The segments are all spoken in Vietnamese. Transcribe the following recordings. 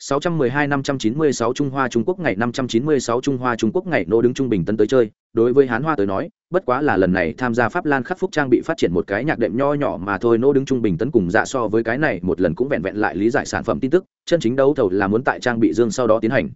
612 596 Trung Hoa Trung Quốc ngày 596 Trung Hoa Trung Quốc ngày nô đứng trung bình tấn tới chơi, đối với Hán Hoa tới nói, bất quá là lần này tham gia Pháp Lan khắc phúc trang bị phát triển một cái nhạc đệm nho nhỏ mà thôi nô đứng trung bình tấn cùng dạ so với cái này một lần cũng vẹn vẹn lại lý giải sản phẩm tin tức, chân chính đấu thầu là muốn tại trang bị dương sau đó tiến hành.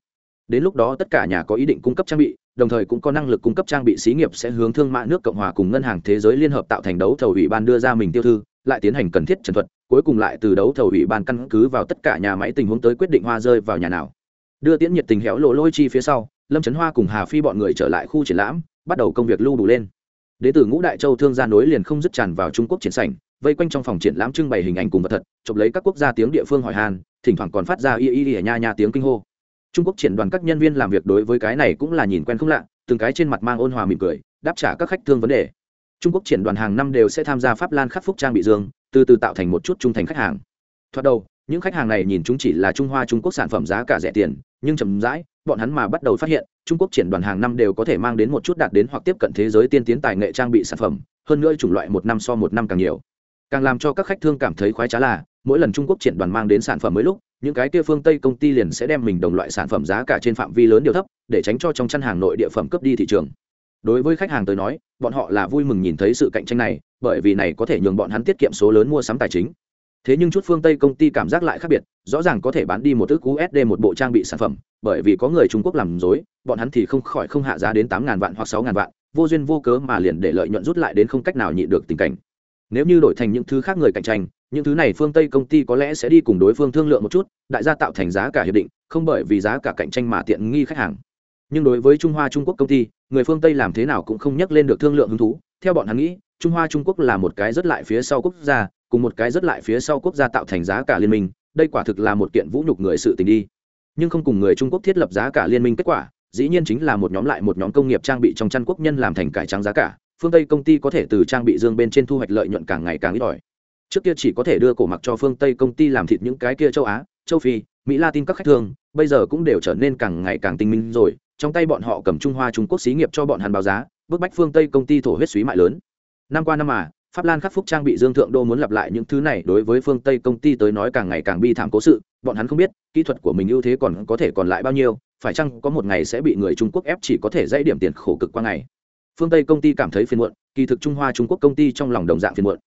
Đến lúc đó tất cả nhà có ý định cung cấp trang bị, đồng thời cũng có năng lực cung cấp trang bị xí nghiệp sẽ hướng thương mại nước Cộng hòa cùng ngân hàng thế giới liên hợp tạo thành đấu thầu ủy ban đưa ra mình tiêu thư, lại tiến hành cần thiết trần thuật, cuối cùng lại từ đấu thầu ủy ban căn cứ vào tất cả nhà máy tình huống tới quyết định hoa rơi vào nhà nào. Đưa tiễn nhiệt tình héo lộ lôi chi phía sau, lâm trấn hoa cùng hà phi bọn người trở lại khu triển lãm, bắt đầu công việc lưu đủ lên. Đế tử ngũ đại châu thương gia nối liền không dứt tràn vào trung quốc triển sảnh, vây quanh trong phòng triển lãm trưng bày hình ảnh cùng vật thật, chụp lấy các quốc gia tiếng địa phương hỏi hàn, thỉnh thoảng còn phát ra y y y nha nha tiếng kinh hô. Trung quốc triển đoàn các nhân viên làm việc đối với cái này cũng là nhìn quen không lạ, từng cái trên mặt mang ôn hòa mỉm cười, đáp trả các khách thương vấn đề trung quốc triển đoàn hàng năm đều sẽ tham gia pháp lan khắc phúc trang bị dương, từ từ tạo thành một chút trung thành khách hàng. Thoạt đầu, những khách hàng này nhìn chúng chỉ là trung hoa trung quốc sản phẩm giá cả rẻ tiền, nhưng chậm rãi, bọn hắn mà bắt đầu phát hiện, trung quốc triển đoàn hàng năm đều có thể mang đến một chút đạt đến hoặc tiếp cận thế giới tiên tiến tài nghệ trang bị sản phẩm, hơn nữa chủng loại một năm so một năm càng nhiều. Càng làm cho các khách thương cảm thấy khoái trá là, mỗi lần trung quốc triển đoàn mang đến sản phẩm mới lúc, những cái kia phương tây công ty liền sẽ đem mình đồng loại sản phẩm giá cả trên phạm vi lớn điều thấp, để tránh cho trong chăn hàng nội địa phẩm cấp đi thị trường đối với khách hàng tới nói, bọn họ là vui mừng nhìn thấy sự cạnh tranh này, bởi vì này có thể nhường bọn hắn tiết kiệm số lớn mua sắm tài chính. Thế nhưng chút phương tây công ty cảm giác lại khác biệt, rõ ràng có thể bán đi một ước usd một bộ trang bị sản phẩm, bởi vì có người trung quốc làm dối, bọn hắn thì không khỏi không hạ giá đến tám ngàn vạn hoặc sáu ngàn vạn, vô duyên vô cớ mà liền để lợi nhuận rút lại đến không cách nào nhịn được tình cảnh. Nếu như đổi thành những thứ khác người cạnh tranh, những thứ này phương tây công ty có lẽ sẽ đi cùng đối phương thương lượng một chút, đại gia tạo thành giá cả hiệp định, không bởi vì giá cả cạnh tranh mà tiện nghi khách hàng nhưng đối với trung hoa trung quốc công ty, người phương tây làm thế nào cũng không nhắc lên được thương lượng hứng thú. Theo bọn hắn nghĩ, trung hoa trung quốc là một cái rất lại phía sau quốc gia, cùng một cái rất lại phía sau quốc gia tạo thành giá cả liên minh, đây quả thực là một kiện vũ nhục người sự tình đi. Nhưng không cùng người trung quốc thiết lập giá cả liên minh kết quả, dĩ nhiên chính là một nhóm lại một nhóm công nghiệp trang bị trong chăn quốc nhân làm thành cải trắng giá cả, phương tây công ty có thể từ trang bị dương bên trên thu hoạch lợi nhuận càng ngày càng ít ỏi. Trước kia chỉ có thể đưa cổ mặc cho phương tây công ty làm thịt những cái kia châu á, châu phi, mỹ latin các khách thương, bây giờ cũng đều trở nên càng ngày càng tinh minh rồi trong tay bọn họ cầm trung hoa trung quốc xí nghiệp cho bọn hắn báo giá, bức bách phương tây công ty thổ huyết suý mại lớn. Năm qua năm mà, pháp lan khắc phúc trang bị dương thượng đô muốn lặp lại những thứ này đối với phương tây công ty tới nói càng ngày càng bi thảm cố sự, bọn hắn không biết, kỹ thuật của mình ưu thế còn có thể còn lại bao nhiêu, phải chăng có một ngày sẽ bị người trung quốc ép chỉ có thể dãy điểm tiền khổ cực qua ngày. Phương tây công ty cảm thấy phiền muộn, kỳ thực trung hoa trung quốc công ty trong lòng đồng dạng phiền muộn.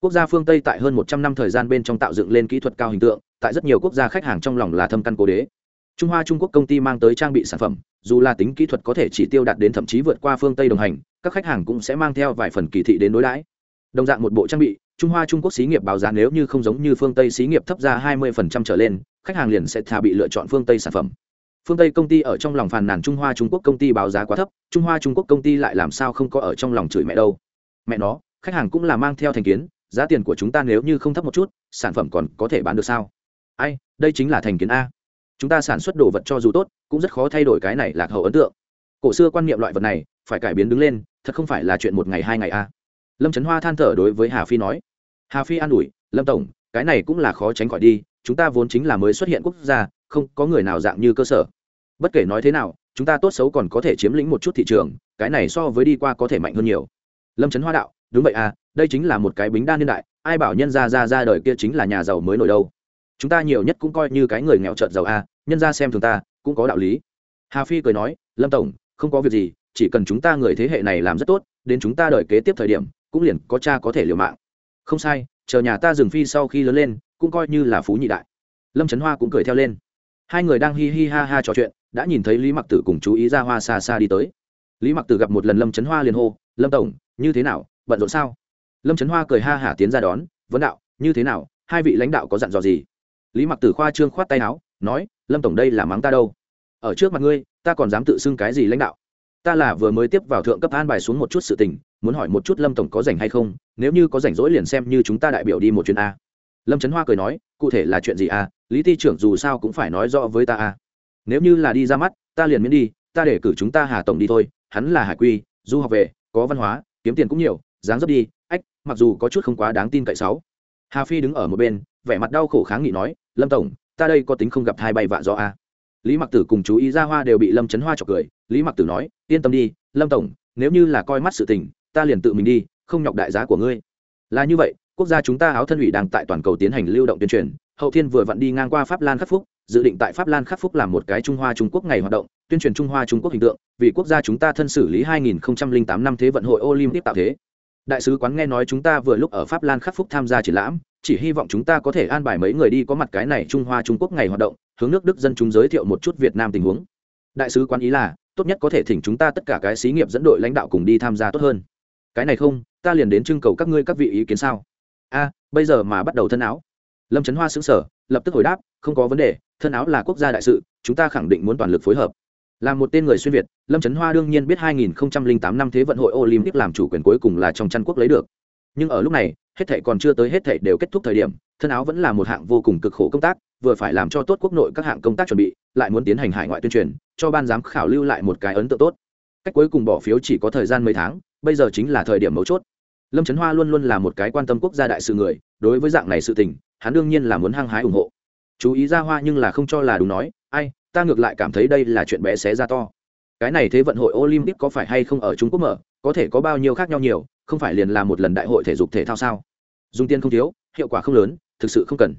Quốc gia phương tây tại hơn một trăm năm thời gian bên trong tạo dựng lên kỹ thuật cao hình tượng, tại rất nhiều quốc gia khách hàng trong lòng là thâm căn cố đế trung hoa trung quốc công ty mang tới trang bị sản phẩm, dù là tính kỹ thuật có thể chỉ tiêu đạt đến thậm chí vượt qua phương tây đồng hành, các khách hàng cũng sẽ mang theo vài phần kỳ thị đến đối đãi. Đồng dạng một bộ trang bị, trung hoa trung quốc xí nghiệp báo giá nếu như không giống như phương tây xí nghiệp thấp ra hai mươi trở lên, khách hàng liền sẽ thà bị lựa chọn phương tây sản phẩm. Phương tây công ty ở trong lòng phàn nàn trung hoa trung quốc công ty báo giá quá thấp, trung hoa trung quốc công ty lại làm sao không có ở trong lòng chửi mẹ đâu. Mẹ nó, khách hàng cũng là mang theo thành kiến, giá tiền của chúng ta nếu như không thấp một chút, sản phẩm còn có thể bán được sao? Ai, đây chính là thành kiến a chúng ta sản xuất đồ vật cho dù tốt, cũng rất khó thay đổi cái này lạc hậu ấn tượng. Cổ xưa quan niệm loại vật này, phải cải biến đứng lên, thật không phải là chuyện một ngày hai ngày a. Lâm trấn hoa than thở đối với hà phi nói, hà phi an ủi, lâm tổng, cái này cũng là khó tránh khỏi đi, chúng ta vốn chính là mới xuất hiện quốc gia, không có người nào dạng như cơ sở. Bất kể nói thế nào, chúng ta tốt xấu còn có thể chiếm lĩnh một chút thị trường, cái này so với đi qua có thể mạnh hơn nhiều. Lâm trấn hoa đạo, đúng vậy à đây chính là một cái bính đan niên đại, ai bảo nhân ra ra ra đời kia chính là nhà giàu mới nổi đâu chúng ta nhiều nhất cũng coi như cái người nghèo trợt giàu a, nhân ra xem thường ta, cũng có đạo lý. Hà phi cười nói, lâm tổng, không có việc gì, chỉ cần chúng ta người thế hệ này làm rất tốt, đến chúng ta đợi kế tiếp thời điểm, cũng liền có cha có thể liều mạng. Không sai, chờ nhà ta dừng phi sau khi lớn lên, cũng coi như là phú nhị đại. Lâm trấn hoa cũng cười theo lên. Hai người đang hi hi ha ha trò chuyện, đã nhìn thấy lý mặc tử cùng chú ý ra hoa xa xa đi tới. Lý mặc tử gặp một lần lâm trấn hoa liền hô, lâm tổng, như thế nào, bận rộn sao? Lâm trấn hoa cười ha hả tiến ra đón vấn đạo, như thế nào, hai vị lãnh đạo có dặn dò gì? Lý mặc tử khoa trương khoát tay áo, nói, lâm tổng đây là mắng ta đâu? Ở trước mặt ngươi, ta còn dám tự xưng cái gì lãnh đạo? Ta là vừa mới tiếp vào thượng cấp an bài xuống một chút sự tình, muốn hỏi một chút lâm tổng có rảnh hay không, nếu như có rảnh rỗi liền xem như chúng ta đại biểu đi một chuyến a. Lâm trấn hoa cười nói, cụ thể là chuyện gì a? Lý ty trưởng dù sao cũng phải nói rõ với ta a. Nếu như là đi ra mắt, ta liền miễn đi, ta để cử chúng ta hà tổng đi thôi, hắn là hải quy, du học về, có văn hóa, kiếm tiền cũng nhiều, dáng dấp đi, ách, mặc dù có chút không quá đáng tin cậy sáu hà phi đứng ở một bên, vẻ mặt đau khổ kháng nghị nói lâm tổng, ta đây có tính không gặp hai bay vạ do a à? lý mặc tử cùng chú ý ra hoa đều bị lâm chấn hoa chọc cười. Lý mặc tử nói, yên tâm đi, lâm tổng, nếu như là coi mắt sự tình, ta liền tự mình đi, không nhọc đại giá của ngươi. Là như vậy, quốc gia chúng ta áo thân ủy đang tại toàn cầu tiến hành lưu động tuyên truyền. Hậu thiên vừa vặn đi ngang qua pháp lan khắc phúc, dự định tại pháp lan khắc phúc làm một cái trung hoa trung quốc ngày hoạt động, tuyên truyền trung hoa trung quốc hình tượng, vì quốc gia chúng ta thân xử lý 2008 năm thế vận hội olympic tạo thế. Đại sứ quán nghe nói chúng ta vừa lúc ở pháp lan khắc phúc tham gia triển lãm chỉ hy vọng chúng ta có thể an bài mấy người đi có mặt cái này trung hoa trung quốc ngày hoạt động, hướng nước đức dân chúng giới thiệu một chút việt nam tình huống. Đại sứ quán ý là, tốt nhất có thể thỉnh chúng ta tất cả cái xí nghiệp dẫn đội lãnh đạo cùng đi tham gia tốt hơn. Cái này không, ta liền đến trưng cầu các ngươi các vị ý kiến sao? A, bây giờ mà bắt đầu thân áo. Lâm trấn hoa xứng sở lập tức hồi đáp, không có vấn đề, thân áo là quốc gia đại sự, chúng ta khẳng định muốn toàn lực phối hợp. Là một tên người xuyên việt, lâm trấn hoa đương nhiên biết 2008 năm thế vận hội olympic làm chủ quyền cuối cùng là trong chăn quốc lấy được nhưng ở lúc này, hết thảy còn chưa tới hết thảy đều kết thúc thời điểm, thân áo vẫn là một hạng vô cùng cực khổ công tác, vừa phải làm cho tốt quốc nội các hạng công tác chuẩn bị, lại muốn tiến hành hải ngoại tuyên truyền, cho ban giám khảo lưu lại một cái ấn tượng tốt. Cách cuối cùng bỏ phiếu chỉ có thời gian mấy tháng, bây giờ chính là thời điểm mấu chốt. Lâm trấn hoa luôn luôn là một cái quan tâm quốc gia đại sự người, đối với dạng này sự tình, hắn đương nhiên là muốn hăng hái ủng hộ. Chú ý ra hoa nhưng là không cho là đúng nói, ai, ta ngược lại cảm thấy đây là chuyện bé xé ra to cái này thế vận hội olympic có phải hay không ở trung quốc mở, có thể có bao nhiêu khác nhau nhiều, không phải liền là một lần đại hội thể dục thể thao sao? Dùng tiền không thiếu, hiệu quả không lớn, thực sự không cần.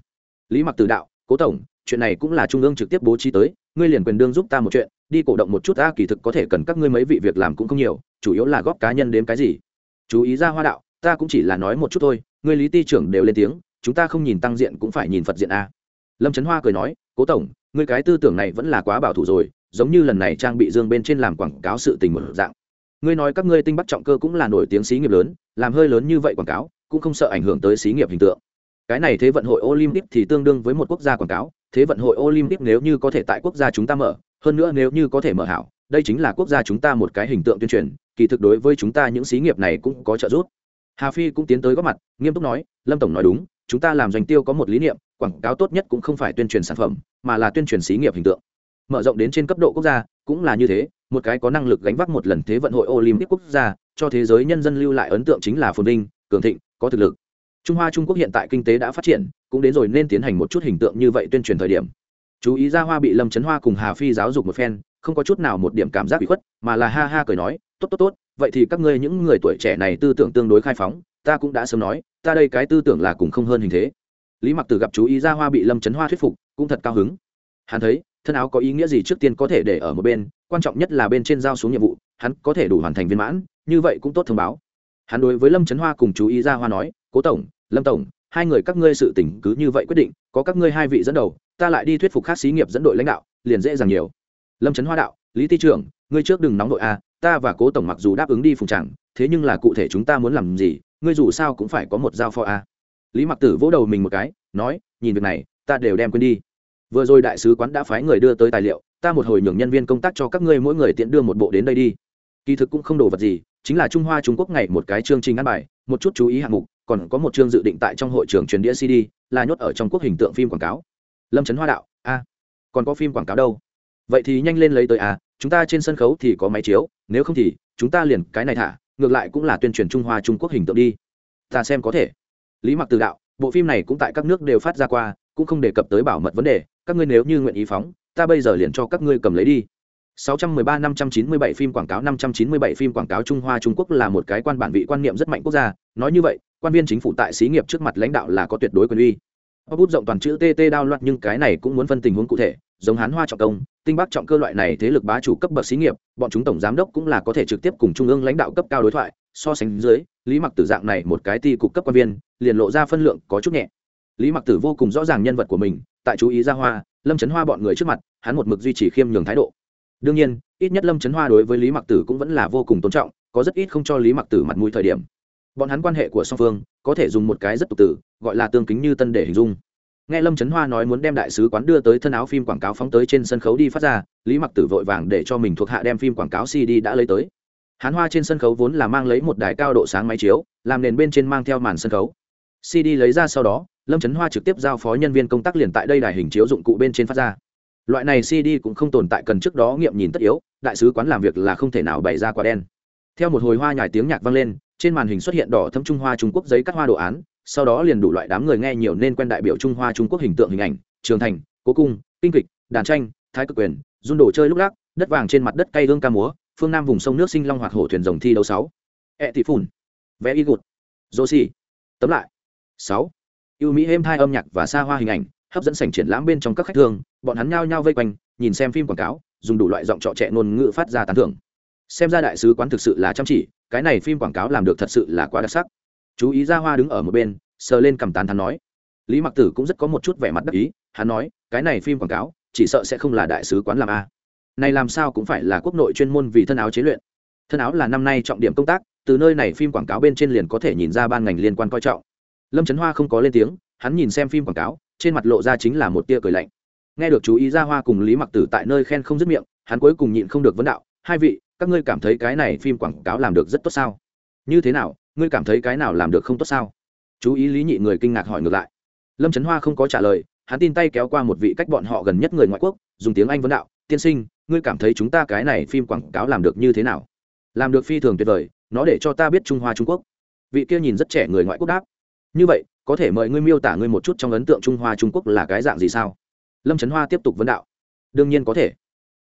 Lý mặc từ đạo, cố tổng, chuyện này cũng là trung ương trực tiếp bố trí tới, ngươi liền quyền đương giúp ta một chuyện, đi cổ động một chút ta, kỳ thực có thể cần các ngươi mấy vị việc làm cũng không nhiều, chủ yếu là góp cá nhân đến cái gì. Chú ý ra hoa đạo, ta cũng chỉ là nói một chút thôi, ngươi lý ti trưởng đều lên tiếng, chúng ta không nhìn tăng diện cũng phải nhìn phật diện a. Lâm trấn hoa cười nói, cố tổng, ngươi cái tư tưởng này vẫn là quá bảo thủ rồi giống như lần này trang bị dương bên trên làm quảng cáo sự tình một dạng. Ngươi nói các ngươi tinh bắt trọng cơ cũng là nổi tiếng xí nghiệp lớn, làm hơi lớn như vậy quảng cáo, cũng không sợ ảnh hưởng tới xí nghiệp hình tượng. Cái này thế vận hội olympic thì tương đương với một quốc gia quảng cáo, thế vận hội olympic nếu như có thể tại quốc gia chúng ta mở, hơn nữa nếu như có thể mở hảo, đây chính là quốc gia chúng ta một cái hình tượng tuyên truyền, kỳ thực đối với chúng ta những xí nghiệp này cũng có trợ giúp. Hà phi cũng tiến tới góp mặt, nghiêm túc nói, lâm tổng nói đúng, chúng ta làm doanh tiêu có một lý niệm, quảng cáo tốt nhất cũng không phải tuyên truyền sản phẩm, mà là tuyên truyền xí nghiệp hình tượng mở rộng đến trên cấp độ quốc gia, cũng là như thế, một cái có năng lực gánh vác một lần thế vận hội olympic quốc gia, cho thế giới nhân dân lưu lại ấn tượng chính là phồn vinh, cường thịnh, có thực lực. Trung hoa trung quốc hiện tại kinh tế đã phát triển, cũng đến rồi nên tiến hành một chút hình tượng như vậy tuyên truyền thời điểm. Chú ý ra hoa bị lâm trấn hoa cùng hà phi giáo dục một phen, không có chút nào một điểm cảm giác bị khuất, mà là ha ha cười nói, tốt tốt tốt, vậy thì các ngươi những người tuổi trẻ này tư tưởng tương đối khai phóng, ta cũng đã sớm nói, ta đây cái tư tưởng là cùng không hơn hình thế. Lý mặc tử gặp chú ý ra hoa bị lâm trấn hoa thuyết phục, cũng thật cao hứng. Hắn thấy thân áo có ý nghĩa gì trước tiên có thể để ở một bên, quan trọng nhất là bên trên giao xuống nhiệm vụ, hắn có thể đủ hoàn thành viên mãn, như vậy cũng tốt thông báo. Hắn đối với lâm trấn hoa cùng chú ý ra hoa nói, cố tổng, lâm tổng, hai người các ngươi sự tỉnh cứ như vậy quyết định, có các ngươi hai vị dẫn đầu, ta lại đi thuyết phục khác xí nghiệp dẫn đội lãnh đạo, liền dễ dàng nhiều. Lâm trấn hoa đạo, lý ty trưởng, ngươi trước đừng nóng đội a à, ta và cố tổng mặc dù đáp ứng đi phùng chẳng thế nhưng là cụ thể chúng ta muốn làm gì, ngươi dù sao cũng phải có một giao phó a lý mặc tử vỗ đầu mình một cái, nói, nhìn việc này, ta đều đem quên đi vừa rồi đại sứ quán đã phái người đưa tới tài liệu, ta một hồi nhường nhân viên công tác cho các ngươi mỗi người tiện đưa một bộ đến đây đi. Kỳ thực cũng không đồ vật gì, chính là trung hoa trung quốc ngày một cái chương trình ăn bài, một chút chú ý hạng mục, còn có một chương dự định tại trong hội trường truyền đĩa cd, là nhốt ở trong quốc hình tượng phim quảng cáo. Lâm trấn hoa đạo, a, còn có phim quảng cáo đâu? Vậy thì nhanh lên lấy tới a chúng ta trên sân khấu thì có máy chiếu, nếu không thì chúng ta liền cái này thả, ngược lại cũng là tuyên truyền trung hoa trung quốc hình tượng đi. Ta xem có thể. Lý mặc từ đạo, bộ phim này cũng tại các nước đều phát ra qua, cũng không đề cập tới bảo mật vấn đề các ngươi nếu như nguyện ý phóng ta bây giờ liền cho các ngươi cầm lấy đi 613 597 phim quảng cáo 597 phim quảng cáo Trung Hoa Trung Quốc là một cái quan bản vị quan niệm rất mạnh quốc gia, nói như vậy, quan viên chính phủ tại xí nghiệp trước mặt lãnh đạo là có tuyệt đối quyền uy. Bút rộng toàn chữ TT đao loạn nhưng cái này cũng muốn phân tình huống cụ thể, giống Hán Hoa trọng công, Tinh Bắc trọng cơ loại này thế lực bá chủ cấp bậc xí nghiệp, bọn chúng tổng giám đốc cũng là có thể trực tiếp cùng trung ương lãnh đạo cấp cao đối thoại, so sánh dưới, Lý Mặc Tử dạng này một cái ti cục cấp quan viên, liền lộ ra phân lượng có chút nhẹ. Lý Mặc Tử vô cùng rõ ràng nhân vật của mình, tại chú ý ra hoa, Lâm Chấn Hoa bọn người trước mặt, hắn một mực duy trì khiêm nhường thái độ. Đương nhiên ít nhất lâm trấn hoa đối với lý mặc tử cũng vẫn là vô cùng tôn trọng có rất ít không cho lý mặc tử mặt mũi thời điểm. Bọn hắn quan hệ của song phương có thể dùng một cái rất tục tử gọi là tương kính như tân để hình dung. Nghe lâm trấn hoa nói muốn đem đại sứ quán đưa tới thân áo phim quảng cáo phóng tới trên sân khấu đi phát ra lý mặc tử vội vàng để cho mình thuộc hạ đem phim quảng cáo cd đã lấy tới. Hán hoa trên sân khấu vốn là mang lấy một đài cao độ sáng máy chiếu làm nền bên trên mang theo màn sân khấu. Cd lấy ra sau đó lâm trấn hoa trực tiếp giao phó nhân viên công tác liền tại đây đài hình chiếu dụng cụ bên trên phát ra. Loại này cd cũng không tồn tại cần trước đó nghiệm nhìn tất yếu, đại sứ quán làm việc là không thể nào bày ra quả đen. Theo một hồi hoa nhải tiếng nhạc vang lên, trên màn hình xuất hiện đỏ thâm trung hoa trung quốc giấy cắt hoa đồ án, sau đó liền đủ loại đám người nghe nhiều nên quen đại biểu trung hoa trung quốc hình tượng hình ảnh, trường thành, cố cung, kinh kịch, đàn tranh, thái cực quyền, run đồ chơi lúc lắc, đất vàng trên mặt đất cây hương ca múa, phương nam vùng sông nước sinh long hoạt hổ thuyền rồng thi đấu sáu. Ẹ thị phùn. Vẽ y gụt. Dô xì. Tấm lại. Sáu yêu mỹ êm thai âm nhạc và xa hoa hình ảnh, hấp dẫn sảnh triển lãm bên trong các khách thương, bọn hắn nhao nhao vây quanh, nhìn xem phim quảng cáo, dùng đủ loại giọng trọ trẻ ngôn ngữ phát ra tán thưởng. Xem ra đại sứ quán thực sự là chăm chỉ, cái này phim quảng cáo làm được thật sự là quá đặc sắc. Chú ý ra hoa đứng ở một bên, sờ lên cầm tán thắn nói. Lý mặc tử cũng rất có một chút vẻ mặt đắc ý, hắn nói, cái này phim quảng cáo, chỉ sợ sẽ không là đại sứ quán làm a. Này làm sao cũng phải là quốc nội chuyên môn vì thân áo chế luyện. Thân áo là năm nay trọng điểm công tác, từ nơi này phim quảng cáo bên trên liền có thể nhìn ra ban ngành liên quan coi trọng lâm trấn hoa không có lên tiếng, hắn nhìn xem phim quảng cáo, trên mặt lộ ra chính là một tia cười lạnh. Nghe được chú ý ra hoa cùng lý mặc tử tại nơi khen không dứt miệng, hắn cuối cùng nhịn không được vấn đạo, hai vị, các ngươi cảm thấy cái này phim quảng cáo làm được rất tốt sao? Như thế nào, ngươi cảm thấy cái nào làm được không tốt sao? Chú ý lý nhị người kinh ngạc hỏi ngược lại. Lâm trấn hoa không có trả lời, hắn tin tay kéo qua một vị cách bọn họ gần nhất người ngoại quốc, dùng tiếng anh vấn đạo, tiên sinh, ngươi cảm thấy chúng ta cái này phim quảng cáo làm được như thế nào? Làm được phi thường tuyệt vời, nó để cho ta biết trung hoa trung quốc. Vị kia nhìn rất trẻ người ngoại quốc đáp như vậy, có thể mời ngươi miêu tả ngươi một chút trong ấn tượng trung hoa trung quốc là cái dạng gì sao? Lâm trấn hoa tiếp tục vấn đạo. Đương nhiên có thể.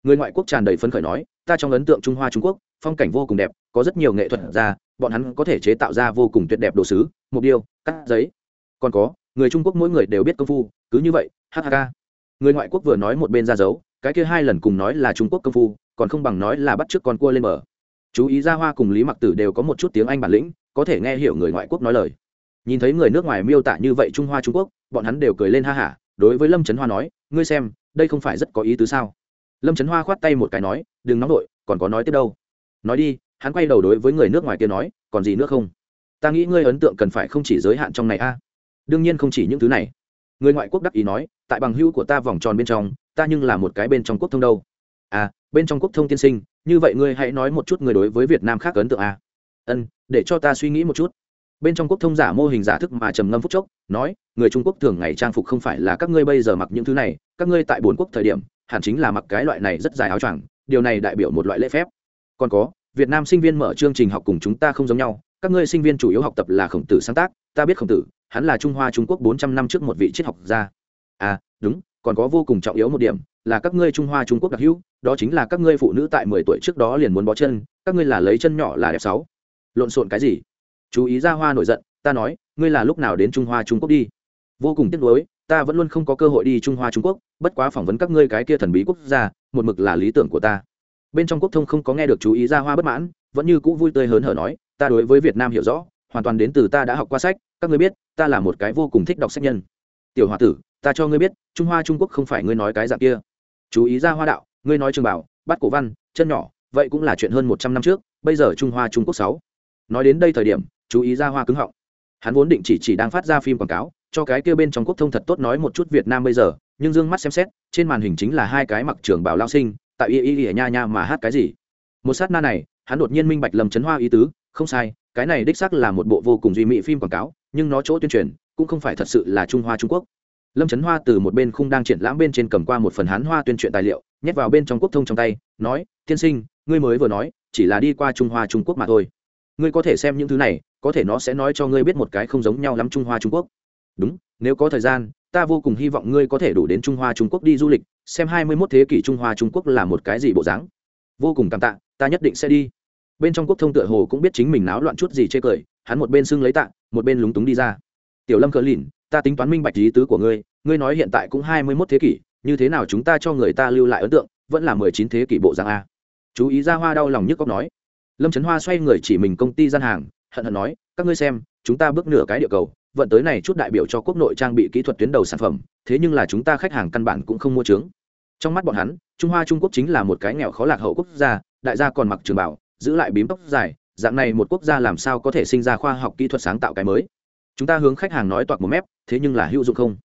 Người ngoại quốc tràn đầy phấn khởi nói, ta trong ấn tượng trung hoa trung quốc, phong cảnh vô cùng đẹp, có rất nhiều nghệ thuật ra, bọn hắn có thể chế tạo ra vô cùng tuyệt đẹp đồ sứ, mục điêu, cắt giấy. Còn có, người trung quốc mỗi người đều biết công phu, cứ như vậy hhk người ngoại quốc vừa nói một bên ra dấu, cái kia hai lần cùng nói là trung quốc công phu, còn không bằng nói là bắt t r ư ớ c con cua lên mở. chú ý ra hoa cùng lý mặc tử đều có một chút tiếng anh bản lĩnh, có thể nghe hiểu người ngoại quốc nói lời nhìn thấy người nước ngoài miêu tả như vậy trung hoa trung quốc, bọn hắn đều cười lên ha hả, đối với lâm trấn hoa nói, ngươi xem, đây không phải rất có ý tứ sao? Lâm trấn hoa khoát tay một cái nói, đừng nóng vội, còn có nói tiếp đâu. Nói đi, hắn quay đầu đối với người nước ngoài kia nói, còn gì nữa không? Ta nghĩ ngươi ấn tượng cần phải không chỉ giới hạn trong này a. Đương nhiên không chỉ những thứ này. Người ngoại quốc đắc ý nói, tại bằng hữu của ta vòng tròn bên trong, ta nhưng là một cái bên trong quốc thông đâu. À bên trong quốc thông tiên sinh, như vậy ngươi hãy nói một chút người đối với việt nam khác ấn tượng a. Ân, để cho ta suy nghĩ một chút bên trong quốc thông giả mô hình giả thức mà trầm ngâm phúc chốc, nói, người trung quốc thường ngày trang phục không phải là các ngươi bây giờ mặc những thứ này, các ngươi tại bốn quốc thời điểm, hẳn chính là mặc cái loại này rất dài áo choàng, điều này đại biểu một loại lễ phép. Còn có, việt nam sinh viên mở chương trình học cùng chúng ta không giống nhau, các ngươi sinh viên chủ yếu học tập là khổng tử sáng tác, ta biết khổng tử, hắn là trung hoa trung quốc bốn trăm năm trước một vị triết học gia. À đúng, còn có vô cùng trọng yếu một điểm, là các ngươi trung hoa trung quốc đặc hữu, đó chính là các ngươi phụ nữ tại mười tuổi trước đó liền muốn bó chân, các ngươi là lấy chân nhỏ là đẹp sáu. Lộn xộn cái gì? Chú ý ra hoa nổi giận, ta nói, ngươi là lúc nào đến trung hoa trung quốc đi? Vô cùng tiếc nuối, ta vẫn luôn không có cơ hội đi trung hoa trung quốc, bất quá phỏng vấn các ngươi cái kia thần bí quốc gia, một mực là lý tưởng của ta. Bên trong quốc thông không có nghe được chú ý ra hoa bất mãn, vẫn như cũ vui tươi hớn hở nói, ta đối với việt nam hiểu rõ, hoàn toàn đến từ ta đã học qua sách, các ngươi biết, ta là một cái vô cùng thích đọc sách nhân. Tiểu h o a tử, ta cho ngươi biết, trung hoa trung quốc không phải ngươi nói cái dạng kia. Chú ý ra hoa đạo, ngươi nói trường bảo, bắt cổ văn, chân nhỏ, vậy cũng là chuyện hơn một trăm năm trước, bây giờ trung hoa trung quốc sáu. Nói đến đây thời điểm chú ý ra hoa cứng họng. Hắn vốn định chỉ chỉ đang phát ra phim quảng cáo, cho cái kia bên trong quốc thông thật tốt nói một chút việt nam bây giờ, nhưng d ư ơ n g mắt xem xét, trên màn hình chính là hai cái mặc trường bảo lao sinh, tại y y y nha nha mà hát cái gì. Một sát na này, hắn đột nhiên minh bạch lầm chấn hoa ý tứ, không sai, cái này đích xác là một bộ vô cùng duy mỹ phim quảng cáo, nhưng nó chỗ tuyên truyền, cũng không phải thật sự là trung hoa trung quốc. Lâm trấn hoa từ một bên khung đang triển lãm bên trên cầm qua một phần hán hoa tuyên truyền tài liệu, nhét vào bên trong quốc thông trong tay, nói, tiên sinh, ngươi mới vừa nói, chỉ là đi qua trung hoa trung quốc mà thôi ngươi có thể xem những thứ này, có thể nó sẽ nói cho ngươi biết một cái không giống nhau lắm trung hoa trung quốc. Đúng, nếu có thời gian, ta vô cùng hy vọng ngươi có thể đủ đến trung hoa trung quốc đi du lịch, xem hai mươi mốt thế kỷ trung hoa trung quốc là một cái gì bộ dáng. Vô cùng cảm tạ, ta nhất định sẽ đi. Bên trong quốc thông tựa hồ cũng biết chính mình náo loạn chút gì chê cười, hắn một bên xưng lấy tạ, một bên lúng túng đi ra. Tiểu lâm cờ lìn, ta tính toán minh bạch lý tứ của ngươi ngươi nói hiện tại cũng hai mươi mốt thế kỷ, như thế nào chúng ta cho người ta lưu lại ấn tượng, vẫn là mười chín thế kỷ bộ dạng a. Chú ý ra hoa đau lòng nhức cóc nói lâm trấn hoa xoay người chỉ mình công ty gian hàng, hận hận nói, các ngươi xem, chúng ta bước nửa cái địa cầu, vận tới này chút đại biểu cho quốc nội trang bị kỹ thuật tuyến đầu sản phẩm, thế nhưng là chúng ta khách hàng căn bản cũng không mua trướng trong mắt bọn hắn, trung hoa trung quốc chính là một cái nghèo khó lạc hậu quốc gia, đại gia còn mặc trường bảo giữ lại bím tóc dài, dạng này một quốc gia làm sao có thể sinh ra khoa học kỹ thuật sáng tạo cái mới? Chúng ta hướng khách hàng nói toạc một mép, thế nhưng là hữu dụng không?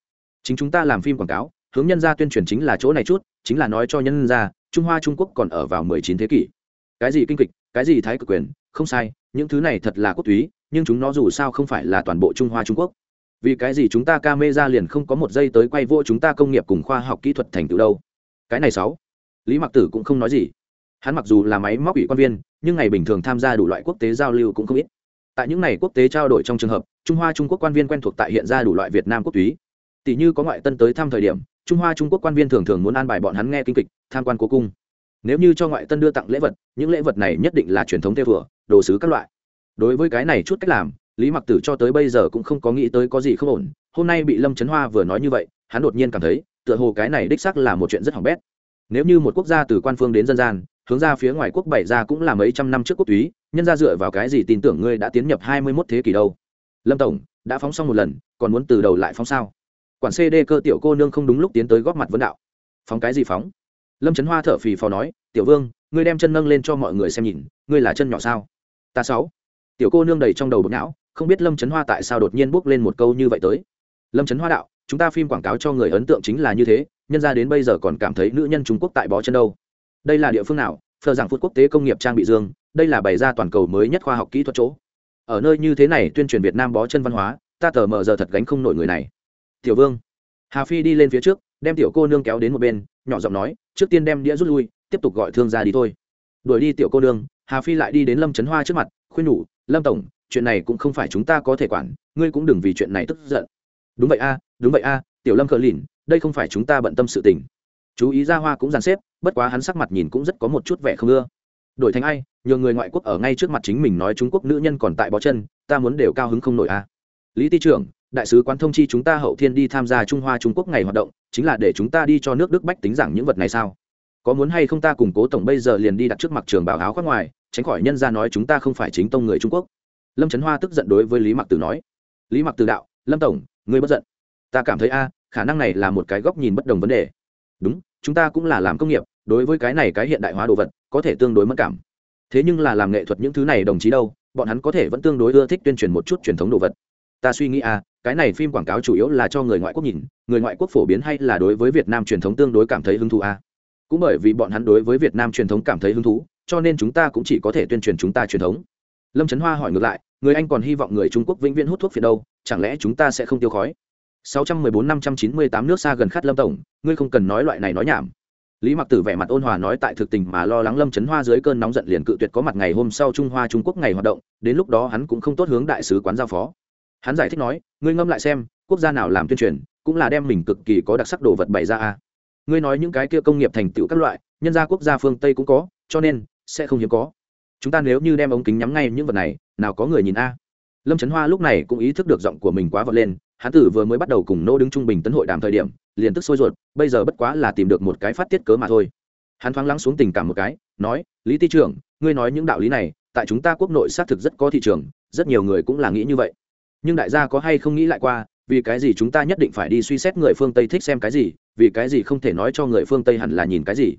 Chính chúng ta làm phim quảng cáo, hướng nhân gia tuyên truyền chính là chỗ này chút, chính là nói cho nhân gia, trung hoa trung quốc còn ở vào mười chín thế kỷ. Cái gì kinh kịch? Cái gì thái cực quyền? Không sai, những thứ này thật là quốc túy, nhưng chúng nó dù sao không phải là toàn bộ trung hoa trung quốc. Vì cái gì chúng ta ca mê ra liền không có một giây tới quay vô chúng ta công nghiệp cùng khoa học kỹ thuật thành tựu đâu? Cái này sáu. Lý mặc tử cũng không nói gì. Hắn mặc dù là máy móc ủy quan viên, nhưng ngày bình thường tham gia đủ loại quốc tế giao lưu cũng không ít. Tại những ngày quốc tế trao đổi trong trường hợp, trung hoa trung quốc quan viên quen thuộc tại hiện ra đủ loại việt nam quốc túy. Tỷ như có ngoại tân tới thăm thời điểm, trung hoa trung quốc quan viên thường thường muốn an bài bọn hắn nghe kinh kịch, tham quan cố cung nếu như cho ngoại tân đưa tặng lễ vật, những lễ vật này nhất định là truyền thống theo vừa đồ sứ các loại. Đối với cái này chút cách làm, lý mặc tử cho tới bây giờ cũng không có nghĩ tới có gì không ổn. Hôm nay bị lâm trấn hoa vừa nói như vậy, hắn đột nhiên cảm thấy, tựa hồ cái này đích sắc là một chuyện rất hỏng bét. Nếu như một quốc gia từ quan phương đến dân gian, hướng ra phía ngoài quốc bảy ra cũng là mấy trăm năm trước quốc túy, nhân ra dựa vào cái gì tin tưởng ngươi đã tiến nhập hai mươi mốt thế kỷ đâu? Lâm tổng, đã phóng xong một lần, còn muốn từ đầu lại phóng sao? Quản cd cơ tiểu cô nương không đúng lúc tiến tới góp mặt vấn đạo. Phóng cái gì phóng? Lâm trấn hoa thở phì phò nói, tiểu vương, ngươi đem chân nâng lên cho mọi người xem nhìn, ngươi là chân nhỏ sao? Ta sáu. Tiểu cô nương đầy trong đầu bột não, không biết lâm trấn hoa tại sao đột nhiên bước lên một câu như vậy tới. Lâm trấn hoa đạo, chúng ta phim quảng cáo cho người ấn tượng chính là như thế, nhân ra đến bây giờ còn cảm thấy nữ nhân trung quốc tại bó chân đâu. Đây là địa phương nào? Phờ giảng phút quốc tế công nghiệp trang bị dương, đây là bày ra toàn cầu mới nhất khoa học kỹ thuật chỗ. Ở nơi như thế này tuyên truyền việt nam bó chân văn hóa, ta tờ mờ giờ thật gánh không nổi người này. Tiểu vương. Hà phi đi lên phía trước, đem tiểu cô nương kéo đến một bên, nhỏ giọng nói trước tiên đem đĩa rút lui, tiếp tục gọi thương gia đi thôi. Đuổi đi tiểu cô nương, hà phi lại đi đến lâm trấn hoa trước mặt, khuyên nhủ, lâm tổng, chuyện này cũng không phải chúng ta có thể quản, ngươi cũng đừng vì chuyện này tức giận. Đúng vậy a, đúng vậy a, tiểu lâm cờ lìn, đây không phải chúng ta bận tâm sự tình. Chú ý ra hoa cũng dàn xếp, bất quá hắn sắc mặt nhìn cũng rất có một chút vẻ không ưa. Đổi thành ai nhờ người ngoại quốc ở ngay trước mặt chính mình nói trung quốc nữ nhân còn tại bó chân, ta muốn đều cao hứng không nổi a. Lý ty trưởng đại sứ quán thông chi chúng ta hậu thiên đi tham gia trung hoa trung quốc ngày hoạt động, chính là để chúng ta đi cho nước đức bách tính giảng những vật này sao? Có muốn hay không ta củng cố tổng bây giờ liền đi đặt trước mặt trường bảo áo khoác ngoài, tránh khỏi nhân ra nói chúng ta không phải chính tông người trung quốc. Lâm trấn hoa tức giận đối với lý mặc tử nói. Lý mặc tử đạo, lâm tổng, ngươi bất giận. Ta cảm thấy a, khả năng này là một cái góc nhìn bất đồng vấn đề. Đúng, chúng ta cũng là làm công nghiệp, đối với cái này cái hiện đại hóa đồ vật, có thể tương đối mất cảm. Thế nhưng là làm nghệ thuật những thứ này đồng chí đâu, bọn hắn có thể vẫn tương đối ưa thích tuyên truyền một chút truyền thống đồ vật. Ta suy nghĩ a cái này phim quảng cáo chủ yếu là cho người ngoại quốc nhìn, người ngoại quốc phổ biến hay là đối với việt nam truyền thống tương đối cảm thấy hứng thú a cũng bởi vì bọn hắn đối với việt nam truyền thống cảm thấy hứng thú, cho nên chúng ta cũng chỉ có thể tuyên truyền chúng ta truyền thống. Lâm trấn hoa hỏi ngược lại, người anh còn hy vọng người trung quốc vĩnh viễn hút thuốc phiện đâu, chẳng lẽ chúng ta sẽ không tiêu khói? 614-598 nước xa gần khát lâm tổng, ngươi không cần nói loại này nói nhảm. Lý mặc tử vẻ mặt ôn hòa nói tại thực tình mà lo lắng lâm chấn hoa dưới cơn nóng giận liền cự tuyệt có mặt ngày hôm sau trung hoa trung quốc ngày hoạt động, đến lúc đó hắn cũng không tốt hướng đại sứ quán giao phó hắn giải thích nói, ngươi ngâm lại xem, quốc gia nào làm tuyên truyền, cũng là đem mình cực kỳ có đặc sắc đồ vật bày ra a. Ngươi nói những cái kia công nghiệp thành tựu các loại, nhân gia quốc gia phương tây cũng có, cho nên, sẽ không hiếm có. Chúng ta nếu như đem ống kính nhắm ngay những vật này, nào có người nhìn a. Lâm trấn hoa lúc này cũng ý thức được giọng của mình quá vọt lên, hắn tử vừa mới bắt đầu cùng nô đứng trung bình tấn hội đàm thời điểm, liền tức sôi ruột, bây giờ bất quá là tìm được một cái phát tiết cớ mà thôi. Hắn thoáng lắng xuống tình cảm một cái, nói, lý ty trưởng, ngươi nói những đạo lý này, tại chúng ta quốc nội xác thực rất có thị trường, rất nhiều người cũng là nghĩ như vậy nhưng đại gia có hay không nghĩ lại qua, vì cái gì chúng ta nhất định phải đi suy xét người phương tây thích xem cái gì, vì cái gì không thể nói cho người phương tây hẳn là nhìn cái gì?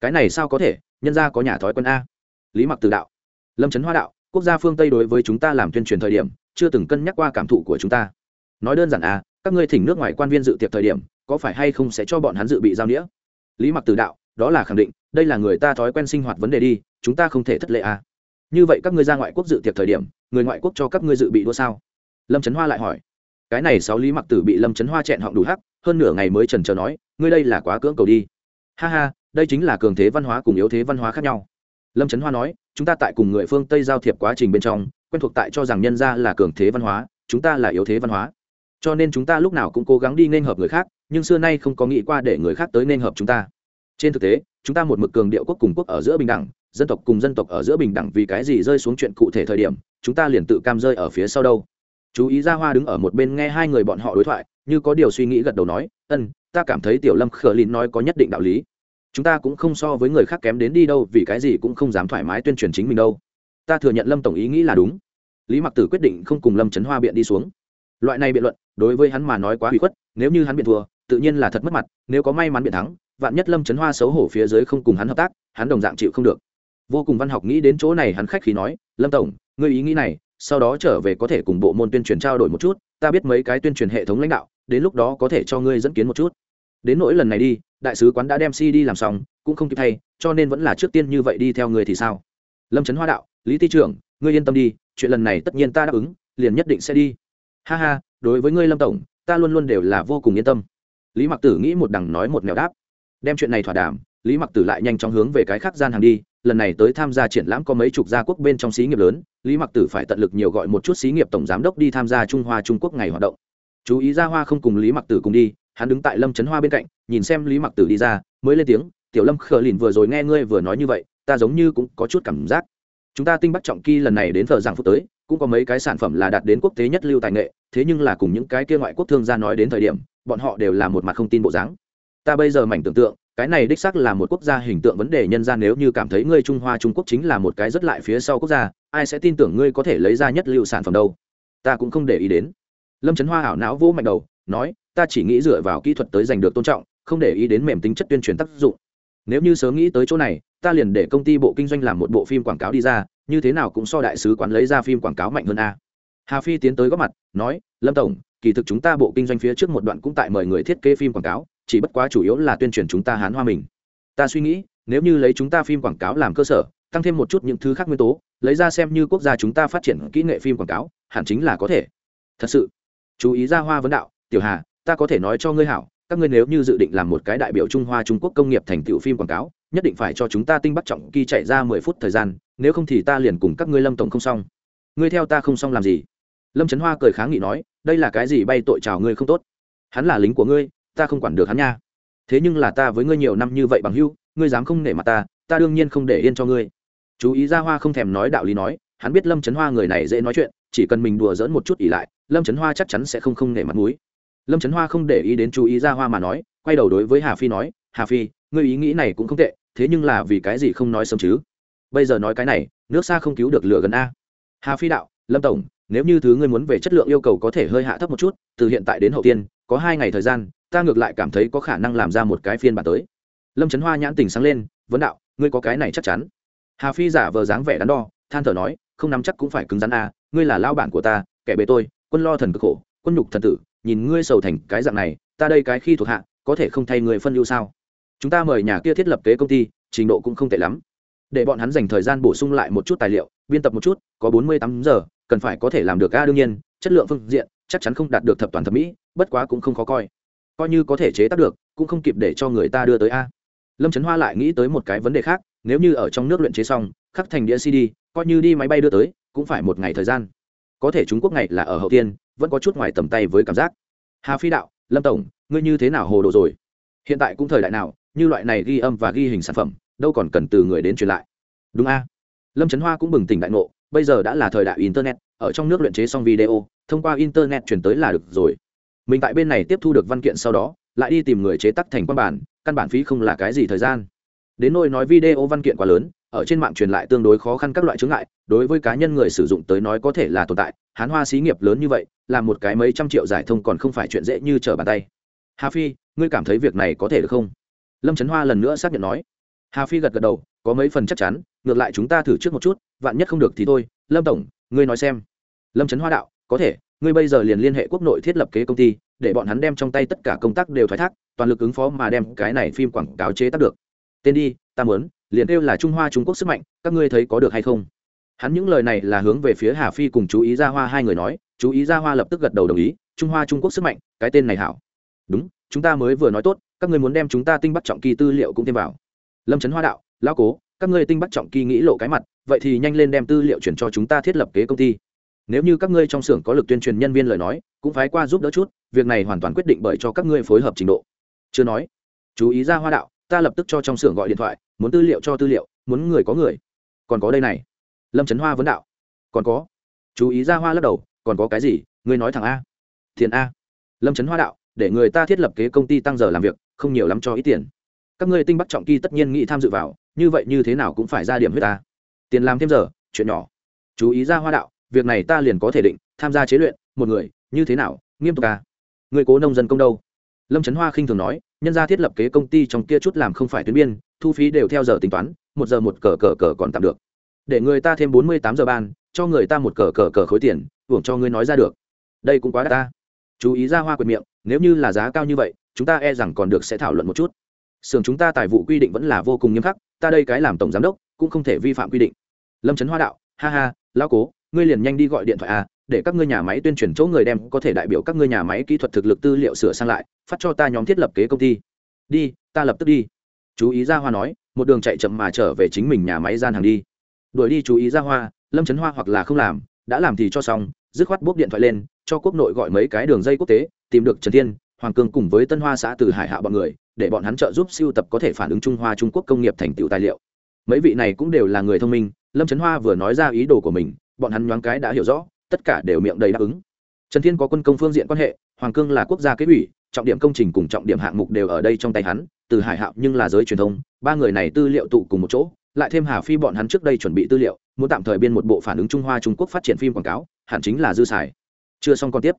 Cái này sao có thể, nhân ra có nhà thói quân a. Lý mặc từ đạo. Lâm trấn hoa đạo, quốc gia phương tây đối với chúng ta làm tuyên truyền thời điểm, chưa từng cân nhắc qua cảm thụ của chúng ta. Nói đơn giản à các ngươi thỉnh nước ngoài quan viên dự tiệc thời điểm, có phải hay không sẽ cho bọn hắn dự bị giao nghĩa lý mặc từ đạo, đó là khẳng định, đây là người ta thói quen sinh hoạt vấn đề đi, chúng ta không thể thất lệ à như vậy các ngươi ra ngoại quốc dự tiệc thời điểm, người ngoại quốc cho các ngươi dự bị đua sao? Lâm trấn hoa lại hỏi, cái này sáu lý mặc tử bị lâm trấn hoa chẹn họng đủ hắc, hơn nửa ngày mới trần trờ nói, ngươi đây là quá cưỡng cầu đi. Ha ha, đây chính là cường thế văn hóa cùng yếu thế văn hóa khác nhau. Lâm trấn hoa nói, chúng ta tại cùng người phương tây giao thiệp quá trình bên trong, quen thuộc tại cho rằng nhân ra là cường thế văn hóa, chúng ta là yếu thế văn hóa. Cho nên chúng ta lúc nào cũng cố gắng đi nên hợp người khác, nhưng xưa nay không có nghĩ qua để người khác tới nên hợp chúng ta. Trên thực tế, chúng ta một mực cường điệu quốc cùng quốc ở giữa bình đẳng, dân tộc cùng dân tộc ở giữa bình đẳng vì cái gì rơi xuống chuyện cụ thể thời điểm, chúng ta liền tự cam rơi ở phía sau đâu chú ý ra hoa đứng ở một bên nghe hai người bọn họ đối thoại, như có điều suy nghĩ gật đầu nói, ân, ta cảm thấy tiểu lâm khờ lin nói có nhất định đạo lý. Chúng ta cũng không so với người khác kém đến đi đâu, vì cái gì cũng không dám thoải mái tuyên truyền chính mình đâu. Ta thừa nhận lâm tổng ý nghĩ là đúng. Lý mặc tử quyết định không cùng lâm trấn hoa biện đi xuống. Loại này biện luận, đối với hắn mà nói quá hủy khuất, nếu như hắn biện thua, tự nhiên là thật mất mặt, nếu có may mắn biện thắng, vạn nhất lâm trấn hoa xấu hổ phía dưới không cùng hắn hợp tác, hắn đồng dạng chịu không được. Vô cùng văn học nghĩ đến chỗ này hắn khách khí nói, lâm tổng, ngươi ý nghĩ này sau đó trở về có thể cùng bộ môn tuyên truyền trao đổi một chút, ta biết mấy cái tuyên truyền hệ thống lãnh đạo, đến lúc đó có thể cho ngươi dẫn kiến một chút. Đến nỗi lần này đi, đại sứ quán đã đem cd làm xong, cũng không kịp thay, cho nên vẫn là trước tiên như vậy đi theo ngươi thì sao? Lâm trấn hoa đạo, lý ty trưởng, ngươi yên tâm đi, chuyện lần này tất nhiên ta đáp ứng, liền nhất định sẽ đi. Ha ha, đối với ngươi lâm tổng, ta luôn luôn đều là vô cùng yên tâm. Lý mặc tử nghĩ một đằng nói một nẻo đáp. Đem chuyện này thỏa đàm, lý mặc tử lại nhanh chóng hướng về cái khác gian hàng đi lần này tới tham gia triển lãm có mấy chục gia quốc bên trong xí nghiệp lớn, lý mặc tử phải tận lực nhiều gọi một chút xí nghiệp tổng giám đốc đi tham gia trung hoa trung quốc ngày hoạt động. Chú ý ra hoa không cùng lý mặc tử cùng đi, hắn đứng tại lâm trấn hoa bên cạnh, nhìn xem lý mặc tử đi ra, mới lên tiếng, tiểu lâm khờ lìn vừa rồi nghe ngươi vừa nói như vậy, ta giống như cũng có chút cảm giác. Chúng ta tinh bắc trọng kỳ lần này đến thờ giảng phút tới, cũng có mấy cái sản phẩm là đạt đến quốc tế nhất lưu tài nghệ, thế nhưng là cùng những cái kia ngoại quốc thương gia nói đến thời điểm, bọn họ đều là một mặt không tin bộ dáng. Ta bây giờ mảnh tưởng tượng cái này đích xác là một quốc gia hình tượng vấn đề nhân gian nếu như cảm thấy ngươi trung hoa, trung quốc chính là một cái rất lại phía sau quốc gia, ai sẽ tin tưởng ngươi có thể lấy ra nhất lưu sản phẩm đâu? Ta cũng không để ý đến. Lâm trấn hoa ảo não vô mạnh đầu, nói, ta chỉ nghĩ dựa vào kỹ thuật tới giành được tôn trọng, không để ý đến mềm tính chất tuyên truyền tác dụng. Nếu như sớm nghĩ tới chỗ này, ta liền để công ty bộ kinh doanh làm một bộ phim quảng cáo đi ra, như thế nào cũng so đại sứ quán lấy ra phim quảng cáo mạnh hơn a. Hà phi tiến tới góp mặt, nói, lâm tổng, kỳ thực chúng ta bộ kinh doanh phía trước một đoạn cũng tại mời người thiết kế phim quảng cáo chỉ bất quá chủ yếu là tuyên truyền chúng ta hán hoa mình. Ta suy nghĩ, nếu như lấy chúng ta phim quảng cáo làm cơ sở, tăng thêm một chút những thứ khác nguyên tố, lấy ra xem như quốc gia chúng ta phát triển kỹ nghệ phim quảng cáo, hẳn chính là có thể. Thật sự, chú ý ra hoa vấn đạo, tiểu hà, ta có thể nói cho ngươi hảo, các ngươi nếu như dự định làm một cái đại biểu trung hoa trung quốc công nghiệp thành tựu phim quảng cáo, nhất định phải cho chúng ta tinh bắt trọng kỳ chạy ra mười phút thời gian, nếu không thì ta liền cùng các ngươi lâm tổng không xong. Ngươi theo ta không xong làm gì? Lâm trấn hoa cười kháng nghị nói, đây là cái gì bay tội chào ngươi không tốt. Hắn là lính của ngươi ta không quản được hắn nha. Thế nhưng là ta với ngươi nhiều năm như vậy bằng hưu ngươi dám không nể mặt ta ta đương nhiên không để yên cho ngươi. Chú ý ra hoa không thèm nói đạo lý nói, hắn biết lâm trấn hoa người này dễ nói chuyện, chỉ cần mình đùa dỡn một chút ỉ lại, lâm trấn hoa chắc chắn sẽ không không nể mặt mũi. Lâm trấn hoa không để ý đến chú ý ra hoa mà nói, quay đầu đối với hà phi nói, hà phi, ngươi ý nghĩ này cũng không tệ, thế nhưng là vì cái gì không nói sớm chứ? Bây giờ nói cái này, nước xa không cứu được lửa gần a. Hà phi đạo, lâm tổng, nếu như thứ ngươi muốn về chất lượng yêu cầu có thể hơi hạ thấp một chút, từ hiện tại đến hậu tiên, có hai ngày thời gian ta ngược lại cảm thấy có khả năng làm ra một cái phiên bản tới. Lâm trấn hoa nhãn tình sáng lên, vấn đạo, ngươi có cái này chắc chắn? Hà phi giả vờ dáng vẻ đắn đo, than thở nói, không nắm chắc cũng phải cứng rắn a ngươi là lao bản của ta, kẻ bề tôi, quân lo thần cực khổ, quân nhục thần tử, nhìn ngươi sầu thành cái dạng này, ta đây cái khi thuộc hạ, có thể không thay người phân lưu sao? Chúng ta mời nhà kia thiết lập kế công ty, trình độ cũng không tệ lắm. Để bọn hắn dành thời gian bổ sung lại một chút tài liệu, biên tập một chút, có bốn mươi tám giờ, cần phải có thể làm được a, đương nhiên, chất lượng phương diện, chắc chắn không đạt được thập toàn thẩm mỹ, bất quá cũng không khó coi coi như có thể chế tác được, cũng không kịp để cho người ta đưa tới a. Lâm trấn hoa lại nghĩ tới một cái vấn đề khác, nếu như ở trong nước luyện chế xong, khắc thành đĩa cd, coi như đi máy bay đưa tới, cũng phải một ngày thời gian. Có thể trung quốc ngày là ở hậu tiên, vẫn có chút ngoài tầm tay với cảm giác. Hà phi đạo, lâm tổng, ngươi như thế nào hồ đồ rồi? Hiện tại cũng thời đại nào, như loại này ghi âm và ghi hình sản phẩm, đâu còn cần từ người đến truyền lại. Đúng a. Lâm trấn hoa cũng bừng tỉnh đại ngộ, bây giờ đã là thời đại internet, ở trong nước luyện chế xong video, thông qua internet truyền tới là được rồi mình tại bên này tiếp thu được văn kiện sau đó, lại đi tìm người chế tác thành quan bản, căn bản phí không là cái gì thời gian. Đến nôi nói video văn kiện quá lớn, ở trên mạng truyền lại tương đối khó khăn các loại chứng ngại, đối với cá nhân người sử dụng tới nói có thể là tồn tại, hán hoa xí nghiệp lớn như vậy là một cái mấy trăm triệu giải thông còn không phải chuyện dễ như trở bàn tay. Hà phi, ngươi cảm thấy việc này có thể được không? Lâm trấn hoa lần nữa xác nhận nói. Hà phi gật gật đầu, có mấy phần chắc chắn, ngược lại chúng ta thử trước một chút, vạn nhất không được thì thôi. Lâm tổng, ngươi nói xem. Lâm trấn hoa đạo, có thể ngươi bây giờ liền liên hệ quốc nội thiết lập kế công ty, để bọn hắn đem trong tay tất cả công tác đều thoái thác, toàn lực ứng phó mà đem cái này phim quảng cáo chế tác được. Tên đi, ta muốn, liền kêu là trung hoa trung quốc sức mạnh, các ngươi thấy có được hay không? Hắn những lời này là hướng về phía hà phi cùng chú ý ra hoa hai người nói, chú ý ra hoa lập tức gật đầu đồng ý, trung hoa trung quốc sức mạnh, cái tên này hảo. Đúng, chúng ta mới vừa nói tốt, các ngươi muốn đem chúng ta tinh bắt trọng kỳ tư liệu cũng thêm vào. Lâm trấn hoa đạo, lão cố, các ngươi tinh bắt trọng kỳ nghĩ lộ cái mặt, vậy thì nhanh lên đem tư liệu chuyển cho chúng ta thiết lập kế công ty nếu như các ngươi trong xưởng có lực tuyên truyền nhân viên lời nói, cũng phái qua giúp đỡ chút, việc này hoàn toàn quyết định bởi cho các ngươi phối hợp trình độ. Chưa nói. Chú ý ra hoa đạo, ta lập tức cho trong xưởng gọi điện thoại, muốn tư liệu cho tư liệu, muốn người có người. Còn có đây này. Lâm trấn hoa vấn đạo. Còn có. Chú ý ra hoa lắc đầu, còn có cái gì, ngươi nói thẳng a. Thiền a. Lâm trấn hoa đạo, để người ta thiết lập kế công ty tăng giờ làm việc, không nhiều lắm cho ít tiền. Các ngươi tinh bắc trọng kỳ tất nhiên nghĩ tham dự vào, như vậy như thế nào cũng phải ra điểm huyết ta tiền làm thêm giờ, chuyện nhỏ. Chú ý ra hoa đạo việc này ta liền có thể định, tham gia chế luyện, một người, như thế nào, nghiêm túc à? Người cố nông dân công đâu? Lâm trấn hoa khinh thường nói, nhân gia thiết lập kế công ty trong kia chút làm không phải tuyến biên, thu phí đều theo giờ tính toán, một giờ một cờ cờ cờ còn tạm được. Để người ta thêm bốn mươi tám giờ ban, cho người ta một cờ cờ cờ khối tiền, hưởng cho ngươi nói ra được. Đây cũng quá đắt ta. Chú ý ra hoa quyệt miệng, nếu như là giá cao như vậy, chúng ta e rằng còn được sẽ thảo luận một chút. Sưởng chúng ta tài vụ quy định vẫn là vô cùng nghiêm khắc, ta đây cái làm tổng giám đốc, cũng không thể vi phạm quy định. Lâm trấn hoa đạo, ha ha, lão cố ngươi liền nhanh đi gọi điện thoại à để các ngươi nhà máy tuyên truyền chỗ người đem có thể đại biểu các ngươi nhà máy kỹ thuật thực lực tư liệu sửa sang lại, phát cho ta nhóm thiết lập kế công ty. Đi, ta lập tức đi. Chú ý ra hoa nói, một đường chạy chậm mà trở về chính mình nhà máy gian hàng đi. Đuổi đi chú ý ra hoa, lâm chấn hoa hoặc là không làm, đã làm thì cho xong, dứt khoát bốc điện thoại lên, cho quốc nội gọi mấy cái đường dây quốc tế, tìm được trần thiên, hoàng cương cùng với tân hoa xã từ hải hạ bọn người, để bọn hắn trợ giúp siêu tập có thể phản ứng trung hoa trung quốc công nghiệp thành tựu tài liệu. Mấy vị này cũng đều là người thông minh, lâm trấn hoa vừa nói ra ý đồ của mình bọn hắn nhoáng cái đã hiểu rõ, tất cả đều miệng đầy đáp ứng. Trần thiên có quân công phương diện quan hệ, hoàng cương là quốc gia kế ủy, trọng điểm công trình cùng trọng điểm hạng mục đều ở đây trong tay hắn, từ hải hạo nhưng là giới truyền thông, ba người này tư liệu tụ cùng một chỗ, lại thêm hà phi bọn hắn trước đây chuẩn bị tư liệu, muốn tạm thời biên một bộ phản ứng trung hoa trung quốc phát triển phim quảng cáo, hẳn chính là dư xài. Chưa xong còn tiếp.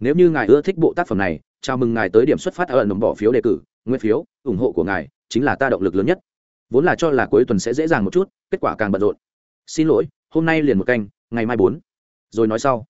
Nếu như ngài ưa thích bộ tác phẩm này, chào mừng ngài tới điểm xuất phát ở ẩn bỏ phiếu đề cử, nguyên phiếu, ủng hộ của ngài chính là ta động lực lớn nhất. Vốn là cho là cuối tuần sẽ dễ dàng một chút, kết quả càng bận rộn. Xin lỗi, hôm nay liền một canh ngày mai bốn rồi nói sau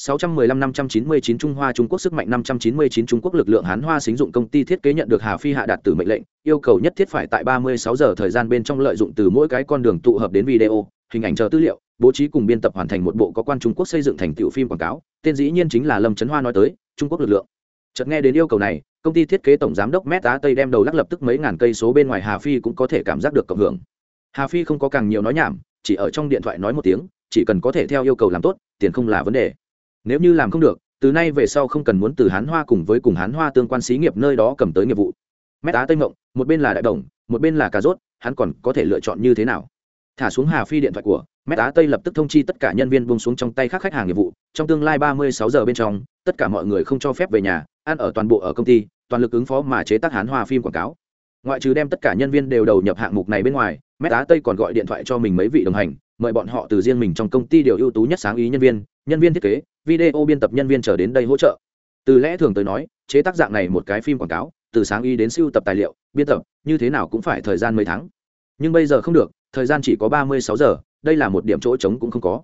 615 599 Trung Hoa Trung Quốc sức mạnh 599 Trung Quốc lực lượng Hán Hoa xính dụng công ty thiết kế nhận được Hà Phi hạ đạt từ mệnh lệnh, yêu cầu nhất thiết phải tại 36 giờ thời gian bên trong lợi dụng từ mỗi cái con đường tụ hợp đến video, hình ảnh chờ tư liệu, bố trí cùng biên tập hoàn thành một bộ có quan Trung Quốc xây dựng thành tiểu phim quảng cáo, tên dĩ nhiên chính là Lâm Chấn Hoa nói tới, Trung Quốc lực lượng. Chợt nghe đến yêu cầu này, công ty thiết kế tổng giám đốc Meta Tây đem đầu lắc lập tức mấy ngàn cây số bên ngoài Hà Phi cũng có thể cảm giác được cộng hưởng. Hà Phi không có càng nhiều nói nhảm, chỉ ở trong điện thoại nói một tiếng, chỉ cần có thể theo yêu cầu làm tốt, tiền không là vấn đề. Nếu như làm không được từ nay về sau không cần muốn từ hán hoa cùng với cùng hán hoa tương quan xí nghiệp nơi đó cầm tới nghiệp vụ. Mét á tây mộng một bên là đại đồng một bên là cà rốt hắn còn có thể lựa chọn như thế nào? Thả xuống hà phi điện thoại của mét á tây lập tức thông chi tất cả nhân viên buông xuống trong tay các khách hàng nghiệp vụ. Trong tương lai ba mươi sáu giờ bên trong tất cả mọi người không cho phép về nhà ăn ở toàn bộ ở công ty toàn lực ứng phó mà chế tác hán hoa phim quảng cáo. Ngoại trừ đem tất cả nhân viên đều đầu nhập hạng mục này bên ngoài mét á tây còn gọi điện thoại cho mình mấy vị đồng hành mời bọn họ từ riêng mình trong công ty điều ưu tú nhất sáng ý nhân viên nhân viên thiết kế, video biên tập nhân viên trở đến đây hỗ trợ. Từ lẽ thường tới nói, chế tác dạng này một cái phim quảng cáo, từ sáng ý đến siêu tập tài liệu, biên tập, như thế nào cũng phải thời gian mấy tháng. Nhưng bây giờ không được, thời gian chỉ có ba mươi sáu giờ, đây là một điểm chỗ trống cũng không có.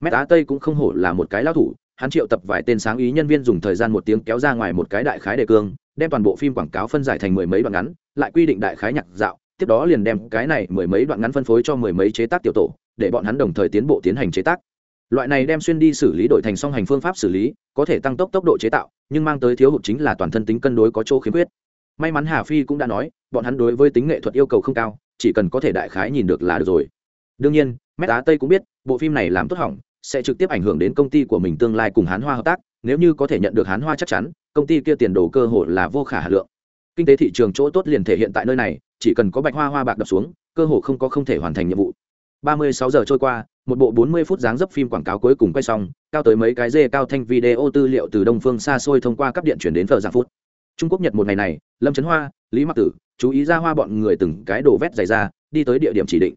Mét á tây cũng không hổ là một cái lao thủ, hắn triệu tập vài tên sáng ý nhân viên dùng thời gian một tiếng kéo ra ngoài một cái đại khái đề cương, đem toàn bộ phim quảng cáo phân giải thành mười mấy đoạn ngắn, lại quy định đại khái nhạc dạo, tiếp đó liền đem cái này mười mấy đoạn ngắn phân phối cho mười mấy chế tác tiểu tổ để bọn hắn đồng thời tiến bộ tiến hành chế tác. Loại này đem xuyên đi xử lý đổi thành song hành phương pháp xử lý, có thể tăng tốc tốc độ chế tạo, nhưng mang tới thiếu hụt chính là toàn thân tính cân đối có chỗ khiếm khuyết. May mắn hà phi cũng đã nói, bọn hắn đối với tính nghệ thuật yêu cầu không cao, chỉ cần có thể đại khái nhìn được là được rồi. Đương nhiên, mét á tây cũng biết, bộ phim này làm tốt hỏng, sẽ trực tiếp ảnh hưởng đến công ty của mình tương lai cùng hán hoa hợp tác, nếu như có thể nhận được hán hoa chắc chắn, công ty kia tiền đồ cơ hội là vô khả hà lượng. Kinh tế thị trường chỗ tốt liền thể hiện tại nơi này, chỉ cần có bạch hoa hoa bạc đập xuống, cơ hội không có không thể hoàn thành nhiệm vụ. 36 giờ trôi qua, một bộ 40 phút dáng dấp phim quảng cáo cuối cùng quay xong, cao tới mấy cái dê cao thanh video tư liệu từ đông phương xa xôi thông qua cấp điện chuyển đến phở giang phút. Trung quốc, nhật một ngày này, lâm trấn hoa, lý mặc tử, chú ý ra hoa bọn người từng cái đồ vét dày ra, đi tới địa điểm chỉ định.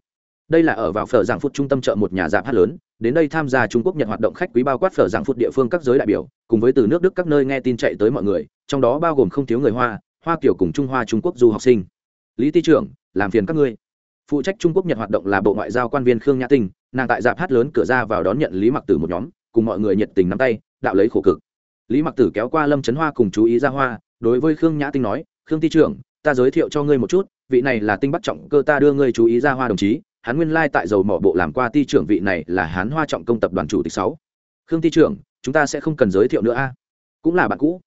Đây là ở vào phở giảng phút trung tâm chợ một nhà dạp hát lớn, đến đây tham gia trung quốc, nhật hoạt động khách quý bao quát phở giảng phút địa phương các giới đại biểu, cùng với từ nước đức các nơi nghe tin chạy tới mọi người, trong đó bao gồm không thiếu người hoa hoa kiểu cùng trung hoa trung quốc du học sinh. Lý Ti trưởng, làm phiền các ngươi phụ trách trung quốc nhật hoạt động là bộ ngoại giao quan viên khương nhã tinh, nàng tại dạp hát lớn cửa ra vào đón nhận lý mặc tử một nhóm, cùng mọi người nhiệt tình nắm tay, đạo lấy khổ cực. Lý mặc tử kéo qua lâm trấn hoa cùng chú ý ra hoa, đối với khương nhã tinh nói, khương Ti trưởng, ta giới thiệu cho ngươi một chút, vị này là tinh bắt trọng cơ ta đưa ngươi chú ý ra hoa đồng chí, hắn nguyên lai tại dầu mỏ bộ làm qua Ti trưởng vị này là hán hoa trọng công tập đoàn chủ tịch sáu. Khương Ti trưởng, chúng ta sẽ không cần giới thiệu nữa a. Cũng là bạn cũ.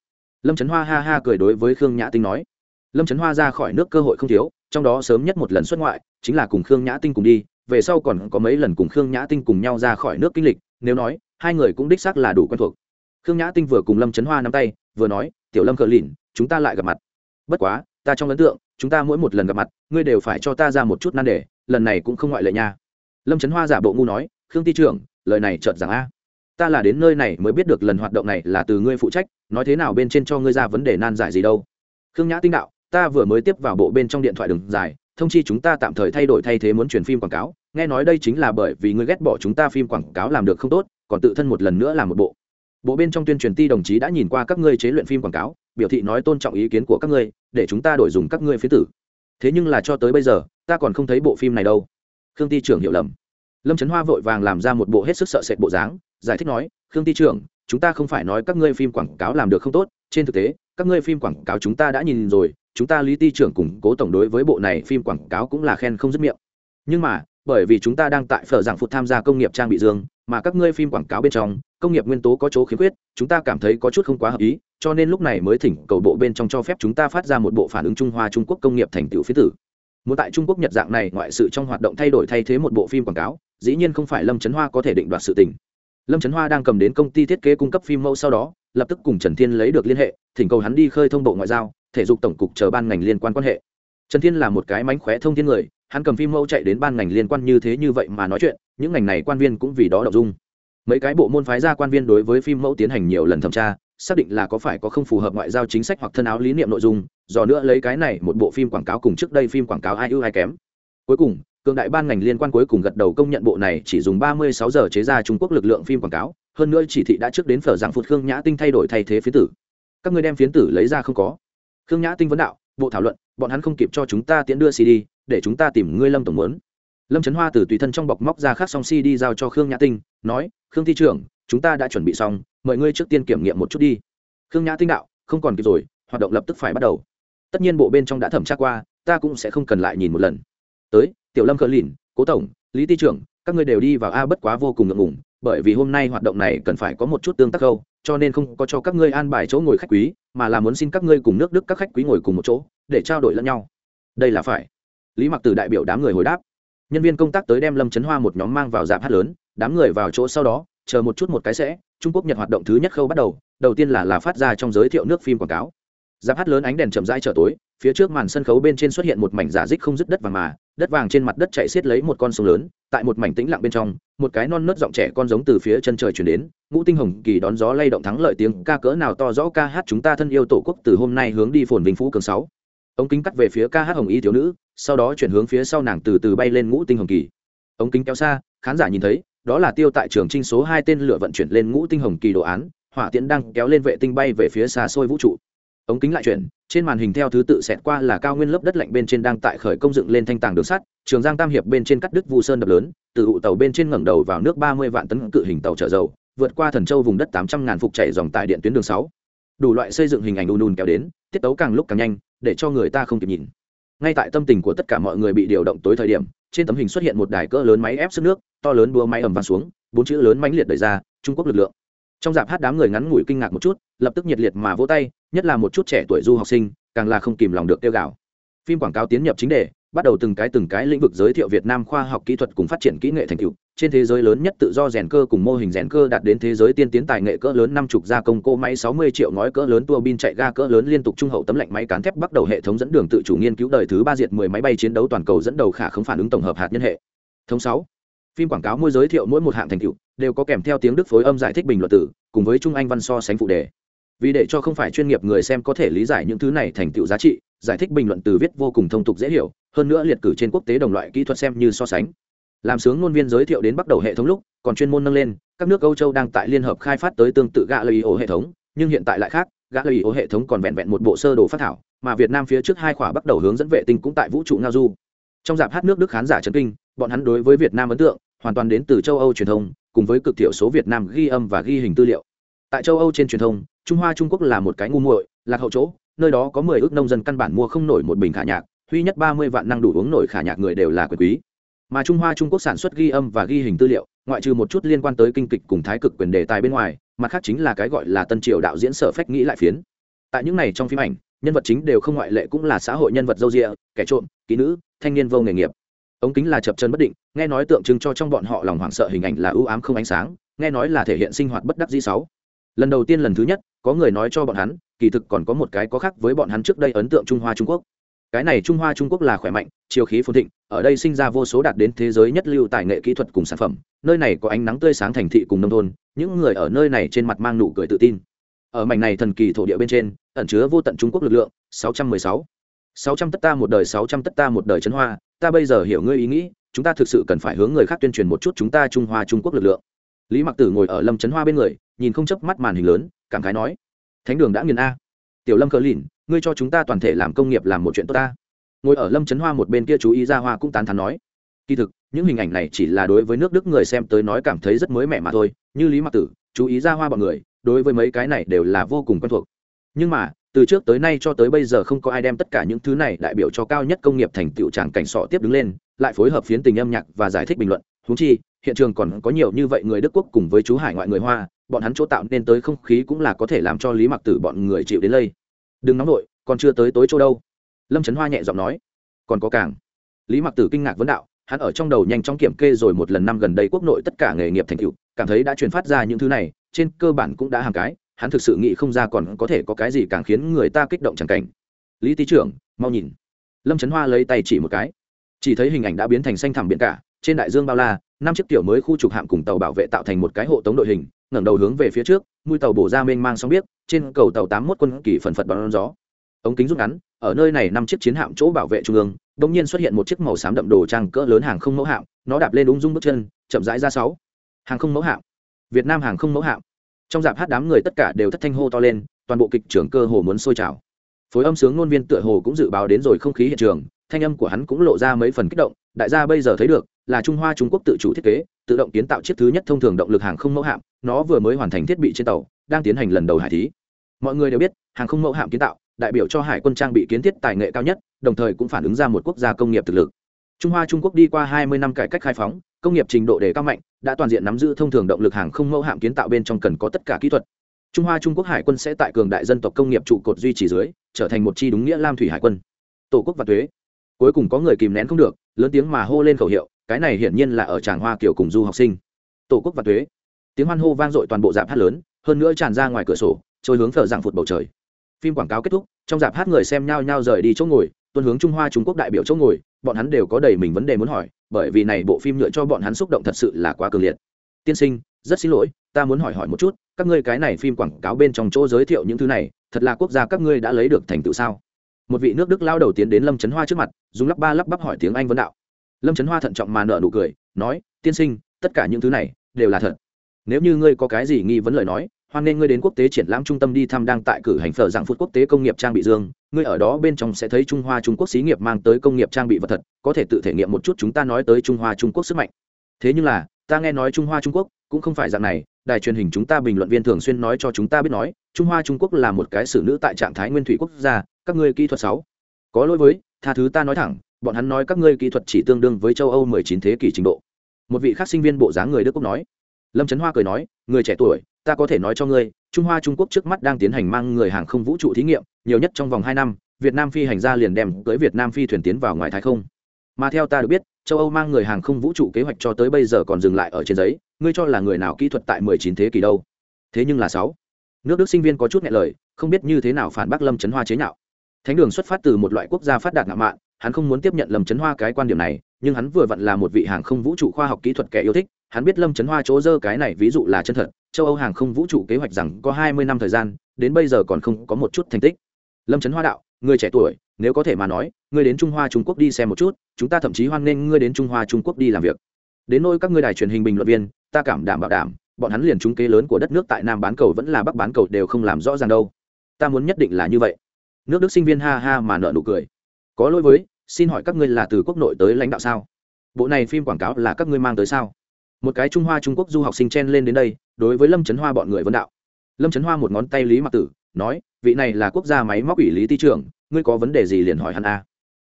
Lâm trấn hoa ha ha cười đối với khương nhã tinh nói. Lâm trấn hoa ra khỏi nước cơ hội không thiếu trong đó sớm nhất một lần xuất ngoại, chính là cùng khương nhã tinh cùng đi, về sau còn có mấy lần cùng khương nhã tinh cùng nhau ra khỏi nước kinh lịch, nếu nói, hai người cũng đích xác là đủ quen thuộc. Khương nhã tinh vừa cùng lâm trấn hoa nắm tay, vừa nói, tiểu lâm cờ lìn, chúng ta lại gặp mặt. Bất quá, ta trong ấn tượng, chúng ta mỗi một lần gặp mặt, ngươi đều phải cho ta ra một chút nan đề, lần này cũng không ngoại lệ nha. Lâm trấn hoa giả bộ ngu nói, khương ti trưởng, lời này chợt rằng a. Ta là đến nơi này mới biết được lần hoạt động này là từ ngươi phụ trách, nói thế nào bên trên cho ngươi ra vấn đề nan giải gì đâu. Khương nhã tinh đạo ta vừa mới tiếp vào bộ bên trong điện thoại đường dài, thông chi chúng ta tạm thời thay đổi thay thế muốn truyền phim quảng cáo. Nghe nói đây chính là bởi vì ngươi ghét bỏ chúng ta phim quảng cáo làm được không tốt, còn tự thân một lần nữa làm một bộ. Bộ bên trong tuyên truyền ti đồng chí đã nhìn qua các ngươi chế luyện phim quảng cáo, biểu thị nói tôn trọng ý kiến của các ngươi, để chúng ta đổi dùng các ngươi phía tử. Thế nhưng là cho tới bây giờ, ta còn không thấy bộ phim này đâu. Khương ty trưởng hiểu lầm. Lâm trấn hoa vội vàng làm ra một bộ hết sức sợ sệt bộ dáng, giải thích nói, khương ty trưởng, chúng ta không phải nói các ngươi phim quảng cáo làm được không tốt, trên thực tế, các ngươi phim quảng cáo chúng ta đã nhìn rồi chúng ta lý ty trưởng cùng cố tổng đối với bộ này phim quảng cáo cũng là khen không dứt miệng. Nhưng mà, bởi vì chúng ta đang tại phở giảng phụ tham gia công nghiệp trang bị dương, mà các ngươi phim quảng cáo bên trong, công nghiệp nguyên tố có chỗ khiếm khuyết, chúng ta cảm thấy có chút không quá hợp ý, cho nên lúc này mới thỉnh cầu bộ bên trong cho phép chúng ta phát ra một bộ phản ứng trung hoa trung quốc công nghiệp thành tựu phía tử. Muốn tại trung quốc nhật dạng này ngoại sự trong hoạt động thay đổi thay thế một bộ phim quảng cáo, dĩ nhiên không phải lâm trấn hoa có thể định đoạt sự tình. Lâm trấn hoa đang cầm đến công ty thiết kế cung cấp phim mẫu sau đó, lập tức cùng trần thiên lấy được liên hệ, thỉnh cầu hắn đi khơi thông bộ ngoại giao thể dục tổng cục chờ ban ngành liên quan quan hệ. Trần thiên là một cái mánh khóe thông thiên người, hắn cầm phim mẫu chạy đến ban ngành liên quan như thế như vậy mà nói chuyện, những ngành này quan viên cũng vì đó đọc dung. Mấy cái bộ môn phái ra quan viên đối với phim mẫu tiến hành nhiều lần thẩm tra, xác định là có phải có không phù hợp ngoại giao chính sách hoặc thân áo lý niệm nội dung, do nữa lấy cái này một bộ phim quảng cáo cùng trước đây phim quảng cáo ai ưu ai kém. Cuối cùng, cường đại ban ngành liên quan cuối cùng gật đầu công nhận bộ này chỉ dùng 36 giờ chế ra trung quốc lực lượng phim quảng cáo, hơn nữa chỉ thị đã trước đến phở dạng phụt khương nhã tinh thay đổi thay thế phiến tử. Các người đem phiến tử lấy ra không có khương nhã tinh vấn đạo, bộ thảo luận, bọn hắn không kịp cho chúng ta tiễn đưa cd để chúng ta tìm ngươi lâm tổng muốn. Lâm trấn hoa từ tùy thân trong bọc móc ra khác song cd giao cho khương nhã tinh, nói, khương thi trưởng, chúng ta đã chuẩn bị xong, mời ngươi trước tiên kiểm nghiệm một chút đi. Khương nhã tinh đạo, không còn kịp rồi, hoạt động lập tức phải bắt đầu. Tất nhiên bộ bên trong đã thẩm tra qua, ta cũng sẽ không cần lại nhìn một lần. Tới, tiểu lâm khờ lìn, cố tổng, lý ty trưởng, các ngươi đều đi vào a bất quá vô cùng ngượng ngùng, bởi vì hôm nay hoạt động này cần phải có một chút tương tác câu cho nên không có cho các ngươi an bài chỗ ngồi khách quý, mà là muốn xin các ngươi cùng nước đức các khách quý ngồi cùng một chỗ, để trao đổi lẫn nhau. Đây là phải. Lý mặc từ đại biểu đám người hồi đáp. Nhân viên công tác tới đem lâm trấn hoa một nhóm mang vào dạp hát lớn, đám người vào chỗ sau đó, chờ một chút một cái sẽ, trung quốc nhật hoạt động thứ nhất khâu bắt đầu đầu tiên là là phát ra trong giới thiệu nước phim quảng cáo giáp hát lớn ánh đèn chậm rãi trở tối, phía trước màn sân khấu bên trên xuất hiện một mảnh giả dích không dứt đất vàng mà, đất vàng trên mặt đất chạy xiết lấy một con sông lớn, tại một mảnh tĩnh lặng bên trong, một cái non nớt giọng trẻ con giống từ phía chân trời chuyển đến, ngũ tinh hồng kỳ đón gió lay động thắng lợi tiếng ca cỡ nào to rõ ca hát chúng ta thân yêu tổ quốc từ hôm nay hướng đi phồn vinh phú cường sáu. Ống kính cắt về phía ca hát hồng y thiếu nữ, sau đó chuyển hướng phía sau nàng từ từ bay lên ngũ tinh hồng kỳ. Ống kính kéo xa, khán giả nhìn thấy, đó là tiêu tại trường trinh số hai tên lửa vận chuyển lên ngũ tinh hồng kỳ đồ án, hỏa tiễn đang kéo lên vệ tinh bay về phía xa xôi vũ trụ ống kính lại chuyển, trên màn hình theo thứ tự xẹt qua là cao nguyên lớp đất lạnh bên trên đang tại khởi công dựng lên thanh tàng đường sắt, trường giang tam hiệp bên trên cắt đứt vu sơn đập lớn, từ ụ tàu bên trên ngẩng đầu vào nước ba mươi vạn tấn cự hình tàu chở dầu, vượt qua thần châu vùng đất tám trăm ngàn phục chạy dòng tại điện tuyến đường sáu. Đủ loại xây dựng hình ảnh ùn ùn kéo đến, tiết tấu càng lúc càng nhanh, để cho người ta không kịp nhìn. Ngay tại tâm tình của tất cả mọi người bị điều động tối thời điểm, trên tấm hình xuất hiện một đài cỡ lớn máy ép sức nước, to lớn đua máy ẩm vang xuống, bốn chữ lớn mãnh liệt đẩy ra, trung quốc lực lượng trong dạp hát đám người ngắn ngủi kinh ngạc một chút, lập tức nhiệt liệt mà vỗ tay, nhất là một chút trẻ tuổi du học sinh, càng là không kìm lòng được tiêu gạo phim quảng cáo tiến nhập chính đề, bắt đầu từng cái từng cái lĩnh vực giới thiệu Việt Nam khoa học kỹ thuật cùng phát triển kỹ nghệ thành tựu. Trên thế giới lớn nhất tự do rèn cơ cùng mô hình rèn cơ đạt đến thế giới tiên tiến tài nghệ cỡ lớn năm chục gia công cô máy 60 triệu ngói cỡ lớn tua bin chạy ga cỡ lớn liên tục trung hậu tấm lạnh máy cán thép bắt đầu hệ thống dẫn đường tự chủ nghiên cứu đời thứ ba diệt 10 máy bay chiến đấu toàn cầu dẫn đầu khả không phản ứng tổng hợp hạt nhân hệ. Thống sáu, Phim quảng cáo môi giới thiệu mỗi một hạng thành tựu đều có kèm theo tiếng đức phối âm giải thích bình luận tử, cùng với trung anh văn so sánh phụ đề. Vì để cho không phải chuyên nghiệp người xem có thể lý giải những thứ này thành tựu giá trị, giải thích bình luận từ viết vô cùng thông tục dễ hiểu hơn nữa liệt cử trên quốc tế đồng loại kỹ thuật xem như so sánh làm sướng ngôn viên giới thiệu đến bắt đầu hệ thống lúc còn chuyên môn nâng lên các nước âu châu đang tại liên hợp khai phát tới tương tự gạ lợi ổ hệ thống nhưng hiện tại lại khác gạ lợi ổ hệ thống còn vẹn vẹn một bộ sơ đồ phát thảo mà việt nam phía trước hai khỏa bắt đầu hướng dẫn vệ tinh cũng tại vũ trụ ngao du trong dạp hát nước đức khán giả trấn kinh bọn hắn đối với việt nam ấn tượng hoàn toàn đến từ châu âu truyền thông, cùng với cực thiểu số việt nam ghi âm và ghi hình tư liệu. Tại châu âu trên truyền thông, trung hoa trung quốc là một cái ngu muội, lạc hậu chỗ, nơi đó có mười ước nông dân căn bản mua không nổi một bình khả nhạc huy nhất ba mươi vạn năng đủ uống nổi khả nhạc người đều là quyền quý. Mà trung hoa trung quốc sản xuất ghi âm và ghi hình tư liệu, ngoại trừ một chút liên quan tới kinh kịch cùng thái cực quyền đề tài bên ngoài, mặt khác chính là cái gọi là tân triều đạo diễn sở phách nghĩ lại phiến. Tại những này trong phim ảnh, nhân vật chính đều không ngoại lệ cũng là xã hội nhân vật dâu rịa kẻ trộm, kỹ nữ, thanh niên vô nghề nghiệp ống kính là chập chân bất định, nghe nói tượng trưng cho trong bọn họ lòng hoảng sợ hình ảnh là ưu ám không ánh sáng, nghe nói là thể hiện sinh hoạt bất đắc dĩ sáu. Lần đầu tiên lần thứ nhất, có người nói cho bọn hắn, kỳ thực còn có một cái có khác với bọn hắn trước đây ấn tượng trung hoa trung quốc. Cái này trung hoa trung quốc là khỏe mạnh, chiều khí phồn thịnh, ở đây sinh ra vô số đạt đến thế giới nhất lưu tài nghệ kỹ thuật cùng sản phẩm, nơi này có ánh nắng tươi sáng thành thị cùng nông thôn, những người ở nơi này trên mặt mang nụ cười tự tin. Ở mảnh này thần kỳ thổ địa bên trên, ẩn chứa vô tận trung quốc lực lượng 616. 600 tất ta một đời 600 tất ta một đời chấn hoa ta bây giờ hiểu ngươi ý nghĩ, chúng ta thực sự cần phải hướng người khác tuyên truyền một chút chúng ta trung hoa trung quốc lực lượng. Lý mặc tử ngồi ở lâm Trấn hoa bên người, nhìn không chớp mắt màn hình lớn, cảm khái nói, thánh đường đã nghiền a. Tiểu lâm cờ lìn, ngươi cho chúng ta toàn thể làm công nghiệp làm một chuyện tốt ta. Ngồi ở lâm trấn hoa một bên kia chú ý ra hoa cũng tán thắn nói, kỳ thực, những hình ảnh này chỉ là đối với nước đức người xem tới nói cảm thấy rất mới mẻ mà thôi, như lý mặc tử, chú ý ra hoa bọn người, đối với mấy cái này đều là vô cùng quen thuộc. Nhưng mà từ trước tới nay cho tới bây giờ không có ai đem tất cả những thứ này đại biểu cho cao nhất công nghiệp thành tựu tràng cảnh sọ tiếp đứng lên, lại phối hợp phiến tình âm nhạc và giải thích bình luận. Húng chi, hiện trường còn có nhiều như vậy người đức quốc cùng với chú hải ngoại người hoa, bọn hắn chỗ tạo nên tới không khí cũng là có thể làm cho lý mặc tử bọn người chịu đến lây. Đừng nóng nổi còn chưa tới tối chỗ đâu. Lâm trấn hoa nhẹ giọng nói. Còn có càng. Lý mặc tử kinh ngạc vấn đạo, hắn ở trong đầu nhanh chóng kiểm kê rồi một lần năm gần đây quốc nội tất cả nghề nghiệp thành tựu, cảm thấy đã truyền phát ra những thứ này, trên cơ bản cũng đã hàng cái hắn thực sự nghĩ không ra còn có thể có cái gì càng khiến người ta kích động chẳng cảnh. Lý tý trưởng, mau nhìn. Lâm trấn hoa lấy tay chỉ một cái. Chỉ thấy hình ảnh đã biến thành xanh thẳm biển cả, trên đại dương bao la, năm chiếc tiểu mới khu trục hạm cùng tàu bảo vệ tạo thành một cái hộ tống đội hình, ngẩng đầu hướng về phía trước, mũi tàu bổ ra mênh mang sóng biết trên cầu tàu tám mốt quân kỳ phần phật bắn gió. Ống kính rút ngắn, ở nơi này năm chiếc chiến hạm chỗ bảo vệ trung ương đ ỗ n g nhiên xuất hiện một chiếc màu xám đậm đồ trang cỡ lớn hàng không mẫu hạm, nó đạp lên ung dung bước chân, chậm rãi ra sáu. Hàng không mẫu hạm. Việt nam hàng không mẫu hạm trong dạp hát đám người tất cả đều thất thanh hô to lên, toàn bộ kịch trưởng cơ hồ muốn sôi trào. Phối âm sướng ngôn viên tựa hồ cũng dự báo đến rồi không khí hiện trường, thanh âm của hắn cũng lộ ra mấy phần kích động, đại gia bây giờ thấy được, là trung hoa trung quốc tự chủ thiết kế, tự động kiến tạo chiếc thứ nhất thông thường động lực hàng không mẫu hạm, nó vừa mới hoàn thành thiết bị trên tàu, đang tiến hành lần đầu hải thí. Mọi người đều biết, hàng không mẫu hạm kiến tạo, đại biểu cho hải quân trang bị kiến thiết tài nghệ cao nhất, đồng thời cũng phản ứng ra một quốc gia công nghiệp thực lực. Trung hoa trung quốc đi qua 20 năm cải cách khai phóng công nghiệp trình độ đề cao mạnh, đã toàn diện nắm giữ thông thường động lực hàng không mẫu hạm kiến tạo bên trong cần có tất cả kỹ thuật. Trung hoa trung quốc hải quân sẽ tại cường đại dân tộc công nghiệp trụ cột duy trì dưới, trở thành một chi đúng nghĩa lam thủy hải quân. Tổ quốc và thuế. Cuối cùng có người kìm nén không được, lớn tiếng mà hô lên khẩu hiệu, cái này hiển nhiên là ở tràng hoa kiểu cùng du học sinh. Tổ quốc và thuế. Tiếng hoan hô vang dội toàn bộ dạp hát lớn, hơn nữa tràn ra ngoài cửa sổ, trôi hướng thở dạng phụt bầu trời. Phim quảng cáo kết thúc, trong dạp hát người xem nhau nhau rời đi chỗ ngồi tuân hướng trung hoa trung quốc đại biểu chỗ ngồi bọn hắn đều có đầy mình vấn đề muốn hỏi, bởi vì này bộ phim nhựa cho bọn hắn xúc động thật sự là quá cường liệt. Tiên sinh, rất xin lỗi, ta muốn hỏi hỏi một chút, các ngươi cái này phim quảng cáo bên trong chỗ giới thiệu những thứ này, thật là quốc gia các ngươi đã lấy được thành tựu sao? Một vị nước đức lao đầu tiến đến lâm trấn hoa trước mặt, dùng lắp ba lắp bắp hỏi tiếng anh vấn đạo. Lâm trấn hoa thận trọng mà nợ nụ cười, nói, tiên sinh, tất cả những thứ này đều là thật. Nếu như ngươi có cái gì nghi vấn lời nói hoan nên ngươi đến quốc tế triển lãm trung tâm đi thăm đang tại cử hành phở dạng phút quốc tế công nghiệp trang bị dương. Ngươi ở đó bên trong sẽ thấy trung hoa trung quốc xí nghiệp mang tới công nghiệp trang bị vật thật, có thể tự thể nghiệm một chút chúng ta nói tới trung hoa trung quốc sức mạnh. Thế nhưng là, ta nghe nói trung hoa trung quốc cũng không phải dạng này, đài truyền hình chúng ta bình luận viên thường xuyên nói cho chúng ta biết nói, trung hoa trung quốc là một cái xử nữ tại trạng thái nguyên thủy quốc gia, các ngươi kỹ thuật sáu. Có lỗi với, tha thứ ta nói thẳng, bọn hắn nói các ngươi kỹ thuật chỉ tương đương với châu âu 19 thế kỷ trình độ. Một vị khác sinh viên bộ dáng người đức quốc nói. Lâm trấn hoa cười nói, người trẻ tuổi ta có thể nói cho ngươi, trung hoa trung quốc trước mắt đang tiến hành mang người hàng không vũ trụ thí nghiệm, nhiều nhất trong vòng hai năm, việt nam phi hành gia liền đem tới việt nam phi thuyền tiến vào ngoài thái không. Mà theo ta được biết, châu âu mang người hàng không vũ trụ kế hoạch cho tới bây giờ còn dừng lại ở trên giấy, ngươi cho là người nào kỹ thuật tại 19 thế kỷ đâu? Thế nhưng là sáu. Nước đức sinh viên có chút nghe lời, không biết như thế nào phản bác lâm trấn hoa chế nhạo. Thánh đường xuất phát từ một loại quốc gia phát đạt ngạo mạn, hắn không muốn tiếp nhận lâm trấn hoa cái quan điểm này, nhưng hắn vừa vặn là một vị hàng không vũ trụ khoa học kỹ thuật kẻ yêu thích, hắn biết lâm trấn hoa chỗ dơ cái này ví dụ là chân thật châu âu hàng không vũ trụ kế hoạch rằng có hai mươi năm thời gian, đến bây giờ còn không có một chút thành tích. Lâm trấn hoa đạo, người trẻ tuổi, nếu có thể mà nói, ngươi đến trung hoa trung quốc đi xem một chút, chúng ta thậm chí hoan nghênh ngươi đến trung hoa trung quốc đi làm việc. Đến nôi các ngươi đài truyền hình bình luận viên, ta cảm đảm bảo đảm, bọn hắn liền trúng kế lớn của đất nước tại nam bán cầu vẫn là bắc bán cầu đều không làm rõ ràng đâu. Ta muốn nhất định là như vậy. Nước đức sinh viên ha ha mà nợ nụ cười. Có lỗi với, xin hỏi các ngươi là từ quốc nội tới lãnh đạo sao? Bộ này phim quảng cáo là các ngươi mang tới sao? Một cái trung hoa trung quốc du học sinh chen lên đến đây đối với lâm trấn hoa bọn người vân đạo lâm trấn hoa một ngón tay lý mặc tử nói vị này là quốc gia máy móc ủy lý ty trưởng ngươi có vấn đề gì liền hỏi hắn a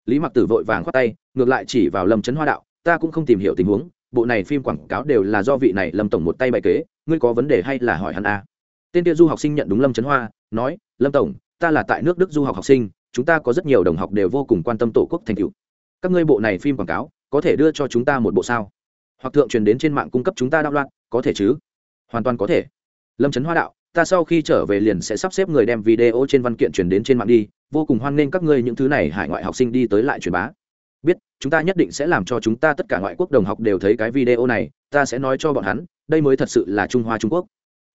lý mặc tử vội vàng khoát tay ngược lại chỉ vào lâm trấn hoa đạo ta cũng không tìm hiểu tình huống bộ này phim quảng cáo đều là do vị này lâm tổng một tay bày kế ngươi có vấn đề hay là hỏi hắn a tên kia du học sinh nhận đúng lâm trấn hoa nói lâm tổng ta là tại nước đức du học học sinh chúng ta có rất nhiều đồng học đều vô cùng quan tâm tổ quốc thành cựu các ngươi bộ này phim quảng cáo có thể đưa cho chúng ta một bộ sao hoặc thượng truyền đến trên mạng cung cấp chúng ta đạo loạn, có thể chứ? Hoàn toàn có thể. Lâm trấn hoa đạo, ta sau khi trở về liền sẽ sắp xếp người đem video trên văn kiện truyền đến trên mạng đi, vô cùng hoan nghênh các ngươi những thứ này hải ngoại học sinh đi tới lại truyền bá. Biết, chúng ta nhất định sẽ làm cho chúng ta tất cả ngoại quốc đồng học đều thấy cái video này, ta sẽ nói cho bọn hắn, đây mới thật sự là trung hoa trung quốc.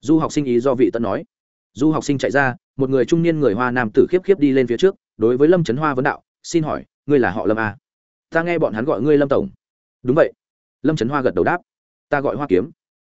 Du học sinh ý do vị tân nói. Du học sinh chạy ra, một người trung niên người hoa nam tử khiếp khiếp đi lên phía trước, đối với lâm trấn hoa vấn đạo, xin hỏi, ngươi là họ lâm a ta nghe bọn hắn gọi ngươi lâm tổng. Đúng vậy lâm trấn hoa gật đầu đáp. Ta gọi hoa kiếm.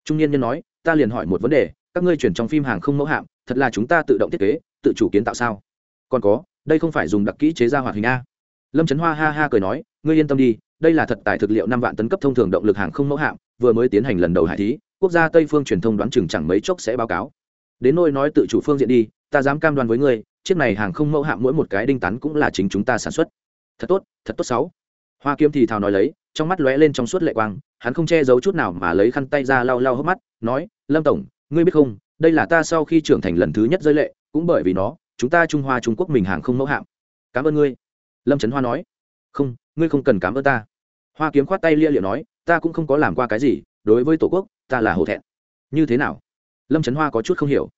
Trung niên nhân nói, ta liền hỏi một vấn đề, các ngươi chuyển trong phim hàng không mẫu hạm, thật là chúng ta tự động thiết kế, tự chủ kiến tạo sao? Còn có, đây không phải dùng đặc kỹ chế ra hoạt hình a. Lâm trấn hoa ha ha cười nói, ngươi yên tâm đi, đây là thật tài thực liệu năm vạn tấn cấp thông thường động lực hàng không mẫu hạm, vừa mới tiến hành lần đầu hải thí, quốc gia tây phương truyền thông đoán chừng chẳng mấy chốc sẽ báo cáo. Đến nôi nói tự chủ phương diện đi, ta dám cam đoan với ngươi, chiếc này hàng không mẫu hạm mỗi một cái đinh tán cũng là chính chúng ta sản xuất. Thật tốt thật tốt sáu. Hoa kiếm thì thào nói lấy trong mắt lóe lên trong suốt lệ quang, hắn không che giấu chút nào mà lấy khăn tay ra lau lau hốc mắt, nói, lâm tổng, ngươi biết không, đây là ta sau khi trưởng thành lần thứ nhất rơi lệ, cũng bởi vì nó, chúng ta trung hoa trung quốc mình hàng không mẫu hạm. Cảm ơn ngươi. Lâm trấn hoa nói. Không, ngươi không cần cảm ơn ta. Hoa kiếm khoát tay lia liệu nói, ta cũng không có làm qua cái gì, đối với tổ quốc, ta là hổ thẹn. Như thế nào? Lâm trấn hoa có chút không hiểu.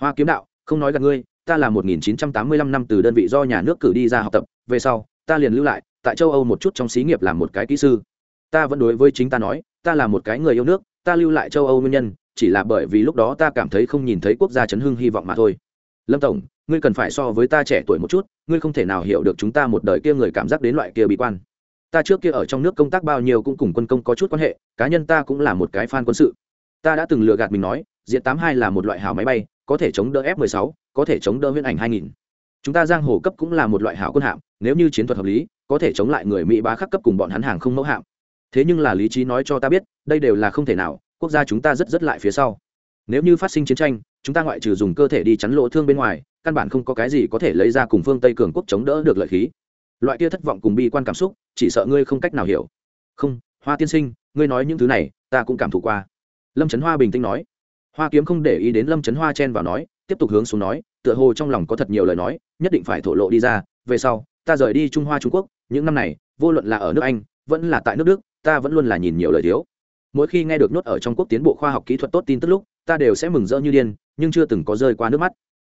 Hoa kiếm đạo, không nói gặp ngươi, ta là 1985 năm từ đơn vị do nhà nước cử đi ra học tập, về sau, ta liền lưu lại tại châu âu một chút trong xí nghiệp làm một cái kỹ sư. Ta vẫn đối với chính ta nói, ta là một cái người yêu nước, ta lưu lại châu âu nguyên nhân, chỉ là bởi vì lúc đó ta cảm thấy không nhìn thấy quốc gia chấn hưng hy vọng mà thôi. Lâm tổng, ngươi cần phải so với ta trẻ tuổi một chút, ngươi không thể nào hiểu được chúng ta một đời kia người cảm giác đến loại kia bị quan. Ta trước kia ở trong nước công tác bao nhiêu cũng cùng quân công có chút quan hệ, cá nhân ta cũng là một cái fan quân sự. Ta đã từng lừa gạt mình nói diện tám hai là một loại hảo máy bay, có thể chống đỡ f 16 có thể chống đỡ huyễn ảnh 2000. chúng ta giang hồ cấp cũng là một loại hảo quân hạm, nếu như chiến thuật hợp lý có thể chống lại người mỹ bá khắc cấp cùng bọn hắn hàng không mẫu hạm. Thế nhưng là lý trí nói cho ta biết, đây đều là không thể nào, quốc gia chúng ta rất rất lại phía sau. Nếu như phát sinh chiến tranh, chúng ta ngoại trừ dùng cơ thể đi chắn lỗ thương bên ngoài, căn bản không có cái gì có thể lấy ra cùng phương tây cường quốc chống đỡ được lợi khí. Loại kia thất vọng cùng bi quan cảm xúc, chỉ sợ ngươi không cách nào hiểu. Không, hoa tiên sinh, ngươi nói những thứ này, ta cũng cảm thụ qua. Lâm trấn hoa bình tĩnh nói. Hoa kiếm không để ý đến lâm trấn hoa chen vào nói, tiếp tục hướng xuống nói, tựa hồ trong lòng có thật nhiều lời nói, nhất định phải thổ lộ đi ra, về sau ta rời đi trung hoa trung quốc, những năm này, vô luận là ở nước anh, vẫn là tại nước đức, ta vẫn luôn là nhìn nhiều lời thiếu. Mỗi khi nghe được nốt ở trong quốc tiến bộ khoa học kỹ thuật tốt tin tức lúc, ta đều sẽ mừng rỡ như điên, nhưng chưa từng có rơi qua nước mắt.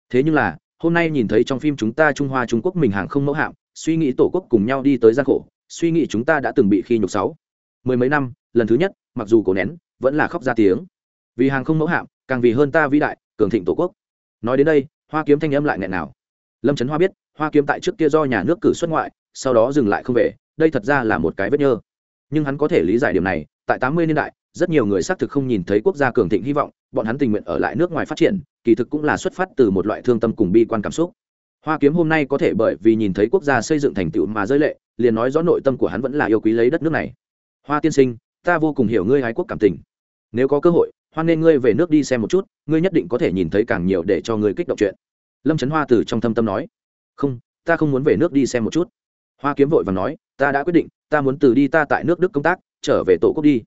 Thế nhưng là, hôm nay nhìn thấy trong phim chúng ta trung hoa trung quốc mình hàng không mẫu hạm, suy nghĩ tổ quốc cùng nhau đi tới gian khổ, suy nghĩ chúng ta đã từng bị khi nhục sáu. Mười mấy năm, lần thứ nhất, mặc dù cổ nén, vẫn là khóc ra tiếng. Vì hàng không mẫu hạm, càng vì hơn ta vĩ đại, cường thịnh tổ quốc. Nói đến đây, hoa kiếm thanh âm lại nghẹn nào? Lâm trấn hoa biết, hoa kiếm tại trước kia do nhà nước cử xuất ngoại, sau đó dừng lại không về, đây thật ra là một cái vết nhơ. Nhưng hắn có thể lý giải điểm này, tại tám mươi niên đại, rất nhiều người xác thực không nhìn thấy quốc gia cường thịnh hy vọng, bọn hắn tình nguyện ở lại nước ngoài phát triển, kỳ thực cũng là xuất phát từ một loại thương tâm cùng bi quan cảm xúc. Hoa kiếm hôm nay có thể bởi vì nhìn thấy quốc gia xây dựng thành tựu mà rơi lệ, liền nói rõ nội tâm của hắn vẫn là yêu quý lấy đất nước này. Hoa tiên sinh, ta vô cùng hiểu ngươi ái quốc cảm tình. Nếu có cơ hội, hoan nên ngươi về nước đi xem một chút, ngươi nhất định có thể nhìn thấy càng nhiều để cho ngươi kích động chuyện lâm trấn hoa từ trong thâm tâm nói, không, ta không muốn về nước đi xem một chút. Hoa kiếm vội và nói, ta đã quyết định, ta muốn từ đi ta tại nước đức công tác, trở về tổ quốc đi.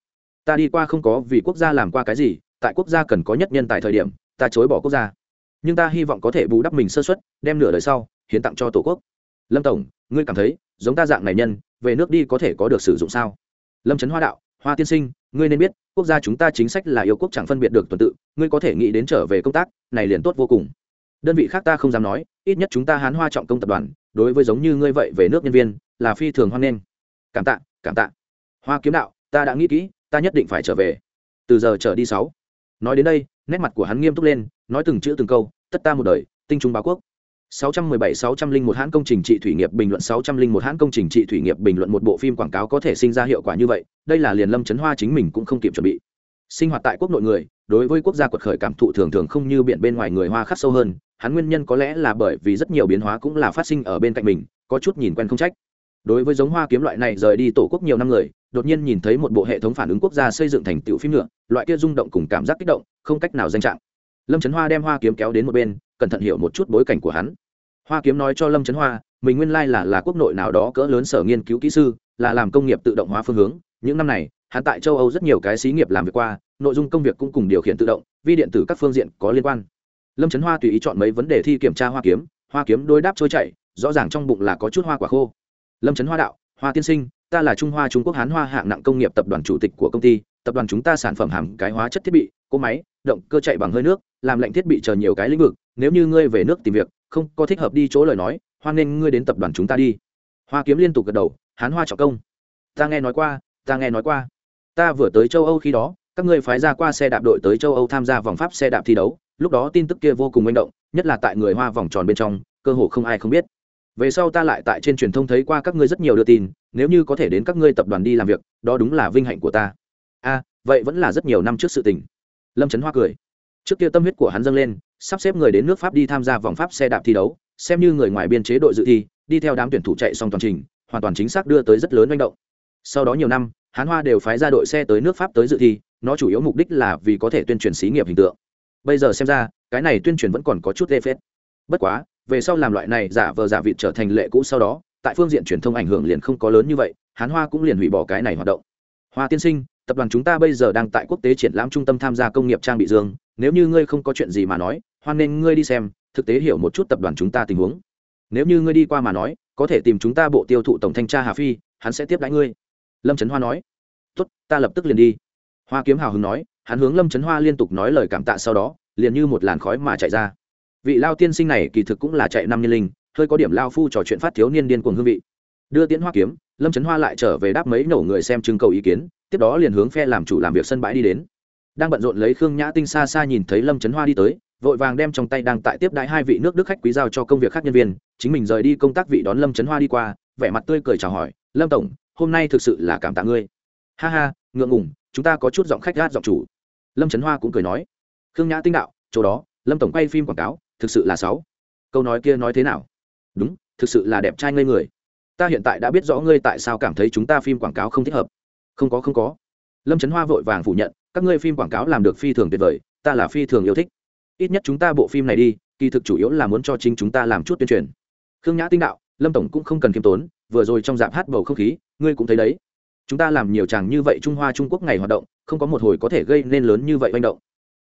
Ta đi qua không có vì quốc gia làm qua cái gì, tại quốc gia cần có nhất nhân tại thời điểm, ta chối bỏ quốc gia. Nhưng ta hy vọng có thể bù đắp mình sơ xuất đem nửa đời sau, hiến tặng cho tổ quốc. Lâm tổng, ngươi cảm thấy, giống ta dạng này nhân, về nước đi có thể có được sử dụng sao? Lâm trấn hoa đạo, hoa tiên sinh, ngươi nên biết, quốc gia chúng ta chính sách là yêu quốc chẳng phân biệt được tuần tự, ngươi có thể nghĩ đến trở về công tác, này liền tốt vô cùng đơn vị khác ta không dám nói ít nhất chúng ta hán hoa trọng công tập đoàn đối với giống như ngươi vậy về nước nhân viên là phi thường hoan nghênh. Cảm tạ cảm tạ. Hoa kiếm đạo ta đã nghĩ kỹ ta nhất định phải trở về. Từ giờ trở đi sáu. Nói đến đây nét mặt của hắn nghiêm túc lên nói từng chữ từng câu tất ta một đời tinh trung báo quốc. 617-601 hãn công trình trị thủy nghiệp bình luận 601 hãn công trình trị thủy nghiệp bình luận một bộ phim quảng cáo có thể sinh ra hiệu quả như vậy, đây là liền Lâm Chấn Hoa chính mình cũng không kịp chuẩn bị. Sinh hoạt tại quốc nội người, đối với quốc gia quật khởi cảm thụ thường thường không như biển bên ngoài người Hoa khắc sâu hơn, hắn nguyên nhân có lẽ là bởi vì rất nhiều biến hóa cũng là phát sinh ở bên cạnh mình, có chút nhìn quen không trách. Đối với giống Hoa kiếm loại này rời đi tổ quốc nhiều năm người, đột nhiên nhìn thấy một bộ hệ thống phản ứng quốc gia xây dựng thành tựu phim nữa, loại kia rung động cùng cảm giác kích động, không cách nào danh trạng. Lâm Trấn Hoa đem Hoa kiếm kéo đến một bên, cẩn thận hiểu một chút bối cảnh của hắn hoa kiếm nói cho lâm trấn hoa mình nguyên lai là là quốc nội nào đó cỡ lớn sở nghiên cứu kỹ sư là làm công nghiệp tự động hóa phương hướng những năm này hắn tại châu âu rất nhiều cái xí nghiệp làm việc qua nội dung công việc cũng cùng điều khiển tự động vi điện tử các phương diện có liên quan lâm trấn hoa tùy ý chọn mấy vấn đề thi kiểm tra hoa kiếm hoa kiếm đối đáp trôi chảy, rõ ràng trong bụng là có chút hoa quả khô. Lâm trấn hoa đạo, hoa tiên sinh, ta là trung hoa trung quốc hán hoa hạng nặng công nghiệp tập đoàn chủ tịch của công ty, tập đoàn chúng ta sản phẩm hàm cái hóa chất thiết bị, cỗ máy, động cơ chạy bằng hơi nước, làm lạnh thiết bị chờ nhiều cái lĩnh vực, nếu như ngươi về nước tìm việc, không có thích hợp đi chỗ lời nói, hoan nghênh ngươi đến tập đoàn chúng ta đi. Hoa kiếm liên tục gật đầu, hán hoa trọng công. Ta nghe nói qua, ta nghe nói qua. Ta vừa tới châu âu khi đó, các ngươi phái ra qua xe đạp đội tới châu âu tham gia vòng pháp xe đạp thi đấu lúc đó tin tức kia vô cùng manh động, nhất là tại người hoa vòng tròn bên trong, cơ hồ không ai không biết. Về sau ta lại tại trên truyền thông thấy qua các ngươi rất nhiều đưa tin, nếu như có thể đến các ngươi tập đoàn đi làm việc, đó đúng là vinh hạnh của ta. A, vậy vẫn là rất nhiều năm trước sự tình. Lâm trấn hoa cười. Trước kia tâm huyết của hắn dâng lên, sắp xếp người đến nước pháp đi tham gia vòng pháp xe đạp thi đấu, xem như người ngoài biên chế đội dự thi, đi theo đám tuyển thủ chạy xong toàn trình, hoàn toàn chính xác đưa tới rất lớn manh động. Sau đó nhiều năm, hán hoa đều phái ra đội xe tới nước pháp tới dự thi, nó chủ yếu mục đích là vì có thể tuyên truyền xí nghiệp hình tượng bây giờ xem ra, cái này tuyên truyền vẫn còn có chút lê phết. Bất quá, về sau làm loại này giả vờ giả vịt trở thành lệ cũ sau đó, tại phương diện truyền thông ảnh hưởng liền không có lớn như vậy, hán hoa cũng liền hủy bỏ cái này hoạt động. Hoa tiên sinh, tập đoàn chúng ta bây giờ đang tại quốc tế triển lãm trung tâm tham gia công nghiệp trang bị dương, nếu như ngươi không có chuyện gì mà nói, hoan nên ngươi đi xem, thực tế hiểu một chút tập đoàn chúng ta tình huống. Nếu như ngươi đi qua mà nói, có thể tìm chúng ta bộ tiêu thụ tổng thanh tra hà phi, hắn sẽ tiếp đãi ngươi. Lâm trấn hoa nói. Tốt, ta lập tức liền đi. Hoa kiếm hào hứng nói hắn hướng lâm trấn hoa liên tục nói lời cảm tạ sau đó, liền như một làn khói mà chạy ra. Vị lao tiên sinh này kỳ thực cũng là chạy năm nhân linh, hơi có điểm lao phu trò chuyện phát thiếu niên điên cuồng hương vị. Đưa tiễn hoa kiếm, lâm trấn hoa lại trở về đáp mấy nổ người xem trưng cầu ý kiến, tiếp đó liền hướng phe làm chủ làm việc sân bãi đi đến. Đang bận rộn lấy khương nhã tinh xa xa nhìn thấy lâm trấn hoa đi tới, vội vàng đem trong tay đang tại tiếp đãi hai vị nước đức khách quý giao cho công việc khác nhân viên, chính mình rời đi công tác vị đón lâm trấn hoa đi qua, vẻ mặt tươi cười chào hỏi, lâm tổng, hôm nay thực sự là cảm tạ ngươi. Ha ha, ngượng ngùng, chúng ta có chút giọng khách gát giọng chủ lâm trấn hoa cũng cười nói, khương nhã tinh đạo, chỗ đó, lâm tổng quay phim quảng cáo, thực sự là sáu. Câu nói kia nói thế nào? Đúng, thực sự là đẹp trai ngây người. Ta hiện tại đã biết rõ ngươi tại sao cảm thấy chúng ta phim quảng cáo không thích hợp. Không có không có. Lâm trấn hoa vội vàng phủ nhận, các ngươi phim quảng cáo làm được phi thường tuyệt vời, ta là phi thường yêu thích. Ít nhất chúng ta bộ phim này đi, kỳ thực chủ yếu là muốn cho chính chúng ta làm chút tuyên truyền. Khương nhã tinh đạo, lâm tổng cũng không cần khiêm tốn, vừa rồi trong dạp hát bầu không khí, ngươi cũng thấy đấy chúng ta làm nhiều chàng như vậy trung hoa trung quốc ngày hoạt động, không có một hồi có thể gây nên lớn như vậy manh động.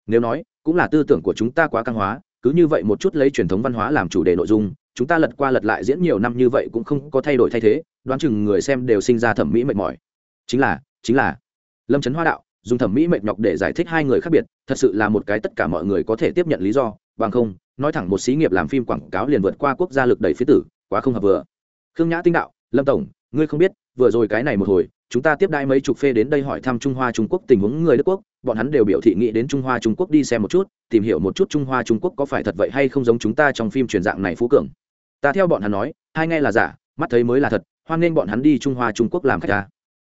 Nếu nói, cũng là tư tưởng của chúng ta quá căng hóa, cứ như vậy một chút lấy truyền thống văn hóa làm chủ đề nội dung, chúng ta lật qua lật lại diễn nhiều năm như vậy cũng không có thay đổi thay thế, đoán chừng người xem đều sinh ra thẩm mỹ mệt mỏi. Chính là chính là, lâm trấn hoa đạo, dùng thẩm mỹ mệt nhọc để giải thích hai người khác biệt, thật sự là một cái tất cả mọi người có thể tiếp nhận lý do, bằng không, nói thẳng một xí nghiệp làm phim quảng cáo liền vượt qua quốc gia lực đẩy phía tử, quá không hợp vừa. Khương nhã tinh đạo, lâm tổng, ngươi không biết, vừa rồi cái này một hồi chúng ta tiếp đai mấy chục phê đến đây hỏi thăm trung hoa trung quốc tình huống người đức quốc, bọn hắn đều biểu thị nghĩ đến trung hoa trung quốc đi xem một chút, tìm hiểu một chút trung hoa trung quốc có phải thật vậy hay không giống chúng ta trong phim truyền dạng này phú cường. Ta theo bọn hắn nói, hai nghe là giả, mắt thấy mới là thật, hoan nghênh bọn hắn đi trung hoa trung quốc làm khách ta.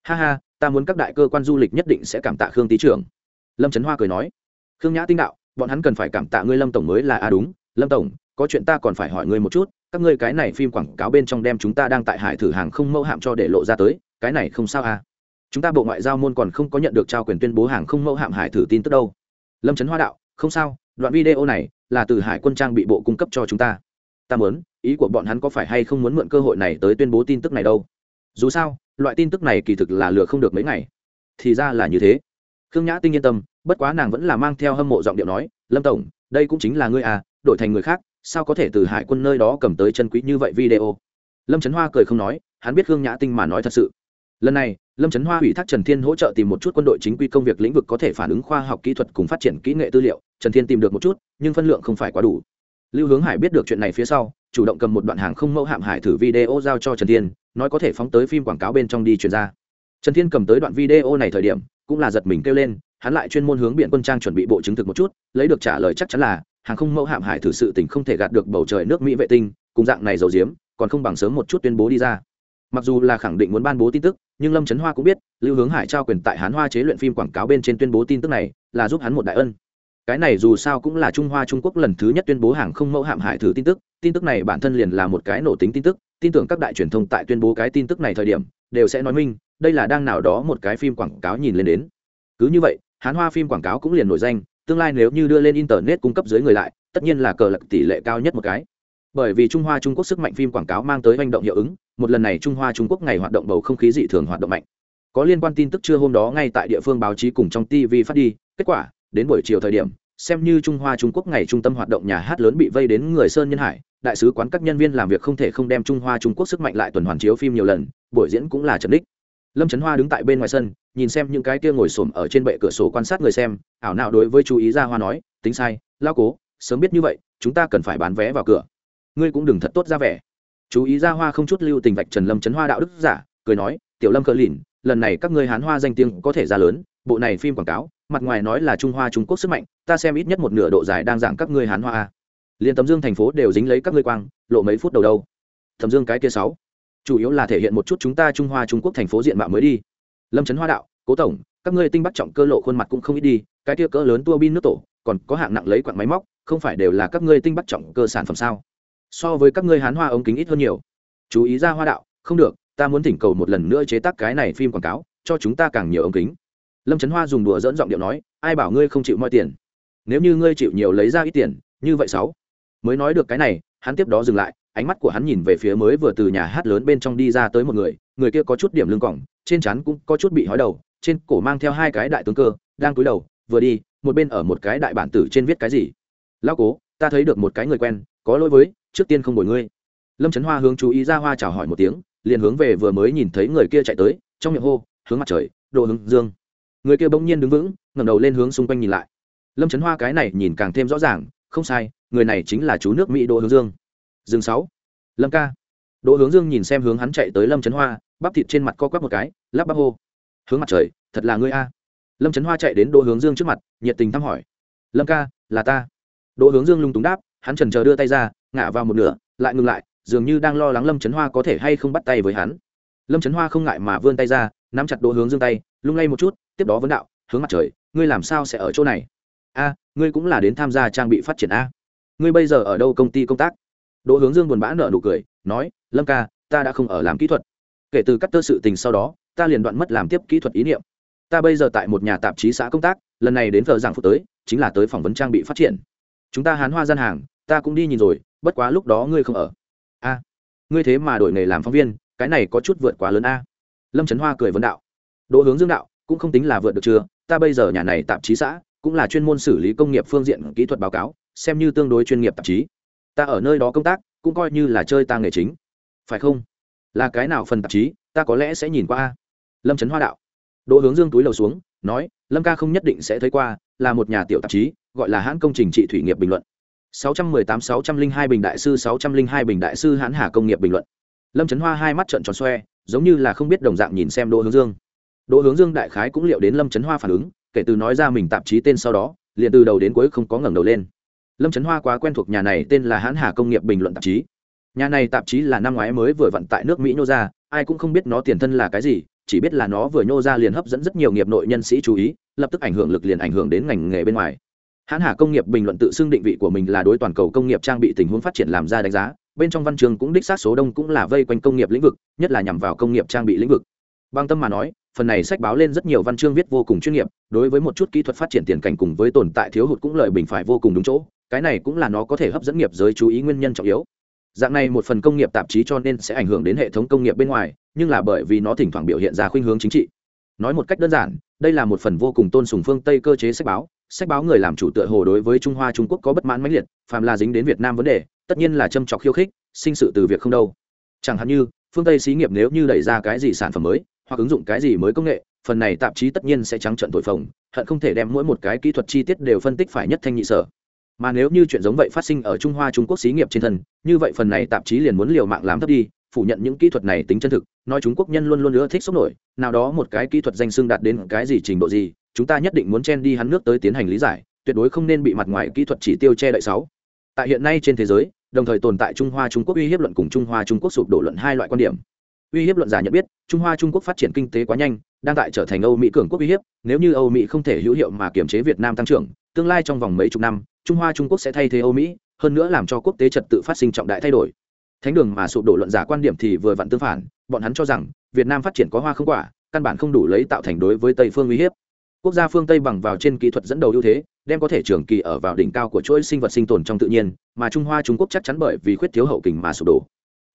Ha ha, ta muốn các đại cơ quan du lịch nhất định sẽ cảm tạ khương tý trưởng. Lâm trấn hoa cười nói, khương nhã tinh đạo, bọn hắn cần phải cảm tạ ngươi lâm tổng mới là a đúng, lâm tổng, có chuyện ta còn phải hỏi ngươi một chút, các ngươi cái này phim quảng cáo bên trong đem chúng ta đang tại hải thử hàng không mẫu hạm cho để lộ ra tới cái này không sao à. Chúng ta bộ ngoại giao môn còn không có nhận được trao quyền tuyên bố hàng không mẫu hạm hải thử tin tức đâu. Lâm trấn hoa đạo, không sao, đoạn video này là từ hải quân trang bị bộ cung cấp cho chúng ta. Ta muốn, ý của bọn hắn có phải hay không muốn mượn cơ hội này tới tuyên bố tin tức này đâu? Dù sao, loại tin tức này kỳ thực là lừa không được mấy ngày. Thì ra là như thế. Khương nhã tinh yên tâm, bất quá nàng vẫn là mang theo hâm mộ giọng điệu nói, lâm tổng, đây cũng chính là ngươi à đổi thành người khác, sao có thể từ hải quân nơi đó cầm tới chân quý như vậy video? Lâm trấn hoa cười không nói, hắn biết khương nhã tinh mà nói thật sự lần này, lâm trấn hoa ủy thác trần thiên hỗ trợ tìm một chút quân đội chính quy công việc lĩnh vực có thể phản ứng khoa học kỹ thuật cùng phát triển kỹ nghệ tư liệu. Trần thiên tìm được một chút, nhưng phân lượng không phải quá đủ. Lưu hướng hải biết được chuyện này phía sau, chủ động cầm một đoạn hàng không mẫu hạm hải thử video giao cho trần thiên, nói có thể phóng tới phim quảng cáo bên trong đi truyền ra. Trần thiên cầm tới đoạn video này thời điểm, cũng là giật mình kêu lên, hắn lại chuyên môn hướng biện quân trang chuẩn bị bộ chứng thực một chút, lấy được trả lời chắc chắn là, hàng không mẫu hạm hải thử sự tình không thể gạt được bầu trời nước mỹ vệ tinh, cùng dạng này dầu diếm, còn không bằng sớm một chút tuyên bố đi ra. Mặc dù là khẳng định muốn ban bố tin tức nhưng lâm trấn hoa cũng biết lưu hướng hải trao quyền tại hán hoa chế luyện phim quảng cáo bên trên tuyên bố tin tức này là giúp hắn một đại ân cái này dù sao cũng là trung hoa trung quốc lần thứ nhất tuyên bố hàng không mẫu hạm hải thử tin tức tin tức này bản thân liền là một cái nổ tính tin tức tin tưởng các đại truyền thông tại tuyên bố cái tin tức này thời điểm đều sẽ nói minh đây là đang nào đó một cái phim quảng cáo nhìn lên đến cứ như vậy hán hoa phim quảng cáo cũng liền nổi danh tương lai nếu như đưa lên internet cung cấp dưới người lại tất nhiên là cờ lật tỷ lệ cao nhất một cái bởi vì trung hoa trung quốc sức mạnh phim quảng cáo mang tới hành động hiệu ứng một lần này trung hoa trung quốc ngày hoạt động bầu không khí dị thường hoạt động mạnh. Có liên quan tin tức trưa hôm đó ngay tại địa phương báo chí cùng trong tv phát đi, kết quả, đến buổi chiều thời điểm, xem như trung hoa trung quốc ngày trung tâm hoạt động nhà hát lớn bị vây đến người sơn nhân hải, đại sứ quán các nhân viên làm việc không thể không đem trung hoa trung quốc sức mạnh lại tuần hoàn chiếu phim nhiều lần, buổi diễn cũng là trần đích. Lâm trấn hoa đứng tại bên ngoài sân, nhìn xem những cái kia ngồi xổm ở trên bệ cửa sổ quan sát người xem, ảo nào đối với chú ý ra hoa nói, tính sai lao cố, sớm biết như vậy, chúng ta cần phải bán vé vào cửa. Ngươi cũng đừng thật tốt ra vẻ chú ý ra hoa không chút lưu tình vạch trần lâm trấn hoa đạo đức giả, cười nói, tiểu lâm cờ lìn, lần này các ngươi hán hoa danh tiếng có thể ra lớn, bộ này phim quảng cáo, mặt ngoài nói là trung hoa trung quốc sức mạnh, ta xem ít nhất một nửa độ dài đang giảng các ngươi hán hoa liền tấm dương thành phố đều dính lấy các ngươi quang, lộ mấy phút đầu đâu. Thẩm dương cái kia sáu, chủ yếu là thể hiện một chút chúng ta trung hoa trung quốc thành phố diện mạo mới đi. Lâm trấn hoa đạo, cố tổng, các ngươi tinh bắt trọng cơ lộ khuôn mặt cũng không ít đi, cái kia cỡ lớn tua bin nước tổ, còn có hạng nặng lấy quặng máy móc, không phải đều là các ngươi tinh bắt trọng cơ sản phẩm sao? So với các ngươi hán hoa ống kính ít hơn nhiều. Chú ý ra hoa đạo, không được, ta muốn thỉnh cầu một lần nữa chế tác cái này phim quảng cáo, cho chúng ta càng nhiều ống kính. Lâm trấn hoa dùng đùa dẫn giọng điệu nói, ai bảo ngươi không chịu mọi tiền? Nếu như ngươi chịu nhiều lấy ra ít tiền, như vậy sáu. Mới nói được cái này, hắn tiếp đó dừng lại, ánh mắt của hắn nhìn về phía mới vừa từ nhà hát lớn bên trong đi ra tới một người người kia có chút điểm lưng cỏng trên trán cũng có chút bị hói đầu, trên cổ mang theo hai cái đại tướng cơ, đang cúi đầu, vừa đi, một bên ở một cái đại bản tử trên viết cái gì? Lao cố, ta thấy được một cái người quen có lỗi với, trước tiên không bồi ngươi. Lâm trấn hoa hướng chú ý ra hoa chào hỏi một tiếng, liền hướng về vừa mới nhìn thấy người kia chạy tới, trong miệng hô, hướng mặt trời, độ hướng dương. Người kia bỗng nhiên đứng vững, ngẩng đầu lên hướng xung quanh nhìn lại. Lâm trấn hoa cái này nhìn càng thêm rõ ràng, không sai, người này chính là chú nước mỹ đỗ hướng dương. Dương sáu. Lâm ca. Đỗ hướng dương nhìn xem hướng hắn chạy tới lâm trấn hoa, bắp thịt trên mặt co quắp một cái, lắp bắp hô. Hướng mặt trời, thật là ngươi a. Lâm trấn hoa chạy đến đỗ hướng dương trước mặt, nhiệt tình thăm hỏi. Lâm ca, là ta. Đỗ hướng dương lung túng đáp hắn trần chờ đưa tay ra, ngả vào một nửa, lại ngừng lại, dường như đang lo lắng lâm trấn hoa có thể hay không bắt tay với hắn. Lâm trấn hoa không ngại mà vươn tay ra, nắm chặt đỗ hướng dương tay, lung lay một chút, tiếp đó vấn đạo, hướng mặt trời, ngươi làm sao sẽ ở chỗ này? A, ngươi cũng là đến tham gia trang bị phát triển a. Ngươi bây giờ ở đâu công ty công tác? Đỗ hướng dương buồn bã nở nụ cười, nói, lâm ca, ta đã không ở làm kỹ thuật. Kể từ cắt tơ sự tình sau đó, ta liền đoạn mất làm tiếp kỹ thuật ý niệm. Ta bây giờ tại một nhà tạp chí xã công tác, lần này đến thờ giảng phụ tới, chính là tới phỏng vấn trang bị phát triển. Chúng ta hán hoa gian hàng ta cũng đi nhìn rồi, bất quá lúc đó ngươi không ở. A, ngươi thế mà đổi nghề làm phóng viên, cái này có chút vượt quá lớn a. Lâm trấn hoa cười vấn đạo. Đỗ hướng dương đạo, cũng không tính là vượt được chưa, ta bây giờ nhà này tạp chí xã, cũng là chuyên môn xử lý công nghiệp phương diện kỹ thuật báo cáo, xem như tương đối chuyên nghiệp tạp chí. Ta ở nơi đó công tác, cũng coi như là chơi ta nghề chính. Phải không? Là cái nào phần tạp chí, ta có lẽ sẽ nhìn qua a. Lâm trấn hoa đạo. Đỗ hướng dương túi lầu xuống, nói, lâm ca không nhất định sẽ thấy qua, là một nhà tiểu tạp chí, gọi là hãn công trình trị thủy nghiệp bình luận. 618-602 bình đại sư 602 bình đại sư hãn hà công nghiệp bình luận. Lâm trấn hoa hai mắt trợn tròn xoe, giống như là không biết đồng dạng nhìn xem đỗ hướng dương. Đỗ hướng dương đại khái cũng liệu đến lâm trấn hoa phản ứng, kể từ nói ra mình tạp chí tên sau đó, liền từ đầu đến cuối không có ngẩng đầu lên. Lâm trấn hoa quá quen thuộc nhà này tên là hãn hà công nghiệp bình luận tạp chí. Nhà này tạp chí là năm ngoái mới vừa vận tại nước mỹ nô ra, ai cũng không biết nó tiền thân là cái gì, chỉ biết là nó vừa nhô ra liền hấp dẫn rất nhiều nghiệp nội nhân sĩ chú ý, lập tức ảnh hưởng lực liền ảnh hưởng đến ngành nghề bên ngoài hãn hà công nghiệp bình luận tự xưng định vị của mình là đối toàn cầu công nghiệp trang bị tình huống phát triển làm ra đánh giá, bên trong văn trường cũng đích xác số đông cũng là vây quanh công nghiệp lĩnh vực, nhất là nhằm vào công nghiệp trang bị lĩnh vực. Bằng tâm mà nói, phần này sách báo lên rất nhiều văn chương viết vô cùng chuyên nghiệp, đối với một chút kỹ thuật phát triển tiền cảnh cùng với tồn tại thiếu hụt cũng lợi bình phải vô cùng đúng chỗ, cái này cũng là nó có thể hấp dẫn nghiệp giới chú ý nguyên nhân trọng yếu. Dạng này một phần công nghiệp tạp chí cho nên sẽ ảnh hưởng đến hệ thống công nghiệp bên ngoài, nhưng là bởi vì nó thỉnh thoảng biểu hiện ra khuynh hướng chính trị. Nói một cách đơn giản, đây là một phần vô cùng tôn sùng phương tây cơ chế sách báo sách báo người làm chủ tựa hồ đối với trung hoa trung quốc có bất mãn mãnh liệt, phàm là dính đến việt nam vấn đề, tất nhiên là châm trọc khiêu khích, sinh sự từ việc không đâu. Chẳng hạn như, phương tây xí nghiệp nếu như đẩy ra cái gì sản phẩm mới, hoặc ứng dụng cái gì mới công nghệ, phần này tạp chí tất nhiên sẽ trắng trận thổi phồng, hận không thể đem mỗi một cái kỹ thuật chi tiết đều phân tích phải nhất thanh nhị sở. Mà nếu như chuyện giống vậy phát sinh ở trung hoa trung quốc xí nghiệp trên thân, như vậy phần này tạp chí liền muốn liều mạng làm thấp đi, phủ nhận những kỹ thuật này tính chân thực, nói trung quốc nhân luôn luôn ưa thích sốc nổi, nào đó một cái kỹ thuật danh xưng đạt đến cái gì trình độ gì chúng ta nhất định muốn chen đi hắn nước tới tiến hành lý giải, tuyệt đối không nên bị mặt ngoài kỹ thuật chỉ tiêu che đậy sáu. Tại hiện nay trên thế giới, đồng thời tồn tại trung hoa trung quốc uy hiếp luận cùng trung hoa trung quốc sụp đổ luận hai loại quan điểm. Uy hiếp luận giả nhận biết, trung hoa trung quốc phát triển kinh tế quá nhanh, đang tại trở thành âu mỹ cường quốc uy hiếp, nếu như âu mỹ không thể hữu hiệu mà kiểm chế việt nam tăng trưởng, tương lai trong vòng mấy chục năm, trung hoa trung quốc sẽ thay thế âu mỹ, hơn nữa làm cho quốc tế trật tự phát sinh trọng đại thay đổi. Thánh đường mà sụp đổ luận giả quan điểm thì vừa vặn tương phản, bọn hắn cho rằng, việt nam phát triển có hoa không quả, căn bản không đủ lấy tạo thành đối với tây phương uy hiếp quốc gia phương tây bằng vào trên kỹ thuật dẫn đầu ưu thế, đem có thể trường kỳ ở vào đỉnh cao của chuỗi sinh vật sinh tồn trong tự nhiên, mà trung hoa trung quốc chắc chắn bởi vì khuyết thiếu hậu kình mà sụp đổ.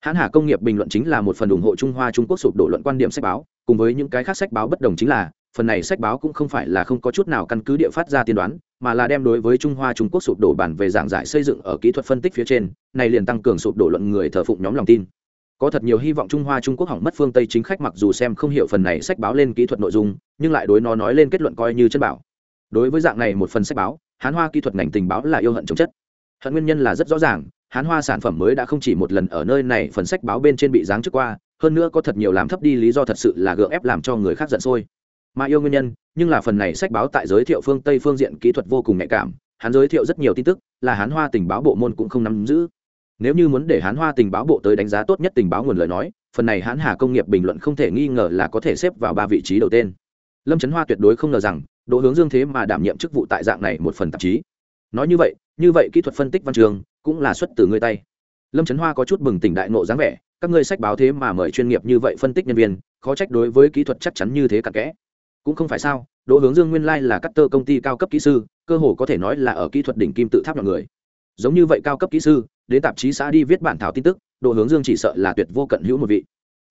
Hãn hà công nghiệp bình luận chính là một phần ủng hộ trung hoa trung quốc sụp đổ luận quan điểm sách báo, cùng với những cái khác sách báo bất đồng chính là, phần này sách báo cũng không phải là không có chút nào căn cứ địa phát ra tiên đoán, mà là đem đối với trung hoa trung quốc sụp đổ bản về giảng giải xây dựng ở kỹ thuật phân tích phía trên, này liền tăng cường sụp đổ luận người thờ phụng nhóm lòng tin có thật nhiều hy vọng trung hoa trung quốc hỏng mất phương tây chính khách mặc dù xem không hiểu phần này sách báo lên kỹ thuật nội dung, nhưng lại đối nó nói lên kết luận coi như chân bảo. Đối với dạng này một phần sách báo, hán hoa kỹ thuật ngành tình báo là yêu hận chống chất. Hận nguyên nhân là rất rõ ràng, hán hoa sản phẩm mới đã không chỉ một lần ở nơi này phần sách báo bên trên bị giáng trước qua, hơn nữa có thật nhiều làm thấp đi lý do thật sự là gượng ép làm cho người khác giận sôi. Mà yêu nguyên nhân, nhưng là phần này sách báo tại giới thiệu phương tây phương diện kỹ thuật vô cùng nhạy cảm, hắn giới thiệu rất nhiều tin tức, là hán hoa tình báo bộ môn cũng không nắm giữ nếu như muốn để hán hoa tình báo bộ tới đánh giá tốt nhất tình báo nguồn lời nói, phần này hán hà công nghiệp bình luận không thể nghi ngờ là có thể xếp vào ba vị trí đầu tên. Lâm trấn hoa tuyệt đối không ngờ rằng, đỗ hướng dương thế mà đảm nhiệm chức vụ tại dạng này một phần tạp chí. Nói như vậy như vậy kỹ thuật phân tích văn trường cũng là xuất từ người tay. Lâm trấn hoa có chút bừng tỉnh đại nộ dáng vẻ, các ngươi sách báo thế mà mời chuyên nghiệp như vậy phân tích nhân viên, khó trách đối với kỹ thuật chắc chắn như thế cặn kẽ. Cũng không phải sao, đỗ hướng dương nguyên lai là cắt tơ công ty cao cấp kỹ sư, cơ hồ có thể nói là ở kỹ thuật đỉnh kim tự tháp mọi người giống như vậy cao cấp kỹ sư, đến tạp chí xã đi viết bản thảo tin tức đồ hướng dương chỉ sợ là tuyệt vô cận hữu một vị.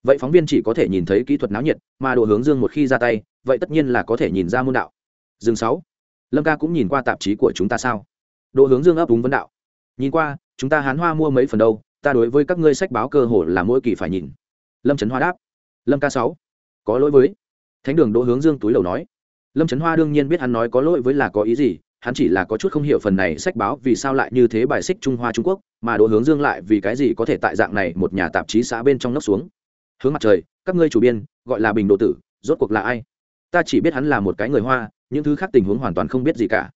Vậy phóng viên chỉ có thể nhìn thấy kỹ thuật náo nhiệt, mà đồ hướng dương một khi ra tay, vậy tất nhiên là có thể nhìn ra môn đạo. Dương sáu. Lâm ca cũng nhìn qua tạp chí của chúng ta sao? Đồ hướng dương ấp úng vấn đạo. Nhìn qua, chúng ta hán hoa mua mấy phần đâu, ta đối với các ngươi sách báo cơ hồ là mỗi kỳ phải nhìn. Lâm trấn hoa đáp. Lâm ca sáu. Có lỗi với. Thánh đường đỗ hướng dương túi đầu nói. Lâm trấn hoa đương nhiên biết hắn nói có lỗi với là có ý gì hắn chỉ là có chút không hiểu phần này sách báo vì sao lại như thế bài xích trung hoa trung quốc, mà đỗ hướng dương lại vì cái gì có thể tại dạng này một nhà tạp chí xã bên trong nóc xuống. Hướng mặt trời, các ngươi chủ biên, gọi là bình độ tử, rốt cuộc là ai? Ta chỉ biết hắn là một cái người hoa, những thứ khác tình huống hoàn toàn không biết gì cả.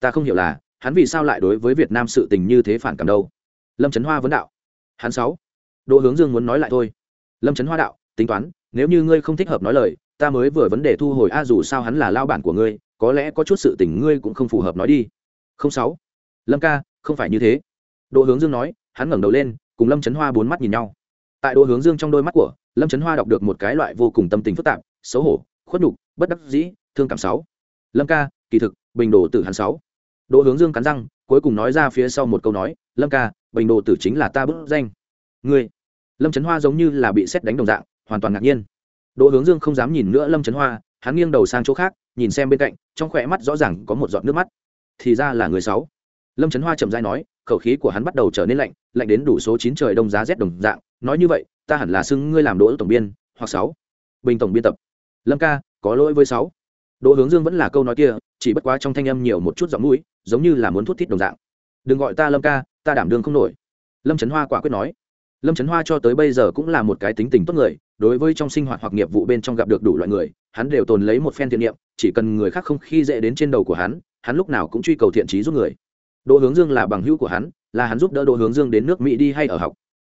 Ta không hiểu là, hắn vì sao lại đối với việt nam sự tình như thế phản cảm đâu? Lâm trấn hoa vấn đạo. Hắn sáu. Đỗ hướng dương muốn nói lại thôi. Lâm trấn hoa đạo, tính toán, nếu như ngươi không thích hợp nói lời, ta mới vừa vấn đề thu hồi a dù sao hắn là lao bản của ngươi có lẽ có chút sự tình ngươi cũng không phù hợp nói đi. Không sáu. Lâm ca, không phải như thế. Đỗ hướng dương nói, hắn ngẩng đầu lên, cùng lâm trấn hoa bốn mắt nhìn nhau. Tại đỗ hướng dương trong đôi mắt của, lâm trấn hoa đọc được một cái loại vô cùng tâm tình phức tạp, xấu hổ, khuất nhục, bất đắc dĩ, thương cảm sáu. Lâm ca, kỳ thực, bình đồ tử hắn sáu. Đỗ hướng dương cắn răng, cuối cùng nói ra phía sau một câu nói, lâm ca, bình đồ tử chính là ta bức danh. Ngươi. Lâm trấn hoa giống như là bị xét đánh đồng dạng, hoàn toàn ngạc nhiên. Đỗ hướng dương không dám nhìn nữa lâm trấn hoa, hắn nghiêng đầu sang chỗ khác nhìn xem bên cạnh, trong khỏe mắt rõ ràng có một giọt nước mắt. Thì ra là người sáu. Lâm trấn hoa chậm dai nói, khẩu khí của hắn bắt đầu trở nên lạnh lạnh đến đủ số chín trời đông giá rét đồng dạng. Nói như vậy, ta hẳn là xưng ngươi làm đỗ tổng biên, hoặc sáu. Bình tổng biên tập. Lâm ca, có lỗi với sáu. Đỗ hướng dương vẫn là câu nói kia, chỉ bất quá trong thanh âm nhiều một chút giọng mũi, giống như là muốn thút thít đồng dạng. Đừng gọi ta lâm ca, ta đảm đương không nổi. Lâm trấn hoa quả quyết nói lâm trấn hoa cho tới bây giờ cũng là một cái tính tình tốt người, đối với trong sinh hoạt hoặc nghiệp vụ bên trong gặp được đủ loại người, hắn đều tồn lấy một phen thiện niệm, chỉ cần người khác không khi dễ đến trên đầu của hắn hắn lúc nào cũng truy cầu thiện trí giúp người. Đỗ hướng dương là bằng hữu của hắn, là hắn giúp đỡ đỗ hướng dương đến nước mỹ đi hay ở học.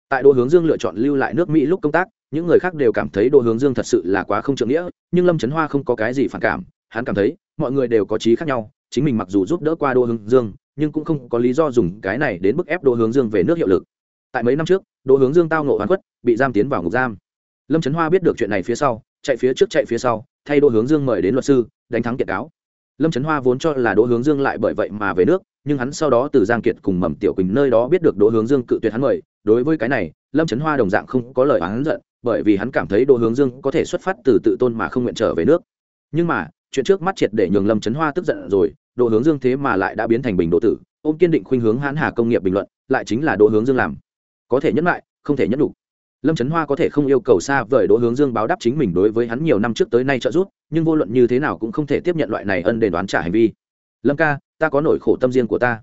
Tại đỗ hướng dương lựa chọn lưu lại nước mỹ lúc công tác, những người khác đều cảm thấy đỗ hướng dương thật sự là quá không trượng nghĩa, nhưng lâm trấn hoa không có cái gì phản cảm, hắn cảm thấy mọi người đều có trí khác nhau, chính mình mặc dù giúp đỡ qua đỗ hướng dương, nhưng cũng không có lý do dùng cái này đến bức ép đỗ hướng dương về nước hiệu lực tại mấy năm trước, đỗ hướng dương tao nộ hoàn khuất, bị giam tiến vào ngục giam. Lâm trấn hoa biết được chuyện này phía sau, chạy phía trước chạy phía sau, thay đỗ hướng dương mời đến luật sư, đánh thắng kiệt cáo. Lâm trấn hoa vốn cho là đỗ hướng dương lại bởi vậy mà về nước, nhưng hắn sau đó từ giang kiệt cùng mầm tiểu quỳnh nơi đó biết được đỗ hướng dương cự tuyệt hắn mời. Đối với cái này, lâm trấn hoa đồng dạng không có lời oán giận, bởi vì hắn cảm thấy đỗ hướng dương có thể xuất phát từ tự tôn mà không nguyện trở về nước. Nhưng mà, chuyện trước mắt triệt để nhường lâm trấn hoa tức giận rồi, đỗ hướng dương thế mà lại đã biến thành bình đỗ tử, ôm kiên định khuynh hướng hãn hà công nghiệp bình luận, lại chính là đỗ hướng dương làm có thể nhẫn lại, không thể nhẫn đủ. Lâm trấn hoa có thể không yêu cầu xa vời đỗ hướng dương báo đáp chính mình đối với hắn nhiều năm trước tới nay trợ giúp, nhưng vô luận như thế nào cũng không thể tiếp nhận loại này ân đền đoán trả hành vi. Lâm ca, ta có nỗi khổ tâm riêng của ta.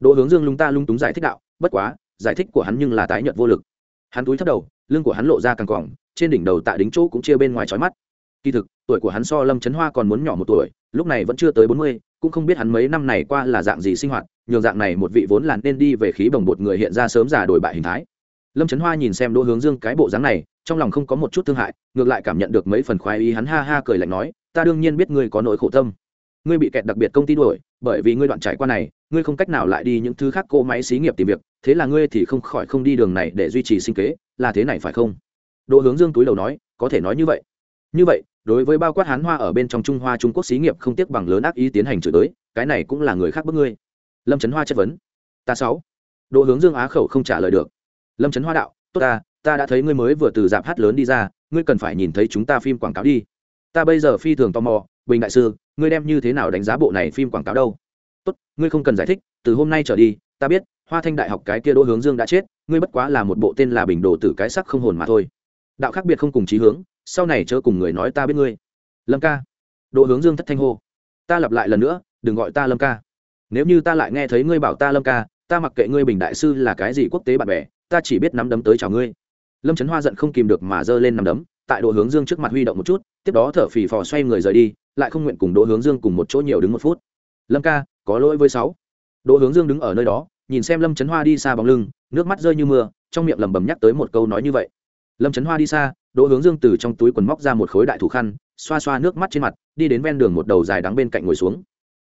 Đỗ hướng dương lung ta lung túng giải thích đạo, bất quá, giải thích của hắn nhưng là tái nhợt vô lực. Hắn túi thấp đầu, lưng của hắn lộ ra càng cỏng trên đỉnh đầu tạ đính chỗ cũng chia bên ngoài trói mắt. Kỳ thực, tuổi của hắn so lâm trấn hoa còn muốn nhỏ một tuổi, lúc này vẫn chưa tới bốn mươi cũng không biết hắn mấy năm này qua là dạng gì sinh hoạt, nhường dạng này một vị vốn là nên đi về khí bồng bột người hiện ra sớm già đổi bại hình thái. Lâm trấn hoa nhìn xem đỗ hướng dương cái bộ dáng này, trong lòng không có một chút thương hại, ngược lại cảm nhận được mấy phần khoái ý, hắn ha ha cười lạnh nói, ta đương nhiên biết ngươi có nỗi khổ tâm. Ngươi bị kẹt đặc biệt công ty đuổi, bởi vì ngươi đoạn trải qua này, ngươi không cách nào lại đi những thứ khác cỗ máy xí nghiệp tìm việc, thế là ngươi thì không khỏi không đi đường này để duy trì sinh kế, là thế này phải không? Đỗ hướng dương túi đầu nói, có thể nói như vậy. Như vậy đối với bao quát hán hoa ở bên trong trung hoa trung quốc xí nghiệp không tiếc bằng lớn ác ý tiến hành chửi tới, cái này cũng là người khác bức ngươi. Lâm trấn hoa chất vấn. Ta sáu. Đỗ hướng dương á khẩu không trả lời được. Lâm trấn hoa đạo, tốt ta ta đã thấy ngươi mới vừa từ dạp hát lớn đi ra, ngươi cần phải nhìn thấy chúng ta phim quảng cáo đi. Ta bây giờ phi thường tò mò, bình đại sư, ngươi đem như thế nào đánh giá bộ này phim quảng cáo đâu? Tốt, ngươi không cần giải thích, từ hôm nay trở đi, ta biết, hoa thanh đại học cái kia đỗ hướng dương đã chết, ngươi bất quá là một bộ tên là bình đồ tử cái sắc không hồn mà thôi. Đạo khác biệt không cùng chí hướng sau này chớ cùng người nói ta biết ngươi. Lâm ca. Đỗ hướng dương thất thanh hô. Ta lặp lại lần nữa, đừng gọi ta lâm ca. Nếu như ta lại nghe thấy ngươi bảo ta lâm ca, ta mặc kệ ngươi bình đại sư là cái gì quốc tế bạn bè, ta chỉ biết nắm đấm tới chào ngươi. Lâm trấn hoa giận không kìm được mà giơ lên nắm đấm, tại đỗ hướng dương trước mặt huy động một chút, tiếp đó thở phì phò xoay người rời đi, lại không nguyện cùng đỗ hướng dương cùng một chỗ nhiều đứng một phút. Lâm ca, có lỗi với sáu. Đỗ hướng dương đứng ở nơi đó, nhìn xem lâm trấn hoa đi xa bóng lưng, nước mắt rơi như mưa, trong miệng lẩm bẩm nhắc tới một câu nói như vậy. Lâm trấn hoa đi xa đỗ hướng dương từ trong túi quần móc ra một khối đại thủ khăn xoa xoa nước mắt trên mặt đi đến ven đường một đầu dài đắng bên cạnh ngồi xuống.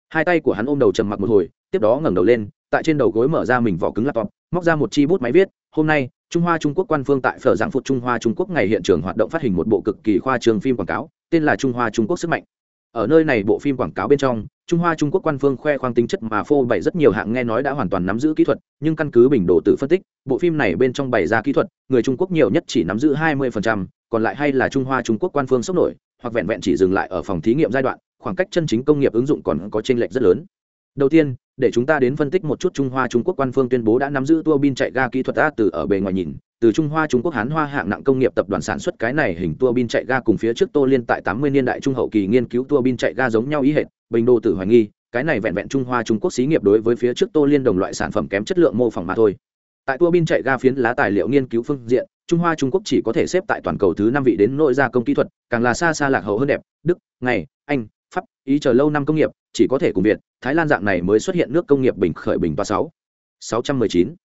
Hai tay của hắn ôm đầu trầm mặc một hồi tiếp đó ngẩng đầu lên tại trên đầu gối mở ra mình vỏ cứng laptop móc ra một chi bút máy viết hôm nay trung hoa trung quốc quan phương tại phở giảng phụ trung hoa trung quốc ngày hiện trường hoạt động phát hình một bộ cực kỳ khoa trường phim quảng cáo tên là trung hoa trung quốc sức mạnh. Ở nơi này bộ phim quảng cáo bên trong trung hoa trung quốc quan phương khoe khoang tính chất mà phô bày rất nhiều hạng nghe nói đã hoàn toàn nắm giữ kỹ thuật nhưng căn cứ bình đồ tự phân tích bộ phim này bên trong bày ra kỹ thuật người trung quốc nhiều nhất chỉ nắm giữ 20%, còn lại hay là trung hoa trung quốc quan phương sốc nổi, hoặc vẹn vẹn chỉ dừng lại ở phòng thí nghiệm giai đoạn, khoảng cách chân chính công nghiệp ứng dụng còn có chênh lệch rất lớn. Đầu tiên, để chúng ta đến phân tích một chút trung hoa trung quốc quan phương tuyên bố đã nắm giữ tua bin chạy ga kỹ thuật a từ ở bề ngoài nhìn, từ trung hoa trung quốc hán hoa hạng nặng công nghiệp tập đoàn sản xuất cái này hình tua bin chạy ga cùng phía trước tô liên tại tám mươi niên đại trung hậu kỳ nghiên cứu tua bin chạy ga giống nhau ý hệt, bình đô tử hoài nghi, cái này vẹn vẹn trung hoa trung quốc xí nghiệp đối với phía trước tô liên đồng loại sản phẩm kém chất lượng mô phỏng mà thôi tại tua bin chạy ga phiến lá tài liệu nghiên cứu phương diện, trung hoa trung quốc chỉ có thể xếp tại toàn cầu thứ năm vị đến nội gia công kỹ thuật, càng là xa xa lạc hậu hơn đẹp, đức ngày anh, pháp, ý chờ lâu năm công nghiệp, chỉ có thể cùng việt, thái lan dạng này mới xuất hiện nước công nghiệp bình khởi bình ba sáu. Sáu trăm mười chín.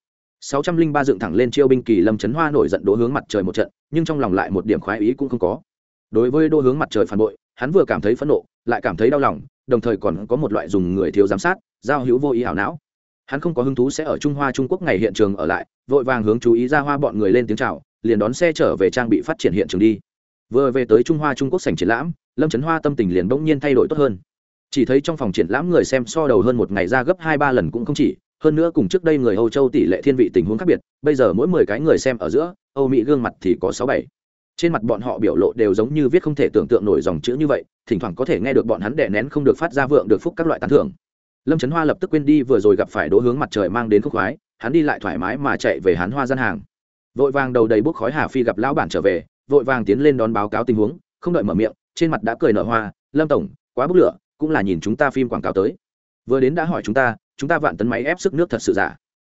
Sáu trăm linh ba dựng thẳng lên chiêu binh kỳ lâm trấn hoa nổi giận đỗ hướng mặt trời một trận, nhưng trong lòng lại một điểm khoái ý cũng không có. Đối với đỗ hướng mặt trời phản bội, hắn vừa cảm thấy phẫn nộ, lại cảm thấy đau lòng, đồng thời còn có một loại dùng người thiếu giám sát, giao hữu vô ý ảo não hắn không có hứng thú sẽ ở trung hoa, trung quốc ngày hiện trường ở lại, vội vàng hướng chú ý ra hoa bọn người lên tiếng chào, liền đón xe trở về trang bị phát triển hiện trường đi. Vừa về tới trung hoa, trung quốc sảnh triển lãm, lâm trấn hoa tâm tình liền bỗng nhiên thay đổi tốt hơn. Chỉ thấy trong phòng triển lãm người xem so đầu hơn một ngày ra gấp hai ba lần cũng không chỉ, hơn nữa cùng trước đây người âu châu tỷ lệ thiên vị tình huống khác biệt, bây giờ mỗi mười cái người xem ở giữa, âu mỹ gương mặt thì có sáu bảy. Trên mặt bọn họ biểu lộ đều giống như viết không thể tưởng tượng nổi dòng chữ như vậy, thỉnh thoảng có thể nghe được bọn hắn đè nén không được phát ra vượng được phúc các loại tán thưởng lâm trấn hoa lập tức quên đi vừa rồi gặp phải đỗ hướng mặt trời mang đến khúc khoái, hắn đi lại thoải mái mà chạy về hắn hoa gian hàng. Vội vàng đầu đầy bốc khói hà phi gặp lão bản trở về, vội vàng tiến lên đón báo cáo tình huống, không đợi mở miệng, trên mặt đã cười nở hoa, lâm tổng, quá bức lửa, cũng là nhìn chúng ta phim quảng cáo tới. Vừa đến đã hỏi chúng ta chúng ta vạn tấn máy ép sức nước thật sự giả.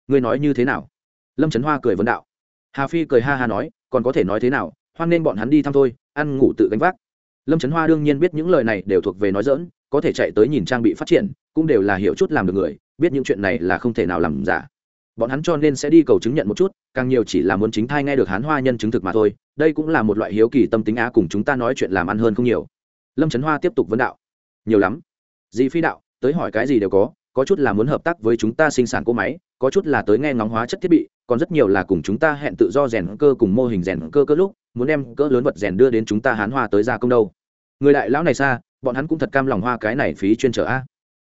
Ngươi nói như thế nào? Lâm trấn hoa cười vấn đạo. Hà phi cười ha ha nói, còn có thể nói thế nào, hoan nên bọn hắn đi thăm thôi, ăn ngủ tự gánh vác. Lâm trấn hoa đương nhiên biết những lời này đều thuộc về nói dỡn có thể chạy tới nhìn trang bị phát triển cũng đều là hiểu chút làm được người, biết những chuyện này là không thể nào làm giả. Bọn hắn cho nên sẽ đi cầu chứng nhận một chút, càng nhiều chỉ là muốn chính thai nghe được hán hoa nhân chứng thực mà thôi, đây cũng là một loại hiếu kỳ tâm tính á cùng chúng ta nói chuyện làm ăn hơn không nhiều. Lâm trấn hoa tiếp tục vấn đạo. Nhiều lắm. Dì phi đạo, tới hỏi cái gì đều có có chút là muốn hợp tác với chúng ta sinh sản cỗ máy, có chút là tới nghe ngóng hóa chất thiết bị, còn rất nhiều là cùng chúng ta hẹn tự do rèn cơ cùng mô hình rèn cơ cơ lúc, muốn đem cỡ lớn vật rèn đưa đến chúng ta hán hoa tới gia công đâu. Người đại lão này xa, bọn hắn cũng thật cam lòng hoa cái này phí chuyên trở a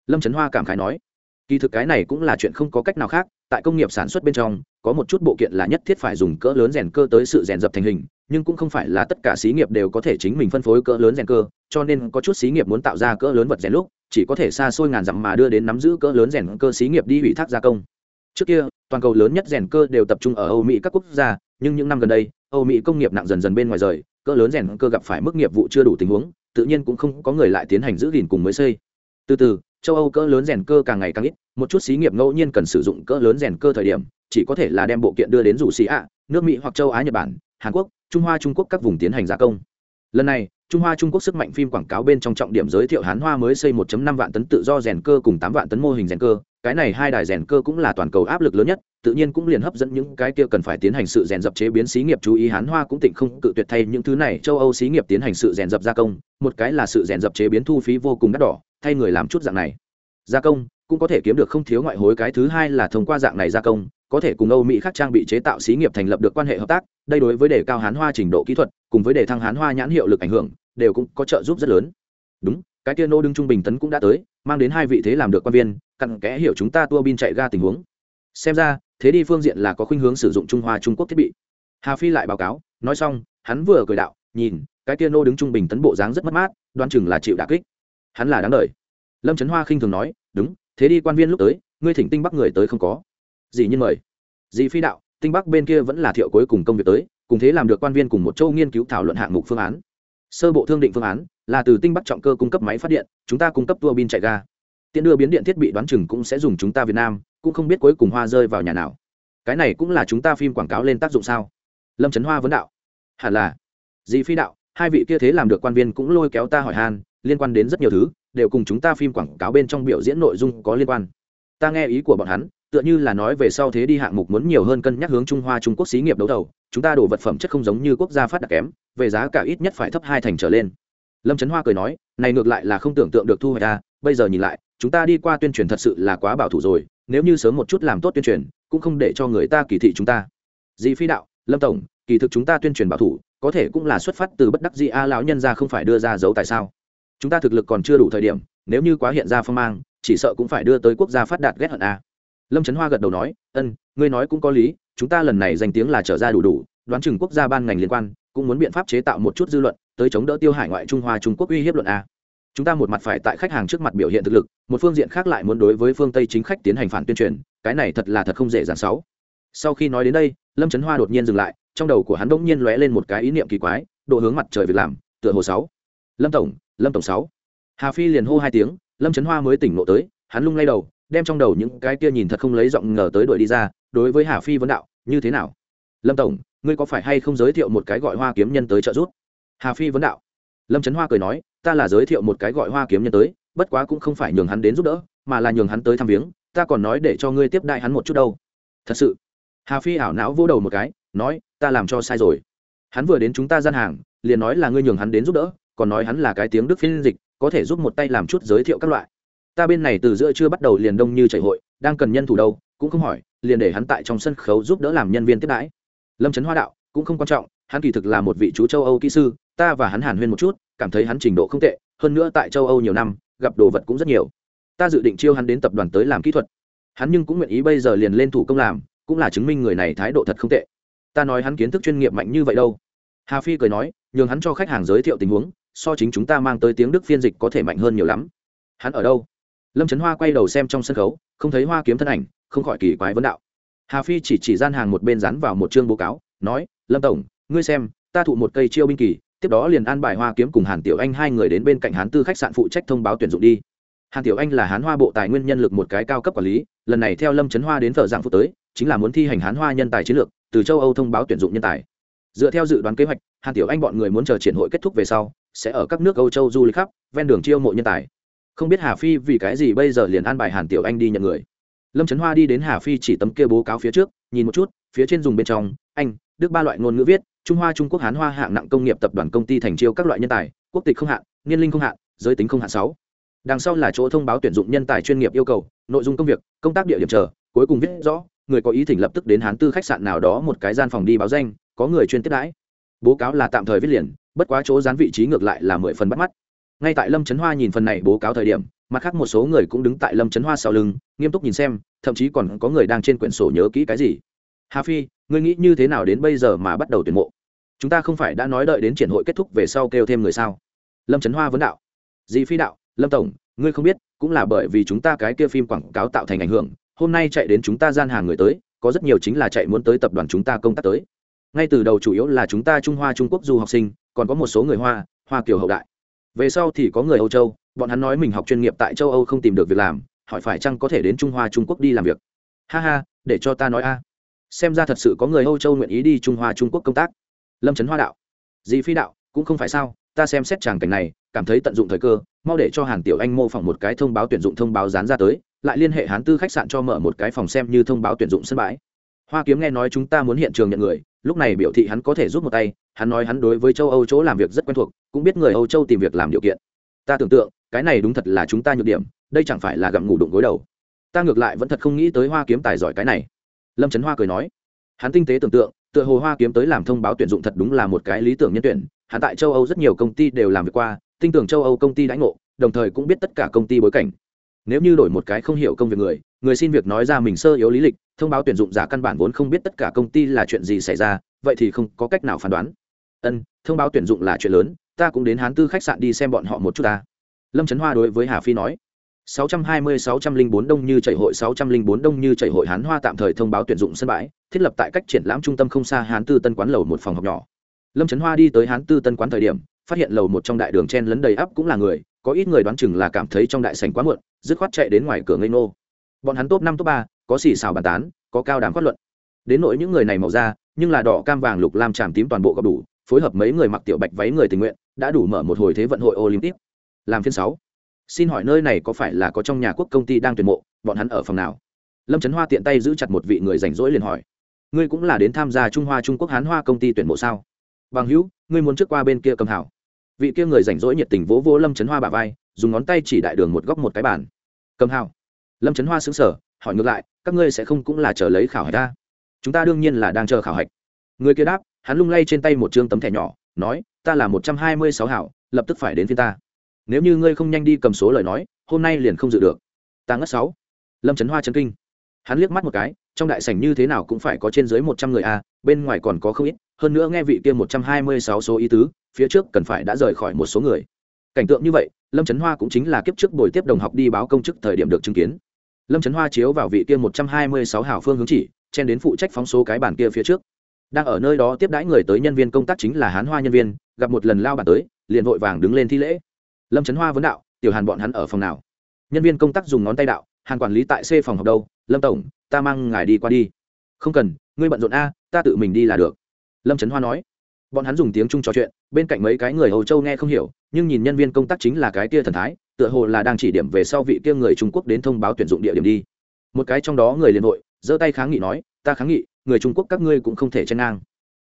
lâm trấn hoa cảm khái nói, kỳ thực cái này cũng là chuyện không có cách nào khác, tại công nghiệp sản xuất bên trong, có một chút bộ kiện là nhất thiết phải dùng cỡ lớn rèn cơ tới sự rèn dập thành hình, nhưng cũng không phải là tất cả xí nghiệp đều có thể chính mình phân phối cỡ lớn rèn cơ, cho nên có chút xí nghiệp muốn tạo ra cỡ lớn vật rèn lúc, chỉ có thể xa xôi ngàn dặm mà đưa đến nắm giữ cỡ lớn rèn cơ xí nghiệp đi ủy thác gia công. Trước kia, toàn cầu lớn nhất rèn cơ đều tập trung ở âu mỹ các quốc gia, nhưng những năm gần đây, âu mỹ công nghiệp nặng dần dần bên ngoài rời, cỡ lớn rèn cơ gặp phải mức nghiệp vụ chưa đủ tình huống, tự nhiên cũng không có người lại tiến hành giữ gìn cùng mới xây. Từ từ châu âu cỡ lớn rèn cơ càng ngày càng ít, một chút xí nghiệp ngẫu nhiên cần sử dụng cỡ lớn rèn cơ thời điểm, chỉ có thể là đem bộ kiện đưa đến rủ xì ạ, nước mỹ hoặc châu á, nhật bản, hàn quốc, trung hoa, trung quốc các vùng tiến hành gia công. Lần này, trung hoa, trung quốc sức mạnh phim quảng cáo bên trong trọng điểm giới thiệu hán hoa mới xây 1.5 vạn tấn tự do rèn cơ cùng 8 vạn tấn mô hình rèn cơ, cái này hai đài rèn cơ cũng là toàn cầu áp lực lớn nhất, tự nhiên cũng liền hấp dẫn những cái kia cần phải tiến hành sự rèn dập chế biến xí nghiệp chú ý, hán hoa cũng tịnh không cự tuyệt thay những thứ này, châu âu xí nghiệp tiến hành sự rèn dập gia công, một cái là sự rèn dập chế biến thu phí vô cùng đắt đỏ thay người làm chút dạng này. Gia công, cũng có thể kiếm được không thiếu ngoại hối, cái thứ hai là thông qua dạng này gia công, có thể cùng âu mỹ khác trang bị chế tạo xí nghiệp thành lập được quan hệ hợp tác, đây đối với đề cao hán hoa trình độ kỹ thuật, cùng với đề thăng hán hoa nhãn hiệu lực ảnh hưởng, đều cũng có trợ giúp rất lớn. Đúng, cái kia nô đứng trung bình tấn cũng đã tới, mang đến hai vị thế làm được quan viên, cặn kẽ hiểu chúng ta tua bin chạy ga tình huống. Xem ra, thế đi phương diện là có khuynh hướng sử dụng trung hoa trung quốc thiết bị. Hà phi lại báo cáo, nói xong, hắn vừa cười đạo, nhìn, cái kia nô đứng trung bình tấn bộ dáng rất mất mát đoan chừng là chịu đả kích hắn là đáng đ lâm trấn hoa khinh thường nói, đúng, thế đi quan viên lúc tới, ngươi thỉnh tinh bắc người tới không có. Dì nhiên mời. Dì phi đạo, tinh bắc bên kia vẫn là thiệu cuối cùng công việc tới, cùng thế làm được quan viên cùng một châu nghiên cứu thảo luận hạng mục phương án. Sơ bộ thương định phương án là từ tinh bắc trọng cơ cung cấp máy phát điện, chúng ta cung cấp tua bin chạy ga. Tiện đưa biến điện thiết bị đoán chừng cũng sẽ dùng chúng ta việt nam, cũng không biết cuối cùng hoa rơi vào nhà nào. Cái này cũng là chúng ta phim quảng cáo lên tác dụng sao? Lâm trấn hoa vấn đạo. Hẳn là. Dì phi đạo, hai vị kia thế làm được quan viên cũng lôi kéo ta hỏi han liên quan đến rất nhiều thứ, đều cùng chúng ta phim quảng cáo bên trong biểu diễn nội dung có liên quan. Ta nghe ý của bọn hắn, tựa như là nói về sau thế đi hạng mục muốn nhiều hơn cân nhắc hướng trung hoa trung quốc xí nghiệp đấu đầu chúng ta đổ vật phẩm chất không giống như quốc gia phát đạt kém, về giá cả ít nhất phải thấp hai thành trở lên. Lâm trấn hoa cười nói, này ngược lại là không tưởng tượng được thu hoạch ta bây giờ nhìn lại, chúng ta đi qua tuyên truyền thật sự là quá bảo thủ rồi, nếu như sớm một chút làm tốt tuyên truyền, cũng không để cho người ta kỳ thị chúng ta. Dì phi đạo, lâm tổng, kỳ thực chúng ta tuyên truyền bảo thủ, có thể cũng là xuất phát từ bất đắc dĩ a, lão nhân ra không phải đưa ra dấu tại sao? Chúng ta thực lực còn chưa đủ thời điểm, nếu như quá hiện ra phong mang, chỉ sợ cũng phải đưa tới quốc gia phát đạt ghét hận a. Lâm trấn hoa gật đầu nói, ân, ngươi nói cũng có lý, chúng ta lần này danh tiếng là trở ra đủ đủ, đoán chừng quốc gia ban ngành liên quan, cũng muốn biện pháp chế tạo một chút dư luận, tới chống đỡ tiêu hải ngoại trung hoa trung quốc uy hiếp luận a. Chúng ta một mặt phải tại khách hàng trước mặt biểu hiện thực lực, một phương diện khác lại muốn đối với phương tây chính khách tiến hành phản tuyên truyền, cái này thật là thật không dễ dàng sáu. Sau khi nói đến đây, lâm trấn hoa đột nhiên dừng lại, trong đầu của hắn bỗng nhiên lóe lên một cái ý niệm kỳ quái, độ hướng mặt trời việc làm, tựa hồ sáu lâm tổng lâm tổng sáu. Hà phi liền hô hai tiếng, lâm trấn hoa mới tỉnh ngộ tới, hắn lung lay đầu, đem trong đầu những cái kia nhìn thật không lấy giọng ngờ tới đuổi đi ra, đối với hà phi vấn đạo, như thế nào? Lâm tổng, ngươi có phải hay không giới thiệu một cái gọi hoa kiếm nhân tới trợ giúp? Hà phi vấn đạo. Lâm trấn hoa cười nói, ta là giới thiệu một cái gọi hoa kiếm nhân tới, bất quá cũng không phải nhường hắn đến giúp đỡ, mà là nhường hắn tới thăm viếng, ta còn nói để cho ngươi tiếp đại hắn một chút đâu. Thật sự? Hà phi ảo não vô đầu một cái, nói, ta làm cho sai rồi. Hắn vừa đến chúng ta gian hàng, liền nói là ngươi nhường hắn đến giúp đỡ còn nói hắn là cái tiếng đức phiên dịch, có thể giúp một tay làm chút giới thiệu các loại. Ta bên này từ giữa chưa bắt đầu liền đông như chảy hội, đang cần nhân thủ đâu, cũng không hỏi, liền để hắn tại trong sân khấu giúp đỡ làm nhân viên tiếp đãi. Lâm trấn hoa đạo, cũng không quan trọng, hắn kỳ thực là một vị chú châu âu kỹ sư, ta và hắn hàn huyên một chút, cảm thấy hắn trình độ không tệ, hơn nữa tại châu âu nhiều năm, gặp đồ vật cũng rất nhiều. Ta dự định chiêu hắn đến tập đoàn tới làm kỹ thuật. Hắn nhưng cũng nguyện ý bây giờ liền lên thủ công làm, cũng là chứng minh người này thái độ thật không tệ. Ta nói hắn kiến thức chuyên nghiệp mạnh như vậy đâu. Hà phi cười nói, nhường hắn cho khách hàng giới thiệu tình huống so chính chúng ta mang tới tiếng đức phiên dịch có thể mạnh hơn nhiều lắm. Hắn ở đâu? Lâm trấn hoa quay đầu xem trong sân khấu, không thấy hoa kiếm thân ảnh, không khỏi kỳ quái vấn đạo. Hà phi chỉ chỉ gian hàng một bên dán vào một chương báo cáo, nói, lâm tổng, ngươi xem, ta thụ một cây chiêu binh kỳ, tiếp đó liền an bài hoa kiếm cùng hàn tiểu anh hai người đến bên cạnh hán tư khách sạn phụ trách thông báo tuyển dụng đi. Hàn tiểu anh là hán hoa bộ tài nguyên nhân lực một cái cao cấp quản lý, lần này theo lâm trấn hoa đến thợ dạng phụ tới, chính là muốn thi hành hán hoa nhân tài chiến lược, từ châu âu thông báo tuyển dụng nhân tài. Dựa theo dự đoán kế hoạch, hàn tiểu anh bọn người muốn chờ triển hội kết thúc về sau sẽ ở các nước âu châu du lịch khắp, ven đường chiêu mộ nhân tài. Không biết hà phi vì cái gì bây giờ liền an bài hàn tiểu anh đi nhận người. Lâm trấn hoa đi đến hà phi chỉ tấm kia bố cáo phía trước, nhìn một chút, phía trên dùng bên trong, anh, đức ba loại ngôn ngữ viết, trung hoa, trung quốc, hán hoa, hạng nặng công nghiệp tập đoàn công ty thành chiêu các loại nhân tài, quốc tịch không hạn, niên linh không hạn, giới tính không hạn sáu. Đằng sau là chỗ thông báo tuyển dụng nhân tài chuyên nghiệp yêu cầu, nội dung công việc, công tác địa điểm chờ, cuối cùng viết rõ, người có ý thỉnh lập tức đến hán tư khách sạn nào đó một cái gian phòng đi báo danh, có người chuyên tiếp đãi bố cáo là tạm thời viết liền, bất quá chỗ dán vị trí ngược lại là mười phần bắt mắt. Ngay tại lâm trấn hoa nhìn phần này bố cáo thời điểm, mặt khác một số người cũng đứng tại lâm trấn hoa sau lưng, nghiêm túc nhìn xem, thậm chí còn có người đang trên quyển sổ nhớ kỹ cái gì. Hà phi, ngươi nghĩ như thế nào đến bây giờ mà bắt đầu tuyển mộ? Chúng ta không phải đã nói đợi đến triển hội kết thúc về sau kêu thêm người sao? Lâm trấn hoa vấn đạo. Dì phi đạo, lâm tổng, ngươi không biết, cũng là bởi vì chúng ta cái kia phim quảng cáo tạo thành ảnh hưởng, hôm nay chạy đến chúng ta gian hàng người tới, có rất nhiều chính là chạy muốn tới tập đoàn chúng ta công tác tới ngay từ đầu chủ yếu là chúng ta trung hoa, trung quốc du học sinh, còn có một số người hoa hoa kiều hậu đại. Về sau thì có người âu châu, bọn hắn nói mình học chuyên nghiệp tại châu âu không tìm được việc làm, hỏi phải chăng có thể đến trung hoa, trung quốc đi làm việc. Ha ha, để cho ta nói a. Xem ra thật sự có người âu châu nguyện ý đi trung hoa, trung quốc công tác. Lâm trấn hoa đạo. Dì phi đạo, cũng không phải sao, ta xem xét tràng cảnh này, cảm thấy tận dụng thời cơ, mau để cho hàn tiểu anh mô phỏng một cái thông báo tuyển dụng thông báo dán ra tới, lại liên hệ hán tư khách sạn cho mở một cái phòng xem như thông báo tuyển dụng sân bãi. Hoa kiếm nghe nói chúng ta muốn hiện trường nhận người lúc này biểu thị hắn có thể giúp một tay, hắn nói hắn đối với châu âu chỗ làm việc rất quen thuộc, cũng biết người âu châu tìm việc làm điều kiện. Ta tưởng tượng, cái này đúng thật là chúng ta nhược điểm, đây chẳng phải là gặm ngủ đụng gối đầu. Ta ngược lại vẫn thật không nghĩ tới hoa kiếm tài giỏi cái này. Lâm trấn hoa cười nói. Hắn tinh tế tưởng tượng, tựa hồ hoa kiếm tới làm thông báo tuyển dụng thật đúng là một cái lý tưởng nhân tuyển, hắn tại châu âu rất nhiều công ty đều làm việc qua, tin tưởng châu âu công ty đãi ngộ, đồng thời cũng biết tất cả công ty bối cảnh. Nếu như đổi một cái không hiểu công việc người người xin việc nói ra mình sơ yếu lý lịch thông báo tuyển dụng giả căn bản vốn không biết tất cả công ty là chuyện gì xảy ra vậy thì không có cách nào phán đoán ân thông báo tuyển dụng là chuyện lớn ta cũng đến hán tư khách sạn đi xem bọn họ một chút ta lâm trấn hoa đối với hà phi nói 620-604 Đông Như chảy hội 604 Đông Như chảy hội Hán Hoa tạm thời thông báo tuyển dụng sân bãi, thiết lập tại cách triển lãm trung tâm không xa Hán Tư Tân quán lầu một phòng học nhỏ. Lâm Trấn Hoa đi tới Hán Tư Tân quán thời điểm, phát hiện lầu một trong đại đường chen lấn đầy ắp cũng là người, có ít người đoán chừng là cảm thấy trong đại sảnh quá muộn, dứt khoát chạy đến ngoài cửa ngây nô. Bọn hắn top năm top ba, có xì xào bàn tán, có cao đàm phát luận. Đến nỗi những người này màu da, nhưng là đỏ cam vàng lục lam tràm tím toàn bộ gặp đủ, phối hợp mấy người mặc tiểu bạch váy người tình nguyện, đã đủ mở một hồi thế vận hội Olympic. Làm phiên sáu. Xin hỏi nơi này có phải là có trong nhà quốc công ty đang tuyển mộ bọn hắn ở phòng nào? Lâm trấn hoa tiện tay giữ chặt một vị người rảnh rỗi liền hỏi. Ngươi cũng là đến tham gia trung hoa trung quốc hán hoa công ty tuyển mộ sao? Bằng hữu ngươi muốn trước qua bên kia cầm hảo. Vị kia người rảnh rỗi nhiệt tình vỗ vỗ lâm trấn hoa bà vai dùng ngón tay chỉ đại đường một góc một cái bàn. Cầm hảo. Lâm trấn hoa xứng sở hỏi ngược lại các ngươi sẽ không cũng là chờ lấy khảo hạch ta. Chúng ta đương nhiên là đang chờ khảo hạch. Người kia đáp hắn lung lay trên tay một chương tấm thẻ nhỏ nói ta là một trăm hai mươi sáu hảo lập tức phải đến phía ta. Nếu như ngươi không nhanh đi cầm số lời nói hôm nay liền không dự được. Ta ngất sáu. Lâm trấn hoa chấn kinh. Hắn liếc mắt một cái trong đại sảnh như thế nào cũng phải có trên dưới một trăm người a à, bên ngoài còn có không ít hơn nữa nghe vị kia một trăm hai mươi sáu số ý tứ phía trước cần phải đã rời khỏi một số người. Cảnh tượng như vậy lâm trấn hoa cũng chính là kiếp trước buổi tiếp đồng học đi báo công chức thời điểm được chứng kiến lâm trấn hoa chiếu vào vị kia một trăm hai mươi sáu hào phương hướng chỉ, chen đến phụ trách phóng số cái bản kia phía trước. Đang ở nơi đó tiếp đãi người tới nhân viên công tác chính là hán hoa nhân viên, gặp một lần lao bản tới, liền vội vàng đứng lên thi lễ. Lâm trấn hoa vấn đạo, tiểu hàn bọn hắn ở phòng nào? Nhân viên công tác dùng ngón tay đạo, hàn quản lý tại c phòng học đâu? Lâm tổng, ta mang ngài đi qua đi. Không cần, ngươi bận rộn a, ta tự mình đi là được. Lâm trấn hoa nói. Bọn hắn dùng tiếng trung trò chuyện, bên cạnh mấy cái người hầu châu nghe không hiểu, nhưng nhìn nhân viên công tác chính là cái kia thần thái tựa hồ là đang chỉ điểm về sau vị kia người trung quốc đến thông báo tuyển dụng địa điểm đi. Một cái trong đó người liền hội giơ tay kháng nghị nói, ta kháng nghị, người trung quốc các ngươi cũng không thể chen ngang.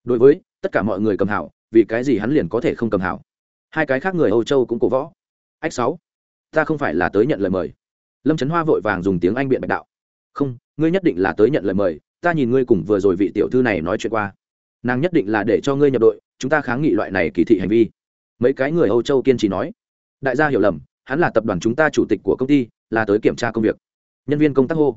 Đối với tất cả mọi người cầm hảo, vì cái gì hắn liền có thể không cầm hảo? Hai cái khác người âu châu cũng cổ võ. Ách sáu, ta không phải là tới nhận lời mời. Lâm trấn hoa vội vàng dùng tiếng anh biện bạch đạo. Không, ngươi nhất định là tới nhận lời mời, ta nhìn ngươi cùng vừa rồi vị tiểu thư này nói chuyện qua. Nàng nhất định là để cho ngươi nhập đội, chúng ta kháng nghị loại này kỳ thị hành vi. Mấy cái người âu châu kiên trì nói. Đại gia hiểu lầm hắn là tập đoàn chúng ta chủ tịch của công ty, là tới kiểm tra công việc. Nhân viên công tác hô.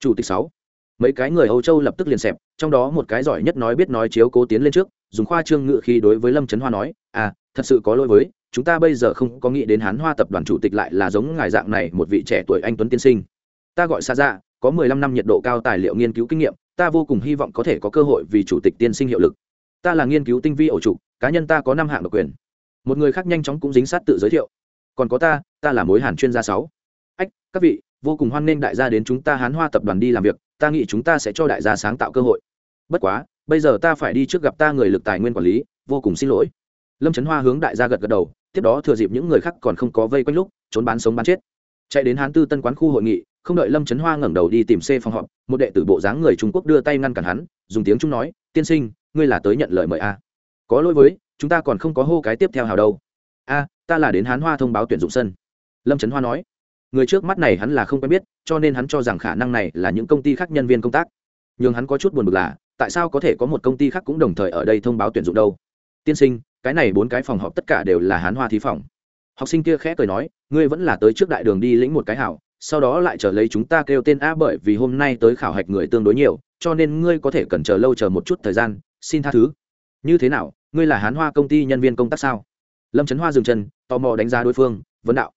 Chủ tịch sáu. Mấy cái người âu châu lập tức liền xẹp, trong đó một cái giỏi nhất nói biết nói chiếu cố tiến lên trước, dùng khoa trương ngự khi đối với lâm trấn hoa nói à thật sự có lỗi với, chúng ta bây giờ không có nghĩ đến hán hoa tập đoàn chủ tịch lại là giống ngài dạng này một vị trẻ tuổi anh tuấn tiên sinh. Ta gọi xa dạ có mười lăm năm nhiệt độ cao tài liệu nghiên cứu kinh nghiệm, ta vô cùng hy vọng có thể có cơ hội vì chủ tịch tiên sinh hiệu lực. Ta là nghiên cứu tinh vi ổ trục cá nhân ta có năm hạng độc quyền. Một người khác nhanh chóng cũng dính sát tự giới thiệu còn có ta ta là mối hàn chuyên gia sáu. Ách, các vị, vô cùng hoan nghênh đại gia đến chúng ta hán hoa tập đoàn đi làm việc, ta nghĩ chúng ta sẽ cho đại gia sáng tạo cơ hội. Bất quá, bây giờ ta phải đi trước gặp ta người lực tài nguyên quản lý, vô cùng xin lỗi. Lâm trấn hoa hướng đại gia gật gật đầu, tiếp đó thừa dịp những người khác còn không có vây quanh lúc, trốn bán sống bán chết. Chạy đến hán tư tân quán khu hội nghị, không đợi lâm trấn hoa ngẩng đầu đi tìm c phòng họp, một đệ tử bộ dáng người trung quốc đưa tay ngăn cản hắn, dùng tiếng trung nói, tiên sinh, ngươi là tới nhận lời mời a? Có lỗi với, chúng ta còn không có hô cái tiếp theo hào đâu. A ta là đến hán hoa thông báo tuyển dụng sân lâm trấn hoa nói người trước mắt này hắn là không quen biết cho nên hắn cho rằng khả năng này là những công ty khác nhân viên công tác nhưng hắn có chút buồn bực là tại sao có thể có một công ty khác cũng đồng thời ở đây thông báo tuyển dụng đâu tiên sinh cái này bốn cái phòng họp tất cả đều là hán hoa thí phòng học sinh kia khẽ cười nói ngươi vẫn là tới trước đại đường đi lĩnh một cái hảo sau đó lại chờ lấy chúng ta kêu tên a bởi vì hôm nay tới khảo hạch người tương đối nhiều cho nên ngươi có thể cần chờ lâu chờ một chút thời gian xin tha thứ như thế nào ngươi là hán hoa công ty nhân viên công tác sao lâm trấn hoa dừng chân tò mò đánh giá đối phương vấn đạo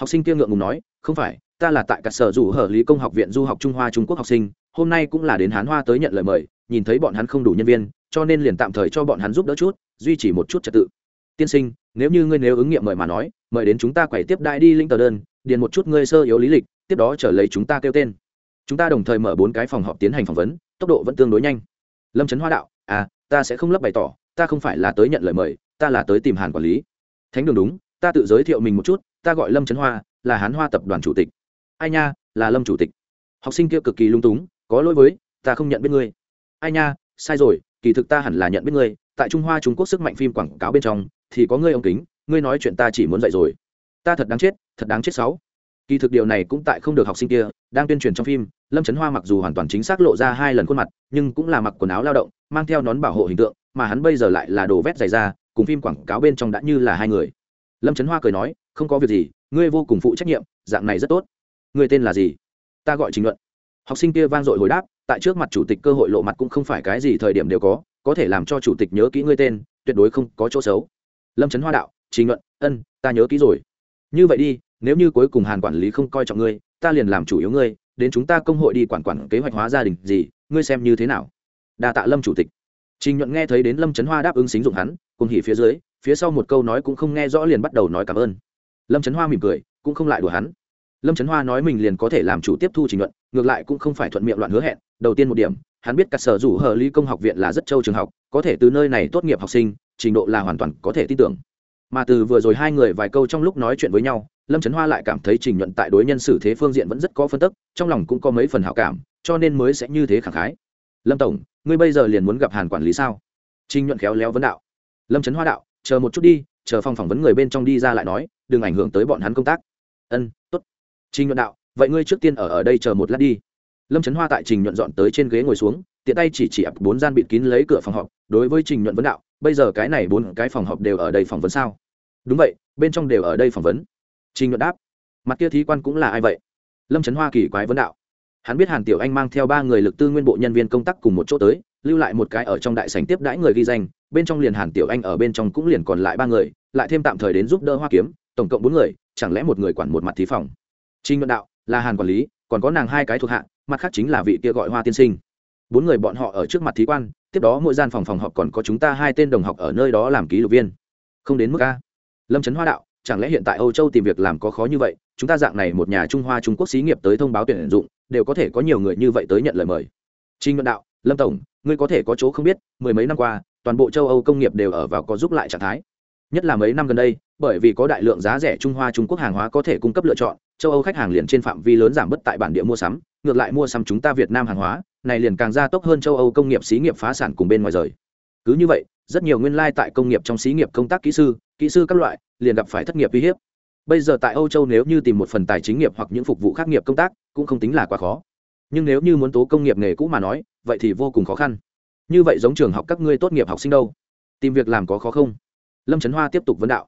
học sinh kia ngượng ngùng nói không phải ta là tại cả sở rủ hở lý công học viện du học trung hoa trung quốc học sinh hôm nay cũng là đến hán hoa tới nhận lời mời nhìn thấy bọn hắn không đủ nhân viên cho nên liền tạm thời cho bọn hắn giúp đỡ chút duy trì một chút trật tự tiên sinh nếu như ngươi nếu ứng nghiệm mời mà nói mời đến chúng ta quẩy tiếp đại đi linh tờ đơn điền một chút ngươi sơ yếu lý lịch tiếp đó trở lấy chúng ta kêu tên chúng ta đồng thời mở bốn cái phòng họp tiến hành phỏng vấn tốc độ vẫn tương đối nhanh lâm trấn hoa đạo à ta sẽ không lấp bày tỏ ta không phải là tới nhận lời mời ta là tới tìm hàn quản lý thánh đường đúng, ta tự giới thiệu mình một chút, ta gọi lâm trấn hoa, là hán hoa tập đoàn chủ tịch. Ai nha, là lâm chủ tịch. Học sinh kia cực kỳ lung túng, có lỗi với, ta không nhận biết ngươi. Ai nha, sai rồi, kỳ thực ta hẳn là nhận biết ngươi, tại trung hoa trung quốc sức mạnh phim quảng cáo bên trong, thì có ngươi ông kính, ngươi nói chuyện ta chỉ muốn dạy rồi. Ta thật đáng chết, thật đáng chết sáu. Kỳ thực điều này cũng tại không được học sinh kia, đang tuyên truyền trong phim, lâm trấn hoa mặc dù hoàn toàn chính xác lộ ra hai lần khuôn mặt, nhưng cũng là mặc quần áo lao động, mang theo nón bảo hộ hình tượng, mà hắn bây giờ lại là đồ vét dày ra cùng phim quảng cáo bên trong đã như là hai người. Lâm trấn hoa cười nói, không có việc gì, ngươi vô cùng phụ trách nhiệm, dạng này rất tốt. Ngươi tên là gì? Ta gọi trình luận học sinh kia vang dội hồi đáp, tại trước mặt chủ tịch cơ hội lộ mặt cũng không phải cái gì thời điểm đều có có thể làm cho chủ tịch nhớ kỹ ngươi tên, tuyệt đối không có chỗ xấu. Lâm trấn hoa đạo, trình luận ân, ta nhớ kỹ rồi. Như vậy đi, nếu như cuối cùng hàn quản lý không coi trọng ngươi, ta liền làm chủ yếu ngươi, đến chúng ta công hội đi quản quản kế hoạch hóa gia đình gì, ngươi xem như thế nào. Đa tạ lâm chủ tịch. Trình nhuận nghe thấy đến lâm trấn hoa đáp ứng xính dụng hắn cùng hỉ phía dưới, phía sau một câu nói cũng không nghe rõ liền bắt đầu nói cảm ơn. Lâm trấn hoa mỉm cười, cũng không lại đùa hắn. Lâm trấn hoa nói mình liền có thể làm chủ tiếp thu trình luận, ngược lại cũng không phải thuận miệng loạn hứa hẹn, đầu tiên một điểm, hắn biết cả sở rủ hờ ly công học viện là rất châu trường học, có thể từ nơi này tốt nghiệp học sinh, trình độ là hoàn toàn có thể tin tưởng. Mà từ vừa rồi hai người vài câu trong lúc nói chuyện với nhau, lâm trấn hoa lại cảm thấy trình nhuận tại đối nhân xử thế phương diện vẫn rất có phân tức, trong lòng cũng có mấy phần hảo cảm, cho nên mới sẽ như thế khẳng khái. Lâm tổng, ngươi bây giờ liền muốn gặp hàn quản lý sao? Trình nhuận khéo léo vấn đạo lâm trấn hoa đạo chờ một chút đi chờ phòng phỏng vấn người bên trong đi ra lại nói đừng ảnh hưởng tới bọn hắn công tác ân t ố t trình nhuận đạo vậy ngươi trước tiên ở ở đây chờ một lát đi lâm trấn hoa tại trình nhuận dọn tới trên ghế ngồi xuống tiện tay chỉ chỉ ập bốn gian bịt kín lấy cửa phòng họp đối với trình nhuận vấn đạo bây giờ cái này bốn cái phòng họp đều ở đây phỏng vấn sao đúng vậy bên trong đều ở đây phỏng vấn trình nhuận đáp mặt kia thí quan cũng là ai vậy lâm trấn hoa kỳ quái vấn đạo hắn biết hàn tiểu anh mang theo ba người lực tư nguyên bộ nhân viên công tác cùng một chỗ tới lưu lại một cái ở trong đại sành tiếp đãi người ghi danh bên trong liền hàn tiểu anh ở bên trong cũng liền còn lại ba người, lại thêm tạm thời đến giúp đỡ hoa kiếm, tổng cộng bốn người, chẳng lẽ một người quản một mặt thí phòng? Trình nhuận đạo, là hàn quản lý, còn có nàng hai cái thuộc hạ, mặt khác chính là vị kia gọi hoa tiên sinh. Bốn người bọn họ ở trước mặt thí quan, tiếp đó mỗi gian phòng phòng họp còn có chúng ta hai tên đồng học ở nơi đó làm ký lục viên. Không đến mức a. Lâm trấn hoa đạo, chẳng lẽ hiện tại âu châu tìm việc làm có khó như vậy, chúng ta dạng này một nhà trung hoa trung quốc xí nghiệp tới thông báo tuyển dụng, đều có thể có nhiều người như vậy tới nhận lời mời. Trinh luận đạo, lâm tổng, ngươi có thể có chỗ không biết, mười mấy năm qua toàn bộ châu âu công nghiệp đều ở vào có giúp lại trạng thái. Nhất là mấy năm gần đây, bởi vì có đại lượng giá rẻ trung hoa, trung quốc hàng hóa có thể cung cấp lựa chọn, châu âu khách hàng liền trên phạm vi lớn giảm bớt tại bản địa mua sắm, ngược lại mua sắm chúng ta việt nam hàng hóa, này liền càng gia tốc hơn châu âu công nghiệp xí nghiệp phá sản cùng bên ngoài rời. Cứ như vậy, rất nhiều nguyên lai tại công nghiệp trong xí nghiệp công tác kỹ sư kỹ sư các loại, liền gặp phải thất nghiệp uy hiếp. Bây giờ tại âu châu nếu như tìm một phần tài chính nghiệp hoặc những phục vụ khác nghiệp công tác, cũng không tính là quá khó. Nhưng nếu như muốn tố công nghiệp nghề cũ mà nói, vậy thì vô cùng khó khăn như vậy giống trường học các ngươi tốt nghiệp học sinh đâu? Tìm việc làm có khó không? Lâm trấn hoa tiếp tục vấn đạo.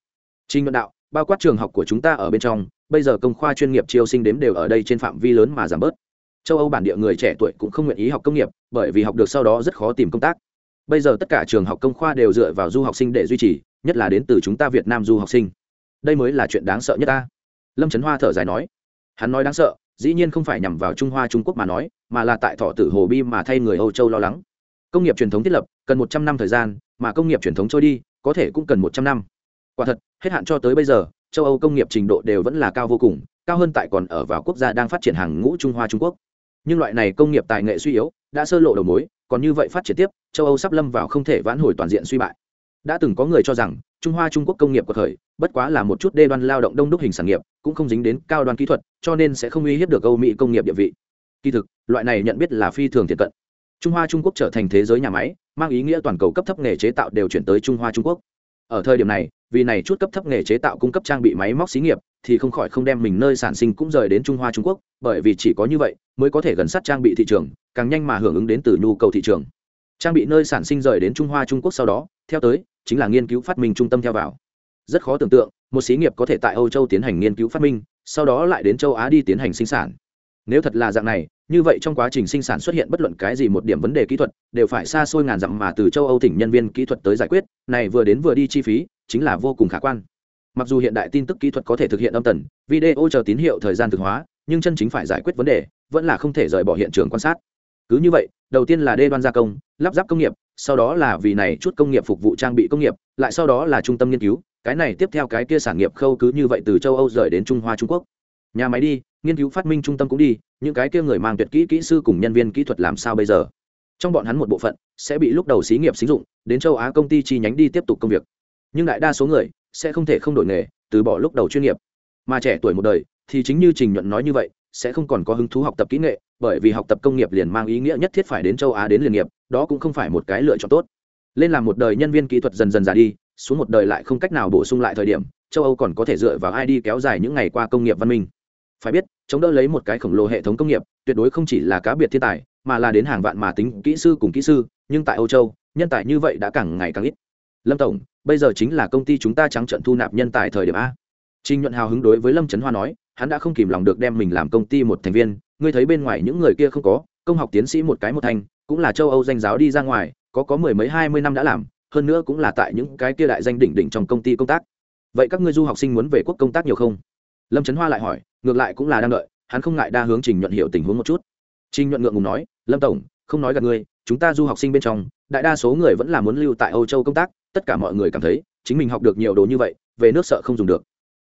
Trình luận đạo, bao quát trường học của chúng ta ở bên trong, bây giờ công khoa chuyên nghiệp chiêu sinh đếm đều ở đây trên phạm vi lớn mà giảm bớt. Châu âu bản địa người trẻ tuổi cũng không nguyện ý học công nghiệp, bởi vì học được sau đó rất khó tìm công tác. Bây giờ tất cả trường học công khoa đều dựa vào du học sinh để duy trì, nhất là đến từ chúng ta việt nam du học sinh. Đây mới là chuyện đáng sợ nhất ta. Lâm trấn hoa thở dài nói. Hắn nói đáng sợ, dĩ nhiên không phải nhằm vào trung hoa trung quốc mà nói, mà là tại thọ tử hồ bi mà thay người âu châu lo lắng công nghiệp truyền thống thiết lập, cần một trăm năm thời gian, mà công nghiệp truyền thống trôi đi, có thể cũng cần một trăm năm. Quả thật, hết hạn cho tới bây giờ, châu âu công nghiệp trình độ đều vẫn là cao vô cùng, cao hơn tại còn ở vào quốc gia đang phát triển hàng ngũ trung hoa trung quốc. Nhưng loại này công nghiệp tài nghệ suy yếu, đã sơ lộ đầu mối, còn như vậy phát triển tiếp, châu âu sắp lâm vào không thể vãn hồi toàn diện suy bại. Đã từng có người cho rằng, trung hoa trung quốc công nghiệp của thời, bất quá là một chút đê đoan lao động đông đúc hình sản nghiệp, cũng không dính đến cao đoan kỹ thuật, cho nên sẽ không uy hiếp được âu mỹ công nghiệp địa vị. Kỳ thực, loại này nhận biết là phi thường thiệt cận trung hoa trung quốc trở thành thế giới nhà máy, mang ý nghĩa toàn cầu cấp thấp nghề chế tạo đều chuyển tới trung hoa trung quốc. Ở thời điểm này, vì này chút cấp thấp nghề chế tạo cung cấp trang bị máy móc xí nghiệp, thì không khỏi không đem mình nơi sản sinh cũng rời đến trung hoa trung quốc, bởi vì chỉ có như vậy mới có thể gần sát trang bị thị trường, càng nhanh mà hưởng ứng đến từ nhu cầu thị trường. Trang bị nơi sản sinh rời đến trung hoa trung quốc sau đó, theo tới, chính là nghiên cứu phát minh trung tâm theo vào. Rất khó tưởng tượng, một xí nghiệp có thể tại âu châu tiến hành nghiên cứu phát minh, sau đó lại đến châu á đi tiến hành sinh sản. Nếu thật là dạng này như vậy trong quá trình sinh sản xuất hiện bất luận cái gì một điểm vấn đề kỹ thuật, đều phải xa xôi ngàn dặm mà từ châu âu thỉnh nhân viên kỹ thuật tới giải quyết, này vừa đến vừa đi chi phí, chính là vô cùng khả quan. Mặc dù hiện đại tin tức kỹ thuật có thể thực hiện âm tần, video chờ tín hiệu thời gian thực hóa, nhưng chân chính phải giải quyết vấn đề, vẫn là không thể rời bỏ hiện trường quan sát. Cứ như vậy, đầu tiên là đê đoan gia công, lắp ráp công nghiệp, sau đó là vì này chút công nghiệp phục vụ trang bị công nghiệp, lại sau đó là trung tâm nghiên cứu, cái này tiếp theo cái kia sản nghiệp khâu cứ như vậy từ châu âu rời đến trung hoa trung quốc. Nhà máy đi, nghiên cứu phát minh trung tâm cũng đi những cái kia người mang tuyệt kỹ kỹ sư cùng nhân viên kỹ thuật làm sao bây giờ? Trong bọn hắn một bộ phận sẽ bị lúc đầu xí nghiệp xí dụng, đến châu á công ty chi nhánh đi tiếp tục công việc. Nhưng đại đa số người sẽ không thể không đổi nghề, từ bỏ lúc đầu chuyên nghiệp. Mà trẻ tuổi một đời thì chính như trình nhuận nói như vậy, sẽ không còn có hứng thú học tập kỹ nghệ, bởi vì học tập công nghiệp liền mang ý nghĩa nhất thiết phải đến châu á đến liền nghiệp, đó cũng không phải một cái lựa chọn tốt. Lên làm một đời nhân viên kỹ thuật dần dần già đi, xuống một đời lại không cách nào bổ sung lại thời điểm, châu âu còn có thể dựa vào ai đi kéo dài những ngày qua công nghiệp văn minh. Phải biết chống đỡ lấy một cái khổng lồ hệ thống công nghiệp, tuyệt đối không chỉ là cá biệt thiên tài, mà là đến hàng vạn mà tính kỹ sư cùng kỹ sư, nhưng tại âu châu, nhân tài như vậy đã càng ngày càng ít. Lâm tổng, bây giờ chính là công ty chúng ta trắng trận thu nạp nhân tài thời điểm a. Trinh nhuận hào hứng đối với lâm trấn hoa nói, hắn đã không kìm lòng được đem mình làm công ty một thành viên, ngươi thấy bên ngoài những người kia không có, công học tiến sĩ một cái một thành, cũng là châu âu danh giáo đi ra ngoài, có có mười mấy hai mươi năm đã làm, hơn nữa cũng là tại những cái kia đại danh đỉnh đỉnh trong công ty công tác. Vậy các ngươi du học sinh muốn về quốc công tác nhiều không? Lâm trấn hoa lại hỏi ngược lại cũng là đang đợi, hắn không ngại đa hướng trình nhuận hiểu tình huống một chút. Trình nhuận ngượng ngùng nói, lâm tổng, không nói gặp ngươi, chúng ta du học sinh bên trong, đại đa số người vẫn là muốn lưu tại âu châu công tác, tất cả mọi người cảm thấy, chính mình học được nhiều đồ như vậy, về nước sợ không dùng được.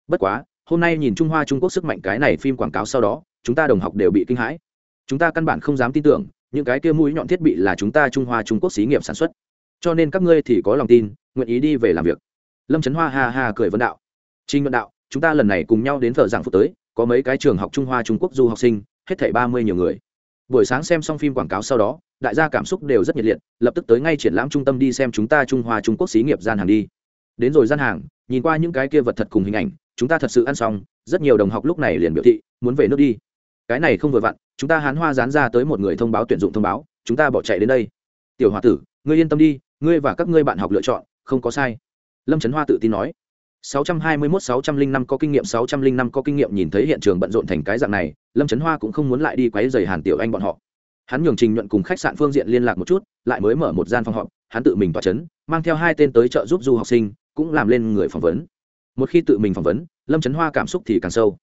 Bất quá, hôm nay nhìn trung hoa trung quốc sức mạnh cái này phim quảng cáo sau đó, chúng ta đồng học đều bị kinh hãi. Chúng ta căn bản không dám tin tưởng, những cái kia mũi nhọn thiết bị là chúng ta trung hoa trung quốc xí nghiệp sản xuất. Cho nên các ngươi thì có lòng tin, nguyện ý đi về làm việc. Lâm trấn hoa ha ha cười vấn đạo. Trinh luận đạo, chúng ta lần này cùng nhau đến thợ giảng phụ tới có mấy cái trường học trung hoa trung quốc du học sinh, hết thảy ba mươi nhiều người. Buổi sáng xem xong phim quảng cáo sau đó, đại gia cảm xúc đều rất nhiệt liệt, lập tức tới ngay triển lãm trung tâm đi xem chúng ta trung hoa trung quốc xí nghiệp gian hàng đi. Đến rồi gian hàng, nhìn qua những cái kia vật thật cùng hình ảnh, chúng ta thật sự ăn xong, rất nhiều đồng học lúc này liền biểu thị, muốn về nước đi. Cái này không vừa vặn, chúng ta hán hoa dán ra tới một người thông báo tuyển dụng thông báo, chúng ta bỏ chạy đến đây. Tiểu h o a tử, ngươi yên tâm đi, ngươi và các ngươi bạn học lựa chọn, không có sai. Lâm trấn hoa tự tin nói. 621-605 có kinh nghiệm 605 có kinh nghiệm nhìn thấy hiện trường bận rộn thành cái dạng này, lâm trấn hoa cũng không muốn lại đi quấy rầy hàn tiểu anh bọn họ. Hắn nhường trình nhuận cùng khách sạn phương diện liên lạc một chút, lại mới mở một gian phòng họp, hắn tự mình tọa chấn, mang theo hai tên tới trợ giúp du học sinh, cũng làm lên người phỏng vấn. Một khi tự mình phỏng vấn, lâm trấn hoa cảm xúc thì càng sâu.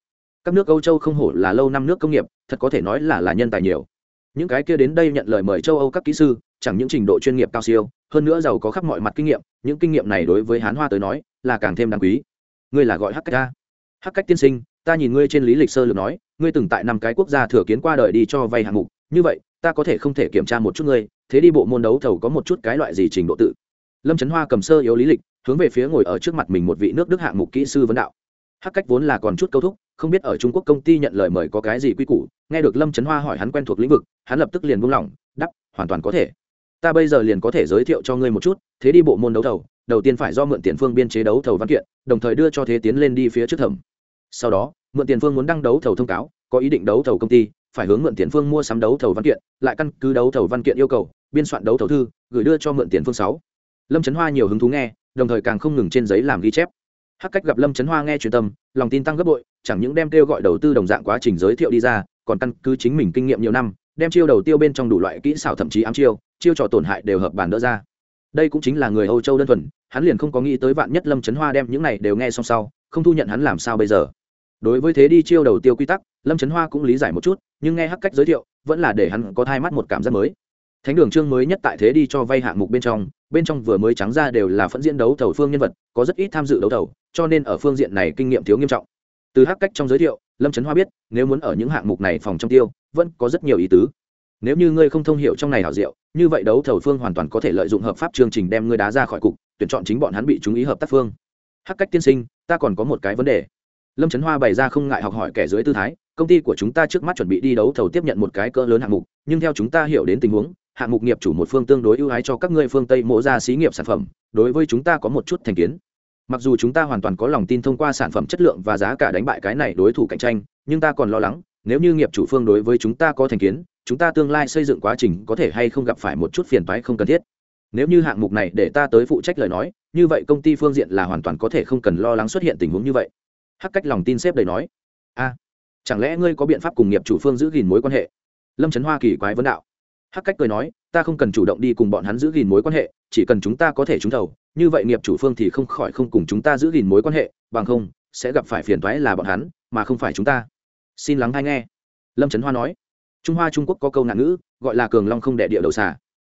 Các nước âu châu không hổ là lâu năm nước công nghiệp, thật có thể nói là là nhân tài nhiều. Những cái kia đến đây nhận lời mời châu âu các kỹ sư, chẳng những trình độ chuyên nghiệp cao siêu, hơn nữa giàu có khắp mọi mặt kinh nghiệm, những kinh nghiệm này đối với hán hoa tới nói là càng thêm đáng quý. Ngươi là gọi hắc cách ta hắc cách tiên sinh, ta nhìn ngươi trên lý lịch sơ lược nói, ngươi từng tại năm cái quốc gia thừa kiến qua đời đi cho vay hạng mục. Như vậy, ta có thể không thể kiểm tra một chút ngươi, thế đi bộ môn đấu thầu có một chút cái loại gì trình độ tự. Lâm trấn hoa cầm sơ yếu lý lịch, hướng về phía ngồi ở trước mặt mình một vị nước đức hạng mục kỹ sư vấn đạo. Hắc cách vốn là còn chút câu thúc, không biết ở trung quốc công ty nhận lời mời có cái gì quy củ, nghe được lâm trấn hoa hỏi hắn quen thuộc lĩnh vực, hắn lập tức liền buông lỏng đắp hoàn toàn có thể ta bây giờ liền có thể giới thiệu cho ngươi một chút, thế đi bộ môn đấu thầu, đầu tiên phải do mượn tiền phương biên chế đấu thầu văn kiện, đồng thời đưa cho thế tiến lên đi phía trước thẩm. Sau đó, mượn tiền phương muốn đăng đấu thầu thông cáo, có ý định đấu thầu công ty, phải hướng mượn tiền phương mua sắm đấu thầu văn kiện, lại căn cứ đấu thầu văn kiện yêu cầu, biên soạn đấu thầu thư, gửi đưa cho mượn tiền phương sáu. Lâm trấn hoa nhiều hứng thú nghe, đồng thời càng không ngừng trên giấy làm ghi chép. Hắc cách gặp lâm trấn hoa nghe truyền tâm, lòng tin tăng gấp bội, chẳng những đem kêu gọi đầu tư đồng dạng quá trình giới thiệu đi ra, còn căn cứ chính mình kinh nghiệm nhiều năm, đem chiêu đầu tiêu bên trong đủ loại kỹ xảo thậm chí ám chiêu chiêu trò tổn hại đều hợp bàn đỡ ra. Đây cũng chính là người âu châu đơn thuần, hắn liền không có nghĩ tới vạn nhất lâm trấn hoa đem những này đều nghe xong sau, không thu nhận hắn làm sao bây giờ. Đối với thế đi chiêu đầu tiêu quy tắc, lâm trấn hoa cũng lý giải một chút, nhưng nghe hắc cách giới thiệu, vẫn là để hắn có thai mắt một cảm giác mới. Thánh đường chương mới nhất tại thế đi cho vay hạng mục bên trong bên trong vừa mới trắng ra đều là phẫn diễn đấu thầu phương nhân vật, có rất ít tham dự đấu thầu, cho nên ở phương diện này kinh nghiệm thiếu nghiêm trọng. Từ hắc cách trong giới thiệu, lâm trấn hoa biết, nếu muốn ở những hạng mục này phòng trong tiêu, vẫn có rất nhiều ý tứ nếu như ngươi không thông hiểu trong này hảo diệu, như vậy đấu thầu phương hoàn toàn có thể lợi dụng hợp pháp chương trình đem ngươi đá ra khỏi cục, tuyển chọn chính bọn hắn bị chúng ý hợp tác phương. Hắc cách tiên sinh, ta còn có một cái vấn đề. Lâm trấn hoa bày ra không ngại học hỏi kẻ dưới tư thái, công ty của chúng ta trước mắt chuẩn bị đi đấu thầu tiếp nhận một cái cỡ lớn hạng mục, nhưng theo chúng ta hiểu đến tình huống, hạng mục nghiệp chủ một phương tương đối ưu ái cho các ngươi phương tây mộ ra xí nghiệp sản phẩm, đối với chúng ta có một chút thành kiến. Mặc dù chúng ta hoàn toàn có lòng tin thông qua sản phẩm chất lượng và giá cả đánh bại cái này đối thủ cạnh tranh, nhưng ta còn lo lắng, nếu như nghiệp chủ phương đối với chúng ta có thành kiến chúng ta tương lai xây dựng quá trình có thể hay không gặp phải một chút phiền toái không cần thiết. Nếu như hạng mục này để ta tới phụ trách lời nói, như vậy công ty phương diện là hoàn toàn có thể không cần lo lắng xuất hiện tình huống như vậy. Hắc cách lòng tin xếp đầy nói. A, chẳng lẽ ngươi có biện pháp cùng nghiệp chủ phương giữ gìn mối quan hệ? Lâm trấn hoa kỳ quái vấn đạo. Hắc cách cười nói, ta không cần chủ động đi cùng bọn hắn giữ gìn mối quan hệ, chỉ cần chúng ta có thể trúng thầu, như vậy nghiệp chủ phương thì không khỏi không cùng chúng ta giữ gìn mối quan hệ, bằng không, sẽ gặp phải phiền toái là bọn hắn, mà không phải chúng ta. Xin lắng hay nghe. Lâm trấn hoa nói trung hoa trung quốc có câu nạn ngữ, gọi là cường long không đệ địa đầu xà.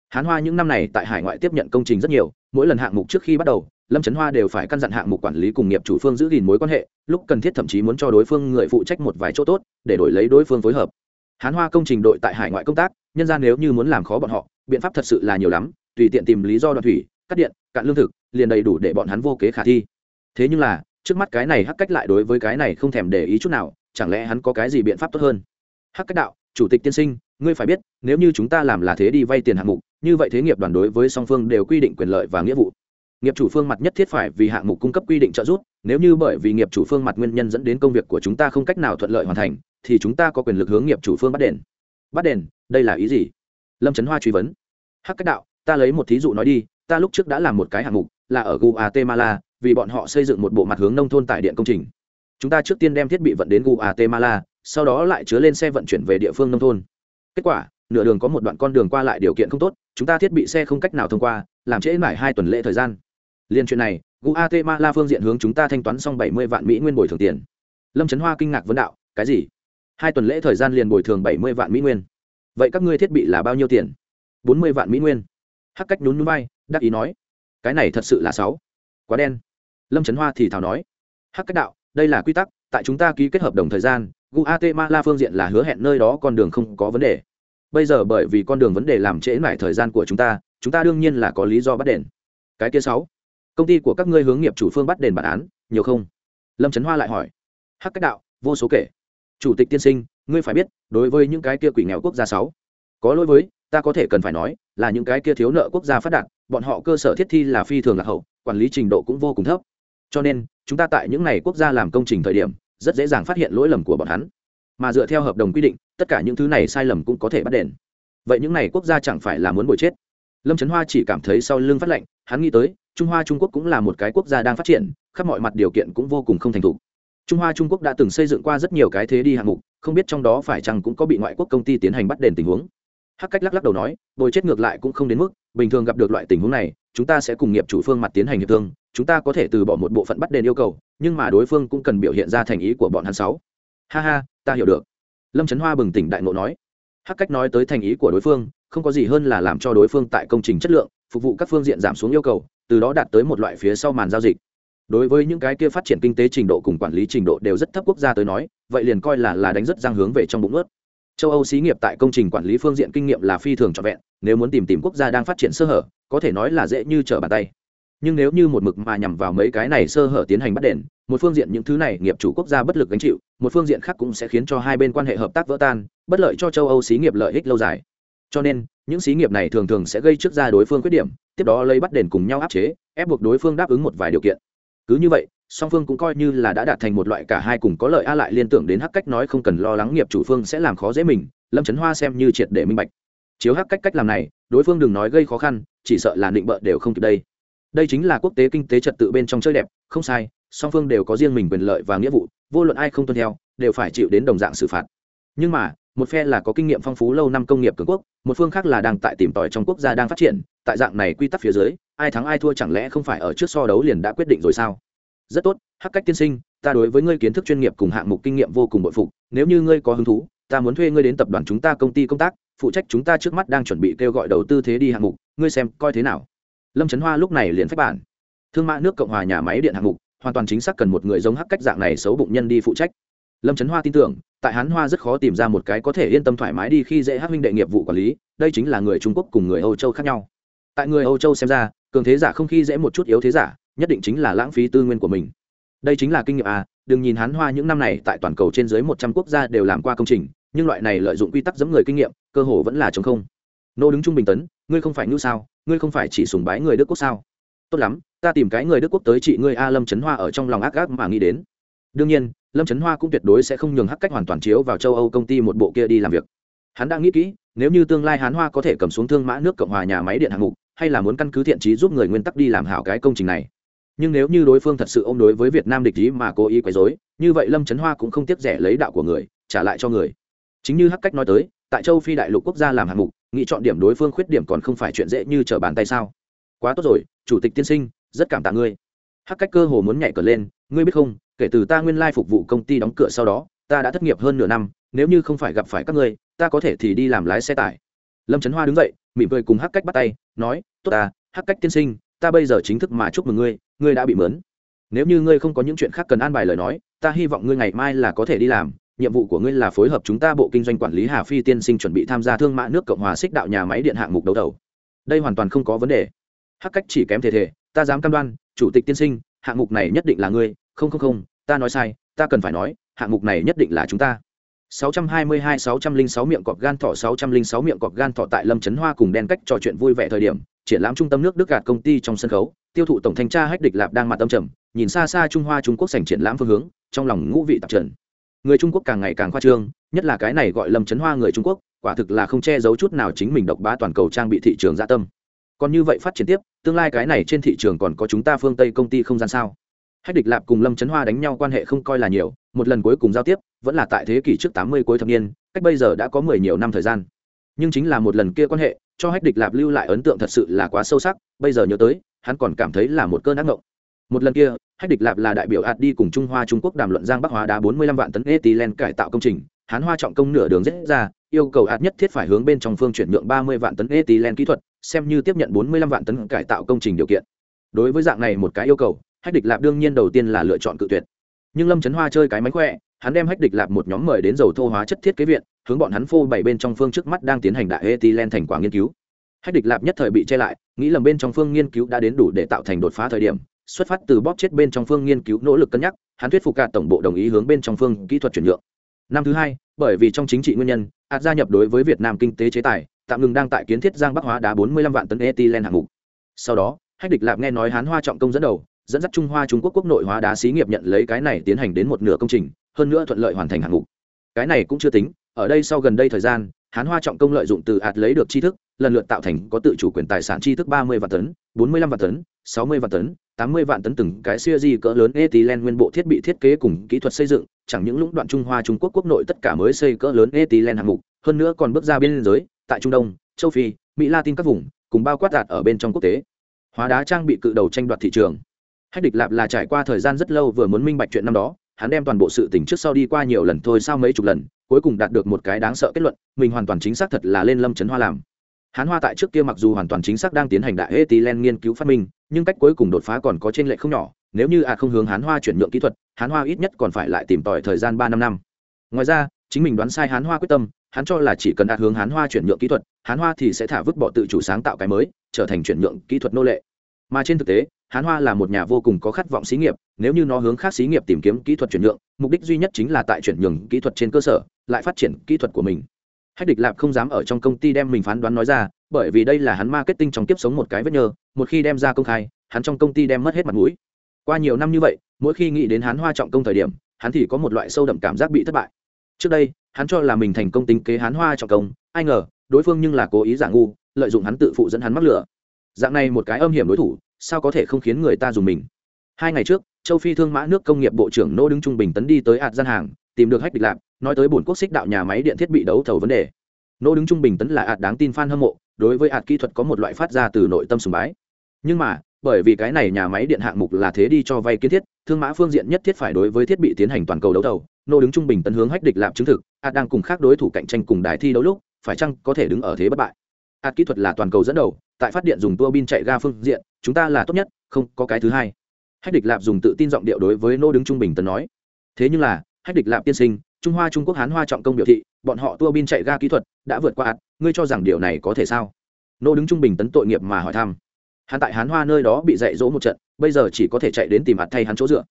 Hán hoa những năm này tại hải ngoại tiếp nhận công trình rất nhiều, mỗi lần hạng mục trước khi bắt đầu, lâm trấn hoa đều phải căn dặn hạng mục quản lý cùng nghiệp chủ phương giữ gìn mối quan hệ, lúc cần thiết thậm chí muốn cho đối phương người phụ trách một vài chỗ tốt, để đổi lấy đối phương phối hợp. Hán hoa công trình đội tại hải ngoại công tác, nhân ra nếu như muốn làm khó bọn họ, biện pháp thật sự là nhiều lắm, tùy tiện tìm lý do đoạn thủy, cắt điện, cạn lương thực, liền đầy đủ để bọn hắn vô kế khả thi. Thế nhưng là, trước mắt cái này hắc cách lại đối với cái này không thèm để ý chút nào, chẳng lẽ hắn có cái gì biện pháp tốt hơn? Hắc cách đạo chủ tịch tiên sinh, ngươi phải biết, nếu như chúng ta làm là thế đi vay tiền hạng mục, như vậy thế nghiệp đoàn đối với song phương đều quy định quyền lợi và nghĩa vụ. Nghiệp chủ phương mặt nhất thiết phải vì hạng mục cung cấp quy định trợ giúp, nếu như bởi vì nghiệp chủ phương mặt nguyên nhân dẫn đến công việc của chúng ta không cách nào thuận lợi hoàn thành, thì chúng ta có quyền lực hướng nghiệp chủ phương bắt đền. Bắt đền, đây là ý gì? Lâm trấn hoa truy vấn. Hắc cách đạo, ta lấy một thí dụ nói đi, ta lúc trước đã làm một cái hạng mục, là ở guatemala, vì bọn họ xây dựng một bộ mặt hướng nông thôn tại điện công trình. Chúng ta trước tiên đem thiết bị vận đến guatemala sau đó lại chứa lên xe vận chuyển về địa phương nông thôn. Kết quả, nửa đường có một đoạn con đường qua lại điều kiện không tốt, chúng ta thiết bị xe không cách nào thông qua, làm trễ mãi hai tuần lễ thời gian. Liên chuyện này, guatemala phương diện hướng chúng ta thanh toán xong bảy mươi vạn mỹ nguyên bồi thường tiền. Lâm trấn hoa kinh ngạc vấn đạo, cái gì? Hai tuần lễ thời gian liền bồi thường bảy mươi vạn mỹ nguyên? Vậy các ngươi thiết bị là bao nhiêu tiền? Bốn mươi vạn mỹ nguyên. Hắc cách nhún núi bay đắc ý nói, cái này thật sự là sáu. Quá đen. Lâm trấn hoa thì thào nói, hắc cách đạo, đây là quy tắc, tại chúng ta ký kết hợp đồng thời gian guatemala phương diện là hứa hẹn nơi đó con đường không có vấn đề. Bây giờ bởi vì con đường vấn đề làm trễ nải thời gian của chúng ta chúng ta đương nhiên là có lý do bắt đền. Cái kia sáu, công ty của các ngươi hướng nghiệp chủ phương bắt đền bản án, nhiều không? Lâm trấn hoa lại hỏi. Hắc cách đạo, vô số kể. Chủ tịch tiên sinh, ngươi phải biết, đối với những cái kia quỷ nghèo quốc gia sáu, có lỗi với, ta có thể cần phải nói, là những cái kia thiếu nợ quốc gia phát đạt, bọn họ cơ sở thiết thi là phi thường lạc hậu, quản lý trình độ cũng vô cùng thấp. Cho nên, chúng ta tại những này quốc gia làm công trình thời điểm rất dễ dàng phát hiện lỗi lầm của bọn hắn. Mà dựa theo hợp đồng quy định, tất cả những thứ này sai lầm cũng có thể bắt đền. Vậy những này quốc gia chẳng phải là muốn bồi chết? Lâm trấn hoa chỉ cảm thấy sau lưng phát lệnh, hắn nghĩ tới, trung hoa trung quốc cũng là một cái quốc gia đang phát triển, khắp mọi mặt điều kiện cũng vô cùng không thành thục. Trung hoa trung quốc đã từng xây dựng qua rất nhiều cái thế đi hạng mục, không biết trong đó phải chăng cũng có bị ngoại quốc công ty tiến hành bắt đền tình huống. Hắc cách lắc lắc đầu nói, bồi chết ngược lại cũng không đến mức, bình thường gặp được loại tình huống này, chúng ta sẽ cùng nghiệp chủ phương mặt tiến hành hiệp thương chúng ta có thể từ bỏ một bộ phận bắt đền yêu cầu, nhưng mà đối phương cũng cần biểu hiện ra thành ý của bọn hắn sáu. Ha ha, ta hiểu được. Lâm trấn hoa bừng tỉnh đại ngộ nói. Hắc cách nói tới thành ý của đối phương, không có gì hơn là làm cho đối phương tại công trình chất lượng, phục vụ các phương diện giảm xuống yêu cầu, từ đó đạt tới một loại phía sau màn giao dịch. Đối với những cái kia phát triển kinh tế trình độ cùng quản lý trình độ đều rất thấp quốc gia tới nói, vậy liền coi là là đánh rất giang hướng về trong bụng ướt châu âu xí nghiệp tại công trình quản lý phương diện kinh nghiệm là phi thường trọn vẹn, nếu muốn tìm tìm quốc gia đang phát triển sơ hở, có thể nói là dễ như trở bàn tay nhưng nếu như một mực mà nhằm vào mấy cái này sơ hở tiến hành bắt đền, một phương diện những thứ này nghiệp chủ quốc gia bất lực gánh chịu, một phương diện khác cũng sẽ khiến cho hai bên quan hệ hợp tác vỡ tan, bất lợi cho châu âu xí nghiệp lợi ích lâu dài. Cho nên, những xí nghiệp này thường thường sẽ gây trước ra đối phương khuyết điểm, tiếp đó lấy bắt đền cùng nhau áp chế, ép buộc đối phương đáp ứng một vài điều kiện. Cứ như vậy, song phương cũng coi như là đã đạt thành một loại cả hai cùng có lợi a lại liên tưởng đến hắc cách nói không cần lo lắng nghiệp chủ phương sẽ làm khó dễ mình, lâm trấn hoa xem như triệt để minh bạch. Chiếu hắc cách cách làm này, đối phương đừng nói gây khó khăn, chỉ sợ là định bợ đều không kịp đây đây chính là quốc tế kinh tế trật tự bên trong chơi đẹp, không sai, song phương đều có riêng mình quyền lợi và nghĩa vụ, vô luận ai không tuân theo, đều phải chịu đến đồng dạng xử phạt. Nhưng mà, một phe là có kinh nghiệm phong phú lâu năm công nghiệp cường quốc, một phương khác là đang tại tìm tòi trong quốc gia đang phát triển, tại dạng này quy tắc phía dưới, ai thắng ai thua chẳng lẽ không phải ở trước so đấu liền đã quyết định rồi sao? Rất tốt, hắc cách tiên sinh, ta đối với ngươi kiến thức chuyên nghiệp cùng hạng mục kinh nghiệm vô cùng bội phục, nếu như ngươi có hứng thú, ta muốn thuê ngươi đến tập đoàn chúng ta công ty công tác, phụ trách chúng ta trước mắt đang chuẩn bị kêu gọi đầu tư thế đi hạng mục, ngươi xem coi thế nào lâm trấn hoa lúc này liền phép bản. Thương mại nước cộng hòa nhà máy điện hạng mục, hoàn toàn chính xác cần một người giống hắc cách dạng này xấu bụng nhân đi phụ trách. Lâm trấn hoa tin tưởng, tại hán hoa rất khó tìm ra một cái có thể yên tâm thoải mái đi khi dễ hắc minh đệ nghiệp vụ quản lý, đây chính là người trung quốc cùng người âu châu khác nhau. Tại người âu châu xem ra, cường thế giả không khi dễ một chút yếu thế giả, nhất định chính là lãng phí tư nguyên của mình. Đây chính là kinh nghiệm à đừng nhìn hán hoa những năm này tại toàn cầu trên dưới một trăm quốc gia đều làm qua công trình, nhưng loại này lợi dụng quy tắc giấm người kinh nghiệm, cơ hồ vẫn là chống không. Nô đứng trung bình tấn ngươi không phải ngưu sao, ngươi không phải chỉ sùng bái người đức quốc sao? Tốt lắm, ta tìm cái người đức quốc tới trị ngươi a lâm trấn hoa ở trong lòng ác ác mà nghĩ đến. Đương nhiên, lâm trấn hoa cũng tuyệt đối sẽ không nhường hắc cách hoàn toàn chiếu vào châu âu công ty một bộ kia đi làm việc. Hắn đang nghĩ kỹ, nếu như tương lai hán hoa có thể cầm xuống thương mã nước cộng hòa nhà máy điện hạng mục, hay là muốn căn cứ thiện trí giúp người nguyên tắc đi làm hảo cái công trình này. Nhưng nếu như đối phương thật sự ôm đối với việt nam địch ý mà cố ý quấy dối như vậy lâm trấn hoa cũng không tiếc rẻ lấy đạo của người, trả lại cho người. Chính như hắc cách nói tới, tại châu phi đại lục quốc gia làm hạng mục nghĩ chọn điểm đối phương khuyết điểm còn không phải chuyện dễ như trở bàn tay sao? Quá tốt rồi, chủ tịch tiên sinh, rất cảm tạ ngươi. Hắc cách cơ hồ muốn nhảy cờ lên, ngươi biết không, kể từ ta nguyên lai phục vụ công ty đóng cửa sau đó, ta đã thất nghiệp hơn nửa năm, nếu như không phải gặp phải các ngươi, ta có thể thì đi làm lái xe tải. Lâm trấn hoa đứng dậy, mỉm cười cùng hắc cách bắt tay, nói, tốt ta, hắc cách tiên sinh, ta bây giờ chính thức mà chúc mừng ngươi ngươi đã bị mớn nếu như ngươi không có những chuyện khác cần an bài lời nói, ta hy vọng ngươi ngày mai là có thể đi làm nhiệm vụ của ngươi là phối hợp chúng ta bộ kinh doanh quản lý hà phi tiên sinh chuẩn bị tham gia thương mại nước cộng hòa xích đạo nhà máy điện hạng mục đấu đầu đây hoàn toàn không có vấn đề. Hắc cách chỉ kém thể thể ta dám cam đoan chủ tịch tiên sinh hạng mục này nhất định là ngươi không không không ta nói sai ta cần phải nói hạng mục này nhất định là chúng ta. 622-606 miệng cọp gan thỏ 606 miệng cọp gan thỏ tại Lâm Trấn Hoa cùng đen cách trò chuyện vui vẻ thời điểm, triển lãm trung tâm nước Đức gạt công ty trong sân khấu, tiêu thụ tổng thanh tra Hách Địch Lạp đang mặt tâm trầm, nhìn xa xa Trung Hoa Trung Quốc sảnh triển lãm phương hướng, trong lòng ngũ vị tạp trần. Người Trung Quốc càng ngày càng khoa trương, nhất là cái này gọi Lâm Chấn Hoa người Trung Quốc, quả thực là không che giấu chút nào chính mình độc bá toàn cầu trang bị thị trường dạ tâm. Còn như vậy phát triển tiếp, tương lai cái này trên thị trường còn có chúng ta phương Tây công ty không gian sao? Hách Địch Lạp cùng Lâm Chấn Hoa đánh nhau quan hệ không coi là nhiều, một lần cuối cùng giao tiếp, vẫn là tại thế kỷ trước tám mươi cuối thập niên, cách bây giờ đã có mười nhiều năm thời gian. Nhưng chính là một lần kia quan hệ, cho Hách Địch Lạp lưu lại ấn tượng thật sự là quá sâu sắc, bây giờ nhớ tới, hắn còn cảm thấy là một cơn ác mộng. Một lần kia, Hách Địch Lạp là đại biểu ạt đi cùng Trung Hoa Trung Quốc đàm luận Giang Bắc Hóa đá bốn mươi lăm vạn tấn ethylene cải tạo công trình, hắn Hoa trọng công nửa đường rẽ ra, yêu cầu ạt nhất thiết phải hướng bên trong phương chuyển nhượng ba mươi vạn tấn ethylene kỹ thuật, xem như tiếp nhận bốn mươi lăm vạn tấn cải tạo công trình điều kiện. Đối với dạng này một cái yêu cầu, hách địch lạp đương nhiên đầu tiên là lựa chọn cự tuyệt. Nhưng lâm trấn hoa chơi cái mánh khỏe hắn đem hách địch lạp một nhóm mời đến dầu thô hóa chất thiết kế viện hướng bọn hắn phô bày bên trong phương trước mắt đang tiến hành đại ethylene thành quả nghiên cứu. Hách địch lạp nhất thời bị che lại nghĩ lầm bên trong phương nghiên cứu đã đến đủ để tạo thành đột phá thời điểm xuất phát từ bóp chết bên trong phương nghiên cứu nỗ lực cân nhắc, hắn thuyết phục cả tổng bộ đồng ý hướng bên trong phương kỹ thuật chuyển nhượng. Năm thứ hai, bởi vì trong chính trị nguyên nhân, ạt gia nhập đối với việt nam kinh tế chế tài, tạm ngừng đang tại kiến thiết giang bắc hóa đá 45 vạn tấn ethylene hạng mục. Sau đó, hách địch lạp nghe nói hán hoa trọng công dẫn đầu, dẫn dắt trung hoa trung quốc quốc nội hóa đá xí nghiệp nhận lấy cái này tiến hành đến một nửa công trình, hơn nữa thuận lợi hoàn thành hạng mục. Cái này cũng chưa tính, ở đây sau gần đây thời gian hán hoa trọng công lợi dụng từ ạt lấy được tri thức, lần lượt tạo thành có tự chủ quyền tài sản tri thức ba mươi vạn tấn, bốn mươi lăm vạn tấn, sáu mươi vạn tấn, tám mươi vạn tấn từng cái siêu di cỡ lớn ethylene nguyên bộ thiết bị thiết kế cùng kỹ thuật xây dựng, chẳng những lũng đoạn trung hoa trung quốc quốc nội tất cả mới xây cỡ lớn ethylene hạng mục, hơn nữa còn bước ra biên giới, tại trung đông, châu phi, mỹ latin các vùng, cùng bao quát đạt ở bên trong quốc tế. Hóa đá trang bị cự đầu tranh đoạt thị trường. Hách địch lạp là trải qua thời gian rất lâu vừa muốn minh bạch chuyện năm đó, hắn đem toàn bộ sự tình trước sau đi qua nhiều lần thôi sao mấy chục lần cuối cùng đạt được một cái đáng sợ kết luận, mình hoàn toàn chính xác thật là lên lâm trấn hoa làm. Hắn hoa tại trước kia mặc dù hoàn toàn chính xác đang tiến hành đại ethylene nghiên cứu phát minh, nhưng cách cuối cùng đột phá còn có trên lệ không nhỏ, nếu như a không hướng hán hoa chuyển nhượng kỹ thuật, hán hoa ít nhất còn phải lại tìm tòi thời gian ba năm năm. Ngoài ra, chính mình đoán sai hán hoa quyết tâm, hắn cho là chỉ cần a hướng hán hoa chuyển nhượng kỹ thuật, hán hoa thì sẽ thả vứt bỏ tự chủ sáng tạo cái mới, trở thành chuyển nhượng kỹ thuật nô lệ. Mà trên thực tế, hán hoa là một nhà vô cùng có khát vọng xí nghiệp, nếu như nó hướng khác xí nghiệp tìm kiếm kỹ thuật chuyển nhượng, mục đích duy nhất chính là tại chuyển nhượng kỹ thuật trên cơ sở lại phát triển kỹ thuật của mình. Hách địch lạp không dám ở trong công ty đem mình phán đoán nói ra, bởi vì đây là hắn marketing trong kiếp sống một cái vết nhơ, một khi đem ra công khai, hắn trong công ty đem mất hết mặt mũi. Qua nhiều năm như vậy, mỗi khi nghĩ đến hắn hoa trọng công thời điểm, hắn thì có một loại sâu đậm cảm giác bị thất bại. Trước đây, hắn cho là mình thành công tính kế hắn hoa trọng công, ai ngờ, đối phương nhưng là cố ý giả ngu, lợi dụng hắn tự phụ dẫn hắn mắc lửa. Dạng này một cái âm hiểm đối thủ, sao có thể không khiến người ta dùng mình? Hai ngày trước, châu phi thương mã nước công nghiệp bộ trưởng nô đứng trung bình tấn đi tới ạt gian hàng tìm được hách địch lạp, nói tới bổn quốc xích đạo nhà máy điện thiết bị đấu thầu vấn đề. Nô đứng trung bình tấn là ạt đáng tin f hâm mộ, đối với ạt kỹ thuật có một loại phát ra từ nội tâm sùng bái. Nhưng mà, bởi vì cái này nhà máy điện hạng mục là thế đi cho vay kiến thiết, thương mã phương diện nhất thiết phải đối với thiết bị tiến hành toàn cầu đấu thầu. Nô đứng trung bình tấn hướng hách địch lạp chứng thực, ạt đang cùng khác đối thủ cạnh tranh cùng đài thi đấu lúc, phải chăng có thể đứng ở thế bất bại? Ạt kỹ thuật là toàn cầu dẫn đầu, tại phát điện dùng tua bin chạy ga phương diện, chúng ta là tốt nhất, không có cái thứ hai. Hách địch lạp dùng tự tin giọng điệu đối với nô đứng trung bình tấn nói. Thế nhưng là hách địch lạp tiên sinh, trung hoa trung quốc hán hoa trọng công biểu thị, bọn họ tua bin chạy ga kỹ thuật, đã vượt qua ạt, ngươi cho rằng điều này có thể sao? Nô đứng trung bình tấn tội nghiệp mà hỏi thăm. Hắn tại hán hoa nơi đó bị dạy dỗ một trận, bây giờ chỉ có thể chạy đến tìm ạt thay hắn chỗ dựa.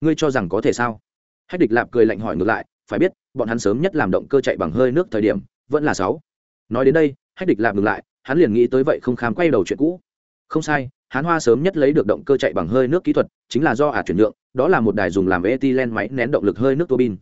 Ngươi cho rằng có thể sao? Hách địch lạp cười lạnh hỏi ngược lại, phải biết, bọn hắn sớm nhất làm động cơ chạy bằng hơi nước thời điểm, vẫn là sáu. Nói đến đây, hách địch lạp ngược lại, hắn liền nghĩ tới vậy không khám quay đầu chuyện cũ. Không sai hán hoa sớm nhất lấy được động cơ chạy bằng hơi nước kỹ thuật, chính là do ả chuyển nhượng, đó là một đài dùng làm ethylene máy nén động lực hơi nước tua bin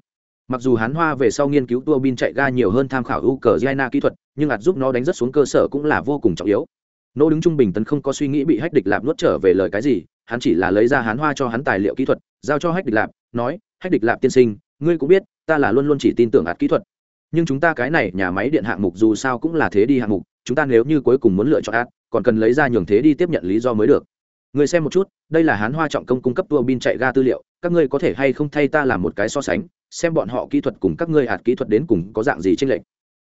mặc dù hán hoa về sau nghiên cứu tua bin chạy ga nhiều hơn tham khảo ukraine kỹ thuật, nhưng ạt giúp nó đánh rất xuống cơ sở cũng là vô cùng trọng yếu. Nô đứng trung bình tấn không có suy nghĩ bị hách địch lạp nuốt trở về lời cái gì, hắn chỉ là lấy ra hán hoa cho hắn tài liệu kỹ thuật, giao cho hách địch lạp, nói, hách địch lạp tiên sinh, ngươi cũng biết, ta là luôn luôn chỉ tin tưởng ạt kỹ thuật. Nhưng chúng ta cái này nhà máy điện hạng mục dù sao cũng là thế đi hạng mục, chúng ta nếu như cuối cùng muốn lựa chọn ạt còn cần lấy ra nhường thế đi tiếp nhận lý do mới được. Người xem một chút, đây là hán hoa trọng công cung cấp tua bin chạy ga tư liệu, các ngươi có thể hay không thay ta làm một cái so sánh, xem bọn họ kỹ thuật cùng các ngươi hạt kỹ thuật đến cùng có dạng gì trên lệnh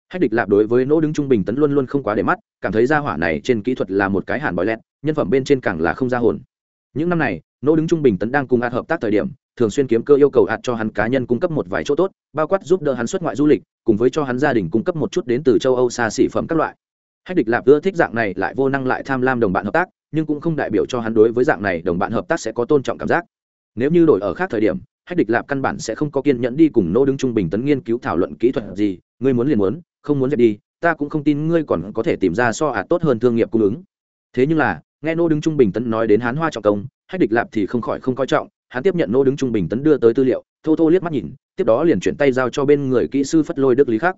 hách địch lạp đối với nỗ đứng trung bình tấn luôn luôn không quá để mắt, cảm thấy ra hỏa này trên kỹ thuật là một cái hàn bói lẹt, nhân phẩm bên trên càng là không ra hồn. Những năm này, nỗ đứng trung bình tấn đang cùng hạt hợp tác thời điểm, thường xuyên kiếm cơ yêu cầu hạt cho hắn cá nhân cung cấp một vài chỗ tốt, bao quát giúp đỡ hắn xuất ngoại du lịch, cùng với cho hắn gia đình cung cấp một chút đến từ châu âu xa xỉ phẩm các loại hách địch lạp ưa thích dạng này lại vô năng lại tham lam đồng bạn hợp tác, nhưng cũng không đại biểu cho hắn đối với dạng này đồng bạn hợp tác sẽ có tôn trọng cảm giác. Nếu như đổi ở khác thời điểm, hách địch lạp căn bản sẽ không có kiên nhẫn đi cùng nô đứng trung bình tấn nghiên cứu thảo luận kỹ thuật gì, ngươi muốn liền muốn, không muốn dẹp đi, ta cũng không tin ngươi còn có thể tìm ra so ạt tốt hơn thương nghiệp cung ứng. Thế nhưng là, nghe nô đứng trung bình tấn nói đến hán hoa trọng công, hách địch lạp thì không khỏi không coi trọng, hắn tiếp nhận nô đứng trung bình tấn đưa tới tư liệu, thô thô liếc mắt nhìn, tiếp đó liền chuyển tay giao cho bên người kỹ sư phất lôi đức lý khắc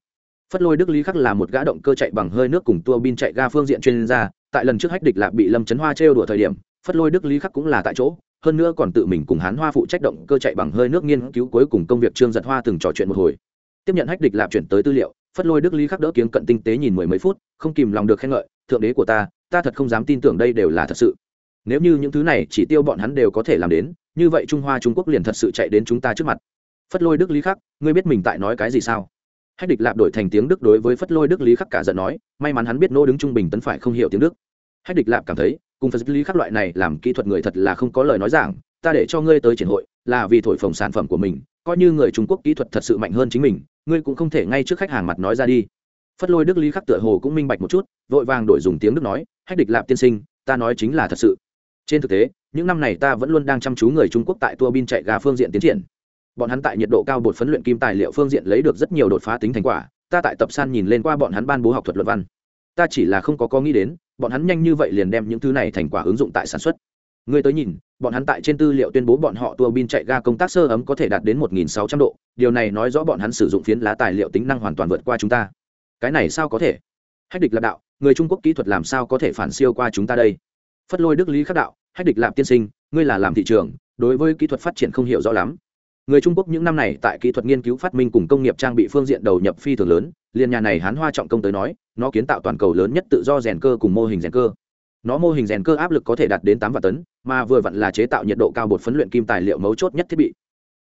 phất lôi đức lý khắc là một gã động cơ chạy bằng hơi nước cùng tua bin chạy ga phương diện chuyên gia, tại lần trước hách địch lạp bị lâm trấn hoa trêu đùa thời điểm, phất lôi đức lý khắc cũng là tại chỗ, hơn nữa còn tự mình cùng hán hoa phụ trách động cơ chạy bằng hơi nước nghiên cứu cuối cùng công việc trương giật hoa từng trò chuyện một hồi. Tiếp nhận hách địch lạp chuyển tới tư liệu, phất lôi đức lý khắc đỡ kiếng cận tinh tế nhìn mười mấy phút, không kìm lòng được khen ngợi, thượng đế của ta ta thật không dám tin tưởng đây đều là thật sự. Nếu như những thứ này chỉ tiêu bọn hắn đều có thể làm đến, như vậy trung hoa trung quốc liền thật sự chạy đến chúng ta trước mặt. Phất lôi đức lý khắc, ngươi biết mình tại nói cái gì sao? Hách địch lạp đổi thành tiếng đức đối với phất lôi đức lý khắc cả giận nói, may mắn hắn biết nô đứng trung bình tấn phải không hiểu tiếng đức. Hách địch lạp cảm thấy, cùng phật lý khắc loại này làm kỹ thuật người thật là không có lời nói giảng, ta để cho ngươi tới triển hội, là vì thổi phồng sản phẩm của mình, coi như người trung quốc kỹ thuật thật sự mạnh hơn chính mình, ngươi cũng không thể ngay trước khách hàng mặt nói ra đi. Phất lôi đức lý khắc tựa hồ cũng minh bạch một chút, vội vàng đổi dùng tiếng đức nói, hách địch lạp tiên sinh, ta nói chính là thật sự. Trên thực tế, những năm này ta vẫn luôn đang chăm chú người trung quốc tại tua bin chạy gà phương diện tiến triển bọn hắn tại nhiệt độ cao bột phấn luyện kim tài liệu phương diện lấy được rất nhiều đột phá tính thành quả, ta tại tập san nhìn lên qua bọn hắn ban bố học thuật luận văn. Ta chỉ là không có có nghĩ đến, bọn hắn nhanh như vậy liền đem những thứ này thành quả ứng dụng tại sản xuất. Người tới nhìn, bọn hắn tại trên tư liệu tuyên bố bọn họ tua bin chạy ga công tác sơ ấm có thể đạt đến 1.600 độ, điều này nói rõ bọn hắn sử dụng phiến lá tài liệu tính năng hoàn toàn vượt qua chúng ta. Cái này sao có thể? Hách địch lạp đạo, người trung quốc kỹ thuật làm sao có thể phản siêu qua chúng ta đây? Phất lôi đức lý khắc đạo, hách địch lạp tiên sinh, ngươi là làm thị trường, đối với kỹ thuật phát triển không hiểu rõ lắm người trung quốc những năm này tại kỹ thuật nghiên cứu phát minh cùng công nghiệp trang bị phương diện đầu nhập phi thường lớn liên nhà này hán hoa trọng công tới nói, nó kiến tạo toàn cầu lớn nhất tự do rèn cơ cùng mô hình rèn cơ. Nó mô hình rèn cơ áp lực có thể đạt đến tám vạn tấn, mà vừa vặn là chế tạo nhiệt độ cao bột phấn luyện kim tài liệu mấu chốt nhất thiết bị.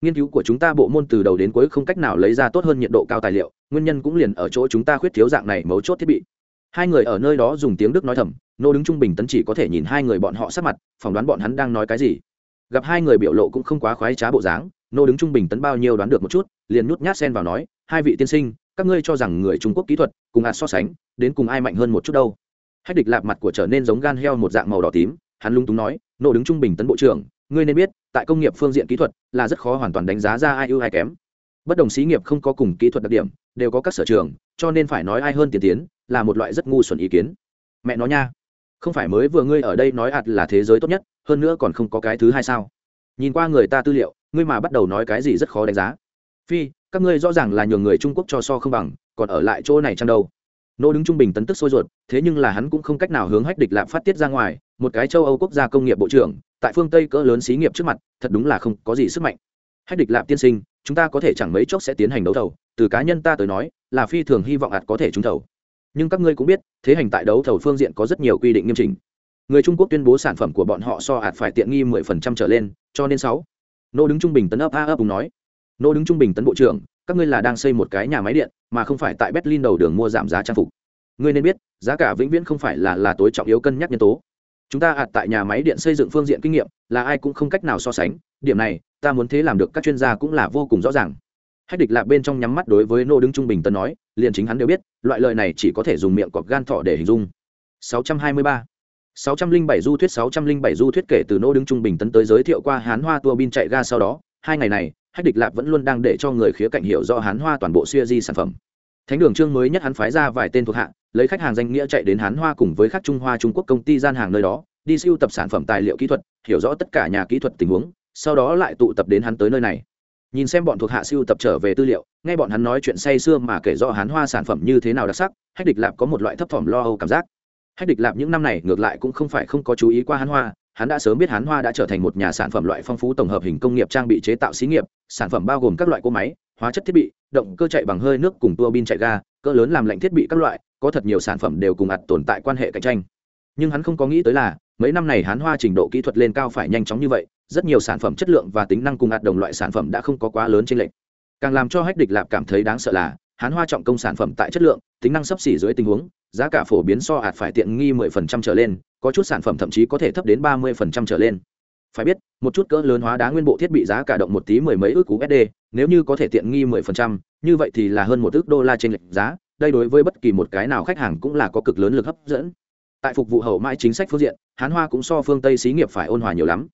Nghiên cứu của chúng ta bộ môn từ đầu đến cuối không cách nào lấy ra tốt hơn nhiệt độ cao tài liệu, nguyên nhân cũng liền ở chỗ chúng ta khuyết thiếu dạng này mấu chốt thiết bị. Hai người ở nơi đó dùng tiếng đức nói thầm, nô đứng trung bình tấn chỉ có thể nhìn hai người bọn họ sát mặt, phỏng đoán bọn hắn đang nói cái gì. Gặp hai người biểu lộ cũng không quá khoái trá bộ dáng nô đứng trung bình tấn bao nhiêu đoán được một chút, liền nhút nhát xen vào nói, hai vị tiên sinh, các ngươi cho rằng người trung quốc kỹ thuật cùng ạt so sánh, đến cùng ai mạnh hơn một chút đâu? Hách địch lạp mặt của trở nên giống gan heo một dạng màu đỏ tím, hắn lung túng nói, nô đứng trung bình tấn bộ trưởng, ngươi nên biết, tại công nghiệp phương diện kỹ thuật là rất khó hoàn toàn đánh giá ra ai ưu ai kém. Bất đồng xí nghiệp không có cùng kỹ thuật đặc điểm, đều có các sở trường, cho nên phải nói ai hơn tiền tiến, là một loại rất ngu xuẩn ý kiến. Mẹ nó nha, không phải mới vừa ngươi ở đây nói ạt là thế giới tốt nhất, hơn nữa còn không có cái thứ hai sao? Nhìn qua người ta tư liệu ngươi mà bắt đầu nói cái gì rất khó đánh giá. Phi, các ngươi rõ ràng là nhường người trung quốc cho so không bằng, còn ở lại chỗ này chăng đâu? Nô đứng trung bình tấn tức sôi ruột, thế nhưng là hắn cũng không cách nào hướng hách địch lạp phát tiết ra ngoài, một cái châu âu quốc gia công nghiệp bộ trưởng, tại phương tây cỡ lớn xí nghiệp trước mặt, thật đúng là không có gì sức mạnh. Hách địch lạp tiên sinh, chúng ta có thể chẳng mấy chốc sẽ tiến hành đấu thầu, từ cá nhân ta tới nói, là phi thường hy vọng ạt có thể trúng thầu. Nhưng các ngươi cũng biết, thế hành tại đấu thầu phương diện có rất nhiều quy định nghiêm chỉnh. Người trung quốc tuyên bố sản phẩm của bọn họ so ạt phải tiện nghi mười phần trăm trở lên, cho nên sáu nô đứng trung bình tấn ấp a ấp cùng nói, nô đứng trung bình tấn bộ trưởng, các ngươi là đang xây một cái nhà máy điện, mà không phải tại berlin đầu đường mua giảm giá trang phục. Ngươi nên biết, giá cả vĩnh viễn không phải là là tối trọng yếu cân nhắc nhân tố. Chúng ta hạt tại nhà máy điện xây dựng phương diện kinh nghiệm, là ai cũng không cách nào so sánh, điểm này, ta muốn thế làm được các chuyên gia cũng là vô cùng rõ ràng. Hách địch lạc bên trong nhắm mắt đối với nô đứng trung bình tấn nói, liền chính hắn đều biết, loại lời này chỉ có thể dùng miệng cọp gan thọ để hình dung. 623 607 du thuyết 607 du thuyết kể từ nô đứng trung bình tấn tới giới thiệu qua hán hoa tua bin chạy ga sau đó. Hai ngày này, hách địch lạp vẫn luôn đang để cho người khía cạnh hiểu rõ hán hoa toàn bộ siêu di sản phẩm. Thánh đường trương mới nhất hắn phái ra vài tên thuộc hạ, lấy khách hàng danh nghĩa chạy đến hán hoa cùng với các trung hoa trung quốc công ty gian hàng nơi đó, đi siêu tập sản phẩm tài liệu kỹ thuật, hiểu rõ tất cả nhà kỹ thuật tình huống, sau đó lại tụ tập đến hắn tới nơi này. Nhìn xem bọn thuộc hạ siêu tập trở về tư liệu, nghe bọn hắn nói chuyện say sưa mà kể rõ hán hoa sản phẩm như thế nào đặc sắc, hách địch lạp có một loại thấp thỏm lo âu cảm giác hách địch lạp những năm này ngược lại cũng không phải không có chú ý qua hán hoa, hắn đã sớm biết hán hoa đã trở thành một nhà sản phẩm loại phong phú tổng hợp hình công nghiệp trang bị chế tạo xí nghiệp, sản phẩm bao gồm các loại cỗ máy, hóa chất thiết bị, động cơ chạy bằng hơi nước cùng tua bin chạy ga, cỡ lớn làm lạnh thiết bị các loại, có thật nhiều sản phẩm đều cùng ạt tồn tại quan hệ cạnh tranh. Nhưng hắn không có nghĩ tới là, mấy năm này hán hoa trình độ kỹ thuật lên cao phải nhanh chóng như vậy, rất nhiều sản phẩm chất lượng và tính năng cùng ạt đồng loại sản phẩm đã không có quá lớn trên lệnh càng làm cho hách địch lạp cảm thấy đáng sợ là hán hoa trọng công sản phẩm tại chất lượng tính năng sấp xỉ dưới tình huống giá cả phổ biến so ạt phải tiện nghi 10% trở lên có chút sản phẩm thậm chí có thể thấp đến 30% trở lên. Phải biết một chút cỡ lớn hóa đá nguyên bộ thiết bị giá cả động một tí mười mấy ước USD nếu như có thể tiện nghi 10%, như vậy thì là hơn một ước đô la trên lệch giá đây đối với bất kỳ một cái nào khách hàng cũng là có cực lớn lực hấp dẫn. Tại phục vụ hậu mãi chính sách phương diện hán hoa cũng so phương tây xí nghiệp phải ôn hòa nhiều lắm.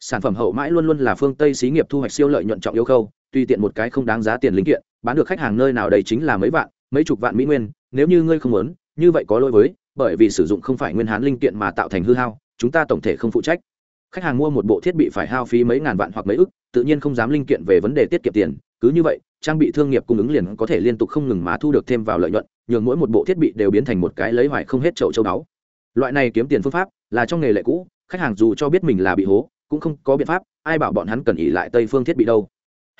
Sản phẩm hậu mãi luôn luôn là phương tây xí nghiệp thu hoạch siêu lợi nhuận trọng yêu khâu tuy tiện một cái không đáng giá tiền linh kiện bán được khách hàng nơi nào đây chính là mấy vạn, mấy chục vạn mỹ nguyên, nếu như ngươi không muốn, như vậy có lỗi với, bởi vì sử dụng không phải nguyên hán linh kiện mà tạo thành hư hao, chúng ta tổng thể không phụ trách. Khách hàng mua một bộ thiết bị phải hao phí mấy ngàn vạn hoặc mấy ức, tự nhiên không dám linh kiện về vấn đề tiết kiệm tiền, cứ như vậy, trang bị thương nghiệp cung ứng liền có thể liên tục không ngừng mà thu được thêm vào lợi nhuận, nhường mỗi một bộ thiết bị đều biến thành một cái lấy hoài không hết chậu châu đáo loại này kiếm tiền phương pháp là trong nghề lệ cũ, khách hàng dù cho biết mình là bị hố, cũng không có biện pháp, ai bảo bọn hắn cần ỉ lại tây phương thiết bị đâu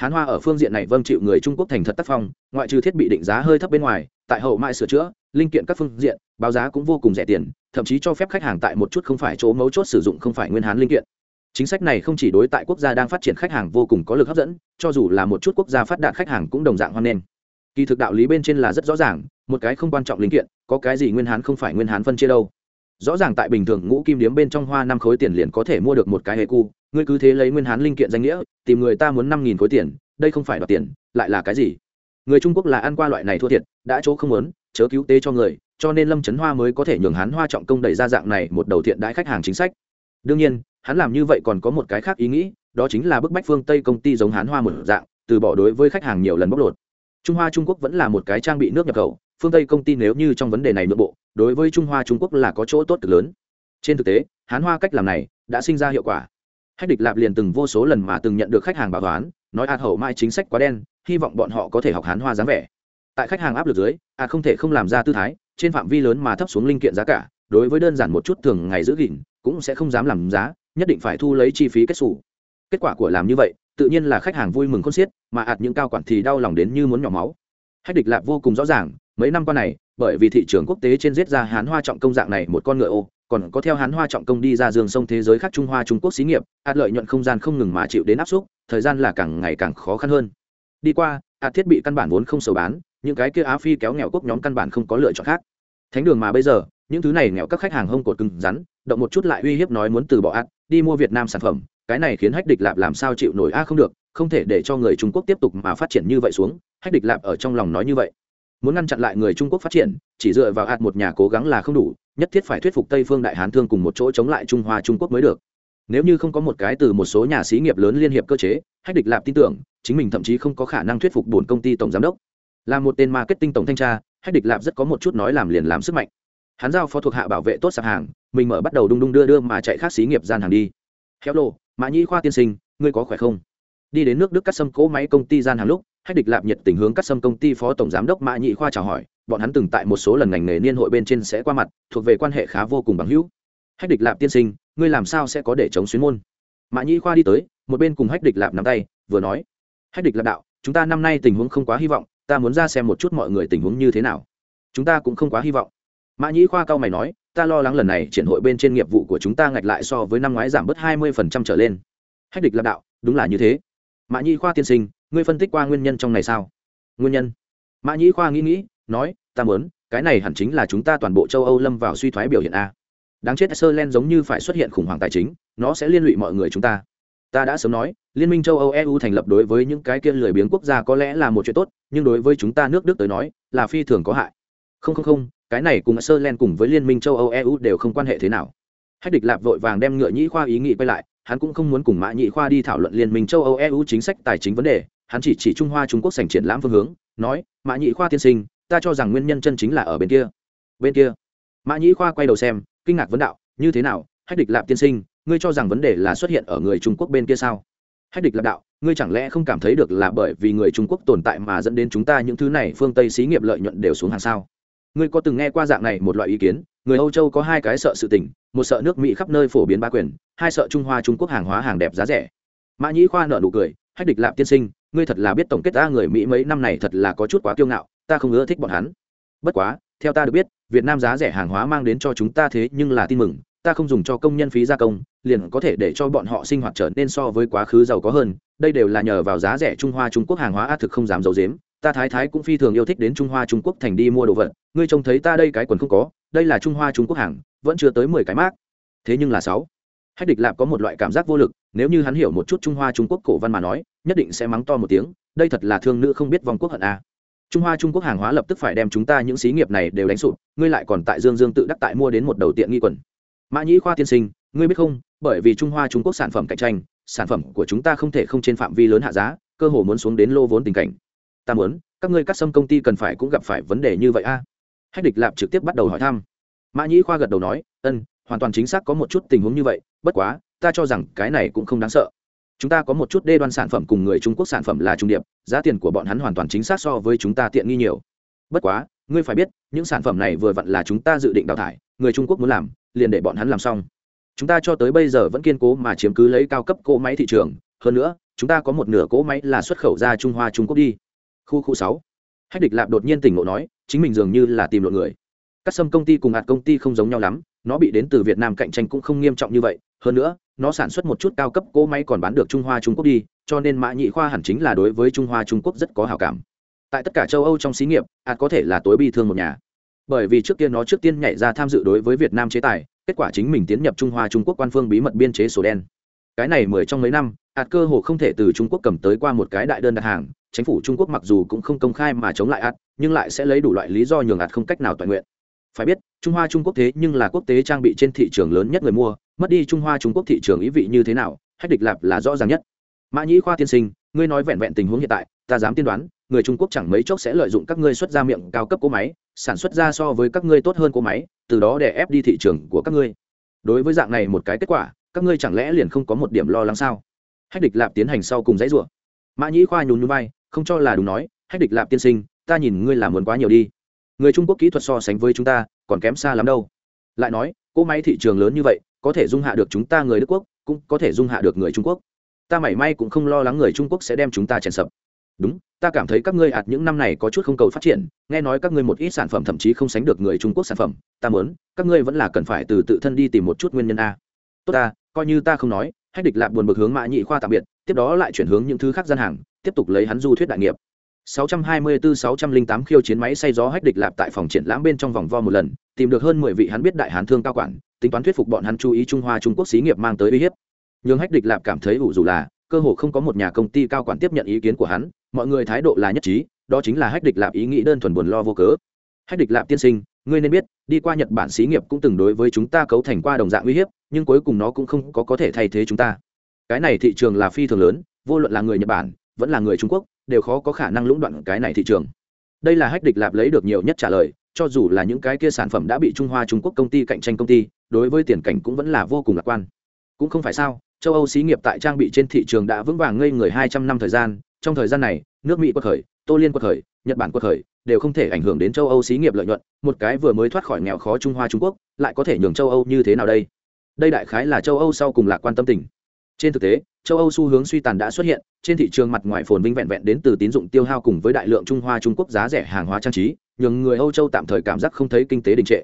hán hoa ở phương diện này vâng chịu người trung quốc thành thật tác phong, ngoại trừ thiết bị định giá hơi thấp bên ngoài, tại hậu mại sửa chữa, linh kiện các phương diện, báo giá cũng vô cùng rẻ tiền, thậm chí cho phép khách hàng tại một chút không phải chỗ mấu chốt sử dụng không phải nguyên hán linh kiện. Chính sách này không chỉ đối tại quốc gia đang phát triển khách hàng vô cùng có lực hấp dẫn, cho dù là một chút quốc gia phát đạt khách hàng cũng đồng dạng hoan nghênh. Kỳ thực đạo lý bên trên là rất rõ ràng, một cái không quan trọng linh kiện, có cái gì nguyên hán không phải nguyên hán phân chia đâu rõ ràng tại bình thường ngũ kim điếm bên trong hoa năm khối tiền liền có thể mua được một cái hệ cu, ngươi cứ thế lấy nguyên hán linh kiện danh nghĩa, tìm người ta muốn năm nghìn khối tiền, đây không phải đoạt tiền, lại là cái gì? Người trung quốc là ăn qua loại này thua thiệt, đã chỗ không muốn, chớ cứu tế cho người, cho nên lâm trấn hoa mới có thể nhường hán hoa trọng công đẩy ra dạng này một đầu thiện đãi khách hàng chính sách. Đương nhiên, hắn làm như vậy còn có một cái khác ý nghĩ, đó chính là bức bách phương tây công ty giống hán hoa một dạng, từ bỏ đối với khách hàng nhiều lần bóc lột. Trung hoa trung quốc vẫn là một cái trang bị nước nhập khẩu, phương tây công ty nếu như trong vấn đề này nội bộ đối với trung hoa trung quốc là có chỗ tốt cực lớn. Trên thực tế, hán hoa cách làm này đã sinh ra hiệu quả. Hách địch lạp liền từng vô số lần mà từng nhận được khách hàng bảo toán nói ạt hậu mai chính sách quá đen, hy vọng bọn họ có thể học hán hoa dáng vẻ. Tại khách hàng áp lực dưới, ạt không thể không làm ra tư thái, trên phạm vi lớn mà thấp xuống linh kiện giá cả, đối với đơn giản một chút thường ngày giữ gìn, cũng sẽ không dám làm giá, nhất định phải thu lấy chi phí kết xù. Kết quả của làm như vậy, tự nhiên là khách hàng vui mừng khôn xiết, mà ạt những cao quản thì đau lòng đến như muốn nhỏ máu. Hách địch lạp vô cùng rõ ràng mấy năm qua này, bởi vì thị trường quốc tế trên giết ra hán hoa trọng công dạng này một con ngựa ô, còn có theo hán hoa trọng công đi ra dương sông thế giới khác trung hoa trung quốc xí nghiệp ạt lợi nhuận không gian không ngừng mà chịu đến áp suất, thời gian là càng ngày càng khó khăn hơn. Đi qua ạt thiết bị căn bản vốn không sầu bán, những cái kia á phi kéo nghèo quốc nhóm căn bản không có lựa chọn khác. Thánh đường mà bây giờ, những thứ này nghèo các khách hàng hông cột cứng rắn, động một chút lại uy hiếp nói muốn từ bỏ ạt đi mua việt nam sản phẩm, cái này khiến hách địch lạp làm sao chịu nổi a không được, không thể để cho người trung quốc tiếp tục mà phát triển như vậy xuống, hách địch lạp ở trong lòng nói như vậy muốn ngăn chặn lại người trung quốc phát triển, chỉ dựa vào hạt một nhà cố gắng là không đủ, nhất thiết phải thuyết phục tây phương đại hán thương cùng một chỗ chống lại trung hoa trung quốc mới được. Nếu như không có một cái từ một số nhà xí nghiệp lớn liên hiệp cơ chế, hách địch lạp tin tưởng, chính mình thậm chí không có khả năng thuyết phục bổn công ty tổng giám đốc. Là một tên marketing tổng thanh tra, hách địch lạp rất có một chút nói làm liền làm sức mạnh. Hắn giao phó thuộc hạ bảo vệ tốt sạp hàng, mình mở bắt đầu đung đung đưa đưa mà chạy khác xí nghiệp gian hàng đi. Khéo lô mã nhĩ khoa tiên sinh, ngươi có khỏe không? Đi đến nước đức cắt sâm cỗ máy công ty gian hàng lúc hách địch lạp nhiệt tình hướng các sâm công ty phó tổng giám đốc mã nhị khoa chào hỏi, bọn hắn từng tại một số lần ngành nghề niên hội bên trên sẽ qua mặt, thuộc về quan hệ khá vô cùng bằng hữu. Hách địch lạp tiên sinh, ngươi làm sao sẽ có để chống xuyến môn? Mã nhị khoa đi tới, một bên cùng hách địch lạp nắm tay, vừa nói, hách địch lạp đạo, chúng ta năm nay tình huống không quá hy vọng, ta muốn ra xem một chút mọi người tình huống như thế nào. Chúng ta cũng không quá hy vọng. Mã nhĩ khoa cao mày nói, ta lo lắng lần này triển hội bên trên nghiệp vụ của chúng ta ngạch lại so với năm ngoái giảm bớt hai mươi phần trăm trở lên. Hách địch lạp đạo, đúng là như thế. Mã nhĩ khoa tiên sinh ngươi phân tích qua nguyên nhân trong này sao? Nguyên nhân? Mã nhĩ khoa nghĩ nghĩ, nói, ta muốn, cái này hẳn chính là chúng ta toàn bộ châu âu lâm vào suy thoái biểu hiện a. Đáng chết sơ len giống như phải xuất hiện khủng hoảng tài chính, nó sẽ liên lụy mọi người chúng ta. Ta đã sớm nói, liên minh châu âu eu thành lập đối với những cái kia lười biếng quốc gia có lẽ là một chuyện tốt, nhưng đối với chúng ta nước đức tới nói, là phi thường có hại. Không không không, cái này cùng sơ len cùng với liên minh châu âu eu đều không quan hệ thế nào. Hách địch lạp vội vàng đem ngựa nhĩ khoa ý nghĩ quay lại, hắn cũng không muốn cùng mã nhị khoa đi thảo luận liên minh châu âu eu chính sách tài chính vấn đề hắn chỉ chỉ trung hoa trung quốc sành triển lãm phương hướng, nói, mã nhị khoa tiên sinh, ta cho rằng nguyên nhân chân chính là ở bên kia. Bên kia? Mã nhị khoa quay đầu xem, kinh ngạc vấn đạo, như thế nào? Hách địch lạp tiên sinh, ngươi cho rằng vấn đề là xuất hiện ở người trung quốc bên kia sao? Hách địch lạp đạo, ngươi chẳng lẽ không cảm thấy được là bởi vì người trung quốc tồn tại mà dẫn đến chúng ta những thứ này phương tây xí nghiệp lợi nhuận đều xuống hàng sao? Ngươi có từng nghe qua dạng này một loại ý kiến? Người âu châu có hai cái sợ sự tình, một sợ nước mỹ khắp nơi phổ biến ba quyền, hai sợ trung hoa trung quốc hàng hóa hàng đẹp giá rẻ. Mã nhĩ khoa nợ nụ cười, hách địch lạp tiên sinh ngươi thật là biết tổng kết ta người mỹ mấy năm này thật là có chút quá kiêu ngạo, ta không ưa thích bọn hắn. Bất quá, theo ta được biết, việt nam giá rẻ hàng hóa mang đến cho chúng ta thế nhưng là tin mừng, ta không dùng cho công nhân phí gia công, liền có thể để cho bọn họ sinh hoạt trở nên so với quá khứ giàu có hơn, đây đều là nhờ vào giá rẻ trung hoa trung quốc hàng hóa a thực không dám giấu dếm ta thái thái cũng phi thường yêu thích đến trung hoa trung quốc thành đi mua đồ vật, ngươi trông thấy ta đây cái quần không có, đây là trung hoa trung quốc hàng, vẫn chưa tới mười cái mác. Thế nhưng là sáu hách địch lạp có một loại cảm giác vô lực, nếu như hắn hiểu một chút trung hoa trung quốc cổ văn mà nói, nhất định sẽ mắng to một tiếng, đây thật là thương nữ không biết vòng quốc hận a à. trung hoa trung quốc hàng hóa lập tức phải đem chúng ta những xí nghiệp này đều đánh sụp, ngươi lại còn tại dương dương tự đắc tại mua đến một đầu tiện nghi quần mã nhĩ khoa tiên sinh, ngươi biết không, bởi vì trung hoa trung quốc sản phẩm cạnh tranh, sản phẩm của chúng ta không thể không trên phạm vi lớn hạ giá, cơ hồ muốn xuống đến lô vốn tình cảnh ta muốn, các ngươi cắt xâm công ty cần phải cũng gặp phải vấn đề như vậy a à? hách địch lạp trực tiếp bắt đầu hỏi thăm mã nhĩ khoa gật đầu nói ân hoàn toàn chính xác có một chút tình huống như vậy bất quá, ta cho rằng cái này cũng không đáng sợ. Chúng ta có một chút đê đoan sản phẩm cùng người trung quốc sản phẩm là trung điệp, giá tiền của bọn hắn hoàn toàn chính xác so với chúng ta tiện nghi nhiều. Bất quá, ngươi phải biết, những sản phẩm này vừa vặn là chúng ta dự định đào thải, người trung quốc muốn làm, liền để bọn hắn làm xong. Chúng ta cho tới bây giờ vẫn kiên cố mà chiếm cứ lấy cao cấp cỗ máy thị trường, hơn nữa, chúng ta có một nửa cỗ máy là xuất khẩu ra trung hoa trung quốc đi. Khu khu sáu. Hách địch lạp đột nhiên tỉnh ngộ nói, chính mình dường như là tìm lộn người. Các sâm công ty cùng hạt công ty không giống nhau lắm, nó bị đến từ việt nam cạnh tranh cũng không nghiêm trọng như vậy hơn nữa, nó sản xuất một chút cao cấp cỗ máy còn bán được trung hoa trung quốc đi, cho nên mã nhị khoa hẳn chính là đối với trung hoa trung quốc rất có hào cảm. Tại tất cả châu âu trong xí nghiệp ạt có thể là tối bi thương một nhà. Bởi vì trước kia nó trước tiên nhảy ra tham dự đối với việt nam chế tài, kết quả chính mình tiến nhập trung hoa trung quốc quan phương bí mật biên chế sổ đen. Cái này mười trong mấy năm ạt cơ hồ không thể từ trung quốc cầm tới qua một cái đại đơn đặt hàng, chính phủ trung quốc mặc dù cũng không công khai mà chống lại ạt nhưng lại sẽ lấy đủ loại lý do nhường ạt không cách nào toàn nguyện. Phải biết, trung hoa trung quốc thế nhưng là quốc tế trang bị trên thị trường lớn nhất người mua mất đi trung hoa trung quốc thị trường ý vị như thế nào hách địch lạp là rõ ràng nhất mã nhĩ khoa tiên sinh ngươi nói vẹn vẹn tình huống hiện tại ta dám tiên đoán người trung quốc chẳng mấy chốc sẽ lợi dụng các ngươi xuất ra miệng cao cấp cỗ máy sản xuất ra so với các ngươi tốt hơn cỗ máy từ đó để ép đi thị trường của các ngươi đối với dạng này một cái kết quả các ngươi chẳng lẽ liền không có một điểm lo lắng sao hách địch lạp tiến hành sau cùng dãy rủa mã nhĩ khoa nhún nhún vai, không cho là đúng nói, hách địch lạp tiên sinh, ta nhìn ngươi làm muốn quá nhiều đi. Người trung quốc kỹ thuật so sánh với chúng ta còn kém xa lắm đâu. Lại nói, cỗ máy thị trường lớn như vậy có thể dung hạ được chúng ta người đức quốc, cũng có thể dung hạ được người trung quốc. Ta mảy may cũng không lo lắng người trung quốc sẽ đem chúng ta chèn sập. Đúng, ta cảm thấy các ngươi ạt những năm này có chút không cầu phát triển, nghe nói các ngươi một ít sản phẩm thậm chí không sánh được người trung quốc sản phẩm, ta muốn, các ngươi vẫn là cần phải từ tự thân đi tìm một chút nguyên nhân a. Tốt ta, coi như ta không nói, hách địch lạp buồn bực hướng mã nhị khoa tạm biệt, tiếp đó lại chuyển hướng những thứ khác gian hàng, tiếp tục lấy hắn du thuyết đại nghiệp. 624-608 khiêu chiến máy xay gió hách địch lạp tại phòng triển lãm bên trong vòng vo một lần, tìm được hơn mười vị hắn biết đại hán thương cao quản tính toán thuyết phục bọn hắn chú ý trung hoa trung quốc xí nghiệp mang tới uy hiếp. Nhưng hách địch lạp cảm thấy ủ dù là, cơ hồ không có một nhà công ty cao quản tiếp nhận ý kiến của hắn, mọi người thái độ là nhất trí, đó chính là hách địch lạp ý nghĩ đơn thuần buồn lo vô cớ. Hách địch lạp tiên sinh, ngươi nên biết, đi qua nhật bản xí nghiệp cũng từng đối với chúng ta cấu thành qua đồng dạng uy hiếp, nhưng cuối cùng nó cũng không có có thể thay thế chúng ta. Cái này thị trường là phi thường lớn, vô luận là người nhật bản, vẫn là người trung quốc, đều khó có khả năng lũng đoạn cái này thị trường. Đây là hách địch lạp lấy được nhiều nhất trả lời cho dù là những cái kia sản phẩm đã bị trung hoa trung quốc công ty cạnh tranh công ty, đối với tiền cảnh cũng vẫn là vô cùng lạc quan. Cũng không phải sao, châu âu xí nghiệp tại trang bị trên thị trường đã vững vàng ngây người hai trăm năm thời gian, trong thời gian này, nước mỹ quật khởi, tô liên quật khởi, nhật bản quật khởi, đều không thể ảnh hưởng đến châu âu xí nghiệp lợi nhuận, một cái vừa mới thoát khỏi nghèo khó trung hoa trung quốc, lại có thể nhường châu âu như thế nào đây? Đây đại khái là châu âu sau cùng lạc quan tâm tình trên thực tế, châu âu xu hướng suy tàn đã xuất hiện, trên thị trường mặt ngoài phồn vinh vẹn vẹn đến từ tín dụng tiêu hao cùng với đại lượng trung hoa trung quốc giá rẻ hàng hóa trang trí, nhường người âu châu tạm thời cảm giác không thấy kinh tế đình trệ.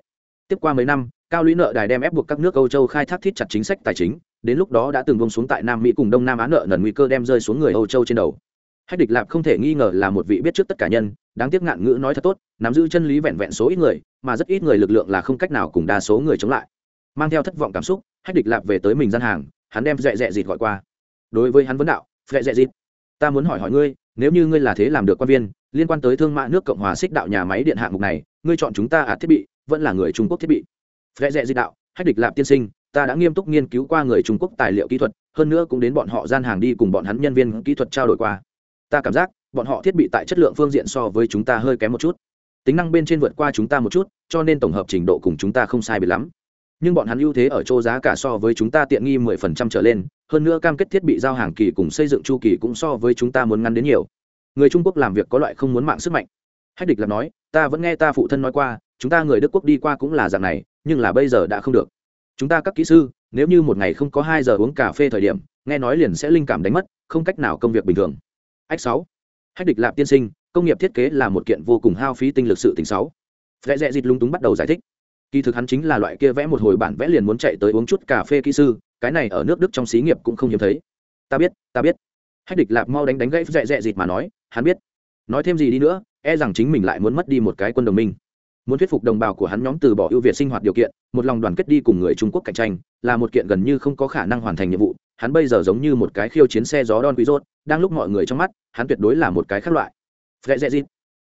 Tiếp qua mấy năm, cao lũy nợ đài đem ép buộc các nước âu châu khai thác thiết chặt chính sách tài chính, đến lúc đó đã từng bông xuống tại nam mỹ cùng đông nam á nợ nần nguy cơ đem rơi xuống người âu châu trên đầu. Hách địch lạp không thể nghi ngờ là một vị biết trước tất cả nhân, đáng tiếc ngạn ngữ nói thật tốt, nắm giữ chân lý vẹn vẹn số ít người, mà rất ít người lực lượng là không cách nào cùng đa số người chống lại. Mang theo thất vọng cảm xúc, hách địch lạp về tới mình gian hàng hắn đem dẹ dẹ dịt gọi qua. Đối với hắn vấn đạo dẹ dẹ dịt, ta muốn hỏi hỏi ngươi, nếu như ngươi là thế làm được quan viên, liên quan tới thương mại nước cộng hòa xích đạo nhà máy điện hạng mục này, ngươi chọn chúng ta ạt thiết bị, vẫn là người trung quốc thiết bị? Dẹ dẹ dịt đạo, hách địch lạp tiên sinh, ta đã nghiêm túc nghiên cứu qua người trung quốc tài liệu kỹ thuật, hơn nữa cũng đến bọn họ gian hàng đi cùng bọn hắn nhân viên kỹ thuật trao đổi qua. Ta cảm giác, bọn họ thiết bị tại chất lượng phương diện so với chúng ta hơi kém một chút. Tính năng bên trên vượt qua chúng ta một chút, cho nên tổng hợp trình độ cùng chúng ta không sai biệt lắm nhưng bọn hắn ưu thế ở chỗ giá cả so với chúng ta tiện nghi mười phần trăm trở lên, hơn nữa cam kết thiết bị giao hàng kỳ cùng xây dựng chu kỳ cũng so với chúng ta muốn ngắn đến nhiều. Người trung quốc làm việc có loại không muốn mạng sức mạnh. Hách địch lập nói, ta vẫn nghe ta phụ thân nói qua, chúng ta người đức quốc đi qua cũng là dạng này, nhưng là bây giờ đã không được. Chúng ta các kỹ sư, nếu như một ngày không có hai giờ uống cà phê thời điểm, nghe nói liền sẽ linh cảm đánh mất, không cách nào công việc bình thường. Hách sáu. Hách địch lạp tiên sinh, công nghiệp thiết kế là một kiện vô cùng hao phí tinh lực sự tình sáu. Rẽ rẽ dịt lung túng bắt đầu giải thích kỳ thực hắn chính là loại kia vẽ một hồi bản vẽ liền muốn chạy tới uống chút cà phê kỹ sư cái này ở nước đức trong xí nghiệp cũng không hiếm thấy. Ta biết ta biết. Hách địch lạp mau đánh đánh gãy dẹ dẹ dịt mà nói hắn biết. Nói thêm gì đi nữa e rằng chính mình lại muốn mất đi một cái quân đồng minh. Muốn thuyết phục đồng bào của hắn nhóm từ bỏ ưu việt sinh hoạt điều kiện một lòng đoàn kết đi cùng người trung quốc cạnh tranh là một kiện gần như không có khả năng hoàn thành nhiệm vụ. Hắn bây giờ giống như một cái khiêu chiến xe gió đon quý rốt đang lúc mọi người trong mắt hắn tuyệt đối là một cái khác loại. Phệ Dẹ Dịt,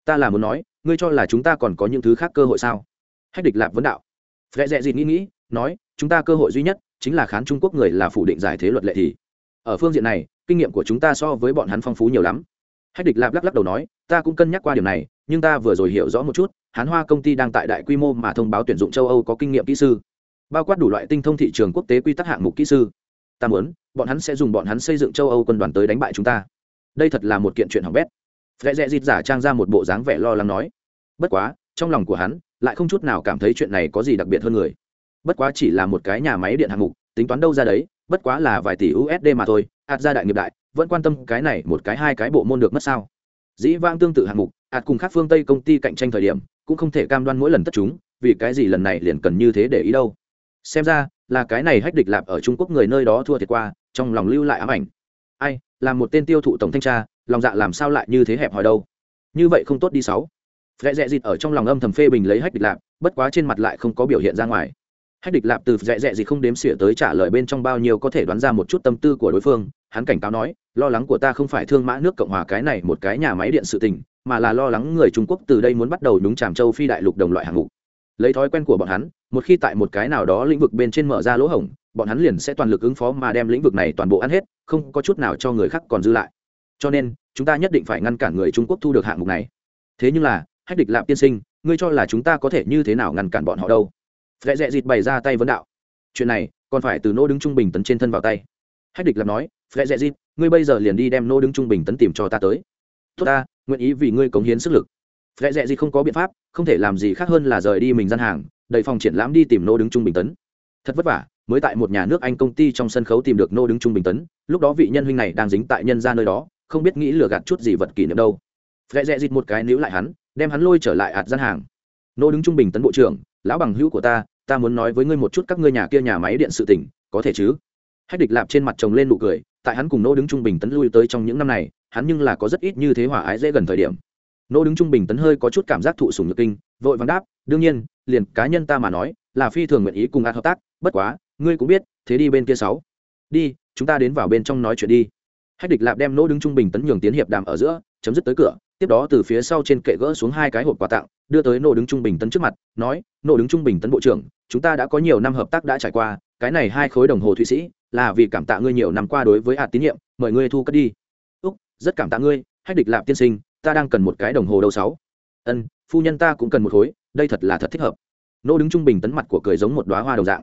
ta là muốn nói, ngươi cho là chúng ta còn có những thứ khác cơ hội sao? Hách Địch Lạp vấn đạo. Phệ Dẹ Dịt nghĩ nghĩ, nói, chúng ta cơ hội duy nhất chính là khán Trung Quốc người là phủ định giải thế luật lệ thì. Ở phương diện này, kinh nghiệm của chúng ta so với bọn hắn phong phú nhiều lắm. Hách Địch Lạp lắc lắc đầu nói, ta cũng cân nhắc qua điều này, nhưng ta vừa rồi hiểu rõ một chút, Hán Hoa công ty đang tại đại quy mô mà thông báo tuyển dụng châu Âu có kinh nghiệm kỹ sư, bao quát đủ loại tinh thông thị trường quốc tế quy tắc hạng mục kỹ sư. Ta muốn, bọn hắn sẽ dùng bọn hắn xây dựng châu Âu quân đoàn tới đánh bại chúng ta. Đây thật là một kiện chuyện hỏng bét vẽ Dẹ Dịt giả trang ra một bộ dáng vẻ lo lắng nói. Bất quá, trong lòng của hắn lại không chút nào cảm thấy chuyện này có gì đặc biệt hơn người. Bất quá chỉ là một cái nhà máy điện hạng mục, tính toán đâu ra đấy, bất quá là vài tỷ USD mà thôi, ạt ra đại nghiệp đại, vẫn quan tâm cái này một cái hai cái bộ môn được mất sao? Dĩ vãng tương tự hạng mục, ạt cùng các phương Tây công ty cạnh tranh thời điểm, cũng không thể cam đoan mỗi lần tất chúng, vì cái gì lần này liền cần như thế để ý đâu. Xem ra, là cái này hách địch lạp ở Trung Quốc người nơi đó thua thiệt qua, trong lòng lưu lại ám ảnh. Ai, là một tên tiêu thụ tổng thanh tra, lòng dạ làm sao lại như thế hẹp hòi đâu như vậy không tốt đi sáu rẽ rẽ dịt ở trong lòng âm thầm phê bình lấy hách địch lạp, bất quá trên mặt lại không có biểu hiện ra ngoài. Hách địch lạp từ rẽ rẽ dịt không đếm xỉa tới trả lời bên trong bao nhiêu có thể đoán ra một chút tâm tư của đối phương, hắn cảnh cáo nói, lo lắng của ta không phải thương mã nước cộng hòa cái này một cái nhà máy điện sự tình, mà là lo lắng người trung quốc từ đây muốn bắt đầu nhúng chàm châu phi đại lục đồng loại hàng ngũ lấy thói quen của bọn hắn, một khi tại một cái nào đó lĩnh vực bên trên mở ra lỗ hổng, bọn hắn liền sẽ toàn lực ứng phó mà đem lĩnh vực này toàn bộ ăn hết, không có chút nào cho người khác còn dư lại. Cho nên, chúng ta nhất định phải ngăn cản người trung quốc thu được hạng mục này. Thế nhưng là hách địch lạp tiên sinh, ngươi cho là chúng ta có thể như thế nào ngăn cản bọn họ đâu? Dẹ dẹ dịt bày ra tay vấn đạo. Chuyện này, còn phải từ nô đứng trung bình tấn trên thân vào tay. Hách địch lạp nói dẹ dẹ dịt, ngươi bây giờ liền đi đem nô đứng trung bình tấn tìm cho ta tới. Tốt ta, nguyện ý vì ngươi cống hiến sức lực. Dẹ dẹ dịt không có biện pháp, không thể làm gì khác hơn là rời đi mình gian hàng đầy phòng triển lãm đi tìm nô đứng trung bình tấn. Thật vất vả, mới tại một nhà nước anh công ty trong sân khấu tìm được nô đứng trung bình tấn, lúc đó vị nhân huynh này đang dính tại nhân ra nơi đó, không biết nghĩ lừa gạt chút gì vật kỷ niệm đâu. Dẹ dẹ dịt một cái níu lại hắn đem hắn lôi trở lại ạt gian hàng. Nô đứng trung bình tấn bộ trưởng, lão bằng hữu của ta ta muốn nói với ngươi một chút các ngươi nhà kia nhà máy điện sự tỉnh có thể chứ? Hách địch lạp trên mặt chồng lên nụ cười, tại hắn cùng nô đứng trung bình tấn lui tới trong những năm này, hắn nhưng là có rất ít như thế hỏa ái dễ gần thời điểm. Nô đứng trung bình tấn hơi có chút cảm giác thụ sùng nhược kinh, vội vàng đáp, đương nhiên, liền cá nhân ta mà nói, là phi thường nguyện ý cùng ạt hợp tác, bất quá, ngươi cũng biết, thế đi bên kia sáu. Đi, chúng ta đến vào bên trong nói chuyện đi. Hách địch lạp đem Nô đứng trung bình tấn nhường tiến hiệp đàm ở giữa, chấm dứt tới cửa tiếp đó từ phía sau trên kệ gỡ xuống hai cái hộp quà tặng, đưa tới nô đứng trung bình tấn trước mặt, nói nô đứng trung bình tấn bộ trưởng, chúng ta đã có nhiều năm hợp tác đã trải qua, cái này hai khối đồng hồ thụy sĩ là vì cảm tạ ngươi nhiều năm qua đối với hạt tín nhiệm, mời ngươi thu cất đi. Úc, rất cảm tạ ngươi, hách địch lạp tiên sinh, ta đang cần một cái đồng hồ đầu sáu. Ân, phu nhân ta cũng cần một khối, đây thật là thật thích hợp. Nô đứng trung bình tấn mặt của cười giống một đoá hoa đồng dạng.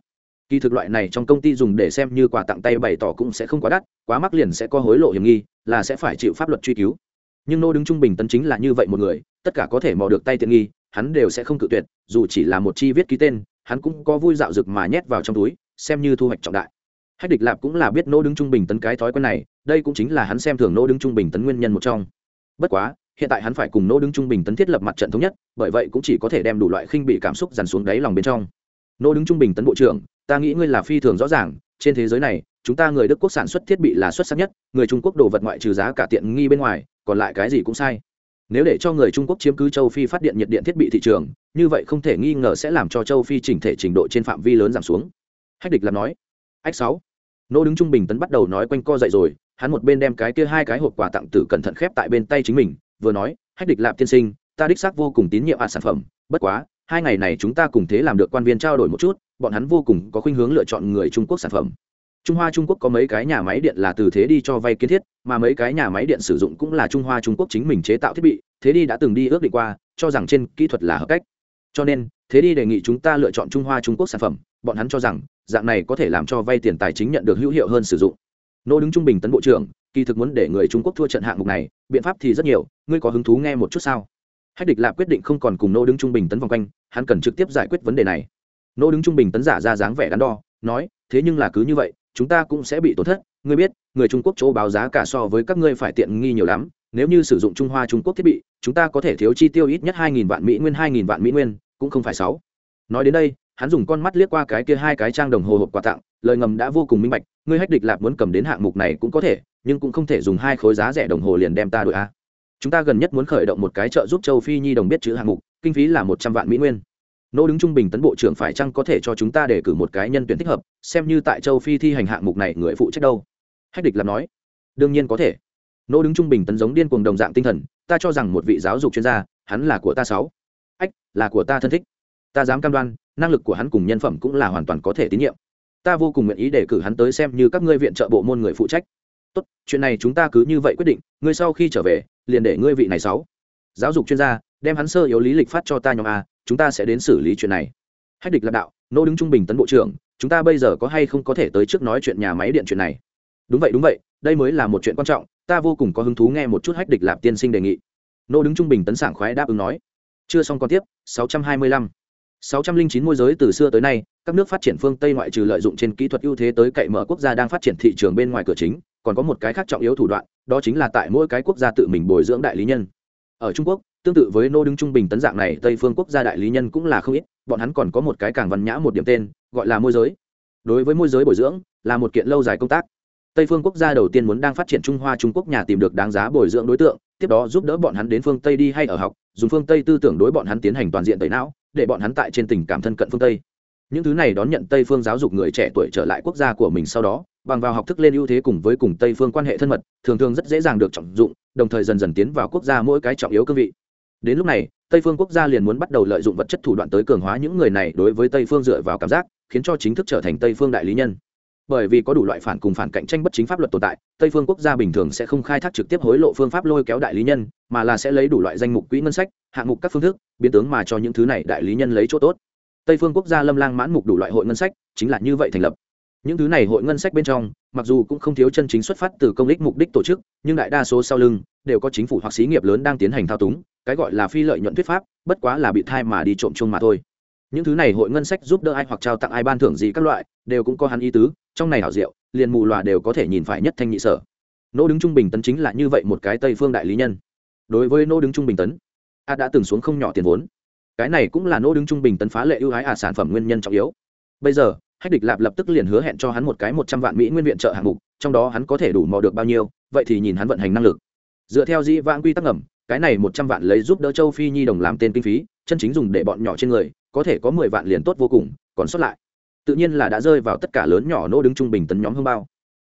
Kỳ thực loại này trong công ty dùng để xem như quà tặng tay bày tỏ cũng sẽ không quá đắt, quá mắc liền sẽ có hối lộ hiểm nghi, là sẽ phải chịu pháp luật truy cứu nhưng nô đứng trung bình tấn chính là như vậy một người, tất cả có thể mò được tay tiện nghi, hắn đều sẽ không cự tuyệt, dù chỉ là một chi viết ký tên, hắn cũng có vui dạo rực mà nhét vào trong túi, xem như thu hoạch trọng đại. Hách địch lạp cũng là biết nô đứng trung bình tấn cái thói quen này, đây cũng chính là hắn xem thường nô đứng trung bình tấn nguyên nhân một trong. Bất quá, hiện tại hắn phải cùng nô đứng trung bình tấn thiết lập mặt trận thống nhất, bởi vậy cũng chỉ có thể đem đủ loại khinh bị cảm xúc dằn xuống đáy lòng bên trong. Nô đứng trung bình tấn bộ trưởng, ta nghĩ ngươi là phi thường rõ ràng, trên thế giới này, chúng ta người đức quốc sản xuất thiết bị là xuất sắc nhất, người trung quốc đồ vật ngoại trừ giá cả tiện nghi bên ngoài còn lại cái gì cũng sai. Nếu để cho người trung quốc chiếm cứ châu phi phát điện nhiệt điện thiết bị thị trường, như vậy không thể nghi ngờ sẽ làm cho châu phi chỉnh thể trình độ trên phạm vi lớn giảm xuống. Hách địch làm nói. Ách sáu. Nô đứng trung bình tấn bắt đầu nói quanh co dậy rồi, hắn một bên đem cái kia hai cái hộp quà tặng tử cẩn thận khép tại bên tay chính mình, vừa nói, hách địch lạp tiên sinh, ta đích xác vô cùng tín nhiệm ạ sản phẩm, bất quá, hai ngày này chúng ta cùng thế làm được quan viên trao đổi một chút, bọn hắn vô cùng có khuynh hướng lựa chọn người trung quốc sản phẩm trung hoa trung quốc có mấy cái nhà máy điện là từ thế đi cho vay kiến thiết, mà mấy cái nhà máy điện sử dụng cũng là trung hoa trung quốc chính mình chế tạo thiết bị, thế đi đã từng đi ước định qua, cho rằng trên kỹ thuật là hợp cách. Cho nên, thế đi đề nghị chúng ta lựa chọn trung hoa trung quốc sản phẩm, bọn hắn cho rằng, dạng này có thể làm cho vay tiền tài chính nhận được hữu hiệu hơn sử dụng. Nô đứng trung bình tấn bộ trưởng, kỳ thực muốn để người trung quốc thua trận hạng mục này, biện pháp thì rất nhiều, ngươi có hứng thú nghe một chút sao? Hách địch lạp quyết định không còn cùng nô đứng trung bình tấn vòng quanh, hắn cần trực tiếp giải quyết vấn đề này. Nô đứng trung bình tấn giả ra dáng vẻ đắn đo, nói, thế nhưng là cứ như vậy chúng ta cũng sẽ bị tổn thất. Ngươi biết, người trung quốc chỗ báo giá cả so với các ngươi phải tiện nghi nhiều lắm. Nếu như sử dụng trung hoa trung quốc thiết bị, chúng ta có thể thiếu chi tiêu ít nhất hai nghìn vạn mỹ nguyên, hai nghìn vạn mỹ nguyên, cũng không phải sáu. Nói đến đây, hắn dùng con mắt liếc qua cái kia hai cái trang đồng hồ hộp quà tặng, lời ngầm đã vô cùng minh bạch, ngươi hách địch lạp muốn cầm đến hạng mục này cũng có thể, nhưng cũng không thể dùng hai khối giá rẻ đồng hồ liền đem ta đội a. Chúng ta gần nhất muốn khởi động một cái chợ giúp châu phi nhi đồng biết chữ hạng mục, kinh phí là một trăm vạn mỹ nguyên nô đứng trung bình tấn bộ trưởng phải chăng có thể cho chúng ta để cử một cái nhân tuyển thích hợp, xem như tại châu phi thi hành hạng mục này người phụ trách đâu? Hách địch làm nói. Đương nhiên có thể. Nô đứng trung bình tấn giống điên cuồng đồng dạng tinh thần, ta cho rằng một vị giáo dục chuyên gia, hắn là của ta sáu. Ách, là của ta thân thích. Ta dám cam đoan, năng lực của hắn cùng nhân phẩm cũng là hoàn toàn có thể tín nhiệm. Ta vô cùng nguyện ý để cử hắn tới xem như các ngươi viện trợ bộ môn người phụ trách. Tốt, chuyện này chúng ta cứ như vậy quyết định, ngươi sau khi trở về, liền để ngươi vị này sáu. Giáo dục chuyên gia, đem hắn sơ yếu lý lịch phát cho ta nhóm a chúng ta sẽ đến xử lý chuyện này hách địch lạc đạo nô đứng trung bình tấn bộ trưởng chúng ta bây giờ có hay không có thể tới trước nói chuyện nhà máy điện chuyện này đúng vậy đúng vậy đây mới là một chuyện quan trọng ta vô cùng có hứng thú nghe một chút hách địch lạp tiên sinh đề nghị nô đứng trung bình tấn sảng khoái đáp ứng nói chưa xong còn tiếp 625. 609 môi giới từ xưa tới nay, các nước phát triển phương Tây ngoại trừ lợi dụng trên kỹ thuật ưu thế tới cậy mở quốc gia đang phát triển thị trường bên ngoài cửa chính, còn có một cái khác trọng yếu thủ đoạn, đó chính là tại mỗi cái quốc gia tự mình bồi dưỡng đại lý nhân. Ở Trung Quốc, tương tự với nô đứng trung bình tấn dạng này, Tây phương quốc gia đại lý nhân cũng là không ít, bọn hắn còn có một cái càng văn nhã một điểm tên, gọi là môi giới. Đối với môi giới bồi dưỡng, là một kiện lâu dài công tác. Tây phương quốc gia đầu tiên muốn đang phát triển Trung Hoa Trung Quốc nhà tìm được đáng giá bồi dưỡng đối tượng, tiếp đó giúp đỡ bọn hắn đến phương Tây đi hay ở học, dùng phương Tây tư tưởng đối bọn hắn tiến hành toàn diện tẩy não, để bọn hắn tại trên tình cảm thân cận phương Tây. Những thứ này đón nhận Tây phương giáo dục người trẻ tuổi trở lại quốc gia của mình sau đó, bằng vào học thức lên ưu thế cùng với cùng Tây phương quan hệ thân mật, thường thường rất dễ dàng được trọng dụng, đồng thời dần dần tiến vào quốc gia mỗi cái trọng yếu cương vị. Đến lúc này, Tây phương quốc gia liền muốn bắt đầu lợi dụng vật chất thủ đoạn tới cường hóa những người này đối với Tây phương dựa vào cảm giác, khiến cho chính thức trở thành Tây phương đại lý nhân. Bởi vì có đủ loại phản cùng phản cạnh tranh bất chính pháp luật tồn tại tây phương quốc gia bình thường sẽ không khai thác trực tiếp hối lộ phương pháp lôi kéo đại lý nhân mà là sẽ lấy đủ loại danh mục quỹ ngân sách hạng mục các phương thức biến tướng mà cho những thứ này đại lý nhân lấy chỗ tốt. Tây phương quốc gia lâm lang mãn mục đủ loại hội ngân sách chính là như vậy thành lập. Những thứ này hội ngân sách bên trong mặc dù cũng không thiếu chân chính xuất phát từ công đích mục đích tổ chức nhưng đại đa số sau lưng đều có chính phủ hoặc xí nghiệp lớn đang tiến hành thao túng cái gọi là phi lợi nhuận thuyết pháp, bất quá là bị thai mà đi trộm chung mà thôi. Những thứ này hội ngân sách giúp đỡ ai hoặc trao tặng ai ban thưởng gì các loại, đều cũng có hắn ý tứ, trong này hảo diệu, liền mù loà đều có thể nhìn phải nhất thanh nhị sở. Nô đứng trung bình tấn chính là như vậy một cái tây phương đại lý nhân. Đối với nô đứng trung bình tấn, a đã từng xuống không nhỏ tiền vốn. Cái này cũng là nô đứng trung bình tấn phá lệ ưu ái à sản phẩm nguyên nhân trọng yếu. Bây giờ, hách địch lạp lập tức liền hứa hẹn cho hắn một cái một trăm vạn mỹ nguyên viện trợ hạng mục, trong đó hắn có thể đủ mò được bao nhiêu, vậy thì nhìn hắn vận hành năng lực. Dựa theo dĩ vãng quy tắc ngầm cái này một trăm vạn lấy giúp đỡ châu phi nhi đồng làm tên kinh phí, chân chính dùng để bọn nhỏ trên người, có thể có mười vạn liền tốt vô cùng, còn sót lại. Tự nhiên là đã rơi vào tất cả lớn nhỏ nô đứng trung bình tấn nhóm hương bao.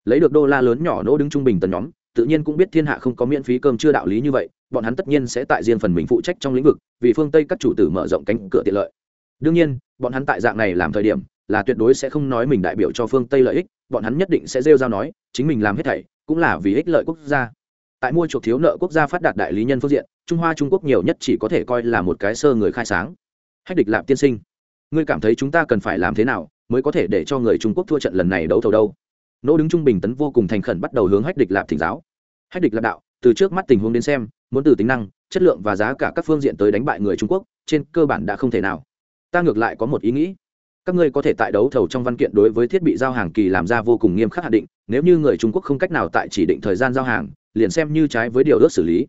Lấy được đô la lớn nhỏ nỗ đứng trung bình tần nhóm, tự nhiên cũng biết thiên hạ không có miễn phí cơm chưa đạo lý như vậy, bọn hắn tất nhiên sẽ tại riêng phần mình phụ trách trong lĩnh vực, vì phương tây các chủ tử mở rộng cánh cửa tiện lợi. Đương nhiên, bọn hắn tại dạng này làm thời điểm, là tuyệt đối sẽ không nói mình đại biểu cho phương tây lợi ích, bọn hắn nhất định sẽ rêu ra nói, chính mình làm hết thảy cũng là vì ích lợi quốc gia tại mua chuộc thiếu nợ quốc gia phát đạt đại lý nhân phương diện, trung hoa, trung quốc nhiều nhất chỉ có thể coi là một cái sơ người khai sáng. Hách địch lạp tiên sinh, ngươi cảm thấy chúng ta cần phải làm thế nào mới có thể để cho người trung quốc thua trận lần này đấu thầu đâu? Nỗ đứng trung bình tấn vô cùng thành khẩn bắt đầu hướng hách địch lạp thỉnh giáo. Hách địch lạp đạo, từ trước mắt tình huống đến xem, muốn từ tính năng, chất lượng và giá cả các phương diện tới đánh bại người trung quốc, trên cơ bản đã không thể nào. Ta ngược lại có một ý nghĩ. Các ngươi có thể tại đấu thầu trong văn kiện đối với thiết bị giao hàng kỳ làm ra vô cùng nghiêm khắc hạn định, nếu như người trung quốc không cách nào tại chỉ định thời gian giao hàng liền xem như trái với điều ước xử lý.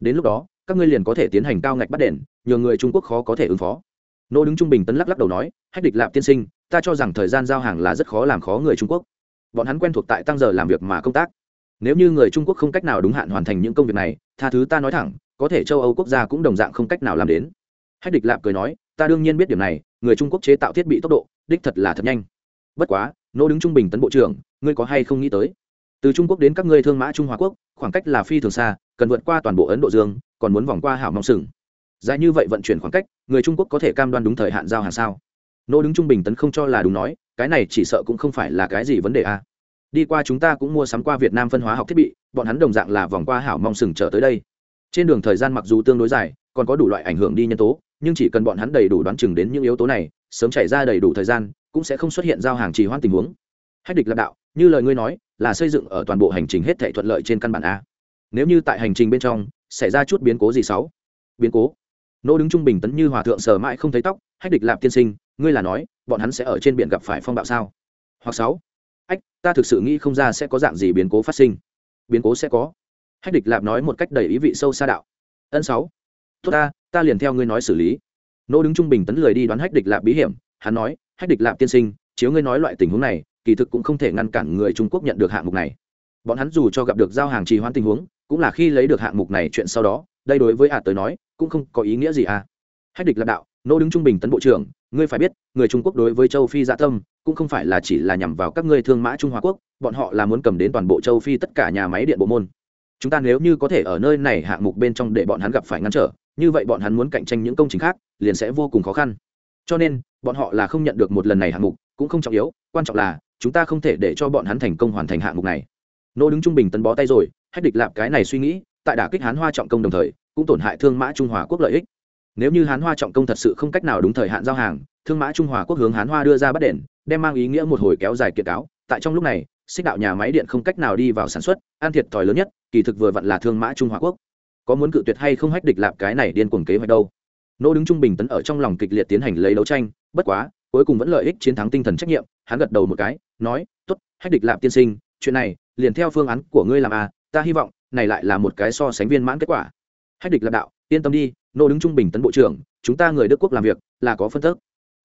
Đến lúc đó, các ngươi liền có thể tiến hành cao ngạch bắt đền, nhờ người trung quốc khó có thể ứng phó. Nô đứng trung bình tấn lắc lắc đầu nói, hách địch lạp tiên sinh, ta cho rằng thời gian giao hàng là rất khó làm khó người trung quốc. Bọn hắn quen thuộc tại tăng giờ làm việc mà công tác. Nếu như người trung quốc không cách nào đúng hạn hoàn thành những công việc này, tha thứ ta nói thẳng, có thể châu âu quốc gia cũng đồng dạng không cách nào làm đến. Hách địch lạp cười nói, ta đương nhiên biết điểm này, người trung quốc chế tạo thiết bị tốc độ, đích thật là thật nhanh. Bất quá, nô đứng trung bình tấn bộ trưởng, ngươi có hay không nghĩ tới? Từ trung quốc đến các ngươi thương mã trung hoa quốc, khoảng cách là phi thường xa, cần vượt qua toàn bộ ấn độ dương, còn muốn vòng qua hảo mong sừng. Dài như vậy vận chuyển khoảng cách, người trung quốc có thể cam đoan đúng thời hạn giao hàng sao? Nô đứng trung bình tấn không cho là đúng nói, cái này chỉ sợ cũng không phải là cái gì vấn đề a. Đi qua chúng ta cũng mua sắm qua việt nam phân hóa học thiết bị, bọn hắn đồng dạng là vòng qua hảo mong sừng trở tới đây. Trên đường thời gian mặc dù tương đối dài, còn có đủ loại ảnh hưởng đi nhân tố, nhưng chỉ cần bọn hắn đầy đủ đoán chừng đến những yếu tố này, sớm chảy ra đầy đủ thời gian, cũng sẽ không xuất hiện giao hàng trì hoãn tình huống. Hách địch lạc đạo, như lời ngươi nói là xây dựng ở toàn bộ hành trình hết thảy thuận lợi trên căn bản a. Nếu như tại hành trình bên trong, xảy ra chút biến cố gì xấu biến cố? Nô đứng trung bình tấn như hòa thượng sờ mãi không thấy tóc, hách địch lạp tiên sinh, ngươi là nói, bọn hắn sẽ ở trên biển gặp phải phong bạo sao? Hoặc sáu? Ách, ta thực sự nghĩ không ra sẽ có dạng gì biến cố phát sinh. Biến cố sẽ có. Hách địch lạp nói một cách đầy ý vị sâu xa đạo. Ân sáu. Tốt ta ta liền theo ngươi nói xử lý. Nô đứng trung bình tấn lười đi đoán hách địch lạp bí hiểm, hắn nói, hách địch lạp tiên sinh, chiếu ngươi nói loại tình huống này kỳ thực cũng không thể ngăn cản người trung quốc nhận được hạng mục này. Bọn hắn dù cho gặp được giao hàng trì hoãn tình huống, cũng là khi lấy được hạng mục này chuyện sau đó, đây đối với ả tới nói, cũng không có ý nghĩa gì à. Hách địch lạc đạo, nô đứng trung bình tấn bộ trưởng, ngươi phải biết, người trung quốc đối với châu phi dạ tâm, cũng không phải là chỉ là nhằm vào các ngươi thương mã trung hoa quốc, bọn họ là muốn cầm đến toàn bộ châu phi tất cả nhà máy điện bộ môn. Chúng ta nếu như có thể ở nơi này hạng mục bên trong để bọn hắn gặp phải ngăn trở, như vậy bọn hắn muốn cạnh tranh những công trình khác, liền sẽ vô cùng khó khăn. Cho nên, bọn họ là không nhận được một lần này hạng mục, cũng không trọng yếu, quan trọng là chúng ta không thể để cho bọn hắn thành công hoàn thành hạng mục này. Nô đứng trung bình tấn bó tay rồi, hách địch lạp cái này suy nghĩ, tại đả kích hán hoa trọng công đồng thời, cũng tổn hại thương mã trung hòa quốc lợi ích. Nếu như hán hoa trọng công thật sự không cách nào đúng thời hạn giao hàng, thương mã trung hòa quốc hướng hán hoa đưa ra bắt đền, đem mang ý nghĩa một hồi kéo dài kiệt cáo. Tại trong lúc này, xích đạo nhà máy điện không cách nào đi vào sản xuất an thiệt thòi lớn nhất, kỳ thực vừa vặn là thương mã trung hòa quốc. Có muốn cự tuyệt hay không hách địch lạp cái này điên cuồng kế hoạch đâu? Nô đứng trung bình tấn ở trong lòng kịch liệt tiến hành lấy đấu tranh, bất quá cuối cùng vẫn lợi ích chiến thắng tinh thần trách nhiệm, hắn gật đầu một cái, nói t ố t hách địch lạp tiên sinh, chuyện này, liền theo phương án của ngươi làm à ta hy vọng, này lại là một cái so sánh viên mãn kết quả. Hách địch lạp đạo, yên tâm đi, nô đứng trung bình tấn bộ trưởng, chúng ta người đức quốc làm việc, là có phân thức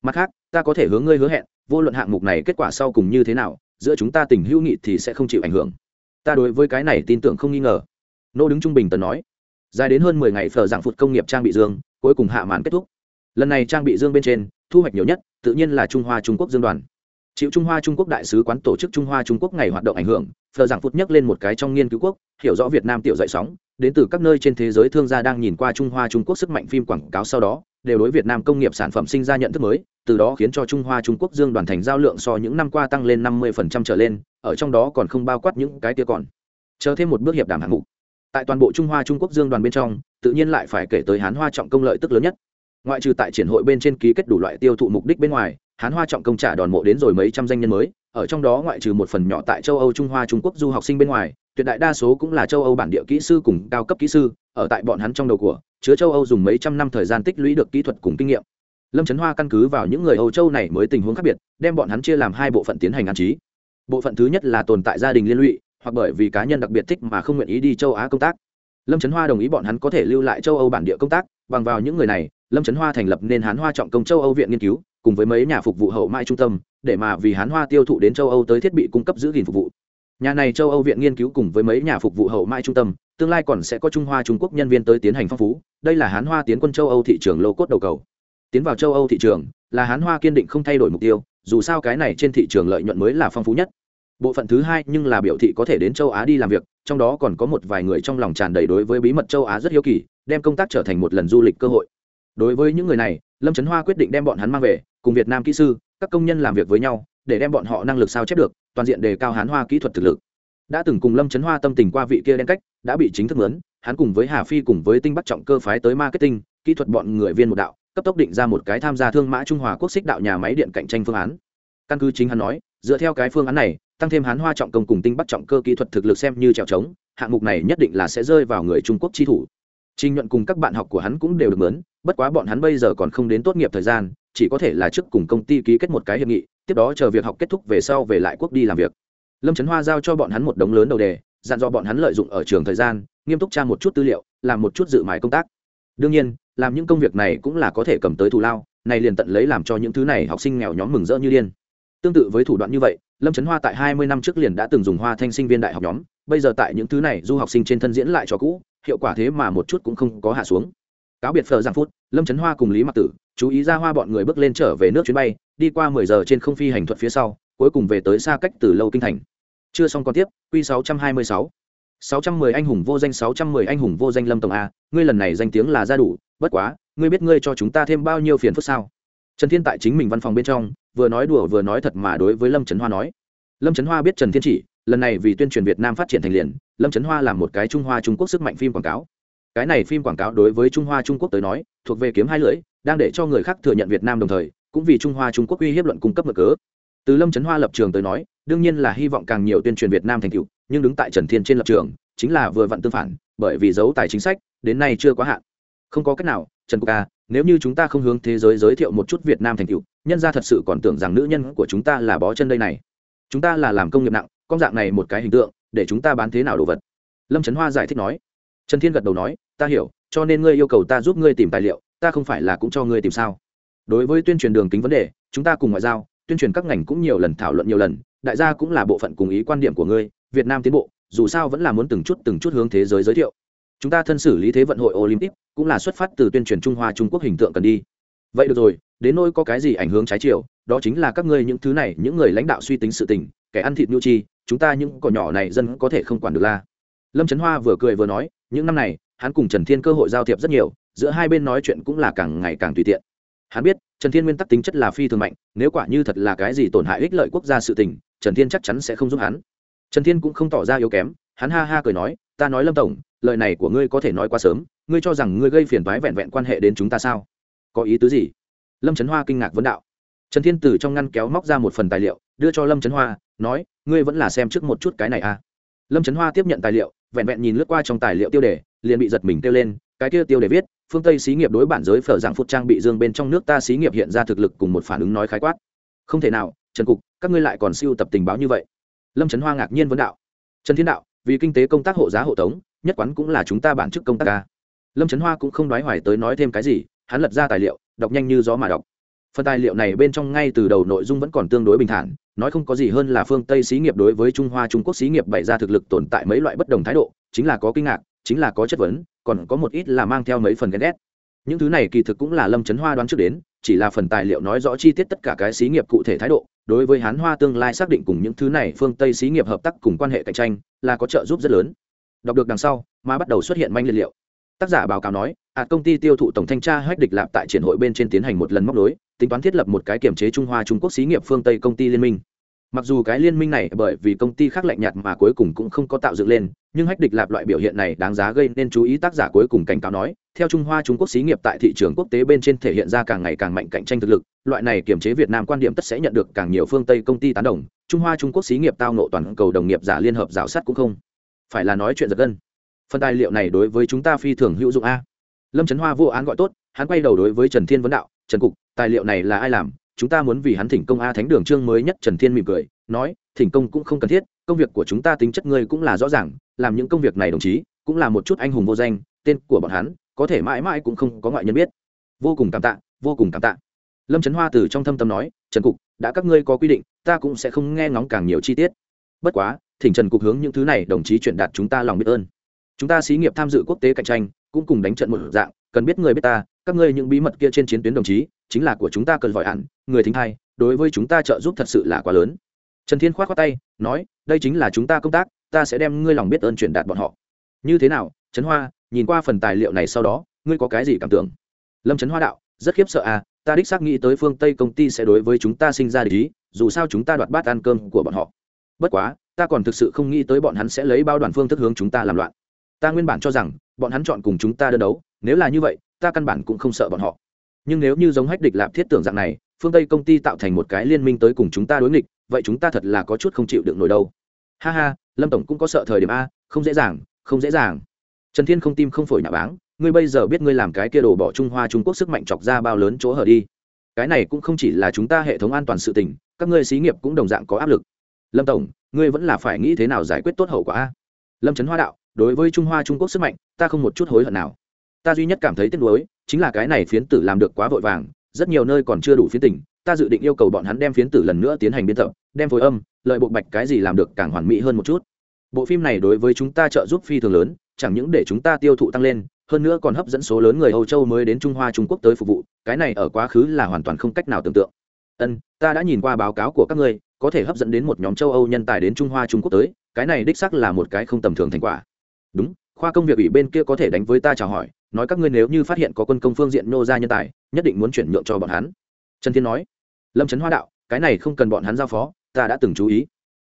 mặt khác, ta có thể hướng ngươi hứa hẹn, vô luận hạng mục này kết quả sau cùng như thế nào, giữa chúng ta tình hữu nghị thì sẽ không chịu ảnh hưởng. Ta đối với cái này tin tưởng không nghi ngờ. Nô đứng trung bình tấn nói, dài đến hơn mười ngày phở dạng phụt công nghiệp trang bị dương, cuối cùng hạ màn kết thúc. Lần này trang bị dương bên trên thu hoạch nhiều nhất, tự nhiên là trung hoa trung quốc dương đoàn. Chịu trung hoa trung quốc đại sứ quán tổ chức trung hoa trung quốc ngày hoạt động ảnh hưởng, phờ giảng phút nhắc lên một cái trong nghiên cứu quốc, hiểu rõ việt nam tiểu dậy sóng, đến từ các nơi trên thế giới thương gia đang nhìn qua trung hoa trung quốc sức mạnh phim quảng cáo sau đó, đều đối việt nam công nghiệp sản phẩm sinh ra nhận thức mới, từ đó khiến cho trung hoa trung quốc dương đoàn thành giao lượng so những năm qua tăng lên năm mươi trở lên, ở trong đó còn không bao quát những cái tia còn. Chờ thêm một bước hiệp đàm hạng mục. Tại toàn bộ trung hoa trung quốc dương đoàn bên trong, tự nhiên lại phải kể tới hán hoa trọng công lợi tức lớn nhất ngoại trừ tại triển hội bên trên ký kết đủ loại tiêu thụ mục đích bên ngoài, hán hoa trọng công trả đòn mộ đến rồi mấy trăm danh nhân mới, ở trong đó ngoại trừ một phần nhỏ tại châu âu, trung hoa, trung quốc du học sinh bên ngoài, tuyệt đại đa số cũng là châu âu bản địa kỹ sư cùng cao cấp kỹ sư, ở tại bọn hắn trong đầu của, chứa châu âu dùng mấy trăm năm thời gian tích lũy được kỹ thuật cùng kinh nghiệm. Lâm trấn hoa căn cứ vào những người âu châu này mới tình huống khác biệt, đem bọn hắn chia làm hai bộ phận tiến hành an trí. Bộ phận thứ nhất là tồn tại gia đình liên lụy, hoặc bởi vì cá nhân đặc biệt thích mà không nguyện ý đi châu á công tác. Lâm trấn hoa đồng ý bọn hắn có thể lưu lại châu âu bản địa công tác, bằng vào những người này lâm trấn hoa thành lập nên hán hoa trọng công châu âu viện nghiên cứu, cùng với mấy nhà phục vụ hậu mãi trung tâm, để mà vì hán hoa tiêu thụ đến châu âu tới thiết bị cung cấp giữ gìn phục vụ. Nhà này châu âu viện nghiên cứu cùng với mấy nhà phục vụ hậu mãi trung tâm, tương lai còn sẽ có trung hoa trung quốc nhân viên tới tiến hành phong phú, đây là hán hoa tiến quân châu âu thị trường lô cốt đầu cầu. Tiến vào châu âu thị trường, là hán hoa kiên định không thay đổi mục tiêu, dù sao cái này trên thị trường lợi nhuận mới là phong phú nhất. Bộ phận thứ hai nhưng là biểu thị có thể đến châu á đi làm việc, trong đó còn có một vài người trong lòng tràn đầy đối với bí mật châu á rất hiếu kỳ, đem công tác trở thành một lần du lịch cơ hội đối với những người này, lâm trấn hoa quyết định đem bọn hắn mang về, cùng việt nam kỹ sư, các công nhân làm việc với nhau, để đem bọn họ năng lực sao chép được, toàn diện đề cao hán hoa kỹ thuật thực lực. Đã từng cùng lâm trấn hoa tâm tình qua vị kia đen cách, đã bị chính thức lớn hắn cùng với hà phi cùng với tinh bắc trọng cơ phái tới marketing, kỹ thuật bọn người viên một đạo, cấp tốc định ra một cái tham gia thương mã trung hòa quốc xích đạo nhà máy điện cạnh tranh phương án. Căn cứ chính hắn nói, dựa theo cái phương án này, tăng thêm hán hoa trọng công cùng tinh bắc trọng cơ kỹ thuật thực lực xem như trèo trống, hạng mục này nhất định là sẽ rơi vào người trung quốc chi thủ trình nhuận cùng các bạn học của hắn cũng đều được mướn, bất quá bọn hắn bây giờ còn không đến tốt nghiệp thời gian, chỉ có thể là trước cùng công ty ký kết một cái hiệp nghị, tiếp đó chờ việc học kết thúc về sau về lại quốc đi làm việc. Lâm trấn hoa giao cho bọn hắn một đống lớn đầu đề, dặn dò bọn hắn lợi dụng ở trường thời gian, nghiêm túc tra một chút tư liệu, làm một chút dự mãi công tác. Đương nhiên, làm những công việc này cũng là có thể cầm tới thù lao, này liền tận lấy làm cho những thứ này học sinh nghèo nhóm mừng rỡ như điên. Tương tự với thủ đoạn như vậy, lâm trấn hoa tại hai mươi năm trước liền đã từng dùng hoa thanh sinh viên đại học nhóm, bây giờ tại những thứ này du học sinh trên thân diễn lại cho cũ hiệu quả thế mà một chút cũng không có hạ xuống. Cáo biệt phờ giang phút, lâm trấn hoa cùng lý mặc tử, chú ý ra hoa bọn người bước lên trở về nước chuyến bay, đi qua mười giờ trên không phi hành thuật phía sau, cuối cùng về tới xa cách từ lâu kinh thành. Chưa xong còn tiếp q sáu trăm hai mươi sáu. sáu trăm mười anh hùng vô danh, sáu trăm mười anh hùng vô danh lâm tổng a, ngươi lần này danh tiếng là ra đủ, bất quá, ngươi biết ngươi cho chúng ta thêm bao nhiêu phiền phức sao? Trần thiên tại chính mình văn phòng bên trong, vừa nói đùa vừa nói thật mà đối với lâm trấn hoa nói. Lâm trấn hoa biết trần thiên chỉ lần này vì tuyên truyền việt nam phát triển thành liền, lâm trấn hoa làm một cái trung hoa trung quốc sức mạnh phim quảng cáo. Cái này phim quảng cáo đối với trung hoa trung quốc tới nói, thuộc về kiếm hai lưỡi, đang để cho người khác thừa nhận việt nam đồng thời, cũng vì trung hoa trung quốc uy hiếp luận cung cấp mở cớ. Từ lâm trấn hoa lập trường tới nói, đương nhiên là hy vọng càng nhiều tuyên truyền việt nam thành tựu, nhưng đứng tại trần thiên trên lập trường, chính là vừa vặn tương phản, bởi vì giấu tài chính sách, đến nay chưa quá hạn. Không có cách nào, trần quốc ca nếu như chúng ta không hướng thế giới giới thiệu một chút việt nam thành tựu, nhân ra thật sự còn tưởng rằng nữ nhân của chúng ta là bó chân đây này. Chúng ta là làm công nghiệp nặng con dạng này một cái hình tượng, để chúng ta bán thế nào đồ vật? Lâm trấn hoa giải thích nói. Trần thiên gật đầu nói, ta hiểu, cho nên ngươi yêu cầu ta giúp ngươi tìm tài liệu, ta không phải là cũng cho ngươi tìm sao? Đối với tuyên truyền đường kính vấn đề, chúng ta cùng ngoại giao, tuyên truyền các ngành cũng nhiều lần thảo luận nhiều lần, đại gia cũng là bộ phận cùng ý quan điểm của ngươi, việt nam tiến bộ, dù sao vẫn là muốn từng chút từng chút hướng thế giới giới thiệu. Chúng ta thân xử lý thế vận hội olympic, cũng là xuất phát từ tuyên truyền trung hoa trung quốc hình tượng cần đi. Vậy được rồi, đến nỗi có cái gì ảnh hưởng trái chiều, đó chính là các ngươi những thứ này, những người lãnh đạo suy tính sự tình, kẻ ăn thịt nhu chi chúng ta những cỏ nhỏ này dân có thể không quản được la. Lâm trấn hoa vừa cười vừa nói, những năm này, hắn cùng trần thiên cơ hội giao thiệp rất nhiều, giữa hai bên nói chuyện cũng là càng ngày càng tùy tiện. Hắn biết, trần thiên nguyên tắc tính chất là phi thường mạnh, nếu quả như thật là cái gì tổn hại ích lợi quốc gia sự tình, trần thiên chắc chắn sẽ không giúp hắn. Trần thiên cũng không tỏ ra yếu kém, hắn ha ha cười nói, ta nói lâm tổng, lời này của ngươi có thể nói quá sớm, ngươi cho rằng ngươi gây phiền toái vẹn vẹn quan hệ đến chúng ta sao? Có ý tứ gì? Lâm trấn hoa kinh ngạc vấn đạo. Trần thiên từ trong ngăn kéo móc ra một phần tài liệu, đưa cho lâm trấn hoa nói, ngươi vẫn là xem trước một chút cái này à. Lâm trấn hoa tiếp nhận tài liệu, vẹn vẹn nhìn lướt qua trong tài liệu tiêu đề, liền bị giật mình kêu lên, cái kia tiêu đề viết, phương tây xí nghiệp đối bản giới phở dạng phút trang bị dương bên trong nước ta xí nghiệp hiện ra thực lực cùng một phản ứng nói khái quát. Không thể nào, trần cục, các ngươi lại còn siêu tập tình báo như vậy. Lâm trấn hoa ngạc nhiên vấn đạo. Trần thiên đạo, vì kinh tế công tác hộ giá hộ tống, nhất quán cũng là chúng ta bản chức công tác ca lâm trấn hoa cũng không nói hoài tới nói thêm cái gì, hắn lật ra tài liệu, đọc nhanh như gió mà đọc phần tài liệu này bên trong ngay từ đầu nội dung vẫn còn tương đối bình thản, nói không có gì hơn là phương tây xí nghiệp đối với trung hoa trung quốc xí nghiệp bày ra thực lực tồn tại mấy loại bất đồng thái độ, chính là có kinh ngạc, chính là có chất vấn, còn có một ít là mang theo mấy phần ghen ghét. Những thứ này kỳ thực cũng là lâm trấn hoa đoán trước đến, chỉ là phần tài liệu nói rõ chi tiết tất cả cái xí nghiệp cụ thể thái độ, đối với hán hoa tương lai xác định cùng những thứ này phương tây xí nghiệp hợp tác cùng quan hệ cạnh tranh, là có trợ giúp rất lớn. Đọc được đằng sau, mà bắt đầu xuất hiện manh liệt liệu tác giả báo cáo nói ạt công ty tiêu thụ tổng thanh tra hách địch lạp tại triển hội bên trên tiến hành một lần móc đối tính toán thiết lập một cái kiểm chế trung hoa trung quốc xí nghiệp phương tây công ty liên minh. Mặc dù cái liên minh này bởi vì công ty khác lạnh nhạt mà cuối cùng cũng không có tạo dựng lên, nhưng hách địch lạp loại biểu hiện này đáng giá gây nên chú ý, tác giả cuối cùng cảnh cáo nói. Theo trung hoa trung quốc xí nghiệp tại thị trường quốc tế bên trên thể hiện ra càng ngày càng mạnh cạnh tranh thực lực, loại này kiềm chế việt nam quan điểm tất sẽ nhận được càng nhiều phương tây công ty tán đồng. Trung hoa trung quốc xí nghiệp tao nộ toàn cầu đồng nghiệp giả liên hợp rào sắt cũng không. Phải là nói chuyện giật gân phần tài liệu này đối với chúng ta phi thường hữu dụng a. Lâm trấn hoa vô án gọi tốt, hắn quay đầu đối với trần thiên vấn đạo, trần cục, tài liệu này là ai làm? Chúng ta muốn vì hắn thỉnh công a thánh đường trương mới nhất. Trần thiên mỉm cười, nói, thỉnh công cũng không cần thiết, công việc của chúng ta tính chất ngươi cũng là rõ ràng, làm những công việc này đồng chí cũng là một chút anh hùng vô danh, tên của bọn hắn có thể mãi mãi cũng không có ngoại nhân biết. Vô cùng cảm tạ, vô cùng cảm tạ. Lâm trấn hoa từ trong thâm tâm nói, trần cục, đã các ngươi có quy định, ta cũng sẽ không nghe ngóng càng nhiều chi tiết. Bất quá, thỉnh trần cục hướng những thứ này đồng chí truyền đạt chúng ta lòng biết ơn chúng ta xí nghiệp tham dự quốc tế cạnh tranh, cũng cùng đánh trận một dạng, cần biết người biết ta, các ngươi những bí mật kia trên chiến tuyến đồng chí, chính là của chúng ta cần vội hẳn, người thính hai đối với chúng ta trợ giúp thật sự là quá lớn. Trần thiên k h o á t khoác tay, nói, đây chính là chúng ta công tác, ta sẽ đem ngươi lòng biết ơn truyền đạt bọn họ. Như thế nào, trấn hoa, nhìn qua phần tài liệu này sau đó, ngươi có cái gì cảm tưởng? Lâm trấn hoa đạo, rất khiếp sợ à ta đích xác nghĩ tới phương tây công ty sẽ đối với chúng ta sinh ra để ý, dù sao chúng ta đoạt bát ăn cơm của bọn họ. Bất quá, ta còn thực sự không nghĩ tới bọn hắn sẽ lấy bao đoàn phương thức hướng chúng ta làm loạn ta nguyên bản cho rằng, bọn hắn chọn cùng chúng ta đơn đấu, nếu là như vậy, ta căn bản cũng không sợ bọn họ. Nhưng nếu như giống hách địch lạp thiết tưởng dạng này, phương tây công ty tạo thành một cái liên minh tới cùng chúng ta đối nghịch, vậy chúng ta thật là có chút không chịu được nổi đâu. Ha ha, lâm tổng cũng có sợ thời điểm a, không dễ dàng, không dễ dàng. Trần thiên không tim không phổi nạ báng, ngươi bây giờ biết ngươi làm cái kia đổ bỏ trung hoa trung quốc sức mạnh chọc ra bao lớn chỗ hở đi. Cái này cũng không chỉ là chúng ta hệ thống an toàn sự tình, các ngươi xí nghiệp cũng đồng dạng có áp lực. Lâm tổng, ngươi vẫn là phải nghĩ thế nào giải quyết tốt hậu quả a? Lâm trấn hoa đạo đối với trung hoa trung quốc sức mạnh, ta không một chút hối hận nào. Ta duy nhất cảm thấy tiếc nuối chính là cái này phiến tử làm được quá vội vàng, rất nhiều nơi còn chưa đủ phiến tỉnh ta dự định yêu cầu bọn hắn đem phiến tử lần nữa tiến hành biên tập, đem phối âm, lợi bộ bạch cái gì làm được càng hoàn mỹ hơn một chút. Bộ phim này đối với chúng ta trợ giúp phi thường lớn, chẳng những để chúng ta tiêu thụ tăng lên, hơn nữa còn hấp dẫn số lớn người âu châu mới đến trung hoa trung quốc tới phục vụ, cái này ở quá khứ là hoàn toàn không cách nào tưởng tượng. Ân, ta đã nhìn qua báo cáo của các ngươi, có thể hấp dẫn đến một nhóm châu âu nhân tài đến trung hoa trung quốc tới, cái này đích xác là một cái không tầm thường thành quả đúng, khoa công việc ủy bên kia có thể đánh với ta chào hỏi, nói các ngươi nếu như phát hiện có quân công phương diện nô ra nhân tài, nhất định muốn chuyển nhượng cho bọn hắn. Trần thiên nói. Lâm trấn hoa đạo, cái này không cần bọn hắn giao phó, ta đã từng chú ý.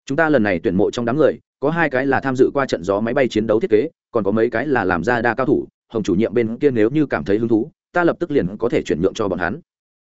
Chúng ta lần này tuyển mộ trong đám người, có hai cái là tham dự qua trận gió máy bay chiến đấu thiết kế, còn có mấy cái là làm ra đa cao thủ, hồng chủ nhiệm bên kia nếu như cảm thấy hứng thú, ta lập tức liền có thể chuyển nhượng cho bọn hắn.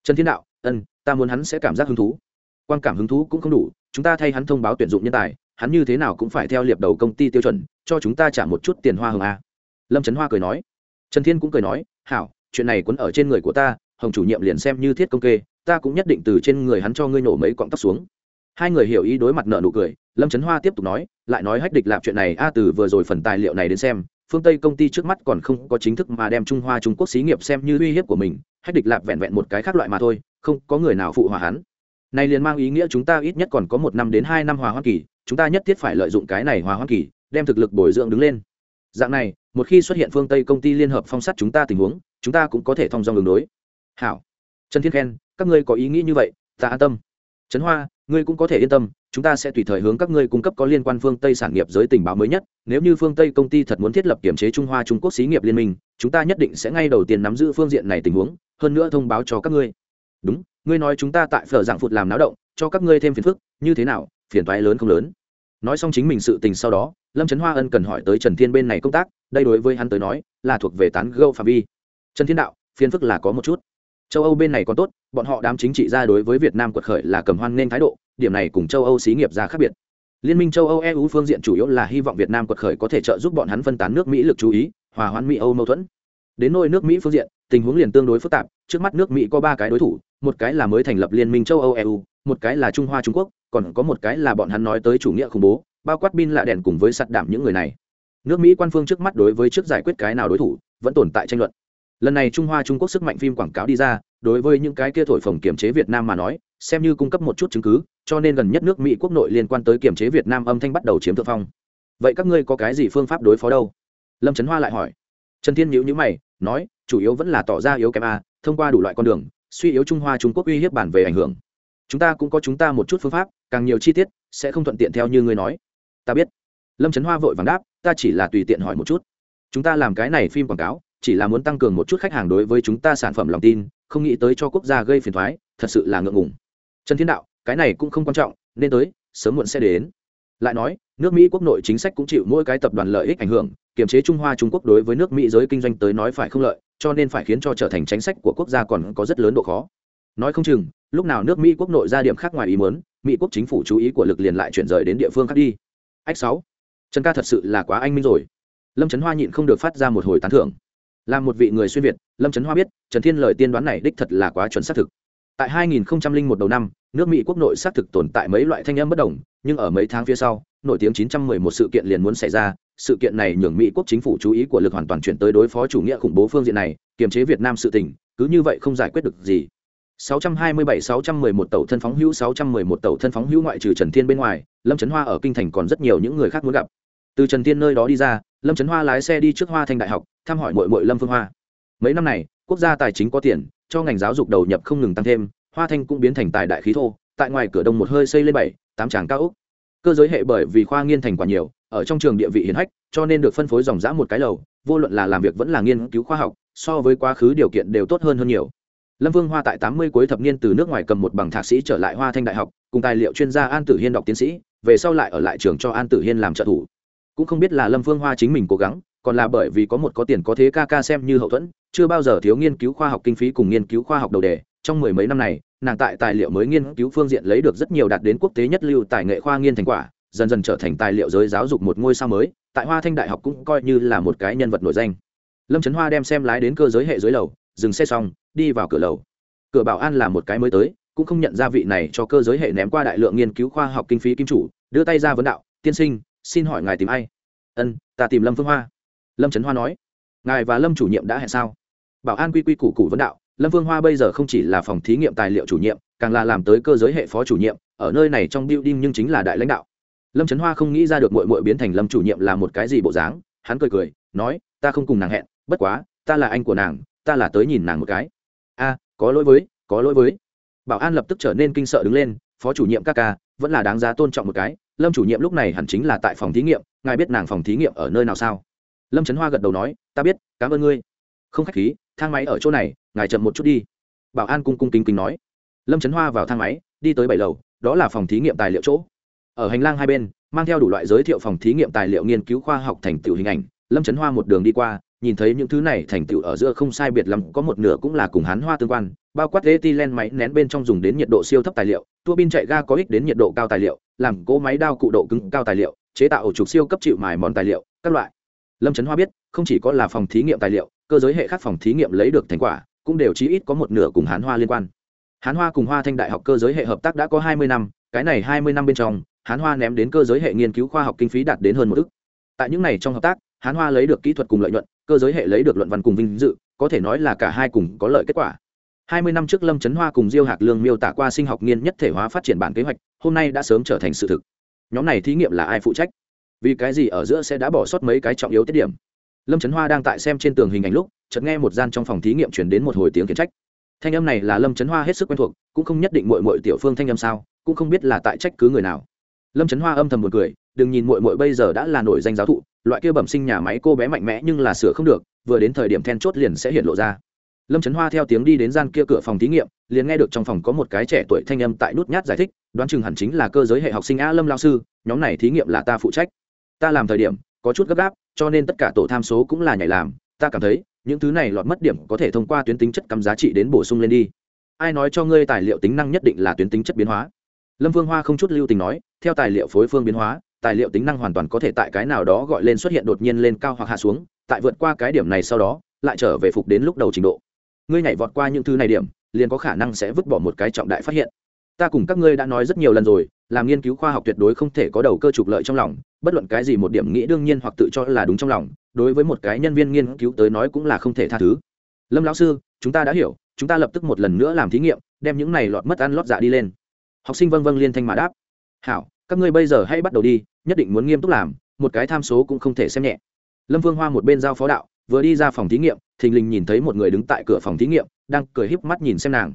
Trần thiên đạo ân ta muốn hắn sẽ cảm giác hứng thú. Quan cảm hứng thú cũng không đủ, chúng ta thay hắn thông báo tuyển dụng nhân tài hắn như thế nào cũng phải theo liệp đầu công ty tiêu chuẩn, cho chúng ta trả một chút tiền hoa hồng a. Lâm trấn hoa cười nói. Trần thiên cũng cười nói, hảo, chuyện này quấn ở trên người của ta, hồng chủ nhiệm liền xem như thiết công kê, ta cũng nhất định từ trên người hắn cho ngươi nổ mấy cọng tóc xuống. Hai người hiểu ý đối mặt nợ nụ cười, lâm trấn hoa tiếp tục nói, lại nói hách địch lạp chuyện này, a, từ vừa rồi phần tài liệu này đến xem, phương tây công ty trước mắt còn không có chính thức mà đem trung hoa trung quốc xí nghiệp xem như uy hiếp của mình, hách địch lạp vẹn vẹn một cái khác loại mà thôi, không có người nào phụ hòa hắn. Này liền mang ý nghĩa chúng ta ít nhất còn có một năm đến hai năm hòa hoa kỳ chúng ta nhất thiết phải lợi dụng cái này hòa hoãn kỳ, đem thực lực bồi dưỡng đứng lên. Dạng này, một khi xuất hiện phương tây công ty liên hợp phong sát chúng ta tình huống, chúng ta cũng có thể thông dong đường đối. Hảo. Trần thiên khen, các ngươi có ý nghĩ như vậy, ta an tâm. Trấn hoa, ngươi cũng có thể yên tâm, chúng ta sẽ tùy thời hướng các ngươi cung cấp có liên quan phương tây sản nghiệp giới tình báo mới nhất. Nếu như phương tây công ty thật muốn thiết lập kiểm chế trung hoa trung quốc xí nghiệp liên minh, chúng ta nhất định sẽ ngay đầu tiên nắm giữ phương diện này tình huống, hơn nữa thông báo cho các ngươi. Đúng, ngươi nói chúng ta tại phở dạng phụt làm náo động, cho các ngươi thêm phiền phức, như thế nào? Phiền toái lớn không lớn. Nói xong chính mình sự tình sau đó, lâm trấn hoa ân cần hỏi tới trần thiên bên này công tác, đây đối với hắn tới nói, là thuộc về tán gâu phạm vi. Trần thiên đạo, phiền phức là có một chút. Châu âu bên này còn tốt, bọn họ đám chính trị ra đối với việt nam quật khởi là cầm hoan nên thái độ, điểm này cùng châu âu xí nghiệp ra khác biệt. Liên minh châu âu eu phương diện chủ yếu là hy vọng việt nam quật khởi có thể trợ giúp bọn hắn phân tán nước mỹ lực chú ý, hòa hoãn mỹ âu mâu thuẫn. Đến nôi nước mỹ phương diện, tình huống liền tương đối phức tạp, trước mắt nước mỹ có ba cái đối thủ, một cái là mới thành lập liên minh châu âu eu một cái là trung hoa trung quốc, còn có một cái là bọn hắn nói tới chủ nghĩa khủng bố, bao quát bin lạ đèn cùng với sạt đảm những người này. Nước mỹ quan phương trước mắt đối với trước giải quyết cái nào đối thủ, vẫn tồn tại tranh luận. Lần này trung hoa trung quốc sức mạnh phim quảng cáo đi ra, đối với những cái kia thổi phồng kiểm chế việt nam mà nói, xem như cung cấp một chút chứng cứ, cho nên gần nhất nước mỹ quốc nội liên quan tới kiểm chế việt nam âm thanh bắt đầu chiếm thượng phong. Vậy các ngươi có cái gì phương pháp đối phó đâu? Lâm trấn hoa lại hỏi. Trần thiên nhữ nhữ mày, nói, chủ yếu vẫn là tỏ ra yếu kém a, thông qua đủ loại con đường, suy yếu trung hoa trung quốc uy hiếp bản về ảnh hưởng chúng ta cũng có chúng ta một chút phương pháp, càng nhiều chi tiết sẽ không thuận tiện theo như ngươi nói. Ta biết. Lâm trấn hoa vội vàng đáp, ta chỉ là tùy tiện hỏi một chút. Chúng ta làm cái này phim quảng cáo, chỉ là muốn tăng cường một chút khách hàng đối với chúng ta sản phẩm lòng tin, không nghĩ tới cho quốc gia gây phiền thoái thật sự là ngượng ngùng. Trần thiên đạo, cái này cũng không quan trọng, nên tới, sớm muộn sẽ đến. Lại nói, nước mỹ quốc nội chính sách cũng chịu mỗi cái tập đoàn lợi ích ảnh hưởng, kiềm chế trung hoa trung quốc đối với nước mỹ giới kinh doanh tới nói phải không lợi, cho nên phải khiến cho trở thành chính sách của quốc gia còn có rất lớn độ khó nói không chừng, lúc nào nước mỹ quốc nội ra điểm khác ngoài ý muốn, mỹ quốc chính phủ chú ý của lực liền lại chuyển rời đến địa phương khác đi. Ách sáu, trần ca thật sự là quá anh minh rồi. Lâm trấn hoa nhịn không được phát ra một hồi tán thưởng. Là một vị người xuyên việt, lâm trấn hoa biết, trần thiên lời tiên đoán này đích thật là quá chuẩn xác thực. Tại 2001 đầu năm, nước mỹ quốc nội xác thực tồn tại mấy loại thanh âm bất đồng, nhưng ở mấy tháng phía sau, nổi tiếng 911 sự kiện liền muốn xảy ra. Sự kiện này nhường mỹ quốc chính phủ chú ý của lực hoàn toàn chuyển tới đối phó chủ nghĩa khủng bố phương diện này, kiềm chế việt nam sự tình, cứ như vậy không giải quyết được gì. 627-611 tàu thân phóng hữu 611 tàu thân phóng hữu ngoại trừ Trần Thiên bên ngoài, Lâm Trấn Hoa ở kinh thành còn rất nhiều những người khác muốn gặp. Từ Trần Thiên nơi đó đi ra, Lâm Trấn Hoa lái xe đi trước Hoa Thanh Đại học, thăm hỏi muội muội Lâm Phương Hoa. Mấy năm này, quốc gia tài chính có tiền, cho ngành giáo dục đầu nhập không ngừng tăng thêm, Hoa Thanh cũng biến thành tài đại khí thô, tại ngoài cửa đông một hơi xây lên bảy, tám tràng cao ốc. cơ giới hệ bởi vì khoa nghiên thành quả nhiều ở trong trường địa vị hiển hách cho nên được phân phối dòng dã một cái lầu vô luận là làm việc vẫn là nghiên cứu khoa học so với quá khứ điều kiện đều tốt hơn hơn nhiều lâm vương hoa tại tám mươi cuối thập niên từ nước ngoài cầm một bằng thạc sĩ trở lại hoa thanh đại học, cùng tài liệu chuyên gia an tử hiên đọc tiến sĩ, về sau lại ở lại trường cho an tử hiên làm trợ thủ. Cũng không biết là lâm vương hoa chính mình cố gắng, còn là bởi vì có một có tiền có thế ca ca xem như hậu thuẫn, chưa bao giờ thiếu nghiên cứu khoa học kinh phí cùng nghiên cứu khoa học đầu đề. Trong mười mấy năm này, nàng tại tài liệu mới nghiên cứu phương diện lấy được rất nhiều đạt đến quốc tế nhất lưu tài nghệ khoa nghiên thành quả, dần dần trở thành tài liệu giới giáo dục một ngôi sao mới, tại hoa thanh đại học cũng coi như là một cái nhân vật nổi danh. Lâm trấn hoa đem xem lái đến cơ giới hệ dưới lầu, dừng xe xong đi vào cửa lầu. Cửa bảo an là một cái mới tới, cũng không nhận ra vị này cho cơ giới hệ ném qua đại lượng nghiên cứu khoa học kinh phí kim chủ, đưa tay ra vấn đạo, tiên sinh, xin hỏi ngài tìm ai? Ân, ta tìm lâm phương hoa. Lâm trấn hoa nói, ngài và lâm chủ nhiệm đã hẹn sao? Bảo an quy quy củ củ vấn đạo, lâm phương hoa bây giờ không chỉ là phòng thí nghiệm tài liệu chủ nhiệm, càng là làm tới cơ giới hệ phó chủ nhiệm, ở nơi này trong building nhưng chính là đại lãnh đạo. Lâm trấn hoa không nghĩ ra được mội mội biến thành lâm chủ nhiệm là một cái gì bộ dáng, hắn cười cười, nói, ta không cùng nàng hẹn, bất quá, ta là anh của nàng, ta là tới nhìn nàng một cái a, có lỗi với, có lỗi với. Bảo an lập tức trở nên kinh sợ đứng lên, phó chủ nhiệm các ca, vẫn là đáng giá tôn trọng một cái, lâm chủ nhiệm lúc này hẳn chính là tại phòng thí nghiệm, ngài biết nàng phòng thí nghiệm ở nơi nào sao? Lâm trấn hoa gật đầu nói, ta biết, cảm ơn ngươi. Không khách khí, thang máy ở chỗ này, ngài chậm một chút đi. Bảo an cung cung kính kính nói. Lâm trấn hoa vào thang máy, đi tới bảy lầu, đó là phòng thí nghiệm tài liệu chỗ. Ở hành lang hai bên, mang theo đủ loại giới thiệu phòng thí nghiệm tài liệu nghiên cứu khoa học thành tựu hình ảnh lâm trấn hoa một đường đi qua, nhìn thấy những thứ này thành tựu ở giữa không sai biệt lắm, có một nửa cũng là cùng hán hoa tương quan, bao quát len máy nén bên trong dùng đến nhiệt độ siêu thấp tài liệu tua bin chạy ga có ích đến nhiệt độ cao tài liệu, làm cỗ máy đao cụ độ cứng cao tài liệu, chế tạo ổ trục siêu cấp chịu mài mòn tài liệu, các loại. Lâm trấn hoa biết, không chỉ có là phòng thí nghiệm tài liệu, cơ giới hệ khác phòng thí nghiệm lấy được thành quả, cũng đều chí ít có một nửa cùng hán hoa liên quan. Hán hoa cùng hoa thanh đại học cơ giới hệ hợp tác đã có hai mươi năm, cái này hai mươi năm bên trong hán hoa ném đến cơ giới hệ nghiên cứu khoa học kinh phí đạt đến hơn một ức. Tại những này trong hợp tác hán hoa lấy được kỹ thuật cùng lợi nhuận, cơ giới hệ lấy được luận văn cùng vinh dự, có thể nói là cả hai cùng có lợi kết quả. Hai mươi năm trước lâm trấn hoa cùng diêu hạc lương miêu tả qua sinh học nghiên nhất thể hóa phát triển bản kế hoạch, hôm nay đã sớm trở thành sự thực. Nhóm này thí nghiệm là ai phụ trách? Vì cái gì ở giữa sẽ đã bỏ sót mấy cái trọng yếu tiết điểm? Lâm trấn hoa đang tại xem trên tường hình ảnh lúc, chợt nghe một gian trong phòng thí nghiệm chuyển đến một hồi tiếng khiển trách. Thanh âm này là lâm trấn hoa hết sức quen thuộc, cũng không nhất định muội muội tiểu phương thanh âm sao, cũng không biết là tại trách cứ người nào. Lâm trấn hoa âm thầm một cười đừng nhìn muội muội bây giờ đã là nổi danh giáo thụ, loại kia bẩm sinh nhà máy cô bé mạnh mẽ nhưng là sửa không được, vừa đến thời điểm then chốt liền sẽ hiện lộ ra. Lâm trấn hoa theo tiếng đi đến gian kia cửa phòng thí nghiệm, liền nghe được trong phòng có một cái trẻ tuổi thanh âm tại nút nhát giải thích, đoán chừng hẳn chính là cơ giới hệ học sinh a lâm lao sư, nhóm này thí nghiệm là ta phụ trách. Ta làm thời điểm, có chút gấp gáp, cho nên tất cả tổ tham số cũng là nhảy làm, ta cảm thấy, những thứ này lọt mất điểm có thể thông qua tuyến tính chất cắm giá trị đến bổ sung lên đi. Ai nói cho ngươi tài liệu tính năng nhất định là tuyến tính chất biến hóa? Lâm vương hoa không chút lưu tình nói, theo tài liệu phối phương biến hóa tài liệu tính năng hoàn toàn có thể tại cái nào đó gọi lên xuất hiện đột nhiên lên cao hoặc hạ xuống, tại vượt qua cái điểm này sau đó, lại trở về phục đến lúc đầu trình độ. Ngươi nhảy vọt qua những thứ này điểm, liền có khả năng sẽ vứt bỏ một cái trọng đại phát hiện. Ta cùng các ngươi đã nói rất nhiều lần rồi, làm nghiên cứu khoa học tuyệt đối không thể có đầu cơ trục lợi trong lòng, bất luận cái gì một điểm nghĩ đương nhiên hoặc tự cho là đúng trong lòng, đối với một cái nhân viên nghiên cứu tới nói cũng là không thể tha thứ. Lâm lão sư, chúng ta đã hiểu, chúng ta lập tức một lần nữa làm thí nghiệm, đem những này lọt mất ăn lót dạ đi lên. Học sinh vâng vâng liên thanh mà đáp. Hảo, các ngươi bây giờ hãy bắt đầu đi nhất định muốn nghiêm túc làm, một cái tham số cũng không thể xem nhẹ. Lâm vương hoa một bên giao phó đạo, vừa đi ra phòng thí nghiệm, thình lình nhìn thấy một người đứng tại cửa phòng thí nghiệm, đang cười híp mắt nhìn xem nàng.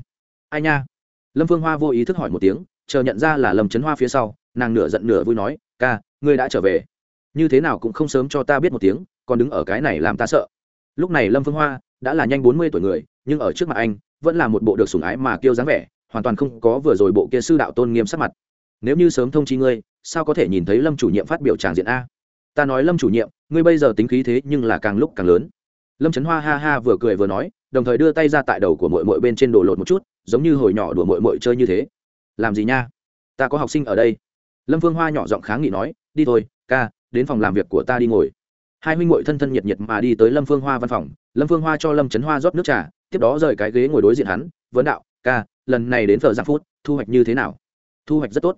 Ai nha? Lâm vương hoa vô ý thức hỏi một tiếng, chờ nhận ra là lâm trấn hoa phía sau, nàng nửa giận nửa vui nói, ca, ngươi đã trở về. Như thế nào cũng không sớm cho ta biết một tiếng, còn đứng ở cái này làm ta sợ. Lúc này lâm phương hoa đã là nhanh bốn mươi tuổi người, nhưng ở trước mặt anh, vẫn là một bộ được sủng ái mà kêu dáng vẻ, hoàn toàn không có vừa rồi bộ kia sư đạo tôn nghiêm sắc mặt nếu như sớm thông chi ngươi, sao có thể nhìn thấy lâm chủ nhiệm phát biểu tràng diện a? Ta nói lâm chủ nhiệm, ngươi bây giờ tính khí thế nhưng là càng lúc càng lớn. Lâm trấn hoa ha ha vừa cười vừa nói, đồng thời đưa tay ra tại đầu của mội mội bên trên đồ lột một chút, giống như hồi nhỏ đùa mội mội chơi như thế. Làm gì nha? Ta có học sinh ở đây. Lâm phương hoa nhỏ giọng kháng nghị nói, đi thôi, ca, đến phòng làm việc của ta đi ngồi. Hai huynh ngội thân thân nhiệt nhiệt mà đi tới lâm phương hoa văn phòng. Lâm phương hoa cho lâm trấn hoa rót nước trà, tiếp đó rời cái ghế ngồi đối diện hắn vấn đạo, ca, lần này đến phở giang phút, thu hoạch như thế nào? Thu hoạch rất tốt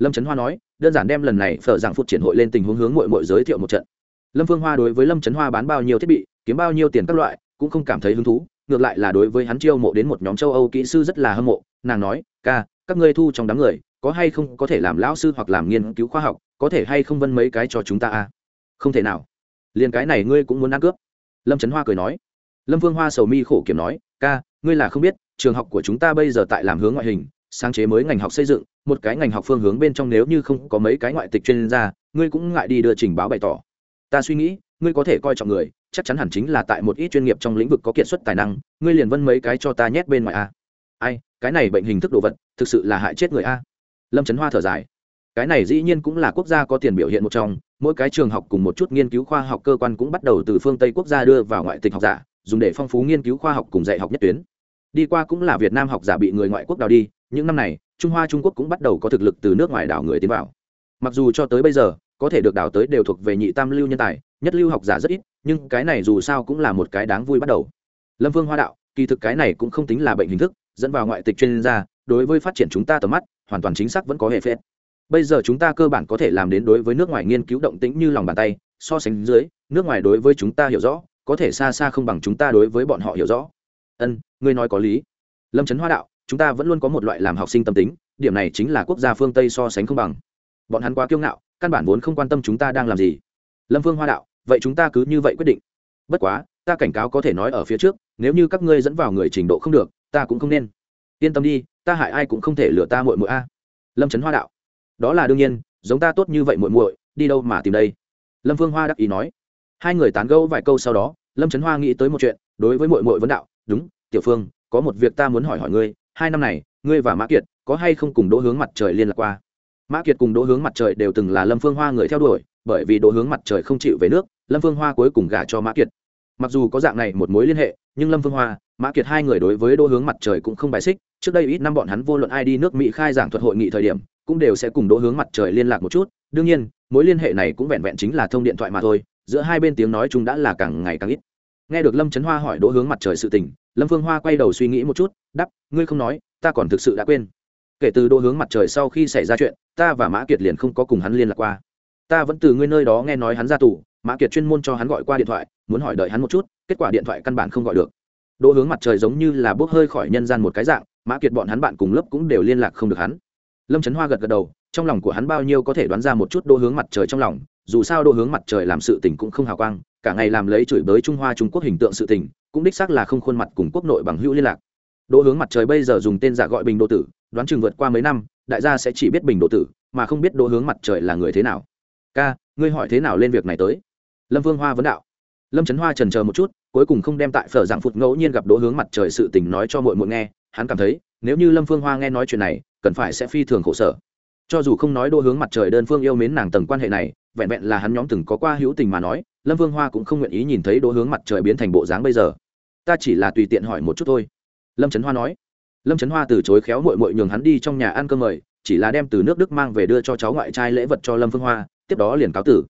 lâm trấn hoa nói, đơn giản đem lần này phở giảng phút triển hội lên tình huống hướng mội mội giới thiệu một trận. Lâm phương hoa đối với lâm trấn hoa bán bao nhiêu thiết bị, kiếm bao nhiêu tiền các loại, cũng không cảm thấy hứng thú, ngược lại là đối với hắn chiêu mộ đến một nhóm châu âu kỹ sư rất là hâm mộ. Nàng nói, ca, các ngươi thu trong đám người, có hay không có thể làm lão sư hoặc làm nghiên cứu khoa học, có thể hay không vân mấy cái cho chúng ta à? Không thể nào. Liền cái này ngươi cũng muốn ăn cướp? Lâm trấn hoa cười nói. Lâm vương hoa sầu mi khổ kiểm nói, ca, ngươi là không biết, trường học của chúng ta bây giờ tại làm hướng ngoại hình sáng chế mới ngành học xây dựng, một cái ngành học phương hướng bên trong nếu như không có mấy cái ngoại tịch chuyên gia, ngươi cũng ngại đi đưa trình báo bày tỏ. Ta suy nghĩ, ngươi có thể coi trọng người, chắc chắn hẳn chính là tại một ít chuyên nghiệp trong lĩnh vực có kiệt xuất tài năng, ngươi liền vân mấy cái cho ta nhét bên ngoài a. Ai, cái này bệnh hình thức đồ vật, thực sự là hại chết người a. Lâm trấn hoa thở dài. Cái này dĩ nhiên cũng là quốc gia có tiền biểu hiện một trong, mỗi cái trường học cùng một chút nghiên cứu khoa học cơ quan cũng bắt đầu từ phương tây quốc gia đưa vào ngoại tịch học giả, dùng để phong phú nghiên cứu khoa học cùng dạy học nhất tuyến. Đi qua cũng là việt nam học giả bị người ngoại quốc đào đi những năm này, trung hoa trung quốc cũng bắt đầu có thực lực từ nước ngoài đảo người tiến vào. Mặc dù cho tới bây giờ, có thể được đào tới đều thuộc về nhị tam lưu nhân tài, nhất lưu học giả rất ít, nhưng cái này dù sao cũng là một cái đáng vui bắt đầu. Lâm vương hoa đạo, kỳ thực cái này cũng không tính là bệnh hình thức, dẫn vào ngoại tịch chuyên gia, đối với phát triển chúng ta tầm mắt, hoàn toàn chính xác vẫn có hệ phết bây giờ chúng ta cơ bản có thể làm đến đối với nước ngoài nghiên cứu động tĩnh như lòng bàn tay, so sánh dưới, nước ngoài đối với chúng ta hiểu rõ, có thể xa xa không bằng chúng ta đối với bọn họ hiểu rõ. Ân, ngươi nói có lý. Lâm trấn hoa đạo chúng ta vẫn luôn có một loại làm học sinh tâm tính, điểm này chính là quốc gia phương tây so sánh không bằng. Bọn hắn quá kiêu ngạo, căn bản vốn không quan tâm chúng ta đang làm gì. Lâm phương hoa đạo, vậy chúng ta cứ như vậy quyết định. Bất quá, ta cảnh cáo có thể nói ở phía trước, nếu như các ngươi dẫn vào người trình độ không được, ta cũng không nên. Yên tâm đi, ta hại ai cũng không thể lừa ta muội muội a. Lâm trấn hoa đạo, đó là đương nhiên, giống ta tốt như vậy muội muội, đi đâu mà tìm đây? Lâm phương hoa đắc ý nói. Hai người tán gẫu vài câu sau đó, lâm trấn hoa nghĩ tới một chuyện, đối với muội muội vấn đạo, đúng, tiểu phương, có một việc ta muốn hỏi hỏi ngươi hai năm này, ngươi và mã kiệt có hay không cùng đỗ hướng mặt trời liên lạc qua? Mã kiệt cùng đỗ hướng mặt trời đều từng là lâm phương hoa người theo đuổi, bởi vì đỗ hướng mặt trời không chịu về nước, lâm phương hoa cuối cùng gả cho mã kiệt. Mặc dù có dạng này một mối liên hệ, nhưng lâm phương hoa, mã kiệt hai người đối với đỗ hướng mặt trời cũng không bài xích. Trước đây ít năm bọn hắn vô luận ai đi nước mỹ khai giảng thuật hội nghị thời điểm, cũng đều sẽ cùng đỗ hướng mặt trời liên lạc một chút. Đương nhiên, mối liên hệ này cũng vẹn vẹn chính là thông điện thoại mà thôi, giữa hai bên tiếng nói chúng đã là càng ngày càng ít. Nghe được lâm trấn hoa hỏi đỗ hướng mặt trời sự tình lâm phương hoa quay đầu suy nghĩ một chút đắp ngươi không nói, ta còn thực sự đã quên. Kể từ Đô hướng mặt trời sau khi xảy ra chuyện, ta và mã kiệt liền không có cùng hắn liên lạc qua. Ta vẫn từ ngươi nơi đó nghe nói hắn ra tù, mã kiệt chuyên môn cho hắn gọi qua điện thoại, muốn hỏi đợi hắn một chút, kết quả điện thoại căn bản không gọi được. Đỗ hướng mặt trời giống như là bốc hơi khỏi nhân gian một cái dạng, mã kiệt bọn hắn bạn cùng lớp cũng đều liên lạc không được hắn. Lâm trấn hoa gật gật đầu, trong lòng của hắn bao nhiêu có thể đoán ra một chút đỗ hướng mặt trời trong lòng, dù sao đỗ hướng mặt trời làm sự tình cũng không hào quang, cả ngày làm lấy chửi bới trung hoa trung quốc hình tượng sự tình cũng đích xác là không khuôn mặt cùng quốc nội bằng hữu liên lạc. Đỗ hướng mặt trời bây giờ dùng tên giả gọi bình đô tử, đoán chừng vượt qua mấy năm, đại gia sẽ chỉ biết bình đô tử, mà không biết đỗ hướng mặt trời là người thế nào. Ca, ngươi hỏi thế nào lên việc này tới? Lâm vương hoa vấn đạo. Lâm trấn hoa trần chờ một chút, cuối cùng không đem tại phở giảng phụt ngẫu nhiên gặp đỗ hướng mặt trời sự tình nói cho mội mội nghe, hắn cảm thấy, nếu như lâm phương hoa nghe nói chuyện này, cần phải sẽ phi thường khổ sở. Cho dù không nói đỗ hướng mặt trời đơn phương yêu mến nàng tầng quan hệ này, vẹn vẹn là hắn nhóm từng có qua hữu tình mà nói lâm vương hoa cũng không nguyện ý nhìn thấy đỗ hướng mặt trời biến thành bộ dáng bây giờ. Ta chỉ là tùy tiện hỏi một chút thôi. Lâm trấn hoa nói. Lâm trấn hoa từ chối khéo mội mội nhường hắn đi trong nhà ăn cơm mời, chỉ là đem từ nước đức mang về đưa cho cháu ngoại trai lễ vật cho lâm phương hoa, tiếp đó liền cáo tử.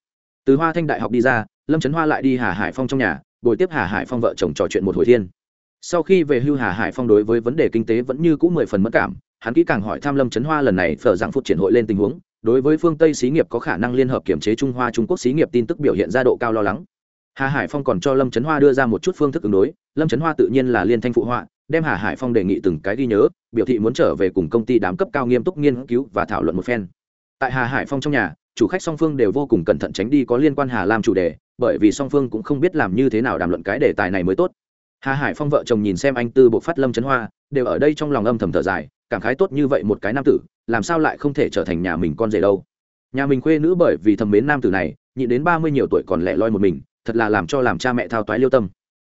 Từ hoa thanh đại học đi ra, lâm trấn hoa lại đi hà hải phong trong nhà, bồi tiếp hà hải phong vợ chồng trò chuyện một hồi thiên. Sau khi về hưu hà hải phong đối với vấn đề kinh tế vẫn như cũ mười phần mất cảm, hắn kỹ càng hỏi thăm lâm trấn hoa lần này phở giảng phút triển hội lên tình huống đối với phương tây xí nghiệp có khả năng liên hợp kiểm chế trung hoa trung quốc xí nghiệp tin tức biểu hiện ra độ cao lo lắng. Hà hải phong còn cho lâm trấn hoa đưa ra một chút phương thức ứng đối. Lâm trấn hoa tự nhiên là liên thanh phụ họa, đem hà hải phong đề nghị từng cái ghi nhớ, biểu thị muốn trở về cùng công ty đám cấp cao nghiêm túc nghiên cứu và thảo luận một phen. Tại hà hải phong trong nhà, chủ khách song phương đều vô cùng cẩn thận tránh đi có liên quan hà lam chủ đề, bởi vì song phương cũng không biết làm như thế nào đàm luận cái đề tài này mới tốt. Hà hải phong vợ chồng nhìn xem anh tư bộ phát lâm trấn hoa, đều ở đây trong lòng âm thầm thở dài cảm khái tốt như vậy một cái nam tử làm sao lại không thể trở thành nhà mình con rể đâu? Nhà mình khuê nữ bởi vì thầm mến nam tử này nhịn đến ba mươi nhiều tuổi còn lẻ loi một mình thật là làm cho làm cha mẹ thao toái liêu tâm.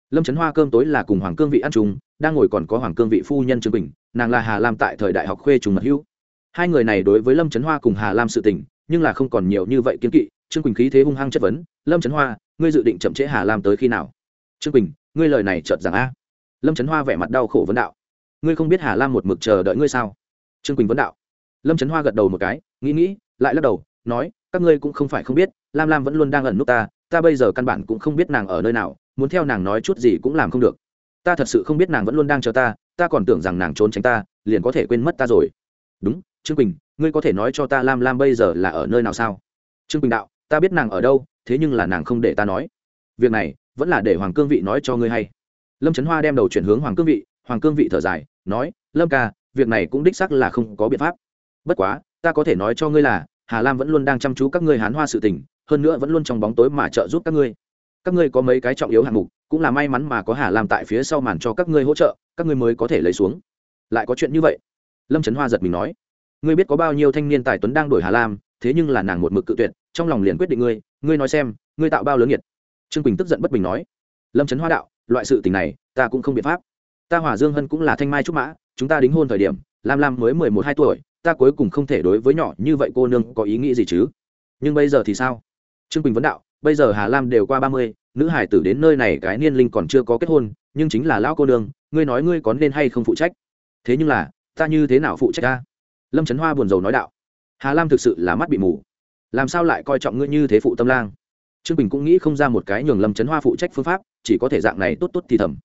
Lâm trấn hoa cơm tối là cùng hoàng cương vị ăn chung, đang ngồi còn có hoàng cương vị phu nhân trương bình nàng là hà lam tại thời đại học khuê trùng mật hữu. Hai người này đối với lâm trấn hoa cùng hà lam sự tình nhưng là không còn nhiều như vậy kiên kỵ trương quỳnh khí thế hung hăng chất vấn lâm trấn hoa ngươi dự định chậm trễ hà lam tới khi nào? Trương quỳnh ngươi lời này chợt rằng a. Lâm trấn hoa vẻ mặt đau khổ vấn đạo ngươi không biết hà lam một mực chờ đợi ngươi sao? Trương quỳnh vấn đạo. Lâm trấn hoa gật đầu một cái, nghĩ nghĩ, lại lắc đầu, nói, các ngươi cũng không phải không biết, lam lam vẫn luôn đang ẩn nút ta ta bây giờ căn bản cũng không biết nàng ở nơi nào, muốn theo nàng nói chút gì cũng làm không được. Ta thật sự không biết nàng vẫn luôn đang chờ ta ta còn tưởng rằng nàng trốn tránh ta, liền có thể quên mất ta rồi. Đúng, trương quỳnh, ngươi có thể nói cho ta lam lam bây giờ là ở nơi nào sao? Trương quỳnh đạo, ta biết nàng ở đâu, thế nhưng là nàng không để ta nói. Việc này, vẫn là để hoàng cương vị nói cho ngươi hay. Lâm trấn hoa đem đầu chuyển hướng hoàng cương vị hoàng cương vị thở dài, nói, lâm ca, việc này cũng đích sắc là không có biện pháp. Bất quá, ta có thể nói cho ngươi là, hà lam vẫn luôn đang chăm chú các ngươi hán hoa sự tình, hơn nữa vẫn luôn trong bóng tối mà trợ giúp các ngươi. Các ngươi có mấy cái trọng yếu hạng mục, cũng là may mắn mà có hà lam tại phía sau màn cho các ngươi hỗ trợ, các ngươi mới có thể lấy xuống. Lại có chuyện như vậy? Lâm trấn hoa giật mình nói, ngươi biết có bao nhiêu thanh niên tài tuấn đang đổi hà lam, thế nhưng là nàng một mực cự tuyệt, trong lòng liền quyết định ngươi ngươi nói xem, ngươi tạo bao lớn nhiệt trương quỳnh tức giận bất bình nói, lâm trấn hoa đạo, loại sự tình này, ta cũng không biện pháp ta hỏa dương hân cũng là thanh mai trúc mã, chúng ta đính hôn thời điểm, lam lam mới mười một hai tuổi, ta cuối cùng không thể đối với nhỏ như vậy cô nương có ý nghĩ gì chứ? Nhưng bây giờ thì sao? Trương quỳnh vấn đạo, bây giờ hà lam đều qua ba mươi, nữ hải tử đến nơi này cái niên linh còn chưa có kết hôn, nhưng chính là lão cô nương, ngươi nói ngươi có nên hay không phụ trách? Thế nhưng là, ta như thế nào phụ trách ta? Lâm trấn hoa buồn rầu nói đạo, hà lam thực sự là mắt bị mù. Làm sao lại coi trọng ngươi như thế phụ tâm lang? Trương bình cũng nghĩ không ra một cái nhường lâm trấn hoa phụ trách phương pháp, chỉ có thể dạng này tốt tốt thì thầm.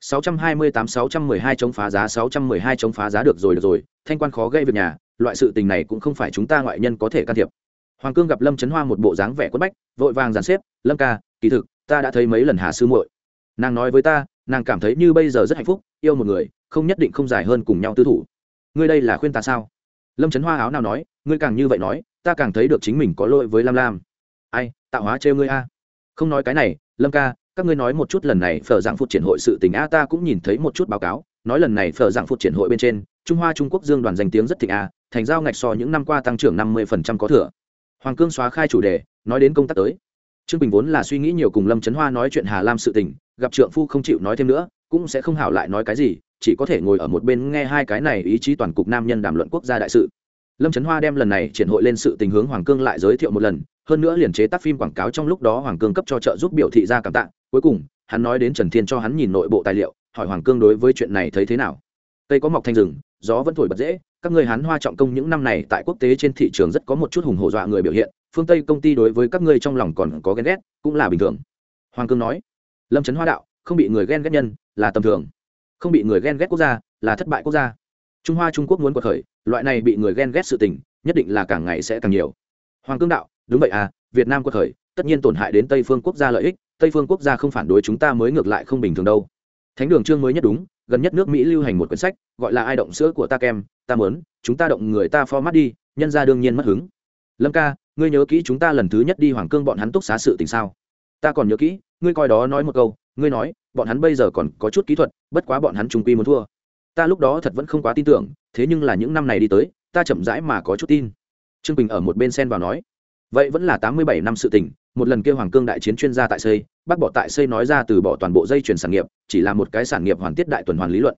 628-612 chống phá giá 612 chống phá giá được rồi được rồi. Thanh quan khó gây việc nhà, loại sự tình này cũng không phải chúng ta ngoại nhân có thể can thiệp. Hoàng cương gặp lâm Chấn hoa một bộ dáng vẻ quất bách, vội vàng dàn xếp, lâm ca, kỳ thực, ta đã thấy mấy lần hà sư muội. Nàng nói với ta, nàng cảm thấy như bây giờ rất hạnh phúc, yêu một người, không nhất định không dài hơn cùng nhau tư thủ. Ngươi đây là khuyên ta sao? Lâm Chấn hoa áo nào nói, ngươi càng như vậy nói, ta càng thấy được chính mình có lỗi với lam lam. Ai, tạo hóa trêu ngươi a. Không nói cái này, lâm ca các ngươi nói một chút lần này phở dạng phụt triển hội sự tình a, ta cũng nhìn thấy một chút báo cáo, nói lần này phở dạng phụt triển hội bên trên, trung hoa trung quốc dương đoàn danh tiếng rất thịnh a, thành giao ngạch so những năm qua tăng trưởng năm mươi phần trăm có thừa. Hoàng cương xóa khai chủ đề, nói đến công tác tới. Trương bình vốn là suy nghĩ nhiều cùng lâm trấn hoa nói chuyện hà lam sự tình, gặp trượng phu không chịu nói thêm nữa, cũng sẽ không hảo lại nói cái gì, chỉ có thể ngồi ở một bên nghe hai cái này ý chí toàn cục nam nhân đàm luận quốc gia đại sự. Lâm trấn hoa đem lần này triển hội lên sự tình hướng hoàng cương lại giới thiệu một lần, hơn nữa liền chế tác phim quảng cáo trong lúc đó hoàng cương cấp cho trợ giúp biểu thị ra cảm tạ cuối cùng, hắn nói đến trần thiên cho hắn nhìn nội bộ tài liệu, hỏi hoàng cương đối với chuyện này thấy thế nào. Cây có mọc thành rừng, gió vẫn thổi bật dễ, các người hán hoa trọng công những năm này tại quốc tế trên thị trường rất có một chút hùng hổ dọa người biểu hiện, phương tây công ty đối với các ngươi trong lòng còn có ghen ghét, cũng là bình thường. Hoàng cương nói, lâm trấn hoa đạo, không bị người ghen ghét nhân, là tầm thường. Không bị người ghen ghét quốc gia, là thất bại quốc gia. Trung hoa trung quốc muốn quật khởi, loại này bị người ghen ghét sự tình, nhất định là càng ngày sẽ càng nhiều. Hoàng cương đạo, đúng vậy à việt nam quật khởi, tất nhiên tổn hại đến tây phương quốc gia lợi ích, tây phương quốc gia không phản đối chúng ta mới ngược lại không bình thường đâu. Thánh đường chương mới nhất đúng, gần nhất nước mỹ lưu hành một quyển sách, gọi là ai động sữa của ta kem, ta mớn, chúng ta động người ta pho đi, nhân ra đương nhiên mất hứng. Lâm ca, ngươi nhớ kỹ chúng ta lần thứ nhất đi hoàng cương bọn hắn túc xá sự tình sao? Ta còn nhớ kỹ, ngươi coi đó nói một câu, ngươi nói, bọn hắn bây giờ còn có chút kỹ thuật, bất quá bọn hắn trung quy muốn thua. Ta lúc đó thật vẫn không quá tin tưởng, thế nhưng là những năm này đi tới, ta chậm rãi mà có chút tin. Trương bình ở một bên sen vào nói vậy vẫn là tám mươi bảy năm sự tình, một lần kêu hoàng cương đại chiến chuyên gia tại xây, bác bỏ tại xây nói ra từ bỏ toàn bộ dây chuyển sản nghiệp, chỉ là một cái sản nghiệp hoàn tiết đại tuần hoàn lý luận.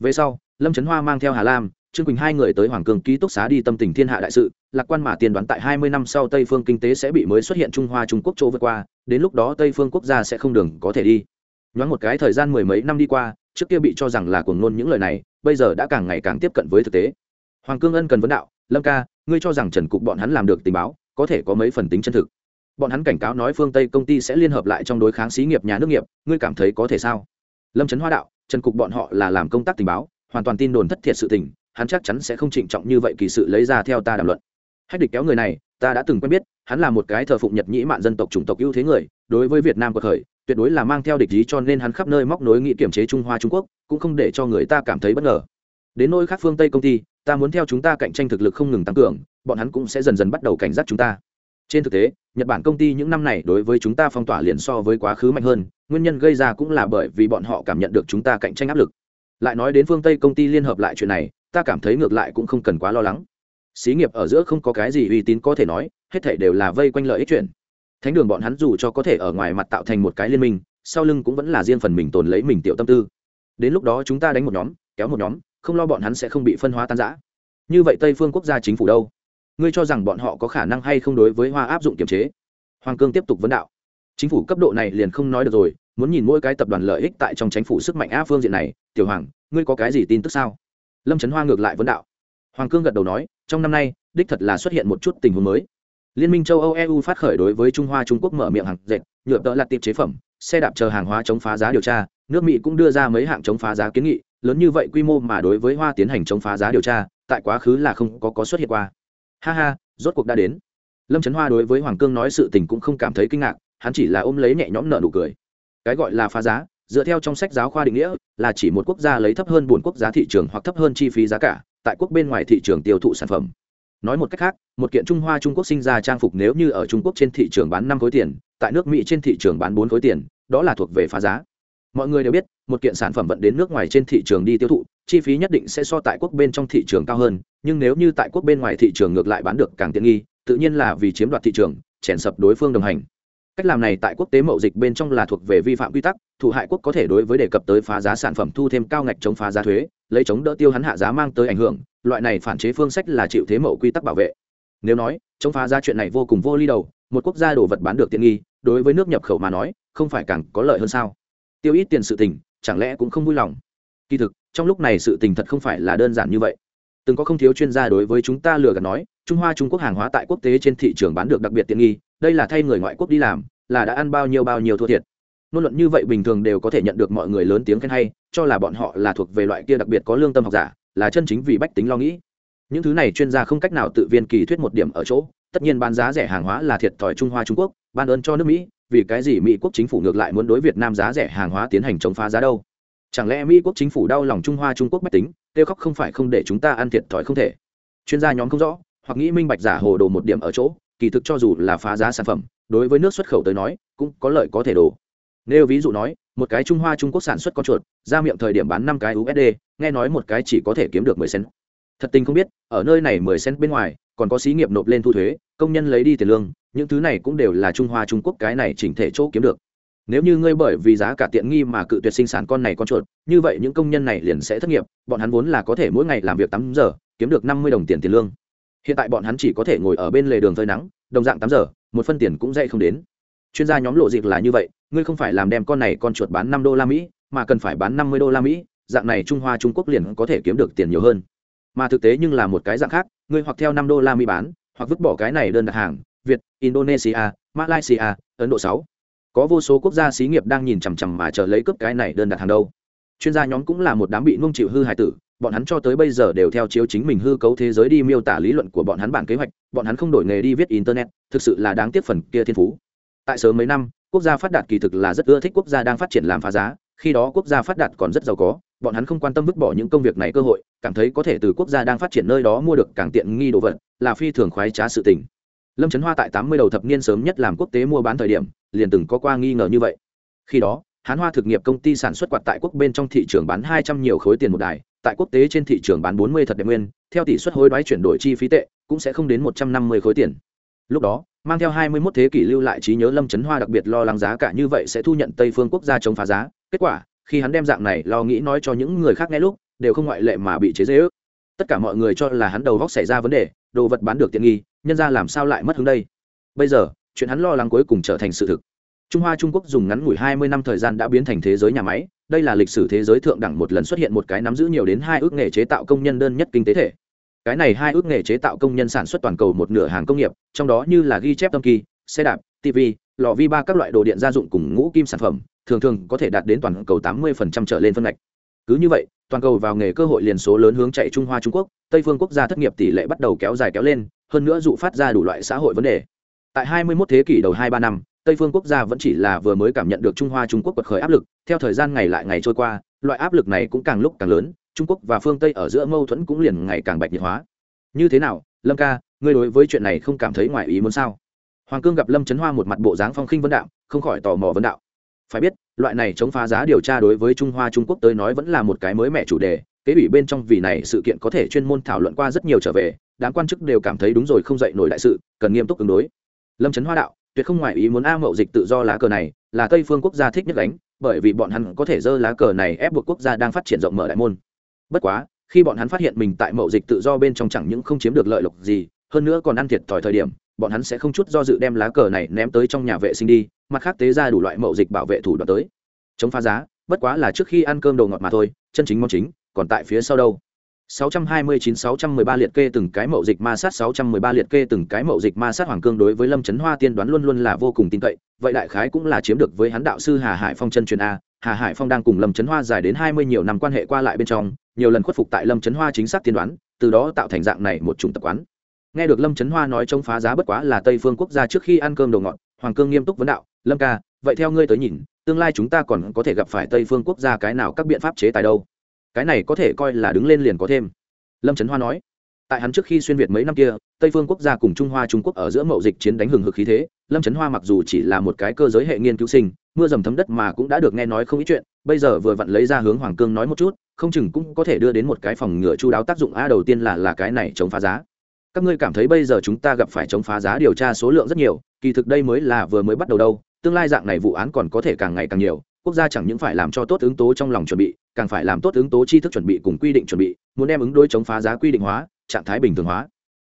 Về sau, lâm trấn hoa mang theo hà lam, trương quỳnh hai người tới hoàng cương ký túc xá đi tâm tình thiên hạ đại sự, lạc quan mà tiên đoán tại hai mươi năm sau tây phương kinh tế sẽ bị mới xuất hiện trung hoa trung quốc chỗ vượt qua, đến lúc đó tây phương quốc gia sẽ không đường có thể đi. Nhoáng một cái thời gian mười mấy năm đi qua, trước kia bị cho rằng là cuồng ngôn những lời này, bây giờ đã càng ngày càng tiếp cận với thực tế. Hoàng cương ân cần vấn đạo, lâm ca, ngươi cho rằng trần cục bọn hắn làm được tình báo có thể có mấy phần tính chân thực. Bọn hắn cảnh cáo nói phương tây công ty sẽ liên hợp lại trong đối kháng xí nghiệp nhà nước nghiệp, ngươi cảm thấy có thể sao? Lâm trấn hoa đạo, trần cục bọn họ là làm công tác tình báo, hoàn toàn tin đồn thất thiệt sự tình, hắn chắc chắn sẽ không trịnh trọng như vậy kỳ sự lấy ra theo ta đàm luận. Hách địch kéo người này, ta đã từng quen biết, hắn là một cái thờ phụng nhật nhĩ mạn dân tộc chủng tộc ưu thế người, đối với việt nam của thời, tuyệt đối là mang theo địch ý cho nên hắn khắp nơi móc nối nghị kiểm chế trung hoa trung quốc, cũng không để cho người ta cảm thấy bất ngờ. Đến nỗi khác phương tây công ty, ta muốn theo chúng ta cạnh tranh thực lực không ngừng tăng cường bọn hắn cũng sẽ dần dần bắt đầu cảnh giác chúng ta. Trên thực tế, nhật bản công ty những năm này đối với chúng ta phong tỏa liền so với quá khứ mạnh hơn, nguyên nhân gây ra cũng là bởi vì bọn họ cảm nhận được chúng ta cạnh tranh áp lực. Lại nói đến phương tây công ty liên hợp lại chuyện này, ta cảm thấy ngược lại cũng không cần quá lo lắng. Xí nghiệp ở giữa không có cái gì uy tín có thể nói, hết thể đều là vây quanh lợi ích chuyện. Thánh đường bọn hắn dù cho có thể ở ngoài mặt tạo thành một cái liên minh, sau lưng cũng vẫn là riêng phần mình tồn lấy mình tiểu tâm tư. Đến lúc đó chúng ta đánh một nhóm, kéo một nhóm, không lo bọn hắn sẽ không bị phân hóa tan giã như vậy tây phương quốc gia chính phủ đâu? Ngươi cho rằng bọn họ có khả năng hay không đối với hoa áp dụng kiểm chế? Hoàng cương tiếp tục vấn đạo. Chính phủ cấp độ này liền không nói được rồi, muốn nhìn mỗi cái tập đoàn lợi ích tại trong chính phủ sức mạnh á phương diện này. Tiểu hoàng, ngươi có cái gì tin tức sao? Lâm trấn hoa ngược lại vấn đạo. Hoàng cương gật đầu nói, trong năm nay, đích thật là xuất hiện một chút tình huống mới. Liên minh châu âu eu phát khởi đối với trung hoa trung quốc mở miệng hàng dệt, nhựa tợ là tiệp chế phẩm, xe đạp chờ hàng hóa chống phá giá điều tra, nước mỹ cũng đưa ra mấy hạng chống phá giá kiến nghị, lớn như vậy quy mô mà đối với hoa tiến hành chống phá giá điều tra, tại quá khứ là không có có xuất hiện qua ha ha, rốt cuộc đã đến. Lâm trấn hoa đối với hoàng cương nói sự tình cũng không cảm thấy kinh ngạc, hắn chỉ là ôm lấy nhẹ nhõm nợ nụ cười. Cái gọi là phá giá, dựa theo trong sách giáo khoa định nghĩa, là chỉ một quốc gia lấy thấp hơn bốn quốc giá thị trường hoặc thấp hơn chi phí giá cả, tại quốc bên ngoài thị trường tiêu thụ sản phẩm. Nói một cách khác, một kiện trung hoa trung quốc sinh ra trang phục nếu như ở trung quốc trên thị trường bán năm khối tiền, tại nước mỹ trên thị trường bán bốn khối tiền, đó là thuộc về phá giá. Mọi người đều biết, một kiện sản phẩm vận đến nước ngoài trên thị trường đi tiêu thụ chi phí nhất định sẽ so tại quốc bên trong thị trường cao hơn, nhưng nếu như tại quốc bên ngoài thị trường ngược lại bán được càng tiện nghi, tự nhiên là vì chiếm đoạt thị trường, chèn sập đối phương đồng hành. Cách làm này tại quốc tế mậu dịch bên trong là thuộc về vi phạm quy tắc, thủ hại quốc có thể đối với đề cập tới phá giá sản phẩm thu thêm cao ngạch chống phá giá thuế, lấy chống đỡ tiêu hắn hạ giá mang tới ảnh hưởng, loại này phản chế phương sách là chịu thế mậu quy tắc bảo vệ. Nếu nói, chống phá giá chuyện này vô cùng vô ly đầu, một quốc gia đồ vật bán được tiện nghi, đối với nước nhập khẩu mà nói, không phải càng có lợi hơn sao? Tiêu ít tiền sự tình, chẳng lẽ cũng không vui lòng? Kỳ thực trong lúc này sự tình thật không phải là đơn giản như vậy. Từng có không thiếu chuyên gia đối với chúng ta lừa gạt nói, trung hoa trung quốc hàng hóa tại quốc tế trên thị trường bán được đặc biệt tiện nghi, đây là thay người ngoại quốc đi làm, là đã ăn bao nhiêu bao nhiêu thua thiệt. Ngôn luận như vậy bình thường đều có thể nhận được mọi người lớn tiếng khen hay, cho là bọn họ là thuộc về loại kia đặc biệt có lương tâm học giả, là chân chính vì bách tính lo nghĩ. Những thứ này chuyên gia không cách nào tự viên kỳ thuyết một điểm ở chỗ, tất nhiên bán giá rẻ hàng hóa là thiệt thòi trung hoa trung quốc, ban ơn cho nước mỹ, vì cái gì mỹ quốc chính phủ ngược lại muốn đối việt nam giá rẻ hàng hóa tiến hành chống phá giá đâu chẳng lẽ mỹ quốc chính phủ đau lòng trung hoa trung quốc bách tính, kêu khóc không phải không để chúng ta ăn thiệt thòi không thể? Chuyên gia nhóm không rõ, hoặc nghĩ minh bạch giả hồ đồ một điểm ở chỗ, kỳ thực cho dù là phá giá sản phẩm, đối với nước xuất khẩu tới nói, cũng có lợi có thể đổ nếu ví dụ nói, một cái trung hoa trung quốc sản xuất con chuột, ra miệng thời điểm bán năm cái usd nghe nói một cái chỉ có thể kiếm được mười cent. Thật tình không biết, ở nơi này mười cent bên ngoài, còn có xí nghiệp nộp lên thu thuế, công nhân lấy đi tiền lương, những thứ này cũng đều là trung hoa trung quốc cái này chỉnh thể chỗ kiếm được nếu như ngươi bởi vì giá cả tiện nghi mà cự tuyệt sinh sản con này con chuột, như vậy những công nhân này liền sẽ thất nghiệp, bọn hắn vốn là có thể mỗi ngày làm việc tám giờ, kiếm được năm mươi đồng tiền tiền lương. Hiện tại bọn hắn chỉ có thể ngồi ở bên lề đường phơi nắng, đồng dạng tám giờ, một phân tiền cũng dậy không đến. Chuyên gia nhóm lộ dịp là như vậy, ngươi không phải làm đem con này con chuột bán năm đô la mỹ, mà cần phải bán năm mươi đô la mỹ, dạng này trung hoa trung quốc liền có thể kiếm được tiền nhiều hơn. Mà thực tế nhưng là một cái dạng khác, ngươi hoặc theo năm đô la mỹ bán, hoặc vứt bỏ cái này đơn đặt hàng, việt, indonesia, malaysia, ấn độ sáu có vô số quốc gia xí nghiệp đang nhìn chằm chằm mà chờ lấy cướp cái này đơn đặt hàng đâu. Chuyên gia nhóm cũng là một đám bị nuông chịu hư hại tử, bọn hắn cho tới bây giờ đều theo chiếu chính mình hư cấu thế giới đi miêu tả lý luận của bọn hắn bản kế hoạch, bọn hắn không đổi nghề đi viết internet, thực sự là đáng tiếc phần kia thiên phú. Tại sớm mấy năm, quốc gia phát đạt kỳ thực là rất ưa thích quốc gia đang phát triển làm phá giá, khi đó quốc gia phát đạt còn rất giàu có, bọn hắn không quan tâm vứt bỏ những công việc này cơ hội, cảm thấy có thể từ quốc gia đang phát triển nơi đó mua được càng tiện nghi đồ vật, là phi thường khoái trá sự tình lâm trấn hoa tại tám mươi đầu thập niên sớm nhất làm quốc tế mua bán thời điểm, liền từng có qua nghi ngờ như vậy. Khi đó, hán hoa thực nghiệp công ty sản xuất quạt tại quốc bên trong thị trường bán hai trăm nhiều khối tiền một đài, tại quốc tế trên thị trường bán bốn mươi thật đẹp nguyên, theo tỷ suất hối đoái chuyển đổi chi phí tệ, cũng sẽ không đến một trăm năm mươi khối tiền. Lúc đó, mang theo hai mươi 21 thế kỷ lưu lại trí nhớ lâm trấn hoa đặc biệt lo lắng giá cả như vậy sẽ thu nhận tây phương quốc gia chống phá giá. Kết quả, khi hắn đem dạng này lo nghĩ nói cho những người khác nghe lúc, đều không ngoại lệ mà bị chế dễ ước tất cả mọi người cho là hắn đầu góc xảy ra vấn đề đồ vật bán được tiện nghi, nhân ra làm sao lại mất hướng đây? Bây giờ, chuyện hắn lo lắng cuối cùng trở thành sự thực. Trung hoa trung quốc dùng ngắn ngủi hai mươi năm thời gian đã biến thành thế giới nhà máy, đây là lịch sử thế giới thượng đẳng một lần xuất hiện một cái nắm giữ nhiều đến hai ước nghề chế tạo công nhân đơn nhất kinh tế thể. Cái này hai ước nghề chế tạo công nhân sản xuất toàn cầu một nửa hàng công nghiệp, trong đó như là ghi chép tâm kỳ, xe đạp tv lò vi ba các loại đồ điện gia dụng cùng ngũ kim sản phẩm, thường thường có thể đạt đến toàn cầu tám mươi trở lên phân ngạch. Cứ như vậy toàn cầu vào nghề cơ hội liền số lớn hướng chạy trung hoa trung quốc, tây phương quốc gia thất nghiệp tỷ lệ bắt đầu kéo dài kéo lên, hơn nữa dụ phát ra đủ loại xã hội vấn đề. Tại 21 thế kỷ đầu hai ba năm, tây phương quốc gia vẫn chỉ là vừa mới cảm nhận được trung hoa trung quốc quật khởi áp lực, theo thời gian ngày lại ngày trôi qua, loại áp lực này cũng càng lúc càng lớn, trung quốc và phương tây ở giữa mâu thuẫn cũng liền ngày càng bạch nhiệt hóa. Như thế nào, lâm ca, ngươi đối với chuyện này không cảm thấy ngoài ý muốn sao? Hoàng cương gặp lâm trấn hoa một mặt bộ dáng phong khinh vấn đạo, không khỏi tò mò vấn đạo. Phải biết loại này chống phá giá điều tra đối với trung hoa trung quốc tới nói vẫn là một cái mới mẻ chủ đề, kế ủy bên trong vì này sự kiện có thể chuyên môn thảo luận qua rất nhiều trở về, đám quan chức đều cảm thấy đúng rồi không dậy nổi đại sự, cần nghiêm túc ứng đối. Lâm trấn hoa đạo, tuyệt không ngoại ý muốn a mậu dịch tự do lá cờ này, là tây phương quốc gia thích nhất đánh bởi vì bọn hắn có thể dơ lá cờ này ép buộc quốc gia đang phát triển rộng mở đại môn. Bất quá, khi bọn hắn phát hiện mình tại mậu dịch tự do bên trong chẳng những không chiếm được lợi lộc gì, hơn nữa còn ăn thiệt thòi thời điểm, bọn hắn sẽ không chút do dự đem lá cờ này ném tới trong nhà vệ sinh đi mặt khác tế ra đủ loại mậu dịch bảo vệ thủ đoạn tới. Chống phá giá, bất quá là trước khi ăn cơm đồ ngọt mà thôi, chân chính món chính, còn tại phía sau đâu. 629-613 liệt kê từng cái mậu dịch ma sát 613 liệt kê từng cái mậu dịch ma sát hoàng cương đối với lâm trấn hoa tiên đoán luôn luôn là vô cùng tin cậy. Vậy đại khái cũng là chiếm được với hắn đạo sư hà hải phong chân truyền a. Hà hải phong đang cùng lâm trấn hoa dài đến 20 nhiều năm quan hệ qua lại bên trong, nhiều lần khuất phục tại lâm trấn hoa chính xác tiên đoán, từ đó tạo thành dạng này một chủng tập quán. Nghe được lâm trấn hoa nói chống phá giá bất quá là tây phương quốc gia trước khi ăn cơm đồ ngọt, hoàng cương nghiêm túc vấn đạo lâm ca, vậy theo ngươi tới nhìn, tương lai chúng ta còn có thể gặp phải tây phương quốc gia cái nào các biện pháp chế tài đâu? Cái này có thể coi là đứng lên liền có thêm. Lâm trấn hoa nói. Tại hắn trước khi xuyên việt mấy năm kia, tây phương quốc gia cùng trung hoa trung quốc ở giữa mậu dịch chiến đánh hừng hực khí thế, lâm trấn hoa mặc dù chỉ là một cái cơ giới hệ nghiên cứu sinh, mưa dầm thấm đất mà cũng đã được nghe nói không ít chuyện, bây giờ vừa vặn lấy ra hướng hoàng cương nói một chút, không chừng cũng có thể đưa đến một cái phòng ngựa chu đáo tác dụng. A, đầu tiên là là cái này chống phá giá. Các ngươi cảm thấy bây giờ chúng ta gặp phải chống phá giá điều tra số lượng rất nhiều, kỳ thực đây mới là vừa mới bắt đầu đâu tương lai dạng này vụ án còn có thể càng ngày càng nhiều, quốc gia chẳng những phải làm cho tốt ứng tố trong lòng chuẩn bị, càng phải làm tốt ứng tố tri thức chuẩn bị cùng quy định chuẩn bị, muốn đem ứng đối chống phá giá quy định hóa, trạng thái bình thường hóa.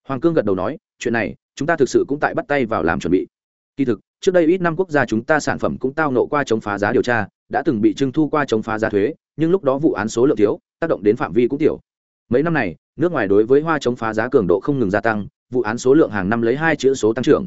Hoàng cương gật đầu nói, chuyện này, chúng ta thực sự cũng tại bắt tay vào làm chuẩn bị. Kỳ thực, trước đây ít năm quốc gia chúng ta sản phẩm cũng tao nộ qua chống phá giá điều tra, đã từng bị trưng thu qua chống phá giá thuế, nhưng lúc đó vụ án số lượng thiếu, tác động đến phạm vi cũng tiểu. Mấy năm này, nước ngoài đối với hoa chống phá giá cường độ không ngừng gia tăng, vụ án số lượng hàng năm lấy hai chữ số tăng trưởng.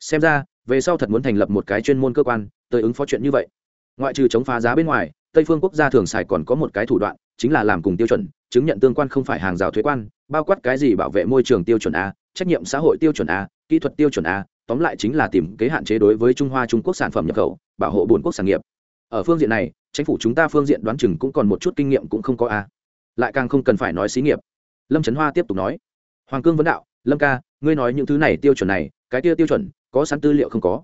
Xem ra về sau thật muốn thành lập một cái chuyên môn cơ quan, tới ứng phó chuyện như vậy. Ngoại trừ chống phá giá bên ngoài, tây phương quốc gia thường xài còn có một cái thủ đoạn, chính là làm cùng tiêu chuẩn, chứng nhận tương quan không phải hàng rào thuế quan, bao quát cái gì bảo vệ môi trường tiêu chuẩn a, trách nhiệm xã hội tiêu chuẩn a, kỹ thuật tiêu chuẩn a, tóm lại chính là tìm kế hạn chế đối với trung hoa trung quốc sản phẩm nhập khẩu, bảo hộ bốn quốc sản nghiệp. Ở phương diện này, chính phủ chúng ta phương diện đoán chừng cũng còn một chút kinh nghiệm cũng không có a. Lại càng không cần phải nói xí nghiệp. Lâm trấn hoa tiếp tục nói. Hoàng cương vấn đạo, lâm ca, ngươi nói những thứ này tiêu chuẩn này, cái kia tiêu chuẩn có sẵn tư liệu không có.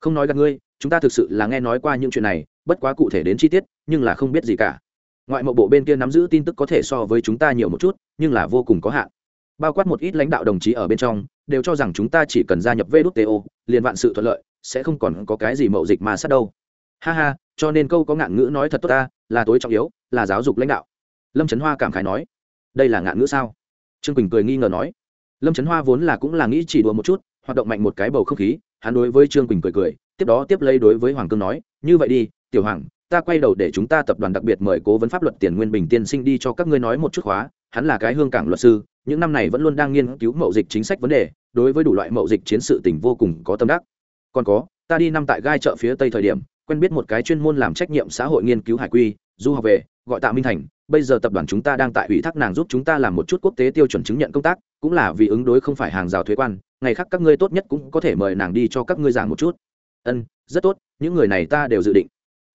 Không nói gặp ngươi chúng ta thực sự là nghe nói qua những chuyện này bất quá cụ thể đến chi tiết nhưng là không biết gì cả. Ngoại mộ bộ bên kia nắm giữ tin tức có thể so với chúng ta nhiều một chút nhưng là vô cùng có hạn. Bao quát một ít lãnh đạo đồng chí ở bên trong đều cho rằng chúng ta chỉ cần gia nhập WTO, liền vạn sự thuận lợi sẽ không còn có cái gì mậu dịch mà sát đâu. Ha ha cho nên câu có ngạn ngữ nói thật tốt ta là tối trọng yếu là giáo dục lãnh đạo. Lâm trấn hoa cảm khái nói đây là ngạn ngữ sao? Trương quỳnh cười nghi ngờ nói lâm trấn hoa vốn là cũng là nghĩ chỉ đùa một chút hoạt động mạnh một cái bầu không khí, hắn đối với trương quỳnh cười cười, tiếp đó tiếp lấy đối với hoàng cương nói, như vậy đi, tiểu hoàng, ta quay đầu để chúng ta tập đoàn đặc biệt mời cố vấn pháp luật tiền nguyên bình tiên sinh đi cho các ngươi nói một chút khóa hắn là cái hương cảng luật sư, những năm này vẫn luôn đang nghiên cứu mậu dịch chính sách vấn đề, đối với đủ loại mậu dịch chiến sự tỉnh vô cùng có tâm đắc. Còn có, ta đi năm tại gai chợ phía tây thời điểm, quen biết một cái chuyên môn làm trách nhiệm xã hội nghiên cứu hải quy du học về, gọi tạ minh thành, bây giờ tập đoàn chúng ta đang tại ủy thác nàng giúp chúng ta làm một chút quốc tế tiêu chuẩn chứng nhận công tác, cũng là vì ứng đối không phải hàng rào thuế quan, ngày khác các ngươi tốt nhất cũng có thể mời nàng đi cho các ngươi giảng một chút. Ân, rất tốt, những người này ta đều dự định.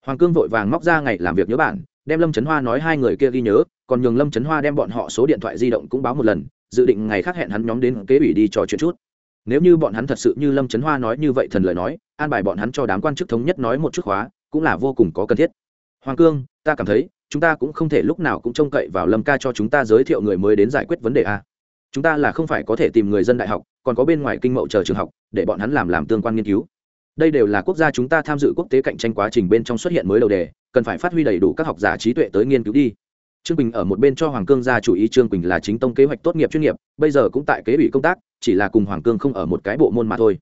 Hoàng cương vội vàng móc ra ngày làm việc nhớ bản, đem lâm trấn hoa nói hai người kia ghi nhớ, còn nhường lâm trấn hoa đem bọn họ số điện thoại di động cũng báo một lần, dự định ngày khác hẹn hắn nhóm đến kế ủy đi trò chuyện chút. Nếu như bọn hắn thật sự như lâm trấn hoa nói như vậy thần lời nói, an bài bọn hắn cho đám quan chức thống nhất nói một chút khóa, cũng là vô cùng có cần thiết hoàng cương, ta cảm thấy, chúng ta cũng không thể lúc nào cũng trông cậy vào lâm ca cho chúng ta giới thiệu người mới đến giải quyết vấn đề a. Chúng ta là không phải có thể tìm người dân đại học, còn có bên ngoài kinh mậu chờ trường học, để bọn hắn làm làm tương quan nghiên cứu. Đây đều là quốc gia chúng ta tham dự quốc tế cạnh tranh quá trình bên trong xuất hiện mới đầu đề, cần phải phát huy đầy đủ các học giả trí tuệ tới nghiên cứu đi. Trương quỳnh ở một bên cho hoàng cương ra chủ ý, trương quỳnh là chính tông kế hoạch tốt nghiệp chuyên nghiệp, bây giờ cũng tại kế ủy công tác, chỉ là cùng hoàng cương không ở một cái bộ môn mà thôi.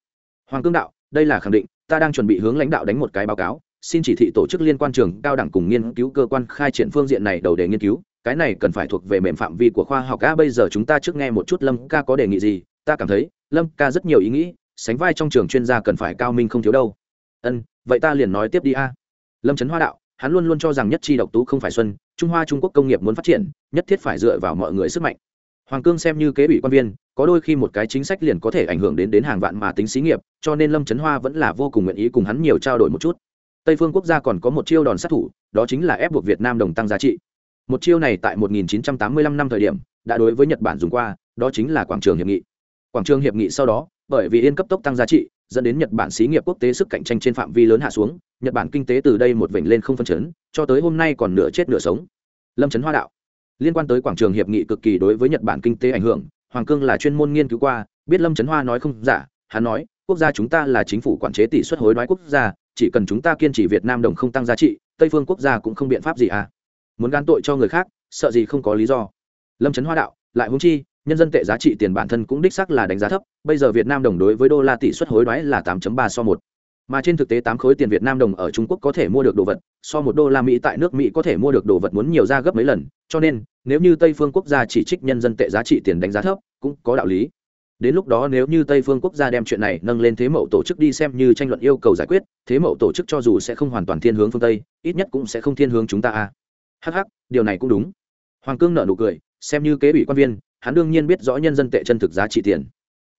Hoàng cương đạo, đây là khẳng định, ta đang chuẩn bị hướng lãnh đạo đánh một cái báo cáo xin chỉ thị tổ chức liên quan trường cao đẳng cùng nghiên cứu cơ quan khai triển phương diện này đầu đề nghiên cứu. Cái này cần phải thuộc về mềm phạm vi của khoa học. A bây giờ chúng ta trước nghe một chút lâm ca có đề nghị gì. Ta cảm thấy lâm ca rất nhiều ý nghĩ, sánh vai trong trường chuyên gia cần phải cao minh không thiếu đâu. Ân, vậy ta liền nói tiếp đi a. Lâm trấn hoa đạo, hắn luôn luôn cho rằng nhất chi độc tú không phải xuân, trung hoa trung quốc công nghiệp muốn phát triển, nhất thiết phải dựa vào mọi người sức mạnh. Hoàng cương xem như kế ủy quan viên, có đôi khi một cái chính sách liền có thể ảnh hưởng đến đến hàng vạn mà tính xí nghiệp, cho nên lâm trấn hoa vẫn là vô cùng nguyện ý cùng hắn nhiều trao đổi một chút tây phương quốc gia còn có một chiêu đòn sát thủ, đó chính là ép buộc việt nam đồng tăng giá trị. Một chiêu này tại 1985 năm thời điểm, đã đối với nhật bản dùng qua, đó chính là quảng trường hiệp nghị. Quảng trường hiệp nghị sau đó, bởi vì yên cấp tốc tăng giá trị, dẫn đến nhật bản xí nghiệp quốc tế sức cạnh tranh trên phạm vi lớn hạ xuống, nhật bản kinh tế từ đây một vểnh lên không phân chấn, cho tới hôm nay còn nửa chết nửa sống. Lâm trấn hoa đạo. Liên quan tới quảng trường hiệp nghị cực kỳ đối với nhật bản kinh tế ảnh hưởng, hoàng cương là chuyên môn nghiên cứu qua, biết lâm trấn hoa nói không giả, hắn nói, quốc gia chúng ta là chính phủ quản chế tỷ suất hối đoái quốc gia chỉ cần chúng ta kiên trì việt nam đồng không tăng giá trị, tây phương quốc gia cũng không biện pháp gì à. Muốn gan tội cho người khác, sợ gì không có lý do. Lâm trấn hoa đạo, lại húng chi, nhân dân tệ giá trị tiền bản thân cũng đích sắc là đánh giá thấp, bây giờ việt nam đồng đối với đô la tỷ suất hối đoái là 8 ba so một. Mà trên thực tế tám khối tiền việt nam đồng ở trung quốc có thể mua được đồ vật, so một đô la mỹ tại nước mỹ có thể mua được đồ vật muốn nhiều ra gấp mấy lần, cho nên, nếu như tây phương quốc gia chỉ trích nhân dân tệ giá trị tiền đánh giá thấp, cũng có đạo lý đến lúc đó nếu như tây phương quốc gia đem chuyện này nâng lên thế mậu tổ chức đi xem như tranh luận yêu cầu giải quyết, thế mậu tổ chức cho dù sẽ không hoàn toàn thiên hướng phương tây, ít nhất cũng sẽ không thiên hướng chúng ta a à. hh điều này cũng đúng. Hoàng cương nợ nụ cười, xem như kế ủy quan viên, hắn đương nhiên biết rõ nhân dân tệ chân thực giá trị tiền.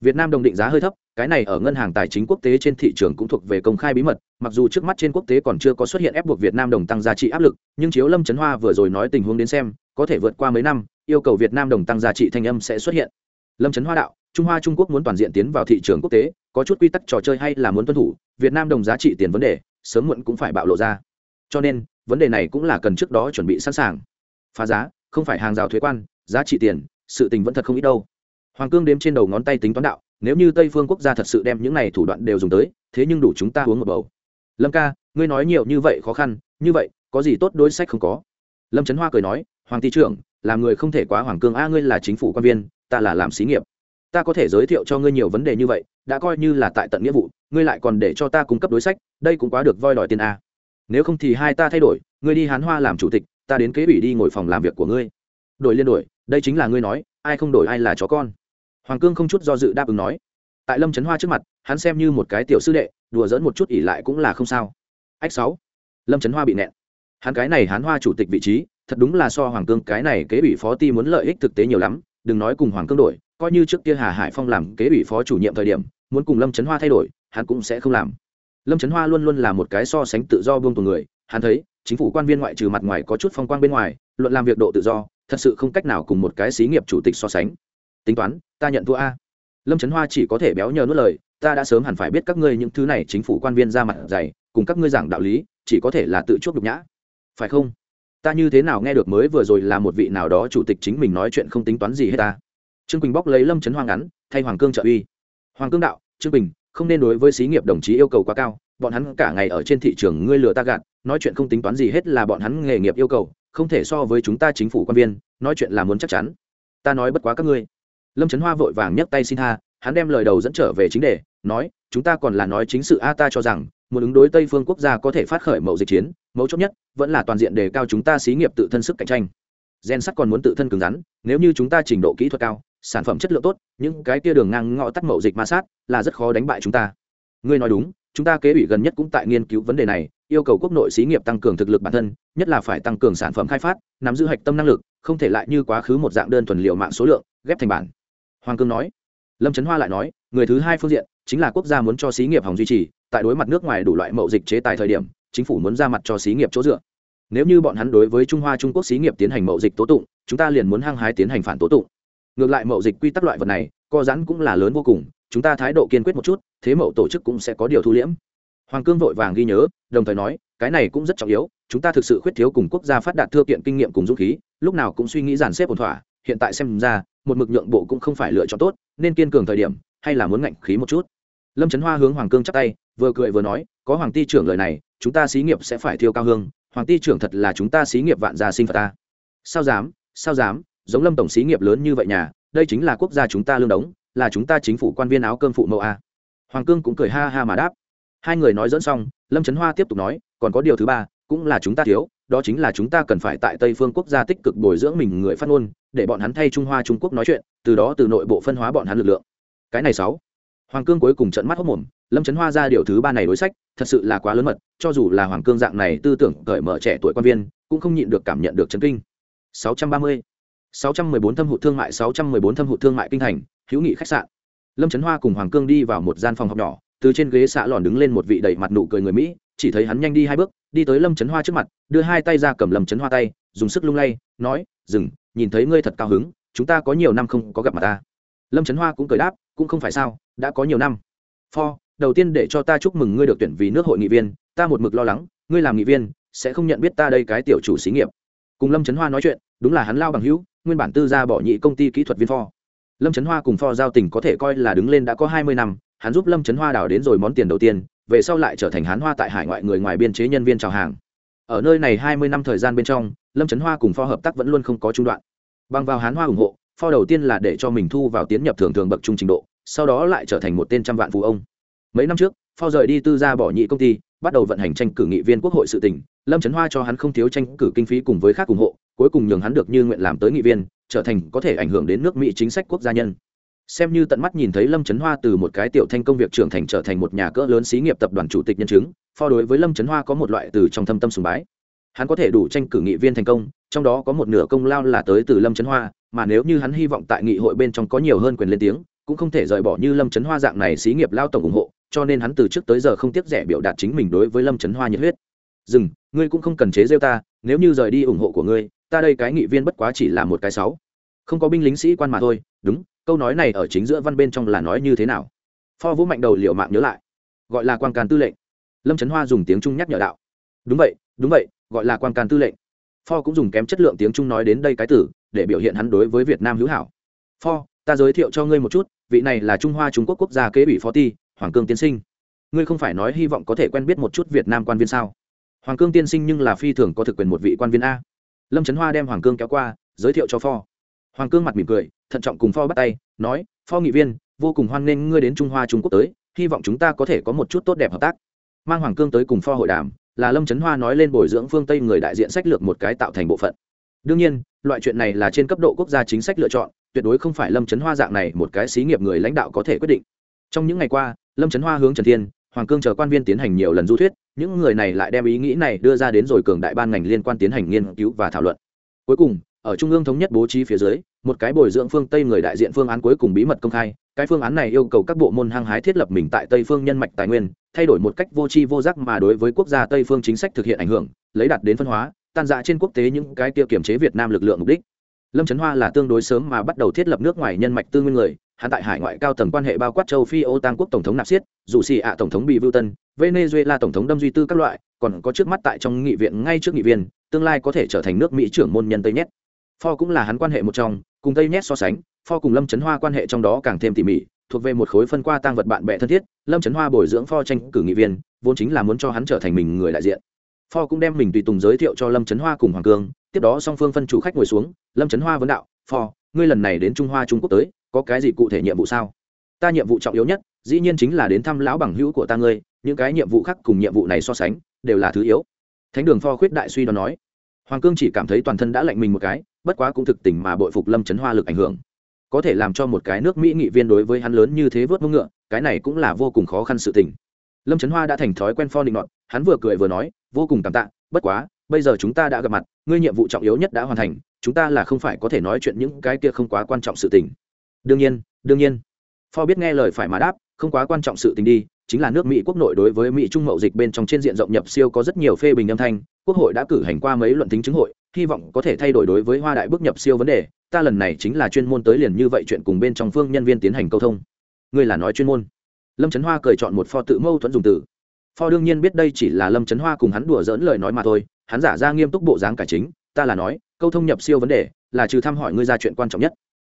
Việt nam đồng định giá hơi thấp, cái này ở ngân hàng tài chính quốc tế trên thị trường cũng thuộc về công khai bí mật, mặc dù trước mắt trên quốc tế còn chưa có xuất hiện ép buộc việt nam đồng tăng giá trị áp lực, nhưng chiếu lâm trấn hoa vừa rồi nói tình huống đến xem, có thể vượt qua mấy năm, yêu cầu việt nam đồng tăng giá trị thanh âm sẽ xuất hiện. Lâm trấn hoa đạo trung hoa trung quốc muốn toàn diện tiến vào thị trường quốc tế, có chút quy tắc trò chơi hay là muốn tuân thủ, việt nam đồng giá trị tiền vấn đề, sớm muộn cũng phải bạo lộ ra. Cho nên, vấn đề này cũng là cần trước đó chuẩn bị sẵn sàng. Phá giá, không phải hàng rào thuế quan, giá trị tiền, sự tình vẫn thật không ít đâu. Hoàng cương đếm trên đầu ngón tay tính toán đạo, nếu như tây phương quốc gia thật sự đem những này thủ đoạn đều dùng tới, thế nhưng đủ chúng ta uống một bầu. Lâm ca, ngươi nói nhiều như vậy khó khăn, như vậy, có gì tốt đối sách không có? Lâm trấn hoa cười nói, hoàng thị trưởng, làm người không thể quá hoàng cương, a, ngươi là chính phủ quan viên, ta là làm xí nghiệp ta có thể giới thiệu cho ngươi nhiều vấn đề như vậy, đã coi như là tại tận nghĩa vụ, ngươi lại còn để cho ta cung cấp đối sách, đây cũng quá được voi đòi tiền a. Nếu không thì hai ta thay đổi, ngươi đi hán hoa làm chủ tịch, ta đến kế ủy đi ngồi phòng làm việc của ngươi. Đổi liên đổi, đây chính là ngươi nói, ai không đổi ai là chó con. Hoàng cương không chút do dự đáp ứng nói. Tại lâm trấn hoa trước mặt, hắn xem như một cái tiểu sư đệ, đùa dỡn một chút ỉ lại cũng là không sao. Ách sáu, lâm trấn hoa bị nẹn. Hắn cái này hán hoa chủ tịch vị trí, thật đúng là so hoàng cương cái này kế ủy phó ti muốn lợi ích thực tế nhiều lắm, đừng nói cùng hoàng cương đổi coi như trước kia hà hải phong làm kế ủy phó chủ nhiệm thời điểm, muốn cùng lâm trấn hoa thay đổi, hắn cũng sẽ không làm. Lâm trấn hoa luôn luôn là một cái so sánh tự do buông tuồng người, hắn thấy, chính phủ quan viên ngoại trừ mặt ngoài có chút phong quang bên ngoài, luận làm việc độ tự do, thật sự không cách nào cùng một cái xí nghiệp chủ tịch so sánh. Tính toán, ta nhận thua a. Lâm trấn hoa chỉ có thể béo nhờ nuốt lời, ta đã sớm hẳn phải biết các ngươi những thứ này chính phủ quan viên ra mặt dày, cùng các ngươi giảng đạo lý, chỉ có thể là tự chuốc nhục nhã. Phải không? Ta như thế nào nghe được mới vừa rồi là một vị nào đó chủ tịch chính mình nói chuyện không tính toán gì hết ta? Trương quỳnh bóc lấy lâm trấn hoàng ngắn, thay hoàng cương trợ uy. Hoàng cương đạo, trương quỳnh, không nên đối với xí nghiệp đồng chí yêu cầu quá cao, bọn hắn cả ngày ở trên thị trường ngươi lừa ta gạt, nói chuyện không tính toán gì hết là bọn hắn nghề nghiệp yêu cầu, không thể so với chúng ta chính phủ quan viên, nói chuyện là muốn chắc chắn. Ta nói bất quá các ngươi. Lâm trấn hoa vội vàng nhấc tay xin tha, hắn đem lời đầu dẫn trở về chính đề, nói, chúng ta còn là nói chính sự a, ta cho rằng, muốn ứng đối tây phương quốc gia có thể phát khởi mậu dịch chiến, mấu chốt nhất, vẫn là toàn diện đề cao chúng ta xí nghiệp tự thân sức cạnh tranh. Gen sắt còn muốn tự thân cứng rắn, nếu như chúng ta trình độ kỹ thuật cao sản phẩm chất lượng tốt, những cái kia đường ngang ngõ tắt mậu dịch ma sát là rất khó đánh bại chúng ta. Ngươi nói đúng, chúng ta kế ủy gần nhất cũng tại nghiên cứu vấn đề này, yêu cầu quốc nội xí nghiệp tăng cường thực lực bản thân, nhất là phải tăng cường sản phẩm khai phát, nắm giữ hạch tâm năng lực, không thể lại như quá khứ một dạng đơn thuần liệu mạng số lượng, ghép thành bản. Hoàng cương nói. Lâm trấn hoa lại nói, người thứ hai phương diện chính là quốc gia muốn cho xí nghiệp hòng duy trì, tại đối mặt nước ngoài đủ loại mậu dịch chế tài thời điểm, chính phủ muốn ra mặt cho xí nghiệp chỗ dựa. Nếu như bọn hắn đối với trung hoa trung quốc xí nghiệp tiến hành mậu dịch tố tụng, chúng ta liền muốn hăng hái tiến hành phản tố tụng ngược lại mậu dịch quy tắc loại vật này, co rắn cũng là lớn vô cùng, chúng ta thái độ kiên quyết một chút, thế mậu tổ chức cũng sẽ có điều thu liễm. Hoàng cương vội vàng ghi nhớ, đồng thời nói, cái này cũng rất trọng yếu, chúng ta thực sự khuyết thiếu cùng quốc gia phát đạt thưa kiện kinh nghiệm cùng dũng khí, lúc nào cũng suy nghĩ dàn xếp ổn thỏa, hiện tại xem ra, một mực nhượng bộ cũng không phải lựa chọn tốt, nên kiên cường thời điểm, hay là muốn ngạnh khí một chút. Lâm trấn hoa hướng hoàng cương chắp tay, vừa cười vừa nói, có hoàng ty trưởng lời này, chúng ta xí nghiệp sẽ phải thiêu cao hương, hoàng ty trưởng thật là chúng ta xí nghiệp vạn gia sinh phật ta. Sao dám sao dám? Giống lâm tổng xí nghiệp lớn như vậy nhà, đây chính là quốc gia chúng ta lương đống, là chúng ta chính phủ quan viên áo cơm phụ mẫu a. Hoàng cương cũng cười ha ha mà đáp. Hai người nói dẫn xong, lâm trấn hoa tiếp tục nói, còn có điều thứ ba, cũng là chúng ta thiếu, đó chính là chúng ta cần phải tại tây phương quốc gia tích cực bồi dưỡng mình người phát ngôn, để bọn hắn thay trung hoa trung quốc nói chuyện, từ đó từ nội bộ phân hóa bọn hắn lực lượng. Cái này sáu. Hoàng cương cuối cùng trận mắt hốc mồm, lâm trấn hoa ra điều thứ ba này đối sách, thật sự là quá lớn mật, cho dù là hoàng cương dạng này tư tưởng cởi mở trẻ tuổi quan viên, cũng không nhịn được cảm nhận được chấn kinh. 630. 614 thâm hụt thương mại 614 thâm hụt thương mại kinh thành, hữu nghị khách sạn. Lâm trấn hoa cùng hoàng cương đi vào một gian phòng học nhỏ, từ trên ghế xạ lòn đứng lên một vị đầy mặt nụ cười người mỹ, chỉ thấy hắn nhanh đi hai bước, đi tới lâm trấn hoa trước mặt, đưa hai tay ra cầm lâm trấn hoa tay, dùng sức lung lay, nói, dừng, nhìn thấy ngươi thật cao hứng, chúng ta có nhiều năm không có gặp mặt ta. Lâm trấn hoa cũng cười đáp, cũng không phải sao, đã có nhiều năm. Pho, đầu tiên để cho ta chúc mừng ngươi được tuyển vì nước hội nghị viên, ta một mực lo lắng, ngươi làm nghị viên, sẽ không nhận biết ta đây cái tiểu chủ xí nghiệp. Cùng lâm trấn hoa nói chuyện đúng là hắn lao bằng hữu, nguyên bản tư gia bỏ nhị công ty kỹ thuật viên pho. Lâm trấn hoa cùng pho giao tình có thể coi là đứng lên đã có hai mươi năm, hắn giúp lâm trấn hoa đào đến rồi món tiền đầu tiên, về sau lại trở thành hán hoa tại hải ngoại người ngoài biên chế nhân viên chào hàng. Ở nơi này hai mươi năm thời gian bên trong, lâm trấn hoa cùng pho hợp tác vẫn luôn không có trung đoạn. Bằng vào hán hoa ủng hộ, pho đầu tiên là để cho mình thu vào tiến nhập thường thường bậc trung trình độ, sau đó lại trở thành một tên trăm vạn phú ông. Mấy năm trước, pho rời đi tư gia bỏ nhị công ty, bắt đầu vận hành tranh cử nghị viên quốc hội sự tỉnh. Lâm trấn hoa cho hắn không thiếu tranh cử kinh phí cùng với khác ủng hộ cuối cùng nhường hắn được như nguyện làm tới nghị viên, trở thành có thể ảnh hưởng đến nước mỹ chính sách quốc gia nhân. Xem như tận mắt nhìn thấy lâm trấn hoa từ một cái tiểu thanh công việc trưởng thành trở thành một nhà cỡ lớn xí nghiệp tập đoàn chủ tịch nhân chứng, pho đối với lâm trấn hoa có một loại từ trong thâm tâm sùng bái. Hắn có thể đủ tranh cử nghị viên thành công, trong đó có một nửa công lao là tới từ lâm trấn hoa, mà nếu như hắn hy vọng tại nghị hội bên trong có nhiều hơn quyền lên tiếng, cũng không thể rời bỏ như lâm trấn hoa dạng này xí nghiệp lao tổng ủng hộ, cho nên hắn từ trước tới giờ không tiếc rẻ biểu đạt chính mình đối với lâm trấn hoa nhiệt huyết. Dừng, ngươi cũng không cần chế rêu ta, nếu như rời đi ủng hộ của ngươi ta đây cái nghị viên bất quá chỉ là một cái sáu. Không có binh lính sĩ quan mà thôi, đúng, câu nói này ở chính giữa văn bên trong là nói như thế nào? Pho vũ mạnh đầu liệu mạng nhớ lại. Gọi là quan can tư lệnh. Lâm trấn hoa dùng tiếng trung nhắc nhở đạo. Đúng vậy đúng vậy, gọi là quan can tư lệnh. Pho cũng dùng kém chất lượng tiếng trung nói đến đây cái tử để biểu hiện hắn đối với việt nam hữu hảo. Pho, ta giới thiệu cho ngươi một chút, vị này là trung hoa trung quốc quốc gia kế ủy phó ti, hoàng cương tiên sinh. Ngươi không phải nói hy vọng có thể quen biết một chút việt nam quan viên sao? Hoàng cương tiên sinh nhưng là phi thường có thực quyền một vị quan viên a lâm trấn hoa đem hoàng cương kéo qua, giới thiệu cho pho. Hoàng cương mặt mỉm cười, thận trọng cùng pho bắt tay, nói, pho nghị viên, vô cùng hoan nghênh ngươi đến trung hoa trung quốc tới, hy vọng chúng ta có thể có một chút tốt đẹp hợp tác. Mang hoàng cương tới cùng pho hội đàm, là lâm trấn hoa nói lên bồi dưỡng phương tây người đại diện sách lược một cái tạo thành bộ phận. Đương nhiên, loại chuyện này là trên cấp độ quốc gia chính sách lựa chọn, tuyệt đối không phải lâm trấn hoa dạng này một cái xí nghiệp người lãnh đạo có thể quyết định. Trong những ngày qua, lâm trấn hoa hướng trần thiên, hoàng cương chờ quan viên tiến hành nhiều lần du thuyết những người này lại đem ý nghĩ này đưa ra đến rồi cường đại ban ngành liên quan tiến hành nghiên cứu và thảo luận. Cuối cùng, ở trung ương thống nhất bố trí phía dưới, một cái bồi dưỡng phương tây người đại diện phương án cuối cùng bí mật công khai. Cái phương án này yêu cầu các bộ môn hăng hái thiết lập mình tại tây phương nhân mạch tài nguyên, thay đổi một cách vô tri vô giác mà đối với quốc gia tây phương chính sách thực hiện ảnh hưởng, lấy đạt đến phân hóa, tan dạ trên quốc tế những cái kia kiểm chế việt nam lực lượng mục đích. Lâm trấn hoa là tương đối sớm mà bắt đầu thiết lập nước ngoài nhân mạch tư nguyên người hắn tại hải ngoại cao tầng quan hệ bao quát châu phi ô tăng quốc tổng thống nạp xiết, dù xì ạ tổng thống bị vưu tân, venezuela tổng thống đâm duy tư các loại, còn có trước mắt tại trong nghị viện ngay trước nghị viên, tương lai có thể trở thành nước mỹ trưởng môn nhân tây nhét pho cũng là hắn quan hệ một trong, cùng tây nhét so sánh, pho cùng lâm trấn hoa quan hệ trong đó càng thêm tỉ mỉ, thuộc về một khối phân qua tăng vật bạn bè thân thiết, lâm trấn hoa bồi dưỡng pho tranh cử nghị viên, vốn chính là muốn cho hắn trở thành mình người đại diện. Pho cũng đem mình tùy tùng giới thiệu cho lâm trấn hoa cùng hoàng cương, tiếp đó song phương phân chủ khách ngồi xuống, lâm trấn hoa vấn đạo, pho, ngươi lần này đến trung hoa trung quốc tới có cái gì cụ thể nhiệm vụ sao? Ta nhiệm vụ trọng yếu nhất, dĩ nhiên chính là đến thăm lão bằng hữu của ta ngươi, những cái nhiệm vụ khác cùng nhiệm vụ này so sánh, đều là thứ yếu. Thánh đường pho khuyết đại suy đoán nói. Hoàng cương chỉ cảm thấy toàn thân đã lạnh mình một cái, bất quá cũng thực tình mà bội phục lâm chấn hoa lực ảnh hưởng. Có thể làm cho một cái nước mỹ nghị viên đối với hắn lớn như thế vớt mông ngựa, cái này cũng là vô cùng khó khăn sự tình. Lâm trấn hoa đã thành thói quen pho định nọt, hắn vừa cười vừa nói, vô cùng cảm tạ, bất quá, bây giờ chúng ta đã gặp mặt, ngươi nhiệm vụ trọng yếu nhất đã hoàn thành, chúng ta là không phải có thể nói chuyện những cái kia không quá quan trọng sự tình đương nhiên đương nhiên. Pho biết nghe lời phải mà đáp, không quá quan trọng sự tình đi, chính là nước mỹ quốc nội đối với mỹ trung mậu dịch bên trong trên diện rộng nhập siêu có rất nhiều phê bình âm thanh, quốc hội đã cử hành qua mấy luận tính chứng hội, hy vọng có thể thay đổi đối với hoa đại bước nhập siêu vấn đề, ta lần này chính là chuyên môn tới liền như vậy chuyện cùng bên trong phương nhân viên tiến hành câu thông. Ngươi là nói chuyên môn. Lâm trấn hoa cười chọn một pho tự mâu thuẫn dùng từ. Pho đương nhiên biết đây chỉ là lâm trấn hoa cùng hắn đùa dỡn lời nói mà thôi, hắn giả ra nghiêm túc bộ dáng cải chính, ta là nói, câu thông nhập siêu vấn đề là trừ thăm hỏi ngươi ra chuyện quan trọng nhất.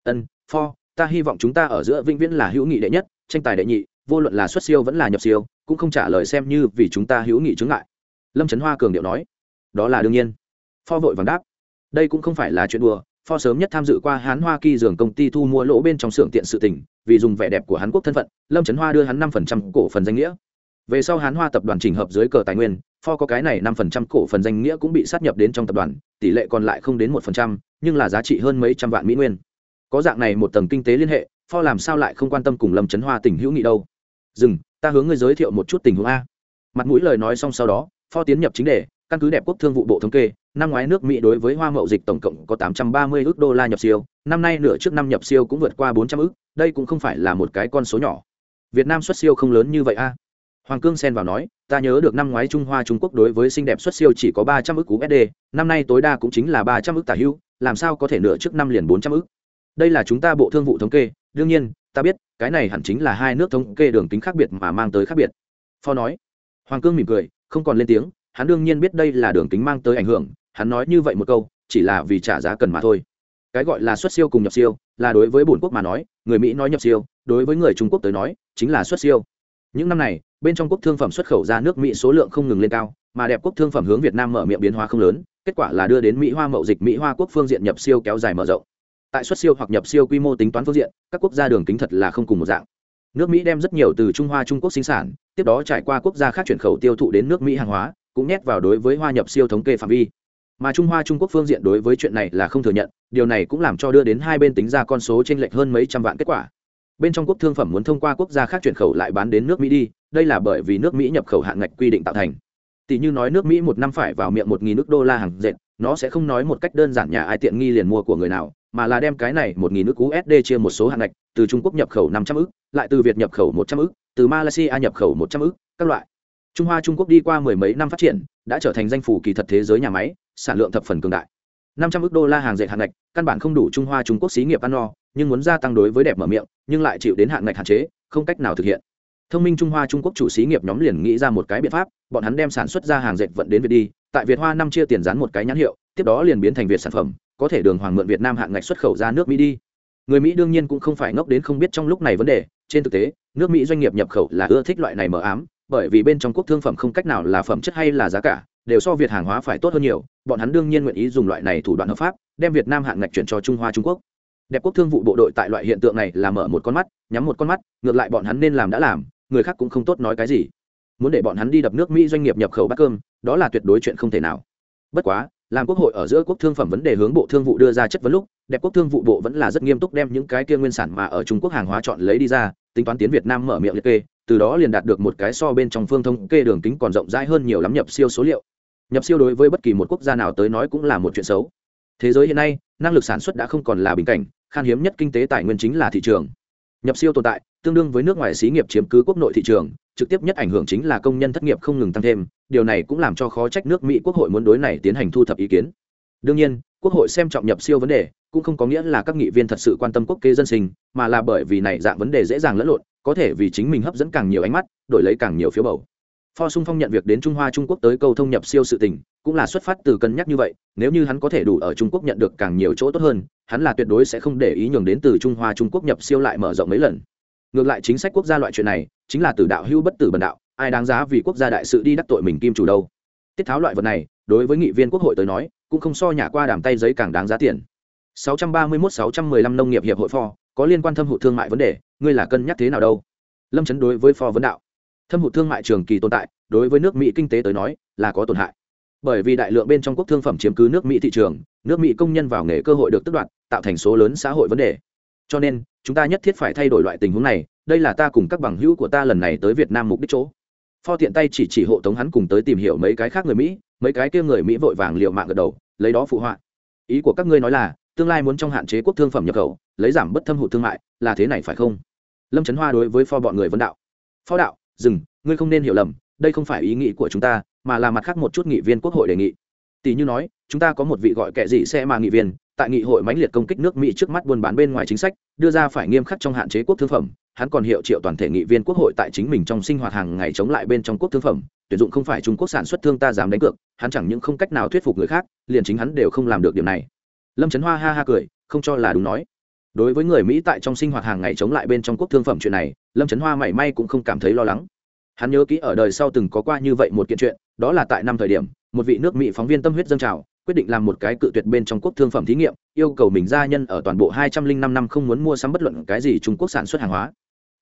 Ân, pho ta hy vọng chúng ta ở giữa vĩnh viễn là hữu nghị đệ nhất, tranh tài đệ nhị, vô luận là xuất siêu vẫn là nhập siêu, cũng không trả lời xem như vì chúng ta hữu nghị chứng ngại. Lâm trấn hoa cường điệu nói. Đó là đương nhiên. Pho vội vàng đáp. Đây cũng không phải là chuyện đùa, pho sớm nhất tham dự qua hán hoa kỳ dường công ty thu mua lỗ bên trong xưởng tiện sự tỉnh vì dùng vẻ đẹp của hàn quốc thân phận, lâm trấn hoa đưa hắn năm phần trăm cổ phần danh nghĩa. Về sau hán hoa tập đoàn trình hợp dưới cờ tài nguyên, pho có cái này năm phần trăm cổ phần danh nghĩa cũng bị sát nhập đến trong tập đoàn, tỷ lệ còn lại không đến một phần trăm, nhưng là giá trị hơn mấy trăm vạn mỹ nguyên có dạng này một tầng kinh tế liên hệ, pho làm sao lại không quan tâm cùng lâm trấn hoa tình hữu nghị đâu? Dừng, ta hướng ngươi giới thiệu một chút tình huống a. Mặt mũi lời nói xong sau đó, pho tiến nhập chính đề, căn cứ đẹp quốc thương vụ bộ thống kê, năm ngoái nước mỹ đối với hoa mậu dịch tổng cộng có 830 ước đô la nhập siêu, năm nay nửa trước năm nhập siêu cũng vượt qua 400 ước, đây cũng không phải là một cái con số nhỏ. Việt nam xuất siêu không lớn như vậy a. Hoàng cương xen vào nói, ta nhớ được năm ngoái trung hoa trung quốc đối với xinh đẹp xuất siêu chỉ có 300 ước usd năm nay tối đa cũng chính là 300 ước tả hưu, làm sao có thể nửa trước năm liền 400 ước? Đây là chúng ta bộ thương vụ thống kê, đương nhiên, ta biết, cái này hẳn chính là hai nước thống kê đường tính khác biệt mà mang tới khác biệt. Phó nói. Hoàng cương mỉm cười, không còn lên tiếng, hắn đương nhiên biết đây là đường kính mang tới ảnh hưởng, hắn nói như vậy một câu, chỉ là vì trả giá cần mà thôi. Cái gọi là xuất siêu cùng nhập siêu, là đối với bổn quốc mà nói, người mỹ nói nhập siêu, đối với người trung quốc tới nói, chính là xuất siêu. Những năm này, bên trong quốc thương phẩm xuất khẩu ra nước mỹ số lượng không ngừng lên cao, mà đẹp quốc thương phẩm hướng việt nam mở miệng biến hóa không lớn, kết quả là đưa đến mỹ hoa mậu dịch mỹ hoa quốc phương diện nhập siêu kéo dài mở rộng tại xuất siêu hoặc nhập siêu quy mô tính toán phương diện, các quốc gia đường kính thật là không cùng một dạng. Nước mỹ đem rất nhiều từ trung hoa, trung quốc sinh sản, tiếp đó trải qua quốc gia khác chuyển khẩu tiêu thụ đến nước mỹ hàng hóa, cũng nhét vào đối với hoa nhập siêu thống kê phạm vi. Mà trung hoa, trung quốc phương diện đối với chuyện này là không thừa nhận, điều này cũng làm cho đưa đến hai bên tính ra con số t r ê n lệch hơn mấy trăm vạn kết quả. Bên trong quốc thương phẩm muốn thông qua quốc gia khác chuyển khẩu lại bán đến nước mỹ đi, đây là bởi vì nước mỹ nhập khẩu hạn ngạch quy định tạo thành. Tỷ như nói nước mỹ một năm phải vào miệng một nghìn nước đô la hàng dệt nó sẽ không nói một cách đơn giản nhà ai tiện nghi liền mua của người nào, mà là đem cái này một nghìn nước usd chia một số hạn ngạch, từ trung quốc nhập khẩu năm trăm ức, lại từ việt nhập khẩu một trăm ức, từ malaysia nhập khẩu một trăm ức, các loại. Trung hoa trung quốc đi qua mười mấy năm phát triển, đã trở thành danh phủ kỳ thật thế giới nhà máy, sản lượng thập phần cường đại. Năm trăm ước đô la hàng dệt hạn ngạch, căn bản không đủ trung hoa trung quốc xí nghiệp ăn no, nhưng muốn gia tăng đối với đẹp mở miệng, nhưng lại chịu đến hạn ngạch hạn chế, không cách nào thực hiện. Thông minh trung hoa trung quốc chủ xí nghiệp nhóm liền nghĩ ra một cái biện pháp, bọn hắn đem sản xuất ra hàng dệt vận đến việt đi tại việt hoa năm chia tiền dán một cái nhãn hiệu, tiếp đó liền biến thành việt sản phẩm, có thể đường hoàng mượn việt nam hạng ngạch xuất khẩu ra nước mỹ đi. Người mỹ đương nhiên cũng không phải ngốc đến không biết trong lúc này vấn đề, trên thực tế, nước mỹ doanh nghiệp nhập khẩu là ưa thích loại này mờ ám, bởi vì bên trong quốc thương phẩm không cách nào là phẩm chất hay là giá cả, đều so việt hàng hóa phải tốt hơn nhiều, bọn hắn đương nhiên nguyện ý dùng loại này thủ đoạn hợp pháp, đem việt nam hạng ngạch chuyển cho trung hoa trung quốc. Đẹp quốc thương vụ bộ đội tại loại hiện tượng này là mở một con mắt, nhắm một con mắt, ngược lại bọn hắn nên làm đã làm, người khác cũng không tốt nói cái gì muốn để bọn hắn đi đập nước mỹ doanh nghiệp nhập khẩu bát cơm, đó là tuyệt đối chuyện không thể nào. Bất quá, làm quốc hội ở giữa quốc thương phẩm vấn đề hướng bộ thương vụ đưa ra chất vấn lúc, đẹp quốc thương vụ bộ vẫn là rất nghiêm túc đem những cái kia nguyên sản mà ở trung quốc hàng hóa chọn lấy đi ra, tính toán tiến việt nam mở miệng liệt kê, từ đó liền đạt được một cái so bên trong phương thông kê đường kính còn rộng rãi hơn nhiều lắm nhập siêu số liệu. Nhập siêu đối với bất kỳ một quốc gia nào tới nói cũng là một chuyện xấu. Thế giới hiện nay, năng lực sản xuất đã không còn là bình cảnh, khan hiếm nhất kinh tế tài nguyên chính là thị trường. Nhập siêu tồn tại, tương đương với nước ngoài xí nghiệp chiếm cứ quốc nội thị trường trực tiếp nhất ảnh hưởng chính là công nhân thất nghiệp không ngừng tăng thêm điều này cũng làm cho khó trách nước mỹ quốc hội muốn đối này tiến hành thu thập ý kiến đương nhiên quốc hội xem trọng nhập siêu vấn đề cũng không có nghĩa là các nghị viên thật sự quan tâm quốc kế dân sinh mà là bởi vì này dạng vấn đề dễ dàng lẫn lộn có thể vì chính mình hấp dẫn càng nhiều ánh mắt đổi lấy càng nhiều phiếu bầu Pho Sung Phong nhận việc đến Trung Hoa Trung Quốc tới câu thông nhập siêu sự tình, cũng là xuất phát từ cân nhắc như vậy, nếu như hắn có thể đủ ở Trung Quốc nhận được càng nhiều chỗ tốt hơn, hắn là tuyệt đối sẽ không để ý nhường đến từ Trung Hoa Trung Quốc nhập siêu lại mở rộng mấy lần. Ngược lại chính sách quốc gia loại chuyện này, chính là từ đạo hữu bất tử bần đạo, ai đáng giá vì quốc gia đại sự đi đắc tội mình kim chủ đâu. Tiết tháo loại vật này, đối với nghị viên quốc hội tới nói, cũng không so nhà qua đàm tay giấy càng đáng giá tiền. 631-615 nông nghiệp hiệp hội phò có liên quan thâm hụt thương mại vấn đề, ngươi là cân nhắc thế nào đâu? Lâm Chấn đối với phò vấn đạo thâm hụt thương mại trường kỳ tồn tại đối với nước mỹ kinh tế tới nói là có tổn hại bởi vì đại lượng bên trong quốc thương phẩm chiếm cứ nước mỹ thị trường nước mỹ công nhân vào nghề cơ hội được tức đoạt tạo thành số lớn xã hội vấn đề cho nên, chúng ta nhất thiết phải thay đổi loại tình huống này, đây là ta cùng các bằng hữu của ta lần này tới việt nam mục đích chỗ. Pho tiện tay chỉ chỉ hộ tống hắn cùng tới tìm hiểu mấy cái khác người mỹ, mấy cái kia người mỹ vội vàng liệu mạng gật đầu, lấy đó phụ họa. Ý của các ngươi nói là, tương lai muốn trong hạn chế quốc thương phẩm nhập khẩu, lấy giảm bất thâm hụt thương mại, là thế này phải không? Lâm trấn hoa đối với pho bọn người vấn đạo. Pho đạo, dừng, ngươi không nên hiểu lầm, đây không phải ý nghĩ của chúng ta, mà là mặt khác một chút nghị viên quốc hội đề nghị tỷ như nói, chúng ta có một vị gọi kệ gì xe mà nghị viên, tại nghị hội mãnh liệt công kích nước mỹ trước mắt buôn bán bên ngoài chính sách, đưa ra phải nghiêm khắc trong hạn chế quốc thương phẩm, hắn còn hiệu triệu toàn thể nghị viên quốc hội tại chính mình trong sinh hoạt hàng ngày chống lại bên trong quốc thương phẩm, tuyển dụng không phải trung quốc sản xuất thương ta dám đánh cược, hắn chẳng những không cách nào thuyết phục người khác, liền chính hắn đều không làm được điểm này. Lâm trấn hoa ha ha cười, không cho là đúng nói. Đối với người mỹ tại trong sinh hoạt hàng ngày chống lại bên trong quốc thương phẩm chuyện này, lâm trấn hoa mảy may cũng không cảm thấy lo lắng. Hắn nhớ kỹ ở đời sau từng có qua như vậy một kiện chuyện, đó là tại năm thời điểm một vị nước mỹ phóng viên tâm huyết dâng trào, quyết định làm một cái cự tuyệt bên trong quốc thương phẩm thí nghiệm, yêu cầu mình gia nhân ở toàn bộ hai trăm linh năm năm không muốn mua sắm bất luận cái gì trung quốc sản xuất hàng hóa.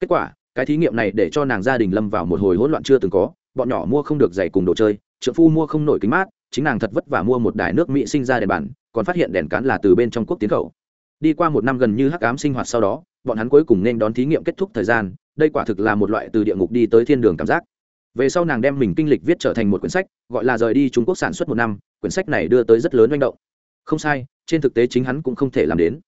Kết quả, cái thí nghiệm này để cho nàng gia đình lâm vào một hồi hỗn loạn chưa từng có, bọn nhỏ mua không được giày cùng đồ chơi trợ phu mua không nổi kính mát, chính nàng thật vất vả mua một đài nước mỹ sinh ra đèn bản còn phát hiện đèn cán là từ bên trong quốc tiến khẩu. Đi qua một năm gần như hắc ám sinh hoạt sau đó, bọn hắn cuối cùng nên đón thí nghiệm kết thúc thời gian, đây quả thực là một loại từ địa ngục đi tới thiên đường cảm giác về sau nàng đem mình kinh lịch viết trở thành một quyển sách, gọi là rời đi trung quốc sản xuất một năm, quyển sách này đưa tới rất lớn manh động. Không sai, trên thực tế chính hắn cũng không thể làm đến.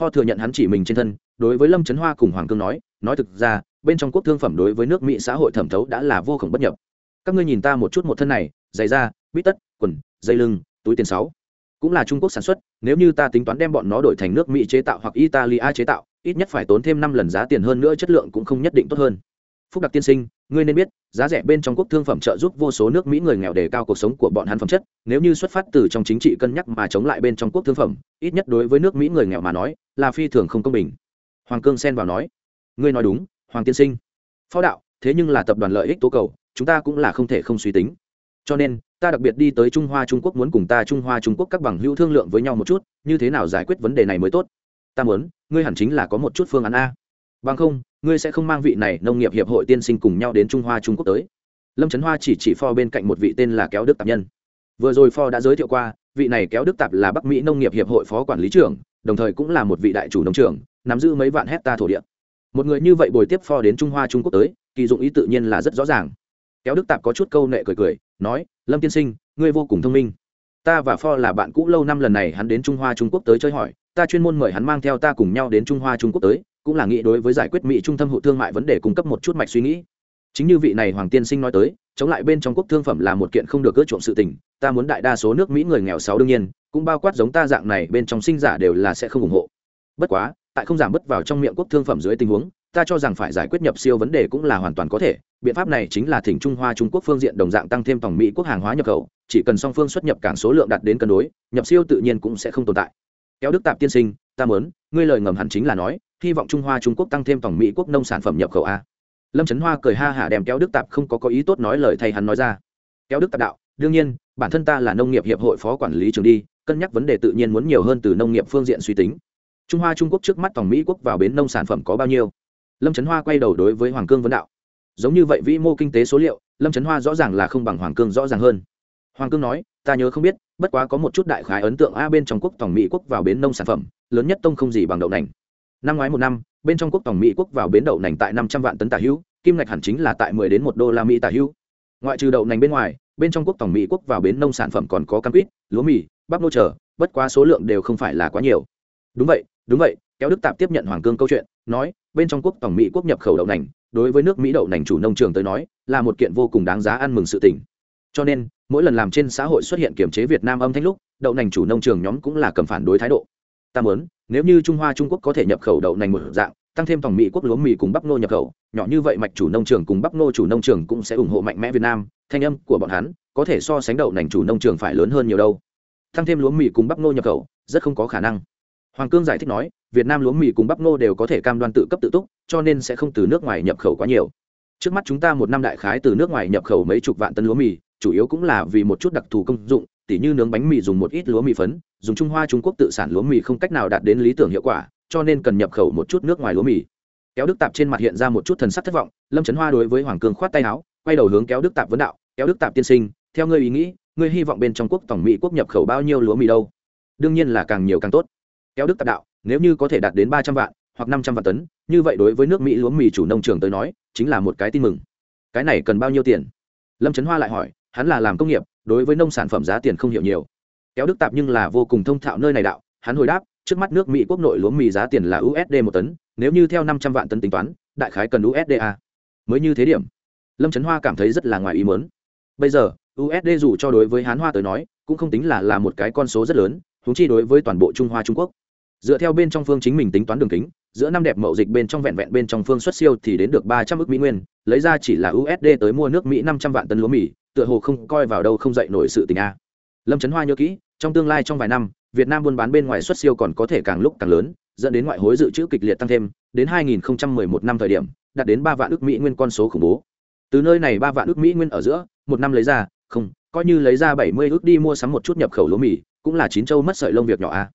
Pho thừa nhận hắn chỉ mình trên thân, đối với lâm trấn hoa cùng hoàng cương nói nói thực ra, bên trong quốc thương phẩm đối với nước mỹ xã hội thẩm thấu đã là vô khổng bất nhập. Các ngươi nhìn ta một chút một thân này, giày da, bít tất, quần, dây lưng, túi tiền sáu. Cũng là trung quốc sản xuất, nếu như ta tính toán đem bọn nó đổi thành nước mỹ chế tạo hoặc italia chế tạo, ít nhất phải tốn thêm năm lần giá tiền hơn nữa chất lượng cũng không nhất định tốt hơn phúc đặc tiên sinh, ngươi nên biết, giá rẻ bên trong quốc thương phẩm trợ giúp vô số nước mỹ người nghèo đề cao cuộc sống của bọn hắn phẩm chất. Nếu như xuất phát từ trong chính trị cân nhắc mà chống lại bên trong quốc thương phẩm, ít nhất đối với nước mỹ người nghèo mà nói, là phi thường không công bình. Hoàng cương xen vào nói, ngươi nói đúng, hoàng tiên sinh. Phó đạo, thế nhưng là tập đoàn lợi ích tố cầu, chúng ta cũng là không thể không suy tính. Cho nên, ta đặc biệt đi tới trung hoa trung quốc muốn cùng ta trung hoa trung quốc các bằng hữu thương lượng với nhau một chút, như thế nào giải quyết vấn đề này mới tốt? Ta muốn, ngươi hẳn chính là có một chút phương án a bằng không, ngươi sẽ không mang vị này nông nghiệp hiệp hội tiên sinh cùng nhau đến trung hoa trung quốc tới. Lâm trấn hoa chỉ chỉ pho bên cạnh một vị tên là kéo đức tạp nhân. Vừa rồi pho đã giới thiệu qua, vị này kéo đức tạp là bắc mỹ nông nghiệp hiệp hội phó quản lý trưởng, đồng thời cũng là một vị đại chủ nông trường nắm giữ mấy vạn hecta thổ địa. Một người như vậy bồi tiếp pho đến trung hoa trung quốc tới, kỳ dụng ý tự nhiên là rất rõ ràng. Kéo đức tạp có chút câu nệ cười cười, nói, lâm tiên sinh, ngươi vô cùng thông minh. Ta và pho là bạn cũ lâu năm lần này hắn đến trung hoa trung quốc tới chơi hỏi, ta chuyên môn mời hắn mang theo ta cùng nhau đến trung hoa trung quốc tới cũng là nghĩ đối với giải quyết mỹ trung tâm hộ thương mại vấn đề cung cấp một chút mạch suy nghĩ. Chính như vị này hoàng tiên sinh nói tới, chống lại bên trong quốc thương phẩm là một kiện không được ưa chuộng sự tình, ta muốn đại đa số nước mỹ người nghèo sáu đương nhiên, cũng bao quát giống ta dạng này bên trong sinh giả đều là sẽ không ủng hộ. Bất quá, tại không giảm bớt vào trong miệng quốc thương phẩm dưới tình huống, ta cho rằng phải giải quyết nhập siêu vấn đề cũng là hoàn toàn có thể, biện pháp này chính là thỉnh trung hoa trung quốc phương diện đồng dạng tăng thêm tổng mỹ quốc hàng hóa nhập khẩu, chỉ cần song phương xuất nhập cảng số lượng đạt đến cân đối, nhập siêu tự nhiên cũng sẽ không tồn tại. Kéo đức tạp tiên sinh, ta muốn, ngươi lời ngầm hẳn chính là nói hy vọng trung hoa trung quốc tăng thêm tổng mỹ quốc nông sản phẩm nhập khẩu a. Lâm trấn hoa cười ha hả đem kéo đức tạp không có có ý tốt nói lời thay hắn nói ra. Kéo đức tạp đạo, đương nhiên, bản thân ta là nông nghiệp hiệp hội phó quản lý trường đi, cân nhắc vấn đề tự nhiên muốn nhiều hơn từ nông nghiệp phương diện suy tính. Trung hoa trung quốc trước mắt tổng mỹ quốc vào bến nông sản phẩm có bao nhiêu? Lâm trấn hoa quay đầu đối với hoàng cương vấn đạo, giống như vậy vĩ mô kinh tế số liệu, lâm trấn hoa rõ ràng là không bằng hoàng cương rõ ràng hơn. Hoàng cương nói, ta nhớ không biết, bất quá có một chút đại khái ấn tượng a bên trong quốc tổng mỹ quốc vào bến nông sản phẩm, lớn nhất tông không gì bằng đậu nành năm ngoái một năm, bên trong quốc tổng mỹ quốc vào bến đậu nành tại năm trăm vạn tấn tả hữu, kim ngạch hẳn chính là tại mười đến một đô la mỹ tả hữu. Ngoại trừ đậu nành bên ngoài, bên trong quốc tổng mỹ quốc vào bến nông sản phẩm còn có cam quýt, lúa mì, bắp nô trở bất quá số lượng đều không phải là quá nhiều. Đúng vậy đúng vậy, kéo đức tạp tiếp nhận hoàng cương câu chuyện, nói, bên trong quốc tổng mỹ quốc nhập khẩu đậu nành, đối với nước mỹ đậu nành chủ nông trường tới nói, là một kiện vô cùng đáng giá ăn mừng sự tình. Cho nên, mỗi lần làm trên xã hội xuất hiện kiểm chế việt nam âm thanh lúc, đậu nành chủ nông trường nhóm cũng là cầm phản đối thái độ. Ta muốn nếu như trung hoa trung quốc có thể nhập khẩu đậu nành một dạng, tăng thêm tổng mỹ quốc lúa mì cùng bắp nô nhập khẩu, nhỏ như vậy mạch chủ nông trường cùng bắp nô chủ nông trường cũng sẽ ủng hộ mạnh mẽ việt nam. Thanh âm của bọn hắn có thể so sánh đậu nành chủ nông trường phải lớn hơn nhiều đâu. Tăng thêm lúa mì cùng bắp nô nhập khẩu, rất không có khả năng. Hoàng cương giải thích nói, việt nam lúa mì cùng bắp nô đều có thể cam đoan tự cấp tự túc, cho nên sẽ không từ nước ngoài nhập khẩu quá nhiều. Trước mắt chúng ta một năm đại khái từ nước ngoài nhập khẩu mấy chục vạn tấn lúa mì, chủ yếu cũng là vì một chút đặc thù công dụng tỉ như nướng bánh mì dùng một ít lúa mì phấn, dùng trung hoa, trung quốc tự sản lúa mì không cách nào đạt đến lý tưởng hiệu quả, cho nên cần nhập khẩu một chút nước ngoài lúa mì. Kéo đức tạp trên mặt hiện ra một chút thần sắc thất vọng, lâm trấn hoa đối với hoàng cương khoát tay áo, quay đầu hướng kéo đức tạp vấn đạo, kéo đức tạp tiên sinh, theo ngươi ý nghĩ, ngươi hy vọng bên trong quốc tổng mỹ quốc nhập khẩu bao nhiêu lúa mì đâu? Đương nhiên là càng nhiều càng tốt. Kéo đức tạp đạo, nếu như có thể đạt đến ba trăm vạn hoặc năm trăm vạn tấn, như vậy đối với nước mỹ lúa mì chủ nông trường tới nói, chính là một cái tin mừng. Cái này cần bao nhiêu tiền? Lâm trấn hoa lại hỏi, hắn là làm công nghiệp đối với nông sản phẩm giá tiền không hiểu nhiều. Kéo đức tạp nhưng là vô cùng thông thạo nơi này đạo, hắn hồi đáp, trước mắt nước mỹ quốc nội lúa mì giá tiền là usd một tấn, nếu như theo năm trăm vạn tấn tính toán, đại khái cần usd a. Mới như thế điểm. Lâm trấn hoa cảm thấy rất là ngoài ý mớn bây giờ usd dù cho đối với hán hoa tới nói, cũng không tính là là một cái con số rất lớn húng chi đối với toàn bộ trung hoa trung quốc dựa theo bên trong phương chính mình tính toán đường kính, giữa năm đẹp mậu dịch bên trong vẹn vẹn bên trong phương xuất siêu thì đến được ba trăm ước mỹ nguyên, lấy ra chỉ là usd tới mua nước mỹ năm trăm vạn tấn lúa mì, tựa hồ không coi vào đâu không dậy nổi sự tình a. Lâm trấn hoa nhớ kỹ, trong tương lai trong vài năm, việt nam buôn bán bên ngoài xuất siêu còn có thể càng lúc càng lớn, dẫn đến ngoại hối dự trữ kịch liệt tăng thêm, đến 2011 năm thời điểm, đạt đến ba vạn ước mỹ nguyên con số khủng bố. Từ nơi này ba vạn ước mỹ nguyên ở giữa, một năm lấy ra, không, coi như lấy ra bảy mươi ước đi mua sắm một chút nhập khẩu lúa mì, cũng là chín châu mất sợi lông việc nhỏ a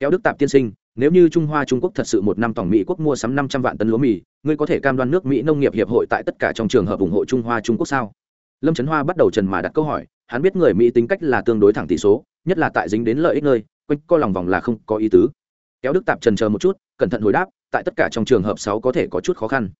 kéo đức tạp tiên sinh, nếu như trung hoa trung quốc thật sự một năm tổng mỹ quốc mua sắm năm trăm vạn tấn lúa mì, ngươi có thể cam đoan nước mỹ nông nghiệp hiệp hội tại tất cả trong trường hợp ủng hộ trung hoa trung quốc sao? Lâm trấn hoa bắt đầu trần mà đặt câu hỏi, hắn biết người mỹ tính cách là tương đối thẳng tỷ số, nhất là tại dính đến lợi ích nơi, quanh co lòng vòng là không có ý tứ. Kéo đức tạp trần chờ một chút, cẩn thận hồi đáp, tại tất cả trong trường hợp sáu có thể có chút khó khăn.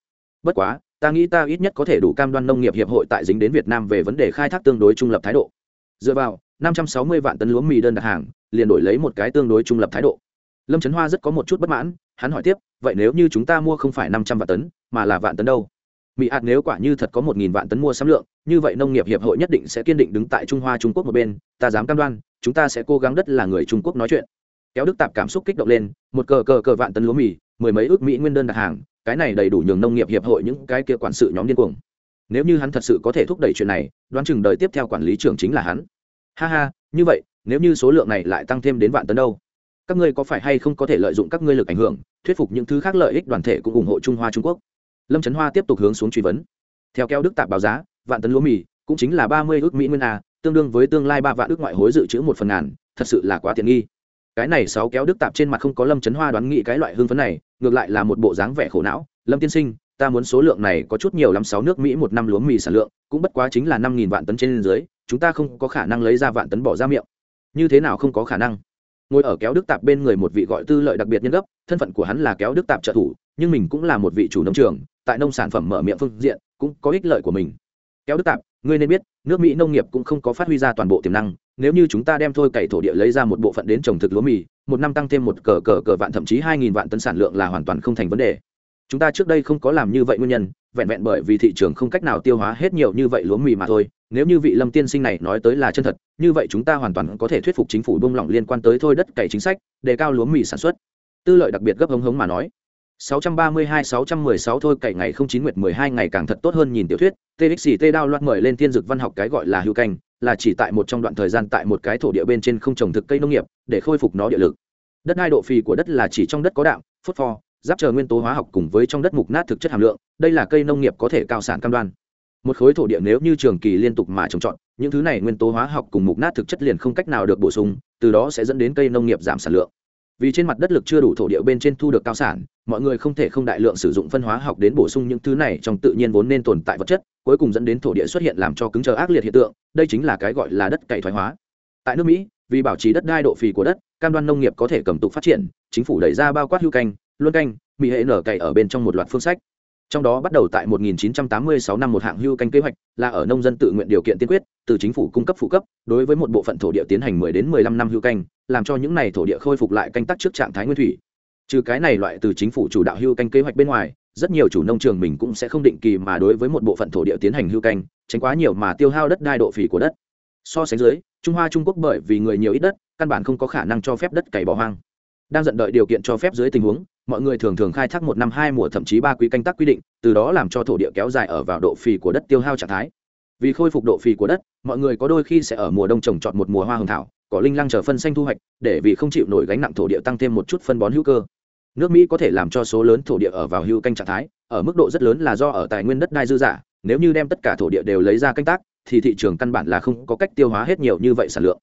Bất quá, ta nghĩ ta ít nhất có thể đủ cam đoan nông nghiệp hiệp hội tại dính đến việt nam về vấn đề khai thác tương đối trung lập thái độ dựa vào, năm trăm sáu mươi vạn tấn lúa mì đơn đặt hàng, liền đổi lấy một cái tương đối trung lập thái độ. Lâm trấn hoa rất có một chút bất mãn, hắn hỏi tiếp, vậy nếu như chúng ta mua không phải năm trăm vạn tấn, mà là vạn tấn đâu? Mỹ hạt nếu quả như thật có một nghìn vạn tấn mua sắm lượng, như vậy nông nghiệp hiệp hội nhất định sẽ kiên định đứng tại trung hoa trung quốc một bên, ta dám cam đoan, chúng ta sẽ cố gắng đất là người trung quốc nói chuyện. Kéo đức tạp cảm xúc kích động lên, một cờ cờ cờ vạn tấn lúa mì, mười mấy ước mỹ nguyên đơn đặt hàng, cái này đầy đủ nhường nông nghiệp hiệp hội những cái kia quản sự nhóm điên cuồng nếu như hắn thật sự có thể thúc đẩy chuyện này, đoán chừng đời tiếp theo quản lý trưởng chính là hắn. Ha ha, như vậy, nếu như số lượng này lại tăng thêm đến vạn tấn đâu? Các ngươi có phải hay không có thể lợi dụng các ngươi lực ảnh hưởng, thuyết phục những thứ khác lợi ích đoàn thể cũng ủng hộ trung hoa trung quốc? Lâm trấn hoa tiếp tục hướng xuống truy vấn. Theo kéo đức tạp báo giá, vạn tấn lúa mì, cũng chính là ba mươi ước mỹ nguyên a, tương đương với tương lai ba vạn ước ngoại hối dự trữ một phần ngàn, thật sự là quá tiện nghi. Cái này sáu kéo đức tạp trên mặt không có lâm trấn hoa đoán nghị cái loại hương phấn này, ngược lại là một bộ dáng vẻ khổ não. Lâm tiên sinh ta muốn số lượng này có chút nhiều lắm, sáu nước mỹ, một năm lúa mì sản lượng, cũng bất quá chính là năm nghìn vạn tấn trên dưới, chúng ta không có khả năng lấy ra vạn tấn bỏ ra miệng. Như thế nào không có khả năng? Ngồi ở kéo đức tạp bên người một vị gọi tư lợi đặc biệt nhân gấp thân phận của hắn là kéo đức tạp trợ thủ, nhưng mình cũng là một vị chủ nông trường, tại nông sản phẩm mở miệng phương diện, cũng có ích lợi của mình. Kéo đức tạp, ngươi nên biết, nước mỹ nông nghiệp cũng không có phát huy ra toàn bộ tiềm năng, nếu như chúng ta đem thôi cày thổ địa lấy ra một bộ phận đến trồng thực lúa mì, một năm tăng thêm một cờ cờ cờ vạn, thậm chí hai nghìn vạn tấn sản lượng là hoàn toàn không thành vấn đề chúng ta trước đây không có làm như vậy nguyên nhân vẹn vẹn bởi vì thị trường không cách nào tiêu hóa hết nhiều như vậy lúa mì mà thôi. Nếu như vị lâm tiên sinh này nói tới là chân thật như vậy chúng ta hoàn toàn có thể thuyết phục chính phủ bông lỏng liên quan tới thôi đất cày chính sách đề cao lúa mì sản xuất. Tư lợi đặc biệt gấp hống hống mà nói. 632-616 thôi cậy ngày không chín nguyệt 12 ngày càng thật tốt hơn nhìn tiểu thuyết, TXT đao loạt mời lên tiên dược văn học cái gọi là hữu canh, là chỉ tại một trong đoạn thời gian tại một cái thổ địa bên trên không trồng thực cây nông nghiệp, để khôi phục nó địa lực. Đất hai độ phì của đất là chỉ trong đất có đạm, phốt pho, giáp chờ nguyên tố hóa học cùng với trong đất mục nát thực chất hàm lượng, đây là cây nông nghiệp có thể cao sản cam đoan. Một khối thổ địa nếu như trường kỳ liên tục mà trồng trọt, những thứ này nguyên tố hóa học cùng mục nát thực chất liền không cách nào được bổ sung, từ đó sẽ dẫn đến cây nông nghiệp giảm sản lượng vì trên mặt đất lực chưa đủ thổ địa bên trên thu được cao sản mọi người không thể không đại lượng sử dụng phân hóa học đến bổ sung những thứ này trong tự nhiên vốn nên tồn tại vật chất cuối cùng dẫn đến thổ địa xuất hiện làm cho cứng chờ ác liệt hiện tượng đây chính là cái gọi là đất cày thoái hóa tại nước mỹ vì bảo trì đất đai độ phì của đất cam đoan nông nghiệp có thể cầm tục phát triển chính phủ đẩy ra bao quát hưu canh luân canh, mỹ hệ nở cày ở bên trong một loạt phương sách. Trong đó bắt đầu tại 1986 năm một hạng hưu canh kế hoạch, là ở nông dân tự nguyện điều kiện tiên quyết, từ chính phủ cung cấp phụ cấp, đối với một bộ phận thổ địa tiến hành 10 đến 15 năm hưu canh, làm cho những này thổ địa khôi phục lại canh tác trước trạng thái nguyên thủy. Trừ cái này loại từ chính phủ chủ đạo hưu canh kế hoạch bên ngoài, rất nhiều chủ nông trường mình cũng sẽ không định kỳ mà đối với một bộ phận thổ địa tiến hành hưu canh, tránh quá nhiều mà tiêu hao đất đai độ phì của đất. So sánh dưới, trung hoa trung quốc bởi vì người nhiều ít đất, căn bản không có khả năng cho phép đất cày bỏ hoang. Đang dận đợi điều kiện cho phép dưới tình huống mọi người thường thường khai thác một năm hai mùa thậm chí ba quý canh tác quy định, từ đó làm cho thổ địa kéo dài ở vào độ phì của đất tiêu hao trạng thái. Vì khôi phục độ phì của đất, mọi người có đôi khi sẽ ở mùa đông trồng trọt một mùa hoa hồng thảo, cỏ linh lăng chờ phân xanh thu hoạch, để vì không chịu nổi gánh nặng thổ địa tăng thêm một chút phân bón hữu cơ. Nước mỹ có thể làm cho số lớn thổ địa ở vào hữu canh trạng thái, ở mức độ rất lớn là do ở tài nguyên đất đai dư giả, nếu như đem tất cả thổ địa đều lấy ra canh tác, thì thị trường căn bản là không có cách tiêu hóa hết nhiều như vậy sản lượng.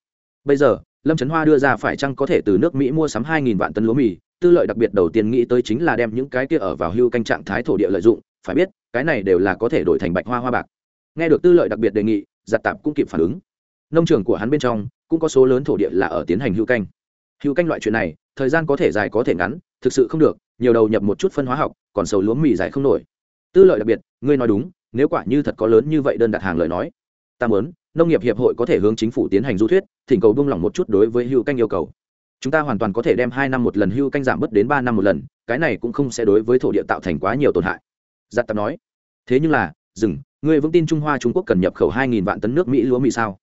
Bây giờ, lâm trấn hoa đưa ra phải chăng có thể từ nước mỹ mua sắm 2.000 vạn tấn lúa mì tư lợi đặc biệt đầu tiên nghĩ tới chính là đem những cái kia ở vào hưu canh trạng thái thổ địa lợi dụng, phải biết, cái này đều là có thể đổi thành bạch hoa hoa bạc. Nghe được tư lợi đặc biệt đề nghị, giặt tạp cũng kịp phản ứng. Nông trường của hắn bên trong, cũng có số lớn thổ địa là ở tiến hành hưu canh. Hưu canh loại chuyện này, thời gian có thể dài có thể ngắn, thực sự không được, nhiều đầu nhập một chút phân hóa học, còn sầu lúa mì dài không nổi. Tư lợi đặc biệt, ngươi nói đúng, nếu quả như thật có lớn như vậy đơn đặt hàng lời nói, ta muốn, nông nghiệp hiệp hội có thể hướng chính phủ tiến hành du thuyết, thỉnh cầu buông lỏng một chút đối với hưu canh yêu cầu chúng ta hoàn toàn có thể đem hai năm một lần hưu canh giảm bớt đến ba năm một lần, cái này cũng không sẽ đối với thổ địa tạo thành quá nhiều tổn hại. Giặt tập nói. Thế nhưng là, dừng người vững tin trung hoa trung quốc cần nhập khẩu hai nghìn vạn tấn nước mỹ lúa mì sao?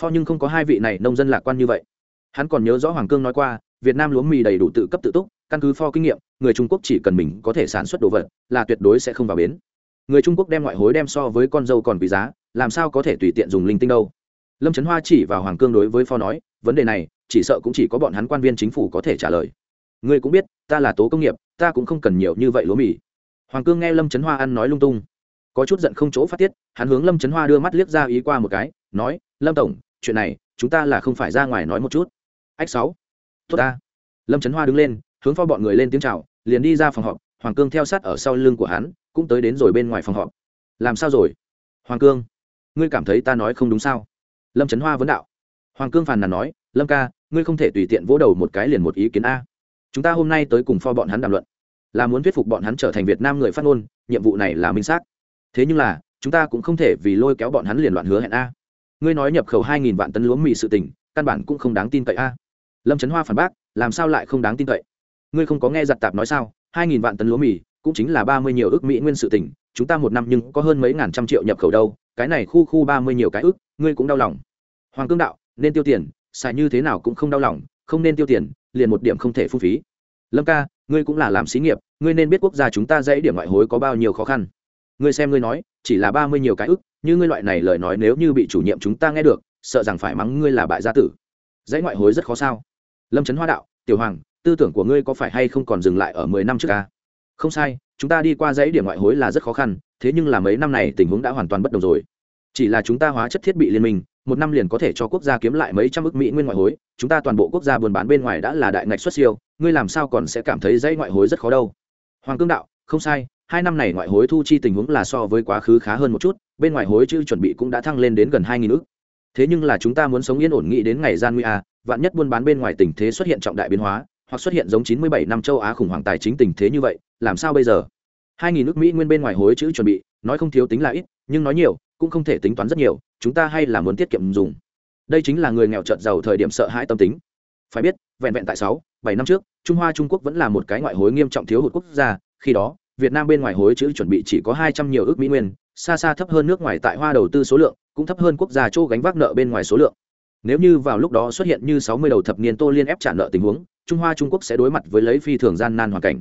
Pho nhưng không có hai vị này nông dân lạc quan như vậy. Hắn còn nhớ rõ hoàng cương nói qua, việt nam lúa mì đầy đủ tự cấp tự túc, căn cứ pho kinh nghiệm, người trung quốc chỉ cần mình có thể sản xuất đồ vật, là tuyệt đối sẽ không vào bến. Người trung quốc đem ngoại hối đem so với con dâu còn quý giá, làm sao có thể tùy tiện dùng linh tinh đâu? Lâm trấn hoa chỉ vào hoàng cương đối với pho nói, vấn đề này chỉ sợ cũng chỉ có bọn hắn quan viên chính phủ có thể trả lời. Ngươi cũng biết, ta là tố công nghiệp, ta cũng không cần nhiều như vậy lúa mì. Hoàng cương nghe lâm trấn hoa ăn nói lung tung. Có chút giận không chỗ phát tiết, hắn hướng lâm trấn hoa đưa mắt liếc ra ý qua một cái, nói, lâm tổng, chuyện này, chúng ta là không phải ra ngoài nói một chút. Ách sáu. Tốt ta. Lâm trấn hoa đứng lên, hướng pho bọn người lên tiếng c h à o liền đi ra phòng họp, hoàng cương theo sát ở sau lưng của hắn, cũng tới đến rồi bên ngoài phòng họp. Làm sao rồi? Hoàng cương, ngươi cảm thấy ta nói không đúng sao? Lâm trấn hoa vấn đạo. Hoàng cương phàn nàn nói, lâm ca ngươi không thể tùy tiện vỗ đầu một cái liền một ý kiến a. Chúng ta hôm nay tới cùng pho bọn hắn đàm luận. Là muốn thuyết phục bọn hắn trở thành việt nam người phát ngôn, nhiệm vụ này là minh xác. Thế nhưng là, chúng ta cũng không thể vì lôi kéo bọn hắn liền loạn hứa hẹn a. Ngươi nói nhập khẩu hai nghìn vạn tấn lúa mì sự tình, căn bản cũng không đáng tin cậy a. Lâm trấn hoa phản bác, làm sao lại không đáng tin cậy? Ngươi không có nghe giặt tạp nói sao, hai nghìn vạn tấn lúa mì, cũng chính là ba mươi nhiều ước mỹ nguyên sự tình, chúng ta một năm nhưng có hơn mấy ngàn trăm triệu nhập khẩu đâu, cái này khu khu ba mươi nhiều cái ước, ngươi cũng đau lòng. Hoàng cương đạo, nên tiêu tiền xài như thế nào cũng không đau lòng, không nên tiêu tiền, liền một điểm không thể phung phí. Lâm ca, ngươi cũng là làm xí nghiệp, ngươi nên biết quốc gia chúng ta dãy điểm ngoại hối có bao nhiêu khó khăn. Ngươi xem ngươi nói, chỉ là ba mươi nhiều cái ức, như ngươi loại này lời nói nếu như bị chủ nhiệm chúng ta nghe được, sợ rằng phải mắng ngươi là bại gia tử. Dãy ngoại hối rất khó sao? Lâm trấn hoa đạo, tiểu hoàng, tư tưởng của ngươi có phải hay không còn dừng lại ở mười năm trước ca không sai, chúng ta đi qua dãy điểm ngoại hối là rất khó khăn, thế nhưng là mấy năm này tình huống đã hoàn toàn bất đồng rồi. Chỉ là chúng ta hóa chất thiết bị liên minh một năm liền có thể cho quốc gia kiếm lại mấy trăm ước mỹ nguyên ngoại hối chúng ta toàn bộ quốc gia buôn bán bên ngoài đã là đại ngạch xuất siêu ngươi làm sao còn sẽ cảm thấy dãy ngoại hối rất khó đâu? Hoàng cương đạo không sai hai năm này ngoại hối thu chi tình huống là so với quá khứ khá hơn một chút bên ngoại hối chữ chuẩn bị cũng đã thăng lên đến gần hai nghìn ước. Thế nhưng là chúng ta muốn sống yên ổn nghĩ đến ngày gian nguy a, vạn nhất buôn bán bên ngoài tình thế xuất hiện trọng đại biến hóa hoặc xuất hiện giống chín mươi bảy năm châu á khủng hoảng tài chính tình thế như vậy làm sao bây giờ? Hai nghìn nước mỹ nguyên bên ngoài hối chữ chuẩn bị nói không thiếu tính là ít nhưng nói nhiều cũng không thể tính toán rất nhiều chúng ta hay là muốn tiết kiệm dùng. Đây chính là người nghèo trợt giàu thời điểm sợ hãi tâm tính. Phải biết, vẹn vẹn tại sáu, bảy năm trước, trung hoa trung quốc vẫn là một cái ngoại hối nghiêm trọng thiếu hụt quốc gia. Khi đó, việt nam bên ngoài hối chữ chuẩn bị chỉ có hai trăm nhiều ước mỹ nguyên, xa xa thấp hơn nước ngoài tại hoa đầu tư số lượng, cũng thấp hơn quốc gia châu gánh vác nợ bên ngoài số lượng. Nếu như vào lúc đó xuất hiện như sáu mươi đầu thập niên tô liên ép trả nợ tình huống, trung hoa trung quốc sẽ đối mặt với lấy phi thường gian nan hoàn cảnh.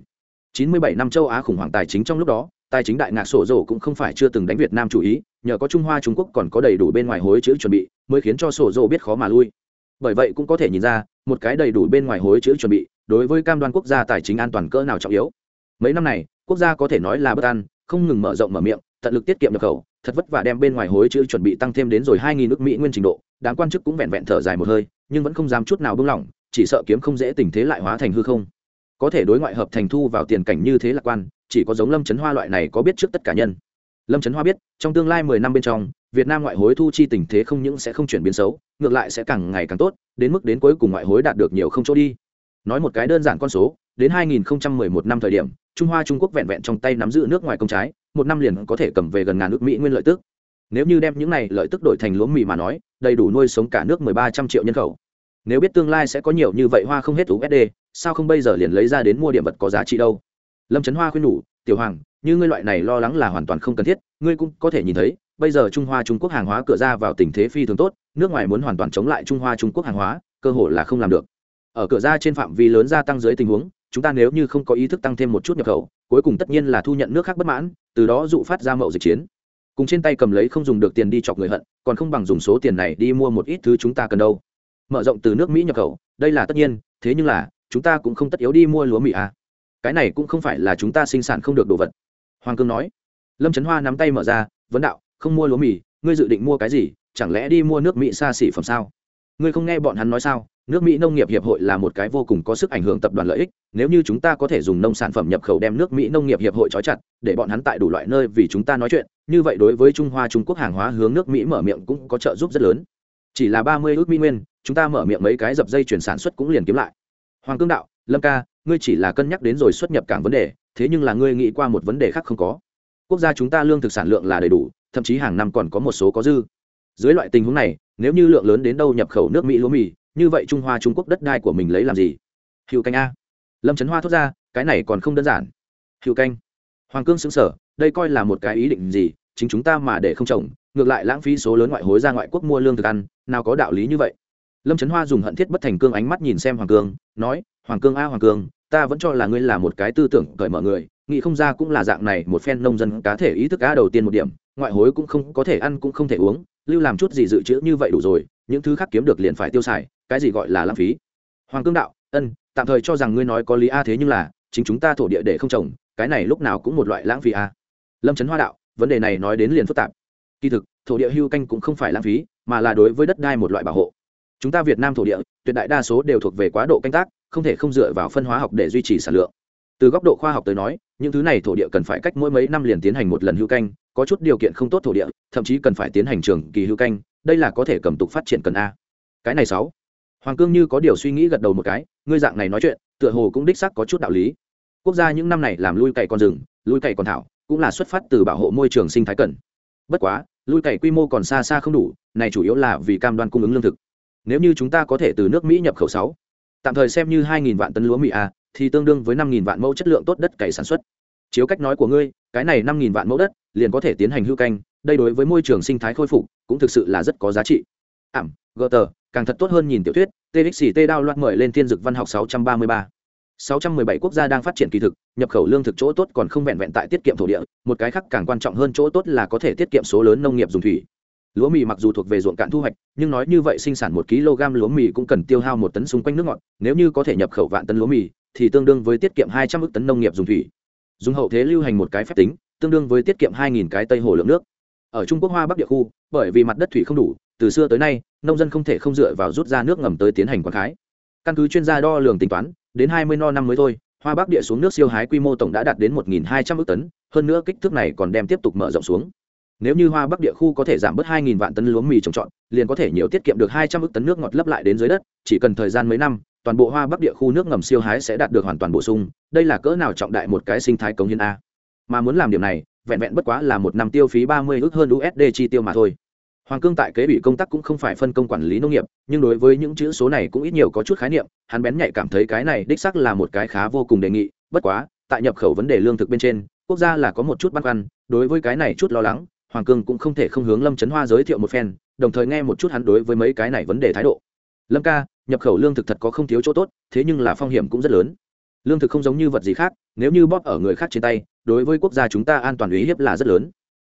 97 năm châu á khủng hoảng tài chính trong lúc đó tài chính đại ngạc sổ rổ cũng không phải chưa từng đánh việt nam chủ ý, nhờ có trung hoa trung quốc còn có đầy đủ bên ngoài hối chữ chuẩn bị, mới khiến cho sổ rổ biết khó mà lui. Bởi vậy cũng có thể nhìn ra, một cái đầy đủ bên ngoài hối chữ chuẩn bị, đối với cam đoan quốc gia tài chính an toàn cỡ nào trọng yếu. Mấy năm này, quốc gia có thể nói là bất an, không ngừng mở rộng mở miệng, tận lực tiết kiệm nhập khẩu, thật vất vả đem bên ngoài hối chữ chuẩn bị tăng thêm đến rồi hai nghìn nước mỹ nguyên trình độ đáng quan chức cũng vẹn vẹn thở dài một hơi, nhưng vẫn không dám chút nào buông lỏng, chỉ sợ kiếm không dễ tình thế lại hóa thành hư không. Có thể đối ngoại hợp thành thu vào tiền cảnh như thế lạc quan chỉ có giống lâm trấn hoa loại này có biết trước tất cả nhân. Lâm trấn hoa biết, trong tương lai mười năm bên trong, việt nam ngoại hối thu chi tình thế không những sẽ không chuyển biến xấu, ngược lại sẽ càng ngày càng tốt, đến mức đến cuối cùng ngoại hối đạt được nhiều không chỗ đi. Nói một cái đơn giản con số, đến 2011 năm thời điểm, trung hoa trung quốc vẹn vẹn trong tay nắm giữ nước ngoài công trái, một năm liền có thể cầm về gần ngàn nước mỹ nguyên lợi tức. Nếu như đem những này lợi tức đổi thành lúa mì mà nói, đầy đủ nuôi sống cả nước 1300 triệu nhân khẩu. Nếu biết tương lai sẽ có nhiều như vậy hoa không hết usd sao không bây giờ liền lấy ra đến mua điểm vật có giá trị đâu? Lâm trấn hoa khuyên nhủ, tiểu hoàng, như ngươi loại này lo lắng là hoàn toàn không cần thiết, ngươi cũng có thể nhìn thấy, bây giờ trung hoa trung quốc hàng hóa cửa ra vào tình thế phi thường tốt, nước ngoài muốn hoàn toàn chống lại trung hoa trung quốc hàng hóa, cơ hội là không làm được. Ở cửa ra trên phạm vi lớn gia tăng dưới tình huống, chúng ta nếu như không có ý thức tăng thêm một chút nhập khẩu, cuối cùng tất nhiên là thu nhận nước khác bất mãn, từ đó dụ phát ra mậu dịch chiến. Cùng trên tay cầm lấy không dùng được tiền đi chọc người hận, còn không bằng dùng số tiền này đi mua một ít thứ chúng ta cần đâu. Mở rộng từ nước mỹ nhập khẩu, đây là tất nhiên, thế nhưng là, chúng ta cũng không tất yếu đi mua lúa mì à cái này cũng không phải là chúng ta sinh sản không được đồ vật. Hoàng cương nói. Lâm trấn hoa nắm tay mở ra, vấn đạo, không mua lúa mì, ngươi dự định mua cái gì, chẳng lẽ đi mua nước mỹ xa xỉ phẩm sao? Ngươi không nghe bọn hắn nói sao, nước mỹ nông nghiệp hiệp hội là một cái vô cùng có sức ảnh hưởng tập đoàn lợi ích, nếu như chúng ta có thể dùng nông sản phẩm nhập khẩu đem nước mỹ nông nghiệp hiệp hội trói chặt, để bọn hắn tại đủ loại nơi vì chúng ta nói chuyện, như vậy đối với trung hoa, trung quốc hàng hóa hướng nước mỹ mở miệng cũng có trợ giúp rất lớn. Chỉ là ba mươi ước mỹ nguyên, chúng ta mở miệng mấy cái dập dây chuyển sản xuất cũng liền kiếm lại. Hoàng cương đạo, lâm ca ngươi chỉ là cân nhắc đến rồi xuất nhập cảng vấn đề, thế nhưng là ngươi nghĩ qua một vấn đề khác không có. Quốc gia chúng ta lương thực sản lượng là đầy đủ, thậm chí hàng năm còn có một số có dư. Dưới loại tình huống này, nếu như lượng lớn đến đâu nhập khẩu nước mỹ lúa mì, như vậy trung hoa trung quốc đất đai của mình lấy làm gì? Hiệu canh a. Lâm trấn hoa thốt ra, cái này còn không đơn giản. Hiệu canh. Hoàng cương xứng sở đây coi là một cái ý định gì, chính chúng ta mà để không trồng, ngược lại lãng phí số lớn ngoại hối ra ngoại quốc mua lương thực ăn, nào có đạo lý như vậy lâm trấn hoa dùng hận thiết bất thành cương ánh mắt nhìn xem hoàng cương, nói, hoàng cương a, hoàng cương, ta vẫn cho là ngươi là một cái tư tưởng cởi mở người, nghĩ không ra cũng là dạng này một phen nông dân cá thể ý thức a đầu tiên một điểm, ngoại hối cũng không có thể ăn cũng không thể uống, lưu làm chút gì dự trữ như vậy đủ rồi, những thứ khác kiếm được liền phải tiêu xài, cái gì gọi là lãng phí? Hoàng cương đạo, ân, tạm thời cho rằng ngươi nói có lý a, thế nhưng là, chính chúng ta thổ địa để không trồng, cái này lúc nào cũng một loại lãng phí a. Lâm trấn hoa đạo, vấn đề này nói đến liền phức tạp. Kỳ thực, thổ địa hưu canh cũng không phải lãng phí, mà là đối với đất đai một loại bảo hộ chúng ta việt nam thổ địa, tuyệt đại đa số đều thuộc về quá độ canh tác, không thể không dựa vào phân hóa học để duy trì sản lượng. Từ góc độ khoa học tới nói, những thứ này thổ địa cần phải cách mỗi mấy năm liền tiến hành một lần hữu canh, có chút điều kiện không tốt thổ địa, thậm chí cần phải tiến hành trường kỳ hữu canh, đây là có thể cầm tục phát triển cần a. Cái này sáu. Hoàng cương như có điều suy nghĩ gật đầu một cái, ngươi dạng này nói chuyện, tựa hồ cũng đích xác có chút đạo lý. Quốc gia những năm này làm lui cày con rừng, lui cày con thảo, cũng là xuất phát từ bảo hộ môi trường sinh thái cần. Bất quá, lui cày quy mô còn xa xa không đủ, này chủ yếu là vì cam đoan cung ứng lương thực nếu như chúng ta có thể từ nước mỹ nhập khẩu sáu tạm thời xem như hai nghìn vạn tấn lúa Mỹ a à, thì tương đương với năm nghìn vạn mẫu chất lượng tốt đất cày sản xuất chiếu cách nói của ngươi cái này năm nghìn vạn mẫu đất liền có thể tiến hành hưu canh đây đối với môi trường sinh thái khôi phục cũng thực sự là rất có giá trị ảm gờ tờ càng thật tốt hơn nhìn tiểu thuyết txt đao loạt mời lên thiên dực văn học 633. 617 quốc gia đang phát triển kỳ thực, nhập khẩu lương thực chỗ tốt còn không vẹn vẹn tại tiết kiệm thổ địa, một cái khác càng quan trọng hơn chỗ tốt là có thể tiết kiệm số lớn nông nghiệp dùng thủy. Lúa mì mặc dù thuộc về ruộng cạn thu hoạch, nhưng nói như vậy sinh sản một kg lúa mì cũng cần tiêu hao một tấn xung quanh nước ngọt, nếu như có thể nhập khẩu vạn tấn lúa mì, thì tương đương với tiết kiệm 200 ức tấn nông nghiệp dùng thủy. Dùng hậu thế lưu hành một cái phép tính, tương đương với tiết kiệm 2000 cái tây hồ lượng nước. Ở Trung Quốc Hoa Bắc địa khu, bởi vì mặt đất thủy không đủ, từ xưa tới nay nông dân không thể không dựa vào rút ra nước ngầm tới tiến hành quảng khái căn cứ chuyên gia đo lường tính toán đến hai mươi no năm mới thôi hoa bắc địa xuống nước siêu hái quy mô tổng đã đạt đến một hai trăm ước tấn hơn nữa kích thước này còn đem tiếp tục mở rộng xuống nếu như hoa bắc địa khu có thể giảm bớt 2.000 vạn tấn lúa mì trồng trọt, liền có thể nhiều tiết kiệm được 200 ức tấn nước ngọt lấp lại đến dưới đất. Chỉ cần thời gian mấy năm, toàn bộ hoa bắc địa khu nước ngầm siêu hái sẽ đạt được hoàn toàn bổ sung. Đây là cỡ nào trọng đại một cái sinh thái công hiến a. Mà muốn làm điểm này, vẹn vẹn bất quá là một năm tiêu phí 30 ức hơn usd chi tiêu mà thôi. Hoàng cương tại kế ủy công tác cũng không phải phân công quản lý nông nghiệp, nhưng đối với những chữ số này cũng ít nhiều có chút khái niệm. Hắn bén nhạy cảm thấy cái này đích xác là một cái khá vô cùng đề nghị. Bất quá, tại nhập khẩu vấn đề lương thực bên trên, quốc gia là có một chút băn khoăn, đối với cái này chút lo lắng hoàng cương cũng không thể không hướng lâm trấn hoa giới thiệu một phen, đồng thời nghe một chút hắn đối với mấy cái này vấn đề thái độ. Lâm ca, nhập khẩu lương thực thật có không thiếu chỗ tốt, thế nhưng là phong hiểm cũng rất lớn. Lương thực không giống như vật gì khác, nếu như bóp ở người khác trên tay, đối với quốc gia chúng ta an toàn uy hiếp là rất lớn.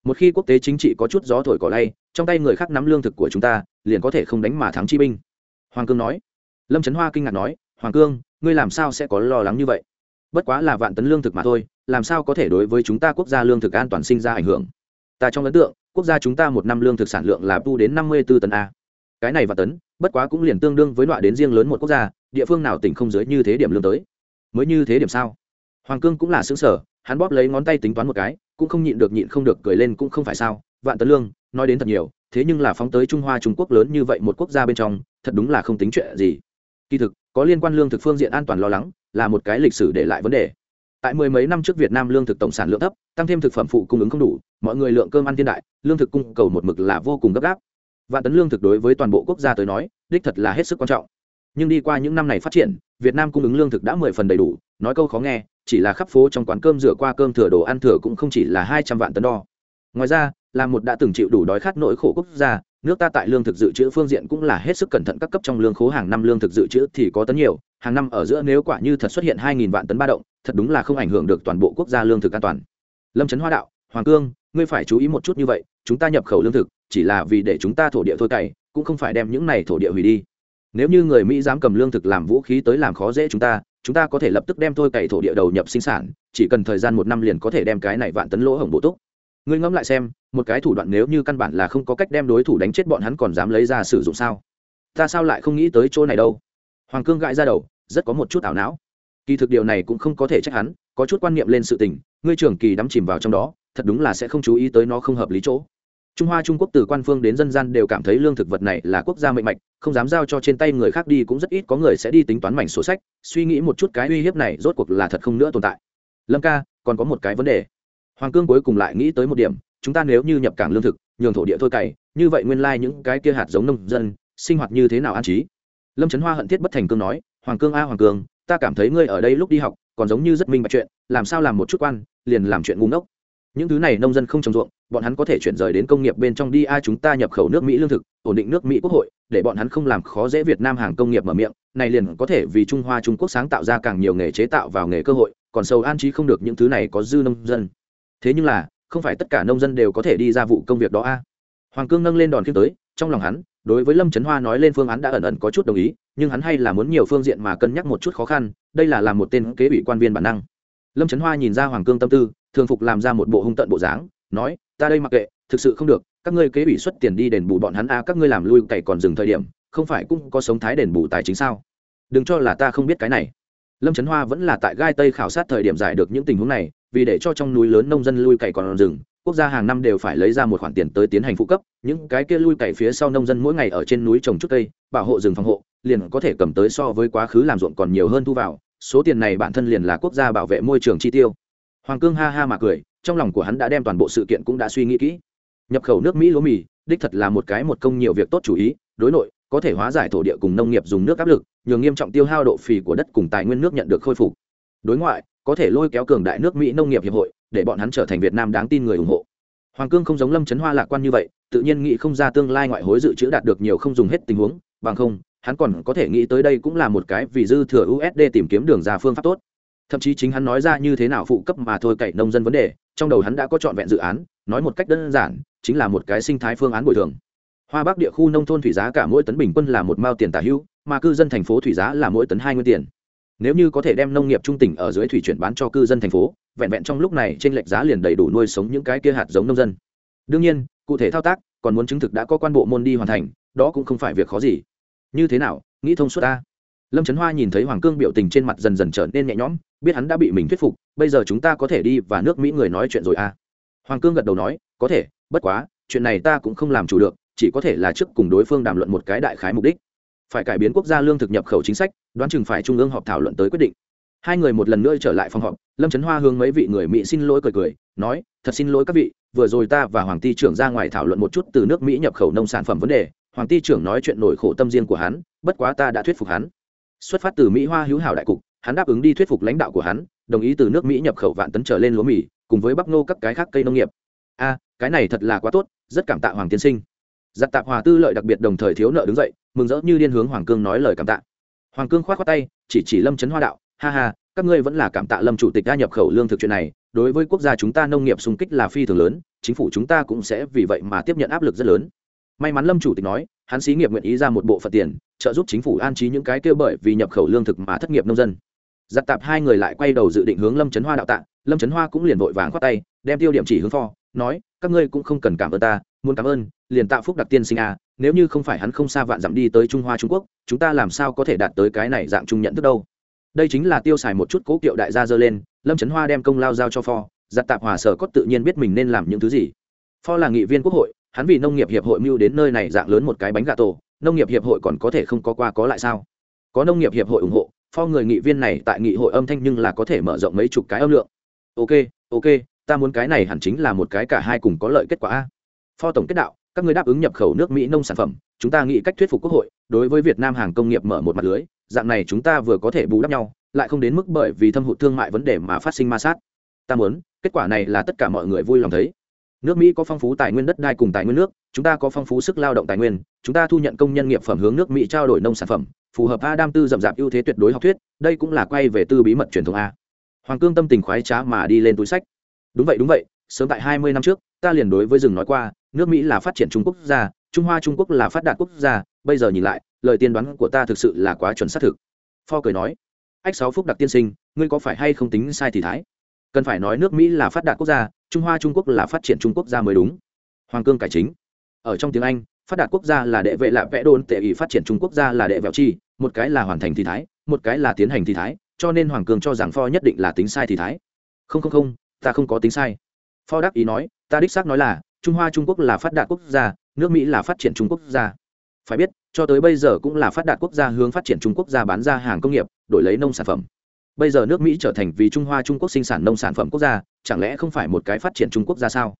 Một khi quốc tế chính trị có chút gió thổi cỏ lay, trong tay người khác nắm lương thực của chúng ta, liền có thể không đánh mà thắng chi binh. Hoàng cương nói. Lâm trấn hoa kinh ngạc nói, hoàng cương, ngươi làm sao sẽ có lo lắng như vậy? Bất quá là vạn tấn lương thực mà thôi, làm sao có thể đối với chúng ta quốc gia lương thực an toàn sinh ra ảnh hưởng? Ta trong ấn tượng, quốc gia chúng ta một năm lương thực sản lượng là tu đến năm mươi b ố tấn a. Cái này và tấn, bất quá cũng liền tương đương với loại đến riêng lớn một quốc gia, địa phương nào tỉnh không dưới như thế điểm lương tới. Mới như thế điểm sao? Hoàng cương cũng là xứng sở hắn bóp lấy ngón tay tính toán một cái, cũng không nhịn được nhịn không được cười lên cũng không phải sao, vạn tấn lương, nói đến thật nhiều, thế nhưng là phóng tới trung hoa trung quốc lớn như vậy một quốc gia bên trong, thật đúng là không tính chuyện gì. Kỳ thực, có liên quan lương thực phương diện an toàn lo lắng, là một cái lịch sử để lại vấn đề tại mười mấy năm trước việt nam lương thực tổng sản lượng thấp, tăng thêm thực phẩm phụ cung ứng không đủ, mọi người lượng cơm ăn thiên đại, lương thực cung cầu một mực là vô cùng gấp gáp. Vạn tấn lương thực đối với toàn bộ quốc gia tới nói, đích thật là hết sức quan trọng. Nhưng đi qua những năm này phát triển, việt nam cung ứng lương thực đã mười phần đầy đủ, nói câu khó nghe, chỉ là khắp phố trong quán cơm rửa qua cơm thừa đồ ăn thừa cũng không chỉ là hai trăm vạn tấn đo. Ngoài ra, là một đã từng chịu đủ đói khát nỗi khổ quốc gia nước ta tại lương thực dự trữ phương diện cũng là hết sức cẩn thận các cấp trong lương khố hàng năm lương thực dự trữ thì có tấn nhiều, hàng năm ở giữa nếu quả như thật xuất hiện hai nghìn vạn tấn ba động, thật đúng là không ảnh hưởng được toàn bộ quốc gia lương thực an toàn. Lâm trấn hoa đạo, hoàng cương, ngươi phải chú ý một chút như vậy, chúng ta nhập khẩu lương thực, chỉ là vì để chúng ta thổ địa thôi cày, cũng không phải đem những này thổ địa hủy đi. Nếu như người mỹ dám cầm lương thực làm vũ khí tới làm khó dễ chúng ta chúng ta có thể lập tức đem thôi cày thổ địa đầu nhập sinh sản, chỉ cần thời gian một năm liền có thể đem cái này vạn tấn lỗ hổng bổ túc ngươi ngẫm lại xem, một cái thủ đoạn nếu như căn bản là không có cách đem đối thủ đánh chết bọn hắn còn dám lấy ra sử dụng sao? Ta sao lại không nghĩ tới chỗ này đâu? Hoàng cương gãi ra đầu, rất có một chút ảo não. Kỳ thực điều này cũng không có thể trách hắn, có chút quan niệm lên sự tình, ngươi trưởng kỳ đắm chìm vào trong đó, thật đúng là sẽ không chú ý tới nó không hợp lý chỗ. Trung hoa trung quốc từ quan phương đến dân gian đều cảm thấy lương thực vật này là quốc gia mệnh mạnh không dám giao cho trên tay người khác đi cũng rất ít có người sẽ đi tính toán mảnh sổ sách, suy nghĩ một chút cái uy hiếp này rốt cuộc là thật không nữa tồn tại. Lâm ca, còn có một cái vấn đề hoàng cương cuối cùng lại nghĩ tới một điểm, chúng ta nếu như nhập cảng lương thực, nhường thổ địa thôi cày, như vậy nguyên lai những cái kia hạt giống nông dân, sinh hoạt như thế nào an trí? Lâm trấn hoa hận thiết bất thành cương nói, hoàng cương a, hoàng cương, ta cảm thấy ngươi ở đây lúc đi học, còn giống như rất minh bạch chuyện, làm sao làm một chút quan, liền làm chuyện ngu ngốc. Những thứ này nông dân không trồng ruộng, bọn hắn có thể chuyển rời đến công nghiệp bên trong đi a, chúng ta nhập khẩu nước mỹ lương thực, ổn định nước mỹ quốc hội, để bọn hắn không làm khó dễ việt nam hàng công nghiệp mở miệng, này liền có thể vì trung hoa trung quốc sáng tạo ra càng nhiều nghề chế tạo vào nghề cơ hội, còn sâu an trí không được những thứ này có dư nông dân thế nhưng là, không phải tất cả nông dân đều có thể đi ra vụ công việc đó a. Hoàng cương nâng lên đòn kiếm tới, trong lòng hắn, đối với lâm trấn hoa nói lên phương án đã ẩn ẩn có chút đồng ý, nhưng hắn hay là muốn nhiều phương diện mà cân nhắc một chút khó khăn, đây là làm một tên kế ủy quan viên bản năng. Lâm trấn hoa nhìn ra hoàng cương tâm tư, thường phục làm ra một bộ hung tận bộ dáng, nói, ta đây mặc kệ, thực sự không được, các ngươi kế ủy xuất tiền đi đền bù bọn hắn a, các ngươi làm lui cày còn dừng thời điểm, không phải cũng có sống thái đền bù tài chính sao? Đừng cho là ta không biết cái này. Lâm trấn hoa vẫn là tại gai tây khảo sát thời điểm giải được những tình huống này vì để cho trong núi lớn nông dân lui cày còn rừng, quốc gia hàng năm đều phải lấy ra một khoản tiền tới tiến hành phụ cấp. Những cái kia lui cày phía sau nông dân mỗi ngày ở trên núi trồng chút cây, bảo hộ rừng phòng hộ, liền có thể cầm tới so với quá khứ làm ruộng còn nhiều hơn thu vào. Số tiền này bản thân liền là quốc gia bảo vệ môi trường chi tiêu. Hoàng cương ha ha mà cười, trong lòng của hắn đã đem toàn bộ sự kiện cũng đã suy nghĩ kỹ. Nhập khẩu nước mỹ lúa mì, đích thật là một cái một công nhiều việc tốt chủ ý, đối nội, có thể hóa giải thổ địa cùng nông nghiệp dùng nước áp lực, nhường nghiêm trọng tiêu hao độ phì của đất cùng tài nguyên nước nhận được khôi phục. Đối ngoại có thể lôi kéo cường đại nước mỹ nông nghiệp hiệp hội, để bọn hắn trở thành việt nam đáng tin người ủng hộ. Hoàng cương không giống lâm trấn hoa lạc quan như vậy, tự nhiên nghĩ không ra tương lai ngoại hối dự trữ đạt được nhiều không dùng hết tình huống, bằng không, hắn còn có thể nghĩ tới đây cũng là một cái vì dư thừa usd tìm kiếm đường ra phương pháp tốt. Thậm chí chính hắn nói ra như thế nào phụ cấp mà thôi cậy nông dân vấn đề, trong đầu hắn đã có trọn vẹn dự án, nói một cách đơn giản, chính là một cái sinh thái phương án bồi thường. Hoa bắc địa khu nông thôn thủy giá cả mỗi tấn bình quân là một mao tiền tả hữu, mà cư dân thành phố thủy giá là mỗi tấn hai nguyên tiền nếu như có thể đem nông nghiệp trung tỉnh ở dưới thủy chuyển bán cho cư dân thành phố, vẹn vẹn trong lúc này trên lệch giá liền đầy đủ nuôi sống những cái kia hạt giống nông dân. Đương nhiên, cụ thể thao tác còn muốn chứng thực đã có quan bộ môn đi hoàn thành, đó cũng không phải việc khó gì. Như thế nào, nghĩ thông suốt ta. Lâm trấn hoa nhìn thấy hoàng cương biểu tình trên mặt dần dần trở nên nhẹ nhõm, biết hắn đã bị mình thuyết phục, bây giờ chúng ta có thể đi và nước mỹ người nói chuyện rồi à? Hoàng cương gật đầu nói, có thể, bất quá, chuyện này ta cũng không làm chủ được, chỉ có thể là trước cùng đối phương đàm luận một cái đại khái mục đích phải cải biến quốc gia lương thực nhập khẩu chính sách, đoán chừng phải trung ương họp thảo luận tới quyết định. Hai người một lần nữa trở lại phòng họp, lâm trấn hoa hướng mấy vị người mỹ xin lỗi cười cười, nói, thật xin lỗi các vị, vừa rồi ta và hoàng ty trưởng ra ngoài thảo luận một chút từ nước mỹ nhập khẩu nông sản phẩm vấn đề, hoàng ty trưởng nói chuyện nổi khổ tâm riêng của hắn, bất quá ta đã thuyết phục hắn. Xuất phát từ mỹ hoa hữu hảo đại cục, hắn đáp ứng đi thuyết phục lãnh đạo của hắn, đồng ý từ nước mỹ nhập khẩu vạn tấn trở lên lúa mì, cùng với bắp ngô các cái khác cây nông nghiệp. A, cái này thật là quá tốt, rất cảm tạ hoàng tiên sinh giặc tạp hòa tư lợi đặc biệt đồng thời thiếu nợ đứng dậy, mừng rỡ như điên hướng hoàng cương nói lời cảm tạ. Hoàng cương k h o á t khoác tay, chỉ chỉ lâm trấn hoa đạo, ha ha, các ngươi vẫn là cảm tạ lâm chủ tịch đã nhập khẩu lương thực chuyện này, đối với quốc gia chúng ta nông nghiệp xung kích là phi thường lớn, chính phủ chúng ta cũng sẽ vì vậy mà tiếp nhận áp lực rất lớn. May mắn lâm chủ tịch nói, hắn xí nghiệp nguyện ý ra một bộ phận tiền, trợ giúp chính phủ an trí những cái kêu bởi vì nhập khẩu lương thực mà thất nghiệp nông dân. Giặc tạp hai người lại quay đầu dự định hướng lâm trấn hoa đạo tạ, lâm trấn hoa cũng liền vội vàng khoát tay, đem tiêu điểm chỉ hướng pho, nói, các ngươi cũng không cần cảm ơn ta muốn cảm ơn, liền tạ phúc đặc tiên sinh a nếu như không phải hắn không xa vạn dặm đi tới trung hoa trung quốc, chúng ta làm sao có thể đạt tới cái này dạng trung nhận thức đâu? Đây chính là tiêu xài một chút cố kiệu đại gia dơ lên, lâm trấn hoa đem công lao giao cho pho, giặt tạp hòa sở cốt tự nhiên biết mình nên làm những thứ gì. Pho là nghị viên quốc hội, hắn vì nông nghiệp hiệp hội mưu đến nơi này dạng lớn một cái bánh gà tổ, nông nghiệp hiệp hội còn có thể không có qua có lại sao? Có nông nghiệp hiệp hội ủng hộ, pho người nghị viên này tại nghị hội âm thanh nhưng là có thể mở rộng mấy chục cái âm lượng. Ok ok, ta muốn cái này hẳn chính là một cái cả hai cùng có lợi kết quả a. Phó tổng kết đạo, các người đáp ứng nhập khẩu nước mỹ nông sản phẩm, chúng ta nghĩ cách thuyết phục quốc hội, đối với việt nam hàng công nghiệp mở một mặt lưới, dạng này chúng ta vừa có thể bù đắp nhau, lại không đến mức bởi vì thâm hụt thương mại vấn đề mà phát sinh ma sát. Ta muốn, kết quả này là tất cả mọi người vui lòng thấy. Nước mỹ có phong phú tài nguyên đất đai cùng tài nguyên nước, chúng ta có phong phú sức lao động tài nguyên, chúng ta thu nhận công nhân nghiệp phẩm hướng nước mỹ trao đổi nông sản phẩm, phù hợp a đam tư rậm rạp ưu thế tuyệt đối học thuyết, đây cũng là quay về tư bí mật truyền thống a. Hoàng cương tâm tình khoái trá mà đi lên túi sách. Đúng vậy đúng vậy, sớm tại hai mươi năm trước ta liền đối với rừng nói qua, nước mỹ là phát triển trung quốc gia, trung hoa trung quốc là phát đạt quốc gia, bây giờ nhìn lại, lời tiên đoán của ta thực sự là quá chuẩn xác thực. Pho cười nói. Ách, sáu phúc đặc tiên sinh, ngươi có phải hay không tính sai thì thái? Cần phải nói nước mỹ là phát đạt quốc gia, trung hoa trung quốc là phát triển trung quốc gia mới đúng. Hoàng cương cải chính. Ở trong tiếng anh, phát đạt quốc gia là đệ vệ lạ vẽ đôn tệ ý phát triển trung quốc gia là đệ vẹo chi, một cái là hoàn thành thì thái, một cái là tiến hành thì thái, cho nên hoàng cương cho rằng pho nhất định là tính sai thì thái. Không không không, ta không có tính sai. Pho đắc ý nói ta đích xác nói là, trung hoa trung quốc là phát đạt quốc gia, nước mỹ là phát triển trung quốc gia. Phải biết, cho tới bây giờ cũng là phát đạt quốc gia hướng phát triển trung quốc gia bán ra hàng công nghiệp, đổi lấy nông sản phẩm. Bây giờ nước mỹ trở thành vì trung hoa trung quốc sinh sản nông sản phẩm quốc gia, chẳng lẽ không phải một cái phát triển trung quốc gia sao?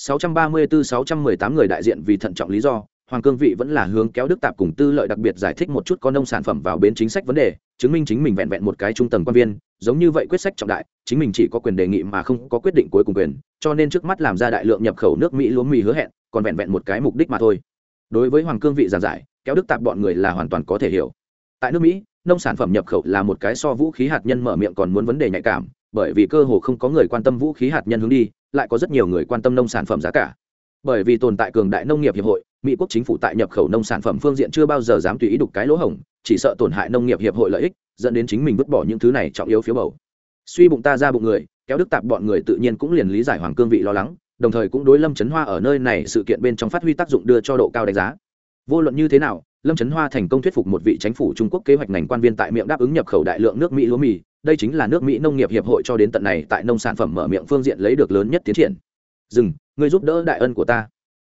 634-618 người đại diện vì thận trọng lý do, hoàng cương vị vẫn là hướng kéo đức tạp cùng tư lợi đặc biệt giải thích một chút có nông sản phẩm vào bến chính sách vấn đề, chứng minh chính mình vẹn vẹn một cái trung tầng quan viên giống như vậy quyết sách trọng đại, chính mình chỉ có quyền đề nghị mà không có quyết định cuối cùng quyền, cho nên trước mắt làm ra đại lượng nhập khẩu nước mỹ lúa mì hứa hẹn, còn vẹn vẹn một cái mục đích mà thôi. Đối với hoàng cương vị giảng giải, kéo đức tạp bọn người là hoàn toàn có thể hiểu. Tại nước mỹ, nông sản phẩm nhập khẩu là một cái so vũ khí hạt nhân mở miệng còn muốn vấn đề nhạy cảm, bởi vì cơ hồ không có người quan tâm vũ khí hạt nhân hướng đi, lại có rất nhiều người quan tâm nông sản phẩm giá cả. Bởi vì tồn tại cường đại nông nghiệp hiệp hội mỹ quốc chính phủ tại nhập khẩu nông sản phẩm phương diện chưa bao giờ dám tùy ý đục cái lỗ hổng, chỉ sợ tổn hại nông nghiệp hiệp hội lợi ích, dẫn đến chính mình vứt bỏ những thứ này trọng yếu phiếu bầu. Suy bụng ta ra bụng người, kéo đức tạp bọn người tự nhiên cũng liền lý giải hoàng cương vị lo lắng, đồng thời cũng đối lâm trấn hoa ở nơi này sự kiện bên trong phát huy tác dụng đưa cho độ cao đánh giá. Vô luận như thế nào, lâm trấn hoa thành công thuyết phục một vị chính phủ trung quốc kế hoạch ngành quan viên tại miệng đáp ứng nhập khẩu đại lượng nước mỹ lúa mì, đây chính là nước mỹ nông nghiệp hiệp hội cho đến tận này tại nông sản phẩm mở miệng phương diện lấy được lớn nhất tiến triển. Dừng, ngươi giúp đỡ đại ân của ta.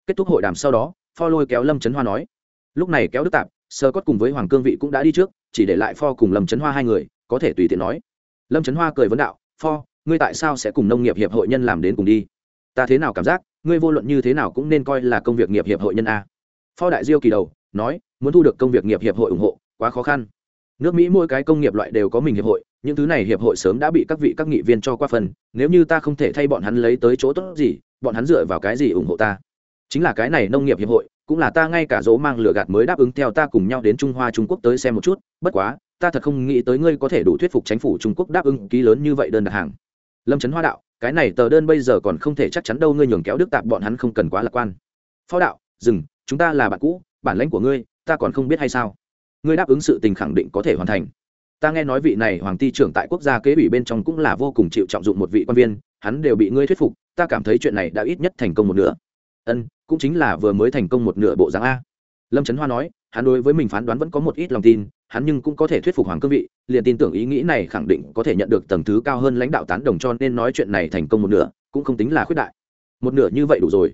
Kết thúc hội đàm sau đó pho lôi kéo lâm trấn hoa nói. Lúc này kéo đức tạp, sơ cốt cùng với hoàng cương vị cũng đã đi trước, chỉ để lại pho cùng lâm trấn hoa hai người, có thể tùy tiện nói. Lâm trấn hoa cười vấn đạo, pho, ngươi tại sao sẽ cùng nông nghiệp hiệp hội nhân làm đến cùng đi? Ta thế nào cảm giác, ngươi vô luận như thế nào cũng nên coi là công việc nghiệp hiệp hội nhân a. Pho đại diêu kỳ đầu, nói, muốn thu được công việc nghiệp hiệp hội ủng hộ, quá khó khăn. Nước mỹ mỗi cái công nghiệp loại đều có mình hiệp hội, những thứ này hiệp hội sớm đã bị các vị các nghị viên cho qua phần, nếu như ta không thể thay bọn hắn lấy tới chỗ tốt gì, bọn hắn dựa vào cái gì ủng hộ ta? Chính là cái này nông nghiệp hiệp hội, cũng là ta ngay cả dỗ mang lửa gạt mới đáp ứng theo ta cùng nhau đến trung hoa trung quốc tới xem một chút, bất quá, ta thật không nghĩ tới ngươi có thể đủ thuyết phục chính phủ trung quốc đáp ứng ký lớn như vậy đơn đặt hàng. Lâm trấn hoa đạo, cái này tờ đơn bây giờ còn không thể chắc chắn đâu, ngươi nhường kéo đức tạp bọn hắn không cần quá lạc quan. Phó đạo, dừng, chúng ta là bạn cũ, bản lãnh của ngươi, ta còn không biết hay sao? Ngươi đáp ứng sự tình khẳng định có thể hoàn thành. Ta nghe nói vị này hoàng ty trưởng tại quốc gia kế ủy bên trong cũng là vô cùng chịu trọng dụng một vị quan viên, hắn đều bị ngươi thuyết phục, ta cảm thấy chuyện này đã ít nhất thành công một nửa. Ân cũng chính là vừa mới thành công một nửa bộ dáng a. Lâm trấn hoa nói, hắn đối với mình phán đoán vẫn có một ít lòng tin, hắn nhưng cũng có thể thuyết phục hoàng cương vị, liền tin tưởng ý nghĩ này khẳng định có thể nhận được tầng thứ cao hơn lãnh đạo tán đồng cho nên nói chuyện này thành công một nửa, cũng không tính là khuyết đại. Một nửa như vậy đủ rồi.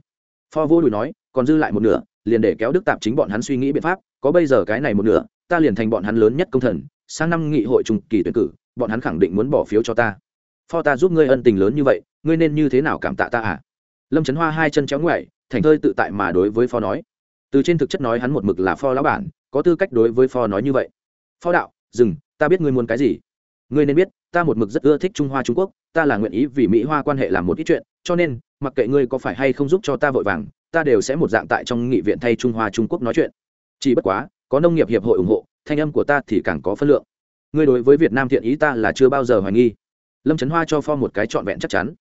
Pho vô đùi nói, còn dư lại một nửa, liền để kéo đức tạp chính bọn hắn suy nghĩ biện pháp, có bây giờ cái này một nửa, ta liền thành bọn hắn lớn nhất công thần, sang năm nghị hội trung kỳ tuyển cử, bọn hắn khẳng định muốn bỏ phiếu cho ta. Pho ta giúp ngươi ân tình lớn như vậy, ngươi nên như thế nào cảm tạ ta à? Lâm trấn hoa hai chân chéo ngoại thành thơi tự tại mà đối với pho nói. Từ trên thực chất nói hắn một mực là pho lão bản, có tư cách đối với pho nói như vậy. Pho đạo, dừng, ta biết ngươi muốn cái gì. Ngươi nên biết, ta một mực rất ưa thích trung hoa trung quốc, ta là nguyện ý vì mỹ hoa quan hệ làm một ít chuyện, cho nên, mặc kệ ngươi có phải hay không giúp cho ta vội vàng, ta đều sẽ một dạng tại trong nghị viện thay trung hoa trung quốc nói chuyện. Chỉ bất quá, có nông nghiệp hiệp hội ủng hộ, thanh âm của ta thì càng có phân lượng. Ngươi đối với việt nam thiện ý ta là chưa bao giờ hoài nghi. Lâm trấn hoa cho pho một cái trọn vẹn chắc chắn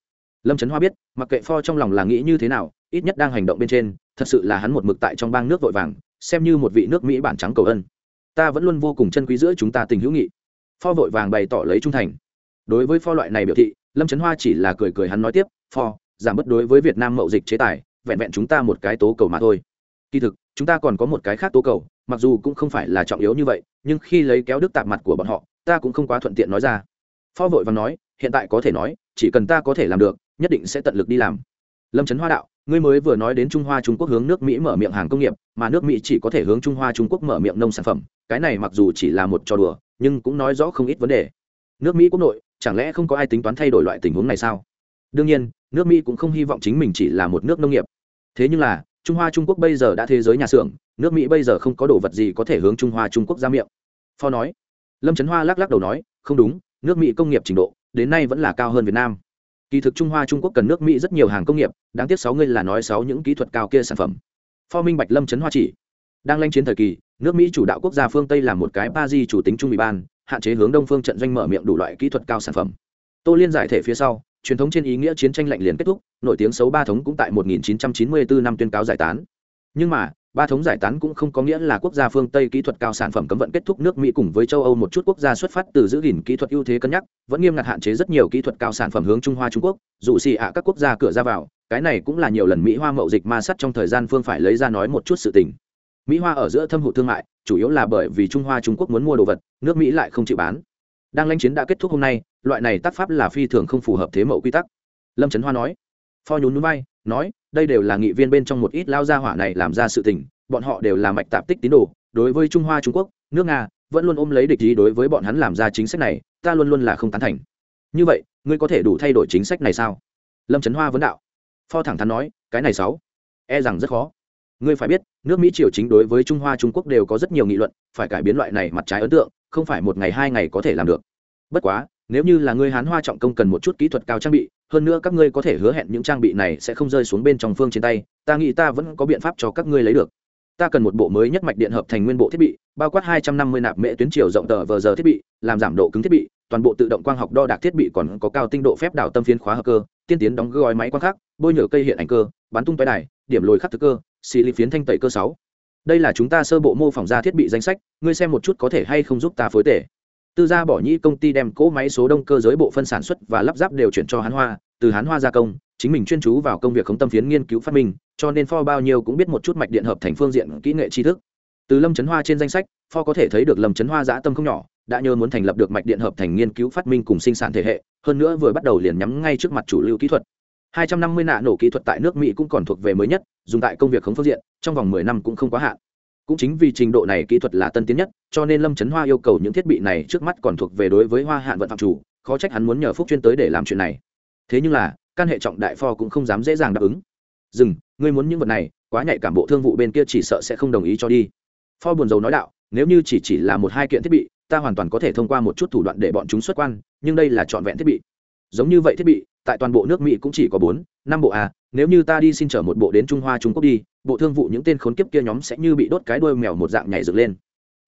lâm trấn hoa biết, mặc kệ pho trong lòng là nghĩ như thế nào, ít nhất đang hành động bên trên, thật sự là hắn một mực tại trong bang nước vội vàng, xem như một vị nước mỹ bản trắng cầu ân. Ta vẫn luôn vô cùng chân quý giữa chúng ta tình hữu nghị. Pho vội vàng bày tỏ lấy trung thành. Đối với pho loại này biểu thị, lâm trấn hoa chỉ là cười cười hắn nói tiếp, pho, giảm bớt đối với việt nam mậu dịch chế tài, vẹn vẹn chúng ta một cái tố cầu mà thôi. Kỳ thực, chúng ta còn có một cái khác tố cầu, mặc dù cũng không phải là trọng yếu như vậy, nhưng khi lấy kéo đức tạp mặt của bọn họ, ta cũng không quá thuận tiện nói ra. Pho vội và nói hiện tại có thể nói, chỉ cần ta có thể làm được, nhất định sẽ tận lực đi làm. Lâm trấn hoa đạo, ngươi mới vừa nói đến trung hoa trung quốc hướng nước mỹ mở miệng hàng công nghiệp, mà nước mỹ chỉ có thể hướng trung hoa trung quốc mở miệng nông sản phẩm, cái này mặc dù chỉ là một trò đùa, nhưng cũng nói rõ không ít vấn đề. Nước mỹ quốc nội, chẳng lẽ không có ai tính toán thay đổi loại tình huống này sao? Đương nhiên, nước mỹ cũng không hy vọng chính mình chỉ là một nước nông nghiệp. Thế nhưng là, trung hoa trung quốc bây giờ đã thế giới nhà xưởng, nước mỹ bây giờ không có đồ vật gì có thể hướng trung hoa trung quốc ra miệng. Phó nói. Lâm trấn hoa lắc lắc đầu nói, không đúng, nước mỹ công nghiệp trình độ đến nay vẫn là cao hơn việt nam. Kỳ thực trung hoa, trung quốc cần nước mỹ rất nhiều hàng công nghiệp, đáng tiếc sáu ngươi là nói sáu những kỹ thuật cao kia sản phẩm. Phó minh bạch lâm trấn hoa chỉ. Đang lanh chiến thời kỳ, nước mỹ chủ đạo quốc gia phương tây làm một cái ba di chủ tính trung ủy ban, hạn chế hướng đông phương trận doanh mở miệng đủ loại kỹ thuật cao sản phẩm. Tô liên giải thể phía sau, truyền thống trên ý nghĩa chiến tranh lạnh liền kết thúc, nổi tiếng xấu ba thống cũng tại 1994 năm tuyên cáo giải tán. Nhưng mà ba thống giải tán cũng không có nghĩa là quốc gia phương tây kỹ thuật cao sản phẩm cấm vận kết thúc nước mỹ cùng với châu âu một chút quốc gia xuất phát từ giữ gìn kỹ thuật ưu thế cân nhắc, vẫn nghiêm ngặt hạn chế rất nhiều kỹ thuật cao sản phẩm hướng trung hoa trung quốc, dù xì ạ các quốc gia cửa ra vào, cái này cũng là nhiều lần mỹ hoa mậu dịch ma sắt trong thời gian phương phải lấy ra nói một chút sự tình. Mỹ hoa ở giữa thâm hụt thương mại, chủ yếu là bởi vì trung hoa trung quốc muốn mua đồ vật, nước mỹ lại không chịu bán. Đang lãnh chiến đã kết thúc hôm nay, loại này tác pháp là phi thường không phù hợp thế mẫu quy tắc. Lâm trấn hoa nói, pho nhún núi bay nói, đây đều là nghị viên bên trong một ít lao gia hỏa này làm ra sự tình, bọn họ đều là mạch tạp tích tín đồ, đối với trung hoa, trung quốc, nước nga, vẫn luôn ôm lấy địch ý đối với bọn hắn làm ra chính sách này, ta luôn luôn là không tán thành. Như vậy, ngươi có thể đủ thay đổi chính sách này sao? Lâm trấn hoa vấn đạo. Pho thẳng thắn nói, cái này sáu e rằng rất khó. Ngươi phải biết, nước mỹ triều chính đối với trung hoa, trung quốc đều có rất nhiều nghị luận, phải cải biến loại này mặt trái ấn tượng, không phải một ngày, hai ngày có thể làm được. Bất quá nếu như là ngươi hán hoa trọng công cần một chút kỹ thuật cao trang bị, hơn nữa các ngươi có thể hứa hẹn những trang bị này sẽ không rơi xuống bên trong phương trên tay, ta nghĩ ta vẫn có biện pháp cho các ngươi lấy được. Ta cần một bộ mới nhất mạch điện hợp thành nguyên bộ thiết bị, bao quát 250 nạp mễ tuyến chiều rộng tờ vờ giờ thiết bị, làm giảm độ cứng thiết bị, toàn bộ tự động quang học đo đạc thiết bị còn có cao tinh độ phép đảo tâm phiến khóa hợp cơ, tiên tiến đóng gói máy quang khắc, bôi nhựa cây hiện ảnh cơ, bắn tung tay đài, điểm lồi khắc thực cơ xì lý phiến thanh tẩy cơ sáu. Đây là chúng ta sơ bộ mô phỏng ra thiết bị danh sách, ngươi xem một chút có thể hay không giúp ta phối tể tư gia bỏ nhĩ công ty đem cỗ máy số đông cơ giới bộ phân sản xuất và lắp ráp đều chuyển cho hán hoa từ hán hoa gia công chính mình chuyên chú vào công việc khống tâm phiến nghiên cứu phát minh cho nên pho bao nhiêu cũng biết một chút mạch điện hợp thành phương diện kỹ nghệ tri thức từ lâm trấn hoa trên danh sách pho có thể thấy được lâm trấn hoa giã tâm không nhỏ đã nhớ muốn thành lập được mạch điện hợp thành nghiên cứu phát minh cùng sinh sản thể hệ hơn nữa vừa bắt đầu liền nhắm ngay trước mặt chủ lưu kỹ thuật 250 nạ nổ kỹ thuật tại nước Mỹ cũng còn thuộc về mới nhất, dùng tại công việc khống phương diện, trong vòng 10 năm cũng không quá hạn. Cũng chính vì trình độ này kỹ thuật là tân tiến nhất, cho nên Lâm Chấn Hoa yêu cầu những thiết bị này trước mắt còn thuộc về đối với Hoa Hạn vận phạm chủ, khó trách hắn muốn nhờ Phúc chuyên tới để làm chuyện này. Thế nhưng là, căn hệ trọng đại pho cũng không dám dễ dàng đáp ứng. "Dừng, ngươi muốn những vật này, quá nhạy cảm bộ thương vụ bên kia chỉ sợ sẽ không đồng ý cho đi." Pho buồn rầu nói đạo, "Nếu như chỉ chỉ là một hai kiện thiết bị, ta hoàn toàn có thể thông qua một chút thủ đoạn để bọn chúng xuất quan, nhưng đây là trọn vẹn thiết bị. Giống như vậy thiết bị, tại toàn bộ nước mỹ cũng chỉ có bốn năm bộ à nếu như ta đi xin chở một bộ đến trung hoa trung quốc đi bộ thương vụ những tên khốn kiếp kia nhóm sẽ như bị đốt cái đuôi mèo một dạng nhảy dựng lên.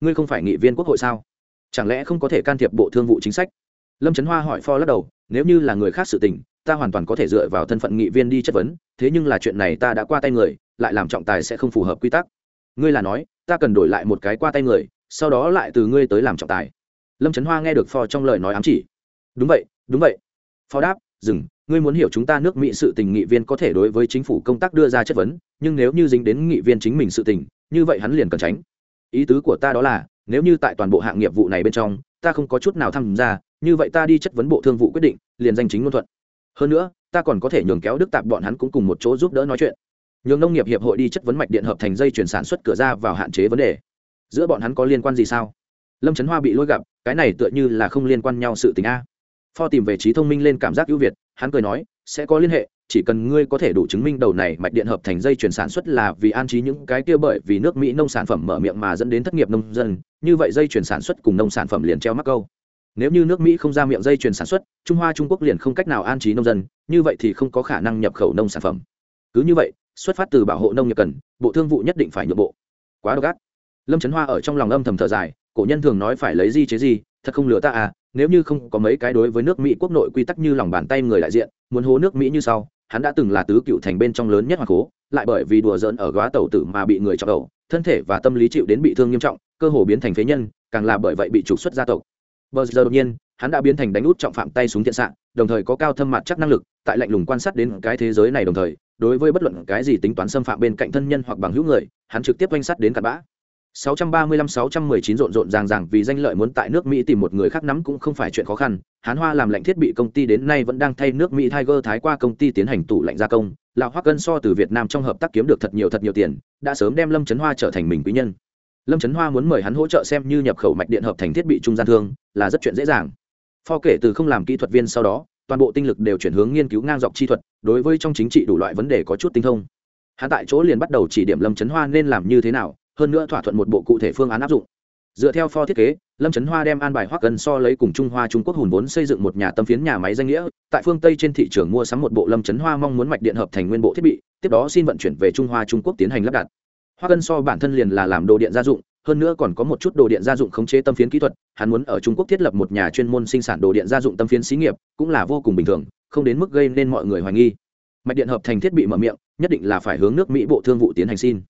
Ngươi không phải nghị viên quốc hội sao? Chẳng lẽ không có thể can thiệp bộ thương vụ chính sách? Lâm trấn hoa hỏi pho lắc đầu, nếu như là người khác sự tình, ta hoàn toàn có thể dựa vào thân phận nghị viên đi chất vấn, thế nhưng là chuyện này ta đã qua tay người, lại làm trọng tài sẽ không phù hợp quy tắc. Ngươi là nói, ta cần đổi lại một cái qua tay người, sau đó lại từ ngươi tới làm trọng tài. Lâm trấn hoa nghe được pho trong lời nói ám chỉ. Đúng vậy đúng vậy. Pho đáp, dừng ngươi muốn hiểu chúng ta nước mỹ sự tình, nghị viên có thể đối với chính phủ công tác đưa ra chất vấn, nhưng nếu như dính đến nghị viên chính mình sự tình, như vậy hắn liền cần tránh. Ý tứ của ta đó là, nếu như tại toàn bộ hạng nghiệp vụ này bên trong, ta không có chút nào tham gia, như vậy ta đi chất vấn bộ thương vụ quyết định, liền danh chính ngôn thuận. Hơn nữa, ta còn có thể nhường kéo đức tạp bọn hắn cũng cùng một chỗ giúp đỡ nói chuyện. Nhường nông nghiệp hiệp hội đi chất vấn mạch điện hợp thành dây chuyển sản xuất cửa ra vào hạn chế vấn đề. Giữa bọn hắn có liên quan gì sao? Lâm trấn hoa bị lôi gặp, cái này tựa như là không liên quan nhau sự tình a. Pho tìm về trí thông minh lên cảm giác ưu việt hắn cười nói, sẽ có liên hệ, chỉ cần ngươi có thể đủ chứng minh đầu này mạch điện hợp thành dây chuyển sản xuất là vì an trí những cái kia bởi vì nước mỹ nông sản phẩm mở miệng mà dẫn đến thất nghiệp nông dân, như vậy dây chuyển sản xuất cùng nông sản phẩm liền treo mắc câu. Nếu như nước mỹ không ra miệng dây chuyển sản xuất, trung hoa trung quốc liền không cách nào an trí nông dân, như vậy thì không có khả năng nhập khẩu nông sản phẩm. Cứ như vậy, xuất phát từ bảo hộ nông nghiệp cần, bộ thương vụ nhất định phải nhượng bộ. Quá độc ác. Lâm trấn hoa ở trong lòng âm thầm thở dài, cổ nhân thường nói phải lấy gì chế gì, thật không lừa ta à nếu như không có mấy cái đối với nước mỹ quốc nội quy tắc như lòng bàn tay người đại diện, muốn hố nước mỹ như sau, hắn đã từng là tứ cựu thành bên trong lớn nhất hoàng cố, lại bởi vì đùa giỡn ở góa tàu tử mà bị người chọc đầu, thân thể và tâm lý chịu đến bị thương nghiêm trọng, cơ hồ biến thành phế nhân, càng là bởi vậy bị trục xuất gia tộc. Bờ giờ đột nhiên, hắn đã biến thành đánh út trọng phạm tay súng thiện xạ, đồng thời có cao thâm mặt chắc năng lực, tại lạnh lùng quan sát đến cái thế giới này đồng thời, đối với bất luận cái gì tính toán xâm phạm bên cạnh thân nhân hoặc bằng hữu người, hắn trực tiếp oanh sát đến cặn bã. 635-619 rộn rộn ràng ràng vì danh lợi muốn tại nước Mỹ tìm một người khác nắm cũng không phải chuyện khó khăn. Hán Hoa làm lệnh thiết bị công ty đến nay vẫn đang thay nước Mỹ Tiger thái qua công ty tiến hành tủ lạnh gia công. Lão Hoắc Cân so từ Việt Nam trong hợp tác kiếm được thật nhiều thật nhiều tiền, đã sớm đem Lâm Chấn Hoa trở thành mình quý nhân. Lâm Chấn Hoa muốn mời hắn hỗ trợ xem như nhập khẩu mạch điện hợp thành thiết bị trung gian thương, là rất chuyện dễ dàng. Pho kể từ không làm kỹ thuật viên sau đó, toàn bộ tinh lực đều chuyển hướng nghiên cứu ngang dọc chi thuật, đối với trong chính trị đủ loại vấn đề có chút tinh thông. Hắn tại chỗ liền bắt đầu chỉ điểm Lâm Chấn Hoa nên làm như thế nào, hơn nữa thỏa thuận một bộ cụ thể phương án áp dụng. Dựa theo pho thiết kế, lâm trấn hoa đem an bài hoa gần so lấy cùng trung hoa trung quốc hùn vốn xây dựng một nhà tâm phiến nhà máy danh nghĩa, tại phương tây trên thị trường mua sắm một bộ lâm trấn hoa mong muốn mạch điện hợp thành nguyên bộ thiết bị, tiếp đó xin vận chuyển về trung hoa trung quốc tiến hành lắp đặt. Hoa gần so bản thân liền là làm đồ điện gia dụng, hơn nữa còn có một chút đồ điện gia dụng khống chế tâm phiến kỹ thuật, hắn muốn ở trung quốc thiết lập một nhà chuyên môn sinh sản đồ điện gia dụng tâm phiến xí nghiệp, cũng là vô cùng bình thường, không đến mức gây nên mọi người hoài nghi. Mạch điện hợp thành thiết bị mở miệng, nhất định là phải hướng nước mỹ bộ thương vụ tiến hành xin.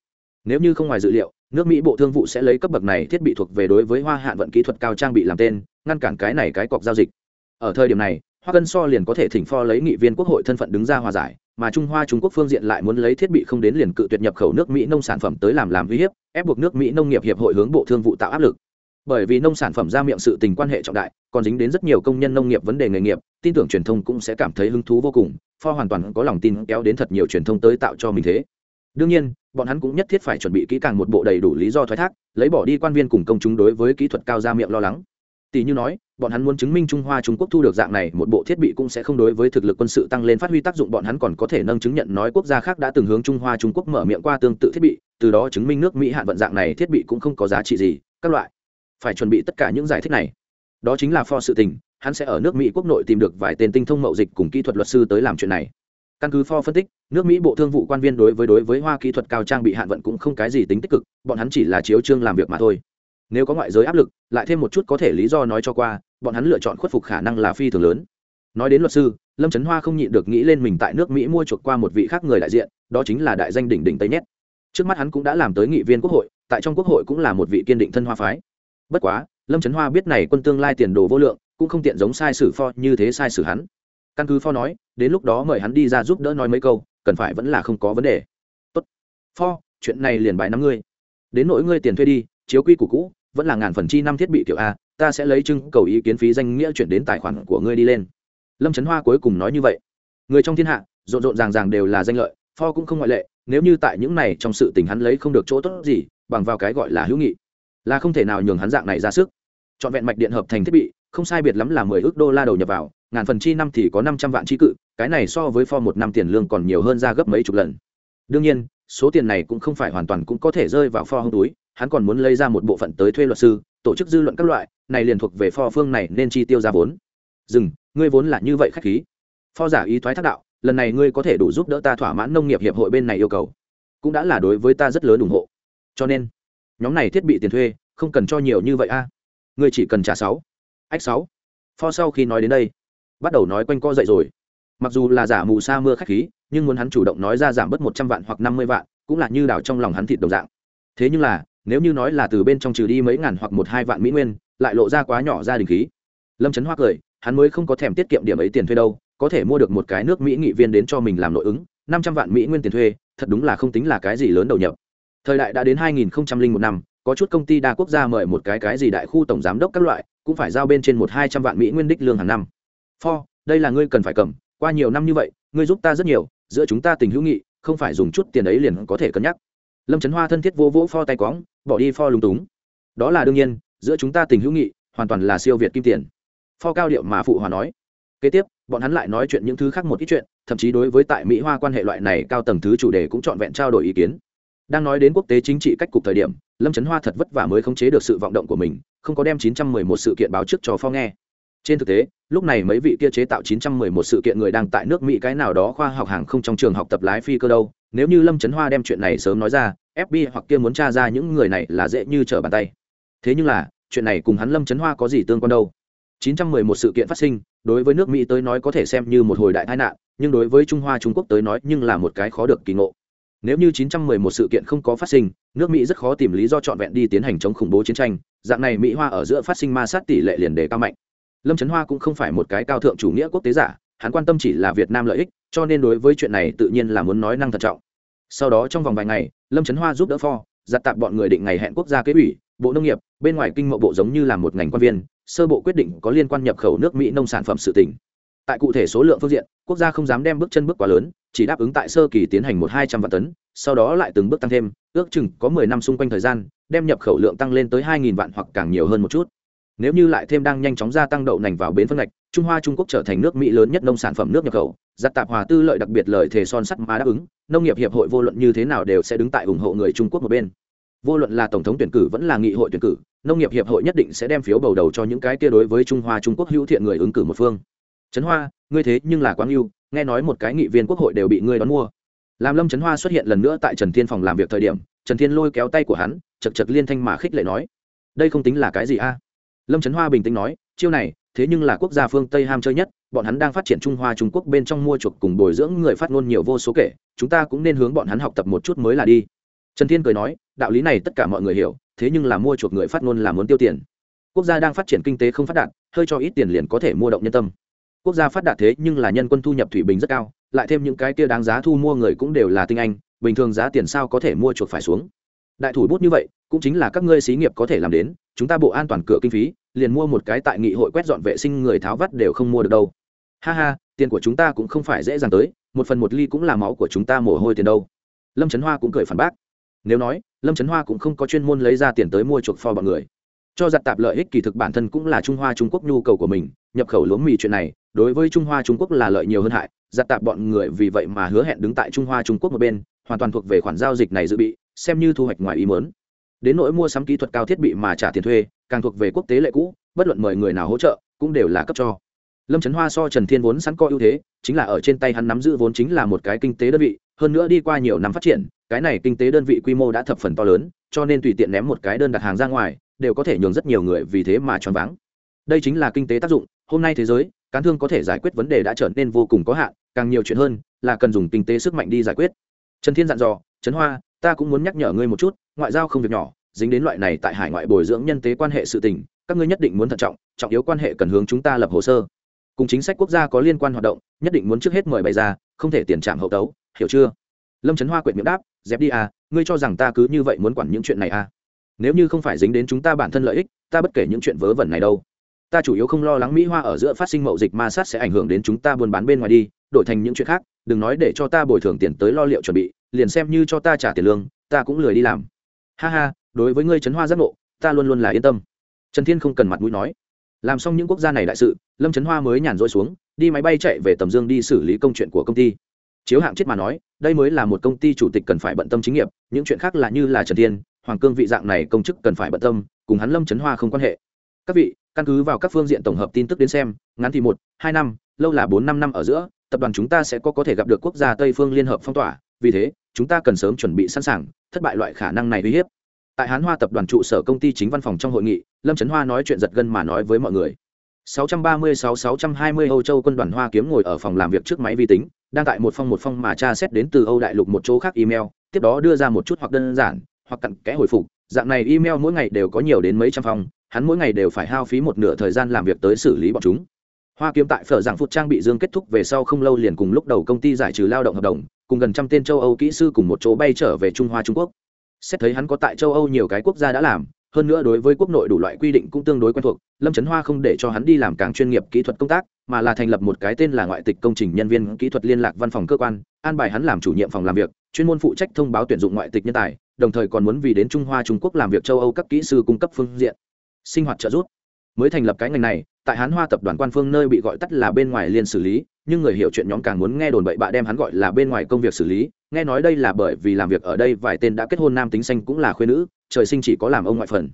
Nếu như không ngoài dự liệu nước mỹ bộ thương vụ sẽ lấy cấp bậc này thiết bị thuộc về đối với hoa hạn vận kỹ thuật cao trang bị làm tên, ngăn cản cái này cái cọc giao dịch. Ở thời điểm này, hoa cân so liền có thể thỉnh pho lấy nghị viên quốc hội thân phận đứng ra hòa giải, mà trung hoa trung quốc phương diện lại muốn lấy thiết bị không đến liền cự tuyệt nhập khẩu nước mỹ nông sản phẩm tới làm làm uy hiếp, ép buộc nước mỹ nông nghiệp hiệp hội hướng bộ thương vụ tạo áp lực. Bởi vì nông sản phẩm ra miệng sự tình quan hệ trọng đại, còn dính đến rất nhiều công nhân nông nghiệp vấn đề nghề nghiệp, tin tưởng truyền thông cũng sẽ cảm thấy hứng thú vô cùng, pho hoàn toàn có lòng tin kéo đến thật nhiều truyền thông tới tạo cho mình thế đương nhiên, bọn hắn cũng nhất thiết phải chuẩn bị kỹ càng một bộ đầy đủ lý do thoái thác, lấy bỏ đi quan viên cùng công chúng đối với kỹ thuật cao ra miệng lo lắng. Tỷ như nói, bọn hắn muốn chứng minh trung hoa trung quốc thu được dạng này, một bộ thiết bị cũng sẽ không đối với thực lực quân sự tăng lên phát huy tác dụng, bọn hắn còn có thể nâng chứng nhận nói quốc gia khác đã từng hướng trung hoa trung quốc mở miệng qua tương tự thiết bị, từ đó chứng minh nước mỹ hạn vận dạng này thiết bị cũng không có giá trị gì, các loại. Phải chuẩn bị tất cả những giải thích này. Đó chính là pho sự tình, hắn sẽ ở nước mỹ quốc nội tìm được vài tên tinh thông mậu dịch cùng kỹ thuật luật sư tới làm chuyện này căn cứ for phân tích, nước mỹ bộ thương vụ quan viên đối với đối với hoa kỹ thuật cao trang bị hạn vận cũng không cái gì tính tích cực, bọn hắn chỉ là chiếu trương làm việc mà thôi. Nếu có ngoại giới áp lực, lại thêm một chút có thể lý do nói cho qua, bọn hắn lựa chọn khuất phục khả năng là phi thường lớn. Nói đến luật sư, lâm trấn hoa không nhịn được nghĩ lên mình tại nước mỹ mua chuộc qua một vị khác người đại diện, đó chính là đại danh đỉnh đỉnh tây nhét trước mắt hắn cũng đã làm tới nghị viên quốc hội, tại trong quốc hội cũng là một vị kiên định thân hoa phái. Bất quá, lâm trấn hoa biết này quân tương lai tiền đồ vô lượng, cũng không tiện giống sai sử pho như thế sai sử hắn căn cứ pho nói, đến lúc đó mời hắn đi ra giúp đỡ nói mấy câu, cần phải vẫn là không có vấn đề. Tốt. Pho, chuyện này liền bài năm ngươi. Đến nỗi ngươi tiền thuê đi, chiếu quy củ cũ, vẫn là ngàn phần chi năm thiết bị kiểu a, ta sẽ lấy trưng cầu ý kiến phí danh nghĩa chuyển đến tài khoản của ngươi đi lên. Lâm trấn hoa cuối cùng nói như vậy. Người trong thiên hạ, rộn rộn ràng ràng đều là danh lợi, pho cũng không ngoại lệ, nếu như tại những này trong sự tình hắn lấy không được chỗ tốt gì, bằng vào cái gọi là hữu nghị, là không thể nào nhường hắn dạng này ra sức. Chọn vẹn mạch điện hợp thành thiết bị, không sai biệt lắm là mười ước đô la đầu nhập vào ngàn phần chi năm thì có năm trăm vạn chi cự, cái này so với pho một năm tiền lương còn nhiều hơn ra gấp mấy chục lần. Đương nhiên, số tiền này cũng không phải hoàn toàn cũng có thể rơi vào pho hông túi, hắn còn muốn lấy ra một bộ phận tới thuê luật sư, tổ chức dư luận các loại, này liền thuộc về pho phương này nên chi tiêu ra vốn. Dừng, ngươi vốn là như vậy khách khí. Pho giả ý thoái thác đạo, lần này ngươi có thể đủ giúp đỡ ta thỏa mãn nông nghiệp hiệp hội bên này yêu cầu. Cũng đã là đối với ta rất lớn ủng hộ. Cho nên, nhóm này thiết bị tiền thuê, không cần cho nhiều như vậy a. Ngươi chỉ cần trả sáu. Ách sáu. Pho sau khi nói đến đây bắt đầu nói quanh co dậy rồi. Mặc dù là giả mù sa mưa khách khí, nhưng muốn hắn chủ động nói ra giảm bớt một trăm vạn hoặc năm mươi vạn, cũng là như đảo trong lòng hắn thịt đồng dạng. Thế nhưng là, nếu như nói là từ bên trong trừ đi mấy ngàn hoặc một hai vạn mỹ nguyên, lại lộ ra quá nhỏ gia đình khí. Lâm trấn hoa cười, hắn mới không có thèm tiết kiệm điểm ấy tiền thuê đâu, có thể mua được một cái nước mỹ nghị viên đến cho mình làm nội ứng, năm trăm vạn mỹ nguyên tiền thuê, thật đúng là không tính là cái gì lớn đầu nhập. Thời đại đã đến hai nghìn một năm, có chút công ty đa quốc gia mời một cái cái gì đại khu tổng giám đốc các loại, cũng phải giao bên trên một hai trăm vạn mỹ nguyên đích lương hàng năm pho, đây là ngươi cần phải cầm, qua nhiều năm như vậy, ngươi giúp ta rất nhiều, giữa chúng ta tình hữu nghị, không phải dùng chút tiền ấy liền có thể cân nhắc. Lâm trấn hoa thân thiết vô vỗ pho tay quõng, bỏ đi pho lúng túng. Đó là đương nhiên, giữa chúng ta tình hữu nghị, hoàn toàn là siêu việt kim tiền. Pho cao điệu mà phụ hòa nói. Kế tiếp, bọn hắn lại nói chuyện những thứ khác một ít chuyện, thậm chí đối với tại mỹ hoa quan hệ loại này cao tầng thứ chủ đề cũng trọn vẹn trao đổi ý kiến. Đang nói đến quốc tế chính trị cách cục thời điểm, lâm trấn hoa thật vất vả mới khống chế được sự vọng động của mình, không có đem 911 sự kiện báo trước cho pho nghe trên thực tế, lúc này mấy vị kia chế tạo 911 sự kiện người đang tại nước mỹ cái nào đó khoa học hàng không trong trường học tập lái phi cơ đâu, nếu như lâm trấn hoa đem chuyện này sớm nói ra fbi hoặc kia muốn tra ra những người này là dễ như trở bàn tay. Thế nhưng là, chuyện này cùng hắn lâm trấn hoa có gì tương quan đâu? 911 sự kiện phát sinh, đối với nước mỹ tới nói có thể xem như một hồi đại tai nạn, nhưng đối với trung hoa trung quốc tới nói nhưng là một cái khó được kỳ ngộ. Nếu như 911 sự kiện không có phát sinh, nước mỹ rất khó tìm lý do trọn vẹn đi tiến hành chống khủng bố chiến tranh, dạng này mỹ hoa ở giữa phát sinh ma sát tỷ lệ liền đề cao mạnh lâm trấn hoa cũng không phải một cái cao thượng chủ nghĩa quốc tế giả, hắn quan tâm chỉ là việt nam lợi ích, cho nên đối với chuyện này tự nhiên là muốn nói năng thận trọng. Sau đó trong vòng vài ngày, lâm trấn hoa giúp đỡ pho, giặt tạp bọn người định ngày hẹn quốc gia kế ủy, bộ nông nghiệp, bên ngoài kinh mậu bộ giống như là một ngành quan viên, sơ bộ quyết định có liên quan nhập khẩu nước mỹ nông sản phẩm sự tỉnh tại cụ thể số lượng phương diện, quốc gia không dám đem bước chân bước quá lớn, chỉ đáp ứng tại sơ kỳ tiến hành một hai trăm vạn tấn, sau đó lại từng bước tăng thêm, ước chừng có mười năm xung quanh thời gian, đem nhập khẩu lượng tăng lên tới hai nghìn vạn hoặc càng nhiều hơn một chút nếu như lại thêm đang nhanh chóng gia tăng đậu nành vào bến phân ngạch, trung hoa trung quốc trở thành nước mỹ lớn nhất nông sản phẩm nước nhập khẩu. Giặt tạp hòa tư lợi đặc biệt lợi thế son sắt mà đáp ứng, nông nghiệp hiệp hội vô luận như thế nào đều sẽ đứng tại ủng hộ người trung quốc một bên. Vô luận là tổng thống tuyển cử vẫn là nghị hội tuyển cử, nông nghiệp hiệp hội nhất định sẽ đem phiếu bầu đầu cho những cái kia đối với trung hoa trung quốc hữu thiện người ứng cử một phương. Trấn hoa, ngươi thế nhưng là quang yêu nghe nói một cái nghị viên quốc hội đều bị ngươi đón mua. Làm lâm trấn hoa xuất hiện lần nữa tại trần thiên phòng làm việc thời điểm, trần thiên lôi kéo tay của hắn, chật chật liên thanh mà khích lệ nói, đây không tính là cái gì a? Lâm trấn hoa bình tĩnh nói, chiêu này, thế nhưng là quốc gia phương tây ham chơi nhất, bọn hắn đang phát triển trung hoa trung quốc bên trong mua chuộc cùng bồi dưỡng người phát ngôn nhiều vô số kể, chúng ta cũng nên hướng bọn hắn học tập một chút mới là đi. Trần thiên cười nói, đạo lý này tất cả mọi người hiểu, thế nhưng là mua chuộc người phát ngôn là muốn tiêu tiền. Quốc gia đang phát triển kinh tế không phát đạt, hơi cho ít tiền liền có thể mua động nhân tâm. Quốc gia phát đạt thế nhưng là nhân quân thu nhập thủy bình rất cao, lại thêm những cái kia đáng giá thu mua người cũng đều là tinh anh, bình thường giá tiền sao có thể mua chuộc phải xuống? Đại thủ bút như vậy, cũng chính là các ngươi xí nghiệp có thể làm đến, chúng ta bộ an toàn cửa kinh phí, liền mua một cái tại nghị hội quét dọn vệ sinh người tháo vắt đều không mua được đâu. Ha ha, tiền của chúng ta cũng không phải dễ dàng tới, một phần một ly cũng là máu của chúng ta mồ hôi tiền đâu. Lâm trấn hoa cũng cười phản bác. Nếu nói, lâm trấn hoa cũng không có chuyên môn lấy ra tiền tới mua chuộc pho bọn người. Cho giặt tạp lợi ích kỳ thực bản thân cũng là trung hoa trung quốc nhu cầu của mình, nhập khẩu lúa mì chuyện này, đối với trung hoa trung quốc là lợi nhiều hơn hại, giặt tạp bọn người vì vậy mà hứa hẹn đứng tại trung hoa trung quốc một bên, hoàn toàn thuộc về khoản giao dịch này dự bị xem như thu hoạch ngoài ý mớn đến nỗi mua sắm kỹ thuật cao thiết bị mà trả tiền thuê, càng thuộc về quốc tế lệ cũ, bất luận mời người nào hỗ trợ, cũng đều là cấp cho. Lâm trấn hoa so trần thiên vốn sẵn có ưu thế, chính là ở trên tay hắn nắm giữ vốn chính là một cái kinh tế đơn vị, hơn nữa đi qua nhiều năm phát triển, cái này kinh tế đơn vị quy mô đã thập phần to lớn, cho nên tùy tiện ném một cái đơn đặt hàng ra ngoài, đều có thể nhường rất nhiều người vì thế mà choáng váng. Đây chính là kinh tế tác dụng, hôm nay thế giới, cán thương có thể giải quyết vấn đề đã trở nên vô cùng có hạn, càng nhiều chuyện hơn là cần dùng kinh tế sức mạnh đi giải quyết. Trần thiên dặn dò trấn hoa ta cũng muốn nhắc nhở ngươi một chút, ngoại giao không việc nhỏ, dính đến loại này tại hải ngoại bồi dưỡng nhân tế quan hệ sự tình, các ngươi nhất định muốn thận trọng trọng yếu quan hệ cần hướng chúng ta lập hồ sơ. Cùng chính sách quốc gia có liên quan hoạt động, nhất định muốn trước hết mời bày ra, không thể tiền trạm hậu tấu, hiểu chưa? Lâm trấn hoa quyệt miệng đáp, dẹp đi à ngươi cho rằng ta cứ như vậy muốn quản những chuyện này à? Nếu như không phải dính đến chúng ta bản thân lợi ích, ta bất kể những chuyện vớ vẩn này đâu. Ta chủ yếu không lo lắng mỹ hoa ở giữa phát sinh mậu dịch ma sát sẽ ảnh hưởng đến chúng ta buôn bán bên ngoài đi, đổi thành những chuyện khác đừng nói để cho ta bồi thường tiền tới lo liệu chuẩn bị, liền xem như cho ta trả tiền lương, ta cũng lười đi làm. Ha ha, đối với ngươi trấn hoa giác ngộ, ta luôn luôn là yên tâm. Trần thiên không cần mặt mũi nói. Làm xong những quốc gia này đại sự, lâm trấn hoa mới nhàn rỗi xuống, đi máy bay chạy về tầm dương đi xử lý công chuyện của công ty. Chiếu hạng chết mà nói, đây mới là một công ty chủ tịch cần phải bận tâm chính nghiệp, những chuyện khác là như là trần thiên, hoàng cương vị dạng này công chức cần phải bận tâm, cùng hắn lâm trấn hoa không quan hệ. Các vị, căn cứ vào các phương diện tổng hợp tin tức đến xem, ngắn thì một, hai năm, lâu là bốn năm năm ở giữa tập đoàn chúng ta sẽ có có thể gặp được quốc gia tây phương liên hợp phong tỏa vì thế chúng ta cần sớm chuẩn bị sẵn sàng thất bại loại khả năng này uy hiếp. Tại hán hoa tập đoàn trụ sở công ty chính văn phòng trong hội nghị lâm trấn hoa nói chuyện giật gân mà nói với mọi người. 636-620 Âu Châu quân đoàn Hoa Kiếm ngồi ở phòng làm việc trước máy vi tính, đang tại một phong một phong mà tra xét đến từ Âu Đại Lục một chỗ khác email, tiếp đó đưa ra một chút hoặc đơn giản, hoặc cặn kẽ hồi phục, dạng này email mỗi ngày đều có nhiều đến mấy trăm phong, hắn mỗi ngày đều phải hao phí một nửa thời gian làm việc tới xử lý bọn chúng. Hoa Kiếm tại phở giảng phụt trang bị dương kết thúc về sau không lâu liền cùng lúc đầu công ty giải trừ lao động hợp đồng, cùng gần trăm tên châu Âu kỹ sư cùng một chỗ bay trở về Trung Hoa Trung Quốc. Xét thấy hắn có tại châu Âu nhiều cái quốc gia đã làm, hơn nữa đối với quốc nội đủ loại quy định cũng tương đối quen thuộc lâm trấn hoa không để cho hắn đi làm càng chuyên nghiệp kỹ thuật công tác mà là thành lập một cái tên là ngoại tịch công trình nhân viên kỹ thuật liên lạc văn phòng cơ quan an bài hắn làm chủ nhiệm phòng làm việc chuyên môn phụ trách thông báo tuyển dụng ngoại tịch nhân tài đồng thời còn muốn vì đến trung hoa trung quốc làm việc châu âu các kỹ sư cung cấp phương diện sinh hoạt trợ giúp mới thành lập cái ngành này tại hán hoa tập đoàn quan phương nơi bị gọi tắt là bên ngoài liên xử lý, nhưng người hiểu chuyện nhóm càng muốn nghe đồn bậy bạ đem hắn gọi là bên ngoài công việc xử lý, nghe nói đây là bởi vì làm việc ở đây vài tên đã kết hôn nam tính xanh cũng là khuyên nữ, trời sinh chỉ có làm ông ngoại phần.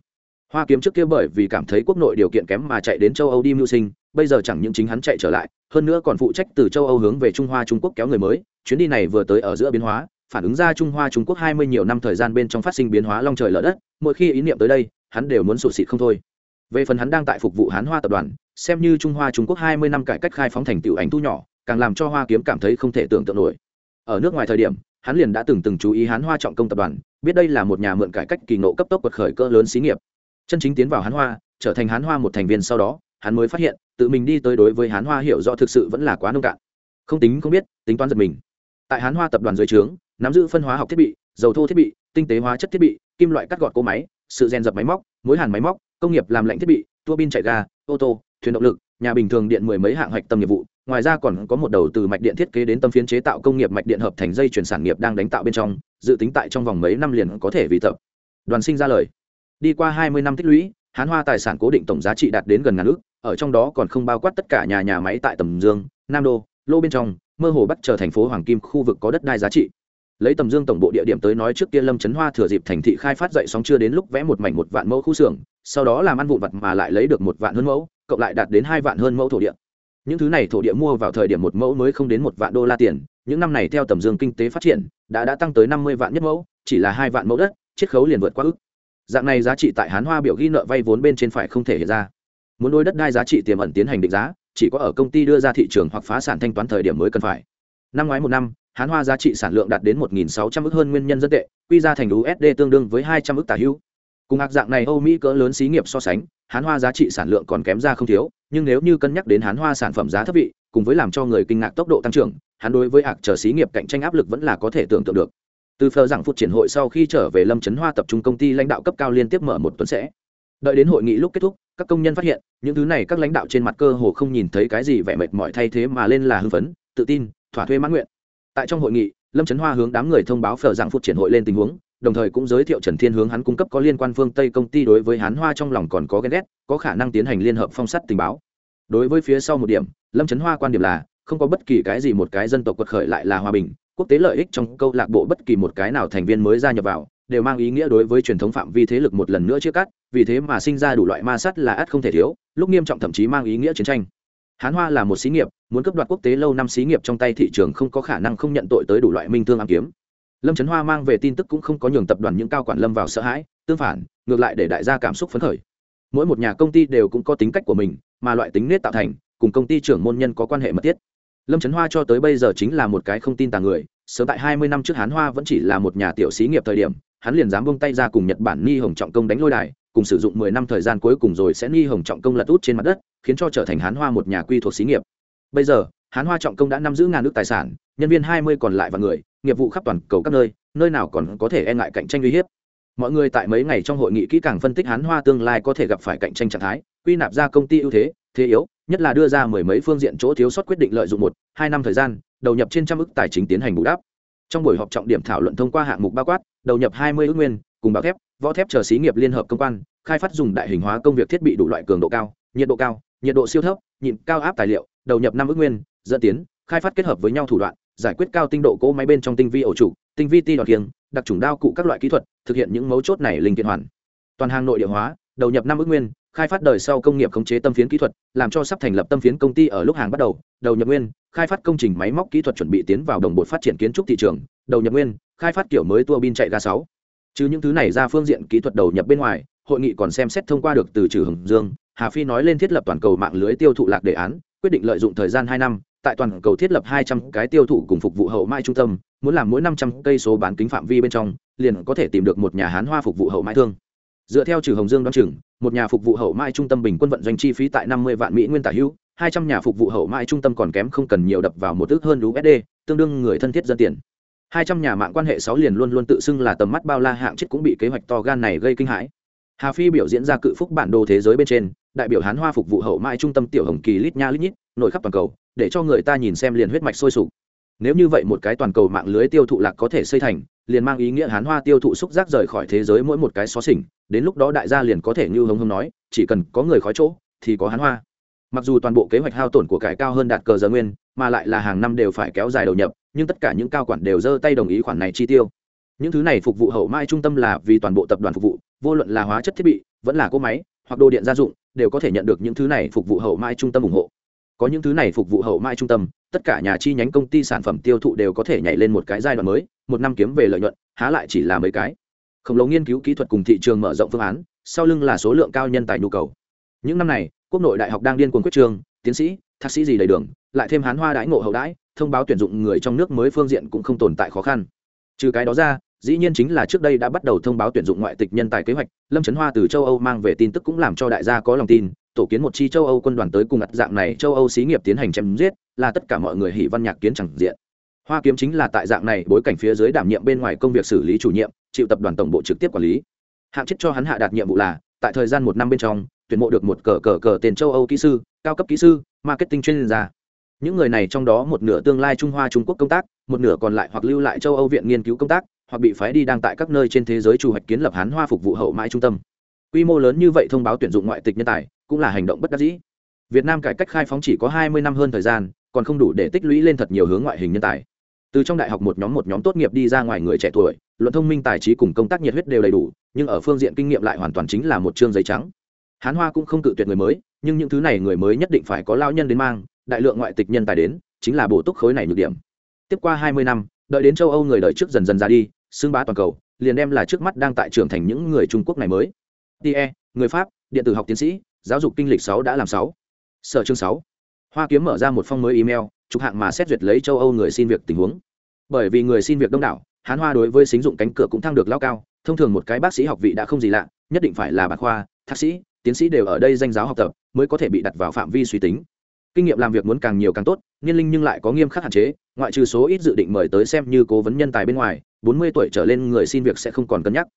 Hoa kiếm trước kia bởi vì cảm thấy quốc nội điều kiện kém mà chạy đến châu âu đi mưu sinh, bây giờ chẳng những chính hắn chạy trở lại, hơn nữa còn phụ trách từ châu âu hướng về trung hoa trung quốc kéo người mới, chuyến đi này vừa tới ở giữa biến hóa, phản ứng ra trung hoa trung quốc hai mươi nhiều năm thời gian bên trong phát sinh biến hóa long trời lở đất, mỗi khi ý niệm tới đây, hắn đều muốn sụt xịt không thôi về phần hắn đang tại phục vụ hán hoa tập đoàn, xem như trung hoa trung quốc hai mươi năm cải cách khai phóng thành tựu ảnh thu nhỏ, càng làm cho hoa kiếm cảm thấy không thể tưởng tượng nổi. Ở nước ngoài thời điểm, hắn liền đã từng từng chú ý hán hoa trọng công tập đoàn, biết đây là một nhà mượn cải cách kỳ nộ cấp tốc quật khởi cỡ lớn xí nghiệp. Chân chính tiến vào hán hoa, trở thành hán hoa một thành viên sau đó, hắn mới phát hiện, tự mình đi tới đối với hán hoa hiểu rõ thực sự vẫn là quá nông cạn. Không tính không biết, tính toán giật mình. Tại hán hoa tập đoàn dưới trướng, nắm giữ phân hóa học thiết bị, dầu thô thiết bị, tinh tế hóa chất thiết bị, kim loại cắt gọt cỗ máy, sự rèn dập máy móc, mối hàn máy móc công nghiệp làm lạnh thiết bị, tua bin chạy ga, ô tô, thuyền động lực, nhà bình thường điện mười mấy hạng hạch tâm nghiệp vụ. Ngoài ra còn có một đầu từ mạch điện thiết kế đến tâm phiến chế tạo công nghiệp mạch điện hợp thành dây chuyển sản nghiệp đang đánh tạo bên trong, dự tính tại trong vòng mấy năm liền có thể vì tập. Đoàn sinh ra lời. Đi qua hai mươi năm tích lũy, hán hoa tài sản cố định tổng giá trị đạt đến gần ngàn ước ở trong đó còn không bao quát tất cả nhà nhà máy tại tầm dương, nam đô, lô bên trong, mơ hồ bắt chờ thành phố hoàng kim khu vực có đất đai giá trị lấy tầm dương tổng bộ địa điểm tới nói trước kia lâm trấn hoa thừa dịp thành thị khai phát dậy sóng chưa đến lúc vẽ một mảnh một vạn mẫu khu xưởng, sau đó làm ăn vụn vặt mà lại lấy được một vạn hơn mẫu, cộng lại đạt đến hai vạn hơn mẫu thổ địa. Những thứ này thổ địa mua vào thời điểm một mẫu mới không đến một vạn đô la tiền, những năm này theo tầm dương kinh tế phát triển, đã đã tăng tới năm mươi vạn nhất mẫu, chỉ là hai vạn mẫu đất, chiết khấu liền vượt qua ức dạng này giá trị tại hán hoa biểu ghi nợ vay vốn bên trên phải không thể hiện ra. Muốn đôi đất đai giá trị tiềm ẩn tiến hành định giá, chỉ có ở công ty đưa ra thị trường hoặc phá sản thanh toán thời điểm mới cần phải. Năm ngoái một năm hán hoa giá trị sản lượng đạt đến 1.600 ức hơn nguyên nhân dân tệ, quy ra thành usd tương đương với 200 ức tả hữu. Cùng hạc dạng này, âu mỹ cỡ lớn xí nghiệp so sánh, hán hoa giá trị sản lượng còn kém ra không thiếu, nhưng nếu như cân nhắc đến hán hoa sản phẩm giá thấp vị, cùng với làm cho người kinh ngạc tốc độ tăng trưởng, hắn đối với hạc chờ xí nghiệp cạnh tranh áp lực vẫn là có thể tưởng tượng được. Từ phờ giảng phút triển hội sau khi trở về lâm trấn hoa tập trung công ty lãnh đạo cấp cao liên tiếp mở một tuần sẽ. Đợi đến hội nghị lúc kết thúc, các công nhân phát hiện, những thứ này các lãnh đạo trên mặt cơ hồ không nhìn thấy cái gì vẻ mệt mỏi thay thế mà lên là hưng phấn, tự tin, thỏa thuê mãn nguyện tại trong hội nghị, lâm trấn hoa hướng đám người thông báo phở dạng phút triển hội lên tình huống, đồng thời cũng giới thiệu trần thiên hướng hắn cung cấp có liên quan phương tây công ty đối với hắn hoa trong lòng còn có ghen ghét, có khả năng tiến hành liên hợp phong sắt tình báo. Đối với phía sau một điểm, lâm trấn hoa quan điểm là, không có bất kỳ cái gì một cái dân tộc quật khởi lại là hòa bình, quốc tế lợi ích trong câu lạc bộ bất kỳ một cái nào thành viên mới gia nhập vào, đều mang ý nghĩa đối với truyền thống phạm vi thế lực một lần nữa chia cắt, vì thế mà sinh ra đủ loại ma sát là ắt không thể thiếu, lúc nghiêm trọng thậm chí mang ý nghĩa chiến tranh hán hoa là một xí nghiệp, muốn cấp đoạt quốc tế lâu năm xí nghiệp trong tay thị trường không có khả năng không nhận tội tới đủ loại minh thương ám kiếm. Lâm trấn hoa mang về tin tức cũng không có nhường tập đoàn những cao quản lâm vào sợ hãi, tương phản, ngược lại để đại gia cảm xúc phấn khởi. Mỗi một nhà công ty đều cũng có tính cách của mình, mà loại tính nết tạo thành, cùng công ty trưởng môn nhân có quan hệ mật thiết. Lâm trấn hoa cho tới bây giờ chính là một cái không tin tàng người, sớm tại hai mươi năm trước hán hoa vẫn chỉ là một nhà tiểu xí nghiệp thời điểm hắn liền dám buông tay ra cùng nhật bản ni hồng trọng công đánh lôi đài, cùng sử dụng mười năm thời gian cuối cùng rồi sẽ ni hồng trọng công lật út trên mặt đất, khiến cho trở thành hán hoa một nhà quy thuộc xí nghiệp. Bây giờ, hán hoa trọng công đã nắm giữ ngàn nước tài sản, nhân viên hai mươi còn lại và người, nghiệp vụ khắp toàn cầu các nơi nơi nào còn có thể e ngại cạnh tranh uy hiếp. Mọi người tại mấy ngày trong hội nghị kỹ càng phân tích hán hoa tương lai có thể gặp phải cạnh tranh trạng thái, quy nạp ra công ty ưu thế thế yếu, nhất là đưa ra mười mấy phương diện chỗ thiếu sót quyết định lợi dụng một, hai năm thời gian, đầu nhập trên trăm ức tài chính tiến hành bù đắp. Trong buổi họp trọng điểm thảo luận thông qua hạng mục bao quát đầu nhập hai mươi ước nguyên, cùng bảo thép, võ thép chờ xí nghiệp liên hợp công quan, khai phát dùng đại hình hóa công việc thiết bị đủ loại cường độ cao, nhiệt độ cao, nhiệt độ siêu thấp, nhịn cao áp tài liệu, đầu nhập năm ước nguyên, dẫn tiến, khai phát kết hợp với nhau thủ đoạn, giải quyết cao tinh độ cỗ máy bên trong tinh vi ổ trụ, tinh vi ti đòn kiêng đặc trùng đao cụ các loại kỹ thuật, thực hiện những mấu chốt này linh kiện hoàn. Toàn hàng nội địa hóa, đầu nhập năm ước nguyên khai phát đời sau công nghiệp khống chế tâm phiến kỹ thuật, làm cho sắp thành lập tâm phiến công ty ở lúc hàng bắt đầu. Đầu nhập nguyên, khai phát công trình máy móc kỹ thuật chuẩn bị tiến vào đồng bộ phát triển kiến trúc thị trường. Đầu nhập nguyên, khai phát kiểu mới tua bin chạy ga sáu. Chứ những thứ này ra phương diện kỹ thuật đầu nhập bên ngoài, hội nghị còn xem xét thông qua được từ trừ hồng dương, hà phi nói lên thiết lập toàn cầu mạng lưới tiêu thụ lạc đề án, quyết định lợi dụng thời gian hai năm, tại toàn cầu thiết lập hai trăm cái tiêu thụ cùng phục vụ hậu mai trung tâm, muốn làm mỗi năm trăm cây số bán kính phạm vi bên trong, liền có thể tìm được một nhà hán hoa phục vụ hậu mai thương. Dựa theo trừ hồng dương đoán chừng một nhà phục vụ hậu mai trung tâm bình quân vận doanh chi phí tại năm mươi vạn mỹ nguyên tả hữu, hai trăm nhà phục vụ hậu mai trung tâm còn kém không cần nhiều đập vào một ước hơn usd tương đương người thân thiết dân tiền. Hai trăm nhà mạng quan hệ sáu liền luôn luôn tự xưng là tầm mắt bao la hạng chết cũng bị kế hoạch to gan này gây kinh hãi. Hà phi biểu diễn ra cự phúc bản đồ thế giới bên trên, đại biểu hán hoa phục vụ hậu mai trung tâm tiểu hồng kỳ lít nha lít nhít nội khắp toàn cầu, để cho người ta nhìn xem liền huyết mạch sôi sục. Nếu như vậy một cái toàn cầu mạng lưới tiêu thụ lạc có thể xây thành liền mang ý nghĩa hán hoa tiêu thụ xúc giác rời khỏi thế giới mỗi một cái xó xỉnh, đến lúc đó đại gia liền có thể như hồng hồng nói, chỉ cần có người khói chỗ, thì có hán hoa. Mặc dù toàn bộ kế hoạch hao tổn của cải cao hơn đạt cờ giờ nguyên, mà lại là hàng năm đều phải kéo dài đầu nhập, nhưng tất cả những cao quản đều giơ tay đồng ý khoản này chi tiêu. Những thứ này phục vụ hậu mai trung tâm là vì toàn bộ tập đoàn phục vụ, vô luận là hóa chất thiết bị, vẫn là cỗ máy, hoặc đồ điện gia dụng, đều có thể nhận được những thứ này phục vụ hậu mai trung tâm ủng hộ. Có những thứ này phục vụ hậu mai trung tâm, tất cả nhà chi nhánh công ty sản phẩm tiêu thụ đều có thể nhảy lên một cái giai đoạn mới một năm kiếm về lợi nhuận, há lại chỉ là mấy cái. Khổng lồ nghiên cứu kỹ thuật cùng thị trường mở rộng phương án, sau lưng là số lượng cao nhân tài nhu cầu. Những năm này, quốc nội đại học đang điên cuồng quyết trường, tiến sĩ, thạc sĩ gì đầy đường, lại thêm hán hoa đãi ngộ hậu đãi, thông báo tuyển dụng người trong nước mới phương diện cũng không tồn tại khó khăn. Trừ cái đó ra, dĩ nhiên chính là trước đây đã bắt đầu thông báo tuyển dụng ngoại tịch nhân tài kế hoạch, lâm trấn hoa từ châu âu mang về tin tức cũng làm cho đại gia có lòng tin, tổ kiến một chi châu âu quân đoàn tới cùng ặt dạng này châu âu xí nghiệp tiến hành chém giết, là tất cả mọi người hỷ văn nhạc kiến chẳng diện hoa kiếm chính là tại dạng này bối cảnh phía dưới đảm nhiệm bên ngoài công việc xử lý chủ nhiệm chịu tập đoàn tổng bộ trực tiếp quản lý. Hạng chết cho hắn hạ đạt nhiệm vụ là, tại thời gian một năm bên trong, tuyển mộ được một cờ cờ cờ tiền châu âu kỹ sư, cao cấp kỹ sư, marketing chuyên gia. Những người này trong đó một nửa tương lai trung hoa trung quốc công tác, một nửa còn lại hoặc lưu lại châu âu viện nghiên cứu công tác, hoặc bị phái đi đang tại các nơi trên thế giới chủ hoạch kiến lập hán hoa phục vụ hậu mãi trung tâm. Quy mô lớn như vậy thông báo tuyển dụng ngoại tịch nhân tài, cũng là hành động bất đắc dĩ. Việt nam cải cách khai phóng chỉ có hai mươi năm hơn thời gian, còn không đủ để tích lũy lên thật nhiều hướng ngoại hình nhân tài từ trong đại học một nhóm một nhóm tốt nghiệp đi ra ngoài người trẻ tuổi, luận thông minh tài trí cùng công tác nhiệt huyết đều đầy đủ, nhưng ở phương diện kinh nghiệm lại hoàn toàn chính là một chương giấy trắng. Hán hoa cũng không cự tuyệt người mới, nhưng những thứ này người mới nhất định phải có lao nhân đến mang, đại lượng ngoại tịch nhân tài đến, chính là bổ túc khối này nhược điểm. Tiếp qua hai mươi năm, đợi đến châu âu người đợi trước dần dần ra đi, xưng bá toàn cầu, liền đem là trước mắt đang tại trưởng thành những người trung quốc này mới. Tie người pháp, điện tử học tiến sĩ, giáo dục kinh lịch sáu đã làm sáu. Sở chương sáu. Hoa kiếm mở ra một phong mới email chụp hạng mà xét duyệt lấy châu âu người xin việc tình huống. Bởi vì người xin việc đông đảo, hán hoa đối với xính dụng cánh cửa cũng thăng được lao cao, thông thường một cái bác sĩ học vị đã không gì lạ, nhất định phải là bác khoa thạc sĩ, tiến sĩ đều ở đây danh giáo học tập mới có thể bị đặt vào phạm vi suy tính. Kinh nghiệm làm việc muốn càng nhiều càng tốt, niên linh nhưng lại có nghiêm khắc hạn chế, ngoại trừ số ít dự định mời tới xem như cố vấn nhân tài bên ngoài, bốn mươi tuổi trở lên người xin việc sẽ không còn cân nhắc.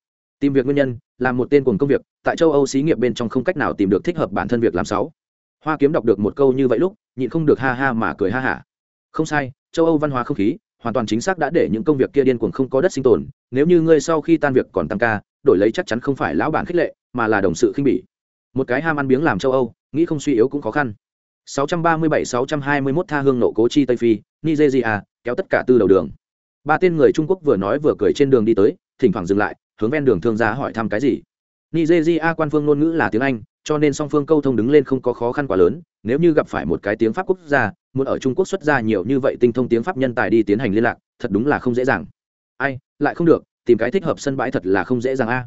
Tìm việc nguyên nhân là một tên cùng công việc, tại châu âu xí nghiệp bên trong không cách nào tìm được thích hợp bản thân việc làm sáu hoa kiếm đọc được một câu như vậy lúc, nhịn không được ha ha mà cười ha hả. Không sai, châu âu văn hóa không khí, hoàn toàn chính xác đã để những công việc kia điên cuồng không có đất sinh tồn, nếu như ngươi sau khi tan việc còn tăng ca, đổi lấy chắc chắn không phải lão bản khích lệ, mà là đồng sự khinh bỉ. Một cái ham ăn biếng làm châu âu, nghĩ không suy yếu cũng khó khăn. 637-621 tha hương nộ cố chi tây phi, nigeria, kéo tất cả tư đầu đường. Ba tên người trung quốc vừa nói vừa cười trên đường đi tới, thỉnh thoảng dừng lại, hướng ven đường thương gia hỏi thăm cái gì. Nigeria quan phương ngôn ngữ là tiếng anh cho nên song phương câu thông đứng lên không có khó khăn quá lớn, nếu như gặp phải một cái tiếng pháp quốc gia, muốn ở trung quốc xuất ra nhiều như vậy tinh thông tiếng pháp nhân tài đi tiến hành liên lạc, thật đúng là không dễ dàng. Ai, lại không được, tìm cái thích hợp sân bãi thật là không dễ dàng a.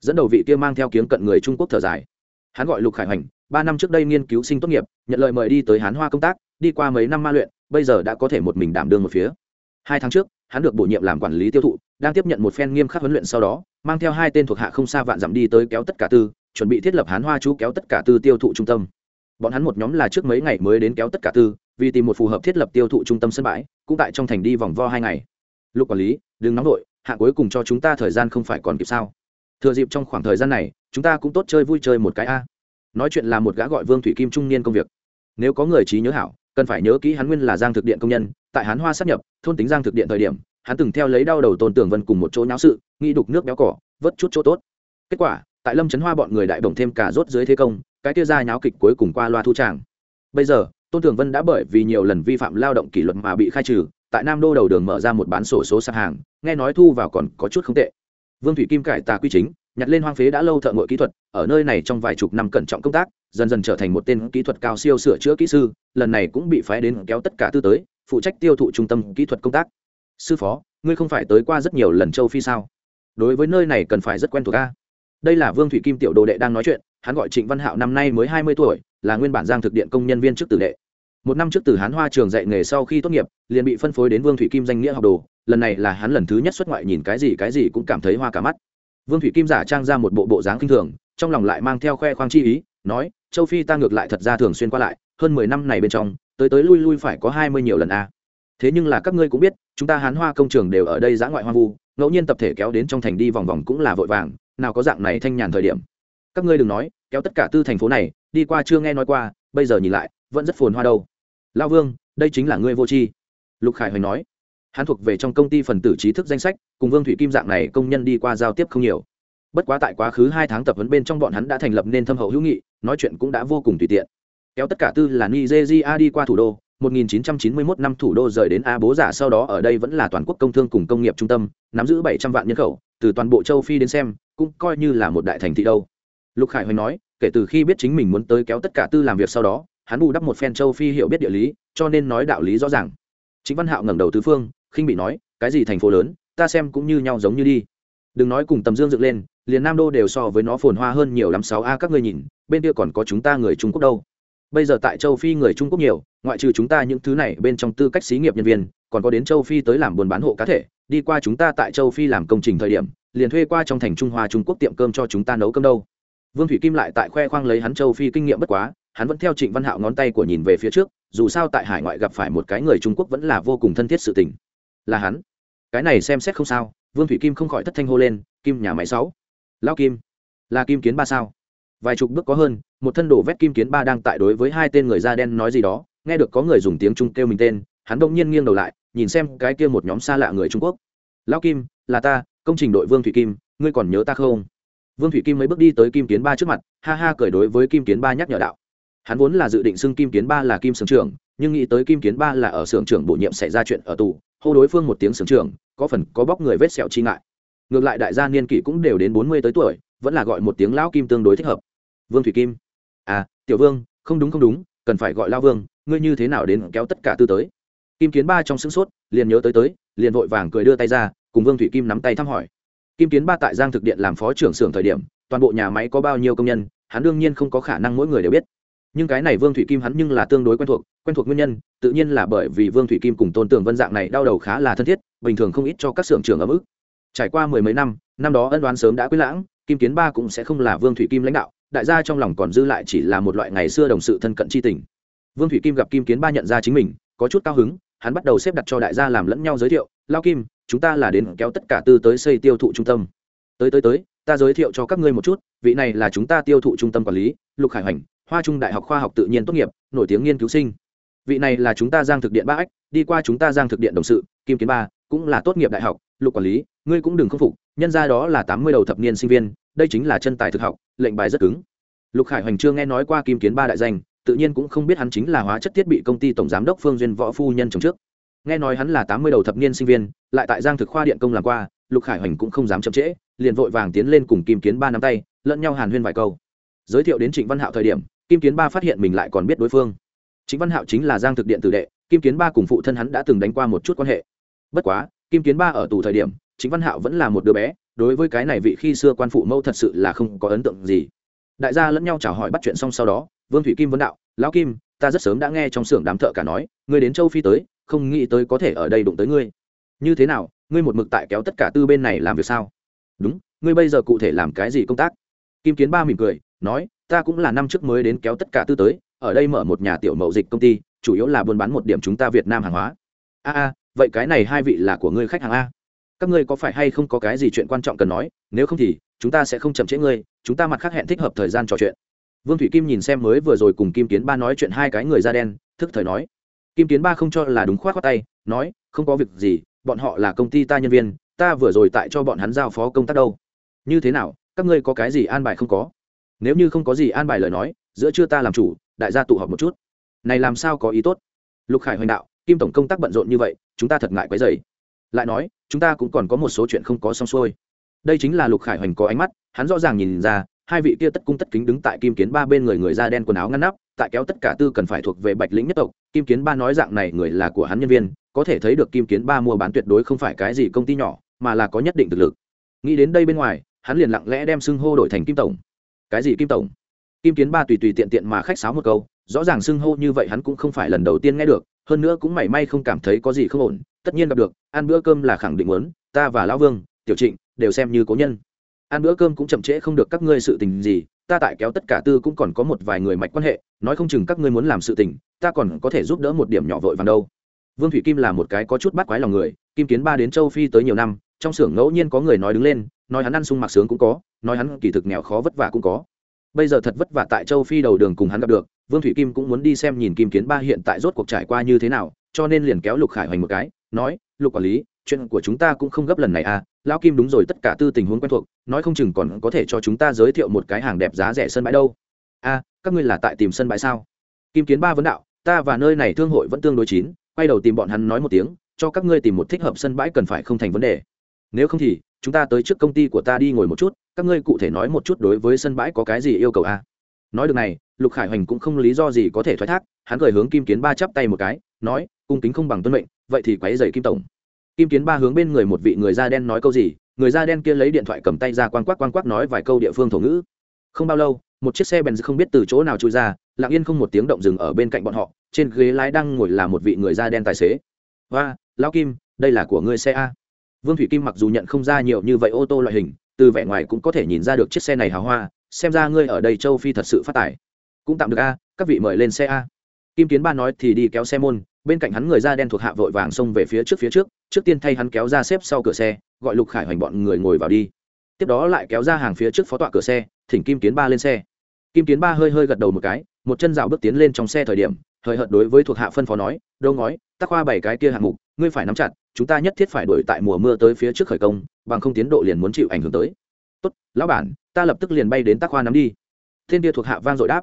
Dẫn đầu vị kia mang theo kiếm cận người trung quốc thở dài. Hắn gọi lục khải hoành, ba năm trước đây nghiên cứu sinh tốt nghiệp, nhận lời mời đi tới hán hoa công tác, đi qua mấy năm ma luyện, bây giờ đã có thể một mình đảm đương một phía. Hai tháng trước, hắn được bổ nhiệm làm quản lý tiêu thụ, đang tiếp nhận một phen nghiêm khắc huấn luyện sau đó, mang theo hai tên thuộc hạ không xa vạn dặm đi tới kéo tất cả tư chuẩn bị thiết lập hán hoa chú kéo tất cả tư tiêu thụ trung tâm. Bọn hắn một nhóm là trước mấy ngày mới đến kéo tất cả tư, vì tìm một phù hợp thiết lập tiêu thụ trung tâm sân bãi, cũng tại trong thành đi vòng vo hai ngày. Lục quản lý, đừng nóng vội, hạ cuối cùng cho chúng ta thời gian không phải còn kịp sao? Thừa dịp trong khoảng thời gian này, chúng ta cũng tốt chơi vui chơi một cái a. Nói chuyện là một gã gọi vương thủy kim trung niên công việc. Nếu có người trí nhớ hảo, cần phải nhớ kỹ hắn nguyên là giang thực điện công nhân, tại hán hoa sắp nhập, thôn tính giang thực điện thời điểm, hắn từng theo lấy đau đầu tôn tưởng vân cùng một chỗ nháo sự nghĩ đục nước béo cỏ, vớt chút chỗ tốt. Kết quả tại lâm trấn hoa bọn người đại bổng thêm cả rốt dưới thế công, cái kia ra nháo kịch cuối cùng qua loa thu tràng. Bây giờ, tôn thường vân đã bởi vì nhiều lần vi phạm lao động kỷ luật mà bị khai trừ, tại nam đô đầu đường mở ra một bán sổ số sạp hàng, nghe nói thu vào còn có chút không tệ. Vương thủy kim cải tà quy chính, nhặt lên hoang phế đã lâu thợ ngội kỹ thuật, ở nơi này trong vài chục năm cẩn trọng công tác, dần dần trở thành một tên kỹ thuật cao siêu sửa chữa kỹ sư, lần này cũng bị phái đến kéo tất cả tư tới, phụ trách tiêu thụ trung tâm kỹ thuật công tác. Sư phó, ngươi không phải tới qua rất nhiều lần châu phi sao? Đối với nơi này cần phải rất quen thuộc ca đây là vương thủy kim tiểu đồ đệ đang nói chuyện, hắn gọi trịnh văn hạo năm nay mới hai mươi tuổi, là nguyên bản giang thực điện công nhân viên chức tử đệ. Một năm trước từ hán hoa trường dạy nghề sau khi tốt nghiệp, liền bị phân phối đến vương thủy kim danh nghĩa học đồ, lần này là hắn lần thứ nhất xuất ngoại nhìn cái gì cái gì cũng cảm thấy hoa cả mắt. Vương thủy kim giả trang ra một bộ bộ dáng kinh thường, trong lòng lại mang theo khoe khoang chi ý, nói, châu phi ta ngược lại thật ra thường xuyên qua lại, hơn mười năm này bên trong, tới tới lui lui phải có hai mươi nhiều lần a. Thế nhưng là các ngươi cũng biết, chúng ta hán hoa công trường đều ở đây giã ngoại hoa vu, ngẫu nhiên tập thể kéo đến trong thành đi vòng vòng cũng là vội vàng nào có dạng này thanh nhàn thời điểm. Các ngươi đừng nói, kéo tất cả tư thành phố này, đi qua chưa nghe nói qua, bây giờ nhìn lại, vẫn rất phồn hoa đâu. Lao vương, đây chính là ngươi vô tri. Lục khải hoành nói. Hắn thuộc về trong công ty phần tử trí thức danh sách, cùng vương thủy kim dạng này công nhân đi qua giao tiếp không nhiều. Bất quá tại quá khứ hai tháng tập huấn bên trong bọn hắn đã thành lập nên thâm hậu hữu nghị, nói chuyện cũng đã vô cùng tùy tiện. Kéo tất cả tư là nigeria đi qua thủ đô 1991 năm thủ đô rời đến A bố giả sau đó ở đây vẫn là toàn quốc công thương cùng công nghiệp trung tâm, nắm giữ 700 vạn nhân khẩu, từ toàn bộ châu Phi đến xem, cũng coi như là một đại thành thị đâu. Lục Khải Hoành nói, kể từ khi biết chính mình muốn tới kéo tất cả tư làm việc sau đó, hắn bù đắp một phen châu Phi hiểu biết địa lý, cho nên nói đạo lý rõ ràng. Chính Văn Hạo ngẩng đầu tứ phương, khinh bị nói, cái gì thành phố lớn, ta xem cũng như nhau giống như đi. Đừng nói cùng tầm dương dựng lên, liền Nam Đô đều so với nó phồn hoa hơn nhiều lắm sáu a các ngươi nhìn, bên kia còn có chúng ta người trung quốc đâu bây giờ tại châu phi người trung quốc nhiều, ngoại trừ chúng ta những thứ này bên trong tư cách xí nghiệp nhân viên, còn có đến châu phi tới làm buôn bán hộ cá thể, đi qua chúng ta tại châu phi làm công trình thời điểm, liền thuê qua trong thành trung hoa trung quốc tiệm cơm cho chúng ta nấu cơm đâu. Vương thủy kim lại tại khoe khoang lấy hắn châu phi kinh nghiệm bất quá, hắn vẫn theo trịnh văn hạo ngón tay của nhìn về phía trước, dù sao tại hải ngoại gặp phải một cái người trung quốc vẫn là vô cùng thân thiết sự tình. Là hắn. Cái này xem xét không sao, vương thủy kim không khỏi thất thanh hô lên, kim nhà máy sáu. Lao kim, là kim kiến ba sao? Vài chục bước có hơn, một thân đổ vét kim kiến ba đang tại đối với hai tên người da đen nói gì đó, nghe được có người dùng tiếng trung kêu mình tên, hắn đông nhiên nghiêng đầu lại, nhìn xem cái kia một nhóm xa lạ người trung quốc. Lão kim, là ta, công trình đội vương thủy kim, ngươi còn nhớ ta không? Vương thủy kim mới bước đi tới kim kiến ba trước mặt, ha ha cười đối với kim kiến ba nhắc nhở đạo. Hắn vốn là dự định xưng kim kiến ba là kim sưởng trưởng, nhưng nghĩ tới kim kiến ba là ở sưởng trưởng bổ nhiệm xảy ra chuyện ở tù, hô đối phương một tiếng sưởng trưởng, có phần có bóc người vết sẹo chi ngại. Ngược lại đại gia niên kỷ cũng đều đến bốn mươi tới tuổi vẫn là gọi một tiếng lão kim tương đối thích hợp. Vương thủy kim. À tiểu vương, không đúng không đúng, cần phải gọi lao vương, ngươi như thế nào đến kéo tất cả tư tới? Kim kiến ba trong sững sốt, liền nhớ tới tới, liền vội vàng cười đưa tay ra, cùng vương thủy kim nắm tay thăm hỏi. Kim kiến ba tại giang thực điện làm phó trưởng xưởng thời điểm, toàn bộ nhà máy có bao nhiêu công nhân, hắn đương nhiên không có khả năng mỗi người đều biết. Nhưng cái này vương thủy kim hắn nhưng là tương đối quen thuộc quen thuộc nguyên nhân, tự nhiên là bởi vì vương thủy kim cùng tôn tưởng vân dạng này đau đầu khá là thân thiết, bình thường không ít cho các xưởng trưởng ở mức trải qua mười mấy năm năm đó ân đoán sớm đã quyết lãng kim kiến ba cũng sẽ không là vương thủy kim lãnh đạo, đại gia trong lòng còn dư lại chỉ là một loại ngày xưa đồng sự thân cận c h i tình. Vương thủy kim gặp kim kiến ba nhận ra chính mình, có chút cao hứng, hắn bắt đầu xếp đặt cho đại gia làm lẫn nhau giới thiệu, lao kim, chúng ta là đến kéo tất cả tư tới xây tiêu thụ trung tâm. Tới tới tới, ta giới thiệu cho các ngươi một chút, vị này là chúng ta tiêu thụ trung tâm quản lý, lục khải hoành, hoa trung đại học khoa học tự nhiên tốt nghiệp, nổi tiếng nghiên cứu sinh. Vị này là chúng ta giang thực điện ba ách, đi qua chúng ta giang thực điện đồng sự, kim kiến ba cũng là tốt nghiệp đại học, lục quản lý, ngươi cũng đừng khâm phục nhân ra đó là tám mươi đầu thập niên sinh viên, đây chính là chân tài thực học, lệnh bài rất cứng. Lục khải hoành chưa nghe nói qua kim kiến ba đại danh, tự nhiên cũng không biết hắn chính là hóa chất thiết bị công ty tổng giám đốc phương duyên võ phu nhân chồng trước. Nghe nói hắn là tám mươi đầu thập niên sinh viên, lại tại giang thực khoa điện công làm qua, lục khải hoành cũng không dám chậm trễ, liền vội vàng tiến lên cùng kim kiến ba nắm tay, lẫn nhau hàn huyên vài câu. Giới thiệu đến trịnh văn hạo thời điểm, kim kiến ba phát hiện mình lại còn biết đối phương. Trịnh văn hạo chính là giang thực điện tử đệ, kim kiến ba cùng phụ thân hắn đã từng đánh qua một chút quan hệ. Bất quá, kim kiến ba ở tù thời điểm chính văn hạo vẫn là một đứa bé, đối với cái này vị khi xưa quan phụ mẫu thật sự là không có ấn tượng gì. Đại gia lẫn nhau chào hỏi bắt chuyện xong sau đó, vương thủy kim vấn đạo, lão kim, ta rất sớm đã nghe trong xưởng đám thợ cả nói, ngươi đến châu phi tới, không nghĩ tới có thể ở đây đụng tới ngươi. Như thế nào, ngươi một mực tại kéo tất cả tư bên này làm việc sao? Đúng, ngươi bây giờ cụ thể làm cái gì công tác? Kim kiến ba mỉm cười, nói, ta cũng là năm trước mới đến kéo tất cả tư tới, ở đây mở một nhà tiểu mậu dịch công ty, chủ yếu là buôn bán một điểm chúng ta việt nam hàng hóa. A a, vậy cái này hai vị là của ngươi khách hàng a? Các ngươi có phải hay không có cái gì chuyện quan trọng cần nói, nếu không thì, chúng ta sẽ không chậm trễ ngươi, chúng ta mặt khác hẹn thích hợp thời gian trò chuyện. Vương thủy kim nhìn xem mới vừa rồi cùng kim kiến ba nói chuyện hai cái người da đen, thức thời nói. Kim kiến ba không cho là đúng khoát khoát tay, nói, không có việc gì, bọn họ là công ty ta nhân viên, ta vừa rồi tại cho bọn hắn giao phó công tác đâu. Như thế nào, các ngươi có cái gì an bài không có? Nếu như không có gì an bài lời nói, giữa chưa ta làm chủ, đại gia tụ họp một chút. Này làm sao có ý tốt? Lục khải hoành đạo, kim tổng công tác bận rộn như vậy, chúng ta thật ngại quấy dày lại nói chúng ta cũng còn có một số chuyện không có xong xuôi. Đây chính là lục khải hoành có ánh mắt, hắn rõ ràng nhìn ra, hai vị kia tất cung tất kính đứng tại kim kiến ba bên người người da đen quần áo ngăn nắp, tại kéo tất cả tư cần phải thuộc về bạch lĩnh nhất tộc, kim kiến ba nói dạng này người là của hắn nhân viên, có thể thấy được kim kiến ba mua bán tuyệt đối không phải cái gì công ty nhỏ, mà là có nhất định thực lực. Nghĩ đến đây bên ngoài, hắn liền lặng lẽ đem xưng hô đổi thành kim tổng. Cái gì kim tổng? Kim kiến ba tùy tùy tiện tiện mà khách sáo một câu, rõ ràng xưng hô như vậy hắn cũng không phải lần đầu tiên nghe được hơn nữa cũng mảy may không cảm thấy có gì không ổn, tất nhiên gặp được, ăn bữa cơm là khẳng định muốn, ta và lão vương, tiểu trịnh, đều xem như cố nhân. Ăn bữa cơm cũng chậm trễ không được các ngươi sự tình gì, ta tại kéo tất cả tư cũng còn có một vài người mạch quan hệ, nói không chừng các ngươi muốn làm sự tình, ta còn có thể giúp đỡ một điểm nhỏ vội vàng đâu. Vương thủy kim là một cái có chút bắt quái lòng người, kim kiến ba đến châu phi tới nhiều năm, trong xưởng ngẫu nhiên có người nói đứng lên, nói hắn ăn sung mặc sướng cũng có, nói hắn kỳ thực nghèo khó vất vả cũng có. Bây giờ thật vất vả tại châu phi đầu đường cùng hắn gặp được vương thủy kim cũng muốn đi xem nhìn kim kiến ba hiện tại rốt cuộc trải qua như thế nào cho nên liền kéo lục khải hoành một cái nói lục quản lý chuyện của chúng ta cũng không gấp lần này à lão kim đúng rồi tất cả tư tình huống quen thuộc nói không chừng còn có thể cho chúng ta giới thiệu một cái hàng đẹp giá rẻ sân bãi đâu. A à, các ngươi là tại tìm sân bãi sao? Kim kiến ba vấn đạo ta và nơi này thương hội vẫn tương đối chín quay đầu tìm bọn hắn nói một tiếng cho các ngươi tìm một thích hợp sân bãi cần phải không thành vấn đề. Nếu không thì chúng ta tới trước công ty của ta đi ngồi một chút các ngươi cụ thể nói một chút đối với sân bãi có cái gì yêu cầu a à? Nói được này, lục khải hoành cũng không lý do gì có thể thoái thác, hắn cười hướng kim kiến ba chắp tay một cái, nói, cung kính không bằng tuân mệnh, vậy thì quáy dày kim tổng. Kim kiến ba hướng bên người một vị người da đen nói câu gì, người da đen kia lấy điện thoại cầm tay ra quang quắc quang quắc nói vài câu địa phương thổ ngữ. Không bao lâu, một chiếc xe bèn không biết từ chỗ nào trôi ra, lặng yên không một tiếng động dừng ở bên cạnh bọn họ, trên ghế lái đang ngồi là một vị người da đen tài xế. Và lao kim, đây là của ngươi xe a. Vương thủy kim mặc dù nhận không ra nhiều như vậy ô tô loại hình, từ vẻ ngoài cũng có thể nhìn ra được chiếc xe này hào hoa xem ra ngươi ở đây châu phi thật sự phát tài. Cũng tạm được a, các vị mời lên xe a. Kim kiến ba nói thì đi kéo xe môn, bên cạnh hắn người da đen thuộc hạ vội vàng xông về phía trước phía trước trước tiên thay hắn kéo ra xếp sau cửa xe, gọi lục khải hoành bọn người ngồi vào đi. Tiếp đó lại kéo ra hàng phía trước phó tọa cửa xe, thỉnh kim kiến ba lên xe. Kim kiến ba hơi hơi gật đầu một cái, một chân rào bước tiến lên trong xe thời điểm hời hợt đối với thuộc hạ phân phó nói đâu ngói tắc khoa bảy cái kia hạng mục, ngươi phải nắm chặt, chúng ta nhất thiết phải đuổi tại mùa mưa tới phía trước khởi công, bằng không tiến độ liền muốn chịu ảnh hưởng tới. Tốt, lão bản ta lập tức liền bay đến tác khoa nắm đi. Thiên kia thuộc hạ vang dội đáp.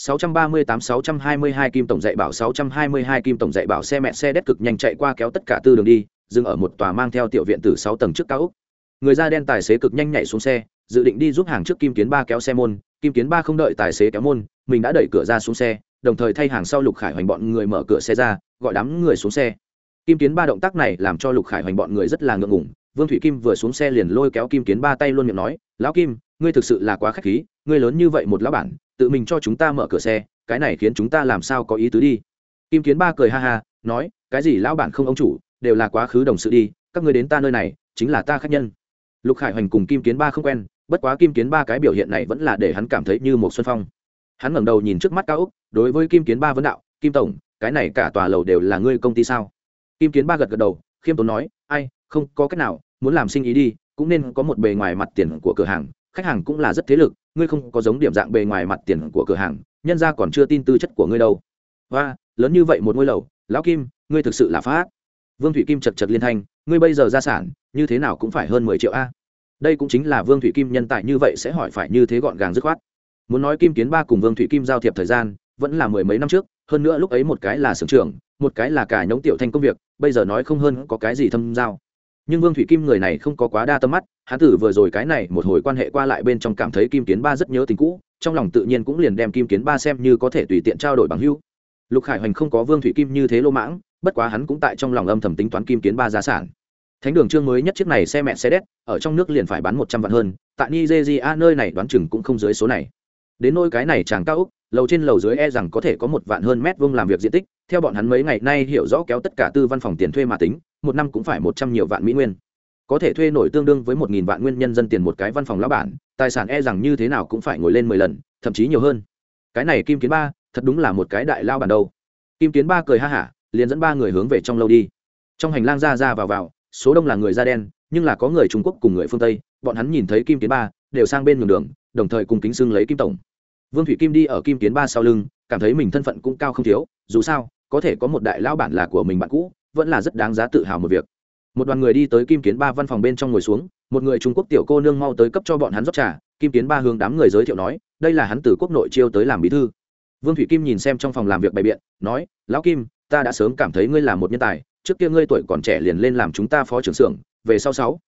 638-622 kim tổng dạy bảo 622 kim tổng dạy bảo xe mẹ xe đét cực nhanh chạy qua kéo tất cả tư đường đi, dừng ở một tòa mang theo tiểu viện từ 6 tầng trước cao úc người da đen tài xế cực nhanh nhảy xuống xe, dự định đi giúp hàng trước kim kiến ba kéo xe môn. Kim kiến ba không đợi tài xế kéo môn, mình đã đẩy cửa ra xuống xe, đồng thời thay hàng sau lục khải hoành bọn người mở cửa xe ra, gọi đám người xuống xe. Kim kiến ba động tác này làm cho lục khải hoành bọn người rất là ngượng ngủng vương thủy kim vừa xuống xe liền lôi kéo kim kiến ba tay luôn miệng nói, lão kim ngươi thực sự là quá khách khí, ngươi lớn như vậy một lão bản, tự mình cho chúng ta mở cửa xe, cái này khiến chúng ta làm sao có ý tứ đi? Kim kiến ba cười ha ha, nói, cái gì lão bản không ông chủ, đều là quá khứ đồng sự đi, các ngươi đến ta nơi này, chính là ta khách nhân. Lục khải hoành cùng kim kiến ba không quen, bất quá kim kiến ba cái biểu hiện này vẫn là để hắn cảm thấy như một xuân phong. Hắn ngẩng đầu nhìn trước mắt cao úc, đối với kim kiến ba vấn đạo, kim tổng, cái này cả tòa lầu đều là ngươi công ty sao? Kim kiến ba gật gật đầu, khiêm tốn nói, ai, không có cách nào, muốn làm sinh ý đi, cũng nên có một bề ngoài mặt tiền của cửa hàng khách hàng cũng là rất thế lực, ngươi không có giống điểm dạng bề ngoài mặt tiền của cửa hàng, nhân ra còn chưa tin tư chất của ngươi đâu. Và lớn như vậy một ngôi lầu, lão kim, ngươi thực sự là phá vương thủy kim chật chật liên thanh, ngươi bây giờ gia sản, như thế nào cũng phải hơn mười triệu a. Đây cũng chính là vương thủy kim nhân tài như vậy sẽ hỏi phải như thế gọn gàng dứt khoát. Muốn nói kim kiến ba cùng vương thủy kim giao thiệp thời gian, vẫn là mười mấy năm trước, hơn nữa lúc ấy một cái là sưởng trưởng, một cái là cả nhóm tiểu thanh công việc, bây giờ nói không hơn có cái gì thâm giao nhưng vương thủy kim người này không có quá đa tâm mắt hán tử vừa rồi cái này một hồi quan hệ qua lại bên trong cảm thấy kim kiến ba rất nhớ tình cũ, trong lòng tự nhiên cũng liền đem kim kiến ba xem như có thể tùy tiện trao đổi bằng hưu lục khải hoành không có vương thủy kim như thế lô mãng, bất quá hắn cũng tại trong lòng âm thầm tính toán kim kiến ba giá sản. Thánh đường Trương mới nhất chiếc này xe mẹ xe đét, ở trong nước liền phải bán một trăm vạn hơn, tại nigeria nơi này đoán chừng cũng không dưới số này. Đến nôi cái này chàng cao úc, lầu trên lầu dưới e rằng có thể có một vạn hơn mét vuông làm việc diện tích, theo bọn hắn mấy ngày nay hiểu rõ kéo tất cả tư văn phòng tiền thuê mà tính một năm cũng phải một trăm nhiều vạn mỹ nguyên. Có thể thuê nổi tương đương với một nghìn vạn nguyên nhân dân tiền một cái văn phòng lão bản, tài sản e rằng như thế nào cũng phải ngồi lên mười lần, thậm chí nhiều hơn. Cái này kim kiến ba, thật đúng là một cái đại lao bản đâu. Kim kiến ba cười ha hả, liền dẫn ba người hướng về trong lâu đi. Trong hành lang ra ra vào vào, số đông là người da đen, nhưng là có người trung quốc cùng người phương tây, bọn hắn nhìn thấy kim kiến ba, đều sang bên đường đường, đồng thời cùng kính xưng lấy kim tổng. Vương thủy kim đi ở kim kiến ba sau lưng, cảm thấy mình thân phận cũng cao không thiếu, dù sao, có thể có một đại lao bản là của mình bạn cũ vẫn là rất đáng giá tự hào một việc. Một đoàn người đi tới kim kiến ba văn phòng bên trong ngồi xuống, một người trung quốc tiểu cô nương mau tới cấp cho bọn hắn rót trà, kim kiến ba hướng đám người giới thiệu nói, đây là hắn từ quốc nội chiêu tới làm bí thư. Vương thủy kim nhìn xem trong phòng làm việc bày biện, nói, lão kim, ta đã sớm cảm thấy ngươi là một nhân tài, trước kia ngươi tuổi còn trẻ liền lên làm chúng ta phó trưởng xưởng, về sau sáu.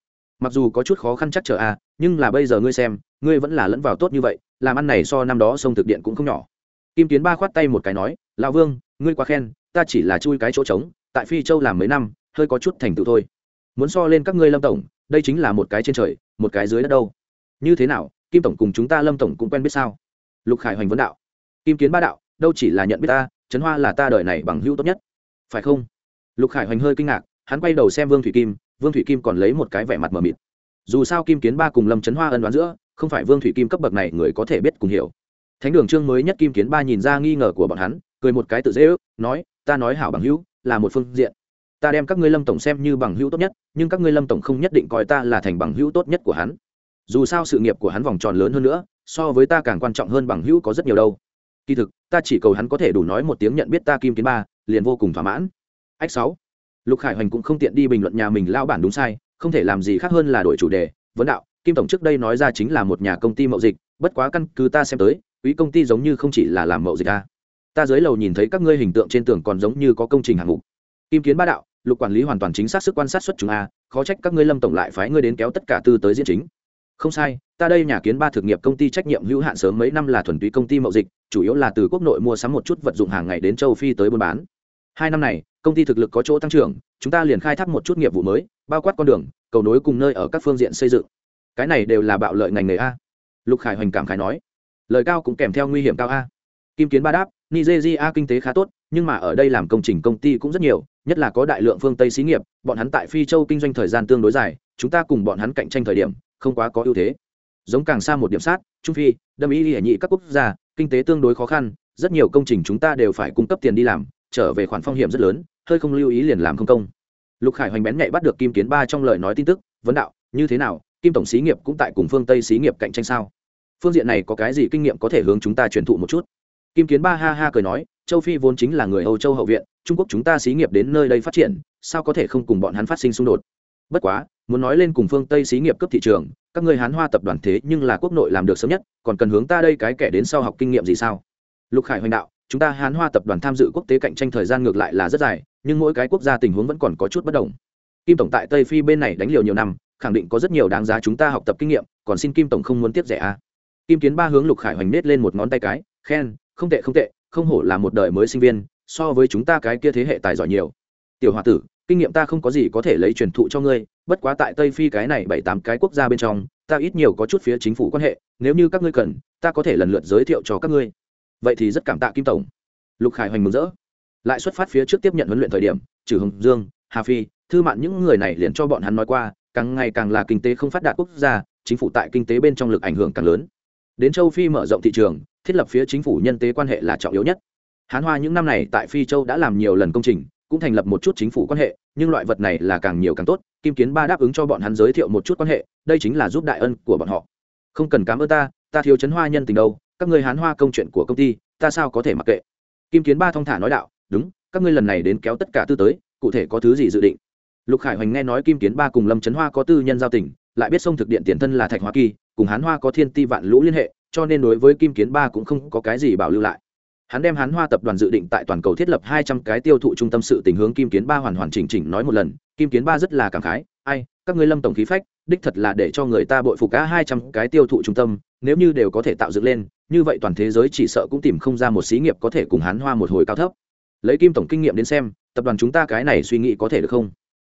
Mặc dù có chút khó khăn chắc chờ a, nhưng là bây giờ ngươi xem, ngươi vẫn là lẫn vào tốt như vậy, làm ăn này so năm đó sông thực điện cũng không nhỏ. Kim kiến ba khoát tay một cái nói, lão vương, ngươi quá khen, ta chỉ là chui cái chỗ trống tại phi châu làm mấy năm, hơi có chút thành tựu thôi. Muốn so lên các ngươi lâm tổng, đây chính là một cái trên trời, một cái dưới đất đâu. Như thế nào, kim tổng cùng chúng ta lâm tổng cũng quen biết sao? Lục khải hoành vấn đạo. Kim kiến ba đạo, đâu chỉ là nhận biết ta, trấn hoa là ta đời này bằng hữu tốt nhất. Phải không? Lục khải hoành hơi kinh ngạc, hắn quay đầu xem vương thủy kim, vương thủy kim còn lấy một cái vẻ mặt mờ mịt. Dù sao kim kiến ba cùng lâm trấn hoa ân đoán giữa, không phải vương thủy kim cấp bậc này người có thể biết cùng hiểu. Thánh đường Trương mới nhất kim kiến ba nhìn ra nghi ngờ của bọn hắn, cười một cái tự dễ ước, nói, ta nói hảo bằng hữu là một phương diện. Ta đem các ngươi lâm tổng xem như bằng hữu tốt nhất, nhưng các ngươi lâm tổng không nhất định coi ta là thành bằng hữu tốt nhất của hắn. Dù sao sự nghiệp của hắn vòng tròn lớn hơn nữa, so với ta càng quan trọng hơn bằng hữu có rất nhiều đâu. Kỳ thực, ta chỉ cầu hắn có thể đủ nói một tiếng nhận biết ta kim kiến ba, liền vô cùng thỏa mãn. Ách sáu. Lục khải hoành cũng không tiện đi bình luận nhà mình lao bản đúng sai, không thể làm gì khác hơn là đổi chủ đề, vấn đạo, kim tổng trước đây nói ra chính là một nhà công ty mậu dịch, bất quá căn cứ ta xem tới, quý công ty giống như không chỉ là làm mậu dịch ta ta dưới lầu nhìn thấy các ngươi hình tượng trên tường còn giống như có công trình hạng mục. Kim kiến ba đạo, lục quản lý hoàn toàn chính xác sức quan sát xuất chúng a, khó trách các ngươi lâm tổng lại phái ngươi đến kéo tất cả tư tới diễn chính. Không sai, ta đây nhà kiến ba thực nghiệp công ty trách nhiệm hữu hạn sớm mấy năm là thuần túy công ty mậu dịch, chủ yếu là từ quốc nội mua sắm một chút vật dụng hàng ngày đến châu phi tới buôn bán. Hai năm này, công ty thực lực có chỗ tăng trưởng, chúng ta liền khai thác một chút nghiệp vụ mới, bao quát con đường, cầu nối cùng nơi ở các phương diện xây dựng. Cái này đều là bạo lợi ngành nghề a. Lục khải hoành cảm khải nói, lời cao cũng kèm theo nguy hiểm cao a kim kiến ba đáp, nigeria kinh tế khá tốt, nhưng mà ở đây làm công trình công ty cũng rất nhiều, nhất là có đại lượng phương tây xí nghiệp, bọn hắn tại phi châu kinh doanh thời gian tương đối dài, chúng ta cùng bọn hắn cạnh tranh thời điểm, không quá có ưu thế. Giống càng xa một điểm sát, trung phi, đâm ý hệ nhị các quốc gia, kinh tế tương đối khó khăn, rất nhiều công trình chúng ta đều phải cung cấp tiền đi làm, trở về khoản phong hiểm rất lớn, hơi không lưu ý liền làm không công. Lục khải hoành bén nhạy bắt được kim kiến ba trong lời nói tin tức, vấn đạo, như thế nào, kim tổng xí nghiệp cũng tại cùng phương tây xí nghiệp cạnh tranh sao? Phương diện này có cái gì kinh nghiệm có thể hướng chúng ta truyền thụ một chút? Kim kiến ba ha ha cười nói, châu phi vốn chính là người âu châu hậu viện, trung quốc chúng ta xí nghiệp đến nơi đây phát triển, sao có thể không cùng bọn hắn phát sinh xung đột? Bất quá, muốn nói lên cùng phương tây xí nghiệp cấp thị trường, các người hán hoa tập đoàn thế nhưng là quốc nội làm được sớm nhất, còn cần hướng ta đây cái kẻ đến sau học kinh nghiệm gì sao? Lục khải hoành đạo, chúng ta hán hoa tập đoàn tham dự quốc tế cạnh tranh thời gian ngược lại là rất dài, nhưng mỗi cái quốc gia tình huống vẫn còn có chút bất đồng. Kim tổng tại tây phi bên này đánh liều nhiều năm, khẳng định có rất nhiều đáng giá chúng ta học tập kinh nghiệm, còn xin kim tổng không muốn tiếp rẻ à. kim kiến ba hướng lục khải hoành nết lên một ngón tay cái, khen không tệ không tệ, không hổ là một đời mới sinh viên, so với chúng ta cái kia thế hệ tài giỏi nhiều. Tiểu h o a tử, kinh nghiệm ta không có gì có thể lấy truyền thụ cho ngươi, bất quá tại tây phi cái này bảy tám cái quốc gia bên trong, ta ít nhiều có chút phía chính phủ quan hệ, nếu như các ngươi cần, ta có thể lần lượt giới thiệu cho các ngươi. Vậy thì rất cảm tạ kim tổng. Lục khải hoành mừng rỡ. Lại xuất phát phía trước tiếp nhận huấn luyện thời điểm trừ hồng dương, hà phi, thư mạn những người này liền cho bọn hắn nói qua, càng ngày càng là kinh tế không phát đạt quốc gia, chính phủ tại kinh tế bên trong lực ảnh hưởng càng lớn. Đến châu phi mở rộng thị trường thiết lập phía chính phủ nhân tế quan hệ là trọng yếu nhất. Hán hoa những năm này tại phi châu đã làm nhiều lần công trình, cũng thành lập một chút chính phủ quan hệ, nhưng loại vật này là càng nhiều càng tốt, kim kiến ba đáp ứng cho bọn hắn giới thiệu một chút quan hệ, đây chính là giúp đại ân của bọn họ. Không cần cám ơn ta ta thiếu chấn hoa nhân tình đâu, các ngươi hán hoa công chuyện của công ty, ta sao có thể mặc kệ? Kim kiến ba thong thả nói đạo, đúng, các ngươi lần này đến kéo tất cả tư tới, cụ thể có thứ gì dự định? Lục khải hoành nghe nói kim kiến ba cùng lâm trấn hoa có tư nhân giao tình, lại biết sông thực điện tiền thân là thạch hoa kỳ, cùng hán hoa có thiên ti vạn lũ liên hệ cho nên đối với kim kiến ba cũng không có cái gì bảo lưu lại. Hắn đem hán hoa tập đoàn dự định tại toàn cầu thiết lập hai trăm cái tiêu thụ trung tâm sự tình hướng kim kiến ba hoàn hoàn chỉnh chỉnh nói một lần. Kim kiến ba rất là cảm khái, ai, các ngươi lâm tổng khí phách, đích thật là để cho người ta bội phục cả hai trăm cái tiêu thụ trung tâm, nếu như đều có thể tạo dựng lên, như vậy toàn thế giới chỉ sợ cũng tìm không ra một xí nghiệp có thể cùng hán hoa một hồi cao thấp. Lấy kim tổng kinh nghiệm đến xem, tập đoàn chúng ta cái này suy nghĩ có thể được không?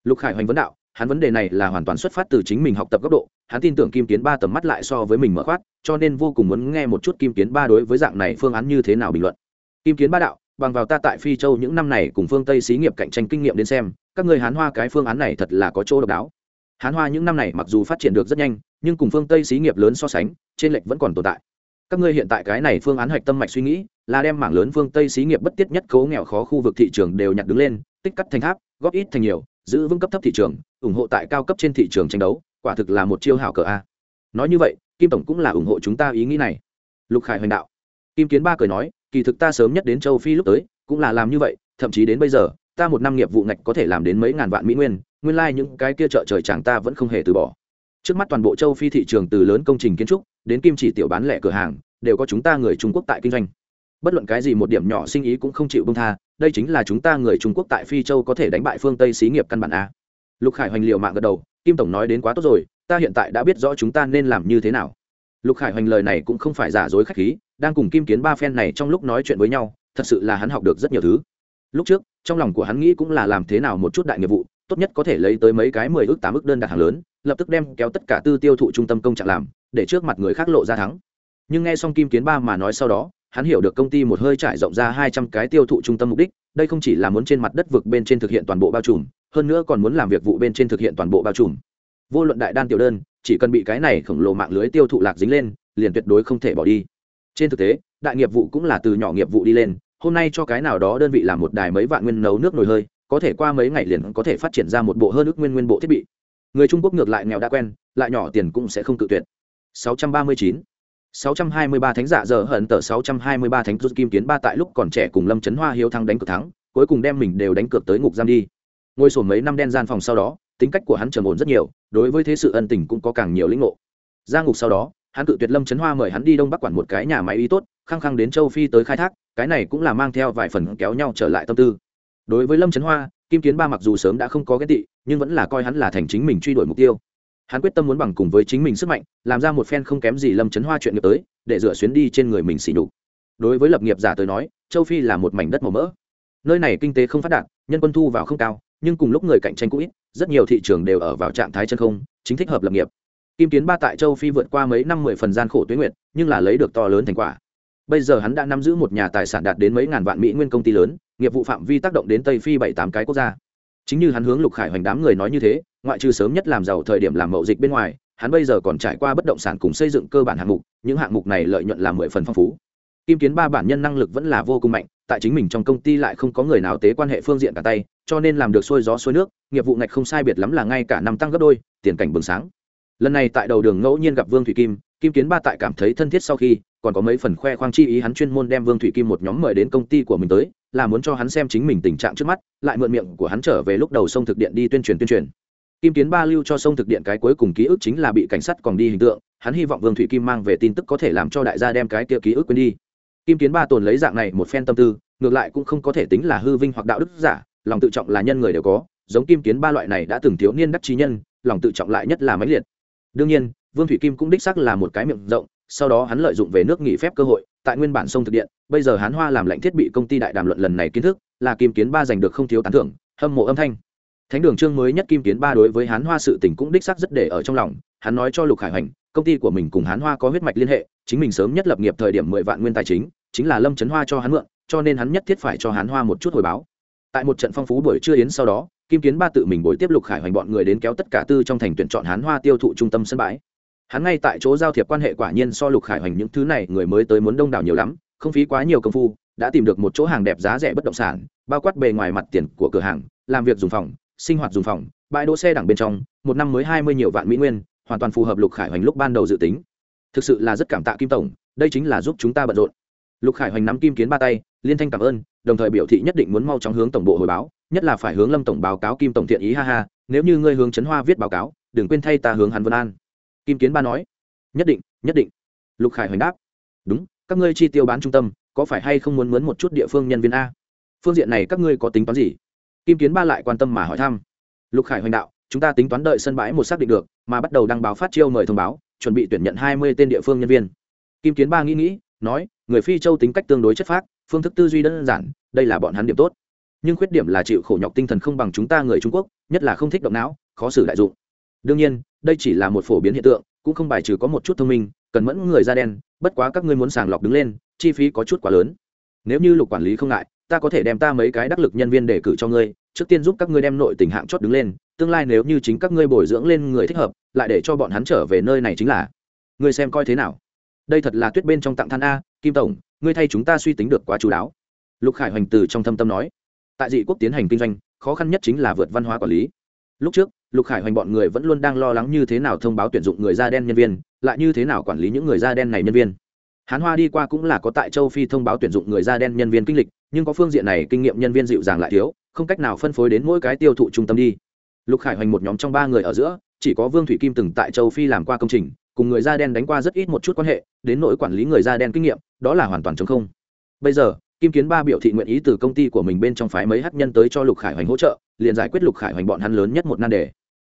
Lục khải hoành vấn đạo, hắn vấn đề này là hoàn toàn xuất phát từ chính mình học tập góc độ hắn tin tưởng kim kiến ba tầm mắt lại so với mình mở khoát, cho nên vô cùng muốn nghe một chút kim kiến ba đối với dạng này phương án như thế nào bình luận. Kim kiến ba đạo, bằng vào ta tại phi châu những năm này cùng phương tây xí nghiệp cạnh tranh kinh nghiệm đến xem, các người hán hoa cái phương án này thật là có chỗ độc đáo. Hán hoa những năm này mặc dù phát triển được rất nhanh, nhưng cùng phương tây xí nghiệp lớn so sánh, trên lệch vẫn còn tồn tại. Các ngươi hiện tại cái này phương án hạch tâm mạch suy nghĩ, là đem mảng lớn phương tây xí nghiệp bất tiết nhất cấu nghèo khó khu vực thị trường đều nhặt đứng lên, tích cắt thành tháp, góp ít thành nhiều, giữ vững cấp thấp thị trường, ủng hộ tại cao cấp trên thị trường tranh đấu quả thực là một chiêu hảo cờ a. Nói như vậy, kim tổng cũng là ủng hộ chúng ta ý nghĩ này. Lục khải hoành đạo. Kim kiến ba cười nói, kỳ thực ta sớm nhất đến châu phi lúc tới, cũng là làm như vậy, thậm chí đến bây giờ, ta một năm nghiệp vụ ngạch có thể làm đến mấy ngàn vạn mỹ nguyên nguyên lai、like、những cái kia chợ trời chẳng ta vẫn không hề từ bỏ. Trước mắt toàn bộ châu phi thị trường từ lớn công trình kiến trúc, đến kim chỉ tiểu bán lẻ cửa hàng, đều có chúng ta người trung quốc tại kinh doanh. Bất luận cái gì một điểm nhỏ sinh ý cũng không chịu bông tha, đây chính là chúng ta người trung quốc tại phi châu có thể đánh bại phương tây xí nghiệp căn bản a lục khải hoành liệu mạng gật đầu, kim tổng nói đến quá tốt rồi, ta hiện tại đã biết rõ chúng ta nên làm như thế nào. Lục khải hoành lời này cũng không phải giả dối khách khí, đang cùng kim kiến ba phen này trong lúc nói chuyện với nhau, thật sự là hắn học được rất nhiều thứ. Lúc trước, trong lòng của hắn nghĩ cũng là làm thế nào một chút đại nghiệp vụ, tốt nhất có thể lấy tới mấy cái mười ước tám ước đơn đặt hàng lớn, lập tức đem kéo tất cả tư tiêu thụ trung tâm công trạng làm, để trước mặt người khác lộ ra thắng. Nhưng nghe xong kim kiến ba mà nói sau đó, hắn hiểu được công ty một hơi trải rộng ra hai trăm cái tiêu thụ trung tâm mục đích đây không chỉ là muốn trên mặt đất vực bên trên thực hiện toàn bộ bao trùm, hơn nữa còn muốn làm việc vụ bên trên thực hiện toàn bộ bao trùm. Vô luận đại đan tiểu đơn, chỉ cần bị cái này khổng lồ mạng lưới tiêu thụ lạc dính lên, liền tuyệt đối không thể bỏ đi. Trên thực tế, đại nghiệp vụ cũng là từ nhỏ nghiệp vụ đi lên, hôm nay cho cái nào đó đơn vị làm một đài mấy vạn nguyên nấu nước nồi hơi, có thể qua mấy ngày liền có thể phát triển ra một bộ hơn ước nguyên nguyên bộ thiết bị. Người trung quốc ngược lại nghèo đã quen, lại nhỏ tiền cũng sẽ không tự tuyệt. 639 623 thánh giả giờ hận tờ 623 thánh rút kim kiến ba tại lúc còn trẻ cùng Lâm Chấn Hoa hiếu thắng đánh cược thắng, cuối cùng đem mình đều đánh cược tới ngục giam đi. Ngồi sổ mấy năm đen gian phòng sau đó, tính cách của hắn trầm ổn rất nhiều, đối với thế sự ân tình cũng có càng nhiều lĩnh ngộ. Ra ngục sau đó, hắn cự tuyệt Lâm Chấn Hoa mời hắn đi Đông Bắc quản một cái nhà máy y tốt, khăng khăng đến châu Phi tới khai thác, cái này cũng là mang theo vài phần kéo nhau trở lại tâm tư. Đối với Lâm Chấn Hoa, Kim Kiến ba mặc dù sớm đã không có cái tị, nhưng vẫn là coi hắn là thành chính mình truy đuổi mục tiêu hắn quyết tâm muốn bằng cùng với chính mình sức mạnh, làm ra một phen không kém gì lâm chấn hoa chuyện nghiệp tới, để rửa xuyến đi trên người mình xỉ nhục. Đối với lập nghiệp giả tới nói, châu phi là một mảnh đất màu mỡ. Nơi này kinh tế không phát đạt, nhân quân thu vào không cao, nhưng cùng lúc người cạnh tranh cũng ít, rất nhiều thị trường đều ở vào trạng thái chân không, chính thích hợp lập nghiệp. Kim kiến ba tại châu phi vượt qua mấy năm mười phần gian khổ tuyến nguyện, nhưng là lấy được to lớn thành quả. Bây giờ hắn đã nắm giữ một nhà tài sản đạt đến mấy ngàn vạn mỹ nguyên công ty lớn, nghiệp vụ phạm vi tác động đến tây phi bảy tám cái quốc gia chính như hắn hướng lục khải hoành đám người nói như thế, ngoại trừ sớm nhất làm giàu thời điểm làm mậu dịch bên ngoài, hắn bây giờ còn trải qua bất động sản cùng xây dựng cơ bản hạng mục, những hạng mục này lợi nhuận là mười phần phong phú. Kim kiến ba bản nhân năng lực vẫn là vô cùng mạnh, tại chính mình trong công ty lại không có người nào tế quan hệ phương diện cả tay, cho nên làm được xuôi gió xuôi nước, nghiệp vụ ngạch không sai biệt lắm là ngay cả năm tăng gấp đôi, tiền cảnh bừng sáng. Lần này tại đầu đường ngẫu nhiên gặp vương thủy kim kim kiến ba tại cảm thấy thân thiết sau khi, còn có mấy phần khoe khoang chi ý hắn chuyên môn đem vương thủy kim một nhóm mời đến công ty của mình tới là muốn cho hắn xem chính mình tình trạng trước mắt, lại mượn miệng của hắn trở về lúc đầu sông thực điện đi tuyên truyền tuyên truyền. Kim tiến ba lưu cho sông thực điện cái cuối cùng ký ức chính là bị cảnh sát còn đi hình tượng, hắn hy vọng vương thủy kim mang về tin tức có thể làm cho đại gia đem cái kia ký ức quên đi. Kim tiến ba tồn lấy dạng này một phen tâm tư, ngược lại cũng không có thể tính là hư vinh hoặc đạo đức giả, lòng tự trọng là nhân người đều có, giống kim tiến ba loại này đã từng thiếu niên đắc trí nhân, lòng tự trọng lại nhất là mãnh liệt. Đương nhiên, vương thủy kim cũng đích sắc là một cái miệng rộng sau đó hắn lợi dụng về nước nghỉ phép cơ hội, tại nguyên bản sông thực điện, bây giờ hán hoa làm lệnh thiết bị công ty đại đàm luận lần này kiến thức, là kim kiến ba giành được không thiếu tán thưởng, hâm mộ âm thanh. Thánh đường trương mới nhất kim kiến ba đối với hán hoa sự tình cũng đích xác rất để ở trong lòng, hắn nói cho lục khải hoành, công ty của mình cùng hán hoa có huyết mạch liên hệ, chính mình sớm nhất lập nghiệp thời điểm mười vạn nguyên tài chính chính là lâm trấn hoa cho hắn mượn, cho nên hắn nhất thiết phải cho hán hoa một chút hồi báo. Tại một trận phong phú buổi trưa yến sau đó, kim kiến ba tự mình buổi tiếp lục khải hoành bọn người đến kéo tất cả tư trong thành tuyển chọn hán hoa tiêu thụ trung tâm sân bãi hắn ngay tại chỗ giao thiệp quan hệ quả nhiên so lục khải hoành những thứ này người mới tới muốn đông đảo nhiều lắm, không phí quá nhiều công phu, đã tìm được một chỗ hàng đẹp giá rẻ bất động sản, bao quát bề ngoài mặt tiền của cửa hàng, làm việc dùng phòng, sinh hoạt dùng phòng, bãi đỗ xe đẳng bên trong, một năm mới hai mươi nhiều vạn mỹ nguyên, hoàn toàn phù hợp lục khải hoành lúc ban đầu dự tính. Thực sự là rất cảm tạ kim tổng, đây chính là giúp chúng ta bận rộn. Lục khải hoành nắm kim kiến ba tay, liên thanh cảm ơn, đồng thời biểu thị nhất định muốn mau chóng hướng tổng bộ hồi báo, nhất là phải hướng lâm tổng báo cáo kim tổng thiện ý, ha ha, nếu như ngươi hướng trấn hoa viết báo cáo, đừng quên thay ta hướng hắn vân an kim kiến ba nói. Nhất định nhất định. Lục khải hoành đáp. Đúng, các ngươi chi tiêu bán trung tâm, có phải hay không muốn mướn một chút địa phương nhân viên a? Phương diện này các ngươi có tính toán gì? Kim kiến ba lại quan tâm mà hỏi thăm. Lục khải hoành đạo, chúng ta tính toán đợi sân bãi một xác định được, mà bắt đầu đăng báo phát chiêu mời thông báo, chuẩn bị tuyển nhận hai mươi tên địa phương nhân viên. Kim kiến ba nghĩ nghĩ, nói, người phi châu tính cách tương đối chất phác, phương thức tư duy đơn giản, đây là bọn hắn điểm tốt. Nhưng khuyết điểm là chịu khổ nhọc tinh thần không bằng chúng ta người trung quốc, nhất là không thích động não, khó xử đại dụng đương nhiên, đây chỉ là một phổ biến hiện tượng, cũng không bài trừ có một chút thông minh, cần mẫn người da đen, bất quá các ngươi muốn sàng lọc đứng lên, chi phí có chút quá lớn. Nếu như lục quản lý không ngại, ta có thể đem ta mấy cái đắc lực nhân viên để cử cho ngươi, trước tiên giúp các ngươi đem nội tình hạng chót đứng lên, tương lai nếu như chính các ngươi bồi dưỡng lên người thích hợp, lại để cho bọn hắn trở về nơi này chính là. Ngươi xem coi thế nào? Đây thật là tuyết bên trong tặng than a, kim tổng, ngươi thay chúng ta suy tính được quá chú đáo. Lục khải hoành từ trong thâm tâm nói. Tại dị quốc tiến hành kinh doanh, khó khăn nhất chính là vượt văn hóa quản lý. Lúc trước lục khải hoành bọn người vẫn luôn đang lo lắng như thế nào thông báo tuyển dụng người da đen nhân viên, lại như thế nào quản lý những người da đen này nhân viên. Hán hoa đi qua cũng là có tại châu phi thông báo tuyển dụng người da đen nhân viên kinh lịch, nhưng có phương diện này kinh nghiệm nhân viên dịu dàng lại thiếu, không cách nào phân phối đến mỗi cái tiêu thụ trung tâm đi. Lục khải hoành một nhóm trong ba người ở giữa, chỉ có vương thủy kim từng tại châu phi làm qua công trình, cùng người da đen đánh qua rất ít một chút quan hệ, đến nỗi quản lý người da đen kinh nghiệm, đó là hoàn toàn chống không. Bây giờ, kim kiến ba biểu thị nguyện ý từ công ty của mình bên trong phái mấy hát nhân tới cho lục khải hoành hỗ trợ, liền giải quyết lục khải hoành bọn hắn lớn nhất một nan đề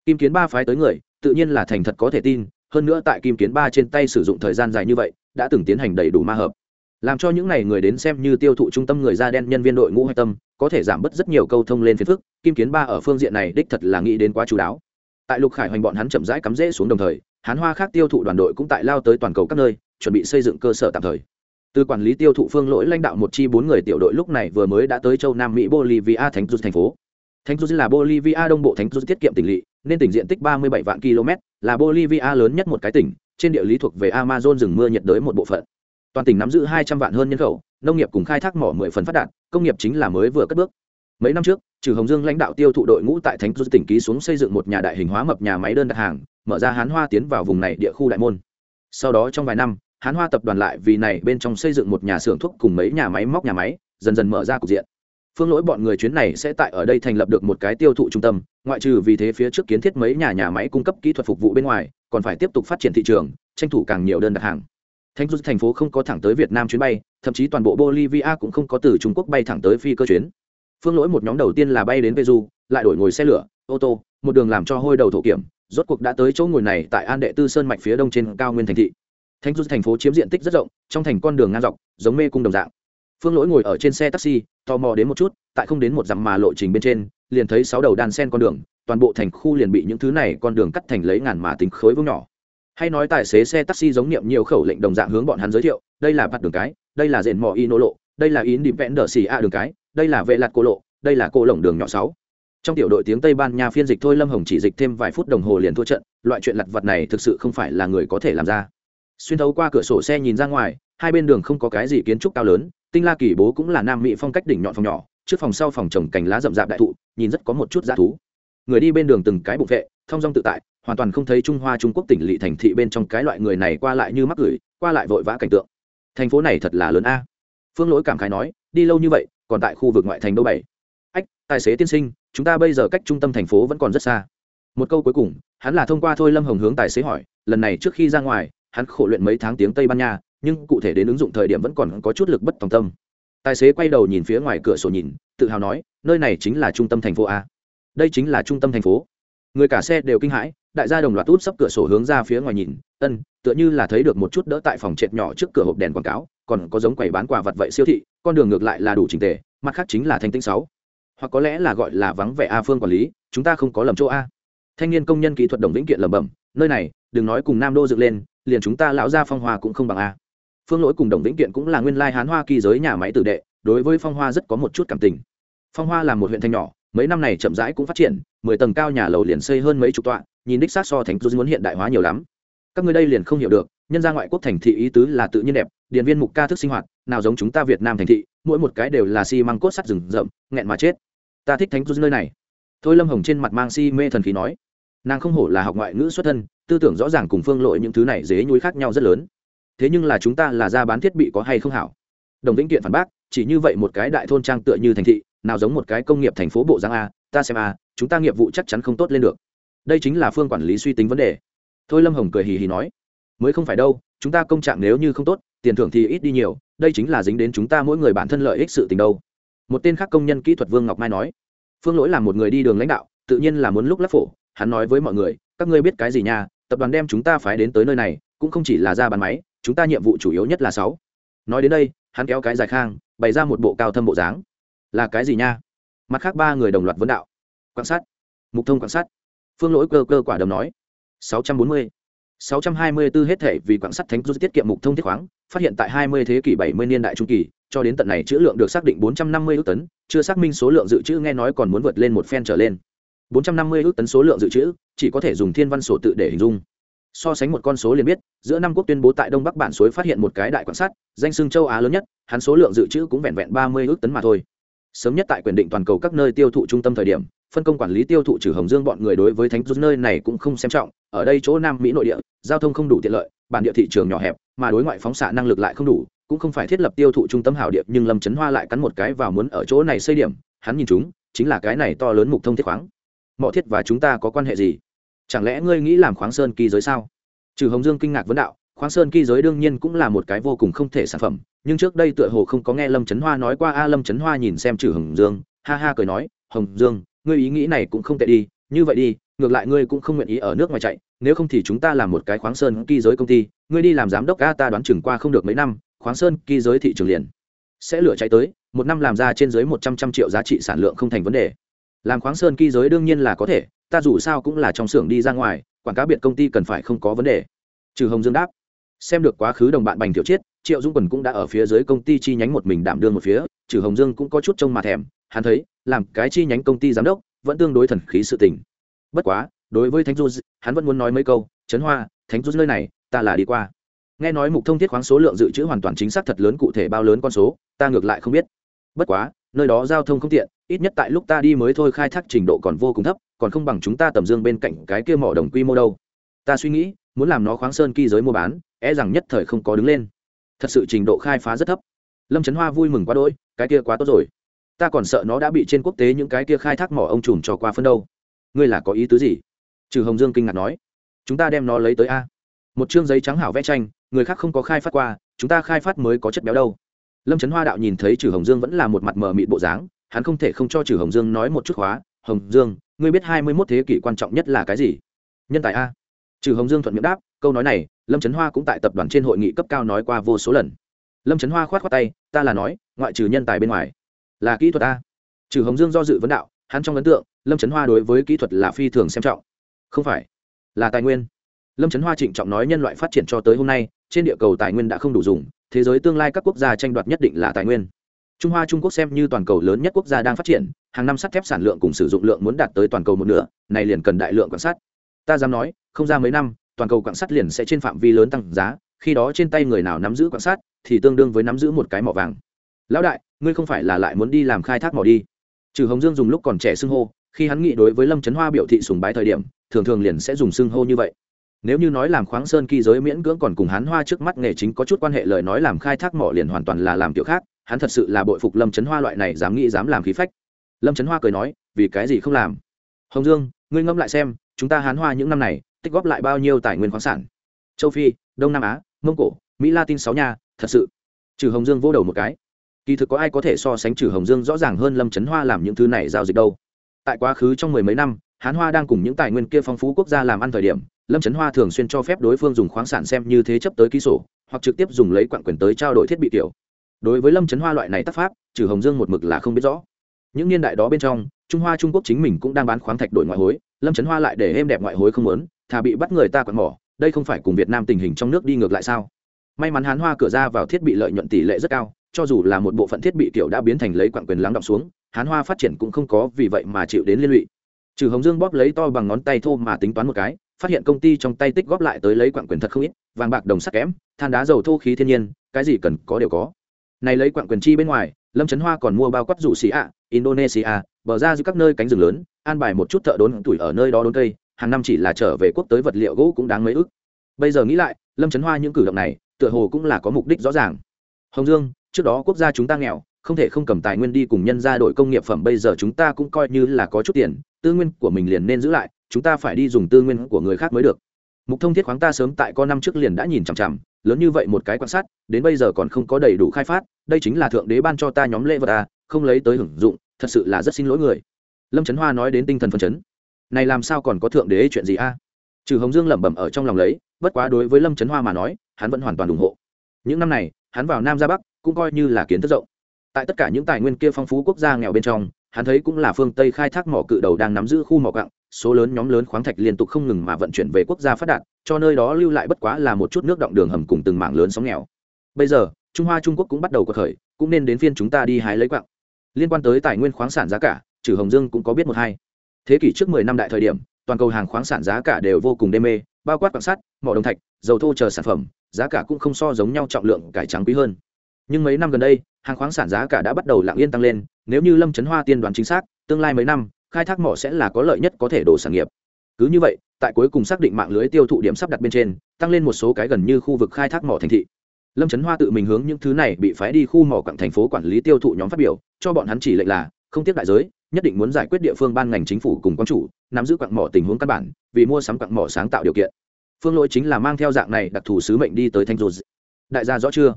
kim kiến ba phái tới người, tự nhiên là thành thật có thể tin, hơn nữa tại kim kiến ba trên tay sử dụng thời gian dài như vậy, đã từng tiến hành đầy đủ ma hợp. Làm cho những n à y người đến xem như tiêu thụ trung tâm người da đen nhân viên đội ngũ hạch tâm, có thể giảm bớt rất nhiều câu thông lên phiền phức, kim kiến ba ở phương diện này đích thật là nghĩ đến quá chú đáo. Tại lục khải hoành bọn hắn chậm rãi cắm rễ xuống đồng thời, hán hoa khác tiêu thụ đoàn đội cũng tại lao tới toàn cầu các nơi, chuẩn bị xây dựng cơ sở tạm thời. Từ quản lý tiêu thụ phương lỗi lãnh đạo một chi bốn người tiểu đội lúc này vừa mới đã tới châu nam mỹ bolivia thành thành phố. Thánh Rút là Bolivia đông bộ Thánh Rút tiết kiệm tỉnh lỵ, nên tỉnh diện tích 37 vạn km, là Bolivia lớn nhất một cái tỉnh, trên địa lý thuộc về Amazon rừng mưa nhiệt đới một bộ phận. Toàn tỉnh nắm giữ 200 vạn hơn nhân khẩu, nông nghiệp cùng khai thác mỏ 10 phần phát đạt, công nghiệp chính là mới vừa cất bước. Mấy năm trước, Trừ Hồng Dương lãnh đạo tiêu thụ đội ngũ tại Thánh Rút tỉnh ký xuống xây dựng một nhà đại hình hóa mập nhà máy đơn đặt hàng, mở ra Hán Hoa tiến vào vùng này địa khu đại môn. Sau đó trong vài năm, Hán Hoa tập đoàn lại vì này bên trong xây dựng một nhà xưởng thuốc cùng mấy nhà máy móc nhà máy, dần dần mở ra cục diện phương lỗi bọn người chuyến này sẽ tại ở đây thành lập được một cái tiêu thụ trung tâm, ngoại trừ vì thế phía trước kiến thiết mấy nhà nhà máy cung cấp kỹ thuật phục vụ bên ngoài, còn phải tiếp tục phát triển thị trường, tranh thủ càng nhiều đơn đặt hàng. Thánh du thành phố không có thẳng tới việt nam chuyến bay, thậm chí toàn bộ bolivia cũng không có từ trung quốc bay thẳng tới phi cơ chuyến. Phương lỗi một nhóm đầu tiên là bay đến peru, lại đổi ngồi xe lửa, ô tô, một đường làm cho hôi đầu thổ kiểm, rốt cuộc đã tới chỗ ngồi này tại an đệ tư sơn mạch phía đông trên cao nguyên thành thị. Thánh du thành phố chiếm diện tích rất rộng, trong thành con đường ngang dọc, giống mê cung đồng dạng phương lỗi ngồi ở trên xe taxi, tò mò đến một chút, tại không đến một dặm mà lộ trình bên trên, liền thấy sáu đầu đan sen con đường, toàn bộ thành khu liền bị những thứ này con đường cắt thành lấy ngàn mà tính khối vương nhỏ. Hay nói tài xế xe taxi giống niệm nhiều khẩu lệnh đồng dạng hướng bọn hắn giới thiệu, đây là bắt đường cái, đây là rền mò y nô lộ, đây là in điệp vẽn đờ xì a đường cái, đây là vệ lạt cô lộ, đây là cô lồng đường nhỏ sáu. Trong tiểu đội tiếng tây ban nha phiên dịch thôi lâm hồng chỉ dịch thêm vài phút đồng hồ liền thua trận, loại chuyện lặt vặt này thực sự không phải là người có thể làm ra. Xuyên thấu qua cửa sổ xe nhìn ra ngoài, hai bên đường không có cái gì kiến trúc cao lớn tinh la kỳ bố cũng là nam mỹ phong cách đỉnh nhọn phòng nhỏ, trước phòng sau phòng trồng cành lá rậm rạp đại thụ, nhìn rất có một chút dã thú. Người đi bên đường từng cái bụng vệ thong dong tự tại, hoàn toàn không thấy trung hoa trung quốc tỉnh lỵ thành thị bên trong cái loại người này qua lại như mắc gửi qua lại vội vã cảnh tượng. Thành phố này thật là lớn a. Phương lỗi cảm khái nói, đi lâu như vậy, còn tại khu vực ngoại thành đâu bảy? Ách, tài xế tiên sinh, chúng ta bây giờ cách trung tâm thành phố vẫn còn rất xa. Một câu cuối cùng, hắn là thông qua thôi lâm hồng hướng tài xế hỏi, lần này trước khi ra ngoài, hắn khổ luyện mấy tháng tiếng tây ban nha nhưng cụ thể đến ứng dụng thời điểm vẫn còn có chút lực bất tòng tâm. Tài xế quay đầu nhìn phía ngoài cửa sổ nhìn, tự hào nói, nơi này chính là trung tâm thành phố a. Đây chính là trung tâm thành phố. Người cả xe đều kinh hãi, đại gia đồng loạt út sấp cửa sổ hướng ra phía ngoài nhìn, ân, tựa như là thấy được một chút đỡ tại phòng trệt nhỏ trước cửa hộp đèn quảng cáo, còn có giống quầy bán quà vật vậy siêu thị, con đường ngược lại là đủ trình tề, mặt khác chính là thanh tinh sáu. Hoặc có lẽ là gọi là vắng vẻ a phương quản lý, chúng ta không có lầm chỗ a. Thanh niên công nhân kỹ thuật đồng vĩnh kiện lẩm bẩm, nơi này, đừng nói cùng nam đô dựng lên, liền chúng ta lão gia phong hoa cũng không bằng a phương lỗi cùng đồng vĩnh kiện cũng là nguyên lai hán hoa kỳ giới nhà máy tử đệ, đối với phong hoa rất có một chút cảm tình. Phong hoa là một huyện thanh nhỏ, mấy năm này chậm rãi cũng phát triển, mười tầng cao nhà lầu liền xây hơn mấy chục tọa, nhìn đích sát so thành du muốn hiện đại hóa nhiều lắm. Các người đây liền không hiểu được, nhân gia ngoại quốc thành thị ý tứ là tự nhiên đẹp điện viên mục ca thức sinh hoạt, nào giống chúng ta việt nam thành thị, mỗi một cái đều là xi măng cốt sắt rừng rậm, nghẹn mà chết. Ta thích thánh du nơi này. Thôi lâm hồng trên mặt mang si mê thần khí nói. Nàng không hổ là học ngoại ngữ xuất thân, tư tưởng rõ ràng cùng phương lội những thứ này dế nhúi khác nhau rất lớn thế nhưng là chúng ta là ra bán thiết bị có hay không hảo? Đồng vĩnh kiện phản bác, chỉ như vậy một cái đại thôn trang tựa như thành thị, nào giống một cái công nghiệp thành phố bộ giang a, ta xem a, chúng ta nghiệp vụ chắc chắn không tốt lên được. Đây chính là phương quản lý suy tính vấn đề. Thôi lâm hồng cười hì hì nói, mới không phải đâu, chúng ta công trạng nếu như không tốt, tiền thưởng thì ít đi nhiều, đây chính là dính đến chúng ta mỗi người bản thân lợi ích sự tình đâu. Một tên khác công nhân kỹ thuật vương ngọc mai nói, phương lỗi là một người đi đường lãnh đạo, tự nhiên là muốn lúc lắp phổ, hắn nói với mọi người, các ngươi biết cái gì nha, tập đoàn đem chúng ta phái đến tới nơi này, cũng không chỉ là ra bàn máy chúng ta nhiệm vụ chủ yếu nhất là sáu. Nói đến đây, hắn kéo cái dài khang, bày ra một bộ cao thâm bộ dáng. Là cái gì nha? Mặt khác ba người đồng loạt vấn đạo. Quan sát mục thông quan sát phương lỗi cơ cơ quả đầm nói. sáu trăm bốn mươi. sáu trăm hai mươi 624 hết thể vì quảng sắt thánh rút tiết kiệm mục thông thiết khoáng, phát hiện tại hai mươi thế kỷ bảy mươi niên đại trung kỳ, cho đến tận này chữ lượng được xác định bốn trăm năm mươi ước tấn, chưa xác minh số lượng dự trữ nghe nói còn muốn vượt lên một phen trở lên. bốn trăm năm mươi ước tấn số lượng dự trữ, chỉ có thể dùng thiên văn sổ tự để hình dung so sánh một con số liền biết, giữa năm quốc tuyên bố tại đông bắc bản suối phát hiện một cái đại quan sát, danh xưng châu á lớn nhất, hắn số lượng dự trữ cũng vẹn vẹn ba mươi ước tấn mà thôi. Sớm nhất tại quyền định toàn cầu các nơi tiêu thụ trung tâm thời điểm, phân công quản lý tiêu thụ trừ hồng dương bọn người đối với thánh rút nơi này cũng không xem trọng, ở đây chỗ nam mỹ nội địa, giao thông không đủ tiện lợi, bản địa thị trường nhỏ hẹp, mà đối ngoại phóng xạ năng lực lại không đủ, cũng không phải thiết lập tiêu thụ trung tâm hảo điệp nhưng lâm trấn hoa lại cắn một cái vào muốn ở chỗ này xây điểm, hắn nhìn chúng, chính là cái này to lớn mục thông thiết khoáng. Mọi thiết và chúng ta có quan hệ gì? Chẳng lẽ ngươi nghĩ làm khoáng sơn kỳ giới sao? Trừ hồng dương kinh ngạc vấn đạo, khoáng sơn kỳ giới đương nhiên cũng là một cái vô cùng không thể sản phẩm, nhưng trước đây tựa hồ không có nghe lâm trấn hoa nói qua, a, lâm trấn hoa nhìn xem trừ hồng dương, ha ha cười nói, hồng dương, ngươi ý nghĩ này cũng không tệ đi, như vậy đi, ngược lại ngươi cũng không nguyện ý ở nước ngoài chạy, nếu không thì chúng ta làm một cái khoáng sơn kỳ giới công ty, ngươi đi làm giám đốc a, ta đoán chừng qua không được mấy năm, khoáng sơn kỳ giới thị trường liền sẽ lửa chạy tới, một năm làm ra trên dưới một trăm trăm triệu giá trị sản lượng không thành vấn đề làm khoáng sơn kỳ giới đương nhiên là có thể, ta dù sao cũng là trong xưởng đi ra ngoài, quảng cáo biệt công ty cần phải không có vấn đề. Trừ hồng dương đáp. Xem được quá khứ đồng bạn bành thiệu chiết, triệu dung quần cũng đã ở phía dưới công ty chi nhánh một mình đảm đương một phía, trừ hồng dương cũng có chút trông mà thèm, hắn thấy, làm cái chi nhánh công ty giám đốc, vẫn tương đối thần khí sự tình. Bất quá, đối với thánh du hắn vẫn muốn nói mấy câu, trấn hoa, thánh du nơi này, ta là đi qua. Nghe nói mục thông thiết khoáng số lượng dự trữ hoàn toàn chính xác thật lớn cụ thể bao lớn con số, ta ngược lại không biết. Bất quá nơi đó giao thông không tiện, ít nhất tại lúc ta đi mới thôi, khai thác trình độ còn vô cùng thấp, còn không bằng chúng ta tầm dương bên cạnh cái kia mỏ đồng quy mô đâu. Ta suy nghĩ, muốn làm nó khoáng sơn kỳ giới mua bán e rằng nhất thời không có đứng lên. Thật sự trình độ khai phá rất thấp. Lâm trấn hoa vui mừng quá đỗi, cái kia quá tốt rồi. Ta còn sợ nó đã bị trên quốc tế những cái kia khai thác mỏ ông trùm cho qua phân đâu. Ngươi là có ý tứ gì? Trừ hồng dương kinh ngạc nói. Chúng ta đem nó lấy tới a. Một chương giấy trắng hảo vẽ tranh, người khác không có khai phát qua, chúng ta khai phát mới có chất béo đâu lâm trấn hoa đạo nhìn thấy trừ hồng dương vẫn là một mặt mờ mịt bộ dáng, hắn không thể không cho trừ hồng dương nói một chút khóa. Hồng dương, ngươi biết hai mươi mốt thế kỷ quan trọng nhất là cái gì? Nhân tài a. Trừ hồng dương thuận miệng đáp, câu nói này, lâm trấn hoa cũng tại tập đoàn trên hội nghị cấp cao nói qua vô số lần. Lâm trấn hoa khoát khoát tay, ta là nói, ngoại trừ nhân tài bên ngoài, là kỹ thuật a. Trừ hồng dương do dự vấn đạo, hắn trong ấn tượng, lâm trấn hoa đối với kỹ thuật là phi thường xem trọng. Không phải, là tài nguyên. Lâm trấn hoa trịnh trọng nói nhân loại phát triển cho tới hôm nay, trên địa cầu tài nguyên đã không đủ dùng thế giới tương lai các quốc gia tranh đoạt nhất định là tài nguyên. Trung hoa trung quốc xem như toàn cầu lớn nhất quốc gia đang phát triển, hàng năm sắt thép sản lượng cùng sử dụng lượng muốn đạt tới toàn cầu một nửa này liền cần đại lượng quan sát. Ta dám nói, không ra mấy năm, toàn cầu quan sát liền sẽ trên phạm vi lớn tăng giá, khi đó trên tay người nào nắm giữ quan sát, thì tương đương với nắm giữ một cái mỏ vàng. Lão đại, ngươi không phải là lại muốn đi làm khai thác mỏ đi. Trừ hồng dương dùng lúc còn trẻ xưng hô, khi hắn nghị đối với lâm trấn hoa biểu thị sùng bái thời điểm, thường thường liền sẽ dùng xưng hô như vậy nếu như nói làm khoáng sơn kỳ giới miễn cưỡng còn cùng hắn hoa trước mắt nghề chính có chút quan hệ lời nói làm khai thác mỏ liền hoàn toàn là làm kiểu khác, hắn thật sự là bội phục lâm trấn hoa loại này dám nghĩ dám làm khí phách. Lâm trấn hoa cười nói, vì cái gì không làm? Hồng dương, ngươi ngẫm lại xem, chúng ta hán hoa những năm này, tích góp lại bao nhiêu tài nguyên khoáng sản? Châu phi, đông nam á, mông cổ, mỹ latin sáu nhà thật sự. Trừ hồng dương vô đầu một cái. Kỳ thực có ai có thể so sánh trừ hồng dương rõ ràng hơn lâm trấn hoa làm những thứ này giao dịch đâu? Tại quá khứ trong mười mấy năm, hán hoa đang cùng những tài nguyên kia phong phú quốc gia làm ăn thời điểm lâm trấn hoa thường xuyên cho phép đối phương dùng khoáng sản xem như thế chấp tới ký sổ, hoặc trực tiếp dùng lấy quặng quyền tới trao đổi thiết bị kiểu đối với lâm trấn hoa loại này tác pháp, trừ hồng dương một mực là không biết rõ. Những niên đại đó bên trong, trung hoa trung quốc chính mình cũng đang bán khoáng thạch đổi ngoại hối, lâm trấn hoa lại để êm đẹp ngoại hối không lớn thà bị bắt người ta quặn mỏ, đây không phải cùng việt nam tình hình trong nước đi ngược lại sao? May mắn hán hoa cửa ra vào thiết bị lợi nhuận tỷ lệ rất cao, cho dù là một bộ phận thiết bị tiểu đã biến thành lấy quặng quyền lắng động xuống, hán hoa phát triển cũng không có vì vậy mà chịu đến liên lụy. Trừ hồng dương bóp lấy to bằng ngón tay thô mà tính toán một cái phát hiện công ty trong tay tích góp lại tới lấy quặng quyền thật không ít, vàng bạc đồng sắt kém, than đá dầu thô khí thiên nhiên, cái gì cần có đều có. Này lấy quặng quyền chi bên ngoài, lâm trấn hoa còn mua bao quát rủ xì ạ, indonesia, bờ ra giữa các nơi cánh rừng lớn, an bài một chút thợ đốn tuổi ở nơi đó đốn cây, hàng năm chỉ là trở về quốc tới vật liệu gỗ cũng đáng mấy ức. Bây giờ nghĩ lại, lâm trấn hoa những cử động này, tựa hồ cũng là có mục đích rõ ràng. Hồng dương, trước đó quốc gia chúng ta nghèo, không thể không cầm tài nguyên đi cùng nhân ra đổi công nghiệp phẩm, bây giờ chúng ta cũng coi như là có chút tiền, tư nguyên của mình liền nên giữ lại chúng ta phải đi dùng tư nguyên của người khác mới được. Mục thông thiết khoáng ta sớm tại con năm trước liền đã nhìn chằm chằm, lớn như vậy một cái quan sát, đến bây giờ còn không có đầy đủ khai phát, đây chính là thượng đế ban cho ta nhóm lễ vật à không lấy tới hưởng dụng, thật sự là rất xin lỗi người. Lâm trấn hoa nói đến tinh thần phân chấn. Này làm sao còn có thượng đế chuyện gì a? À? trừ hồng dương lẩm bẩm ở trong lòng lấy, bất quá đối với lâm trấn hoa mà nói, hắn vẫn hoàn toàn ủng hộ. Những năm này, hắn vào nam ra bắc, cũng coi như là kiến thức rộng. Tại tất cả những tài nguyên kia phong phú quốc gia nghèo bên trong hắn thấy cũng là phương tây khai thác mỏ cự đầu đang nắm giữ khu mỏ cặng số lớn nhóm lớn khoáng thạch liên tục không ngừng mà vận chuyển về quốc gia phát đạt, cho nơi đó lưu lại bất quá là một chút nước động đường hầm cùng từng mảng lớn sóng nghèo. Bây giờ, trung hoa trung quốc cũng bắt đầu có khởi, cũng nên đến phiên chúng ta đi hái lấy quặng. Liên quan tới tài nguyên khoáng sản giá cả trừ hồng dương cũng có biết một hai. Thế kỷ trước mười năm đại thời điểm, toàn cầu hàng khoáng sản giá cả đều vô cùng đê mê, bao quát quặng sắt, mỏ đồng thạch, dầu thô chờ sản phẩm, giá cả cũng không so giống nhau trọng lượng cải trắng quý hơn nhưng mấy năm gần đây, hàng khoáng sản giá cả đã bắt đầu lặng yên tăng lên, nếu như lâm trấn hoa tiên đoán chính xác, tương lai mấy năm, khai thác mỏ sẽ là có lợi nhất có thể đổ sản nghiệp. Cứ như vậy, tại cuối cùng xác định mạng lưới tiêu thụ điểm sắp đặt bên trên, tăng lên một số cái gần như khu vực khai thác mỏ thành thị. Lâm trấn hoa tự mình hướng những thứ này bị phái đi khu mỏ cảng thành phố quản lý tiêu thụ nhóm phát biểu, cho bọn hắn chỉ lệnh là, không tiếp đại giới, nhất định muốn giải quyết địa phương ban ngành chính phủ cùng quan chủ, nắm giữ quặng mỏ tình huống căn bản, vì mua sắm quặng mỏ sáng tạo điều kiện. Phương lỗi chính là mang theo dạng này đặc thù sứ mệnh đi tới thanh dù đại gia rõ chưa?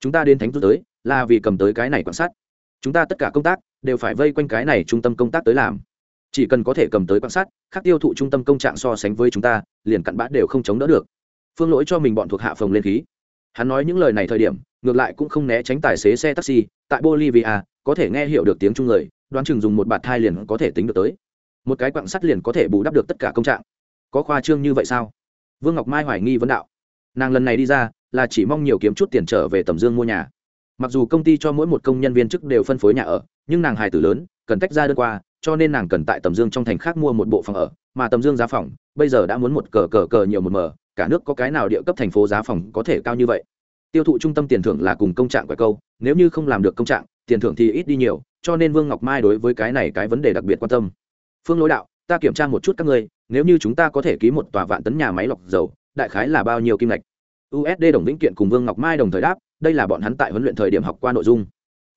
Chúng ta đến thánh rút tới, là vì cầm tới cái này quan sát. Chúng ta tất cả công tác đều phải vây quanh cái này trung tâm công tác tới làm. Chỉ cần có thể cầm tới quan sát, khác tiêu thụ trung tâm công trạng so sánh với chúng ta, liền cặn bã đều không chống đỡ được. Phương lỗi cho mình bọn thuộc hạ phòng lên khí. Hắn nói những lời này thời điểm, ngược lại cũng không né tránh tài xế xe taxi, tại bolivia, có thể nghe hiểu được tiếng trung người, đoán chừng dùng một bạt thai liền có thể tính được tới. Một cái quặng sắt liền có thể bù đắp được tất cả công trạng. Có khoa trương như vậy sao? Vương ngọc mai hoài nghi vấn đạo. Nàng lần này đi ra là chỉ mong nhiều kiếm chút tiền trở về tầm dương mua nhà. Mặc dù công ty cho mỗi một công nhân viên chức đều phân phối nhà ở, nhưng nàng hài tử lớn, cần tách ra đơn qua, cho nên nàng cần tại tầm dương trong thành khác mua một bộ phòng ở, mà tầm dương giá phòng, bây giờ đã muốn một cờ cờ cờ nhiều một mờ, cả nước có cái nào địa cấp thành phố giá phòng có thể cao như vậy? Tiêu thụ trung tâm tiền thưởng là cùng công trạng quẻ câu, nếu như không làm được công trạng, tiền thưởng thì ít đi nhiều, cho nên vương ngọc mai đối với cái này cái vấn đề đặc biệt quan tâm. Phương lối đạo, ta kiểm tra một chút các ngươi, nếu như chúng ta có thể ký một tòa vạn tấn nhà máy lọc dầu, đại khái là bao nhiêu kim ngạch? Usd đồng vĩnh kiện cùng vương ngọc mai đồng thời đáp, đây là bọn hắn tại huấn luyện thời điểm học qua nội dung.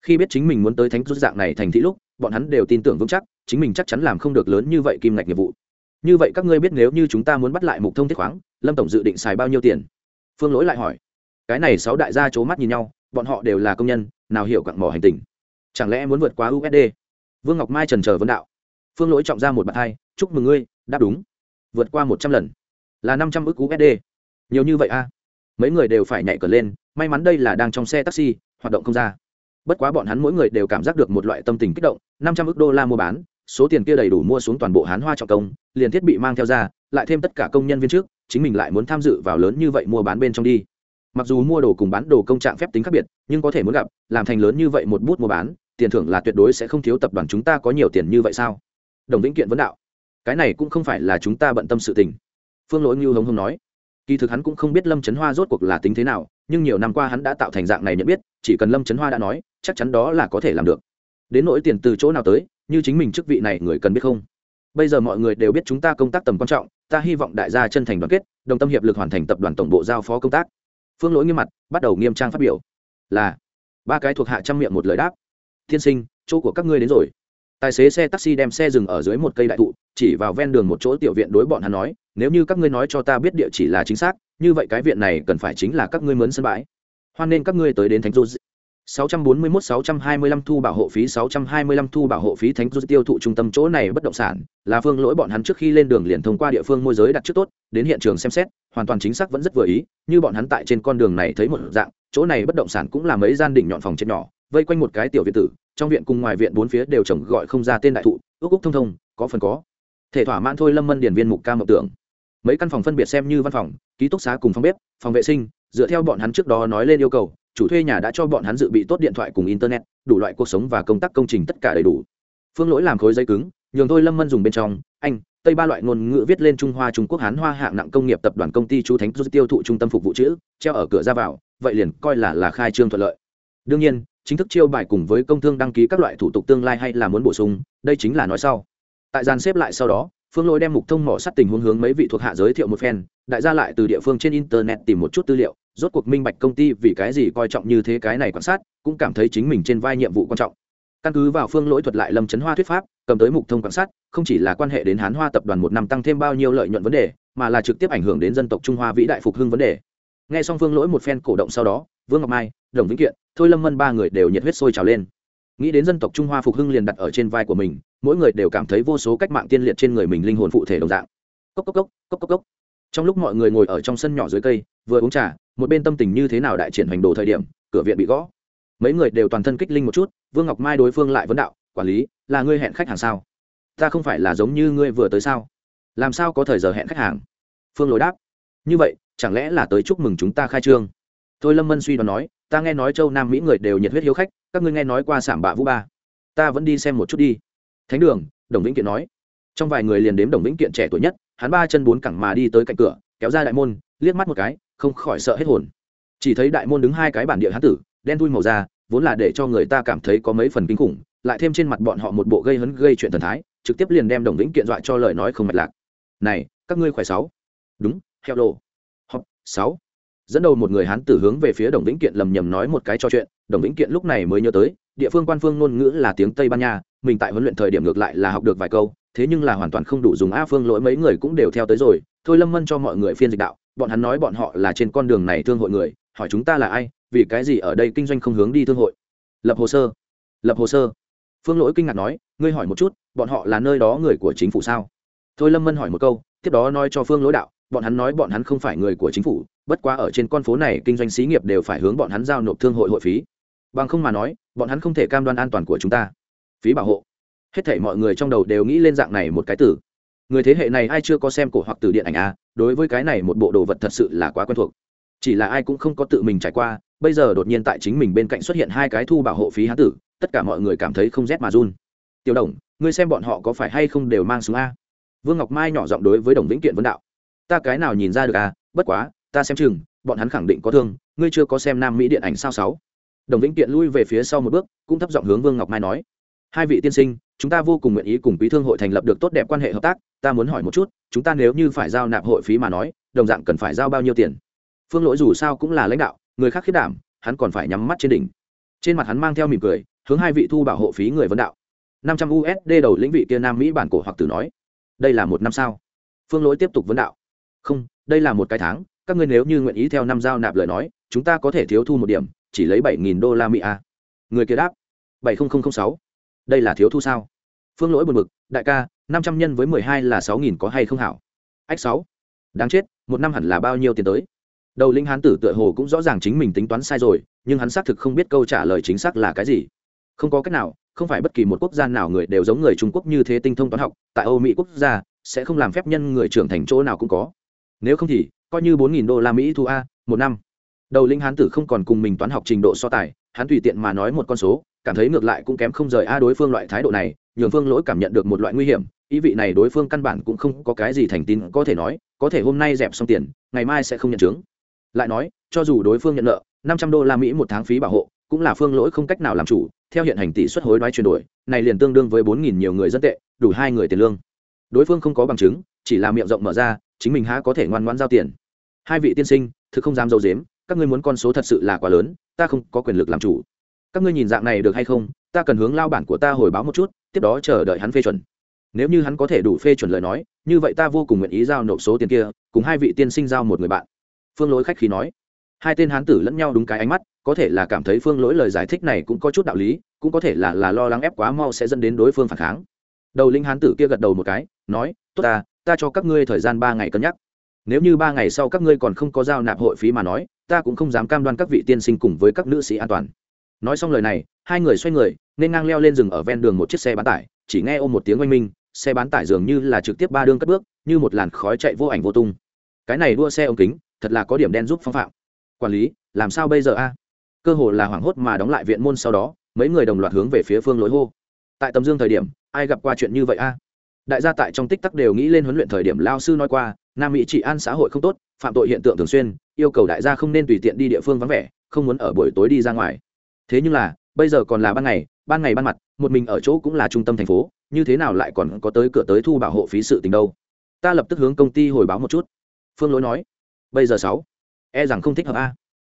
Khi biết chính mình muốn tới thánh rút dạng này thành thị lúc, bọn hắn đều tin tưởng vững chắc, chính mình chắc chắn làm không được lớn như vậy kim ngạch nghiệp vụ. Như vậy các ngươi biết nếu như chúng ta muốn bắt lại mục thông thiết khoáng, lâm tổng dự định xài bao nhiêu tiền? Phương lỗi lại hỏi. Cái này sáu đại gia c h ố mắt nhìn nhau, bọn họ đều là công nhân, nào hiểu cặn mỏ hành tình. Chẳng lẽ muốn vượt qua usd vương ngọc mai trần trờ vấn đạo. Phương lỗi trọng ra một bạt hai, chúc mừng ngươi, đáp đúng. Vượt qua một trăm lần. Là năm trăm ước usd nhiều như vậy a mấy người đều phải nhảy cờ lên, may mắn đây là đang trong xe taxi, hoạt động không ra. Bất quá bọn hắn mỗi người đều cảm giác được một loại tâm tình kích động, năm trăm ước đô la mua bán, số tiền kia đầy đủ mua xuống toàn bộ hán hoa trọng công, liền thiết bị mang theo ra, lại thêm tất cả công nhân viên trước, chính mình lại muốn tham dự vào lớn như vậy mua bán bên trong đi. Mặc dù mua đồ cùng bán đồ công trạng phép tính khác biệt, nhưng có thể muốn gặp, làm thành lớn như vậy một bút mua bán, tiền thưởng là tuyệt đối sẽ không thiếu tập đoàn chúng ta có nhiều tiền như vậy sao? Đồng vĩnh kiện vấn đạo. Cái này cũng không phải là chúng ta bận tâm sự tình. Phương lỗi như hồng hồng nói kỳ thực hắn cũng không biết lâm trấn hoa rốt cuộc là tính thế nào, nhưng nhiều năm qua hắn đã tạo thành dạng này nhận biết, chỉ cần lâm trấn hoa đã nói, chắc chắn đó là có thể làm được. Đến nỗi tiền từ chỗ nào tới, như chính mình chức vị này người cần biết không? Bây giờ mọi người đều biết chúng ta công tác tầm quan trọng, ta hy vọng đại gia chân thành đoàn kết, đồng tâm hiệp lực hoàn thành tập đoàn tổng bộ giao phó công tác. Phương lỗi nghiêm mặt, bắt đầu nghiêm trang phát biểu. Là. Ba cái thuộc hạ trăm miệng một lời đáp. Thiên sinh, chỗ của các ngươi đến rồi. Tài xế xe taxi đem xe dừng ở dưới một cây đại thụ, chỉ vào ven đường một chỗ tiểu viện đối bọn hắn nói nếu như các ngươi nói cho ta biết địa chỉ là chính xác, như vậy cái viện này cần phải chính là các ngươi mướn sân bãi. Hoan nên các ngươi tới đến thánh du 641-625 thu bảo hộ phí 625 thu bảo hộ phí thánh du tiêu thụ trung tâm chỗ này bất động sản, là phương lỗi bọn hắn trước khi lên đường liền thông qua địa phương môi giới đặt trước tốt, đến hiện trường xem xét, hoàn toàn chính xác vẫn rất vừa ý, như bọn hắn tại trên con đường này thấy một dạng, chỗ này bất động sản cũng là mấy gian đỉnh nhọn phòng trên nhỏ, vây quanh một cái tiểu viện tử, trong viện cùng ngoài viện bốn phía đều trồng gọi không ra tên đại thụ, ước úc thông thông, có phần có. Thể thỏa mãn thôi lâm mân điển viên mục ca mộng tưởng mấy căn phòng phân biệt xem như văn phòng, ký túc xá cùng phòng bếp, phòng vệ sinh, dựa theo bọn hắn trước đó nói lên yêu cầu, chủ thuê nhà đã cho bọn hắn dự bị tốt điện thoại cùng internet, đủ loại cuộc sống và công tác công trình tất cả đầy đủ. Phương lỗi làm khối giấy cứng, nhường thôi lâm mân dùng bên trong, anh, tây ba loại ngôn ngữ viết lên trung hoa, trung quốc, hán hoa, hạng nặng công nghiệp tập đoàn công ty chú thánh giúp tiêu thụ trung tâm phục vụ chữ, treo ở cửa ra vào, vậy liền coi là là khai trương thuận lợi. Đương nhiên, chính thức chiêu bài cùng với công thương đăng ký các loại thủ tục tương lai hay là muốn bổ sung, đây chính là nói sau. Tại gian xếp lại sau đó phương lỗi đem mục thông mỏ sắt tình huống hướng mấy vị thuộc hạ giới thiệu một phen, đại gia lại từ địa phương trên internet tìm một chút tư liệu, rốt cuộc minh bạch công ty vì cái gì coi trọng như thế cái này quan sát, cũng cảm thấy chính mình trên vai nhiệm vụ quan trọng. Căn cứ vào phương lỗi thuật lại lâm chấn hoa thuyết pháp, cầm tới mục thông quan sát, không chỉ là quan hệ đến hán hoa tập đoàn một năm tăng thêm bao nhiêu lợi nhuận vấn đề, mà là trực tiếp ảnh hưởng đến dân tộc trung hoa vĩ đại phục hưng vấn đề. Nghe xong phương lỗi một phen cổ động sau đó, vương ngọc mai, đồng vĩnh kiện, thôi lâm mân ba người đều nhiệt huyết sôi trào lên. Nghĩ đến dân tộc trung hoa phục hưng liền đặt ở trên vai của mình mỗi người đều cảm thấy vô số cách mạng tiên liệt trên người mình linh hồn phụ thể đồng dạng. Cốc cốc cốc cốc cốc cốc. Trong lúc mọi người ngồi ở trong sân nhỏ dưới cây, vừa uống trà, một bên tâm tình như thế nào đại triển hành đồ thời điểm, cửa viện bị gõ. Mấy người đều toàn thân kích linh một chút, vương ngọc mai đối phương lại vấn đạo, quản lý, là ngươi hẹn khách hàng sao? Ta không phải là giống như ngươi vừa tới sao? Làm sao có thời giờ hẹn khách hàng? Phương lối đáp, như vậy, chẳng lẽ là tới chúc mừng chúng ta khai trương? Thôi lâm mân suy đoán nói, ta nghe nói châu nam mỹ người đều nhiệt huyết hiếu khách, các ngươi nghe nói qua sảm bạ vũ ba. Ta vẫn đi xem một chút đi thánh đường, đồng vĩnh kiện nói. Trong vài người liền đếm đồng vĩnh kiện trẻ tuổi nhất, hắn ba chân bốn cẳng mà đi tới cạnh cửa, kéo ra đại môn, liếc mắt một cái, không khỏi sợ hết hồn. Chỉ thấy đại môn đứng hai cái bản địa hán tử, đen thui màu da, vốn là để cho người ta cảm thấy có mấy phần kinh khủng, lại thêm trên mặt bọn họ một bộ gây hấn gây chuyện thần thái, trực tiếp liền đem đồng vĩnh kiện dọa cho lời nói không mạch lạc. Này, các ngươi khỏe sáu? Đúng, heo đồ họp, sáu. Dẫn đầu một người hán tử hướng về phía đồng vĩnh kiện lầm nhầm nói một cái cho chuyện, đồng vĩnh kiện lúc này mới nhớ tới, địa phương quan phương ngôn ngữ là tiếng tây ban nha mình tại huấn luyện thời điểm ngược lại là học được vài câu, thế nhưng là hoàn toàn không đủ dùng a phương lỗi mấy người cũng đều theo tới rồi. Thôi lâm mân cho mọi người phiên dịch đạo, bọn hắn nói bọn họ là trên con đường này thương hội người, hỏi chúng ta là ai, vì cái gì ở đây kinh doanh không hướng đi thương hội? Lập hồ sơ. Lập hồ sơ. Phương lỗi kinh ngạc nói, ngươi hỏi một chút, bọn họ là nơi đó người của chính phủ sao? Thôi lâm mân hỏi một câu, tiếp đó nói cho phương lỗi đạo, bọn hắn nói bọn hắn không phải người của chính phủ, bất quá ở trên con phố này kinh doanh xí nghiệp đều phải hướng bọn hắn giao nộp thương hội hội phí. Bằng không mà nói, bọn hắn không thể cam đoan an toàn của chúng ta phí bảo hộ. Hết thể mọi người trong đầu đều nghĩ lên dạng này một cái từ người thế hệ này ai chưa có xem cổ hoặc từ điện ảnh a đối với cái này một bộ đồ vật thật sự là quá quen thuộc. Chỉ là ai cũng không có tự mình trải qua, bây giờ đột nhiên tại chính mình bên cạnh xuất hiện hai cái thu bảo hộ phí hán tử, tất cả mọi người cảm thấy không rét mà run. Tiểu đồng, ngươi xem bọn họ có phải hay không đều mang súng a? Vương ngọc mai nhỏ giọng đối với đồng vĩnh kiện vấn đạo. Ta cái nào nhìn ra được à? Bất quá, ta xem chừng, bọn hắn khẳng định có thương, ngươi chưa có xem nam mỹ điện ảnh sao sáu? Đồng vĩnh kiện lui về phía sau một bước, cũng thấp giọng hướng vương ngọc mai nói hai vị tiên sinh, chúng ta vô cùng nguyện ý cùng quý thương hội thành lập được tốt đẹp quan hệ hợp tác, ta muốn hỏi một chút, chúng ta nếu như phải giao nạp hội phí mà nói, đồng dạng cần phải giao bao nhiêu tiền? Phương lỗi dù sao cũng là lãnh đạo, người khác khiết đảm, hắn còn phải nhắm mắt trên đỉnh. Trên mặt hắn mang theo mỉm cười, hướng hai vị thu bảo hộ phí người vấn đạo. năm trăm usd đầu lĩnh vị kia nam mỹ bản cổ hoặc tử nói, đây là một năm sao? Phương lỗi tiếp tục vấn đạo, không, đây là một cái tháng, các ngươi nếu như nguyện ý theo năm giao nạp lời nói, chúng ta có thể thiếu thu một điểm, chỉ lấy bảy nghìn đô la mỹ a người kia đáp, bảy nghìn sáu đây là thiếu thu sao? Phương lỗi buồn b ự c đại ca, năm trăm nhân với mười hai là sáu nghìn có hay không hảo? Ách sáu. Đáng chết, một năm hẳn là bao nhiêu tiền tới? Đầu linh hán tử tựa hồ cũng rõ ràng chính mình tính toán sai rồi, nhưng hắn xác thực không biết câu trả lời chính xác là cái gì. Không có cách nào, không phải bất kỳ một quốc gia nào người đều giống người trung quốc như thế tinh thông toán học, tại âu mỹ quốc gia, sẽ không làm phép nhân người trưởng thành chỗ nào cũng có. Nếu không thì, coi như bốn nghìn đô la mỹ thu a, một năm. Đầu linh hán tử không còn cùng mình toán học trình độ so tài, hắn tùy tiện mà nói một con số cảm thấy ngược lại cũng kém không rời a đối phương loại thái độ này, nhường phương lỗi cảm nhận được một loại nguy hiểm. Ý vị này đối phương căn bản cũng không có cái gì thành tín có thể nói, có thể hôm nay dẹp xong tiền, ngày mai sẽ không nhận chứng lại nói, cho dù đối phương nhận nợ, năm trăm đô la mỹ một tháng phí bảo hộ, cũng là phương lỗi không cách nào làm chủ, theo hiện hành tỷ suất hối đoái chuyển đổi, này liền tương đương với bốn nghìn nhiều người dân tệ, đủ hai người tiền lương. Đối phương không có bằng chứng, chỉ là miệng rộng mở ra, chính mình há có thể ngoan ngoãn giao tiền. Hai vị tiên sinh, thực không dám dâu dếm, các ngươi muốn con số thật sự là quá lớn, ta không có quyền lực làm chủ các ngươi nhìn dạng này được hay không, ta cần hướng lao bản của ta hồi báo một chút, tiếp đó chờ đợi hắn phê chuẩn. Nếu như hắn có thể đủ phê chuẩn lời nói, như vậy ta vô cùng nguyện ý giao nộp số tiền kia, cùng hai vị tiên sinh giao một người bạn. Phương lỗi khách khí nói. Hai tên hán tử lẫn nhau đúng cái ánh mắt, có thể là cảm thấy phương lỗi lời giải thích này cũng có chút đạo lý, cũng có thể là là lo lắng ép quá mau sẽ dẫn đến đối phương phản kháng. Đầu linh hán tử kia gật đầu một cái, nói, tốt ta ta cho các ngươi thời gian ba ngày cân nhắc. Nếu như ba ngày sau các ngươi còn không có giao nạp hội phí mà nói, ta cũng không dám cam đoan các vị tiên sinh cùng với các nữ sĩ an toàn nói xong lời này, hai người xoay người, nên ngang leo lên rừng ở ven đường một chiếc xe bán tải, chỉ nghe ôm một tiếng oanh minh, xe bán tải dường như là trực tiếp ba đương cất bước, như một làn khói chạy vô ảnh vô tung. Cái này đua xe ống kính, thật là có điểm đen giúp phong phạm. Quản lý, làm sao bây giờ a? Cơ hồ là hoảng hốt mà đóng lại viện môn sau đó, mấy người đồng loạt hướng về phía phương lối hô. Tại tầm dương thời điểm, ai gặp qua chuyện như vậy a? Đại gia tại trong tích tắc đều nghĩ lên huấn luyện thời điểm lao sư nói qua, nam mỹ trị an xã hội không tốt, phạm tội hiện tượng thường xuyên, yêu cầu đại gia không nên tùy tiện đi địa phương vắng vẻ, không muốn ở buổi tối đi ra ngoài thế nhưng là, bây giờ còn là ban ngày ban ngày ban mặt, một mình ở chỗ cũng là trung tâm thành phố, như thế nào lại còn có tới cửa tới thu bảo hộ phí sự tình đâu? Ta lập tức hướng công ty hồi báo một chút. Phương lối nói. Bây giờ sáu. E rằng không thích hợp a.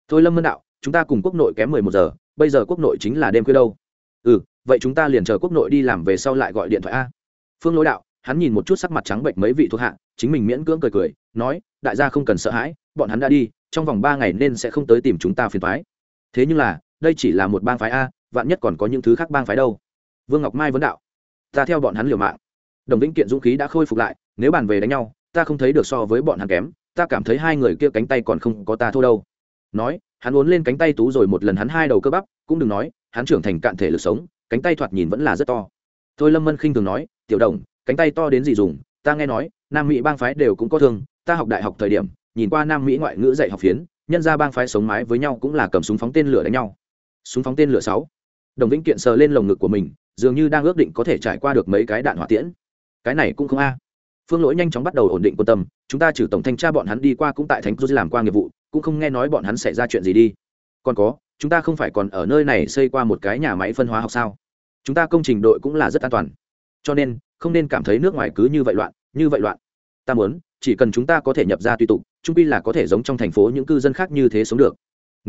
Thôi lâm mân đạo, chúng ta cùng quốc nội kém mười một giờ, bây giờ quốc nội chính là đêm khuya đâu. Ừ vậy chúng ta liền chờ quốc nội đi làm về sau lại gọi điện thoại a. Phương lối đạo, hắn nhìn một chút sắc mặt trắng bệnh mấy vị thuộc hạ, chính mình miễn cưỡng cười cười, nói, đại gia không cần sợ hãi, bọn hắn đã đi, trong vòng ba ngày nên sẽ không tới tìm chúng ta phiền thoái thế nhưng là đây chỉ là một bang phái a, vạn nhất còn có những thứ khác bang phái đâu. Vương ngọc mai vấn đạo, ta theo bọn hắn liều mạng. Đồng vĩnh kiện dũng khí đã khôi phục lại, nếu bàn về đánh nhau, ta không thấy được so với bọn hắn kém, ta cảm thấy hai người kia cánh tay còn không có ta thua đâu. Nói, hắn uốn lên cánh tay tú rồi một lần hắn hai đầu cơ bắp, cũng đừng nói, hắn trưởng thành cạn thể lực sống, cánh tay thoạt nhìn vẫn là rất to. Thôi lâm mân khinh thường nói, tiểu đồng, cánh tay to đến gì dùng? Ta nghe nói, nam mỹ bang phái đều cũng có thương, ta học đại học thời điểm, nhìn qua nam mỹ ngoại ngữ dạy học phiến, nhân ra bang phái sống mái với nhau cũng là cầm súng phóng tên lửa đánh nhau súng phóng tên lửa sáu. Đồng vĩnh kiện sờ lên lồng ngực của mình, dường như đang ước định có thể trải qua được mấy cái đạn hỏa tiễn. Cái này cũng không a. Phương lỗi nhanh chóng bắt đầu ổn định quan tâm, chúng ta trừ tổng thanh tra bọn hắn đi qua cũng tại thành rút làm qua nghiệp vụ, cũng không nghe nói bọn hắn xảy ra chuyện gì đi. Còn có, chúng ta không phải còn ở nơi này xây qua một cái nhà máy phân hóa học sao? Chúng ta công trình đội cũng là rất an toàn. Cho nên, không nên cảm thấy nước ngoài cứ như vậy loạn, như vậy loạn. Ta muốn, chỉ cần chúng ta có thể nhập ra tùy tục trung pi là có thể giống trong thành phố những cư dân khác như thế sống được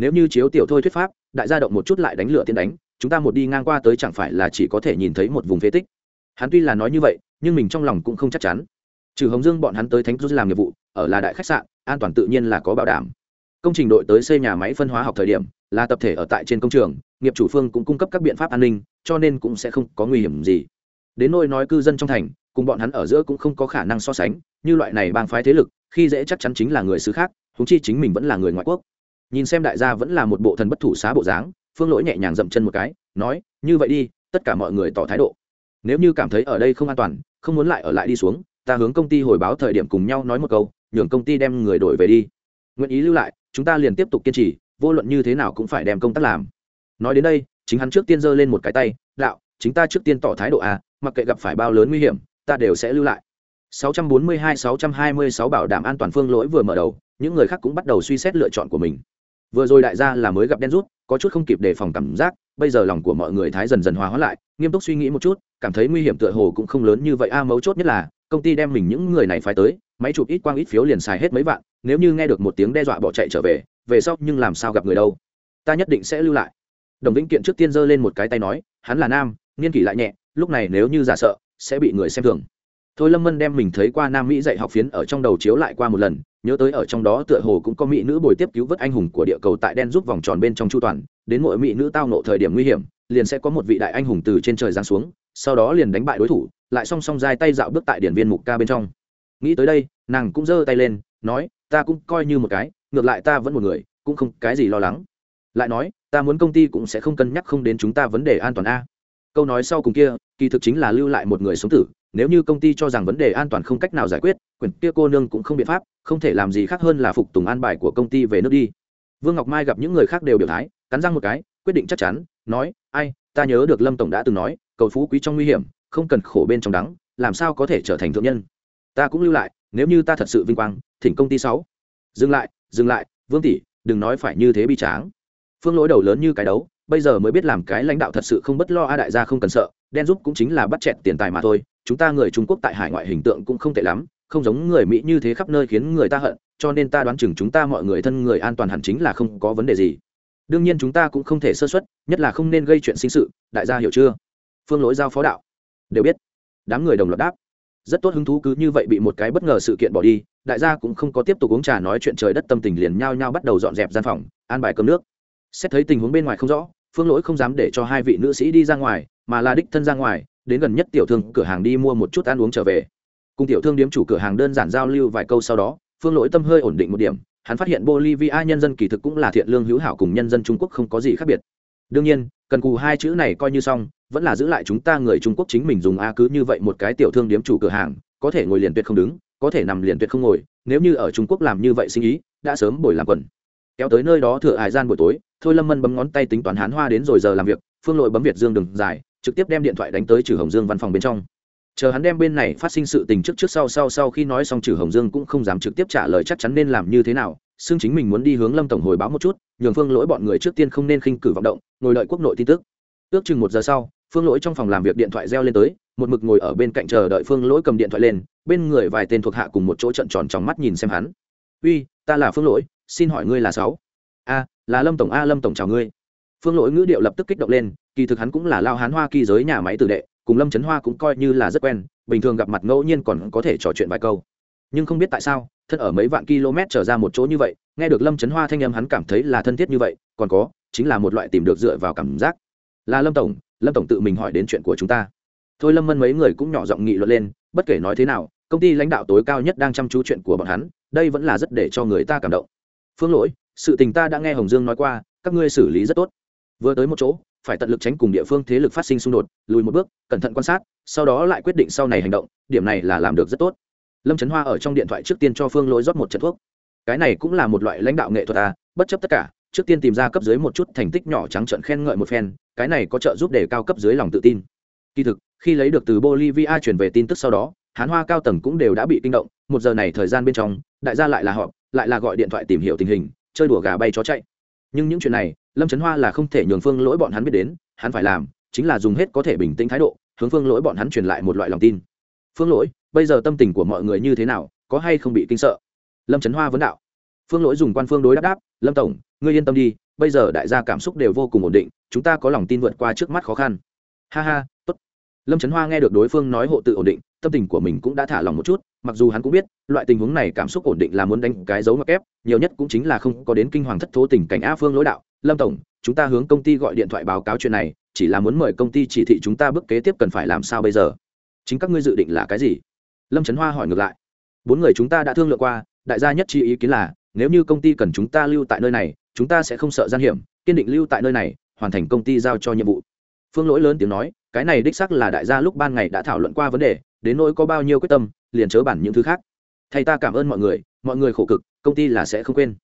nếu như chiếu tiểu thôi thuyết pháp, đại gia động một chút lại đánh lửa tiến đánh, chúng ta một đi ngang qua tới chẳng phải là chỉ có thể nhìn thấy một vùng phế tích. Hắn tuy là nói như vậy, nhưng mình trong lòng cũng không chắc chắn. Trừ hồng dương bọn hắn tới thánh rút làm nghiệp vụ, ở là đại khách sạn, an toàn tự nhiên là có bảo đảm. Công trình đội tới xây nhà máy phân hóa học thời điểm, là tập thể ở tại trên công trường, nghiệp chủ phương cũng cung cấp các biện pháp an ninh, cho nên cũng sẽ không có nguy hiểm gì. Đến nôi nói cư dân trong thành, cùng bọn hắn ở giữa cũng không có khả năng so sánh, như loại này bang phái thế lực, khi dễ chắc chắn chính là người xứ khác húng chi chính mình vẫn là người ngoại quốc nhìn xem đại gia vẫn là một bộ thần bất thủ xá bộ dáng, phương lỗi nhẹ nhàng dậm chân một cái, nói, như vậy đi, tất cả mọi người tỏ thái độ. Nếu như cảm thấy ở đây không an toàn, không muốn lại ở lại đi xuống, ta hướng công ty hồi báo thời điểm cùng nhau nói một câu, nhường công ty đem người đổi về đi. Nguyện ý lưu lại, chúng ta liền tiếp tục kiên trì, vô luận như thế nào cũng phải đem công tác làm. Nói đến đây, chính hắn trước tiên giơ lên một cái tay, đạo, chính ta trước tiên tỏ thái độ à mặc kệ gặp phải bao lớn nguy hiểm, ta đều sẽ lưu lại. 642-626 bảo đảm an toàn phương lỗi vừa mở đầu, những người khác cũng bắt đầu suy xét lựa chọn của mình vừa rồi đại gia là mới gặp đen rút, có chút không kịp đề phòng cảm giác, bây giờ lòng của mọi người thái dần dần hòa hóa lại, nghiêm túc suy nghĩ một chút, cảm thấy nguy hiểm tựa hồ cũng không lớn như vậy. A, mấu chốt nhất là, công ty đem mình những người này phái tới, máy chụp ít quang ít phiếu liền xài hết mấy vạn, nếu như nghe được một tiếng đe dọa bỏ chạy trở về về sau nhưng làm sao gặp người đâu? Ta nhất định sẽ lưu lại. Đồng vĩnh kiện trước tiên giơ lên một cái tay nói, hắn là nam, niên kỷ lại nhẹ, lúc này nếu như giả sợ, sẽ bị người xem thường. Thôi lâm mân đem mình thấy qua nam mỹ dạy học phiến ở trong đầu chiếu lại qua một lần nhớ tới ở trong đó tựa hồ cũng có mỹ nữ bồi tiếp cứu vớt anh hùng của địa cầu tại đen giúp vòng tròn bên trong chu toàn, đến mỗi mỹ nữ tao nộ thời điểm nguy hiểm, liền sẽ có một vị đại anh hùng từ trên trời giáng xuống, sau đó liền đánh bại đối thủ, lại song song giai tay dạo bước tại điển viên mục ca bên trong. Nghĩ tới đây, nàng cũng giơ tay lên, nói, ta cũng coi như một cái, ngược lại ta vẫn một người, cũng không cái gì lo lắng. Lại nói, ta muốn công ty cũng sẽ không cân nhắc không đến chúng ta vấn đề an toàn a. Câu nói sau cùng kia, kỳ thực chính là lưu lại một người sống tử nếu như công ty cho rằng vấn đề an toàn không cách nào giải quyết Quyền kia cô nương cũng không biện pháp, không thể làm gì khác hơn là phục tùng an bài của công ty về nước đi. Vương ngọc mai gặp những người khác đều biểu thái, cắn răng một cái, quyết định chắc chắn, nói, ai, ta nhớ được lâm tổng đã từng nói, cầu phú quý trong nguy hiểm, không cần khổ bên trong đắng, làm sao có thể trở thành thượng nhân? Ta cũng lưu lại, nếu như ta thật sự vinh quang, thỉnh công ty sáu. Dừng lại dừng lại, vương tỷ, đừng nói phải như thế bi tráng. Phương lỗi đầu lớn như cái đấu, bây giờ mới biết làm cái lãnh đạo thật sự không bất lo a đại gia không cần sợ, đen giúp cũng chính là bắt chẹt tiền tài mà thôi chúng ta người trung quốc tại hải ngoại hình tượng cũng không tệ lắm, không giống người mỹ như thế khắp nơi khiến người ta hận, cho nên ta đoán chừng chúng ta mọi người thân người an toàn hẳn chính là không có vấn đề gì. Đương nhiên chúng ta cũng không thể sơ xuất nhất là không nên gây chuyện sinh sự, đại gia hiểu chưa? Phương lỗi giao phó đạo. Đều biết. Đám người đồng loạt đáp. Rất tốt hứng thú cứ như vậy bị một cái bất ngờ sự kiện bỏ đi, đại gia cũng không có tiếp tục uống trà nói chuyện trời đất tâm tình liền nhao nhao bắt đầu dọn dẹp gian phòng, an bài cơm nước. Xét thấy tình huống bên ngoài không rõ, phương lỗi không dám để cho hai vị nữ sĩ đi ra ngoài, mà là đích thân ra ngoài đến gần nhất tiểu thương cửa hàng đi mua một chút ăn uống trở về. Cùng tiểu thương điếm chủ cửa hàng đơn giản giao lưu vài câu sau đó, phương lỗi tâm hơi ổn định một điểm, hắn phát hiện bolivia nhân dân kỳ thực cũng là thiện lương hữu hảo cùng nhân dân trung quốc không có gì khác biệt. Đương nhiên, cần cù hai chữ này coi như xong, vẫn là giữ lại chúng ta người trung quốc chính mình dùng a cứ như vậy một cái tiểu thương điếm chủ cửa hàng, có thể ngồi liền tuyệt không đứng, có thể nằm liền tuyệt không ngồi, nếu như ở trung quốc làm như vậy sinh ý, đã sớm bồi làm quần. Kéo tới nơi đó thừa hải gian buổi tối, thôi lâm mân bấm ngón tay tính toán hán hoa đến rồi giờ làm việc, phương lội bấm việt dương đường dài trực tiếp đem điện thoại đánh tới trừ hồng dương văn phòng bên trong. Chờ hắn đem bên này phát sinh sự tình trước trước sau sau sau khi nói xong trừ hồng dương cũng không dám trực tiếp trả lời chắc chắn nên làm như thế nào xương chính mình muốn đi hướng lâm tổng hồi báo một chút, nhường phương lỗi bọn người trước tiên không nên khinh cử vọng động, ngồi đợi quốc nội tin tức. Ước chừng một giờ sau, phương lỗi trong phòng làm việc điện thoại reo lên tới, một mực ngồi ở bên cạnh chờ đợi phương lỗi cầm điện thoại lên, bên người vài tên thuộc hạ cùng một chỗ trận tròn trong mắt nhìn xem hắn. Uy, ta là phương lỗi, xin hỏi ngươi là sáu? A, là lâm tổng, a, lâm tổng chào ngươi phương lỗi ngữ điệu lập tức kích động lên, kỳ thực hắn cũng là lao hán hoa kỳ giới nhà máy tử đệ, cùng lâm trấn hoa cũng coi như là rất quen, bình thường gặp mặt ngẫu nhiên còn có thể trò chuyện vài câu. Nhưng không biết tại sao, thân ở mấy vạn km trở ra một chỗ như vậy, nghe được lâm trấn hoa thanh âm hắn cảm thấy là thân thiết như vậy, còn có, chính là một loại tìm được dựa vào cảm giác. Là lâm tổng lâm tổng tự mình hỏi đến chuyện của chúng ta. Thôi lâm mân mấy người cũng nhỏ giọng nghị luận lên, bất kể nói thế nào, công ty lãnh đạo tối cao nhất đang chăm chú chuyện của bọn hắn, đây vẫn là rất để cho người ta cảm động. Phương lỗi, sự tình ta đã nghe hồng dương nói qua, các ngươi xử lý rất tốt vừa tới một chỗ, phải tận lực tránh cùng địa phương thế lực phát sinh xung đột, lùi một bước, cẩn thận quan sát, sau đó lại quyết định sau này hành động, điểm này là làm được rất tốt. Lâm trấn hoa ở trong điện thoại trước tiên cho phương lỗi rót một trận thuốc. Cái này cũng là một loại lãnh đạo nghệ thuật à bất chấp tất cả, trước tiên tìm ra cấp dưới một chút thành tích nhỏ trắng trợn khen ngợi một phen, cái này có trợ giúp để cao cấp dưới lòng tự tin. Kỳ thực, khi lấy được từ bolivia chuyển về tin tức sau đó, hán hoa cao tầng cũng đều đã bị kinh động, một giờ này thời gian bên trong, đại gia lại là họ lại là gọi điện thoại tìm hiểu tình hình, chơi đùa gà bay chó chạy nhưng những chuyện này, lâm trấn hoa là không thể nhường phương lỗi bọn hắn biết đến, hắn phải làm chính là dùng hết có thể bình tĩnh thái độ, hướng phương lỗi bọn hắn truyền lại một loại lòng tin. Phương lỗi, bây giờ tâm tình của mọi người như thế nào, có hay không bị kinh sợ? Lâm trấn hoa vấn đạo. Phương lỗi dùng quan phương đối đáp đáp, lâm tổng, ngươi yên tâm đi, bây giờ đại gia cảm xúc đều vô cùng ổn định, chúng ta có lòng tin vượt qua trước mắt khó khăn. Ha ha, tốt. Lâm trấn hoa nghe được đối phương nói hộ tự ổn định, tâm tình của mình cũng đã thả lòng một chút mặc dù hắn cũng biết, loại tình huống này cảm xúc ổn định là muốn đánh cái dấu mặc ép nhiều nhất cũng chính là không có đến kinh hoàng thất thố tình cảnh a phương lỗi đạo, lâm tổng, chúng ta hướng công ty gọi điện thoại báo cáo chuyện này, chỉ là muốn mời công ty chỉ thị chúng ta bước kế tiếp cần phải làm sao bây giờ? Chính các ngươi dự định là cái gì? Lâm trấn hoa hỏi ngược lại. Bốn người chúng ta đã thương lượng qua, đại gia nhất chi ý kiến là, nếu như công ty cần chúng ta lưu tại nơi này, chúng ta sẽ không sợ gian hiểm, kiên định lưu tại nơi này, hoàn thành công ty giao cho nhiệm vụ. Phương lỗi lớn tiếng nói, cái này đích xác là đại gia lúc ban ngày đã thảo luận qua vấn đề đến nỗi có bao nhiêu quyết tâm, liền chớ bản những thứ khác. Thay ta cảm ơn mọi người mọi người khổ cực, công ty là sẽ không quên.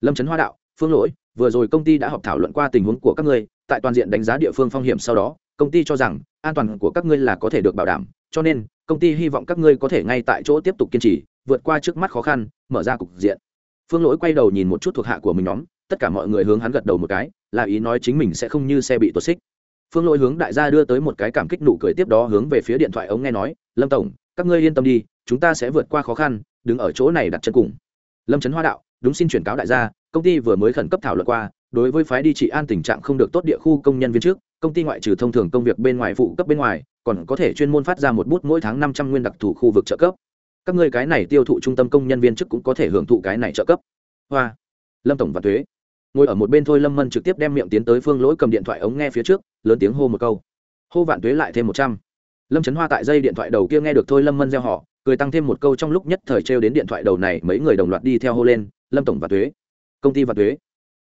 Lâm trấn hoa đạo, phương lỗi, vừa rồi công ty đã họp thảo luận qua tình huống của các ngươi, tại toàn diện đánh giá địa phương phong hiểm sau đó, công ty cho rằng, an toàn của các ngươi là có thể được bảo đảm, cho nên, công ty hy vọng các ngươi có thể ngay tại chỗ tiếp tục kiên trì, vượt qua trước mắt khó khăn, mở ra cục diện. Phương lỗi quay đầu nhìn một chút thuộc hạ của mình nhóm, tất cả mọi người hướng hắn gật đầu một cái, là ý nói chính mình sẽ không như xe bị tuột xích phương lỗi hướng đại gia đưa tới một cái cảm kích nụ cười tiếp đó hướng về phía điện thoại ống nghe nói, lâm tổng, các ngươi yên tâm đi, chúng ta sẽ vượt qua khó khăn, đứng ở chỗ này đặt chân cùng. Lâm trấn hoa đạo, đúng xin chuyển cáo đại gia, công ty vừa mới khẩn cấp thảo luận qua, đối với phái đi trị an tình trạng không được tốt địa khu công nhân viên trước, công ty ngoại trừ thông thường công việc bên ngoài phụ cấp bên ngoài, còn có thể chuyên môn phát ra một bút mỗi tháng năm trăm nguyên đặc thù khu vực trợ cấp. Các ngươi cái này tiêu thụ trung tâm công nhân viên chức cũng có thể hưởng thụ cái này trợ cấp. Hoa. Lâm tổng và thuế ngồi ở một bên thôi lâm mân trực tiếp đem miệng tiến tới phương lỗi cầm điện thoại ống nghe phía trước, lớn tiếng hô một câu. Hô vạn Tuế lại thêm một trăm. Lâm trấn hoa tại dây điện thoại đầu kia nghe được thôi lâm mân gieo họ, cười tăng thêm một câu trong lúc nhất thời trêu đến điện thoại đầu này mấy người đồng loạt đi theo hô lên, lâm tổng và thuế công ty và thuế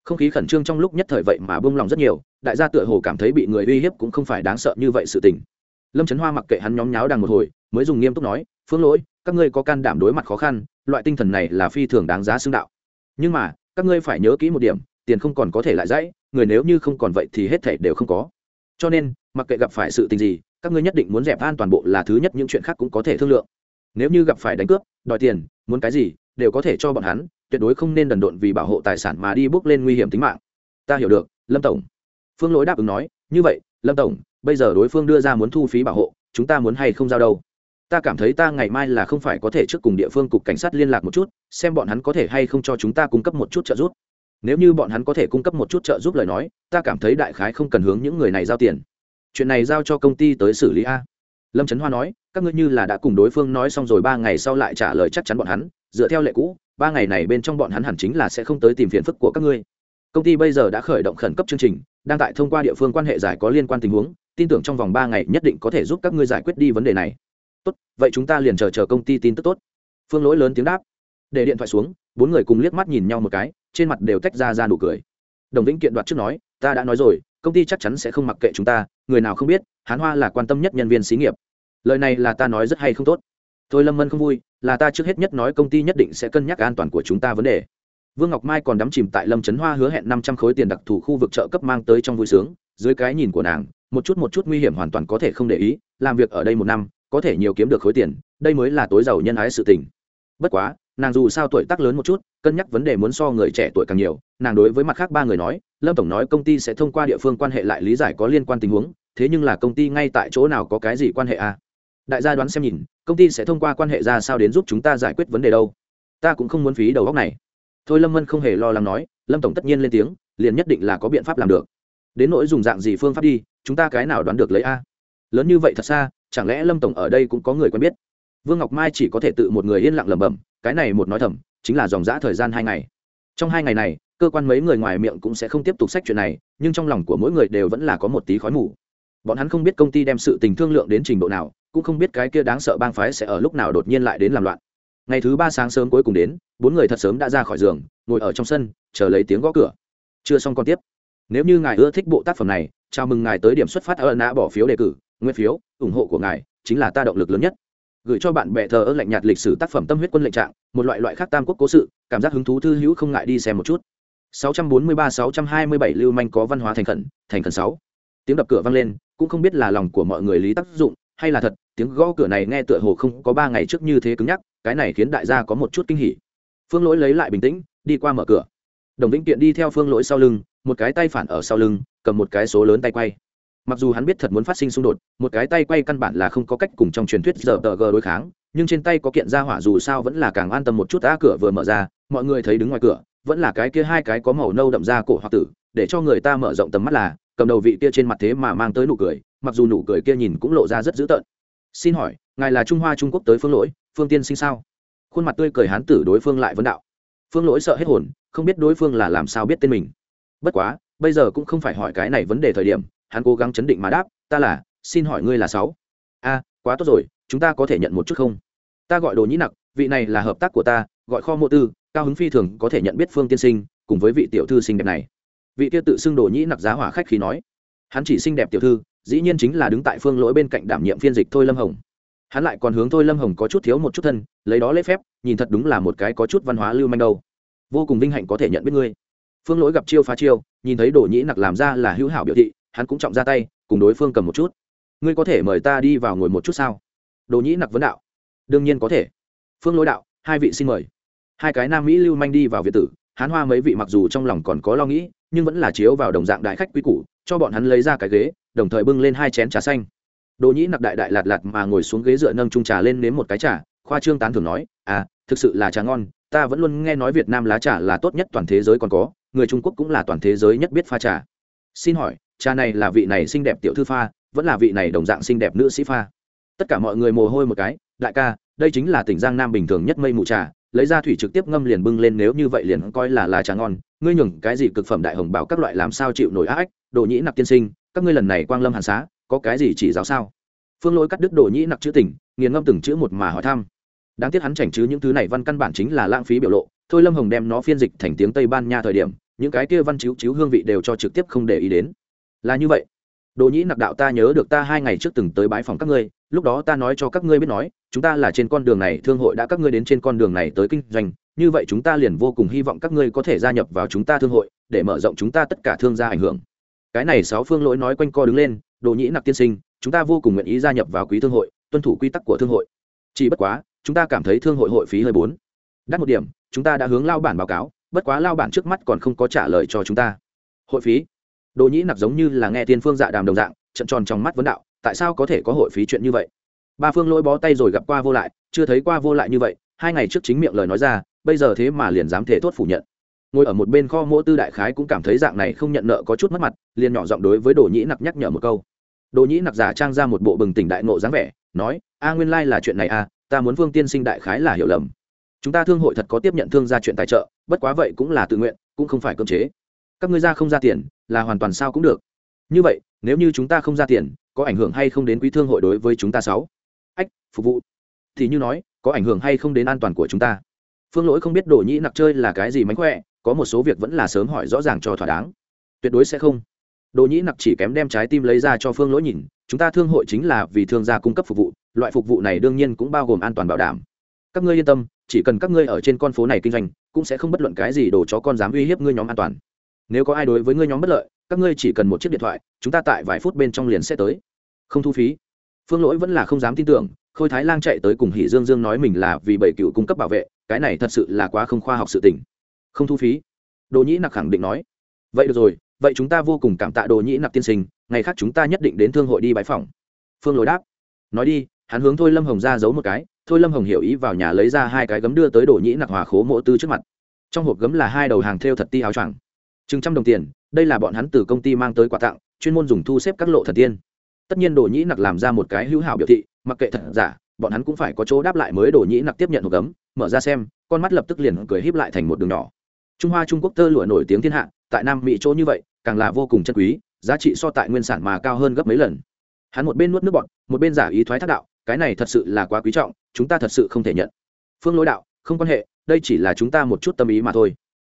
không khí khẩn trương trong lúc nhất thời vậy mà bông lòng rất nhiều, đại gia tựa hồ cảm thấy bị người uy hiếp cũng không phải đáng sợ như vậy sự tình. Lâm trấn hoa mặc kệ hắn nhóm nháo đằng một hồi, mới dùng nghiêm túc nói, phương lỗi, các ngươi có can đảm đối mặt khó khăn, loại tinh thần này là phi thường đáng giá xưng đạo. Nhưng mà, các ngươi phải nhớ kỹ một điểm tiền không còn có thể lại dãy, người nếu như không còn vậy thì hết thể đều không có. Cho nên, mặc kệ gặp phải sự tình gì, các ngươi nhất định muốn dẹp an toàn bộ là thứ nhất những chuyện khác cũng có thể thương lượng. Nếu như gặp phải đánh cướp, đòi tiền, muốn cái gì, đều có thể cho bọn hắn, tuyệt đối không nên đần độn vì bảo hộ tài sản mà đi bước lên nguy hiểm tính mạng. Ta hiểu được, lâm tổng. Phương lỗi đáp ứng nói, như vậy, lâm tổng, bây giờ đối phương đưa ra muốn thu phí bảo hộ, chúng ta muốn hay không giao đâu? Ta cảm thấy ta ngày mai là không phải có thể trước cùng địa phương cục cảnh sát liên lạc một chút, xem bọn hắn có thể hay không cho chúng ta cung cấp một chút trợ giúp nếu như bọn hắn có thể cung cấp một chút trợ giúp lời nói, ta cảm thấy đại khái không cần hướng những người này giao tiền. Chuyện này giao cho công ty tới xử lý a. Lâm trấn hoa nói, các ngươi như là đã cùng đối phương nói xong rồi ba ngày sau lại trả lời chắc chắn bọn hắn, dựa theo lệ cũ, ba ngày này bên trong bọn hắn hẳn chính là sẽ không tới tìm phiền phức của các ngươi. Công ty bây giờ đã khởi động khẩn cấp chương trình, đang tại thông qua địa phương quan hệ giải có liên quan tình huống, tin tưởng trong vòng ba ngày nhất định có thể giúp các ngươi giải quyết đi vấn đề này. Tốt, vậy chúng ta liền chờ chờ công ty tin tức tốt. Phương lỗi lớn tiếng đáp. Để điện thoại xuống, bốn người cùng liếc mắt nhìn nhau một cái trên mặt đều tách ra ra nụ cười. Đồng vĩnh kiện đoạt trước nói, ta đã nói rồi, công ty chắc chắn sẽ không mặc kệ chúng ta, người nào không biết, hán hoa là quan tâm nhất nhân viên xí nghiệp. Lời này là ta nói rất hay không tốt. Thôi lâm mân không vui, là ta trước hết nhất nói công ty nhất định sẽ cân nhắc an toàn của chúng ta vấn đề. Vương ngọc mai còn đắm chìm tại lâm trấn hoa hứa hẹn năm trăm khối tiền đặc thù khu vực trợ cấp mang tới trong vui sướng, dưới cái nhìn của nàng, một chút một chút nguy hiểm hoàn toàn có thể không để ý, làm việc ở đây một năm, có thể nhiều kiếm được khối tiền, đây mới là tối giàu nhân ái sự tình. Bất quá nàng dù sao tuổi tác lớn một chút, cân nhắc vấn đề muốn so người trẻ tuổi càng nhiều, nàng đối với mặt khác ba người nói, lâm tổng nói công ty sẽ thông qua địa phương quan hệ lại lý giải có liên quan tình huống, thế nhưng là công ty ngay tại chỗ nào có cái gì quan hệ à? đại gia đoán xem nhìn, công ty sẽ thông qua quan hệ ra sao đến giúp chúng ta giải quyết vấn đề đâu? Ta cũng không muốn phí đầu góc này. Thôi lâm mân không hề lo lắng nói, lâm tổng tất nhiên lên tiếng, liền nhất định là có biện pháp làm được. Đến nỗi dùng dạng gì phương pháp đi, chúng ta cái nào đoán được lấy a? Lớn như vậy thật xa, chẳng lẽ lâm tổng ở đây cũng có người quen biết? Vương ngọc mai chỉ có thể tự một người yên lặng lẩm bẩm, cái này một nói thầm, chính là dòng g thời gian hai ngày. Trong hai ngày này, cơ quan mấy người ngoài miệng cũng sẽ không tiếp tục sách chuyện này, nhưng trong lòng của mỗi người đều vẫn là có một tí khói mù. Bọn hắn không biết công ty đem sự tình thương lượng đến trình độ nào, cũng không biết cái kia đáng sợ bang phái sẽ ở lúc nào đột nhiên lại đến làm loạn. Ngày thứ ba sáng sớm cuối cùng đến, bốn người thật sớm đã ra khỏi giường, ngồi ở trong sân, chờ lấy tiếng gõ cửa. Chưa xong còn tiếp. Nếu như ngài ưa thích bộ tác phẩm này, chào mừng ngài tới điểm xuất phát ở nã bỏ phiếu đề cử, nguyên phiếu, ủng hộ của ngài, chính là ta động lực lớn nhất gửi cho bạn bè thờ ơ lạnh nhạt lịch sử tác phẩm tâm huyết quân lệnh trạng, một loại loại khác tam quốc cố sự, cảm giác hứng thú thư hữu không ngại đi xem một chút. 643-627 lưu manh có văn hóa thành khẩn thành khẩn sáu. Tiếng đập cửa vang lên, cũng không biết là lòng của mọi người lý tác dụng, hay là thật, tiếng gõ cửa này nghe tựa hồ không có ba ngày trước như thế cứng nhắc, cái này khiến đại gia có một chút kinh hỉ. Phương lỗi lấy lại bình tĩnh, đi qua mở cửa. Đồng vĩnh kiện đi theo phương lỗi sau lưng, một cái tay phản ở sau lưng, cầm một cái số lớn tay quay mặc dù hắn biết thật muốn phát sinh xung đột, một cái tay quay căn bản là không có cách cùng trong truyền thuyết giờ tờ g đối kháng, nhưng trên tay có kiện ra hỏa dù sao vẫn là càng an tâm một chút đã cửa vừa mở ra, mọi người thấy đứng ngoài cửa, vẫn là cái kia hai cái có màu nâu đậm ra cổ hoặc tử, để cho người ta mở rộng tầm mắt là, cầm đầu vị kia trên mặt thế mà mang tới nụ cười, mặc dù nụ cười kia nhìn cũng lộ ra rất dữ tợn. Xin hỏi, ngài là trung hoa trung quốc tới phương lỗi, phương tiên sinh sao? Khuôn mặt tươi cười hán tử đối phương lại vấn đạo. Phương lỗi sợ hết hồn, không biết đối phương là làm sao biết tên mình. Bất quá, bây giờ cũng không phải hỏi cái này vấn đề thời điểm hắn cố gắng chấn định mà đáp, ta là, xin hỏi ngươi là sáu. A, quá tốt rồi, chúng ta có thể nhận một chút không? Ta gọi đồ nhĩ nặc, vị này là hợp tác của ta, gọi kho mộ tư, cao hứng phi thường có thể nhận biết phương tiên sinh, cùng với vị tiểu thư xinh đẹp này. Vị kia tự xưng đồ nhĩ nặc giá hỏa khách khí nói. Hắn chỉ xinh đẹp tiểu thư, dĩ nhiên chính là đứng tại phương lỗi bên cạnh đảm nhiệm phiên dịch thôi lâm hồng. Hắn lại còn hướng thôi lâm hồng có chút thiếu một chút thân, lấy đó lễ phép, nhìn thật đúng là một cái có chút văn hóa lưu manh đâu. Vô cùng vinh hạnh có thể nhận biết ngươi. Phương lỗi gặp chiêu phá chiêu, nhìn thấy đồ nhĩ nặc làm ra là hữu hảo biểu thị hắn cũng trọng ra tay, cùng đối phương cầm một chút. Ngươi có thể mời ta đi vào ngồi một chút sao? Đồ nhĩ nặc vấn đạo. Đương nhiên có thể. Phương lối đạo, hai vị xin mời. Hai cái nam mỹ lưu manh đi vào việt tử, hán hoa mấy vị mặc dù trong lòng còn có lo nghĩ, nhưng vẫn là chiếu vào đồng dạng đại khách quý củ, cho bọn hắn lấy ra cái ghế, đồng thời bưng lên hai chén trà xanh. Đồ nhĩ nặc đại đại lạt lạt mà ngồi xuống ghế dựa nâng trung trà lên nếm một cái trà, khoa trương tán thường nói à thực sự là trà ngon, ta vẫn luôn nghe nói việt nam lá trà là tốt nhất toàn thế giới còn có, người trung quốc cũng là toàn thế giới nhất biết pha trà. Xin hỏi trà này là vị này xinh đẹp tiểu thư pha, vẫn là vị này đồng dạng xinh đẹp nữ sĩ pha. Tất cả mọi người mồ hôi một cái, đại ca, đây chính là tỉnh giang nam bình thường nhất mây mù trà, lấy ra thủy trực tiếp ngâm liền bưng lên nếu như vậy liền coi là là trà ngon. Ngươi nhường cái gì cực phẩm đại hồng bảo các loại làm sao chịu nổi ách? đồ nhĩ nặc tiên sinh, các ngươi lần này quang lâm hàn xá, có cái gì chỉ giáo sao? Phương lỗi cắt đứt đồ nhĩ nặc chữ tỉnh nghiền ngâm từng chữ một mà hỏi thăm. Đáng tiếc hắn chảnh chứ những thứ này văn căn bản chính là lãng phí biểu lộ, thôi lâm hồng đem nó phiên dịch thành tiếng tây ban nha thời điểm, những cái kia văn chiếu chiếu hương vị đều cho trực tiếp không để ý đến là như vậy. Đồ nhĩ nặc đạo ta nhớ được ta hai ngày trước từng tới bái phòng các ngươi, lúc đó ta nói cho các ngươi biết nói, chúng ta là trên con đường này, thương hội đã các ngươi đến trên con đường này tới kinh doanh, như vậy chúng ta liền vô cùng hy vọng các ngươi có thể gia nhập vào chúng ta thương hội, để mở rộng chúng ta tất cả thương gia ảnh hưởng. Cái này sáu phương lỗi nói quanh co đứng lên, đồ nhĩ nặc tiên sinh, chúng ta vô cùng nguyện ý gia nhập vào quý thương hội, tuân thủ quy tắc của thương hội. Chỉ bất quá, chúng ta cảm thấy thương hội hội phí hơi bốn. Đắt một điểm, chúng ta đã hướng lao bản báo cáo, bất quá lao bản trước mắt còn không có trả lời cho chúng ta. Hội phí? Đồ nhĩ nặc giống như là nghe thiên phương dạ đàm đồng dạng, trận tròn trong mắt vấn đạo, tại sao có thể có hội phí chuyện như vậy? Ba phương lỗi bó tay rồi gặp qua vô lại, chưa thấy qua vô lại như vậy, hai ngày trước chính miệng lời nói ra, bây giờ thế mà liền dám thể thốt phủ nhận. Ngồi ở một bên kho mỗ tư đại khái cũng cảm thấy dạng này không nhận nợ có chút mất mặt, liền nhỏ giọng đối với đồ nhĩ nặc nhắc nhở một câu. Đồ nhĩ nặc giả trang ra một bộ bừng tỉnh đại nộ dáng vẻ, nói, a nguyên lai là chuyện này a ta muốn vương tiên sinh đại khái là hiểu lầm. Chúng ta thương hội thật có tiếp nhận thương gia chuyện tài trợ, bất quá vậy cũng là tự nguyện, cũng không phải cưỡng chế các ngươi ra không ra tiền, là hoàn toàn sao cũng được. Như vậy, nếu như chúng ta không ra tiền, có ảnh hưởng hay không đến quý thương hội đối với chúng ta sáu? Ách, phục vụ. Thì như nói, có ảnh hưởng hay không đến an toàn của chúng ta? Phương lỗi không biết đồ nhĩ nặc chơi là cái gì mánh khỏe, có một số việc vẫn là sớm hỏi rõ ràng cho thỏa đáng. Tuyệt đối sẽ không. Đồ nhĩ nặc chỉ kém đem trái tim lấy ra cho phương lỗi nhìn, chúng ta thương hội chính là vì thương gia cung cấp phục vụ, loại phục vụ này đương nhiên cũng bao gồm an toàn bảo đảm. Các ngươi yên tâm, chỉ cần các ngươi ở trên con phố này kinh doanh, cũng sẽ không bất luận cái gì đồ chó con dám uy hiếp ngươi nhóm an toàn nếu có ai đối với ngươi nhóm bất lợi, các ngươi chỉ cần một chiếc điện thoại, chúng ta tại vài phút bên trong liền sẽ tới. Không thu phí. Phương lỗi vẫn là không dám tin tưởng, khôi thái lang chạy tới cùng hỷ dương dương nói mình là vì bảy cựu cung cấp bảo vệ, cái này thật sự là quá không khoa học sự tình. Không thu phí. Đồ nhĩ nặc khẳng định nói. Vậy được rồi, vậy chúng ta vô cùng cảm tạ đồ nhĩ nặc tiên sinh, ngày khác chúng ta nhất định đến thương hội đi bãi phòng phương lỗi đáp. Nói đi, hắn hướng thôi lâm hồng ra giấu một cái, thôi lâm hồng hiểu ý vào nhà lấy ra hai cái gấm đưa tới đồ nhĩ nặc hòa khố mộ tư trước mặt. Trong hộp gấm là hai đầu hàng theo thật ti áo choàng chừng trăm đồng tiền, đây là bọn hắn từ công ty mang tới quà tặng, chuyên môn dùng thu xếp các lộ thần tiên. Tất nhiên đồ nhĩ nặc làm ra một cái hữu hảo biểu thị, mặc kệ thật giả, bọn hắn cũng phải có chỗ đáp lại mới đồ nhĩ nặc tiếp nhận hộp gấm, mở ra xem, con mắt lập tức liền cười híp lại thành một đường nhỏ. Trung hoa trung quốc tơ lụa nổi tiếng thiên hạ, tại nam mỹ chỗ như vậy, càng là vô cùng chân quý, giá trị so tại nguyên sản mà cao hơn gấp mấy lần. Hắn một bên nuốt nước bọn một bên giả ý thoái thác đạo, cái này thật sự là quá quý trọng, chúng ta thật sự không thể nhận. Phương lối đạo, không quan hệ, đây chỉ là chúng ta một chút tâm ý mà thôi.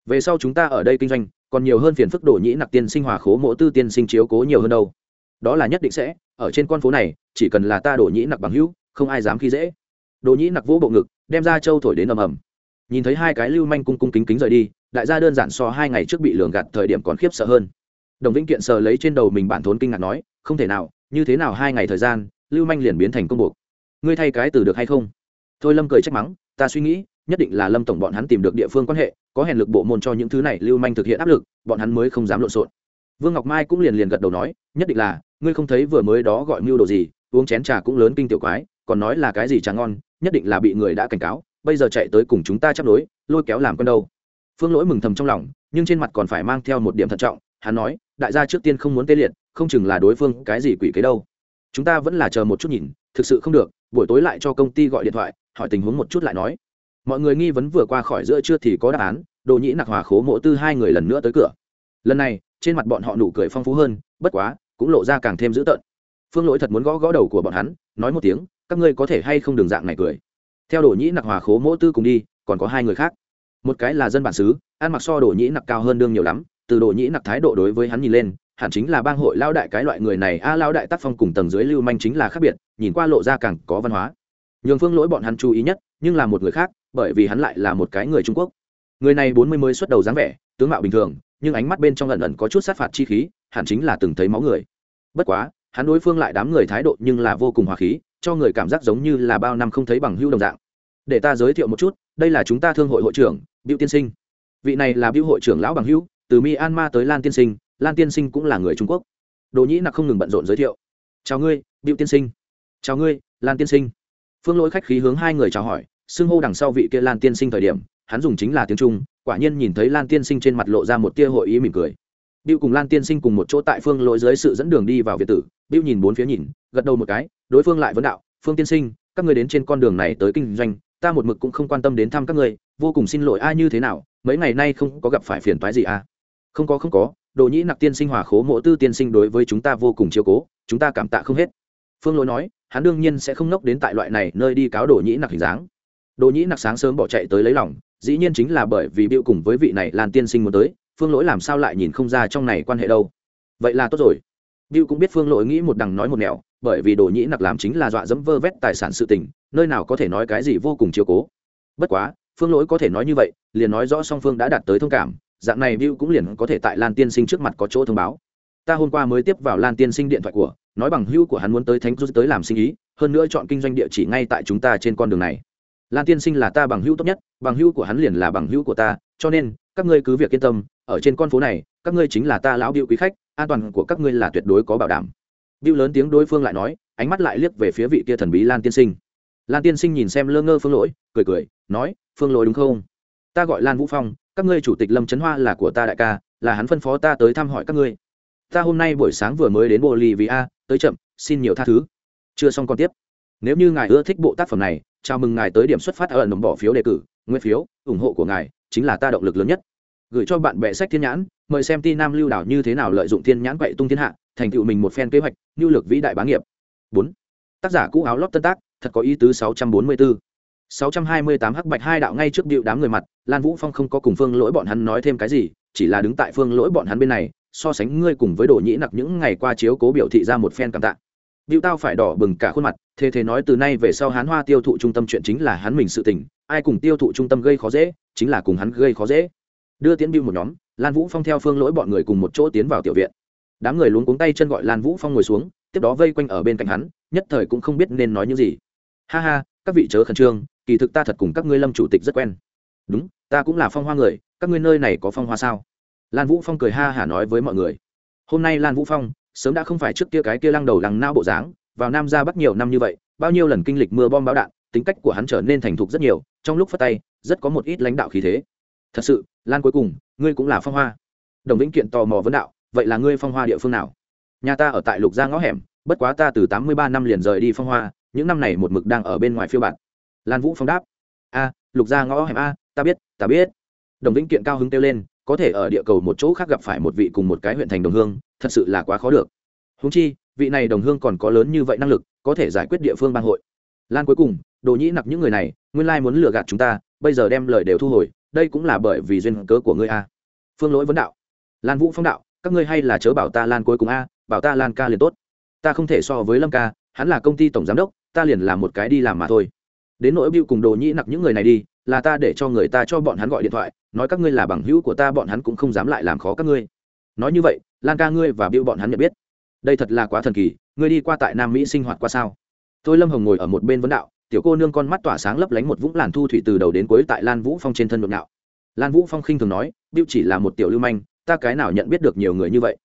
Về sau chúng ta ở đây kinh doanh còn nhiều hơn phiền phức đổ nhĩ nặc tiên sinh hòa khố mộ tư tiên sinh chiếu cố nhiều hơn đâu. Đó là nhất định sẽ, ở trên con phố này, chỉ cần là ta đổ nhĩ nặc bằng hữu, không ai dám khi dễ. Đồ nhĩ nặc vỗ bộ ngực, đem ra châu thổi đến ầm ầm. Nhìn thấy hai cái lưu manh cung cung kính kính rời đi, đại gia đơn giản so hai ngày trước bị lường gạt thời điểm còn khiếp sợ hơn. Đồng vĩnh kiện sờ lấy trên đầu mình bản thốn kinh ngạc nói, không thể nào, như thế nào hai ngày thời gian, lưu manh liền biến thành công buộc. Ngươi thay cái từ được hay không? Thôi lâm cười trách mắng, ta suy nghĩ nhất định là lâm tổng bọn hắn tìm được địa phương quan hệ, có hèn lực bộ môn cho những thứ này lưu manh thực hiện áp lực, bọn hắn mới không dám lộn xộn. Vương ngọc mai cũng liền liền gật đầu nói, nhất định là, ngươi không thấy vừa mới đó gọi mưu đồ gì, uống chén trà cũng lớn kinh tiểu quái, còn nói là cái gì trà ngon, nhất định là bị người đã cảnh cáo, bây giờ chạy tới cùng chúng ta chấp đối lôi kéo làm con đâu. Phương lỗi mừng thầm trong lòng, nhưng trên mặt còn phải mang theo một điểm thận trọng, hắn nói, đại gia trước tiên không muốn tê liệt, không chừng là đối phương cái gì quỷ kế đâu. Chúng ta vẫn là chờ một chút nhìn, thực sự không được, buổi tối lại cho công ty gọi điện thoại, hỏi tình huống một chút lại nói mọi người nghi vấn vừa qua khỏi giữa trưa thì có đáp án đồ nhĩ nặc hòa khố mộ tư hai người lần nữa tới cửa. Lần này trên mặt bọn họ nụ cười phong phú hơn bất quá cũng lộ ra càng thêm dữ tợn. Phương lỗi thật muốn gõ gõ đầu của bọn hắn nói một tiếng các ngươi có thể hay không đường dạng này cười? Theo đồ nhĩ nặc hòa khố mỗ tư cùng đi còn có hai người khác. Một cái là dân bản xứ ăn mặc so đồ nhĩ nặc cao hơn đương nhiều lắm từ đồ nhĩ nặc thái độ đối với hắn nhìn lên hẳn chính là bang hội lao đại cái loại người này a à, lao đại tác phong cùng tầng dưới lưu manh chính là khác biệt nhìn qua lộ ra càng có văn hóa. Nhường phương lỗi bọn hắn chú ý nhất nhưng là một người khác bởi vì hắn lại là một cái người trung quốc. Người này bốn mươi mới xuất đầu dáng vẻ, tướng mạo bình thường, nhưng ánh mắt bên trong lần ẩn có chút sát phạt chi khí, hẳn chính là từng thấy máu người. Bất quá, hắn đối phương lại đám người thái độ nhưng là vô cùng hòa khí, cho người cảm giác giống như là bao năm không thấy bằng hữu đồng dạng. Để ta giới thiệu một chút, đây là chúng ta thương hội hội trưởng Bill tiên sinh. Vị này là Bill hội trưởng lão bằng hữu, từ myanmar tới lan tiên sinh, lan tiên sinh cũng là người trung quốc. Đồ nhĩ nặc không ngừng bận rộn giới thiệu. Chào ngươi Bill tiên sinh. Chào ngươi, lan tiên sinh. Phương lỗi khách khí hướng hai người chào hỏi xưng hô đằng sau vị kia lan tiên sinh thời điểm hắn dùng chính là tiếng trung quả nhiên nhìn thấy lan tiên sinh trên mặt lộ ra một tia hội ý mỉm cười Bill cùng Lan Tiên Sinh cùng một chỗ tại Phương Lỗi dưới sự dẫn đường đi vào Việt tử, Bill nhìn bốn phía nhìn, gật đầu một cái, đối phương lại vấn đạo, "Phương Tiên Sinh, các người đến trên con đường này tới kinh doanh, ta một mực cũng không quan tâm đến thăm các người, vô cùng xin lỗi ai như thế nào, mấy ngày nay không có gặp phải phiền toái gì à?" "Không có không có, Đồ Nhĩ Nặc Tiên Sinh hòa khố mộ tư tiên sinh đối với chúng ta vô cùng chiếu cố, chúng ta cảm tạ không hết." Phương Lỗi nói, hắn đương nhiên sẽ không nốc đến tại loại này nơi đi cáo Đồ Nhĩ Nặc hình dáng. Đồ Nhĩ Nặc sáng sớm bỏ chạy tới lấy lòng, dĩ nhiên chính là bởi vì biểu cùng với vị này Lan Tiên Sinh muốn tới, phương lỗi làm sao lại nhìn không ra trong này quan hệ đâu vậy là tốt rồi Biểu cũng biết phương lỗi nghĩ một đằng nói một nẻo bởi vì đồ nhĩ nặc làm chính là dọa dẫm vơ vét tài sản sự tình nơi nào có thể nói cái gì vô cùng chiếu cố bất quá phương lỗi có thể nói như vậy liền nói rõ song phương đã đạt tới thông cảm dạng này Biểu cũng liền có thể tại Lan Tiên Sinh trước mặt có chỗ thông báo. Ta hôm qua mới tiếp vào Lan Tiên Sinh điện thoại của, nói bằng hữu của hắn muốn tới Thánh Du tới làm sinh ý, hơn nữa chọn kinh doanh địa chỉ ngay tại chúng ta trên con đường này. Lan Tiên Sinh là ta bằng hữu tốt nhất, bằng hữu của hắn liền là bằng hữu của ta, cho nên các ngươi cứ việc yên tâm, ở trên con phố này, các ngươi chính là ta lão biểu quý khách, an toàn của các ngươi là tuyệt đối có bảo đảm. Bill lớn tiếng đối phương lại nói, ánh mắt lại liếc về phía vị kia thần bí Lan Tiên Sinh. Lan Tiên Sinh nhìn xem lơ ngơ Phương Lỗi, cười cười, nói, "Phương Lỗi đúng không? Ta gọi Lan Vũ Phong, các ngươi chủ tịch lâm trấn hoa là của ta đại ca là hắn phân phó ta tới thăm hỏi các ngươi ta hôm nay buổi sáng vừa mới đến bolivia tới chậm xin nhiều tha thứ chưa xong còn tiếp nếu như ngài ưa thích bộ tác phẩm này chào mừng ngài tới điểm xuất phát ở ẩn bỏ phiếu đề cử nguyên phiếu ủng hộ của ngài chính là ta động lực lớn nhất. Gửi cho bạn bè sách thiên nhãn mời xem ti nam lưu đảo như thế nào lợi dụng thiên nhãn quậy tung thiên hạ thành tựu mình một phen kế hoạch nhu lược vĩ đại bá nghiệp. Bốn tác giả cũ áo lót tân tác thật có ý tứ sáu trăm bốn mươi bốn 628 hắc bạch hai đạo ngay trước điệu đám người mặt, Lan Vũ Phong không có cùng Phương Lỗi bọn hắn nói thêm cái gì, chỉ là đứng tại Phương Lỗi bọn hắn bên này, so sánh ngươi cùng với Đồ Nhĩ Nặc những ngày qua chiếu cố biểu thị ra một phen cảm tạ. Điệu tao phải đỏ bừng cả khuôn mặt, thế thế nói từ nay về sau Hán Hoa tiêu thụ trung tâm chuyện chính là hắn mình sự tình, ai cùng tiêu thụ trung tâm gây khó dễ, chính là cùng hắn gây khó dễ. Đưa tiến biêu một nhóm, Lan Vũ Phong theo Phương Lỗi bọn người cùng một chỗ tiến vào tiểu viện. Đám người luống cuống tay chân gọi Lan Vũ Phong ngồi xuống, tiếp đó vây quanh ở bên cạnh hắn, nhất thời cũng không biết nên nói những gì. Ha ha, các vị chớ khẩn trương, kỳ thực ta thật cùng các ngươi lâm chủ tịch rất quen đúng ta cũng là phong hoa người các ngươi nơi này có phong hoa sao lan vũ phong cười ha hả nói với mọi người hôm nay lan vũ phong sớm đã không phải trước kia cái kia lăng đầu lăng nao bộ dáng vào nam ra bắt nhiều năm như vậy, bao nhiêu lần kinh lịch mưa bom bão đạn, tính cách của hắn trở nên thành thục rất nhiều, trong lúc phát tay, rất có một ít lãnh đạo khí thế. Thật sự, lan cuối cùng, ngươi cũng là phong hoa. Đồng vĩnh kiện tò mò vấn đạo, vậy là ngươi phong hoa địa phương nào? Nhà ta ở tại lục gia ngõ hẻm, bất quá ta từ tám mươi ba năm liền rời đi phong hoa, những năm này một mực đang ở bên ngoài phiêu bạt. Lan vũ phong đáp, a, lục gia ngõ hẻm a, ta biết ta biết. Đồng vĩnh kiện cao hứng kêu lên, có thể ở địa cầu một chỗ khác gặp phải một vị cùng một cái huyện thành đồng hương, thật sự là quá khó được. Húng chi vị này đồng hương còn có lớn như vậy năng lực, có thể giải quyết địa phương bang hội. Lan cuối cùng đồ nhĩ nặc những người này, nguyên lai muốn lừa gạt chúng ta, bây giờ đem lời đều thu hồi, đây cũng là bởi vì duyên cớ của ngươi a. Phương lỗi vấn đạo. Lan vũ phong đạo, các ngươi hay là chớ bảo ta lan cuối cùng a, bảo ta lan ca liền tốt. Ta không thể so với lâm ca, hắn là công ty tổng giám đốc, ta liền làm một cái đi làm mà thôi. Đến nỗi bưu cùng đồ nhĩ nặc những người này đi, là ta để cho người ta cho bọn hắn gọi điện thoại, nói các ngươi là bằng hữu của ta, bọn hắn cũng không dám lại làm khó các ngươi. Nói như vậy, lan ca ngươi và bưu bọn hắn nhận biết đây thật là quá thần kỳ, ngươi đi qua tại nam mỹ sinh hoạt qua sao? Tôi lâm hồng ngồi ở một bên vấn đạo, tiểu cô nương con mắt tỏa sáng lấp lánh một vũng làn thu thủy từ đầu đến cuối tại lan vũ phong trên thân nội nạo. Lan vũ phong khinh thường nói, bưu chỉ là một tiểu lưu manh, ta cái nào nhận biết được nhiều người như vậy?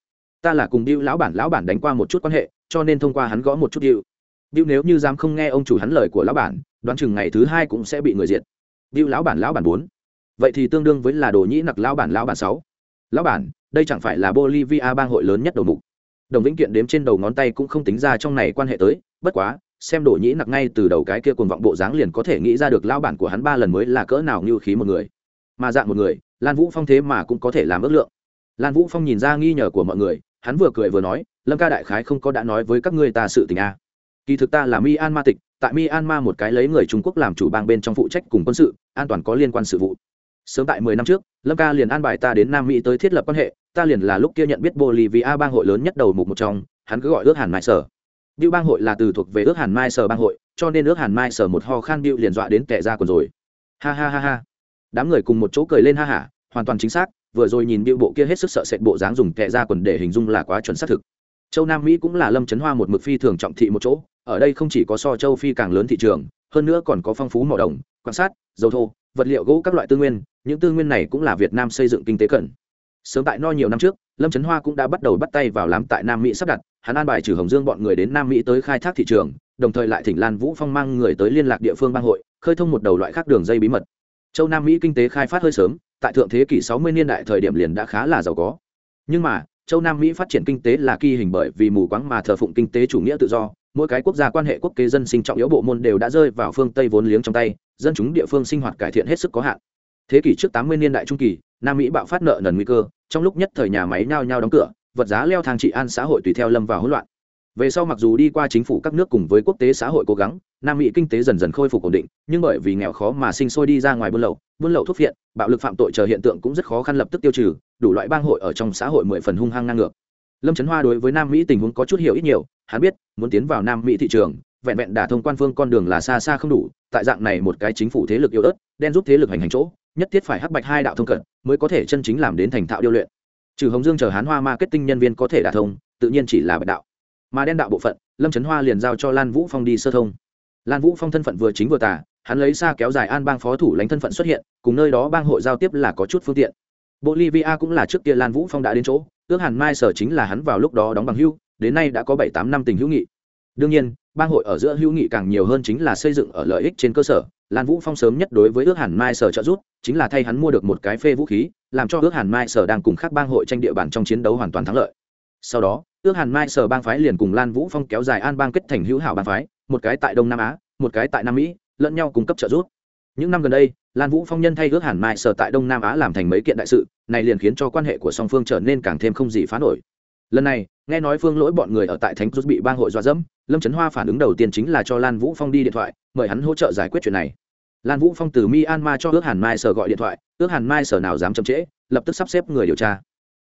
Ta là cùng bưu lão bản lão bản đánh qua một chút quan hệ, cho nên thông qua hắn gõ một chút bưu. Bưu nếu như dám không nghe ông chủ hắn lời của lão bản, đoán chừng ngày thứ hai cũng sẽ bị người diệt. Bưu lão bản lão bản bốn. Vậy thì tương đương với là đồ nhĩ nặc lão bản lão bản sáu. Lão bản, đây chẳng phải là bolivia bang hội lớn nhất đầu mục đồng vĩnh kiện đếm trên đầu ngón tay cũng không tính ra trong này quan hệ tới, bất quá, xem đồ nhĩ nặc ngay từ đầu cái kia cuồng vọng bộ dáng liền có thể nghĩ ra được lão bản của hắn ba lần mới là cỡ nào như khí một người. Mà dạng một người, lan vũ phong thế mà cũng có thể làm ước lượng. Lan vũ phong nhìn ra nghi ngờ của mọi người, hắn vừa cười vừa nói, lâm ca đại khái không có đã nói với các ngươi ta sự tình a. Kỳ thực ta là mi an ma tịch, tại myanmar một cái lấy người trung quốc làm chủ bang bên trong phụ trách cùng quân sự, an toàn có liên quan sự vụ sớm tại mười năm trước, lâm ca liền an bài ta đến nam mỹ tới thiết lập quan hệ, ta liền là lúc kia nhận biết bolivia bang hội lớn nhất đầu mục một trong, hắn cứ gọi ước hàn mai sở. Bill bang hội là từ thuộc về ước hàn mai sở bang hội, cho nên ước hàn mai sở một ho khan Bill liền dọa đến kẻ ra quần rồi. Ha ha ha ha. Đám người cùng một chỗ cười lên ha hả hoàn toàn chính xác, vừa rồi nhìn Bill bộ kia hết sức sợ sệt bộ dáng dùng kẻ ra quần để hình dung là quá chuẩn xác thực. Châu nam mỹ cũng là lâm chấn hoa một mực phi thường trọng thị một chỗ, ở đây không chỉ có so châu phi càng lớn thị trường, hơn nữa còn có phong phú mỏ đồng, quan sát, dầu thô, vật liệu gỗ các loại tư nguyên những tư nguyên này cũng là việt nam xây dựng kinh tế cần sớm tại no nhiều năm trước, lâm trấn hoa cũng đã bắt đầu bắt tay vào làm tại nam mỹ sắp đặt, hắn an bài trừ hồng dương bọn người đến nam mỹ tới khai thác thị trường, đồng thời lại thỉnh lan vũ phong mang người tới liên lạc địa phương bang hội, khơi thông một đầu loại khác đường dây bí mật. Châu nam mỹ kinh tế khai phát hơi sớm, tại thượng thế kỷ 60 niên đại thời điểm liền đã khá là giàu có. Nhưng mà, châu nam mỹ phát triển kinh tế là kỳ hình bởi vì mù quáng mà thờ phụng kinh tế chủ nghĩa tự do, mỗi cái quốc gia quan hệ quốc kế dân sinh trọng yếu bộ môn đều đã rơi vào phương tây vốn liếng trong tay, dân chúng địa phương sinh hoạt cải thiện hết sức có hạn thế kỷ trước 80 niên đại trung kỳ nam mỹ bạo phát nợ nần nguy cơ trong lúc nhất thời nhà máy nhao nhao đóng cửa vật giá leo thang trị an xã hội tùy theo lâm vào hỗn loạn. Về sau mặc dù đi qua chính phủ các nước cùng với quốc tế xã hội cố gắng nam mỹ kinh tế dần dần khôi phục ổn định nhưng bởi vì nghèo khó mà sinh sôi đi ra ngoài buôn lậu buôn lậu thuốc viện, bạo lực phạm tội chờ hiện tượng cũng rất khó khăn lập tức tiêu trừ đủ loại bang hội ở trong xã hội mười phần hung hăng ngang ngược. Lâm trấn hoa đối với nam mỹ tình huống có chút hiểu ít nhiều hắn biết muốn tiến vào nam mỹ thị trường vẹn vẹn đả thông quan phương con đường là xa xa không đủ tại dạng này một cái chính phủ thế lực yếu ớt, đen giúp thế lực hành hành chỗ, nhất thiết phải hắc bạch hai đạo thông cận, mới có thể chân chính làm đến thành thạo điêu luyện. Trừ hồng dương chờ hán hoa marketing nhân viên có thể đả thông, tự nhiên chỉ là bạch đạo. Mà đen đạo bộ phận, lâm trấn hoa liền giao cho lan vũ phong đi sơ thông. Lan vũ phong thân phận vừa chính vừa tả hắn lấy xa kéo dài an bang phó thủ lãnh thân phận xuất hiện, cùng nơi đó bang hội giao tiếp là có chút phương tiện. Bolivia cũng là trước kia lan vũ phong đã đến chỗ, ước hàn mai sở chính là hắn vào lúc đó đóng bằng hưu, đến nay đã có bảy tám năm tình hữu nghị. Đương nhiên bang hội ở giữa hữu nghị càng nhiều hơn chính là xây dựng ở lợi ích trên cơ sở. Lan vũ phong sớm nhất đối với ước hàn mai sở trợ giúp, chính là thay hắn mua được một cái phê vũ khí, làm cho ước hàn mai sở đang cùng các bang hội tranh địa bàn trong chiến đấu hoàn toàn thắng lợi. Sau đó, ước hàn mai sở bang phái liền cùng lan vũ phong kéo dài an bang kết thành hữu hảo bang phái, một cái tại đông nam á, một cái tại nam mỹ, lẫn nhau cung cấp trợ giúp. Những năm gần đây, lan vũ phong nhân thay ước hàn mai sở tại đông nam á làm thành mấy kiện đại sự, này liền khiến cho quan hệ của song phương trở nên càng thêm không gì phá nổi. Lần này nghe nói phương lỗi bọn người ở tại thánh rút bị bang hội dọa dẫm, lâm trấn hoa phản ứng đầu tiên chính là cho lan vũ phong đi điện thoại, mời hắn hỗ trợ giải quyết chuyện này. Lan vũ phong từ myanmar cho ước hàn mai sở gọi điện thoại, ước hàn mai sở nào dám chậm trễ, lập tức sắp xếp người điều tra.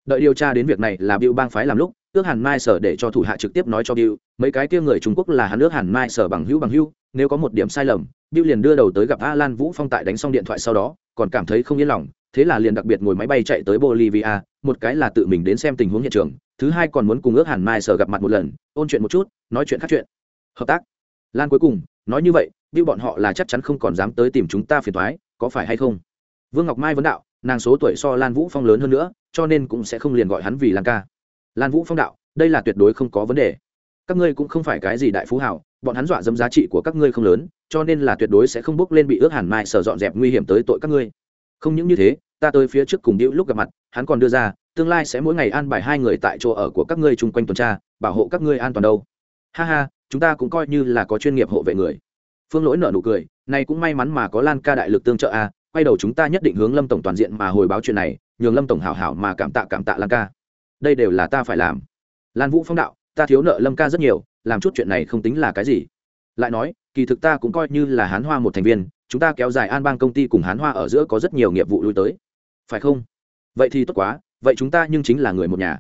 Đợi điều tra đến việc này là bill bang phái làm lúc, ước hàn mai sở để cho thủ hạ trực tiếp nói cho bill mấy cái kia người trung quốc là hắn ước hàn mai sở bằng hữu bằng hữu, nếu có một điểm sai lầm bill liền đưa đầu tới gặp a lan vũ phong tại đánh xong điện thoại sau đó, còn cảm thấy không yên lòng thế là liền đặc biệt ngồi máy bay chạy tới bolivia, một cái là tự mình đến xem tình huống hiện trường, thứ hai còn muốn cùng ước hàn mai sở gặp mặt một lần, ôn chuyện một chút, nói chuyện khác chuyện. Hợp tác. Lan cuối cùng, nói như vậy, bill bọn họ là chắc chắn không còn dám tới tìm chúng ta phiền thoái có phải hay không? Vương ngọc mai vấn đạo, nàng số tuổi so lan vũ phong lớn hơn nữa, cho nên cũng sẽ không liền gọi hắn vì lan ca. Lan vũ phong đạo, đây là tuyệt đối không có vấn đề. Các ngươi cũng không phải cái gì đại phú hảo bọn hắn dọa dẫm giá trị của các ngươi không lớn, cho nên là tuyệt đối sẽ không bước lên bị ước hàn mai sở dọn dẹp nguy hiểm tới tội các ngươi không những như thế, ta tới phía trước cùng điệu lúc gặp mặt, hắn còn đưa ra, tương lai sẽ mỗi ngày an bài hai người tại chỗ ở của các ngươi chung quanh tuần tra, bảo hộ các ngươi an toàn đâu. Ha ha, chúng ta cũng coi như là có chuyên nghiệp hộ vệ người. Phương lỗi nợ nụ cười, này cũng may mắn mà có lan ca đại lực tương trợ a, quay đầu chúng ta nhất định hướng lâm tổng toàn diện mà hồi báo chuyện này, nhường lâm tổng hảo hảo mà cảm tạ cảm tạ lan ca. Đây đều là ta phải làm. Lan vũ phong đạo, ta thiếu nợ lâm ca rất nhiều, làm chút chuyện này không tính là cái gì. Lại nói, kỳ thực ta cũng coi như là hán hoa một thành viên chúng ta kéo dài an bang công ty cùng hán hoa ở giữa có rất nhiều nghiệp vụ lui tới. Phải không? Vậy thì tốt quá, vậy chúng ta nhưng chính là người một nhà.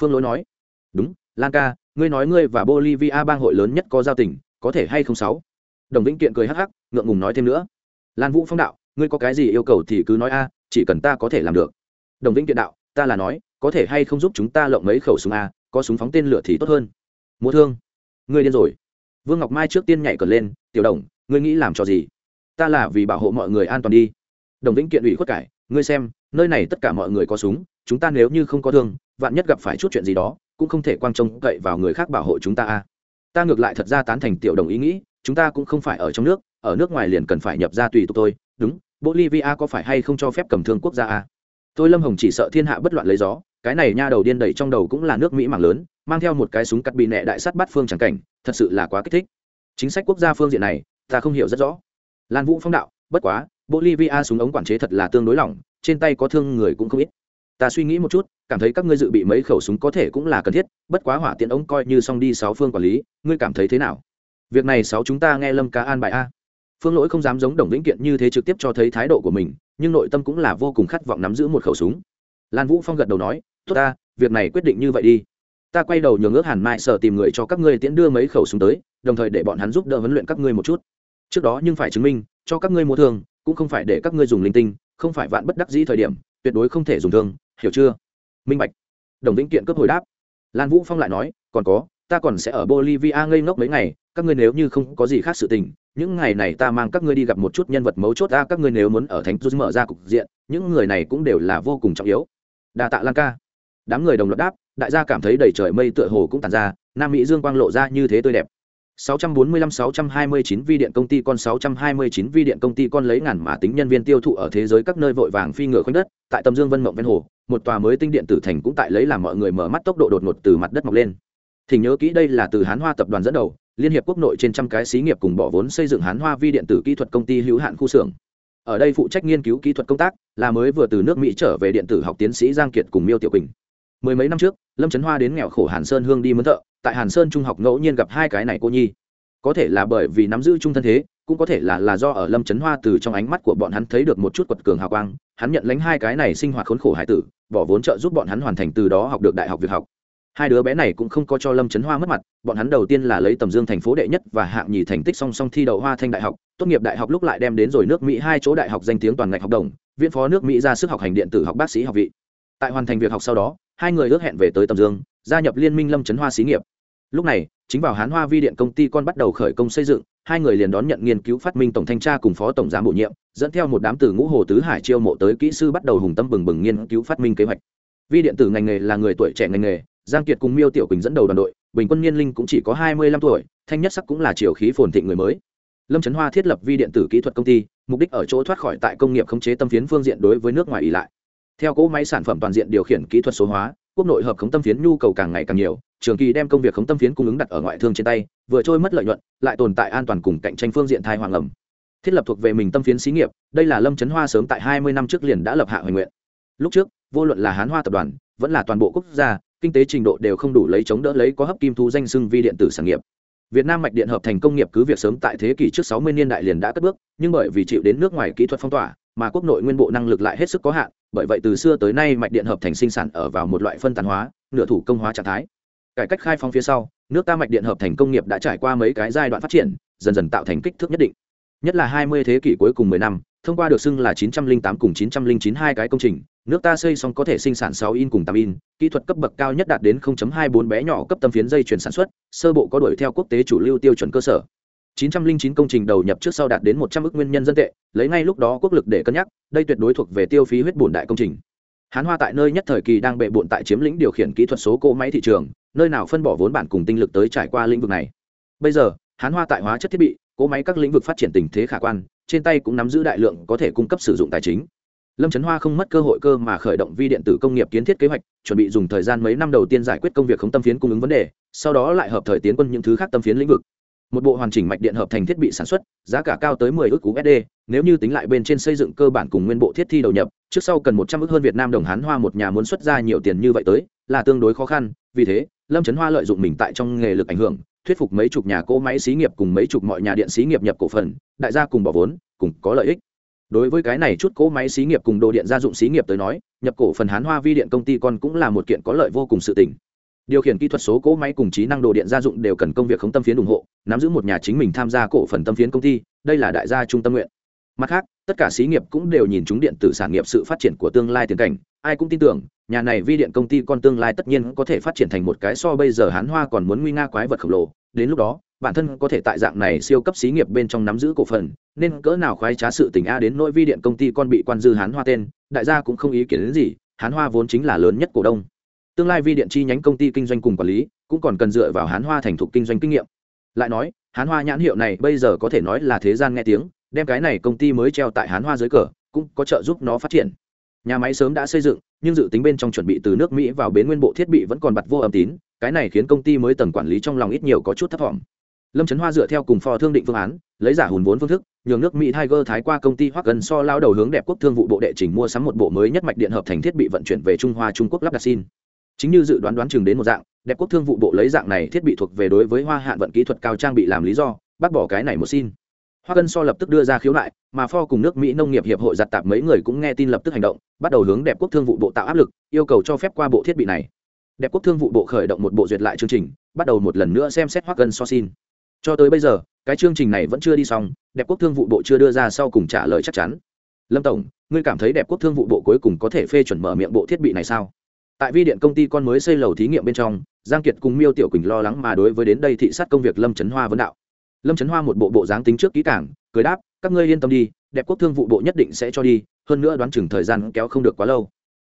Phương lỗi nói. Đúng, lan ca, ngươi nói ngươi và bolivia bang hội lớn nhất có giao tình, có thể hay không sáu? Đồng vĩnh kiện cười hắc hắc, ngượng ngùng nói thêm nữa. Lan vũ phong đạo, ngươi có cái gì yêu cầu thì cứ nói a, chỉ cần ta có thể làm được. Đồng vĩnh kiện đạo, ta là nói, có thể hay không giúp chúng ta lộng mấy khẩu súng a, có súng phóng tên lửa thì tốt hơn. Mua thương. Ngươi điên rồi. Vương ngọc mai trước tiên nhảy cờ lên, tiểu đồng, ngươi nghĩ làm cho gì? Ta là vì bảo hộ mọi người an toàn đi. Đồng vĩnh kiện ủy khuất cải, ngươi xem, nơi này tất cả mọi người có súng, chúng ta nếu như không có thương, vạn nhất gặp phải chút chuyện gì đó, cũng không thể quang trông cậy vào người khác bảo hộ chúng ta a. Ta ngược lại thật ra tán thành tiểu đồng ý nghĩ, chúng ta cũng không phải ở trong nước, ở nước ngoài liền cần phải nhập ra tùy tục tôi. đúng, bolivia có phải hay không cho phép cầm thương quốc gia a? Tôi lâm hồng chỉ sợ thiên hạ bất loạn lấy gió, cái này nha đầu điên đầy trong đầu cũng là nước mỹ mảng lớn, mang theo một cái súng cắt bị nẹ đại sắt bắt phương trắng cảnh, thật sự là quá kích thích. Chính sách quốc gia phương diện này, ta không hiểu rất rõ lan vũ phong đạo, bất quá, bolivia súng ống quản chế thật là tương đối lỏng, trên tay có thương người cũng không ít. Ta suy nghĩ một chút, cảm thấy các ngươi dự bị mấy khẩu súng có thể cũng là cần thiết, bất quá hỏa tiện ống coi như xong đi sáu phương quản lý, ngươi cảm thấy thế nào? Việc này sáu chúng ta nghe lâm cá an bài a. Phương lỗi không dám giống đồng vĩnh kiện như thế trực tiếp cho thấy thái độ của mình, nhưng nội tâm cũng là vô cùng khát vọng nắm giữ một khẩu súng. Lan vũ phong gật đầu nói, tốt ta, việc này quyết định như vậy đi. Ta quay đầu nhường ước hàn mai sở tìm người cho các ngươi tiễn đưa mấy khẩu súng tới, đồng thời để bọn hắn giúp đỡ huấn luyện các ngươi một chút trước đó nhưng phải chứng minh, cho các ngươi mua thương, cũng không phải để các ngươi dùng linh tinh, không phải vạn bất đắc dĩ thời điểm, tuyệt đối không thể dùng thương, hiểu chưa? Minh bạch. Đồng vĩnh kiện cấp hồi đáp. Lan vũ phong lại nói, còn có, ta còn sẽ ở bolivia ngây ngốc mấy ngày, các ngươi nếu như không có gì khác sự tình, những ngày này ta mang các ngươi đi gặp một chút nhân vật mấu chốt ta các ngươi nếu muốn ở thánh rút mở ra cục diện, những người này cũng đều là vô cùng trọng yếu. Đa tạ lan ca. Đám người đồng loạt đáp, đại gia cảm thấy đầy trời mây tựa hồ cũng tàn ra, nam mỹ dương quang lộ ra như thế tươi đẹp. 645-629 vi điện công ty con 629 vi điện công ty con lấy ngàn mà tính nhân viên tiêu thụ ở thế giới các nơi vội vàng phi ngựa khoanh đất, tại Tầm Dương Vân Mộng ven hồ, một tòa mới tinh điện tử thành cũng tại lấy làm mọi người mở mắt tốc độ đột ngột từ mặt đất mọc lên. Thỉnh nhớ kỹ đây là từ Hán Hoa tập đoàn dẫn đầu, liên hiệp quốc nội trên trăm cái xí nghiệp cùng bỏ vốn xây dựng Hán Hoa vi điện tử kỹ thuật công ty hữu hạn khu xưởng. Ở đây phụ trách nghiên cứu kỹ thuật công tác, là mới vừa từ nước Mỹ trở về điện tử học tiến sĩ Giang Kiệt cùng Miêu Tiểu Quỳnh. Mười mấy năm trước, Lâm Trấn Hoa đến nghèo khổ Hàn Sơn Hương đi mướn thợ, tại Hàn Sơn trung học ngẫu nhiên gặp hai cái này cô nhi. Có thể là bởi vì nắm giữ trung thân thế, cũng có thể là là do ở lâm trấn hoa từ trong ánh mắt của bọn hắn thấy được một chút quật cường hào quang, hắn nhận lánh hai cái này sinh hoạt khốn khổ hải tử, bỏ vốn trợ giúp bọn hắn hoàn thành từ đó học được đại học việc học. Hai đứa bé này cũng không có cho lâm trấn hoa mất mặt, bọn hắn đầu tiên là lấy tầm dương thành phố đệ nhất và hạng nhì thành tích song song thi đậu hoa thanh đại học, tốt nghiệp đại học lúc lại đem đến rồi nước mỹ hai chỗ đại học danh tiếng toàn ngạch học đồng viện phó nước mỹ ra sức học hành điện tử học bác sĩ học vị. Tại hoàn thành việc học sau đó, hai người ước hẹn về tới tầm dương gia nhập liên minh lâm trấn hoa xí nghiệp. Lúc này, chính vào hán hoa vi điện công ty con bắt đầu khởi công xây dựng, hai người liền đón nhận nghiên cứu phát minh tổng thanh tra cùng phó tổng giám bổ nhiệm, dẫn theo một đám từ ngũ hồ tứ hải chiêu mộ tới kỹ sư bắt đầu hùng tâm bừng bừng nghiên cứu phát minh kế hoạch. Vi điện tử ngành nghề là người tuổi trẻ ngành nghề, giang kiệt cùng miêu tiểu quỳnh dẫn đầu đoàn đội, bình quân niên linh cũng chỉ có hai mươi lăm tuổi, thanh nhất sắc cũng là chiều khí phồn thịnh người mới. Lâm trấn hoa thiết lập vi điện tử kỹ thuật công ty, mục đích ở chỗ thoát khỏi tại công nghiệp khống chế tâm phiến phương diện đối với nước ngoài ỉ lại. Theo cỗ máy sản phẩm toàn diện điều khiển kỹ thuật số hóa quốc nội hợp khống tâm phiến nhu cầu càng ngày càng nhiều trường kỳ đem công việc khống tâm phiến cung ứng đặt ở ngoại thương trên tay vừa trôi mất lợi nhuận lại tồn tại an toàn cùng cạnh tranh phương diện thai hoàng ẩm. Thiết lập thuộc về mình tâm phiến xí nghiệp đây là lâm trấn hoa sớm tại hai mươi năm trước liền đã lập hạ hoài nguyện. Lúc trước vô luận là hán hoa tập đoàn vẫn là toàn bộ quốc gia kinh tế trình độ đều không đủ lấy chống đỡ lấy có hấp kim thu danh sưng vi điện tử sản nghiệp. Việt Nam mạch điện hợp thành công nghiệp cứ việc sớm tại thế kỷ trước 60 niên đại liền đã cất bước, nhưng bởi vì chịu đến nước ngoài kỹ thuật phong tỏa, mà quốc nội nguyên bộ năng lực lại hết sức có hạn, bởi vậy từ xưa tới nay mạch điện hợp thành sinh sản ở vào một loại phân tán hóa, nửa thủ công hóa trạng thái. Cải cách khai phóng phía sau, nước ta mạch điện hợp thành công nghiệp đã trải qua mấy cái giai đoạn phát triển, dần dần tạo thành kích thước nhất định. Nhất là 20 thế kỷ cuối cùng 10 năm, thông qua được xưng là 908 cùng 909 hai cái công trình, nước ta xây xong có thể sinh sản 6 in cùng 8 in, kỹ thuật cấp bậc cao nhất đạt đến 0.24 bé nhỏ cấp tâm phiến dây chuyển sản xuất, sơ bộ có đuổi theo quốc tế chủ lưu tiêu chuẩn cơ sở. 909 công trình đầu nhập trước sau đạt đến 100 ức nguyên nhân dân tệ, lấy ngay lúc đó quốc lực để cân nhắc, đây tuyệt đối thuộc về tiêu phí huyết bổn đại công trình. Hán Hoa tại nơi nhất thời kỳ đang bệ bội tại chiếm lĩnh điều khiển kỹ thuật số cỗ máy thị trường, nơi nào phân bỏ vốn bản cùng tinh lực tới trải qua lĩnh vực này. Bây giờ, Hán Hoa tại hóa chất thiết bị, cỗ máy các lĩnh vực phát triển tình thế khả quan, trên tay cũng nắm giữ đại lượng có thể cung cấp sử dụng tài chính lâm trấn hoa không mất cơ hội cơ mà khởi động vi điện tử công nghiệp kiến thiết kế hoạch chuẩn bị dùng thời gian mấy năm đầu tiên giải quyết công việc không tâm phiến cung ứng vấn đề sau đó lại hợp thời tiến quân những thứ khác tâm phiến lĩnh vực một bộ hoàn chỉnh mạch điện hợp thành thiết bị sản xuất giá cả cao tới 10 ước USD, nếu như tính lại bên trên xây dựng cơ bản cùng nguyên bộ thiết thi đầu nhập, trước sau cần 100 ước hơn Việt Nam đồng Hán Hoa một nhà muốn xuất ra nhiều tiền như vậy tới, là tương đối khó khăn, vì thế, Lâm Trấn Hoa lợi dụng mình tại trong nghề lực ảnh hưởng, thuyết phục mấy chục nhà cỗ máy xí nghiệp cùng mấy chục mọi nhà điện xí nghiệp nhập cổ phần, đại gia cùng bỏ vốn, cùng có lợi ích. Đối với cái này chút cỗ máy xí nghiệp cùng đồ điện gia dụng xí nghiệp tới nói nhập cổ phần hán hoa vi điện công ty con cũng là một kiện có lợi vô cùng sự tỉnh điều khiển kỹ thuật số cỗ máy cùng trí năng đồ điện gia dụng đều cần công việc không tâm phiến ủng hộ, nắm giữ một nhà chính mình tham gia cổ phần tâm phiến công ty, đây là đại gia trung tâm nguyện. Mặt khác, tất cả xí nghiệp cũng đều nhìn chúng điện tử sản nghiệp sự phát triển của tương lai tiền cảnh, ai cũng tin tưởng, nhà này vi điện công ty con tương lai tất nhiên có thể phát triển thành một cái so bây giờ hán hoa còn muốn nguy nga quái vật khổng lồ, đến lúc đó, bản thân có thể tại dạng này siêu cấp xí nghiệp bên trong nắm giữ cổ phần, nên cỡ nào khoái trá sự tình a đến nỗi vi điện công ty con bị quan dư hán hoa tên, đại gia cũng không ý kiến đến gì, hán hoa vốn chính là lớn nhất cổ đông tương lai vi điện chi nhánh công ty kinh doanh cùng quản lý cũng còn cần dựa vào hán hoa thành thục kinh doanh kinh nghiệm. Lại nói, hán hoa nhãn hiệu này bây giờ có thể nói là thế gian nghe tiếng, đem cái này công ty mới treo tại hán hoa dưới cờ, cũng có trợ giúp nó phát triển. Nhà máy sớm đã xây dựng, nhưng dự tính bên trong chuẩn bị từ nước mỹ vào bến nguyên bộ thiết bị vẫn còn bặt vô âm tín, cái này khiến công ty mới tầng quản lý trong lòng ít nhiều có chút thất vọng. Lâm trấn hoa dựa theo cùng phò thương định phương án, lấy giả hùn vốn phương thức, nhường nước mỹ tiger thái qua công ty hoặc gần so lao đầu hướng đẹp quốc thương vụ bộ đệ trình mua sắm một bộ mới nhất mạch điện hợp thành thiết bị vận chuyển về trung hoa trung quốc lắp đặt xin chính như dự đoán đoán chừng đến một dạng, đẹp quốc thương vụ bộ lấy dạng này thiết bị thuộc về đối với hoa hạn vận kỹ thuật cao trang bị làm lý do, bác bỏ cái này một xin. Hoa cân so lập tức đưa ra khiếu nại, mà pho cùng nước mỹ nông nghiệp hiệp hội giặt tạp mấy người cũng nghe tin lập tức hành động, bắt đầu hướng đẹp quốc thương vụ bộ tạo áp lực, yêu cầu cho phép qua bộ thiết bị này. Đẹp quốc thương vụ bộ khởi động một bộ duyệt lại chương trình, bắt đầu một lần nữa xem xét hoa cân so xin. Cho tới bây giờ, cái chương trình này vẫn chưa đi xong, đẹp quốc thương vụ bộ chưa đưa ra sau cùng trả lời chắc chắn. Lâm tổng, ngươi cảm thấy đẹp quốc thương vụ bộ cuối cùng có thể phê chuẩn mở miệng bộ thiết bị này sao? Tại vi điện công ty con mới xây lầu thí nghiệm bên trong, giang kiệt cùng miêu tiểu quỳnh lo lắng mà đối với đến đây thị sát công việc lâm trấn hoa vấn đạo. Lâm trấn hoa một bộ bộ dáng tính trước kỹ cảng cười đáp, các ngươi yên tâm đi, đẹp quốc thương vụ bộ nhất định sẽ cho đi, hơn nữa đoán chừng thời gian kéo không được quá lâu.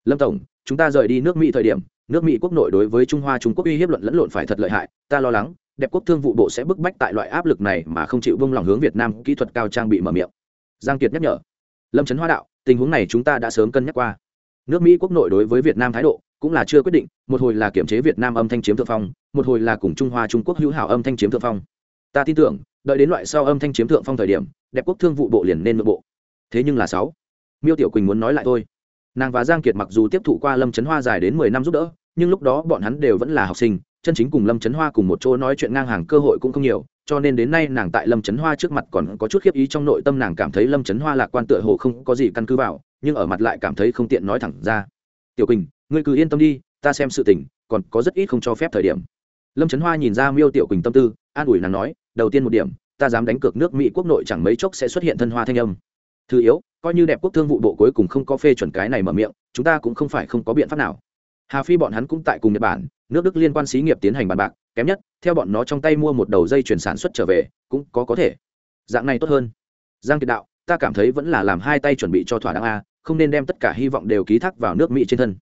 Lâm tổng, chúng ta rời đi nước mỹ thời điểm, nước mỹ quốc nội đối với trung hoa trung quốc uy hiếp luận lẫn lộn phải thật lợi hại, ta lo lắng, đẹp quốc thương vụ bộ sẽ bức bách tại loại áp lực này mà không chịu vung lòng hướng việt nam kỹ thuật cao trang bị mở miệng. Giang kiệt nhắc nhở. Lâm trấn hoa đạo, tình huống này chúng ta đã sớm cân nhắc qua. Nước mỹ quốc nội đối với việt nam thái độ cũng là chưa quyết định, một hồi là kiểm chế việt nam âm thanh chiếm thượng phong, một hồi là cùng trung hoa trung quốc hữu hảo âm thanh chiếm thượng phong. Ta tin tưởng, đợi đến loại sau âm thanh chiếm thượng phong thời điểm, đẹp quốc thương vụ bộ liền nên nội bộ. Thế nhưng là sáu, miêu tiểu quỳnh muốn nói lại thôi. Nàng và giang kiệt mặc dù tiếp thụ qua lâm trấn hoa dài đến mười năm giúp đỡ, nhưng lúc đó bọn hắn đều vẫn là học sinh, chân chính cùng lâm trấn hoa cùng một chỗ nói chuyện ngang hàng cơ hội cũng không nhiều, cho nên đến nay nàng tại lâm trấn hoa trước mặt còn có chút khiếp ý trong nội tâm nàng cảm thấy lâm trấn hoa lạc quan tựa hồ không có gì căn cứ vào, nhưng ở mặt lại cảm thấy không tiện nói thẳng ra. Tiểu quỳnh ngươi cứ yên tâm đi, ta xem sự tình, còn có rất ít không cho phép thời điểm. Lâm trấn hoa nhìn ra miêu tiểu quỳnh tâm tư, an ủi nàng nói, đầu tiên một điểm, ta dám đánh cược nước mỹ quốc nội chẳng mấy chốc sẽ xuất hiện thân hoa thanh âm. Thứ yếu, coi như đẹp quốc thương vụ bộ cuối cùng không có phê chuẩn cái này mở miệng, chúng ta cũng không phải không có biện pháp nào. Hà phi bọn hắn cũng tại cùng nhật bản, nước đức liên quan xí nghiệp tiến hành bàn bạc, kém nhất, theo bọn nó trong tay mua một đầu dây chuyển sản xuất trở về, cũng có có thể. Dạng này tốt hơn. Giang kiệt đạo, ta cảm thấy vẫn là làm hai tay chuẩn bị cho thỏa đáng a, không nên đem tất cả hy vọng đều ký thác vào nước mỹ trên thân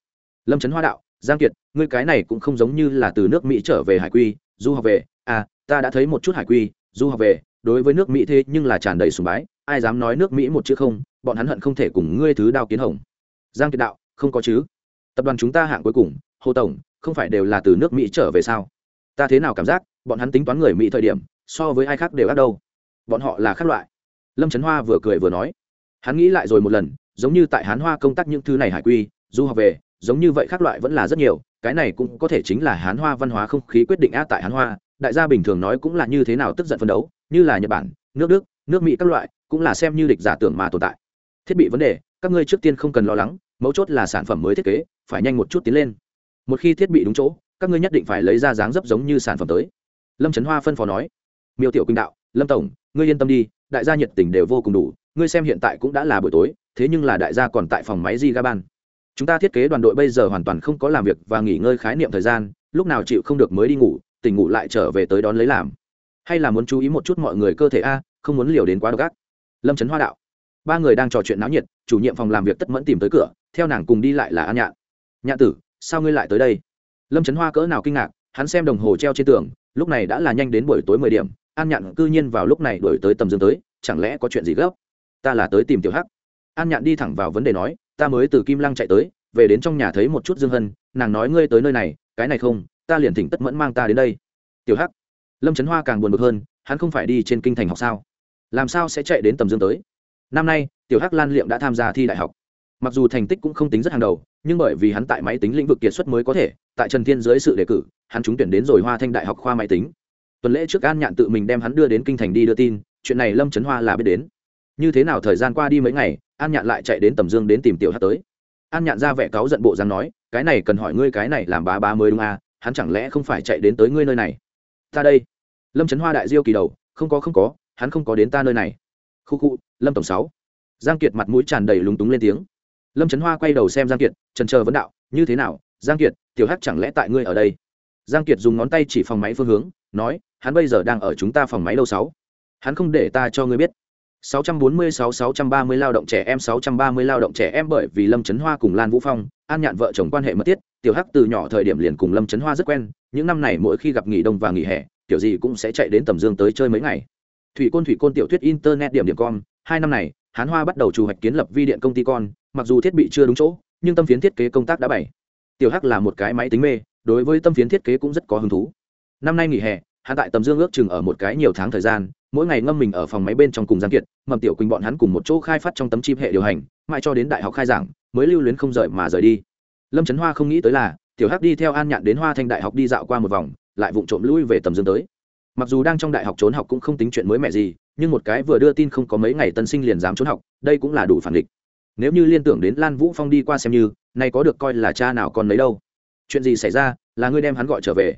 lâm trấn hoa đạo, giang kiệt, ngươi cái này cũng không giống như là từ nước mỹ trở về hải quy, du học về. À ta đã thấy một chút hải quy, du học về. Đối với nước mỹ thế nhưng là tràn đầy sùng bái, ai dám nói nước mỹ một chữ không, bọn hắn hận không thể cùng ngươi thứ đao kiến hồng. Giang kiệt đạo, không có chứ. Tập đoàn chúng ta hạng cuối cùng, hồ tổng, không phải đều là từ nước mỹ trở về sao? Ta thế nào cảm giác, bọn hắn tính toán người mỹ thời điểm, so với ai khác đều ác đâu. Bọn họ là khác loại. Lâm trấn hoa vừa cười vừa nói. Hắn nghĩ lại rồi một lần, giống như tại hán hoa công tác những thứ này hải quy, du học về giống như vậy khác loại vẫn là rất nhiều, cái này cũng có thể chính là hán hoa văn hóa không khí quyết định a tại hán hoa, đại gia bình thường nói cũng là như thế nào tức giận phân đấu, như là nhật bản, nước đức, nước mỹ các loại, cũng là xem như địch giả tưởng mà tồn tại. Thiết bị vấn đề, các ngươi trước tiên không cần lo lắng, mấu chốt là sản phẩm mới thiết kế, phải nhanh một chút tiến lên. Một khi thiết bị đúng chỗ, các ngươi nhất định phải lấy ra dáng dấp giống như sản phẩm tới. Lâm trấn hoa phân phó nói. Miêu tiểu kinh đạo, lâm tổng, ngươi yên tâm đi, đại gia nhiệt tình đều vô cùng đủ, ngươi xem hiện tại cũng đã là buổi tối, thế nhưng là đại gia còn tại phòng máy di ga ban chúng ta thiết kế đoàn đội bây giờ hoàn toàn không có làm việc và nghỉ ngơi khái niệm thời gian, lúc nào chịu không được mới đi ngủ, tỉnh ngủ lại trở về tới đón lấy làm. Hay là muốn chú ý một chút mọi người cơ thể a, không muốn liều đến quá độc ác. Lâm trấn hoa đạo. Ba người đang trò chuyện náo nhiệt, chủ nhiệm phòng làm việc tất mẫn tìm tới cửa, theo nàng cùng đi lại là an nhạn. Nhạn tử, sao ngươi lại tới đây? Lâm trấn hoa cỡ nào kinh ngạc, hắn xem đồng hồ treo trên tường, lúc này đã là nhanh đến buổi tối mười điểm, an nhạn cư nhiên vào lúc này đổi tới tầm dương tới, chẳng lẽ có chuyện gì gấp? Ta là tới tìm tiểu hắc. An nhạn đi thẳng vào vấn đề nói ta mới từ kim lăng chạy tới, về đến trong nhà thấy một chút dương hân, nàng nói ngươi tới nơi này, cái này không, ta liền thỉnh tất mẫn mang ta đến đây. Tiểu hắc, lâm trấn hoa càng buồn bực hơn, hắn không phải đi trên kinh thành học sao? Làm sao sẽ chạy đến tầm dương tới? Năm nay, tiểu hắc lan liệm đã tham gia thi đại học. Mặc dù thành tích cũng không tính rất hàng đầu, nhưng bởi vì hắn tại máy tính lĩnh vực kiệt xuất mới có thể, tại trần thiên dưới sự đề cử, hắn trúng tuyển đến rồi hoa thanh đại học khoa máy tính. Tuần lễ trước an nhạn tự mình đem hắn đưa đến kinh thành đi đưa tin, chuyện này lâm trấn hoa là biết đến. Như thế nào thời gian qua đi mấy ngày an nhạn lại chạy đến tầm dương đến tìm tiểu hát tới. An nhạn ra vẻ cáu giận bộ dáng nói, cái này cần hỏi ngươi cái này làm bá bá mới đúng à hắn chẳng lẽ không phải chạy đến tới ngươi nơi này? Ta đây. Lâm trấn hoa đại diêu kỳ đầu, không có không có, hắn không có đến ta nơi này. Khu khu, lâm tổng sáu. Giang kiệt mặt mũi tràn đầy lúng túng lên tiếng. Lâm trấn hoa quay đầu xem giang kiệt, trần chờ vấn đạo, như thế nào, giang kiệt, tiểu hắc chẳng lẽ tại ngươi ở đây? Giang kiệt dùng ngón tay chỉ phòng máy phương hướng, nói, hắn bây giờ đang ở chúng ta phòng máy lâu sáu. Hắn không để ta cho ngươi biết. 646-630 lao động trẻ em 630 lao động trẻ em bởi vì Lâm Chấn Hoa cùng Lan Vũ Phong, An Nhạn vợ chồng quan hệ mật thiết, Tiểu Hắc từ nhỏ thời điểm liền cùng Lâm Chấn Hoa rất quen, những năm này mỗi khi gặp nghỉ đông và nghỉ hè, tiểu gì cũng sẽ chạy đến tầm dương tới chơi mấy ngày. Thủy Côn Thủy Côn tiểu thuyết internet điểm điểm com, hai năm này, Hán Hoa bắt đầu chủ hoạch kiến lập vi điện công ty con, mặc dù thiết bị chưa đúng chỗ, nhưng tâm phiến thiết kế công tác đã bày. Tiểu Hắc là một cái máy tính mê, đối với tâm phiến thiết kế cũng rất có hứng thú. Năm nay nghỉ hè, hắn tại tầm dương ước chừng ở một cái nhiều tháng thời gian mỗi ngày ngâm mình ở phòng máy bên trong cùng giang kiệt, mầm tiểu quỳnh bọn hắn cùng một chỗ khai phát trong tấm chip hệ điều hành, mãi cho đến đại học khai giảng, mới lưu luyến không rời mà rời đi. Lâm trấn hoa không nghĩ tới là, tiểu hắc đi theo an nhạn đến hoa thanh đại học đi dạo qua một vòng, lại vụng trộm lui về tầm dương tới. Mặc dù đang trong đại học trốn học cũng không tính chuyện mới mẹ gì, nhưng một cái vừa đưa tin không có mấy ngày tân sinh liền dám trốn học, đây cũng là đủ phản địch nếu như liên tưởng đến lan vũ phong đi qua xem như, nay có được coi là cha nào còn lấy đâu. Chuyện gì xảy ra, là ngươi đem hắn gọi trở về.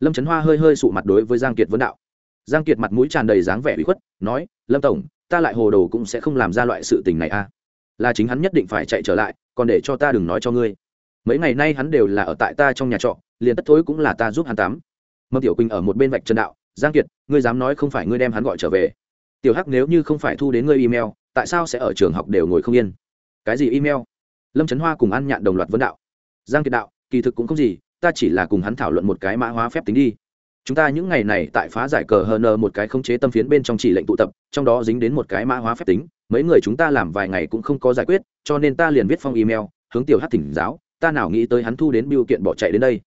Lâm trấn hoa hơi hơi sụ mặt đối với giang kiệt vấn đạo giang kiệt mặt mũi tràn đầy dáng vẻ bị khuất, nói, lâm tổng, ta lại hồ đồ cũng sẽ không làm ra loại sự tình này a à. là chính hắn nhất định phải chạy trở lại, còn để cho ta đừng nói cho ngươi. Mấy ngày nay hắn đều là ở tại ta trong nhà trọ, liền tất thối cũng là ta giúp hắn tắm. Mâm tiểu quỳnh ở một bên vạch trần đạo, giang kiệt, ngươi dám nói không phải ngươi đem hắn gọi trở về. Tiểu hắc nếu như không phải thu đến ngươi email, tại sao sẽ ở trường học đều ngồi không yên? Cái gì email? Lâm trấn hoa cùng ăn nhạn đồng loạt vấn đạo. Giang kiệt đạo, kỳ thực cũng không gì, ta chỉ là cùng hắn thảo luận một cái mã hóa phép tính đi chúng ta những ngày này tại phá giải cờ hờn một cái khống chế tâm phiến bên trong chỉ lệnh tụ tập, trong đó dính đến một cái mã hóa phép tính, mấy người chúng ta làm vài ngày cũng không có giải quyết, cho nên ta liền viết phong email, hướng tiểu hát thỉnh giáo, ta nào nghĩ tới hắn thu đến biêu kiện bỏ chạy đến đây.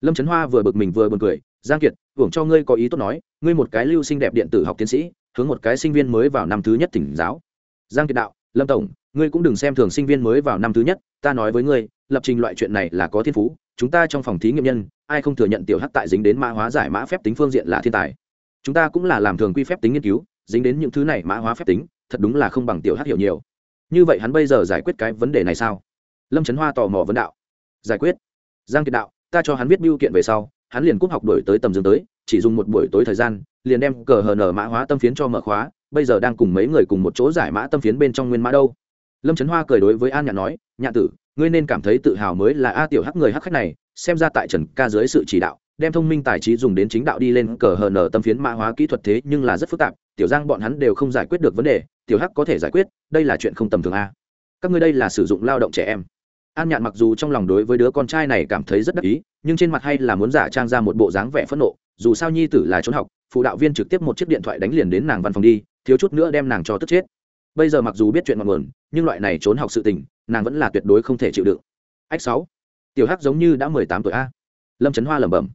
Lâm trấn hoa vừa bực mình vừa buồn cười, giang kiệt, hưởng cho ngươi có ý tốt nói, ngươi một cái lưu sinh đẹp điện tử học tiến sĩ, hướng một cái sinh viên mới vào năm thứ nhất thỉnh giáo. Giang kiệt đạo, lâm tổng, ngươi cũng đừng xem thường sinh viên mới vào năm thứ nhất, ta nói với ngươi, lập trình loại chuyện này là có thiên phú, chúng ta trong phòng thí nghiệm nhân ai không thừa nhận tiểu hắc tại dính đến mã hóa giải mã phép tính phương diện là thiên tài. Chúng ta cũng là làm thường quy phép tính nghiên cứu, dính đến những thứ này mã hóa phép tính, thật đúng là không bằng tiểu hắc hiểu nhiều. Như vậy hắn bây giờ giải quyết cái vấn đề này sao? Lâm trấn hoa tò mò vấn đạo. Giải quyết. Giang kiệt đạo, ta cho hắn viết biêu kiện về sau, hắn liền cúp học đổi tới tầm dương tới, chỉ dùng một buổi tối thời gian, liền đem cờ hờ nở mã hóa tâm phiến cho mở khóa, bây giờ đang cùng mấy người cùng một chỗ giải mã tâm phiến bên trong nguyên mã đâu. Lâm trấn hoa cười đối với an nhạn nói nhạn tử ngươi nên cảm thấy tự hào mới là a tiểu hắc người hắc khách này, xem ra tại trần ca dưới sự chỉ đạo, đem thông minh tài trí dùng đến chính đạo đi lên cờ hờ nở tâm phiến mã hóa kỹ thuật thế nhưng là rất phức tạp, tiểu giang bọn hắn đều không giải quyết được vấn đề, tiểu hắc có thể giải quyết, đây là chuyện không tầm thường a. Các ngươi đây là sử dụng lao động trẻ em. An nhạn mặc dù trong lòng đối với đứa con trai này cảm thấy rất đắc ý, nhưng trên mặt hay là muốn giả trang ra một bộ dáng vẻ phẫn nộ, dù sao nhi tử là trốn học, phụ đạo viên trực tiếp một chiếc điện thoại đánh liền đến nàng văn phòng đi, thiếu chút nữa đem nàng cho tức chết. Bây giờ mặc dù biết chuyện ngọn nguồn, nhưng loại này trốn học sự tình nàng vẫn là tuyệt đối không thể chịu đựng. Ách sáu, tiểu hắc giống như đã mười tám tuổi a. Lâm trấn hoa lẩm bẩm.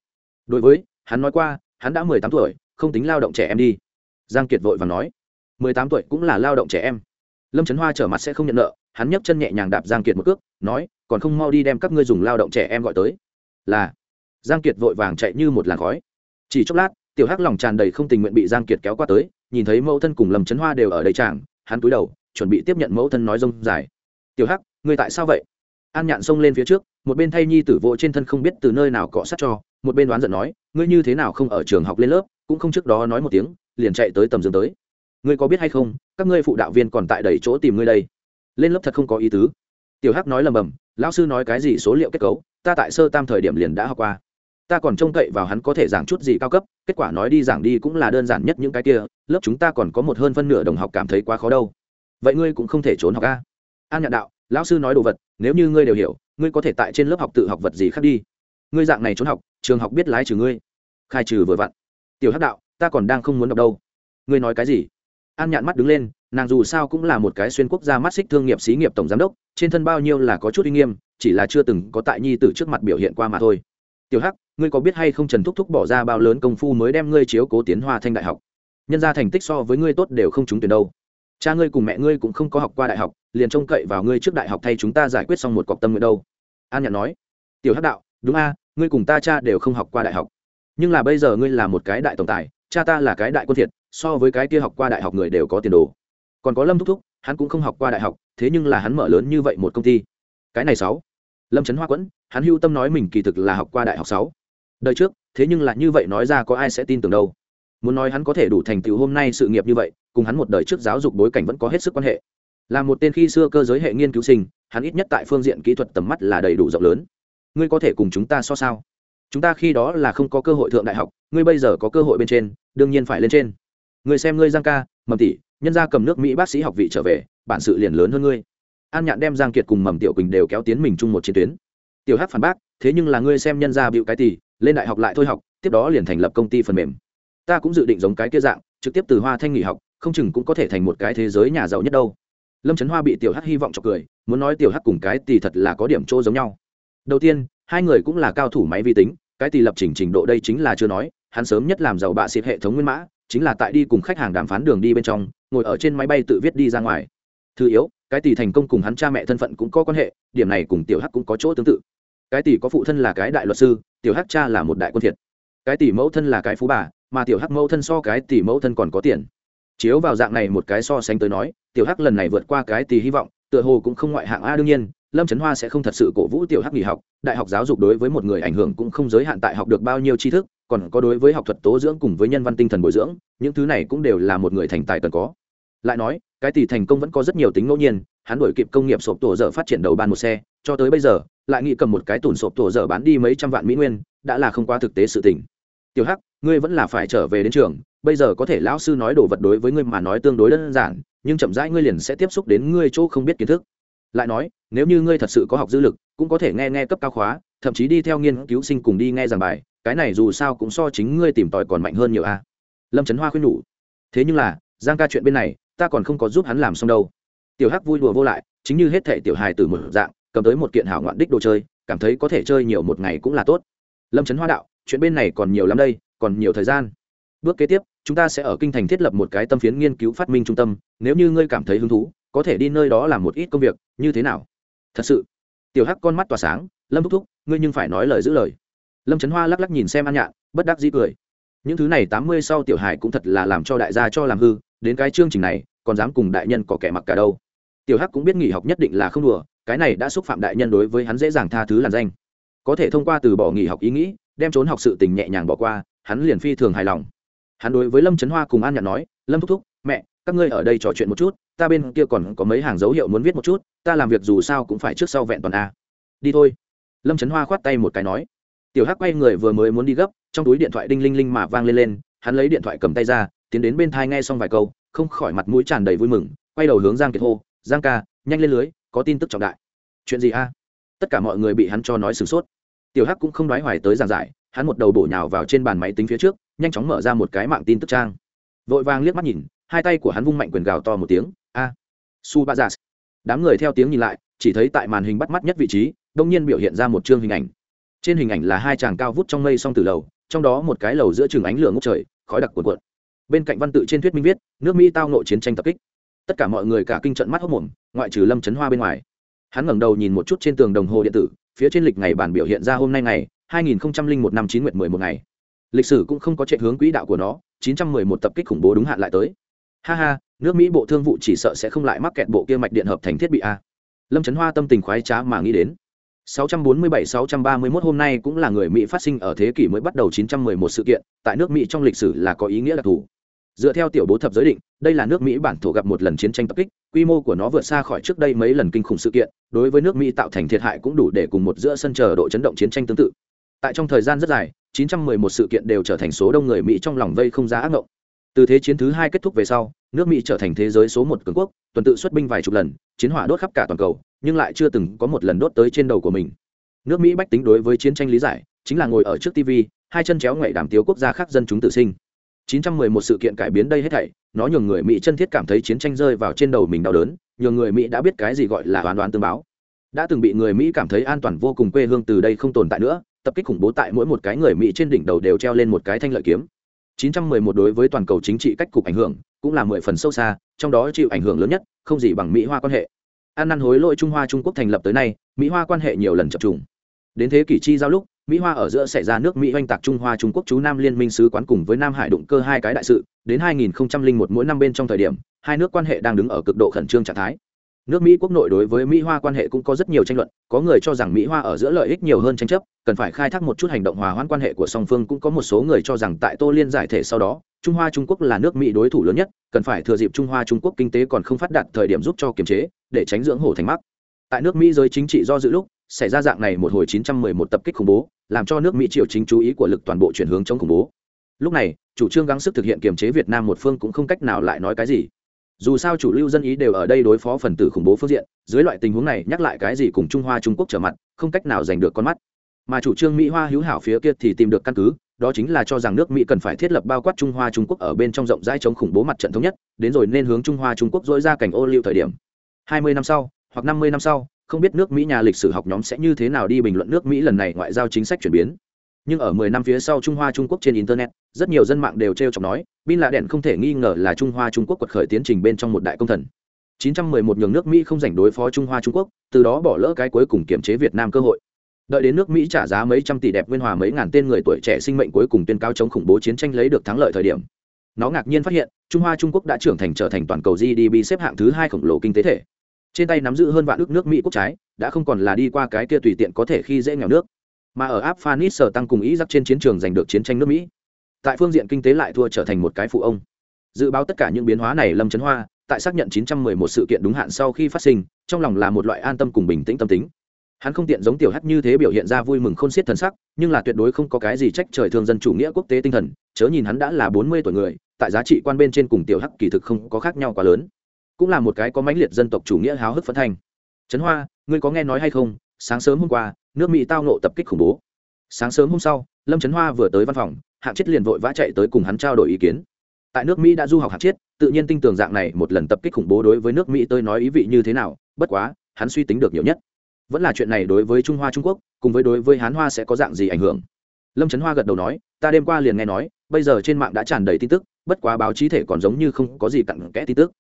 Đối với, hắn nói qua, hắn đã mười tám tuổi, không tính lao động trẻ em đi. Giang kiệt vội và nói, mười tám tuổi cũng là lao động trẻ em. Lâm trấn hoa trở mặt sẽ không nhận nợ, hắn nhấc chân nhẹ nhàng đạp giang kiệt một cước, nói, còn không mau đi đem các ngươi dùng lao động trẻ em gọi tới. Là, giang kiệt vội vàng chạy như một làn khói. Chỉ chốc lát, tiểu hắc lòng tràn đầy không tình nguyện bị giang kiệt kéo qua tới, nhìn thấy mẫu thân cùng lâm trấn hoa đều ở đây chàng, hắn cúi đầu, chuẩn bị tiếp nhận mẫu thân nói rông dài tiểu hắc, ngươi tại sao vậy? An nhạn xông lên phía trước, một bên thay nhi tử vỗ trên thân không biết từ nơi nào cọ sát cho, một bên đoán giận nói, ngươi như thế nào không ở trường học lên lớp, cũng không trước đó nói một tiếng, liền chạy tới tầm giường tới. Ngươi có biết hay không, các ngươi phụ đạo viên còn tại đầy chỗ tìm ngươi đây. Lên lớp thật không có ý tứ. Tiểu hắc nói lầm bầm, lão sư nói cái gì số liệu kết cấu, ta tại sơ tam thời điểm liền đã học qua. Ta còn trông cậy vào hắn có thể giảng chút gì cao cấp, kết quả nói đi giảng đi cũng là đơn giản nhất những cái kia, lớp chúng ta còn có một hơn phân nửa đồng học cảm thấy quá khó đâu. Vậy ngươi cũng không thể trốn học a? An nhạn đạo, lão sư nói đồ vật, nếu như ngươi đều hiểu, ngươi có thể tại trên lớp học tự học vật gì khác đi. Ngươi dạng này trốn học, trường học biết lái trừ ngươi. Khai trừ vừa vặn. Tiểu hắc đạo, ta còn đang không muốn đọc đâu. Ngươi nói cái gì? An nhạn mắt đứng lên, nàng dù sao cũng là một cái xuyên quốc gia mắt xích thương nghiệp xí nghiệp tổng giám đốc, trên thân bao nhiêu là có chút uy nghiêm, chỉ là chưa từng có tại nhi tử trước mặt biểu hiện qua mà thôi. Tiểu hắc, ngươi có biết hay không trần thúc thúc bỏ ra bao lớn công phu mới đem ngươi chiếu cố tiến hoa thanh đại học? Nhân ra thành tích so với ngươi tốt đều không trúng tuyển đâu cha ngươi cùng mẹ ngươi cũng không có học qua đại học, liền trông cậy vào ngươi trước đại học thay chúng ta giải quyết xong một cọc tâm nguyện đâu. An nhạn nói. Tiểu hắc đạo, đúng a, ngươi cùng ta cha đều không học qua đại học. Nhưng là bây giờ ngươi là một cái đại tổng tài, cha ta là cái đại quân thiệt, so với cái kia học qua đại học người đều có tiền đồ. Còn có lâm thúc thúc, hắn cũng không học qua đại học, thế nhưng là hắn mở lớn như vậy một công ty. Cái này sáu. Lâm trấn hoa quẫn, hắn hưu tâm nói mình kỳ thực là học qua đại học sáu. Đời trước, thế nhưng là như vậy nói ra có ai sẽ tin tưởng đâu muốn nói hắn có thể đủ thành tựu hôm nay sự nghiệp như vậy, cùng hắn một đời trước giáo dục bối cảnh vẫn có hết sức quan hệ. Là một tên khi xưa cơ giới hệ nghiên cứu sinh, hắn ít nhất tại phương diện kỹ thuật tầm mắt là đầy đủ rộng lớn. Ngươi có thể cùng chúng ta so sao? Chúng ta khi đó là không có cơ hội thượng đại học, ngươi bây giờ có cơ hội bên trên, đương nhiên phải lên trên. Ngươi xem ngươi giang ca, mầm tỷ, nhân gia cầm nước mỹ bác sĩ học vị trở về, bản sự liền lớn hơn ngươi. An nhạn đem giang kiệt cùng mầm tiểu quỳnh đều kéo tiến mình chung một chiến tuyến. Tiểu hắc phản bác, thế nhưng là ngươi xem nhân gia bịu cái tỷ lên đại học lại thôi học, tiếp đó liền thành lập công ty phần mềm ta cũng dự định giống cái kia dạng, trực tiếp từ hoa thanh nghỉ học, không chừng cũng có thể thành một cái thế giới nhà giàu nhất đâu. Lâm trấn hoa bị tiểu hắc hy vọng chọc cười, muốn nói tiểu hắc cùng cái tỷ thật là có điểm chỗ giống nhau. Đầu tiên, hai người cũng là cao thủ máy vi tính, cái tỷ lập trình trình độ đây chính là chưa nói, hắn sớm nhất làm giàu bạ xịt hệ thống nguyên mã, chính là tại đi cùng khách hàng đàm phán đường đi bên trong, ngồi ở trên máy bay tự viết đi ra ngoài. Thứ yếu, cái tỷ thành công cùng hắn cha mẹ thân phận cũng có quan hệ, điểm này cùng tiểu hắc cũng có chỗ tương tự. Cái tỷ có phụ thân là cái đại luật sư, tiểu hắc cha là một đại quân thiệt. Cái tỷ mẫu thân là cái phú bà mà tiểu hắc mẫu thân so cái tỷ mẫu thân còn có tiền. Chiếu vào dạng này một cái so sánh tới nói, tiểu hắc lần này vượt qua cái tỷ hy vọng, tựa hồ cũng không ngoại hạng a đương nhiên, lâm trấn hoa sẽ không thật sự cổ vũ tiểu hắc nghỉ học, đại học giáo dục đối với một người ảnh hưởng cũng không giới hạn tại học được bao nhiêu tri thức, còn có đối với học thuật tố dưỡng cùng với nhân văn tinh thần bồi dưỡng, những thứ này cũng đều là một người thành tài cần có. Lại nói, cái tỷ thành công vẫn có rất nhiều tính ngẫu nhiên, hắn đổi kịp công nghiệp sộp tổ dở phát triển đầu ban một xe, cho tới bây giờ, lại nghĩ cầm một cái tủn sộp tổ dở bán đi mấy trăm vạn mỹ nguyên, đã là không qua thực tế sự tình. Tiểu hắc ngươi vẫn là phải trở về đến trường, bây giờ có thể lão sư nói đồ vật đối với ngươi mà nói tương đối đơn giản, nhưng chậm rãi ngươi liền sẽ tiếp xúc đến ngươi chỗ không biết kiến thức. Lại nói, nếu như ngươi thật sự có học dư lực, cũng có thể nghe nghe cấp cao khóa, thậm chí đi theo nghiên cứu sinh cùng đi nghe giảng bài, cái này dù sao cũng so chính ngươi tìm tòi còn mạnh hơn nhiều a. Lâm trấn hoa khuyên nhủ. Thế nhưng là, giang ca chuyện bên này, ta còn không có giúp hắn làm xong đâu. Tiểu hắc vui đùa vô lại, chính như hết thệ tiểu hài từ một dạng, cầm tới một kiện hảo ngoạn đích đồ chơi, cảm thấy có thể chơi nhiều một ngày cũng là tốt. Lâm trấn hoa đạo, chuyện bên này còn nhiều lắm đây còn nhiều thời gian. Bước kế tiếp, chúng ta sẽ ở kinh thành thiết lập một cái tâm phiến nghiên cứu phát minh trung tâm, nếu như ngươi cảm thấy hứng thú, có thể đi nơi đó làm một ít công việc, như thế nào? Thật sự. Tiểu hắc con mắt tỏa sáng, lâm thúc thúc, ngươi nhưng phải nói lời giữ lời. Lâm trấn hoa lắc lắc nhìn xem an nhạn, bất đắc dĩ cười. Những thứ này tám mươi sau tiểu hải cũng thật là làm cho đại gia cho làm hư, đến cái chương trình này, còn dám cùng đại nhân có kẻ mặc cả đâu. Tiểu hắc cũng biết nghỉ học nhất định là không đùa, cái này đã xúc phạm đại nhân đối với hắn dễ dàng tha thứ làn danh. Có thể thông qua từ bỏ nghỉ học ý nghĩ, đem trốn học sự tình nhẹ nhàng bỏ qua hắn liền phi thường hài lòng. Hắn đối với lâm trấn hoa cùng an nhạn nói, lâm thúc thúc, mẹ, các ngươi ở đây trò chuyện một chút, ta bên kia còn có mấy hàng dấu hiệu muốn viết một chút, ta làm việc dù sao cũng phải trước sau vẹn toàn a. Đi thôi. Lâm trấn hoa khoát tay một cái nói. Tiểu hắc quay người vừa mới muốn đi gấp, trong túi điện thoại đinh linh linh mà vang lên lên, hắn lấy điện thoại cầm tay ra, tiến đến bên thai nghe xong vài câu, không khỏi mặt mũi tràn đầy vui mừng, quay đầu hướng giang kiệt hô, giang ca, nhanh lên lưới, có tin tức trọng đại. Chuyện gì a? Tất cả mọi người bị hắn cho nói sửng sốt. Tiểu hắc cũng không nói hoài tới giảng giải hắn một đầu bổ nhào vào trên bàn máy tính phía trước, nhanh chóng mở ra một cái mạng tin tức trang. Vội vàng liếc mắt nhìn, hai tay của hắn vung mạnh quyền gào to một tiếng, a su ba giả đám người theo tiếng nhìn lại, chỉ thấy tại màn hình bắt mắt nhất vị trí đông nhiên biểu hiện ra một chương hình ảnh. Trên hình ảnh là hai chàng cao vút trong mây song từ lầu, trong đó một cái lầu giữa trường ánh lửa ngốc trời, khói đặc cuộn cuộn. Bên cạnh văn tự trên thuyết minh viết, nước mỹ tao nộ chiến tranh tập kích. Tất cả mọi người cả kinh trận mắt hốc mồm, ngoại trừ lâm trấn hoa bên ngoài. Hắn ngẩng đầu nhìn một chút trên tường đồng hồ điện tử, phía trên lịch ngày bản biểu hiện ra hôm nay ngày 2001 năm 9 nguyệt 11 ngày lịch sử cũng không có chạy hướng quỹ đạo của nó 911 tập kích khủng bố đúng hạn lại tới ha ha nước mỹ bộ thương vụ chỉ sợ sẽ không lại mắc kẹt bộ kia mạch điện hợp thành thiết bị a lâm trấn hoa tâm tình khoái trá mà nghĩ đến 647-631 hôm nay cũng là người Mỹ phát sinh ở thế kỷ mới bắt đầu 911 sự kiện, tại nước Mỹ trong lịch sử là có ý nghĩa đặc thù. Dựa theo tiểu bố thập giới định, đây là nước Mỹ bản thổ gặp một lần chiến tranh tập kích, quy mô của nó vượt xa khỏi trước đây mấy lần kinh khủng sự kiện, đối với nước Mỹ tạo thành thiệt hại cũng đủ để cùng một giữa sân chờ độ chấn động chiến tranh tương tự. Tại trong thời gian rất dài, 911 sự kiện đều trở thành số đông người Mỹ trong lòng vây không giá ác ngộng. Từ thế chiến thứ hai kết thúc về sau, nước Mỹ trở thành thế giới số một cường quốc, tuần tự xuất binh vài chục lần, chiến hỏa đốt khắp cả toàn cầu, nhưng lại chưa từng có một lần đốt tới trên đầu của mình. Nước mỹ bách tính đối với chiến tranh lý giải chính là ngồi ở trước tv hai chân chéo ngoại đàm tiếu quốc gia khác dân chúng tự sinh. 911 sự kiện cải biến đây hết thảy nó nhường người mỹ chân thiết cảm thấy chiến tranh rơi vào trên đầu mình đau đớn nhường người mỹ đã biết cái gì gọi là hoàn toàn tương báo. Đã từng bị người mỹ cảm thấy an toàn vô cùng quê hương từ đây không tồn tại nữa tập kích khủng bố tại mỗi một cái người mỹ trên đỉnh đầu đều treo lên một cái thanh lợi kiếm. 911 đối với toàn cầu chính trị cách cục ảnh hưởng, cũng là mười phần sâu xa, trong đó chịu ảnh hưởng lớn nhất, không gì bằng mỹ hoa quan hệ. An năn hối lỗi trung hoa trung quốc thành lập tới nay, mỹ hoa quan hệ nhiều lần chập trùng. Đến thế kỷ chi giao lúc, mỹ hoa ở giữa xảy ra nước mỹ oanh tạc trung hoa trung quốc chú nam liên minh sứ quán cùng với nam hải đụng cơ hai cái đại sự. Đến 2001 mỗi năm bên trong thời điểm, hai nước quan hệ đang đứng ở cực độ khẩn trương trạng thái nước mỹ quốc nội đối với mỹ hoa quan hệ cũng có rất nhiều tranh luận, có người cho rằng mỹ hoa ở giữa lợi ích nhiều hơn tranh chấp, cần phải khai thác một chút hành động hòa hoãn quan hệ của song phương cũng có một số người cho rằng tại tô liên giải thể sau đó, trung hoa trung quốc là nước mỹ đối thủ lớn nhất, cần phải thừa dịp trung hoa trung quốc kinh tế còn không phát đạt thời điểm giúp cho kiềm chế, để tránh dưỡng hổ thành mắc. Tại nước mỹ giới chính trị do dự lúc, xảy ra dạng này một hồi 911 tập kích khủng bố, làm cho nước mỹ triều chính chú ý của lực toàn bộ chuyển hướng chống khủng bố. Lúc này, chủ trương gắng sức thực hiện kiềm chế việt nam một phương cũng không cách nào lại nói cái gì dù sao chủ lưu dân ý đều ở đây đối phó phần tử khủng bố phương diện, dưới loại tình huống này, nhắc lại cái gì cùng trung hoa trung quốc trở mặt, không cách nào giành được con mắt. Mà chủ trương mỹ hoa hữu hảo phía kia thì tìm được căn cứ, đó chính là cho rằng nước mỹ cần phải thiết lập bao quát trung hoa trung quốc ở bên trong rộng rãi chống khủng bố mặt trận thống nhất, đến rồi nên hướng trung hoa trung quốc dối ra cảnh ô liu thời điểm. Hai mươi năm sau, hoặc năm mươi năm sau, không biết nước mỹ nhà lịch sử học nhóm sẽ như thế nào đi bình luận nước mỹ lần này ngoại giao chính sách chuyển biến nhưng ở mười năm phía sau trung hoa trung quốc trên internet, rất nhiều dân mạng đều treo chọc nói, bin lạ đèn không thể nghi ngờ là trung hoa trung quốc quật khởi tiến trình bên trong một đại công thần. 911 nhường nước mỹ không giành đối phó trung hoa trung quốc, từ đó bỏ lỡ cái cuối cùng kiểm chế việt nam cơ hội. Đợi đến nước mỹ trả giá mấy trăm tỷ đẹp nguyên hòa mấy ngàn tên người tuổi trẻ sinh mệnh cuối cùng tuyên cao chống khủng bố chiến tranh lấy được thắng lợi thời điểm. Nó ngạc nhiên phát hiện, trung hoa trung quốc đã trưởng thành trở thành toàn cầu gdp xếp hạng thứ hai khổng lồ kinh tế thể. Trên tay nắm giữ hơn vạn ước nước mỹ quốc trái, đã không còn là đi qua cái kia tùy tiện có thể khi dễ nghèo nước mà ở áp phanis sở tăng cùng ý giặc trên chiến trường giành được chiến tranh nước mỹ. Tại phương diện kinh tế lại thua trở thành một cái phụ ông. Dự báo tất cả những biến hóa này lâm trấn hoa tại xác nhận 911 sự kiện đúng hạn sau khi phát sinh, trong lòng là một loại an tâm cùng bình tĩnh tâm tính. Hắn không tiện giống tiểu hắc như thế biểu hiện ra vui mừng khôn xiết thần sắc, nhưng là tuyệt đối không có cái gì trách trời thương dân chủ nghĩa quốc tế tinh thần, chớ nhìn hắn đã là bốn mươi tuổi người, tại giá trị quan bên trên cùng tiểu hắc kỳ thực không có khác nhau quá lớn. Cũng là một cái có mãnh liệt dân tộc chủ nghĩa háo hức phấn thành trấn hoa, ngươi có nghe nói hay không? Sáng sớm hôm qua nước mỹ tao nộ tập kích khủng bố sáng sớm hôm sau lâm trấn hoa vừa tới văn phòng hạng chết liền vội vã chạy tới cùng hắn trao đổi ý kiến tại nước mỹ đã du học hạng chết tự nhiên tin tưởng dạng này một lần tập kích khủng bố đối với nước mỹ tôi nói ý vị như thế nào bất quá hắn suy tính được nhiều nhất vẫn là chuyện này đối với trung hoa trung quốc cùng với đối với hán hoa sẽ có dạng gì ảnh hưởng lâm trấn hoa gật đầu nói ta đêm qua liền nghe nói bây giờ trên mạng đã tràn đầy tin tức bất quá báo chí thể còn giống như không có gì cặn kẽ tin tức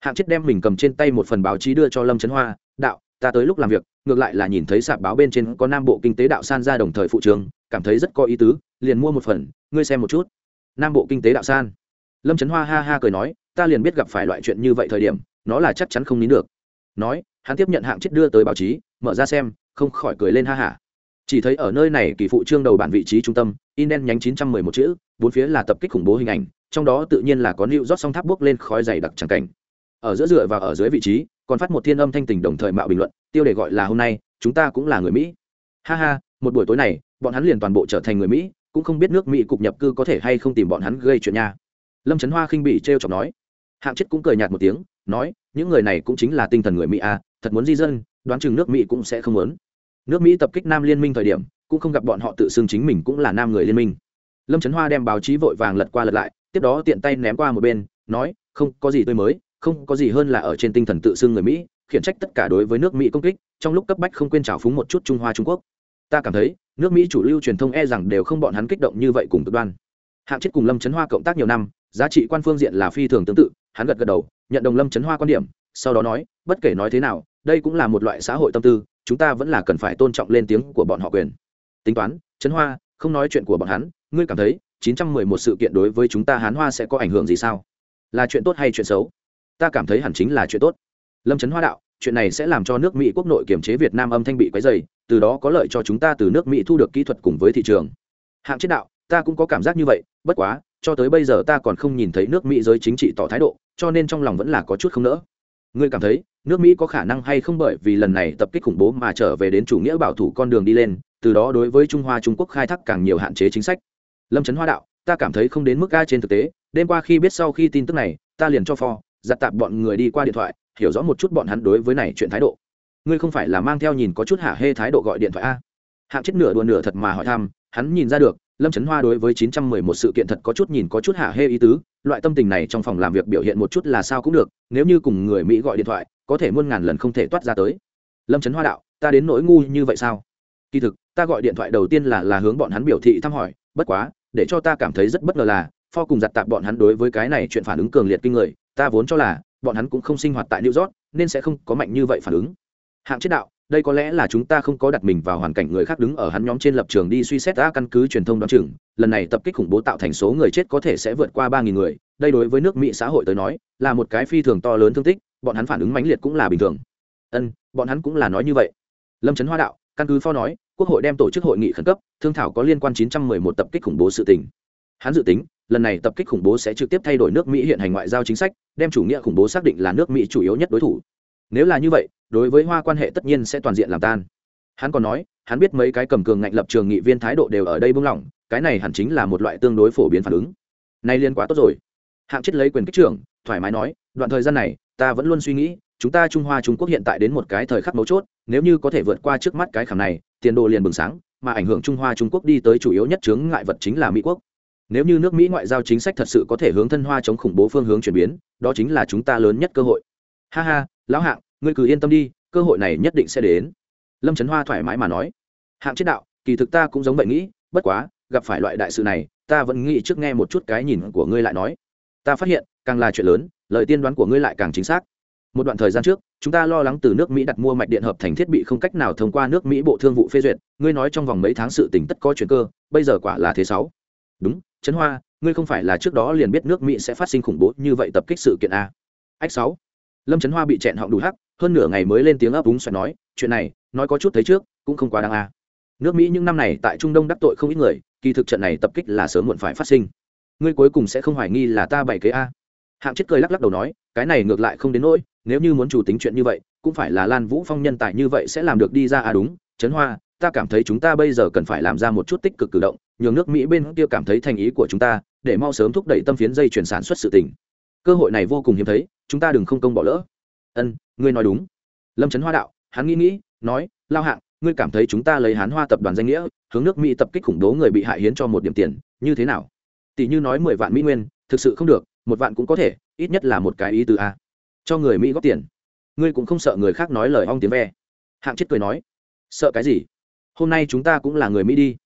hạng chết đem mình cầm trên tay một phần báo chí đưa cho lâm trấn hoa đạo ta tới lúc làm việc, ngược lại là nhìn thấy sạp báo bên trên có nam bộ kinh tế đạo san ra đồng thời phụ trường, cảm thấy rất có ý tứ, liền mua một phần, ngươi xem một chút. Nam bộ kinh tế đạo san. Lâm trấn hoa ha ha cười nói, ta liền biết gặp phải loại chuyện như vậy thời điểm, nó là chắc chắn không nín được. Nói, hắn tiếp nhận hạng chết đưa tới báo chí, mở ra xem, không khỏi cười lên ha hả chỉ thấy ở nơi này kỳ phụ trương đầu bản vị trí trung tâm in đen nhánh chín trăm mười một chữ, bốn phía là tập kích khủng bố hình ảnh, trong đó tự nhiên là có lưu rót song tháp bước lên khói dày đặc chẳng cảnh. Ở giữa dựa và ở dưới vị trí còn phát một thiên âm thanh tình đồng thời mạo bình luận, tiêu đề gọi là hôm nay, chúng ta cũng là người mỹ. Ha ha, một buổi tối này, bọn hắn liền toàn bộ trở thành người mỹ, cũng không biết nước mỹ cục nhập cư có thể hay không tìm bọn hắn gây chuyện nha. Lâm trấn hoa khinh bị t r e o chọc nói. Hạng chết cũng cười nhạt một tiếng, nói, những người này cũng chính là tinh thần người mỹ à thật muốn di dân, đoán chừng nước mỹ cũng sẽ không muốn. Nước mỹ tập kích nam liên minh thời điểm, cũng không gặp bọn họ tự xưng chính mình cũng là nam người liên minh. Lâm trấn hoa đem báo chí vội vàng lật qua lật lại, tiếp đó tiện tay ném qua một bên, nói, không, có gì tươi mới không có gì hơn là ở trên tinh thần tự xưng người mỹ, khiển trách tất cả đối với nước mỹ công kích, trong lúc cấp bách không quên trào phúng một chút trung hoa trung quốc. Ta cảm thấy, nước mỹ chủ lưu truyền thông e rằng đều không bọn hắn kích động như vậy cùng cực đoan. Hạng chết cùng lâm trấn hoa cộng tác nhiều năm, giá trị quan phương diện là phi thường tương tự, hắn gật gật đầu, nhận đồng lâm trấn hoa quan điểm, sau đó nói, bất kể nói thế nào, đây cũng là một loại xã hội tâm tư, chúng ta vẫn là cần phải tôn trọng lên tiếng của bọn họ quyền. Tính toán trấn hoa, không nói chuyện của bọn hắn, ngươi cảm thấy 911 sự kiện đối với chúng ta hán hoa sẽ có ảnh hưởng gì sao? Là chuyện tốt hay chuyện xấu? Ta cảm thấy hẳn chính là chuyện tốt. Lâm trấn hoa đạo, chuyện này sẽ làm cho nước mỹ quốc nội kiềm chế việt nam âm thanh bị quấy dày từ đó có lợi cho chúng ta từ nước mỹ thu được kỹ thuật cùng với thị trường. Hạng chết đạo, ta cũng có cảm giác như vậy, bất quá, cho tới bây giờ ta còn không nhìn thấy nước mỹ giới chính trị tỏ thái độ, cho nên trong lòng vẫn là có chút không nỡ. Ngươi cảm thấy, nước mỹ có khả năng hay không bởi vì lần này tập kích khủng bố mà trở về đến chủ nghĩa bảo thủ con đường đi lên, từ đó đối với trung hoa trung quốc khai thác càng nhiều hạn chế chính sách. Lâm trấn hoa đạo, ta cảm thấy không đến mức ga trên thực tế, đêm qua khi biết sau khi tin tức này, ta liền cho pho giặt tạp bọn người đi qua điện thoại, hiểu rõ một chút bọn hắn đối với này chuyện thái độ. Ngươi không phải là mang theo nhìn có chút hạ hê thái độ gọi điện thoại a? Hạng chết nửa đùa nửa thật mà hỏi thăm, hắn nhìn ra được, lâm trấn hoa đối với 911 sự kiện thật có chút nhìn có chút hạ hê ý tứ, loại tâm tình này trong phòng làm việc biểu hiện một chút là sao cũng được, nếu như cùng người mỹ gọi điện thoại, có thể muôn ngàn lần không thể toát ra tới. Lâm trấn hoa đạo, ta đến nỗi ngu như vậy sao? Kỳ thực, ta gọi điện thoại đầu tiên là là hướng bọn hắn biểu thị thăm hỏi, bất quá, để cho ta cảm thấy rất bất ngờ là, pho cùng giặt tạp bọn hắn đối với cái này chuyện phản ứng cường liệt kinh người ta vốn cho là bọn hắn cũng không sinh hoạt tại new york, nên sẽ không có mạnh như vậy phản ứng. Hạng chết đạo, đây có lẽ là chúng ta không có đặt mình vào hoàn cảnh người khác đứng ở hắn nhóm trên lập trường đi suy xét đã căn cứ truyền thông đoán chừng. Lần này tập kích khủng bố tạo thành số người chết có thể sẽ vượt qua ba nghìn người. Đây đối với nước mỹ xã hội tới nói, là một cái phi thường to lớn thương tích, bọn hắn phản ứng mãnh liệt cũng là bình thường. Ân, bọn hắn cũng là nói như vậy. Lâm trấn hoa đạo, căn cứ phó nói, quốc hội đem tổ chức hội nghị khẩn cấp, thương thảo có liên quan 911 tập kích khủng bố sự tình hắn dự tính, lần này tập kích khủng bố sẽ trực tiếp thay đổi nước mỹ hiện hành ngoại giao chính sách, đem chủ nghĩa khủng bố xác định là nước mỹ chủ yếu nhất đối thủ. Nếu là như vậy, đối với hoa quan hệ tất nhiên sẽ toàn diện làm tan. Hắn còn nói, hắn biết mấy cái cầm cường ngạnh lập trường nghị viên thái độ đều ở đây buông lỏng, cái này hẳn chính là một loại tương đối phổ biến phản ứng. Nay liên quá tốt rồi. Hạng chết lấy quyền kích trưởng, thoải mái nói, đoạn thời gian này, ta vẫn luôn suy nghĩ, chúng ta trung hoa trung quốc hiện tại đến một cái thời khắc mấu chốt, nếu như có thể vượt qua trước mắt cái khảm này, tiền đồ liền bừng sáng, mà ảnh hưởng trung hoa trung quốc đi tới chủ yếu nhất chướng ngại vật chính là mỹ quốc nếu như nước mỹ ngoại giao chính sách thật sự có thể hướng thân hoa chống khủng bố phương hướng chuyển biến, đó chính là chúng ta lớn nhất cơ hội. Ha ha, lão hạng, ngươi cứ yên tâm đi, cơ hội này nhất định sẽ đến. Lâm trấn hoa thoải mái mà nói. Hạng chết đạo, kỳ thực ta cũng giống vậy nghĩ, bất quá, gặp phải loại đại sự này, ta vẫn nghĩ trước nghe một chút cái nhìn của ngươi lại nói. Ta phát hiện, càng là chuyện lớn, lời tiên đoán của ngươi lại càng chính xác. Một đoạn thời gian trước, chúng ta lo lắng từ nước mỹ đặt mua mạch điện hợp thành thiết bị không cách nào thông qua nước mỹ bộ thương vụ phê duyệt, ngươi nói trong vòng mấy tháng sự tỉnh tất có chuyện cơ, bây giờ quả là thế sáu. Đúng trấn hoa, ngươi không phải là trước đó liền biết nước mỹ sẽ phát sinh khủng bố như vậy tập kích sự kiện a ách sáu. Lâm trấn hoa bị chẹn họng đủ hắc, hơn nửa ngày mới lên tiếng ấp úng xoẹt nói, chuyện này, nói có chút thấy trước, cũng không quá đáng a nước mỹ những năm này tại trung đông đắc tội không ít người, kỳ thực trận này tập kích là sớm muộn phải phát sinh. Ngươi cuối cùng sẽ không hoài nghi là ta bày kế a. Hạng chết cười lắc lắc đầu nói, cái này ngược lại không đến nỗi, nếu như muốn chủ tính chuyện như vậy, cũng phải là lan vũ phong nhân tài như vậy sẽ làm được đi ra à đúng. Trấn hoa, ta cảm thấy chúng ta bây giờ cần phải làm ra một chút tích cực cử động nhường nước mỹ bên kia cảm thấy thành ý của chúng ta, để mau sớm thúc đẩy tâm phiến dây chuyển sản xuất sự tỉnh. Cơ hội này vô cùng hiếm thấy, chúng ta đừng không công bỏ lỡ. Ân, ngươi nói đúng. Lâm trấn hoa đạo, hắn nghĩ nghĩ, nói, lao hạng, ngươi cảm thấy chúng ta lấy hán hoa tập đoàn danh nghĩa, hướng nước mỹ tập kích khủng bố người bị hại hiến cho một điểm tiền, như thế nào? Tỷ như nói mười vạn mỹ nguyên, thực sự không được, một vạn cũng có thể, ít nhất là một cái ý từ a. Cho người mỹ góp tiền. Ngươi cũng không sợ người khác nói lời ong tiếng ve. Hạng chết cười nói, sợ cái gì? Hôm nay chúng ta cũng là người mỹ đi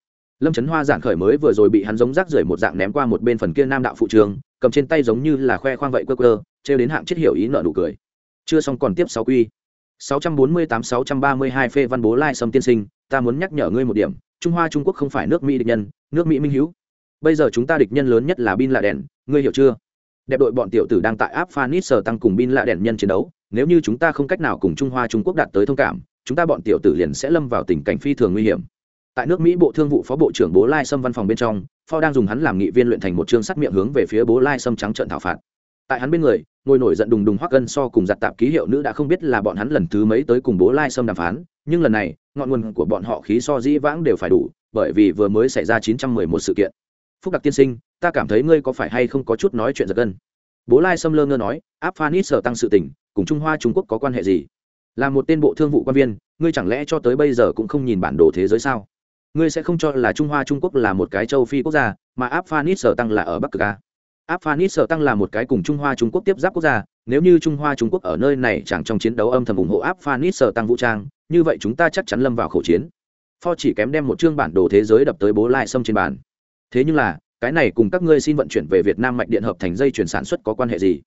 lâm trấn hoa giản khởi mới vừa rồi bị hắn giống rác rưởi một dạng ném qua một bên phần kia nam đạo phụ trường, cầm trên tay giống như là khoe khoang vậy cơ cơ trêu đến hạng chết hiểu ý nợ nụ cười. Chưa xong còn tiếp sáu quy. sáu trăm bốn mươi tám, sáu trăm ba mươi hai phê văn bố lai sâm tiên sinh, ta muốn nhắc nhở ngươi một điểm, trung hoa trung quốc không phải nước mỹ địch nhân, nước mỹ minh hữu bây giờ chúng ta địch nhân lớn nhất là bin lạ đèn ngươi hiểu chưa? Đẹp đội bọn tiểu tử đang tại áp phanis sờ tăng cùng bin lạ đèn nhân chiến đấu, nếu như chúng ta không cách nào cùng trung hoa trung quốc đạt tới thông cảm, chúng ta bọn tiểu tử liền sẽ lâm vào tình cảnh phi thường nguy hiểm tại nước mỹ bộ thương vụ phó bộ trưởng bố lai sâm văn phòng bên trong, pho đang dùng hắn làm nghị viên luyện thành một chương sắt miệng hướng về phía bố lai sâm trắng trận thảo phạt. Tại hắn bên người, ngồi nổi giận đùng đùng hoắc gân so cùng giặt tạp ký hiệu nữ đã không biết là bọn hắn lần thứ mấy tới cùng bố lai sâm đàm phán, nhưng lần này, ngọn nguồn của bọn họ khí so dĩ vãng đều phải đủ, bởi vì vừa mới xảy ra 911 sự kiện. Phúc đặc tiên sinh, ta cảm thấy ngươi có phải hay không có chút nói chuyện giật gân? Bố lai sâm lơ ngơ nói, áp Phan ít sở tăng sự tỉnh cùng trung hoa trung quốc có quan hệ gì? Là một tên bộ thương vụ quan viên, ngươi chẳng lẽ cho tới bây giờ cũng không nhìn bản đồ thế giới sao? Ngươi sẽ không cho là trung hoa trung quốc là một cái châu phi quốc gia, mà áp phanit sở tăng là ở bắc cực a. Áp phanit sở tăng là một cái cùng trung hoa trung quốc tiếp giáp quốc gia, nếu như trung hoa trung quốc ở nơi này chẳng trong chiến đấu âm thầm ủng hộ áp phanit sở tăng vũ trang, như vậy chúng ta chắc chắn lâm vào khẩu chiến. Pho chỉ kém đem một chương bản đồ thế giới đập tới bố lại xâm trên bàn. Thế nhưng là, cái này cùng các ngươi xin vận chuyển về việt nam mạch điện hợp thành dây chuyển sản xuất có quan hệ gì?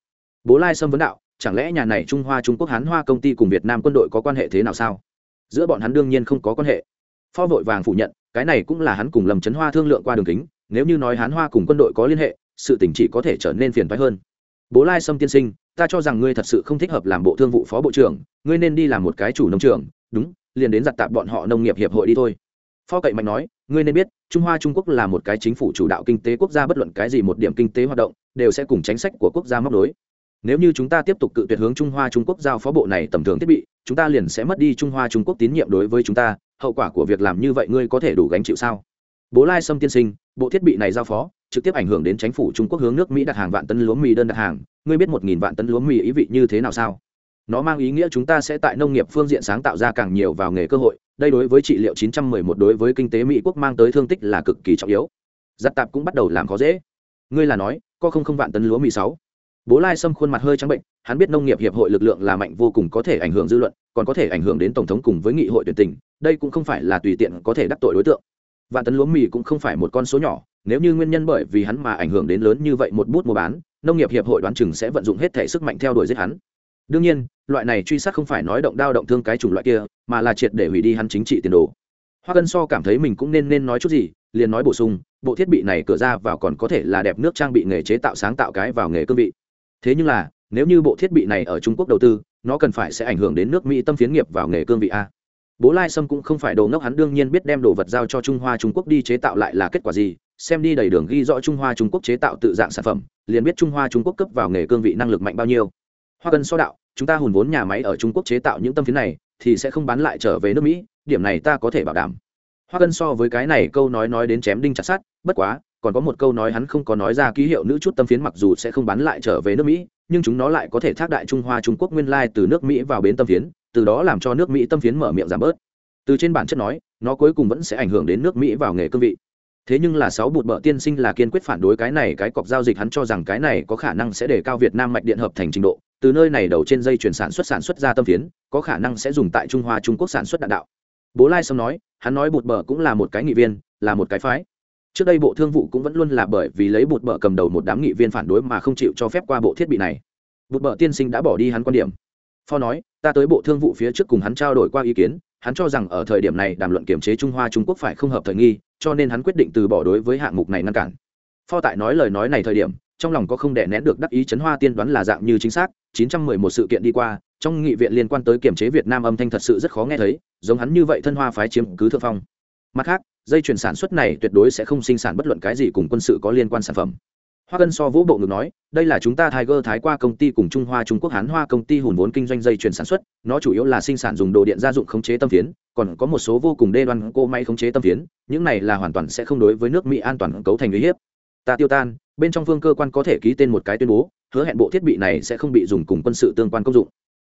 Bố lai xâm vấn đạo, chẳng lẽ nhà này trung hoa trung quốc hán hoa công ty cùng việt nam quân đội có quan hệ thế nào sao? Giữa bọn hắn đương nhiên không có quan hệ. Pho vội vàng phủ nhận cái này cũng là hắn cùng lầm chấn hoa thương lượng qua đường kính, nếu như nói hán hoa cùng quân đội có liên hệ, sự tình chỉ có thể trở nên phiền thoái hơn. Bố lai sâm tiên sinh, ta cho rằng ngươi thật sự không thích hợp làm bộ thương vụ phó bộ trưởng, ngươi nên đi làm một cái chủ nông trường, đúng, liền đến giặt tạp bọn họ nông nghiệp hiệp hội đi thôi. Phó cậy mạnh nói, ngươi nên biết, trung hoa trung quốc là một cái chính phủ chủ đạo kinh tế quốc gia, bất luận cái gì một điểm kinh tế hoạt động, đều sẽ cùng chính sách của quốc gia móc đối nếu như chúng ta tiếp tục cự tuyệt hướng trung hoa trung quốc giao phó bộ này tầm thường thiết bị, chúng ta liền sẽ mất đi trung hoa trung quốc tín nhiệm đối với chúng ta hậu quả của việc làm như vậy ngươi có thể đủ gánh chịu sao? Bố lai sâm tiên sinh, bộ thiết bị này giao phó, trực tiếp ảnh hưởng đến chính phủ trung quốc hướng nước mỹ đặt hàng vạn tấn lúa mì đơn đặt hàng. Ngươi biết một nghìn vạn tấn lúa mì ý vị như thế nào sao? Nó mang ý nghĩa chúng ta sẽ tại nông nghiệp phương diện sáng tạo ra càng nhiều vào nghề cơ hội. Đây đối với trị liệu 911 đối với kinh tế mỹ quốc mang tới thương tích là cực kỳ trọng yếu. Giặt tạp cũng bắt đầu làm khó dễ. Ngươi là nói, có không không vạn tấn lúa mì sáu? Bố lai sâm khuôn mặt hơi trắng bệnh, hắn biết nông nghiệp hiệp hội lực lượng là mạnh vô cùng có thể ảnh hưởng dư luận, còn có thể ảnh hưởng đến tổng thống cùng với nghị hội tuyển tình, đây cũng không phải là tùy tiện có thể đắc tội đối tượng. Vạn tấn lúa mì cũng không phải một con số nhỏ, nếu như nguyên nhân bởi vì hắn mà ảnh hưởng đến lớn như vậy một bút mua bán, nông nghiệp hiệp hội đoán chừng sẽ vận dụng hết thể sức mạnh theo đuổi giết hắn. Đương nhiên, loại này truy sát không phải nói động đao động thương cái chủng loại kia, mà là triệt để hủy đi hắn chính trị tiền đồ. Hoa cân so cảm thấy mình cũng nên nên nói chút gì, liền nói bổ sung, bộ thiết bị này cửa ra vào còn có thể là đẹp nước trang bị nghề chế tạo sáng tạo cái vào nghề cương vị thế nhưng là, nếu như bộ thiết bị này ở trung quốc đầu tư, nó cần phải sẽ ảnh hưởng đến nước mỹ tâm phiến nghiệp vào nghề cương vị a. Bố lai sâm cũng không phải đồ ngốc, hắn đương nhiên biết đem đồ vật giao cho trung hoa trung quốc đi chế tạo lại là kết quả gì, xem đi đầy đường ghi rõ trung hoa trung quốc chế tạo tự dạng sản phẩm, liền biết trung hoa trung quốc cấp vào nghề cương vị năng lực mạnh bao nhiêu. Hoa cần so đạo, chúng ta hùn vốn nhà máy ở trung quốc chế tạo những tâm phiến này, thì sẽ không bán lại trở về nước mỹ, điểm này ta có thể bảo đảm. Hoa cân so với cái này, câu nói nói đến chém đinh chặt sát bất quá còn có một câu nói hắn không có nói ra ký hiệu nữ chút tâm phiến mặc dù sẽ không bán lại trở về nước mỹ, nhưng chúng nó lại có thể thác đại trung hoa trung quốc nguyên lai từ nước mỹ vào bến tâm phiến, từ đó làm cho nước mỹ tâm phiến mở miệng giảm bớt. Từ trên bản chất nói, nó cuối cùng vẫn sẽ ảnh hưởng đến nước mỹ vào nghề cương vị. Thế nhưng là sáu bụt bợ tiên sinh là kiên quyết phản đối cái này cái cọc giao dịch, hắn cho rằng cái này có khả năng sẽ để cao việt nam mạch điện hợp thành trình độ, từ nơi này đầu trên dây chuyển sản xuất sản xuất ra tâm phiến, có khả năng sẽ dùng tại trung hoa trung quốc sản xuất đạn đạo. Bố lai sâm nói, hắn nói bụt bợ cũng là một cái nghị viên, là một cái phái trước đây bộ thương vụ cũng vẫn luôn là bởi vì lấy bụt bợ cầm đầu một đám nghị viên phản đối mà không chịu cho phép qua bộ thiết bị này. Bụt bợ tiên sinh đã bỏ đi hắn quan điểm. Pho nói, ta tới bộ thương vụ phía trước cùng hắn trao đổi qua ý kiến, hắn cho rằng ở thời điểm này đàm luận kiểm chế trung hoa trung quốc phải không hợp thời nghi, cho nên hắn quyết định từ bỏ đối với hạng mục này ngăn cản. Pho tại nói lời nói này thời điểm, trong lòng có không đè nén được đắc ý chấn hoa tiên đoán là dạng như chính xác 911 sự kiện đi qua, trong nghị viện liên quan tới kiểm chế việt nam âm thanh thật sự rất khó nghe thấy, giống hắn như vậy thân hoa phái chiếm cứ thượng phong. Mặt khác dây chuyển sản xuất này tuyệt đối sẽ không sinh sản bất luận cái gì cùng quân sự có liên quan sản phẩm. Hoa cân so vũ bộ ngực nói, đây là chúng ta tiger thái qua công ty cùng trung hoa trung quốc hán hoa công ty hùn vốn kinh doanh dây chuyển sản xuất, nó chủ yếu là sinh sản dùng đồ điện gia dụng khống chế tâm phiến, còn có một số vô cùng đê đoan cô máy khống chế tâm phiến, những này là hoàn toàn sẽ không đối với nước mỹ an toàn cấu thành uy hiếp. Ta tiêu tan, bên trong phương cơ quan có thể ký tên một cái tuyên bố, hứa hẹn bộ thiết bị này sẽ không bị dùng cùng quân sự tương quan công dụng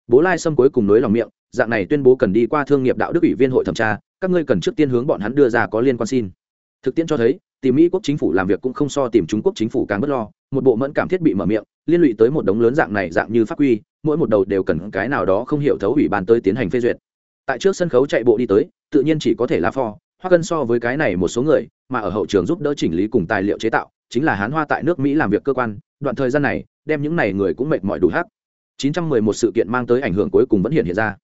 bố lai sâm cuối cùng nối lòng miệng, dạng này tuyên bố cần đi qua thương nghiệp đạo đức ủy viên hội thẩm tra, các ngươi cần trước tiên hướng bọn hắn đưa ra có liên quan xin. Thực tiễn cho thấy, tìm mỹ quốc chính phủ làm việc cũng không so tìm trung quốc chính phủ càng bất lo, một bộ mẫn cảm thiết bị mở miệng, liên lụy tới một đống lớn dạng này dạng như pháp quy, mỗi một đầu đều cần cái nào đó không hiểu thấu ủy ban tới tiến hành phê duyệt. Tại trước sân khấu chạy bộ đi tới, tự nhiên chỉ có thể là pho hoa cân so với cái này một số người, mà ở hậu trường giúp đỡ chỉnh lý cùng tài liệu chế tạo, chính là hán hoa tại nước mỹ làm việc cơ quan, đoạn thời gian này, đem những này người cũng mệt mỏi đủ hát 911 sự kiện mang tới ảnh hưởng cuối cùng vẫn hiện hiện ra.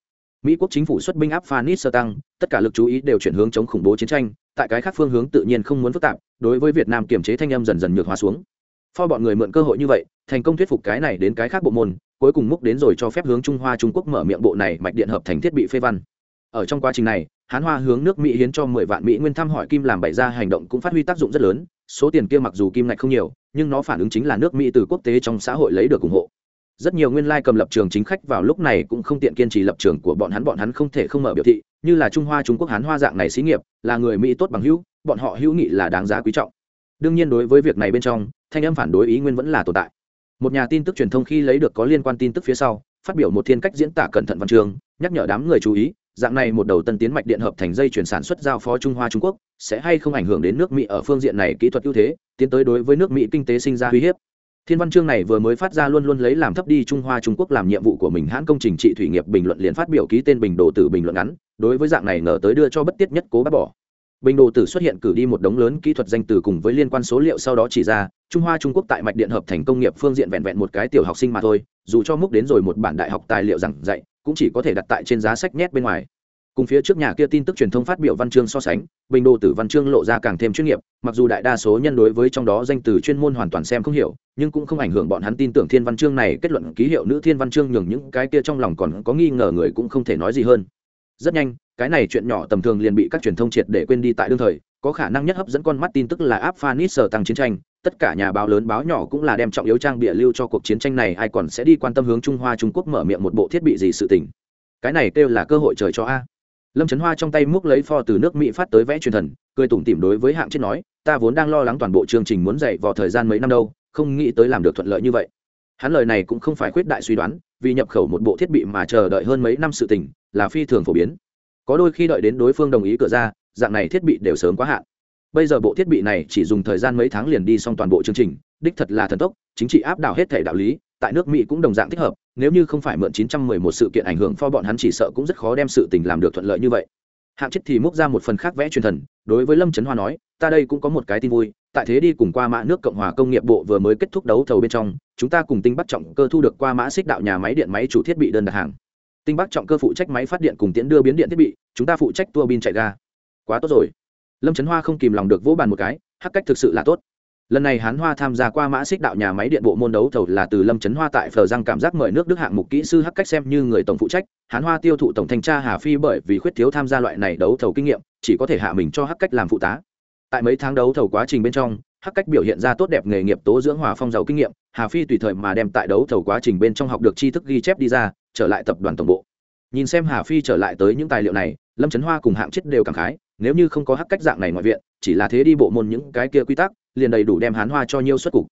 Mỹ quốc chính phủ xuất binh áp Afghanistan, tất cả lực chú ý đều chuyển hướng chống khủng bố chiến tranh tại cái khác phương hướng tự nhiên không muốn phức tạp đối với việt nam kiểm chế thanh âm dần dần nhược hóa xuống. Pho bọn người mượn cơ hội như vậy thành công thuyết phục cái này đến cái khác bộ môn cuối cùng múc đến rồi cho phép hướng trung hoa trung quốc mở miệng bộ này mạch điện hợp thành thiết bị phê văn. Ở trong quá trình này hán hoa hướng nước mỹ hiến cho mười vạn mỹ nguyên thăm hỏi kim làm bảy ra hành động cũng phát huy tác dụng rất lớn số tiền kia mặc dù kim ngạch không nhiều nhưng nó phản ứng chính là nước mỹ từ quốc tế trong xã hội lấy được ủng hộ rất nhiều nguyên lai cầm lập trường chính khách vào lúc này cũng không tiện kiên trì lập trường của bọn hắn bọn hắn không thể không mở biểu thị, như là trung hoa, trung quốc, hán hoa dạng này xí nghiệp, là người mỹ tốt bằng hữu, bọn họ hữu nghị là đáng giá quý trọng. Đương nhiên đối với việc này bên trong, thanh âm phản đối ý nguyên vẫn là tồn tại. Một nhà tin tức truyền thông khi lấy được có liên quan tin tức phía sau, phát biểu một thiên cách diễn tả cẩn thận văn chương, nhắc nhở đám người chú ý, dạng này một đầu tân tiến mạch điện hợp thành dây chuyển sản xuất giao phó trung hoa, trung quốc, sẽ hay không ảnh hưởng đến nước mỹ ở phương diện này kỹ thuật ưu thế, tiến tới đối với nước mỹ kinh tế sinh ra uy hiếp thiên văn chương này vừa mới phát ra luôn luôn lấy làm thấp đi trung hoa trung quốc làm nhiệm vụ của mình hãn công trình trị thủy nghiệp bình luận liền phát biểu ký tên bình đồ tử bình luận ngắn, đối với dạng này ngờ tới đưa cho bất tiết nhất cố bác bỏ. Bình đồ tử xuất hiện cử đi một đống lớn kỹ thuật danh từ cùng với liên quan số liệu sau đó chỉ ra, trung hoa trung quốc tại mạch điện hợp thành công nghiệp phương diện vẹn vẹn một cái tiểu học sinh mà thôi, dù cho múc đến rồi một bản đại học tài liệu giảng dạy, cũng chỉ có thể đặt tại trên giá sách nhét bên ngoài cùng phía trước nhà kia tin tức truyền thông phát biểu văn chương so sánh, bình đồ tử văn chương lộ ra càng thêm chuyên nghiệp, mặc dù đại đa số nhân đối với trong đó danh từ chuyên môn hoàn toàn xem không hiểu, nhưng cũng không ảnh hưởng bọn hắn tin tưởng thiên văn chương này kết luận ký hiệu nữ thiên văn chương nhường những cái kia trong lòng còn có nghi ngờ người cũng không thể nói gì hơn. Rất nhanh, cái này chuyện nhỏ tầm thường liền bị các truyền thông triệt để quên đi tại đương thời, có khả năng nhất hấp dẫn con mắt tin tức là áp phanis sở tăng chiến tranh, tất cả nhà báo lớn báo nhỏ cũng là đem trọng yếu trang bịa lưu cho cuộc chiến tranh này, ai còn sẽ đi quan tâm hướng trung hoa trung quốc mở miệng một bộ thiết bị gì sự tình. Cái này kêu là cơ hội trời cho a lâm trấn hoa trong tay múc lấy pho từ nước mỹ phát tới vẽ truyền thần, cười tủm tỉm đối với hạng chết nói, ta vốn đang lo lắng toàn bộ chương trình muốn dạy vào thời gian mấy năm đâu, không nghĩ tới làm được thuận lợi như vậy. Hắn lời này cũng không phải khuyết đại suy đoán, vì nhập khẩu một bộ thiết bị mà chờ đợi hơn mấy năm sự tình, là phi thường phổ biến. Có đôi khi đợi đến đối phương đồng ý cửa ra, dạng này thiết bị đều sớm quá hạn. Bây giờ bộ thiết bị này chỉ dùng thời gian mấy tháng liền đi xong toàn bộ chương trình, đích thật là thần tốc, chính trị áp đảo hết thể đạo lý, tại nước mỹ cũng đồng dạng thích hợp nếu như không phải mượn 911 sự kiện ảnh hưởng pho bọn hắn chỉ sợ cũng rất khó đem sự tình làm được thuận lợi như vậy. Hạng chết thì múc ra một phần khác vẽ truyền thần, đối với lâm trấn hoa nói, ta đây cũng có một cái tin vui, tại thế đi cùng qua mã nước cộng hòa công nghiệp bộ vừa mới kết thúc đấu thầu bên trong, chúng ta cùng tinh bắc trọng cơ thu được qua mã xích đạo nhà máy điện máy chủ thiết bị đơn đặt hàng. Tinh bắc trọng cơ phụ trách máy phát điện cùng tiễn đưa biến điện thiết bị, chúng ta phụ trách tua bin chạy ga. Quá tốt rồi. Lâm trấn hoa không kìm lòng được vỗ bàn một cái, hắc cách thực sự là tốt lần này hán hoa tham gia qua mã xích đạo nhà máy điện bộ môn đấu thầu là từ lâm trấn hoa tại phờ giang cảm giác mời nước đức hạng mục kỹ sư hắc cách xem như người tổng phụ trách. Hán hoa tiêu thụ tổng thanh tra hà phi bởi vì khuyết thiếu tham gia loại này đấu thầu kinh nghiệm, chỉ có thể hạ mình cho hắc cách làm phụ tá. Tại mấy tháng đấu thầu quá trình bên trong, hắc cách biểu hiện ra tốt đẹp nghề nghiệp tố dưỡng hòa phong giàu kinh nghiệm, hà phi tùy thời mà đem tại đấu thầu quá trình bên trong học được tri thức ghi chép đi ra, trở lại tập đoàn tổng bộ. Nhìn xem hà phi trở lại tới những tài liệu này, lâm trấn hoa cùng hạng chết đều cảm khái, nếu như không có hắc cách dạng này ngoại viện, chỉ là thế đi bộ môn những cái kia quy tắc liền đầy đủ đem hán hoa cho nhiêu xuất cục.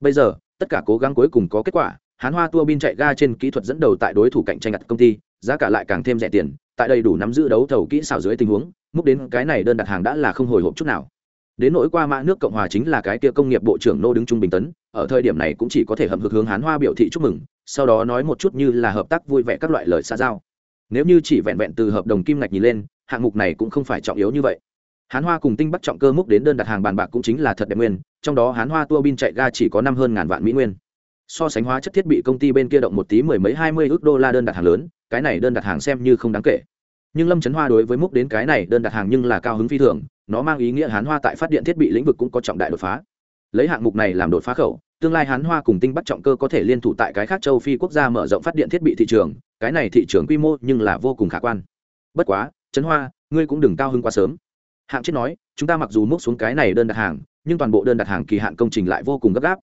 Bây giờ, tất cả cố gắng cuối cùng có kết quả, hán hoa tua bin chạy ga trên kỹ thuật dẫn đầu tại đối thủ cạnh tranh đặt công ty, giá cả lại càng thêm rẻ tiền, tại đầy đủ nắm giữ đấu thầu kỹ xảo dưới tình huống, múc đến cái này đơn đặt hàng đã là không hồi hộp chút nào. Đến nỗi qua mã nước cộng hòa chính là cái kia công nghiệp bộ trưởng nô đứng trung bình tấn, ở thời điểm này cũng chỉ có thể hầm hực hướng hán hoa biểu thị chúc mừng, sau đó nói một chút như là hợp tác vui vẻ các loại lời xa giao. Nếu như chỉ vẹn vẹn từ hợp đồng kim ngạch nhìn lên, hạng mục này cũng không phải trọng yếu như vậy hán hoa cùng tinh bắc trọng cơ múc đến đơn đặt hàng bàn bạc cũng chính là thật đẹp nguyên, trong đó hán hoa tua bin chạy ga chỉ có năm hơn ngàn vạn mỹ nguyên. So sánh hóa chất thiết bị công ty bên kia động một tí mười mấy hai mươi ước đô la đơn đặt hàng lớn, cái này đơn đặt hàng xem như không đáng kể. Nhưng lâm trấn hoa đối với múc đến cái này đơn đặt hàng nhưng là cao hứng phi thường, nó mang ý nghĩa hán hoa tại phát điện thiết bị lĩnh vực cũng có trọng đại đột phá. Lấy hạng mục này làm đột phá khẩu, tương lai hán hoa cùng tinh bắc trọng cơ có thể liên thủ tại cái khác châu phi quốc gia mở rộng phát điện thiết bị thị trường, cái này thị trường quy mô nhưng là vô cùng khả quan. Bất quá trấn hoa, ngươi cũng đừng cao hứng quá sớm hạng chết nói, chúng ta mặc dù múc xuống cái này đơn đặt hàng, nhưng toàn bộ đơn đặt hàng kỳ hạn công trình lại vô cùng gấp gáp.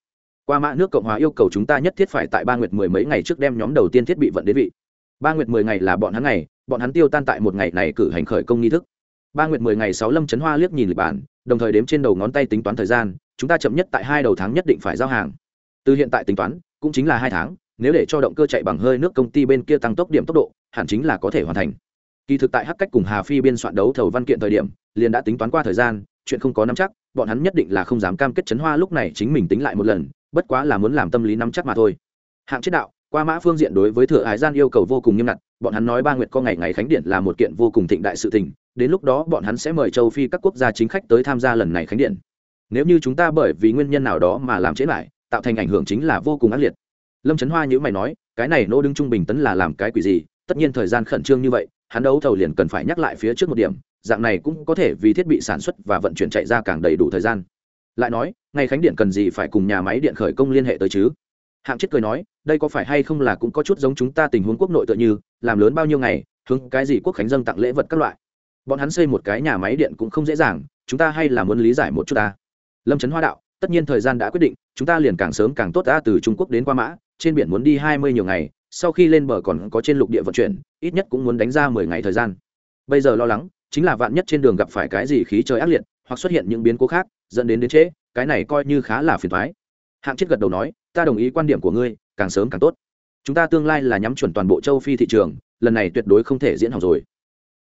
Qua mã nước cộng hòa yêu cầu chúng ta nhất thiết phải tại ba nguyệt mười mấy ngày trước đem nhóm đầu tiên thiết bị vận đến vị. Ba nguyệt mười ngày là bọn hắn ngày, bọn hắn tiêu tan tại một ngày này cử hành khởi công nghi thức. Ba nguyệt mười ngày sáu lâm chấn hoa liếc nhìn lịch bản, đồng thời đếm trên đầu ngón tay tính toán thời gian, chúng ta chậm nhất tại hai đầu tháng nhất định phải giao hàng. Từ hiện tại tính toán, cũng chính là hai tháng, nếu để cho động cơ chạy bằng hơi nước công ty bên kia tăng tốc điểm tốc độ, hẳn chính là có thể hoàn thành. Kỳ thực tại hắc cách cùng hà phi biên soạn đấu thầu văn kiện thời điểm liền đã tính toán qua thời gian, chuyện không có nắm chắc, bọn hắn nhất định là không dám cam kết chấn hoa lúc này chính mình tính lại một lần, bất quá là muốn làm tâm lý nắm chắc mà thôi. Hạng chết đạo, qua mã phương diện đối với thừa hải gian yêu cầu vô cùng nghiêm ngặt, bọn hắn nói ba nguyệt có ngày ngày khánh điện là một kiện vô cùng thịnh đại sự tình, đến lúc đó bọn hắn sẽ mời châu phi các quốc gia chính khách tới tham gia lần này khánh điện. Nếu như chúng ta bởi vì nguyên nhân nào đó mà làm chết lại, tạo thành ảnh hưởng chính là vô cùng ác liệt. Lâm trấn hoa nhữ mày nói, cái này nô đứng trung bình tấn là làm cái quỷ gì? Tất nhiên thời gian khẩn trương như vậy, hắn đấu thầu liền cần phải nhắc lại phía trước một điểm, dạng này cũng có thể vì thiết bị sản xuất và vận chuyển chạy ra càng đầy đủ thời gian. Lại nói ngày khánh điện cần gì phải cùng nhà máy điện khởi công liên hệ tới chứ? Hạng chết cười nói, đây có phải hay không là cũng có chút giống chúng ta tình huống quốc nội tựa như, làm lớn bao nhiêu ngày, hướng cái gì quốc khánh dân tặng lễ vật các loại. Bọn hắn xây một cái nhà máy điện cũng không dễ dàng, chúng ta hay là muốn lý giải một chút ta. Lâm trấn hoa đạo, tất nhiên thời gian đã quyết định, chúng ta liền càng sớm càng tốt ta từ trung quốc đến qua mã, trên biển muốn đi hai mươi nhiều ngày sau khi lên bờ còn có trên lục địa vận chuyển, ít nhất cũng muốn đánh ra mười ngày thời gian. Bây giờ lo lắng, chính là vạn nhất trên đường gặp phải cái gì khí trời ác liệt, hoặc xuất hiện những biến cố khác, dẫn đến đến trễ, cái này coi như khá là phiền thoái hạng chết gật đầu nói, ta đồng ý quan điểm của ngươi, càng sớm càng tốt. Chúng ta tương lai là nhắm chuẩn toàn bộ châu phi thị trường, lần này tuyệt đối không thể diễn hỏng rồi.